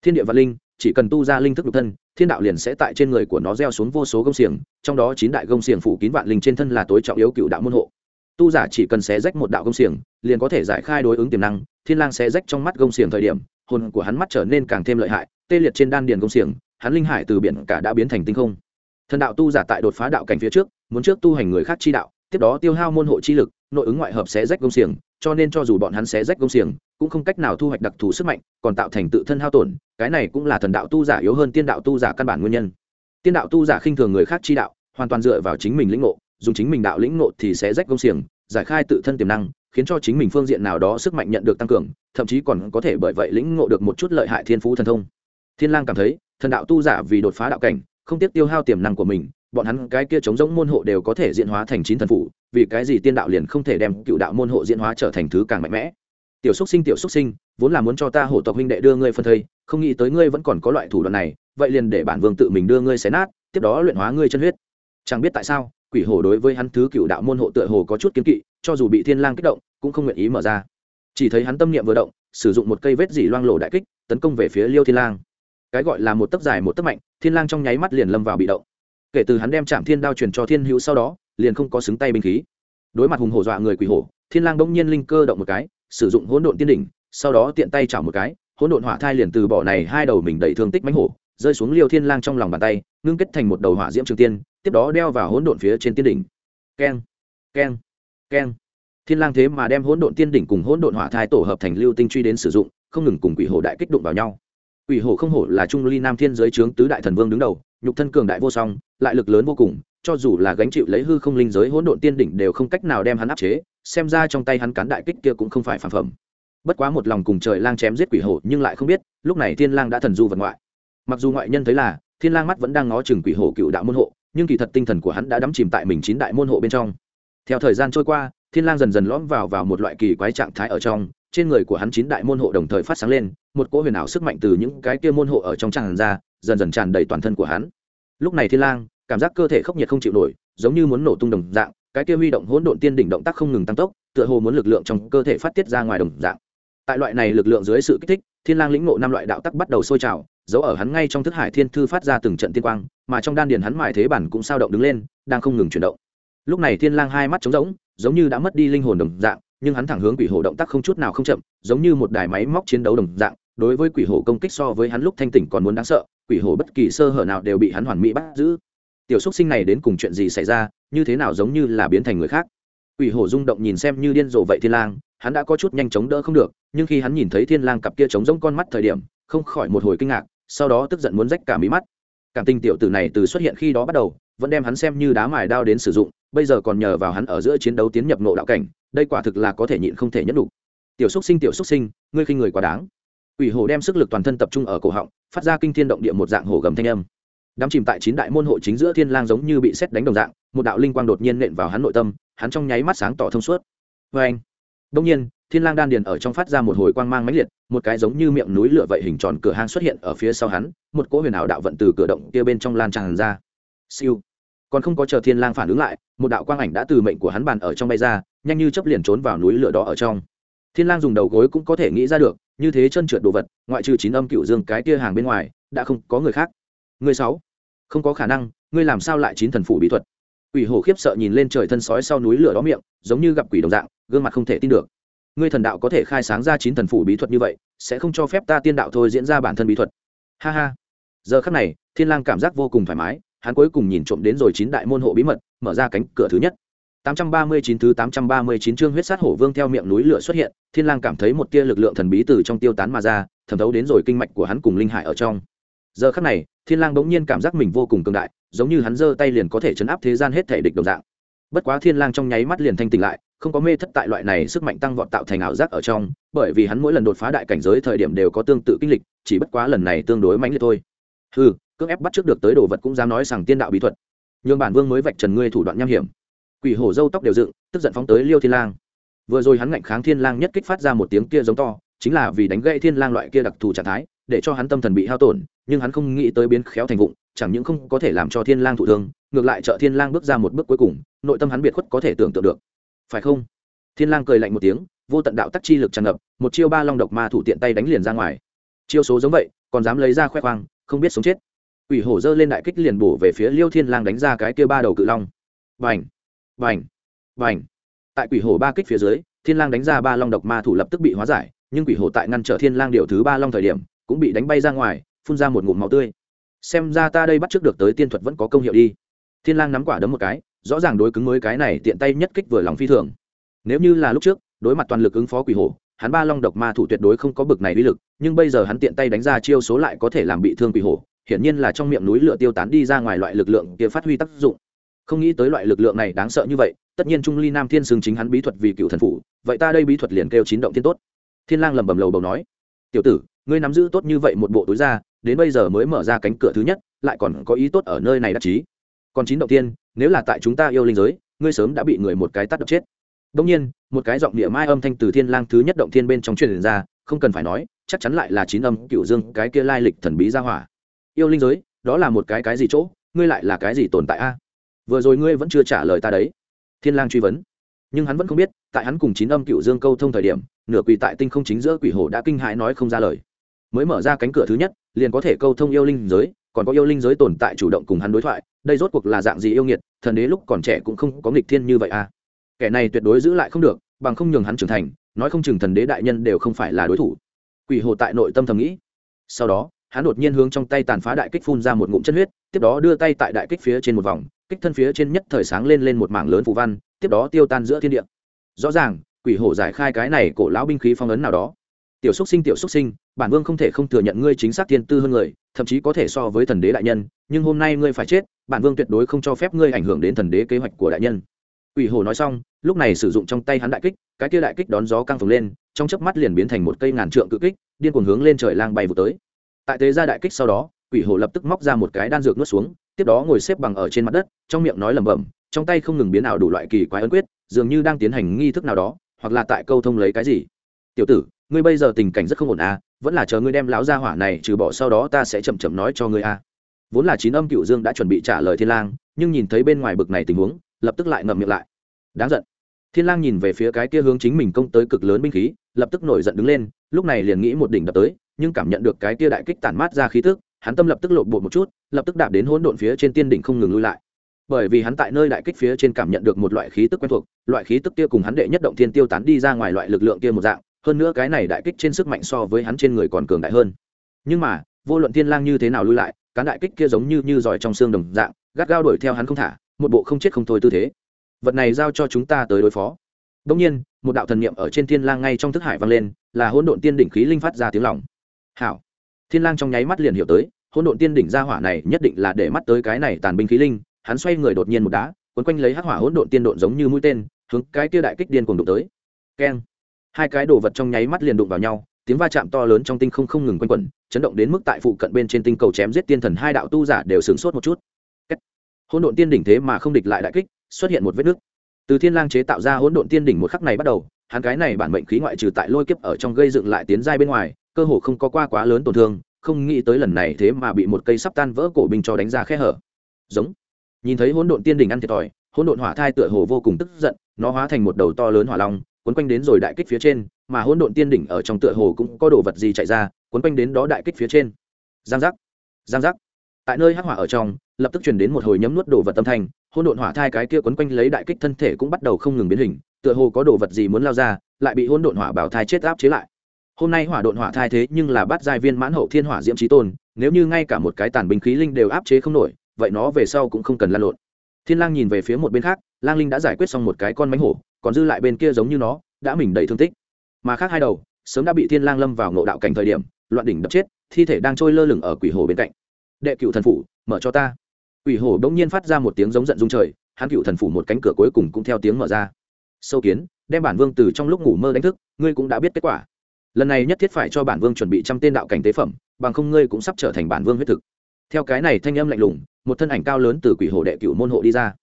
Thiên địa và linh chỉ cần tu ra linh thức độc thân, thiên đạo liền sẽ tại trên người của nó gieo xuống vô số gông xiềng, trong đó chín đại gông xiềng phủ kín vạn linh trên thân là tối trọng yếu cựu đạo môn hộ. Tu giả chỉ cần xé rách một đạo gông xiềng, liền có thể giải khai đối ứng tiềm năng, thiên lang xé rách trong mắt gông xiềng thời điểm, hồn của hắn mắt trở nên càng thêm lợi hại, tê liệt trên đan điền gông xiềng, hắn linh hải từ biển cả đã biến thành tinh không. Thần đạo tu giả tại đột phá đạo cảnh phía trước, muốn trước tu hành người khác chi đạo, tiếp đó tiêu hao môn hộ chi lực, nội ứng ngoại hợp xé rách gông xiềng, cho nên cho dù bọn hắn xé rách gông xiềng, cũng không cách nào thu hoạch đặc thù sức mạnh, còn tạo thành tự thân hao tổn cái này cũng là thần đạo tu giả yếu hơn tiên đạo tu giả căn bản nguyên nhân. Tiên đạo tu giả khinh thường người khác chi đạo, hoàn toàn dựa vào chính mình lĩnh ngộ, dùng chính mình đạo lĩnh ngộ thì sẽ rách công xiềng, giải khai tự thân tiềm năng, khiến cho chính mình phương diện nào đó sức mạnh nhận được tăng cường, thậm chí còn có thể bởi vậy lĩnh ngộ được một chút lợi hại thiên phú thần thông. Thiên lang cảm thấy, thần đạo tu giả vì đột phá đạo cảnh, không tiếc tiêu hao tiềm năng của mình, bọn hắn cái kia chống giống môn hộ đều có thể diễn hóa thành chín thần phủ, vì cái gì tiên đạo liền không thể đem cựu đạo môn hộ diễn hóa trở thành thứ càng mạnh mẽ? Tiểu xúc sinh, tiểu xúc sinh, vốn là muốn cho ta hổ tộc huynh đệ đưa ngươi phân thây, không nghĩ tới ngươi vẫn còn có loại thủ đoạn này, vậy liền để bản vương tự mình đưa ngươi xé nát, tiếp đó luyện hóa ngươi chân huyết. Chẳng biết tại sao, quỷ hổ đối với hắn thứ cựu đạo môn hộ tựa hồ có chút kiến kỵ, cho dù bị thiên lang kích động, cũng không nguyện ý mở ra. Chỉ thấy hắn tâm niệm vừa động, sử dụng một cây vết dỉ loang lổ đại kích, tấn công về phía liêu thiên lang. Cái gọi là một tấc dài một tấc mạnh, thiên lang trong nháy mắt liền lâm vào bị động. Kể từ hắn đem chạm thiên đao truyền cho thiên hữu sau đó, liền không có xứng tay binh khí. Đối mặt hùng hổ dọa người quỷ hổ, thiên lang bỗng nhiên linh cơ động một cái sử dụng hỗn độn tiên đỉnh, sau đó tiện tay chảo một cái, hỗn độn hỏa thai liền từ bỏ này hai đầu mình đầy thương tích mãnh hổ, rơi xuống liêu thiên lang trong lòng bàn tay, ngưng kết thành một đầu hỏa diễm trường tiên, tiếp đó đeo vào hỗn độn phía trên tiên đỉnh. Keng keng keng. Thiên lang thế mà đem hỗn độn tiên đỉnh cùng hỗn độn hỏa thai tổ hợp thành lưu tinh truy đến sử dụng, không ngừng cùng quỷ hổ đại kích đụng vào nhau. Quỷ hổ không hổ là trung ly nam thiên giới trướng tứ đại thần vương đứng đầu, nhục thân cường đại vô song, lại lực lớn vô cùng, cho dù là gánh chịu lấy hư không linh giới hỗn độn tiên đỉnh đều không cách nào đem hắn áp chế xem ra trong tay hắn cán đại kích kia cũng không phải phản phẩm. Bất quá một lòng cùng trời lang chém giết quỷ hổ, nhưng lại không biết, lúc này thiên lang đã thần du vật ngoại. Mặc dù ngoại nhân thấy là, thiên lang mắt vẫn đang ngó chừng quỷ hổ cựu đạo môn hộ, nhưng kỳ thật tinh thần của hắn đã đắm chìm tại mình chín đại môn hộ bên trong. Theo thời gian trôi qua, thiên lang dần dần lõm vào vào một loại kỳ quái trạng thái ở trong, trên người của hắn chín đại môn hộ đồng thời phát sáng lên, một cỗ huyền ảo sức mạnh từ những cái kia môn hộ ở trong tràn ra, dần dần tràn đầy toàn thân của hắn. Lúc này thiên lang, cảm giác cơ thể khốc nhiệt không chịu nổi, giống như muốn nổ tung đồng dạng cái kia huy động hỗn độn tiên đỉnh động tác không ngừng tăng tốc, tựa hồ muốn lực lượng trong cơ thể phát tiết ra ngoài đồng dạng. Tại loại này lực lượng dưới sự kích thích, thiên lang lĩnh ngộ năm loại đạo tắc bắt đầu sôi trào dấu ở hắn ngay trong thức hải thiên thư phát ra từng trận tiên quang, mà trong đan điền hắn mài thế bản cũng sao động đứng lên, đang không ngừng chuyển động. Lúc này thiên lang hai mắt trống rỗng, giống như đã mất đi linh hồn đồng dạng, nhưng hắn thẳng hướng quỷ hổ động tác không chút nào không chậm, giống như một đài máy móc chiến đấu đồng dạng, đối với quỷ hổ công kích so với hắn lúc thanh tỉnh còn muốn đáng sợ, quỷ hổ bất kỳ sơ hở nào đều bị hắn hoàn mỹ bắt giữ. Tiểu xúc sinh này đến cùng chuyện gì xảy ra như thế nào giống như là biến thành người khác. Quỷ hổ rung động nhìn xem như điên rồ vậy thiên lang hắn đã có chút nhanh chóng đỡ không được nhưng khi hắn nhìn thấy thiên lang cặp kia trống rỗng con mắt thời điểm không khỏi một hồi kinh ngạc sau đó tức giận muốn rách cả mí mắt. Cảm tình tiểu tử này từ xuất hiện khi đó bắt đầu vẫn đem hắn xem như đá mài đao đến sử dụng bây giờ còn nhờ vào hắn ở giữa chiến đấu tiến nhập nộ đạo cảnh đây quả thực là có thể nhịn không thể nhất đủ. Tiểu xúc sinh tiểu xúc sinh ngươi khinh người quá đáng. Quỷ hổ đem sức lực toàn thân tập trung ở cổ họng, phát ra kinh thiên động địa một dạng hổ gầm thanh âm. Đám chìm tại chín đại môn hộ chính giữa thiên lang giống như bị xét đánh đồng dạng, một đạo linh quang đột nhiên nện vào hắn nội tâm, hắn trong nháy mắt sáng tỏ thông suốt. với anh. đung nhiên, thiên lang đan điền ở trong phát ra một hồi quang mang mãnh liệt, một cái giống như miệng núi lửa vậy hình tròn cửa hang xuất hiện ở phía sau hắn, một cỗ huyền ảo đạo vận từ cửa động kia bên trong lan tràn ra. Siêu. Còn không có chờ thiên lang phản ứng lại, một đạo quang ảnh đã từ mệnh của hắn bàn ở trong bay ra, nhanh như chớp liền trốn vào núi lửa đó ở trong thiên lang dùng đầu gối cũng có thể nghĩ ra được như thế chân trượt đồ vật ngoại trừ chín âm cựu dương cái kia hàng bên ngoài đã không có người khác người sáu không có khả năng ngươi làm sao lại chín thần phủ bí thuật? Quỷ hổ khiếp sợ nhìn lên trời thân sói sau núi lửa đó miệng giống như gặp quỷ đồng dạng gương mặt không thể tin được. Ngươi thần đạo có thể khai sáng ra chín thần phủ bí thuật như vậy sẽ không cho phép ta tiên đạo thôi diễn ra bản thân bí thuật. Ha ha. Giờ khắc này thiên lang cảm giác vô cùng thoải mái hắn cuối cùng nhìn trộm đến rồi chín đại môn hộ bí mật mở ra cánh cửa thứ nhất. 839 thứ 839 chương huyết sát hổ vương theo miệng núi lửa xuất hiện, Thiên Lang cảm thấy một tia lực lượng thần bí từ trong tiêu tán mà ra, thẩm thấu đến rồi kinh mạch của hắn cùng linh hải ở trong. Giờ khắc này, Thiên Lang bỗng nhiên cảm giác mình vô cùng cường đại, giống như hắn giơ tay liền có thể chấn áp thế gian hết thảy địch đồng dạng. Bất quá Thiên Lang trong nháy mắt liền thanh tỉnh lại, không có mê thất tại loại này sức mạnh tăng vọt tạo thành ảo giác ở trong, bởi vì hắn mỗi lần đột phá đại cảnh giới thời điểm đều có tương tự kinh lịch, chỉ bất quá lần này tương đối mãnh liệt thôi. Hừ, cưỡng ép bắt trước được tới đồ vật cũng dám nói rằng tiên đạo bí thuật. Nhưng bản vương mới vạch trần ngươi thủ đoạn nham hiểm quỷ hổ dâu tóc đều dựng tức giận phóng tới liêu thiên lang vừa rồi hắn ngạnh kháng thiên lang nhất kích phát ra một tiếng kia giống to chính là vì đánh gãy thiên lang loại kia đặc thù trạng thái để cho hắn tâm thần bị hao tổn, nhưng hắn không nghĩ tới biến khéo thành vụng, chẳng những không có thể làm cho thiên lang thụ thương, ngược lại trợ thiên lang bước ra một bước cuối cùng, nội tâm hắn biệt khuất có thể tưởng tượng được. Phải không? Thiên lang cười lạnh một tiếng, vô tận đạo tắc chi lực tràn ngập, một chiêu ba long độc ma thủ tiện tay đánh liền ra ngoài. Chiêu số giống vậy, còn dám lấy ra khoe khoang, không biết sống chết. Quỷ hổ dơ lên đại kích liền bổ về phía liêu thiên lang đánh ra cái kia ba đầu cự long. Bành! Vành vành tại quỷ Hổ ba kích phía dưới, thiên lang đánh ra ba long độc ma thủ lập tức bị hóa giải, nhưng quỷ Hổ tại ngăn trở thiên lang điều thứ ba long thời điểm cũng bị đánh bay ra ngoài phun ra một ngụm máu tươi. Xem ra ta đây bắt trước được tới tiên thuật vẫn có công hiệu đi. Thiên lang nắm quả đấm một cái rõ ràng đối cứng mới cái này tiện tay nhất kích vừa lòng phi thường. Nếu như là lúc trước đối mặt toàn lực ứng phó quỷ hổ, hắn ba long độc ma thủ tuyệt đối không có bực này uy lực nhưng bây giờ hắn tiện tay đánh ra chiêu số lại có thể làm bị thương quỷ hổ. hiển nhiên là trong miệng núi lửa tiêu tán đi ra ngoài loại lực lượng kia phát huy tác dụng. Không nghĩ tới loại lực lượng này đáng sợ như vậy tất nhiên trung ly nam thiên xưng chính hắn bí thuật vì cựu thần phủ vậy ta đây bí thuật liền kêu chín động thiên tốt. Thiên lang lẩm bẩm lầu bầu nói tiểu tử ngươi nắm giữ tốt như vậy một bộ túi ra đến bây giờ mới mở ra cánh cửa thứ nhất lại còn có ý tốt ở nơi này đắc chí. Còn chín động tiên, nếu là tại chúng ta yêu linh giới ngươi sớm đã bị người một cái tắt đập chết. Đông nhiên một cái giọng địa mai âm thanh từ thiên lang thứ nhất động thiên bên trong truyền ra không cần phải nói chắc chắn lại là chín âm cựu dương cái kia lai lịch thần bí ra hỏa. Yêu linh giới đó là một cái cái gì chỗ ngươi lại là cái gì tồn tại a? Vừa rồi ngươi vẫn chưa trả lời ta đấy. Thiên lang truy vấn. Nhưng hắn vẫn không biết tại hắn cùng chín âm cựu dương câu thông thời điểm nửa quỳ tại tinh không chính giữa quỷ hồ đã kinh hãi nói không ra lời mới mở ra cánh cửa thứ nhất, liền có thể câu thông yêu linh giới, còn có yêu linh giới tồn tại chủ động cùng hắn đối thoại, đây rốt cuộc là dạng gì yêu nghiệt, thần đế lúc còn trẻ cũng không có nghịch thiên như vậy à. Kẻ này tuyệt đối giữ lại không được, bằng không nhường hắn trưởng thành, nói không chừng thần đế đại nhân đều không phải là đối thủ. Quỷ hồ tại nội tâm thầm nghĩ. Sau đó, hắn đột nhiên hướng trong tay tàn phá đại kích phun ra một ngụm chân huyết, tiếp đó đưa tay tại đại kích phía trên một vòng, kích thân phía trên nhất thời sáng lên lên một mảng lớn phù văn, tiếp đó tiêu tan giữa thiên địa. Rõ ràng, quỷ hổ giải khai cái này cổ lão binh khí phong ấn nào đó. Tiểu xúc sinh, tiểu xúc sinh bản vương không thể không thừa nhận ngươi chính xác tiên tư hơn người, thậm chí có thể so với thần đế đại nhân, nhưng hôm nay ngươi phải chết, bản vương tuyệt đối không cho phép ngươi ảnh hưởng đến thần đế kế hoạch của đại nhân. Quỷ hồ nói xong, lúc này sử dụng trong tay hắn đại kích, cái kia đại kích đón gió căng phồng lên, trong chớp mắt liền biến thành một cây ngàn trượng cự kích, điên cuồng hướng lên trời lang bay vụ tới. Tại tế ra đại kích sau đó, quỷ hồ lập tức móc ra một cái đan dược nuốt xuống, tiếp đó ngồi xếp bằng ở trên mặt đất, trong miệng nói lẩm bẩm, trong tay không ngừng biến ảo đủ loại kỳ quái ấn quyết, dường như đang tiến hành nghi thức nào đó, hoặc là tại câu thông lấy cái gì. Tiểu tử ngươi bây giờ tình cảnh rất không ổn à vẫn là chờ ngươi đem lão gia hỏa này trừ bỏ sau đó ta sẽ chậm chậm nói cho ngươi à. Vốn là chín âm cựu dương đã chuẩn bị trả lời thiên lang, nhưng nhìn thấy bên ngoài bực này tình huống, lập tức lại ngậm miệng lại. Đáng giận. Thiên lang nhìn về phía cái kia hướng chính mình công tới cực lớn binh khí, lập tức nổi giận đứng lên, lúc này liền nghĩ một đỉnh đập tới, nhưng cảm nhận được cái kia đại kích tản mát ra khí tức, hắn tâm lập tức lộn bộ một chút, lập tức đạp đến hỗn độn phía trên tiên đỉnh không ngừng lui lại. Bởi vì hắn tại nơi đại kích phía trên cảm nhận được một loại khí tức quen thuộc, loại khí tức kia cùng hắn đệ nhất động thiên tiêu tán đi ra ngoài loại lực lượng kia một dạng hơn nữa cái này đại kích trên sức mạnh so với hắn trên người còn cường đại hơn. Nhưng mà, vô luận thiên lang như thế nào lui lại, cán đại kích kia giống như như giỏi trong xương đồng dạng, gắt gao đuổi theo hắn không thả, một bộ không chết không thôi tư thế. Vật này giao cho chúng ta tới đối phó. Đương nhiên, một đạo thần niệm ở trên thiên lang ngay trong thức hải vang lên, là hỗn độn tiên đỉnh khí linh phát ra tiếng lòng. Hảo. Thiên lang trong nháy mắt liền hiểu tới, hỗn độn tiên đỉnh gia hỏa này nhất định là để mắt tới cái này tàn binh khí linh, hắn xoay người đột nhiên một đá, quấn quanh lấy hắc hỏa hỗn độn tiên độn giống như mũi tên, hướng cái kia đại kích điên cuồng đụng tới. Keng hai cái đồ vật trong nháy mắt liền đụng vào nhau, tiếng va chạm to lớn trong tinh không không ngừng quanh quẩn, chấn động đến mức tại phụ cận bên trên tinh cầu chém giết tiên thần hai đạo tu giả đều sướng sốt một chút. Hỗn độn tiên đỉnh thế mà không địch lại đại kích, xuất hiện một vết nứt. Từ thiên lang chế tạo ra hỗn độn tiên đỉnh một khắc này bắt đầu, hắn cái này bản mệnh khí ngoại trừ tại lôi kiếp ở trong gây dựng lại tiến giai bên ngoài, cơ hồ không có qua quá lớn tổn thương, không nghĩ tới lần này thế mà bị một cây sắp tan vỡ cổ binh cho đánh ra khe hở. Giống. Nhìn thấy hỗn độn tiên đỉnh ăn thiệt thòi, hỗn độn hỏa thai tựa hồ vô cùng tức giận, nó hóa thành một đầu to lớn hỏa long quấn quanh đến rồi đại kích phía trên, mà hỗn độn tiên đỉnh ở trong tựa hồ cũng có đồ vật gì chạy ra, quấn quanh đến đó đại kích phía trên. Giang giác giang giác. Tại nơi hắc hỏa ở trong, lập tức truyền đến một hồi nhấm nuốt đồ vật tâm thanh, hỗn độn hỏa thai cái kia quấn quanh lấy đại kích thân thể cũng bắt đầu không ngừng biến hình, tựa hồ có đồ vật gì muốn lao ra, lại bị hỗn độn hỏa bảo thai chết áp chế lại. Hôm nay hỏa độn hỏa thai thế nhưng là bắt giai viên mãn hậu thiên hỏa diễm trí tôn, nếu như ngay cả một cái tàn binh khí linh đều áp chế không nổi, vậy nó về sau cũng không cần lan lộn. Thiên lang nhìn về phía một bên khác, lang linh đã giải quyết xong một cái con mánh hổ còn dư lại bên kia giống như nó, đã mình đầy thương tích. Mà khác hai đầu, sớm đã bị thiên lang lâm vào ngộ đạo cảnh thời điểm, loạn đỉnh đập chết, thi thể đang trôi lơ lửng ở quỷ hồ bên cạnh. Đệ cựu thần phủ, mở cho ta. Quỷ hồ đống nhiên phát ra một tiếng giống giận dung trời, hắn cựu thần phủ một cánh cửa cuối cùng cũng theo tiếng mở ra. Sâu kiến, đem bản vương từ trong lúc ngủ mơ đánh thức, ngươi cũng đã biết kết quả. Lần này nhất thiết phải cho bản vương chuẩn bị trăm tên đạo cảnh tế phẩm, bằng không ngươi cũng sắp trở thành bản vương huyết thực. Theo cái này thanh âm lạnh lùng, một thân ảnh cao lớn từ quỷ hồ đệ cựu môn hộ đi ra.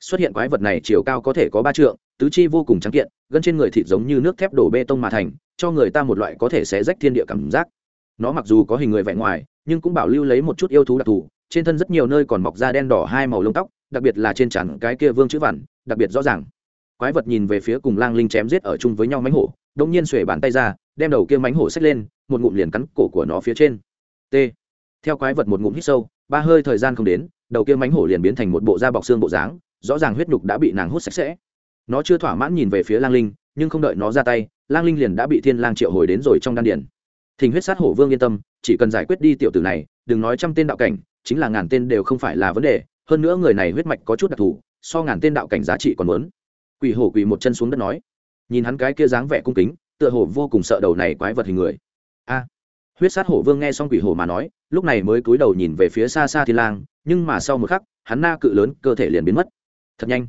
Xuất hiện quái vật này chiều cao có thể có ba trượng tứ chi vô cùng trắng kiện, gân trên người thịt giống như nước thép đổ bê tông mà thành, cho người ta một loại có thể xé rách thiên địa cảm giác. Nó mặc dù có hình người vẻ ngoài, nhưng cũng bảo lưu lấy một chút yêu thú đặc thù, trên thân rất nhiều nơi còn mọc da đen đỏ hai màu lông tóc, đặc biệt là trên trán cái kia vương chữ vằn, đặc biệt rõ ràng. Quái vật nhìn về phía cùng lang linh chém giết ở chung với nhau mánh hổ đông nhiên xuể bàn tay ra, đem đầu kia mánh hổ xách lên, một ngụm liền cắn cổ của nó phía trên. T. Theo quái vật một ngụm hít sâu, ba hơi thời gian không đến, đầu kia mánh hổ liền biến thành một bộ da bọc xương bộ dáng, rõ ràng huyết nhục đã bị nàng hút sạch sẽ nó chưa thỏa mãn nhìn về phía lang linh, nhưng không đợi nó ra tay, lang linh liền đã bị thiên lang triệu hồi đến rồi trong đan điển thình huyết sát hổ vương yên tâm, chỉ cần giải quyết đi tiểu tử này, đừng nói trăm tên đạo cảnh, chính là ngàn tên đều không phải là vấn đề, hơn nữa người này huyết mạch có chút đặc thù, so ngàn tên đạo cảnh giá trị còn lớn. quỷ hổ quỳ một chân xuống đất nói. Nhìn hắn cái kia dáng vẻ cung kính, tựa hồ vô cùng sợ đầu này quái vật hình người. A. Huyết sát hổ vương nghe xong quỷ hổ mà nói, lúc này mới cúi đầu nhìn về phía xa xa thiên lang, nhưng mà sau một khắc, hắn na cự lớn, cơ thể liền biến mất. Thật nhanh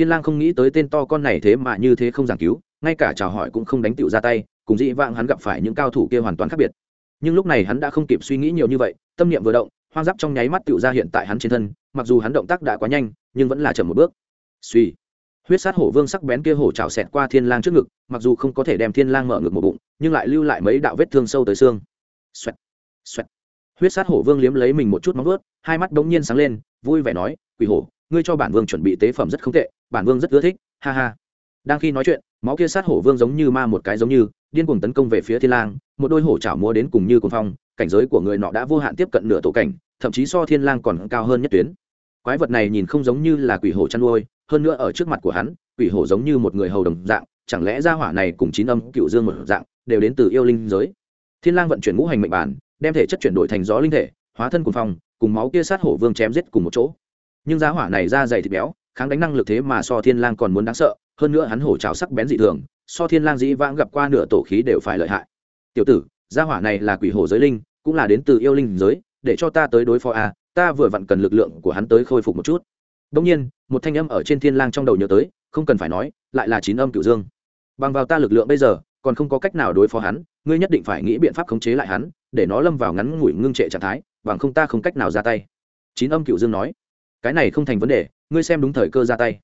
thiên lang không nghĩ tới tên to con này thế mà như thế không giảng cứu ngay cả chào hỏi cũng không đánh tựu ra tay cùng dị vãng hắn gặp phải những cao thủ kia hoàn toàn khác biệt. Nhưng lúc này hắn đã không kịp suy nghĩ nhiều như vậy tâm niệm vừa động hoang giáp trong nháy mắt tựu ra hiện tại hắn trên thân mặc dù hắn động tác đã quá nhanh nhưng vẫn là chậm một bước. Suy huyết sát hổ vương sắc bén kia hổ trào xẹt qua thiên lang trước ngực mặc dù không có thể đem thiên lang mở ngực một bụng nhưng lại lưu lại mấy đạo vết thương sâu tới xương. Xoẹt, xoẹt. huyết sát hổ vương liếm lấy mình một chút móng vuốt hai mắt đống nhiên sáng lên vui vẻ nói quỷ hổ ngươi cho bản vương chuẩn bị tế phẩm rất không tệ, bản vương rất ưa thích, ha ha. Đang khi nói chuyện, máu kia sát hổ vương giống như ma một cái giống như, điên cuồng tấn công về phía thiên lang, một đôi hổ chảo múa đến cùng như cuồng phong, cảnh giới của người nọ đã vô hạn tiếp cận nửa tổ cảnh, thậm chí so thiên lang còn cao hơn nhất tuyến. Quái vật này nhìn không giống như là quỷ hổ chăn nuôi, hơn nữa ở trước mặt của hắn, quỷ hổ giống như một người hầu đồng dạng, chẳng lẽ gia hỏa này cùng chín âm cựu dương một dạng, đều đến từ yêu linh giới? Thiên lang vận chuyển ngũ hành mệnh bản, đem thể chất chuyển đổi thành gió linh thể, hóa thân cuồng phong, cùng máu kia sát hổ vương chém giết cùng một chỗ nhưng gia hỏa này da dày thịt béo, kháng đánh năng lực thế mà so thiên lang còn muốn đáng sợ, hơn nữa hắn hổ trào sắc bén dị thường, so thiên lang dĩ vãng gặp qua nửa tổ khí đều phải lợi hại. Tiểu tử, gia hỏa này là quỷ hổ giới linh, cũng là đến từ yêu linh giới, để cho ta tới đối phó a ta vừa vặn cần lực lượng của hắn tới khôi phục một chút. Đông nhiên, một thanh âm ở trên thiên lang trong đầu nhớ tới, không cần phải nói, lại là chín âm cửu dương. Bằng vào ta lực lượng bây giờ, còn không có cách nào đối phó hắn, ngươi nhất định phải nghĩ biện pháp khống chế lại hắn, để nó lâm vào ngắn ngủi ngưng trệ trạng thái, bằng không ta không cách nào ra tay. Chín âm cửu dương nói cái này không thành vấn đề, ngươi xem đúng thời cơ ra tay.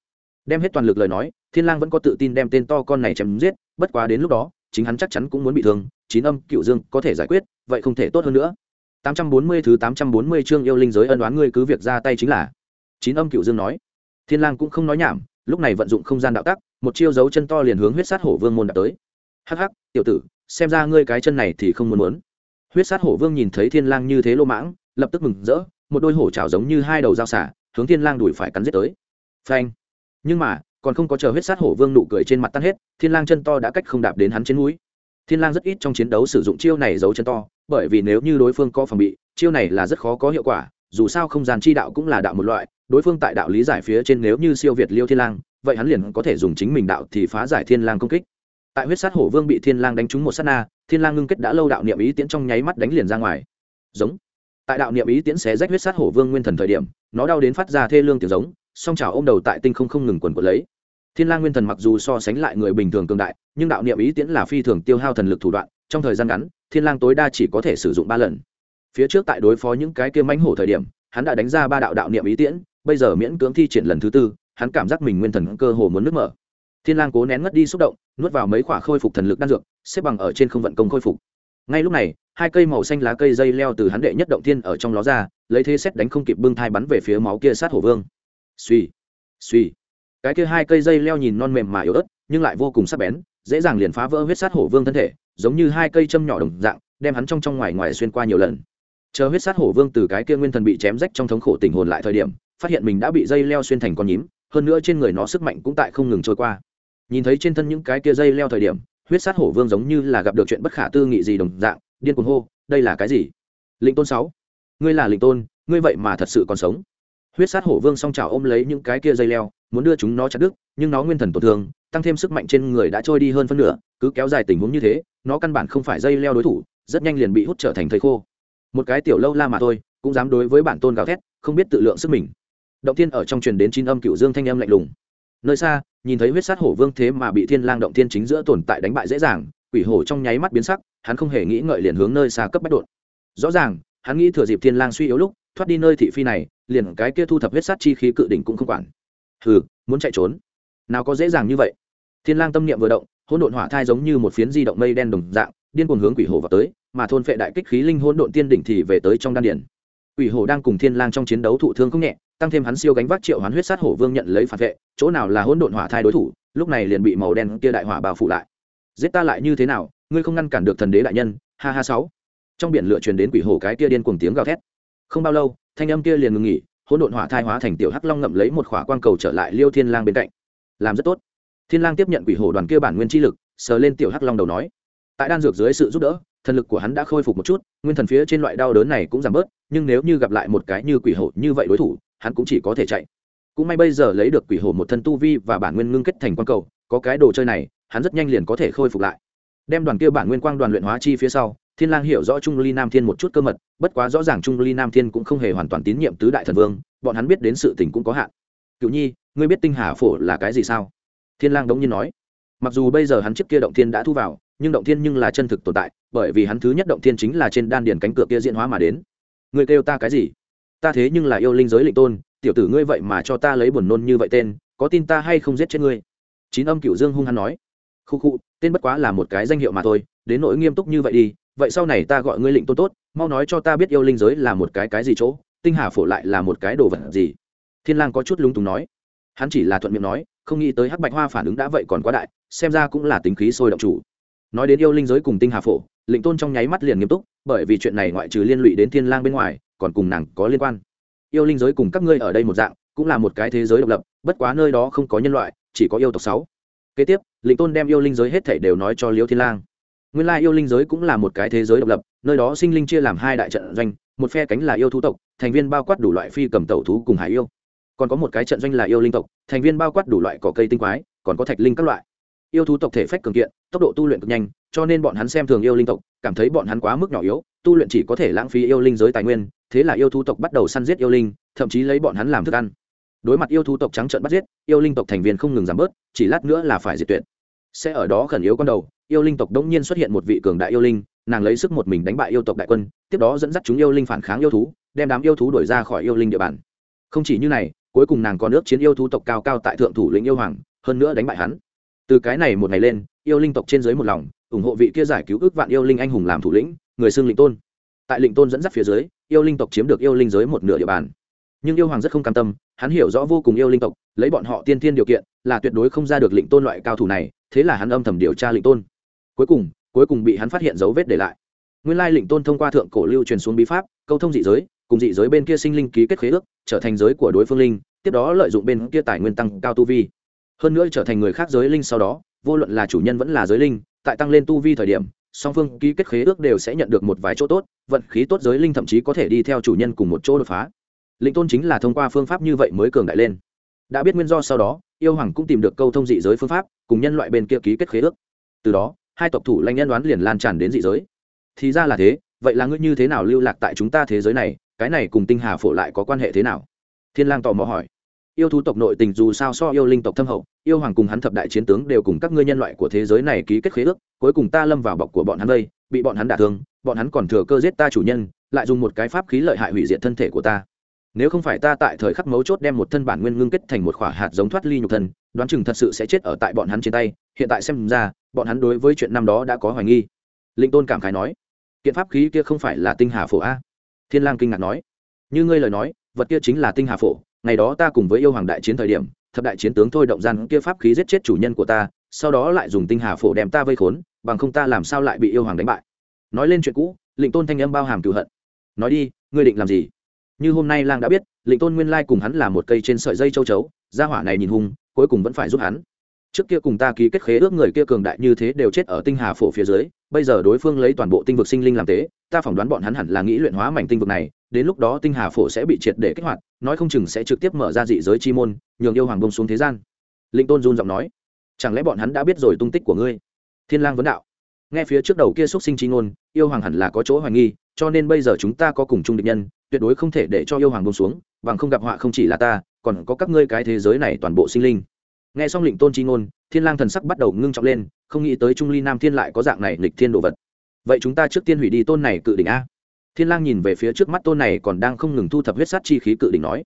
Đem hết toàn lực lời nói, thiên lang vẫn có tự tin đem tên to con này chém giết, bất quá đến lúc đó, chính hắn chắc chắn cũng muốn bị thương, chín âm cựu dương có thể giải quyết, vậy không thể tốt hơn nữa. 840 thứ 840 chương yêu linh giới ân đoán ngươi cứ việc ra tay chính là. Chín âm cựu dương nói. Thiên lang cũng không nói nhảm, lúc này vận dụng không gian đạo tắc, một chiêu dấu chân to liền hướng huyết sát hổ vương môn đạp tới. Hắc hắc, tiểu tử, xem ra ngươi cái chân này thì không muốn muốn. Huyết sát hổ vương nhìn thấy thiên lang như thế lô mãng, lập tức mừng rỡ, một đôi hổ chảo giống như hai đầu dao xả hướng thiên lang đuổi phải cắn giết tới. Phanh. Nhưng mà, còn không có chờ huyết sát hổ vương nụ cười trên mặt tan hết, thiên lang chân to đã cách không đạp đến hắn trên núi thiên lang rất ít trong chiến đấu sử dụng chiêu này giấu chân to, bởi vì nếu như đối phương có phòng bị, chiêu này là rất khó có hiệu quả, dù sao không gian chi đạo cũng là đạo một loại, đối phương tại đạo lý giải phía trên nếu như siêu việt liêu thiên lang, vậy hắn liền có thể dùng chính mình đạo thì phá giải thiên lang công kích. Tại huyết sát hổ vương bị thiên lang đánh trúng một sát na, thiên lang ngưng kết đã lâu đạo niệm ý tiễn trong nháy mắt đánh liền ra ngoài. Giống tại đạo niệm ý tiễn xé rách huyết sát hổ vương nguyên thần thời điểm, nó đau đến phát ra thê lương tiếng giống, song trào ôm đầu tại tinh không không ngừng quần quật lấy. Thiên lang nguyên thần mặc dù so sánh lại người bình thường cường đại, nhưng đạo niệm ý tiễn là phi thường tiêu hao thần lực thủ đoạn, trong thời gian ngắn, thiên lang tối đa chỉ có thể sử dụng ba lần. Phía trước tại đối phó những cái kia mãnh hổ thời điểm, hắn đã đánh ra ba đạo đạo niệm ý tiễn, bây giờ miễn cưỡng thi triển lần thứ tư, hắn cảm giác mình nguyên thần cơ hồ muốn nứt mở. Thiên lang cố nén ngất đi xúc động, nuốt vào mấy khỏa khôi phục thần lực đan dược, xếp bằng ở trên không vận công khôi phục. Ngay lúc này hai cây màu xanh lá cây dây leo từ hắn đệ nhất động thiên ở trong ló ra, lấy thế xét đánh không kịp bưng thai bắn về phía máu kia sát hổ vương. Suy suy cái kia hai cây dây leo nhìn non mềm mà yếu ớt, nhưng lại vô cùng sắc bén, dễ dàng liền phá vỡ huyết sát hổ vương thân thể, giống như hai cây châm nhỏ đồng dạng, đem hắn trong trong ngoài ngoài xuyên qua nhiều lần. Chờ huyết sát hổ vương từ cái kia nguyên thần bị chém rách trong thống khổ tình hồn lại thời điểm, phát hiện mình đã bị dây leo xuyên thành con nhím, hơn nữa trên người nó sức mạnh cũng tại không ngừng trôi qua. Nhìn thấy trên thân những cái kia dây leo thời điểm, huyết sát hổ vương giống như là gặp được chuyện bất khả tư nghị gì đồng dạng điên cuồng hô, đây là cái gì? Lĩnh tôn sáu. Ngươi là lĩnh tôn, ngươi vậy mà thật sự còn sống. Huyết sát hổ vương song trào ôm lấy những cái kia dây leo, muốn đưa chúng nó chặt đứt, nhưng nó nguyên thần tổn thương, tăng thêm sức mạnh trên người đã trôi đi hơn phân nửa, cứ kéo dài tình huống như thế, nó căn bản không phải dây leo đối thủ, rất nhanh liền bị hút trở thành thầy khô. Một cái tiểu lâu la mà thôi, cũng dám đối với bản tôn gào thét, không biết tự lượng sức mình. Động thiên ở trong truyền đến chín âm cựu dương thanh âm lạnh lùng. Nơi xa, nhìn thấy huyết sát hổ vương thế mà bị thiên lang động thiên chính giữa tồn tại đánh bại dễ dàng quỷ hổ trong nháy mắt biến sắc, hắn không hề nghĩ ngợi liền hướng nơi xa cấp bách đột. Rõ ràng, hắn nghĩ thừa dịp thiên lang suy yếu lúc, thoát đi nơi thị phi này, liền cái kia thu thập huyết sát chi khí cự đỉnh cũng không quản. Hừ, muốn chạy trốn. Nào có dễ dàng như vậy. Thiên lang tâm niệm vừa động, hỗn độn hỏa thai giống như một phiến di động mây đen đồng dạng, điên cuồng hướng quỷ hổ vào tới, mà thôn phệ đại kích khí linh hỗn độn tiên đỉnh thì về tới trong đan điển quỷ hổ đang cùng thiên lang trong chiến đấu thụ thương không nhẹ, tăng thêm hắn siêu gánh vác triệu hoán huyết sát hổ vương nhận lấy phản vệ, chỗ nào là hỗn độn hỏa thai đối thủ, lúc này liền bị màu đen kia đại hỏa bao phủ lại giết ta lại như thế nào, ngươi không ngăn cản được thần đế đại nhân, ha ha sáu. Trong biển lửa truyền đến quỷ hổ cái kia điên cuồng tiếng gào thét. Không bao lâu, thanh âm kia liền ngừng nghỉ, hỗn độn hỏa thai hóa thành tiểu hắc long ngậm lấy một khỏa quang cầu trở lại liêu thiên lang bên cạnh. Làm rất tốt. Thiên lang tiếp nhận quỷ hổ đoàn kia bản nguyên chi lực, sờ lên tiểu hắc long đầu nói, tại đan dược dưới sự giúp đỡ, thần lực của hắn đã khôi phục một chút, nguyên thần phía trên loại đau đớn này cũng giảm bớt, nhưng nếu như gặp lại một cái như quỷ hổ như vậy đối thủ, hắn cũng chỉ có thể chạy. Cũng may bây giờ lấy được quỷ hổ một thân tu vi và bản nguyên ngưng kết thành quang cầu, có cái đồ chơi này hắn rất nhanh liền có thể khôi phục lại. Đem đoàn kia bản nguyên quang đoàn luyện hóa chi phía sau, thiên lang hiểu rõ trung ly nam thiên một chút cơ mật, bất quá rõ ràng trung ly nam thiên cũng không hề hoàn toàn tín nhiệm tứ đại thần vương, bọn hắn biết đến sự tình cũng có hạn. Cựu nhi, ngươi biết tinh hà phổ là cái gì sao? Thiên lang đống nhiên nói. Mặc dù bây giờ hắn trước kia động thiên đã thu vào, nhưng động thiên nhưng là chân thực tồn tại, bởi vì hắn thứ nhất động thiên chính là trên đan điền cánh cửa kia diễn hóa mà đến. Ngươi kêu ta cái gì? Ta thế nhưng là yêu linh giới lĩnh tôn, tiểu tử ngươi vậy mà cho ta lấy buồn nôn như vậy tên, có tin ta hay không giết chết ngươi? Chín âm cựu dương hung hăng nói khu khu, tên bất quá là một cái danh hiệu mà thôi, đến nỗi nghiêm túc như vậy đi, vậy sau này ta gọi ngươi lĩnh tôn tốt, mau nói cho ta biết yêu linh giới là một cái cái gì chỗ, tinh hà phổ lại là một cái đồ vật gì? Thiên lang có chút lúng túng nói. Hắn chỉ là thuận miệng nói, không nghĩ tới hắc bạch hoa phản ứng đã vậy còn quá đại, xem ra cũng là tính khí sôi động chủ. Nói đến yêu linh giới cùng tinh hà phổ lĩnh tôn trong nháy mắt liền nghiêm túc, bởi vì chuyện này ngoại trừ liên lụy đến thiên lang bên ngoài, còn cùng nàng có liên quan. Yêu linh giới cùng các ngươi ở đây một dạng, cũng là một cái thế giới độc lập, bất quá nơi đó không có nhân loại, chỉ có yêu tộc sáu kế tiếp, lĩnh tôn đem yêu linh giới hết thảy đều nói cho liễu thiên lang. Nguyên lai yêu linh giới cũng là một cái thế giới độc lập, nơi đó sinh linh chia làm hai đại trận doanh, một phe cánh là yêu thú tộc, thành viên bao quát đủ loại phi cầm tẩu thú cùng hải yêu. Còn có một cái trận doanh là yêu linh tộc, thành viên bao quát đủ loại cỏ cây tinh quái, còn có thạch linh các loại. Yêu thú tộc thể phách cường kiện, tốc độ tu luyện cực nhanh, cho nên bọn hắn xem thường yêu linh tộc, cảm thấy bọn hắn quá mức nhỏ yếu, tu luyện chỉ có thể lãng phí yêu linh giới tài nguyên, thế là yêu thú tộc bắt đầu săn giết yêu linh, thậm chí lấy bọn hắn làm thức ăn đối mặt yêu thú tộc trắng trợn bắt giết, yêu linh tộc thành viên không ngừng giảm bớt, chỉ lát nữa là phải diệt tuyệt. Sẽ ở đó khẩn yếu con đầu, yêu linh tộc đống nhiên xuất hiện một vị cường đại yêu linh, nàng lấy sức một mình đánh bại yêu tộc đại quân, tiếp đó dẫn dắt chúng yêu linh phản kháng yêu thú, đem đám yêu thú đuổi ra khỏi yêu linh địa bàn. Không chỉ như này, cuối cùng nàng còn ước chiến yêu thú tộc cao cao tại thượng thủ lĩnh yêu hoàng, hơn nữa đánh bại hắn. Từ cái này một ngày lên, yêu linh tộc trên dưới một lòng, ủng hộ vị kia giải cứu ước vạn yêu linh anh hùng làm thủ lĩnh, người xưng lĩnh tôn. Tại lĩnh tôn dẫn dắt phía dưới, yêu linh tộc chiếm được yêu linh giới một nửa địa bàn nhưng yêu hoàng rất không cam tâm, hắn hiểu rõ vô cùng yêu linh tộc, lấy bọn họ tiên thiên điều kiện, là tuyệt đối không ra được lĩnh tôn loại cao thủ này, thế là hắn âm thầm điều tra lĩnh tôn. Cuối cùng cuối cùng bị hắn phát hiện dấu vết để lại. Nguyên lai lĩnh tôn thông qua thượng cổ lưu truyền xuống bí pháp, câu thông dị giới, cùng dị giới bên kia sinh linh ký kết khế ước, trở thành giới của đối phương linh, tiếp đó lợi dụng bên kia tài nguyên tăng cao tu vi. Hơn nữa trở thành người khác giới linh sau đó, vô luận là chủ nhân vẫn là giới linh, tại tăng lên tu vi thời điểm, song phương ký kết khế ước đều sẽ nhận được một vài chỗ tốt, vận khí tốt giới linh thậm chí có thể đi theo chủ nhân cùng một chỗ đột phá lĩnh tôn chính là thông qua phương pháp như vậy mới cường đại lên. Đã biết nguyên do sau đó, yêu hoàng cũng tìm được câu thông dị giới phương pháp, cùng nhân loại bên kia ký kết khế ước. Từ đó, hai tộc thủ lanh nhân đoán liền lan tràn đến dị giới. Thì ra là thế, vậy là ngươi như thế nào lưu lạc tại chúng ta thế giới này, cái này cùng tinh hà phổ lại có quan hệ thế nào? Thiên lang tò mò hỏi. Yêu thú tộc nội tình dù sao so yêu linh tộc thâm hậu, yêu hoàng cùng hắn thập đại chiến tướng đều cùng các ngươi nhân loại của thế giới này ký kết khế ước, cuối cùng ta lâm vào bọc của bọn hắn đây, bị bọn hắn đả thương, bọn hắn còn thừa cơ giết ta chủ nhân, lại dùng một cái pháp khí lợi hại hủy diệt thân thể của ta nếu không phải ta tại thời khắc mấu chốt đem một thân bản nguyên ngưng kết thành một khỏa hạt giống thoát ly nhục thân, đoán chừng thật sự sẽ chết ở tại bọn hắn trên tay. Hiện tại xem ra, bọn hắn đối với chuyện năm đó đã có hoài nghi. Linh tôn cảm khái nói. Kiện pháp khí kia không phải là tinh hà phổ a? Thiên lang kinh ngạc nói. Như ngươi lời nói, vật kia chính là tinh hà phổ. Ngày đó ta cùng với yêu hoàng đại chiến thời điểm, thập đại chiến tướng thôi động gian kia pháp khí giết chết chủ nhân của ta, sau đó lại dùng tinh hà phổ đem ta vây khốn, bằng không ta làm sao lại bị yêu hoàng đánh bại? Nói lên chuyện cũ lệnh tôn thanh âm bao hàm cựu hận. Nói đi, ngươi định làm gì? Như hôm nay lang đã biết lịnh tôn nguyên lai cùng hắn là một cây trên sợi dây châu chấu, gia hỏa này nhìn hung, cuối cùng vẫn phải giúp hắn. Trước kia cùng ta ký kết khế ước người kia cường đại như thế đều chết ở tinh hà phổ phía dưới, bây giờ đối phương lấy toàn bộ tinh vực sinh linh làm tế, ta phỏng đoán bọn hắn hẳn là nghĩ luyện hóa mảnh tinh vực này, đến lúc đó tinh hà phổ sẽ bị triệt để kích hoạt, nói không chừng sẽ trực tiếp mở ra dị giới chi môn, nhường yêu hoàng bông xuống thế gian. Linh tôn run giọng nói, chẳng lẽ bọn hắn đã biết rồi tung tích của ngươi? Thiên lang vấn đạo, nghe phía trước đầu kia xuất sinh chi ngôn, yêu hoàng hẳn là có chỗ hoài nghi cho nên bây giờ chúng ta có cùng chung địch nhân, tuyệt đối không thể để cho yêu hoàng bông xuống, bằng không gặp họa không chỉ là ta, còn có các ngươi cái thế giới này toàn bộ sinh linh. Nghe xong lệnh tôn chi ngôn, thiên lang thần sắc bắt đầu ngưng trọng lên, không nghĩ tới trung ly nam thiên lại có dạng này lịch thiên đồ vật. Vậy chúng ta trước tiên hủy đi tôn này cự đỉnh a. Thiên lang nhìn về phía trước mắt tôn này còn đang không ngừng thu thập huyết sát chi khí cự đỉnh nói.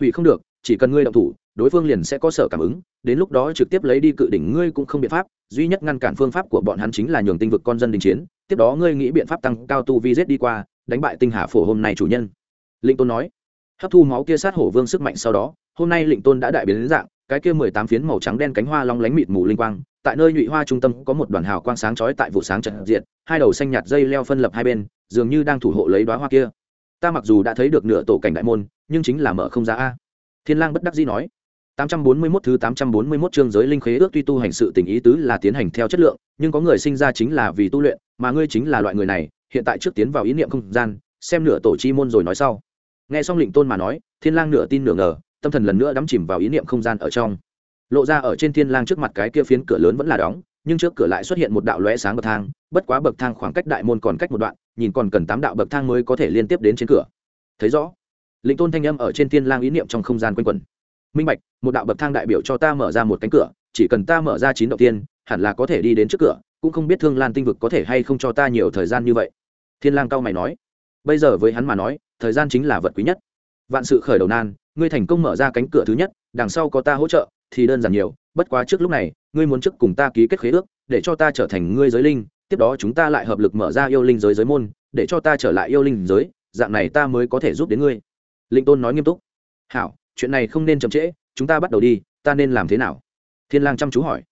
Hủy không được, chỉ cần ngươi động thủ đối phương liền sẽ có sở cảm ứng, đến lúc đó trực tiếp lấy đi cự đỉnh ngươi cũng không biện pháp, duy nhất ngăn cản phương pháp của bọn hắn chính là nhường tinh vực con dân đình chiến, tiếp đó ngươi nghĩ biện pháp tăng cao tu vi rết đi qua, đánh bại tinh hà phổ hôm nay chủ nhân. Linh tôn nói. Hấp thu máu kia sát hổ vương sức mạnh sau đó, hôm nay lệnh tôn đã đại biến đến dạng, cái kia mười tám phiến màu trắng đen cánh hoa long lánh mịt mù linh quang, tại nơi nhụy hoa trung tâm có một đoàn hào quang sáng chói tại vụ sáng trận diện, hai đầu xanh nhạt dây leo phân lập hai bên, dường như đang thủ hộ lấy đoá hoa kia. Ta mặc dù đã thấy được nửa tổ cảnh đại môn, nhưng chính là mở không ra a. Thiên lang bất đắc dĩ nói. 841 thứ 841 chương giới linh khế ước tuy tu hành sự tình ý tứ là tiến hành theo chất lượng, nhưng có người sinh ra chính là vì tu luyện, mà ngươi chính là loại người này, hiện tại trước tiến vào ý niệm không gian, xem nửa tổ chi môn rồi nói sau. Nghe xong Lệnh Tôn mà nói, Thiên Lang nửa tin nửa ngờ, tâm thần lần nữa đắm chìm vào ý niệm không gian ở trong. Lộ ra ở trên Thiên Lang trước mặt cái kia phiến cửa lớn vẫn là đóng, nhưng trước cửa lại xuất hiện một đạo lóe sáng bậc thang, bất quá bậc thang khoảng cách đại môn còn cách một đoạn, nhìn còn cần tám đạo bậc thang mới có thể liên tiếp đến trên cửa. Thấy rõ, Lệnh Tôn thanh âm ở trên Thiên Lang ý niệm trong không gian quanh quẩn minh bạch, một đạo bậc thang đại biểu cho ta mở ra một cánh cửa, chỉ cần ta mở ra chín đầu tiên, hẳn là có thể đi đến trước cửa, cũng không biết thương lan tinh vực có thể hay không cho ta nhiều thời gian như vậy. Thiên lang cao mày nói. Bây giờ với hắn mà nói, thời gian chính là vật quý nhất. Vạn sự khởi đầu nan, ngươi thành công mở ra cánh cửa thứ nhất, đằng sau có ta hỗ trợ, thì đơn giản nhiều, bất quá trước lúc này, ngươi muốn trước cùng ta ký kết khế ước, để cho ta trở thành ngươi giới linh, tiếp đó chúng ta lại hợp lực mở ra yêu linh giới giới môn, để cho ta trở lại yêu linh giới, dạng này ta mới có thể giúp đến ngươi. Linh tôn nói nghiêm túc. Hảo chuyện này không nên chậm trễ, chúng ta bắt đầu đi, ta nên làm thế nào? Thiên lang chăm chú hỏi.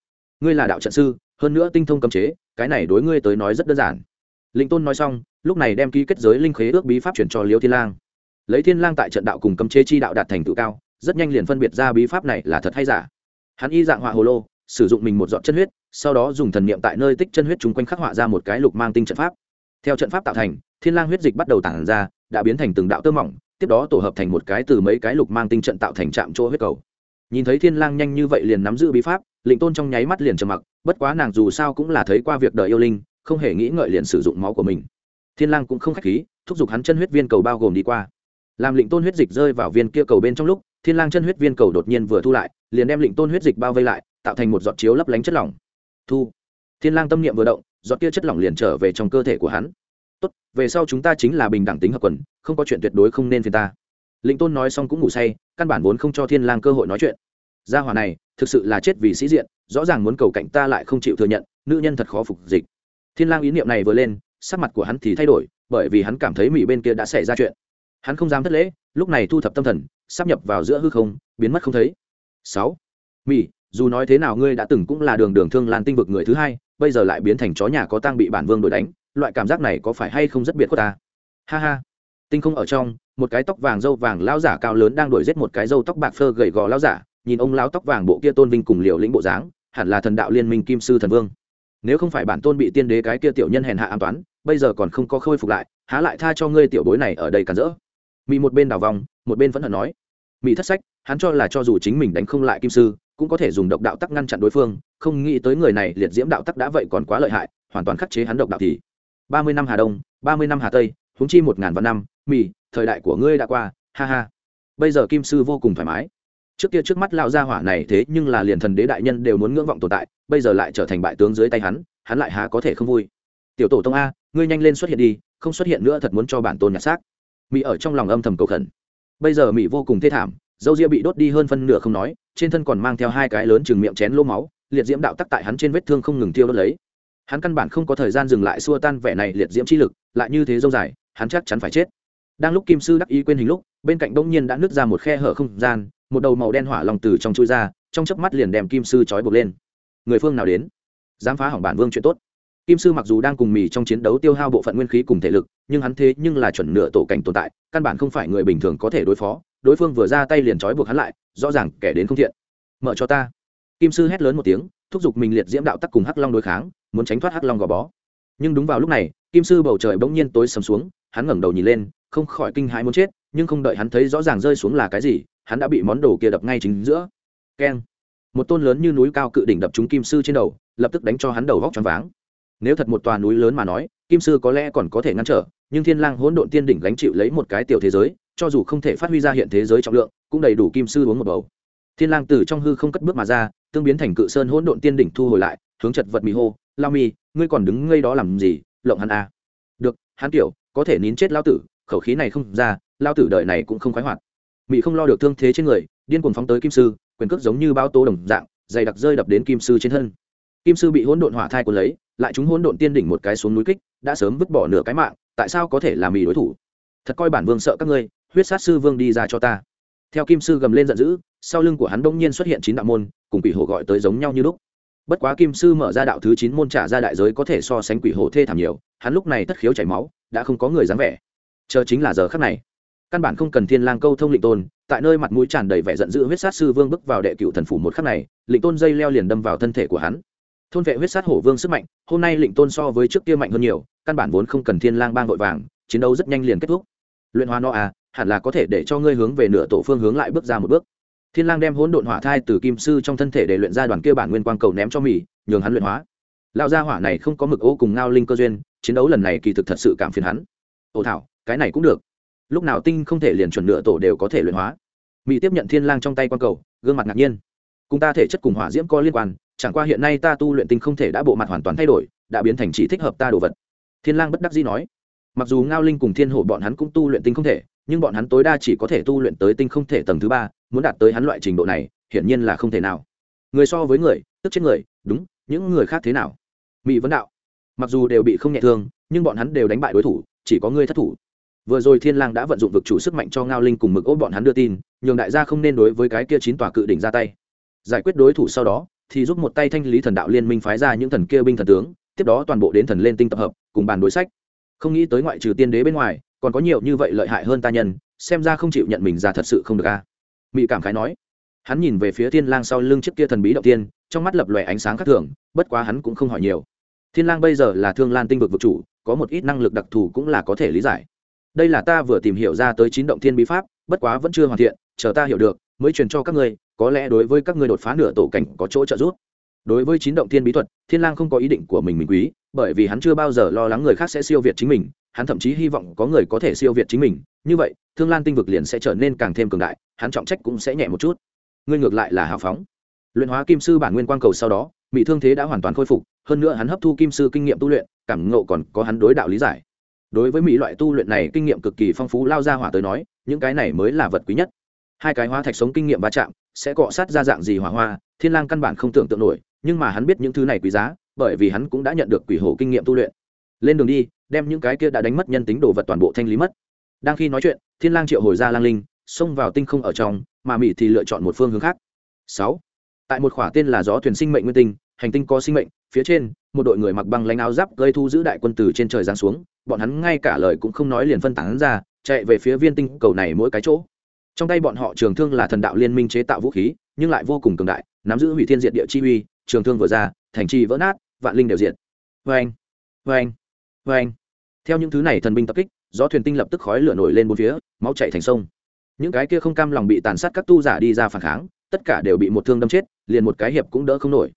Ngươi là đạo trận sư, hơn nữa tinh thông cấm chế, cái này đối ngươi tới nói rất đơn giản. Linh tôn nói xong, lúc này đem ký kết giới linh khế ước bí pháp chuyển cho liêu thiên lang. Lấy thiên lang tại trận đạo cùng cấm chế chi đạo đạt thành tựu cao, rất nhanh liền phân biệt ra bí pháp này là thật hay giả. Hắn y dạng họa hồ lô, sử dụng mình một giọt chân huyết, sau đó dùng thần niệm tại nơi tích chân huyết chúng quanh khắc họa ra một cái lục mang tinh trận pháp. Theo trận pháp tạo thành, thiên lang huyết dịch bắt đầu tản ra, đã biến thành từng đạo tơ mỏng tiếp đó tổ hợp thành một cái từ mấy cái lục mang tinh trận tạo thành trạm chỗ huyết cầu. Nhìn thấy thiên lang nhanh như vậy liền nắm giữ bí pháp lệnh tôn trong nháy mắt liền trầm mặc, bất quá nàng dù sao cũng là thấy qua việc đời yêu linh, không hề nghĩ ngợi liền sử dụng máu của mình. Thiên lang cũng không khách khí, thúc giục hắn chân huyết viên cầu bao gồm đi qua. Làm lệnh tôn huyết dịch rơi vào viên kia cầu bên trong lúc, thiên lang chân huyết viên cầu đột nhiên vừa thu lại, liền đem lệnh tôn huyết dịch bao vây lại, tạo thành một giọt chiếu lấp lánh chất lỏng. Thu. Thiên lang tâm niệm vừa động, giọt kia chất lỏng liền trở về trong cơ thể của hắn. Tốt, về sau chúng ta chính là bình đẳng tính hợp quần không có chuyện tuyệt đối không nên phiền ta. Lĩnh tôn nói xong cũng ngủ say, căn bản vốn không cho thiên lang cơ hội nói chuyện. Gia hỏa này, thực sự là chết vì sĩ diện, rõ ràng muốn cầu cạnh ta lại không chịu thừa nhận, nữ nhân thật khó phục dịch. Thiên lang ý niệm này vừa lên, sắc mặt của hắn thì thay đổi, bởi vì hắn cảm thấy mỹ bên kia đã xảy ra chuyện. Hắn không dám thất lễ, lúc này thu thập tâm thần, sắp nhập vào giữa hư không, biến mất không thấy. Sáu. Mỹ dù nói thế nào ngươi đã từng cũng là đường đường thương lan tinh vực người thứ hai, bây giờ lại biến thành chó nhà có tang bị bản vương đuổi đánh, loại cảm giác này có phải hay không rất biệt của ta? Ha ha tinh không ở trong, một cái tóc vàng dâu vàng lao giả cao lớn đang đuổi giết một cái dâu tóc bạc phơ gầy gò lao giả, nhìn ông lao tóc vàng bộ kia tôn vinh cùng liều lĩnh bộ dáng, hẳn là thần đạo liên minh kim sư thần vương. Nếu không phải bản tôn bị tiên đế cái kia tiểu nhân hèn hạ an toán, bây giờ còn không có khôi phục lại, há lại tha cho ngươi tiểu bối này ở đây cản rỡ. Mỹ một bên đào vòng, một bên vẫn hận nói. Mỹ thất sách, hắn cho là cho dù chính mình đánh không lại kim sư, cũng có thể dùng độc đạo tắc ngăn chặn đối phương, không nghĩ tới người này liệt diễm đạo tắc đã vậy còn quá lợi hại, hoàn toàn khắc chế hắn độc đạo thì. Ba mươi năm hà đông, ba mươi năm hà tây, huống chi một ngàn vạn năm mì, thời đại của ngươi đã qua, ha ha. Bây giờ kim sư vô cùng thoải mái. Trước kia trước mắt lão gia hỏa này thế nhưng là liền thần đế đại nhân đều muốn ngưỡng vọng tồn tại, bây giờ lại trở thành bại tướng dưới tay hắn hắn lại há có thể không vui. Tiểu tổ tông a, ngươi nhanh lên xuất hiện đi, không xuất hiện nữa thật muốn cho bản tôn nhặt xác. Mỹ ở trong lòng âm thầm cầu khẩn. Bây giờ mỹ vô cùng thê thảm, dâu ria bị đốt đi hơn phân nửa không nói, trên thân còn mang theo hai cái lớn chừng miệng chén lô máu, liệt diễm đạo tắc tại hắn trên vết thương không ngừng tiêu đốt lấy. Hắn căn bản không có thời gian dừng lại xua tan vẻ này liệt diễm chi lực, lại như thế dâu dài, hắn chắc chắn phải chết đang lúc kim sư đắc ý quên hình lúc, bên cạnh đông nhiên đã nứt ra một khe hở không gian, một đầu màu đen hỏa lòng từ trong chui ra, trong chớp mắt liền đem kim sư trói buộc lên. Người phương nào đến? Dám phá hỏng bản vương chuyện tốt. Kim sư mặc dù đang cùng mì trong chiến đấu tiêu hao bộ phận nguyên khí cùng thể lực, nhưng hắn thế nhưng là chuẩn nửa tổ cảnh tồn tại, căn bản không phải người bình thường có thể đối phó. Đối phương vừa ra tay liền trói buộc hắn lại, rõ ràng kẻ đến không thiện. Mở cho ta. Kim sư hét lớn một tiếng, thúc giục mình liệt diễm đạo tắc cùng hắc long đối kháng, muốn tránh thoát hắc long gò bó. Nhưng đúng vào lúc này, kim sư bầu trời bỗng nhiên tối sầm xuống hắn ngẩng đầu nhìn lên, không khỏi kinh hãi muốn chết, nhưng không đợi hắn thấy rõ ràng rơi xuống là cái gì, hắn đã bị món đồ kia đập ngay chính giữa. Keng. Một tôn lớn như núi cao cự đỉnh đập trúng kim sư trên đầu, lập tức đánh cho hắn đầu vóc choáng váng. Nếu thật một tòa núi lớn mà nói, kim sư có lẽ còn có thể ngăn trở, nhưng thiên lang hỗn độn tiên đỉnh gánh chịu lấy một cái tiểu thế giới, cho dù không thể phát huy ra hiện thế giới trọng lượng, cũng đầy đủ kim sư uống một bầu. Thiên lang từ trong hư không cất bước mà ra, tương biến thành cự sơn hỗn độn tiên đỉnh thu hồi lại, hướng chật vật mì hô, lao mi, ngươi còn đứng ngây đó làm gì, lộng hắn à. được, hắn tiểu có thể nín chết lao tử, khẩu khí này không ra, lao tử đời này cũng không khoái hoạt. Mỹ không lo được thương thế trên người, điên cuồng phóng tới kim sư, quyền cước giống như bao tố đồng dạng, dày đặc rơi đập đến kim sư trên thân. Kim sư bị hỗn độn hỏa thai cuốn lấy, lại chúng hỗn độn tiên đỉnh một cái xuống núi kích, đã sớm vứt bỏ nửa cái mạng, tại sao có thể làm mì đối thủ? Thật coi bản vương sợ các ngươi, huyết sát sư vương đi ra cho ta. Theo kim sư gầm lên giận dữ, sau lưng của hắn đông nhiên xuất hiện chín đạo môn, cùng quỷ hồ gọi tới giống nhau như lúc bất quá kim sư mở ra đạo thứ chín môn trả ra đại giới có thể so sánh quỷ hồ thê thảm nhiều, hắn lúc này tất khiếu chảy máu, đã không có người dám vẻ. Chờ chính là giờ khắc này. Căn bản không cần thiên lang câu thông lĩnh tôn, tại nơi mặt mũi tràn đầy vẻ giận dữ huyết sát sư vương bước vào đệ cựu thần phủ một khắc này lĩnh tôn dây leo liền đâm vào thân thể của hắn. Thôn vệ huyết sát hổ vương sức mạnh, hôm nay lĩnh tôn so với trước kia mạnh hơn nhiều, căn bản vốn không cần thiên lang bang vội vàng, chiến đấu rất nhanh liền kết thúc. Luyện hóa no à hẳn là có thể để cho ngươi hướng về nửa tổ phương hướng lại bước ra một bước thiên lang đem hỗn độn hỏa thai từ kim sư trong thân thể để luyện ra đoàn kia bản nguyên quang cầu ném cho mỹ nhường hắn luyện hóa. Lão gia hỏa này không có mực ô cùng ngao linh cơ duyên, chiến đấu lần này kỳ thực thật sự cảm phiền hắn. Ồ thảo, cái này cũng được. Lúc nào tinh không thể liền chuẩn nửa tổ đều có thể luyện hóa. Mỹ tiếp nhận thiên lang trong tay quang cầu, gương mặt ngạc nhiên. Cùng ta thể chất cùng hỏa diễm có liên quan, chẳng qua hiện nay ta tu luyện tinh không thể đã bộ mặt hoàn toàn thay đổi, đã biến thành chỉ thích hợp ta đồ vật. Thiên lang bất đắc dĩ nói. Mặc dù ngao linh cùng thiên hổ bọn hắn cũng tu luyện tinh không thể, nhưng bọn hắn tối đa chỉ có thể tu luyện tới tinh không thể tầng thứ ba muốn đạt tới hắn loại trình độ này, hiển nhiên là không thể nào. Người so với người, tức chết người, đúng, những người khác thế nào? Mỹ vấn đạo. Mặc dù đều bị không nhẹ thương, nhưng bọn hắn đều đánh bại đối thủ, chỉ có ngươi thất thủ. Vừa rồi thiên lang đã vận dụng vực chủ sức mạnh cho ngao linh cùng mực ốp bọn hắn đưa tin, nhường đại gia không nên đối với cái kia chín tòa cự đỉnh ra tay. Giải quyết đối thủ sau đó, thì giúp một tay thanh lý thần đạo liên minh phái ra những thần kia binh thần tướng, tiếp đó toàn bộ đến thần lên tinh tập hợp, cùng bàn đối sách. Không nghĩ tới ngoại trừ tiên đế bên ngoài, còn có nhiều như vậy lợi hại hơn ta nhân, xem ra không chịu nhận mình ra thật sự không được a mỹ cảm khái nói. Hắn nhìn về phía thiên lang sau lưng chiếc kia thần bí động tiên, trong mắt lập lòe ánh sáng khác thường, bất quá hắn cũng không hỏi nhiều. Thiên lang bây giờ là thương lan tinh vực vực chủ, có một ít năng lực đặc thù cũng là có thể lý giải. Đây là ta vừa tìm hiểu ra tới chín động thiên bí pháp, bất quá vẫn chưa hoàn thiện, chờ ta hiểu được, mới truyền cho các ngươi, có lẽ đối với các ngươi đột phá nửa tổ cảnh có chỗ trợ giúp. Đối với chín động thiên bí thuật, thiên lang không có ý định của mình mình quý, bởi vì hắn chưa bao giờ lo lắng người khác sẽ siêu việt chính mình, hắn thậm chí hy vọng có người có thể siêu việt chính mình như vậy, thương lan tinh vực liền sẽ trở nên càng thêm cường đại, hắn trọng trách cũng sẽ nhẹ một chút. Ngươi ngược lại là hào phóng. Luyện hóa kim sư bản nguyên quang cầu sau đó bị thương thế đã hoàn toàn khôi phục, hơn nữa hắn hấp thu kim sư kinh nghiệm tu luyện, cảm ngộ còn có hắn đối đạo lý giải. Đối với mỹ loại tu luyện này kinh nghiệm cực kỳ phong phú lao ra hỏa tới nói, những cái này mới là vật quý nhất. Hai cái hóa thạch sống kinh nghiệm va chạm, sẽ cọ sát ra dạng gì hỏa hoa, thiên lang căn bản không tưởng tượng nổi, nhưng mà hắn biết những thứ này quý giá, bởi vì hắn cũng đã nhận được quỷ hổ kinh nghiệm tu luyện. Lên đường đi, đem những cái kia đã đánh mất nhân tính đồ vật toàn bộ thanh lý mất đang khi nói chuyện, thiên lang triệu hồi ra lang linh, xông vào tinh không ở trong, mà mỹ thì lựa chọn một phương hướng khác. Sáu. Tại một khỏa tên là gió thuyền sinh mệnh nguyên tinh, hành tinh có sinh mệnh, phía trên, một đội người mặc băng lãnh áo giáp gây thu giữ đại quân từ trên trời giáng xuống, bọn hắn ngay cả lời cũng không nói liền phân tán ra, chạy về phía viên tinh cầu này mỗi cái chỗ. Trong tay bọn họ trường thương là thần đạo liên minh chế tạo vũ khí, nhưng lại vô cùng cường đại, nắm giữ hủy thiên diệt địa chi uy, trường thương vừa ra, thành trì vỡ nát, vạn linh đều diệt. Vê anh vê anh vê anh theo những thứ này thần binh tập kích gió thuyền tinh lập tức khói lửa nổi lên bốn phía, máu chạy thành sông. Những cái kia không cam lòng bị tàn sát các tu giả đi ra phản kháng, tất cả đều bị một thương đâm chết, liền một cái hiệp cũng đỡ không nổi.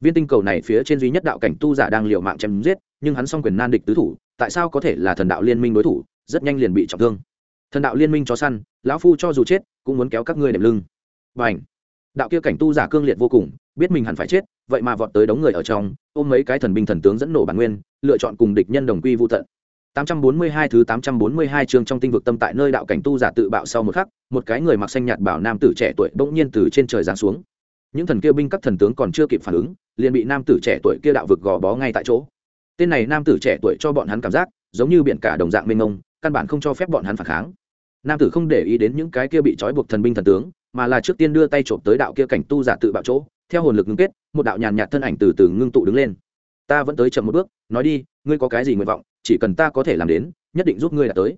Viên tinh cầu này phía trên duy nhất đạo cảnh tu giả đang liều mạng chém giết, nhưng hắn s quyền nan địch tứ thủ, tại sao có thể là thần đạo liên minh đối thủ, rất nhanh liền bị trọng thương. Thần đạo liên minh chó săn, lão phu cho dù chết, cũng muốn kéo các ngươi đệm lưng. B à đạo kia cảnh tu giả cương liệt vô cùng, biết mình hẳn phải chết, vậy mà vọt tới đống người ở trong, ôm mấy cái thần binh thần tướng dẫn nổ bản nguyên, lựa chọn cùng địch nhân đồng quy vô tận. 842 thứ 842 chương trong tinh vực tâm tại nơi đạo cảnh tu giả tự bạo sau một khắc, một cái người mặc xanh nhạt bảo nam tử trẻ tuổi bỗng nhiên từ trên trời giáng xuống. Những thần kia binh các thần tướng còn chưa kịp phản ứng, liền bị nam tử trẻ tuổi kia đạo vực gò bó ngay tại chỗ. Tên này nam tử trẻ tuổi cho bọn hắn cảm giác giống như biển cả đồng dạng mênh mông, căn bản không cho phép bọn hắn phản kháng. Nam tử không để ý đến những cái kia bị trói buộc thần binh thần tướng, mà là trước tiên đưa tay chộp tới đạo kia cảnh tu giả tự bạo chỗ, theo hồn lực ngưng kết, một đạo nhàn nhạt thân ảnh từ từ ngưng tụ đứng lên. Ta vẫn tới chậm một bước, nói đi, ngươi có cái gì nguyện vọng, chỉ cần ta có thể làm đến, nhất định giúp ngươi đạt tới.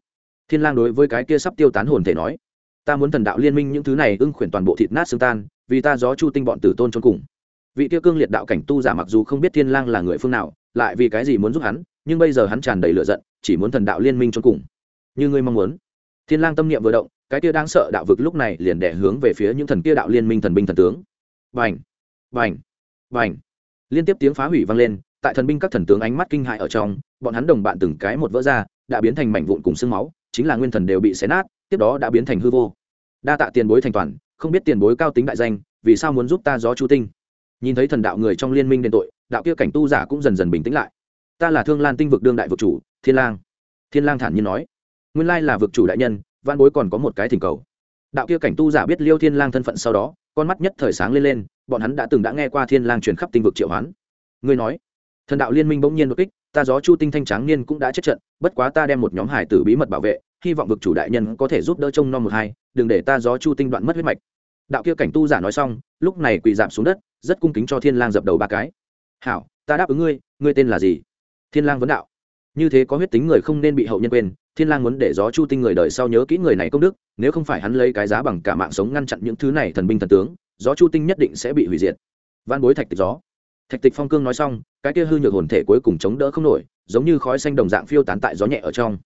Thiên lang đối với cái kia sắp tiêu tán hồn thể nói, ta muốn thần đạo liên minh những thứ này ưng khuyển toàn bộ thịt nát xương tan, vì ta gió chu tinh bọn tử tôn trốn cùng. Vị kia cương liệt đạo cảnh tu giả mặc dù không biết thiên lang là người phương nào, lại vì cái gì muốn giúp hắn, nhưng bây giờ hắn tràn đầy lửa giận, chỉ muốn thần đạo liên minh cho cùng. Như ngươi mong muốn. Thiên lang tâm niệm vừa động, cái kia đang sợ đạo vực lúc này liền đẻ hướng về phía những thần kia đạo liên minh thần binh thần tướng. Bành! Bành! Bành! Liên tiếp tiếng phá hủy vang lên tại thần binh các thần tướng ánh mắt kinh hại ở trong, bọn hắn đồng bạn từng cái một vỡ ra, đã biến thành mảnh vụn cùng xương máu, chính là nguyên thần đều bị xé nát, tiếp đó đã biến thành hư vô. Đa tạ tiền bối thành toàn, không biết tiền bối cao tính đại danh, vì sao muốn giúp ta gió chu tinh? Nhìn thấy thần đạo người trong liên minh đền tội, đạo kia cảnh tu giả cũng dần dần bình tĩnh lại. Ta là thương lan tinh vực đương đại vực chủ, thiên lang. Thiên lang thản nhiên nói. Nguyên lai là vực chủ đại nhân văn bối còn có một cái thỉnh cầu. Đạo kia cảnh tu giả biết liêu thiên lang thân phận sau đó, con mắt nhất thời sáng lên lên, bọn hắn đã từng đã nghe qua thiên lang truyền khắp tinh vực triệu hoán. Ngươi nói thần đạo liên minh bỗng nhiên đột kích, ta gió chu tinh thanh tráng niên cũng đã chết trận, bất quá ta đem một nhóm hải tử bí mật bảo vệ, hy vọng vực chủ đại nhân có thể giúp đỡ trông non một hai, đừng để ta gió chu tinh đoạn mất huyết mạch. Đạo kia cảnh tu giả nói xong, lúc này quỳ giảm xuống đất, rất cung kính cho thiên lang dập đầu ba cái. Hảo, ta đáp ứng ngươi ngươi tên là gì? Thiên lang vấn đạo. Như thế có huyết tính người không nên bị hậu nhân quên, thiên lang muốn để gió chu tinh người đời sau nhớ kỹ người này công đức, nếu không phải hắn lấy cái giá bằng cả mạng sống ngăn chặn những thứ này thần binh thần tướng, gió chu tinh nhất định sẽ bị hủy diệt. Văn bối thạch tịch gió thạch tịch phong cương nói xong, cái kia hư nhược hồn thể cuối cùng chống đỡ không nổi, giống như khói xanh đồng dạng phiêu tán tại gió nhẹ ở trong.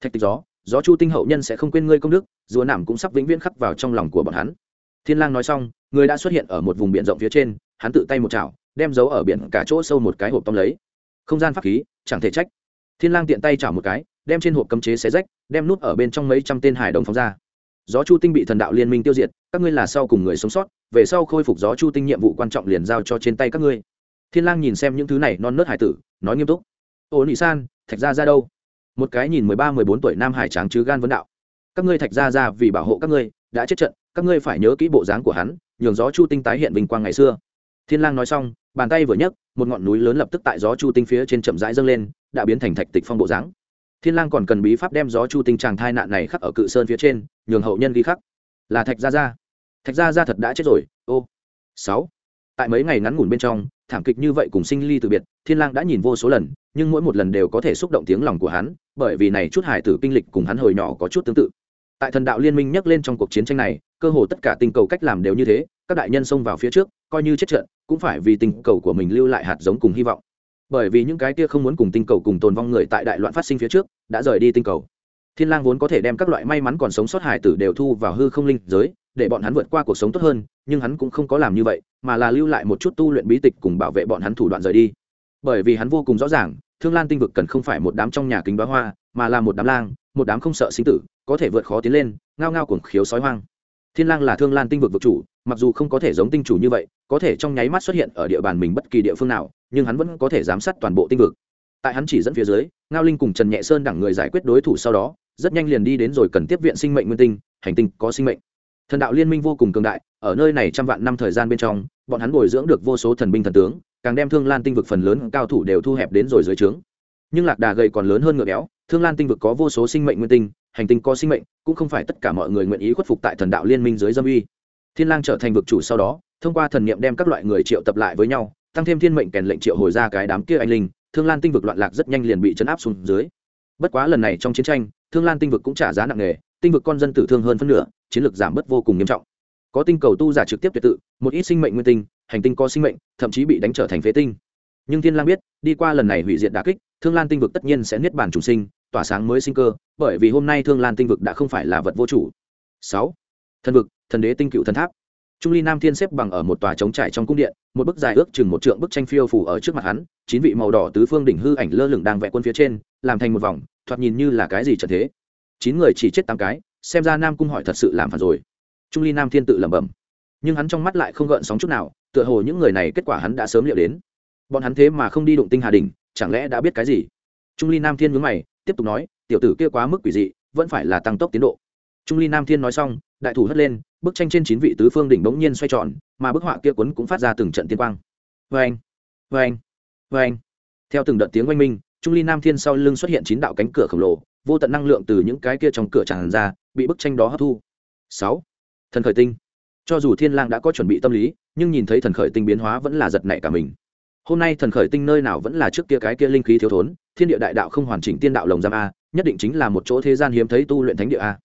Thạch tịch gió gió chu tinh hậu nhân sẽ không quên ngươi công đức, rùa nảm cũng sắp vĩnh viễn khắc vào trong lòng của bọn hắn. Thiên lang nói xong, người đã xuất hiện ở một vùng biển rộng phía trên, hắn tự tay một chảo, đem giấu ở biển cả chỗ sâu một cái hộp tông lấy. Không gian pháp khí, chẳng thể trách. Thiên lang tiện tay chảo một cái, đem trên hộp cấm chế xé rách, đem nút ở bên trong mấy trăm tên hải đồng phóng ra. Gió chu tinh bị thần đạo liên minh tiêu diệt, các ngươi là sau cùng người sống sót, về sau khôi phục gió chu tinh nhiệm vụ quan trọng liền giao cho trên tay các ngươi thiên lang nhìn xem những thứ này non nớt hải tử, nói nghiêm túc. Ô nị san, thạch gia ra đâu? Một cái nhìn mười ba, mười bốn tuổi nam hải tráng chứ gan vấn đạo. Các ngươi thạch gia ra vì bảo hộ các ngươi, đã chết trận, các ngươi phải nhớ kỹ bộ dáng của hắn, nhường gió chu tinh tái hiện vinh quang ngày xưa. Thiên lang nói xong, bàn tay vừa nhấc, một ngọn núi lớn lập tức tại gió chu tinh phía trên chậm rãi dâng lên, đã biến thành thạch tịch phong bộ dáng. Thiên lang còn cần bí pháp đem gió chu tinh chàng thai nạn này khắc ở cự sơn phía trên, nhường hậu nhân ghi khắc. Là thạch gia gia. Thạch gia gia thật đã chết rồi, ô. Sáu. Tại mấy ngày ngắn ngủn bên trong thảm kịch như vậy cùng sinh ly từ biệt, thiên lang đã nhìn vô số lần, nhưng mỗi một lần đều có thể xúc động tiếng lòng của hắn, bởi vì này chút hải tử kinh lịch cùng hắn hồi nhỏ có chút tương tự. Tại thần đạo liên minh nhắc lên trong cuộc chiến tranh này, cơ hồ tất cả tinh cầu cách làm đều như thế, các đại nhân xông vào phía trước, coi như chết trận, cũng phải vì tinh cầu của mình lưu lại hạt giống cùng hy vọng. Bởi vì những cái kia không muốn cùng tinh cầu cùng tồn vong người tại đại loạn phát sinh phía trước, đã rời đi tinh cầu. Thiên lang vốn có thể đem các loại may mắn còn sống sót hải tử đều thu vào hư không linh giới, để bọn hắn vượt qua cuộc sống tốt hơn nhưng hắn cũng không có làm như vậy, mà là lưu lại một chút tu luyện bí tịch cùng bảo vệ bọn hắn thủ đoạn rời đi. Bởi vì hắn vô cùng rõ ràng, thương lan tinh vực cần không phải một đám trong nhà kính bá hoa, mà là một đám lang, một đám không sợ sinh tử, có thể vượt khó tiến lên, ngao ngao cuồng khiếu sói hoang. Thiên lang là thương lan tinh vực vực chủ, mặc dù không có thể giống tinh chủ như vậy, có thể trong nháy mắt xuất hiện ở địa bàn mình bất kỳ địa phương nào, nhưng hắn vẫn có thể giám sát toàn bộ tinh vực. Tại hắn chỉ dẫn phía dưới, ngao linh cùng trần nhẹ sơn đẳng người giải quyết đối thủ sau đó, rất nhanh liền đi đến rồi cần tiếp viện sinh mệnh nguyên tinh, hành tinh có sinh mệnh thần đạo liên minh vô cùng cường đại, ở nơi này trăm vạn năm thời gian bên trong, bọn hắn bồi dưỡng được vô số thần binh thần tướng, càng đem thương lan tinh vực phần lớn cao thủ đều thu hẹp đến rồi dưới trướng. Nhưng lạc đà gầy còn lớn hơn ngựa béo, thương lan tinh vực có vô số sinh mệnh nguyên tinh, hành tinh có sinh mệnh, cũng không phải tất cả mọi người nguyện ý khuất phục tại thần đạo liên minh dưới dâm uy. Thiên lang trở thành vực chủ sau đó, thông qua thần niệm đem các loại người triệu tập lại với nhau, tăng thêm thiên mệnh kèn lệnh triệu hồi ra cái đám kia anh linh, thương lan tinh vực loạn lạc rất nhanh liền bị chấn áp xuống dưới. Bất quá lần này trong chiến tranh, thương lan tinh vực cũng trả giá nặng nề, tinh vực con dân tử thương hơn phân nửa chiến lược giảm bớt vô cùng nghiêm trọng. Có tinh cầu tu giả trực tiếp tuyệt tự, một ít sinh mệnh nguyên tinh, hành tinh có sinh mệnh, thậm chí bị đánh trở thành phế tinh. Nhưng thiên lang biết, đi qua lần này hủy diệt đả kích, thương lan tinh vực tất nhiên sẽ niết bàn chủ sinh, tỏa sáng mới sinh cơ, bởi vì hôm nay thương lan tinh vực đã không phải là vật vô chủ. Sáu, thần vực, thần đế tinh cựu thần tháp. Trung ly nam thiên xếp bằng ở một tòa trống trải trong cung điện, một bức dài ước chừng một trượng bức tranh phiêu phủ ở trước mặt hắn, chín vị màu đỏ tứ phương đỉnh hư ảnh lơ lửng đang vẽ quân phía trên, làm thành một vòng, thoạt nhìn như là cái gì trận thế. Chín người chỉ chết tám cái xem ra nam cung hỏi thật sự làm phản rồi. Trung ly nam thiên tự lẩm bẩm. Nhưng hắn trong mắt lại không gợn sóng chút nào, tựa hồ những người này kết quả hắn đã sớm liệu đến. Bọn hắn thế mà không đi đụng tinh hà đình, chẳng lẽ đã biết cái gì? Trung ly nam thiên nhớ mày, tiếp tục nói, tiểu tử kia quá mức quỷ dị, vẫn phải là tăng tốc tiến độ. Trung ly nam thiên nói xong, đại thủ hất lên, bức tranh trên chín vị tứ phương đỉnh bỗng nhiên xoay tròn, mà bức họa kia cuốn cũng phát ra từng trận tiên quang. Vê anh vê anh vê anh theo từng đợt tiếng oanh minh, trung ly nam thiên sau lưng xuất hiện chín đạo cánh cửa khổng lồ vô tận năng lượng từ những cái kia trong cửa tràn ra, bị bức tranh đó hấp thu. Sáu, thần khởi tinh. Cho dù thiên lang đã có chuẩn bị tâm lý, nhưng nhìn thấy thần khởi tinh biến hóa vẫn là giật nảy cả mình. Hôm nay thần khởi tinh nơi nào vẫn là trước kia cái kia linh khí thiếu thốn, thiên địa đại đạo không hoàn chỉnh tiên đạo lồng giam a, nhất định chính là một chỗ thế gian hiếm thấy tu luyện thánh địa a.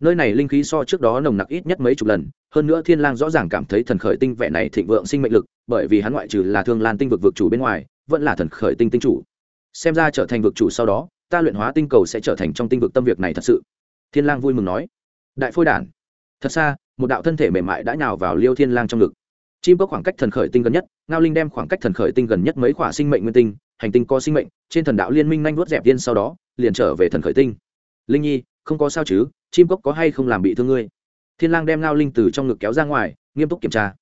Nơi này linh khí so trước đó nồng nặc ít nhất mấy chục lần, hơn nữa thiên lang rõ ràng cảm thấy thần khởi tinh vẻ này thịnh vượng sinh mệnh lực, bởi vì hắn ngoại trừ là thương lan tinh vực vực chủ bên ngoài, vẫn là thần khởi tinh tinh chủ. Xem ra trở thành vực chủ sau đó ta luyện hóa tinh cầu sẽ trở thành trong tinh vực tâm việc này thật sự. Thiên lang vui mừng nói. Đại phôi đản. Thật xa, một đạo thân thể mềm mại đã nhào vào liêu thiên lang trong ngực. Chim có khoảng cách thần khởi tinh gần nhất, ngao linh đem khoảng cách thần khởi tinh gần nhất mấy quả sinh mệnh nguyên tinh, hành tinh có sinh mệnh, trên thần đạo liên minh nhanh vuốt dẹp tiên sau đó, liền trở về thần khởi tinh. Linh nhi, không có sao chứ, chim cốc có hay không làm bị thương ngươi? Thiên lang đem ngao linh từ trong ngực kéo ra ngoài, nghiêm túc kiểm tra.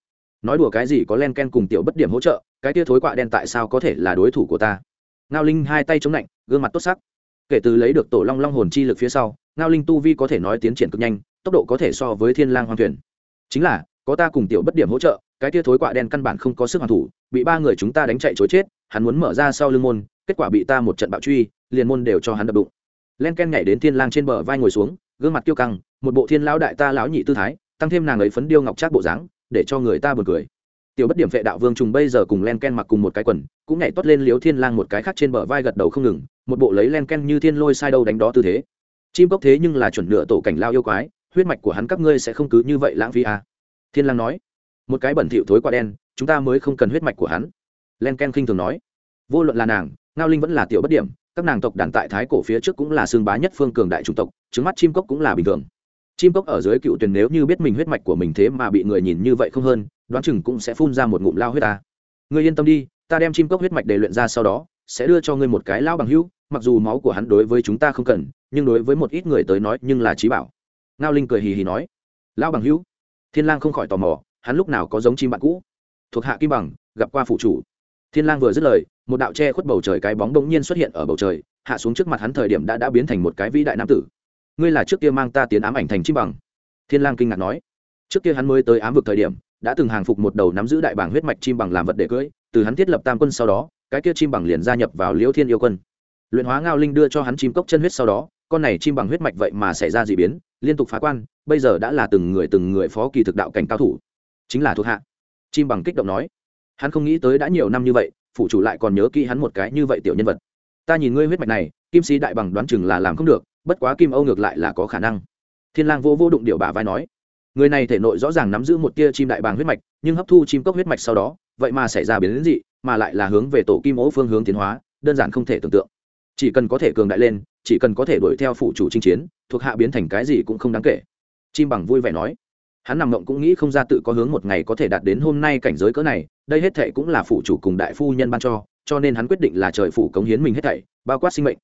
Nói đùa cái gì có len ken cùng tiểu bất điểm hỗ trợ, cái tia thối quạ đen tại sao có thể là đối thủ của ta? Ngao linh hai tay chống lạnh, gương mặt tốt sắc kể từ lấy được tổ long long hồn chi lực phía sau, ngao linh tu vi có thể nói tiến triển cực nhanh, tốc độ có thể so với thiên lang hoàng thuyền. Chính là, có ta cùng tiểu bất điểm hỗ trợ, cái tia thối quạ đen căn bản không có sức hoàn thủ, bị ba người chúng ta đánh chạy chối chết, hắn muốn mở ra sau lưng môn, kết quả bị ta một trận bạo truy, liền môn đều cho hắn đập đụng. Len ken nhảy đến thiên lang trên bờ vai ngồi xuống, gương mặt kiêu căng, một bộ thiên lão đại ta lão nhị tư thái, tăng thêm nàng ấy phấn điêu ngọc trác bộ dáng, để cho người ta buồn cười tiểu bất điểm vệ đạo vương trùng bây giờ cùng len ken mặc cùng một cái quần, cũng nhảy toát lên liếu thiên lang một cái khác trên bờ vai gật đầu không ngừng, một bộ lấy len ken như thiên lôi sai đâu đánh đó tư thế. Chim cốc thế nhưng là chuẩn nửa tổ cảnh lao yêu quái, huyết mạch của hắn các ngươi sẽ không cứ như vậy lãng phí à. thiên lang nói. Một cái bẩn thỉu thối qua đen, chúng ta mới không cần huyết mạch của hắn. Len ken khinh thường nói. Vô luận là nàng, ngao linh vẫn là tiểu bất điểm, các nàng tộc đàn tại thái cổ phía trước cũng là xương bá nhất phương cường đại chủng tộc, trứng mắt chim cốc cũng là bình thường chim cốc ở dưới cựu tuyển nếu như biết mình huyết mạch của mình thế mà bị người nhìn như vậy không hơn, đoán chừng cũng sẽ phun ra một ngụm lao huyết ta. Ngươi yên tâm đi, ta đem chim cốc huyết mạch để luyện ra sau đó, sẽ đưa cho ngươi một cái lao bằng hữu, mặc dù máu của hắn đối với chúng ta không cần, nhưng đối với một ít người tới nói nhưng là trí bảo. Ngao linh cười hì hì nói, lao bằng hữu? Thiên lang không khỏi tò mò, hắn lúc nào có giống chim bạn cũ? Thuộc hạ kim bằng, gặp qua phụ chủ. Thiên lang vừa dứt lời, một đạo che khuất bầu trời cái bóng đống nhiên xuất hiện ở bầu trời, hạ xuống trước mặt hắn thời điểm đã đã biến thành một cái vĩ đại nam tử ngươi là trước kia mang ta tiến ám ảnh thành chim bằng. Thiên lang kinh ngạc nói. Trước kia hắn mới tới ám vực thời điểm, đã từng hàng phục một đầu nắm giữ đại bảng huyết mạch chim bằng làm vật để cưỡi từ hắn thiết lập tam quân sau đó, cái kia chim bằng liền gia nhập vào liễu thiên yêu quân. Luyện hóa ngao linh đưa cho hắn chim cốc chân huyết sau đó, con này chim bằng huyết mạch vậy mà xảy ra dị biến, liên tục phá quan, bây giờ đã là từng người từng người phó kỳ thực đạo cảnh cao thủ. Chính là thuộc hạ. Chim bằng kích động nói. Hắn không nghĩ tới đã nhiều năm như vậy phụ chủ lại còn nhớ kỹ hắn một cái như vậy tiểu nhân vật. Ta nhìn ngươi huyết mạch này, kim sĩ đại bằng đoán chừng là làm không được bất quá kim âu ngược lại là có khả năng. Thiên lang vô vô đụng điệu bà vai nói, người này thể nội rõ ràng nắm giữ một tia chim đại bàng huyết mạch, nhưng hấp thu chim cốc huyết mạch sau đó, vậy mà xảy ra biến đến dị, mà lại là hướng về tổ kim ố phương hướng tiến hóa, đơn giản không thể tưởng tượng. Chỉ cần có thể cường đại lên, chỉ cần có thể đuổi theo phụ chủ chinh chiến, thuộc hạ biến thành cái gì cũng không đáng kể. Chim bằng vui vẻ nói, hắn nằm ngậm cũng nghĩ không ra tự có hướng một ngày có thể đạt đến hôm nay cảnh giới cỡ này, đây hết thệ cũng là phụ chủ cùng đại phu nhân ban cho cho nên hắn quyết định là trời phụ cống hiến mình hết thảy, bao quát sinh mệnh.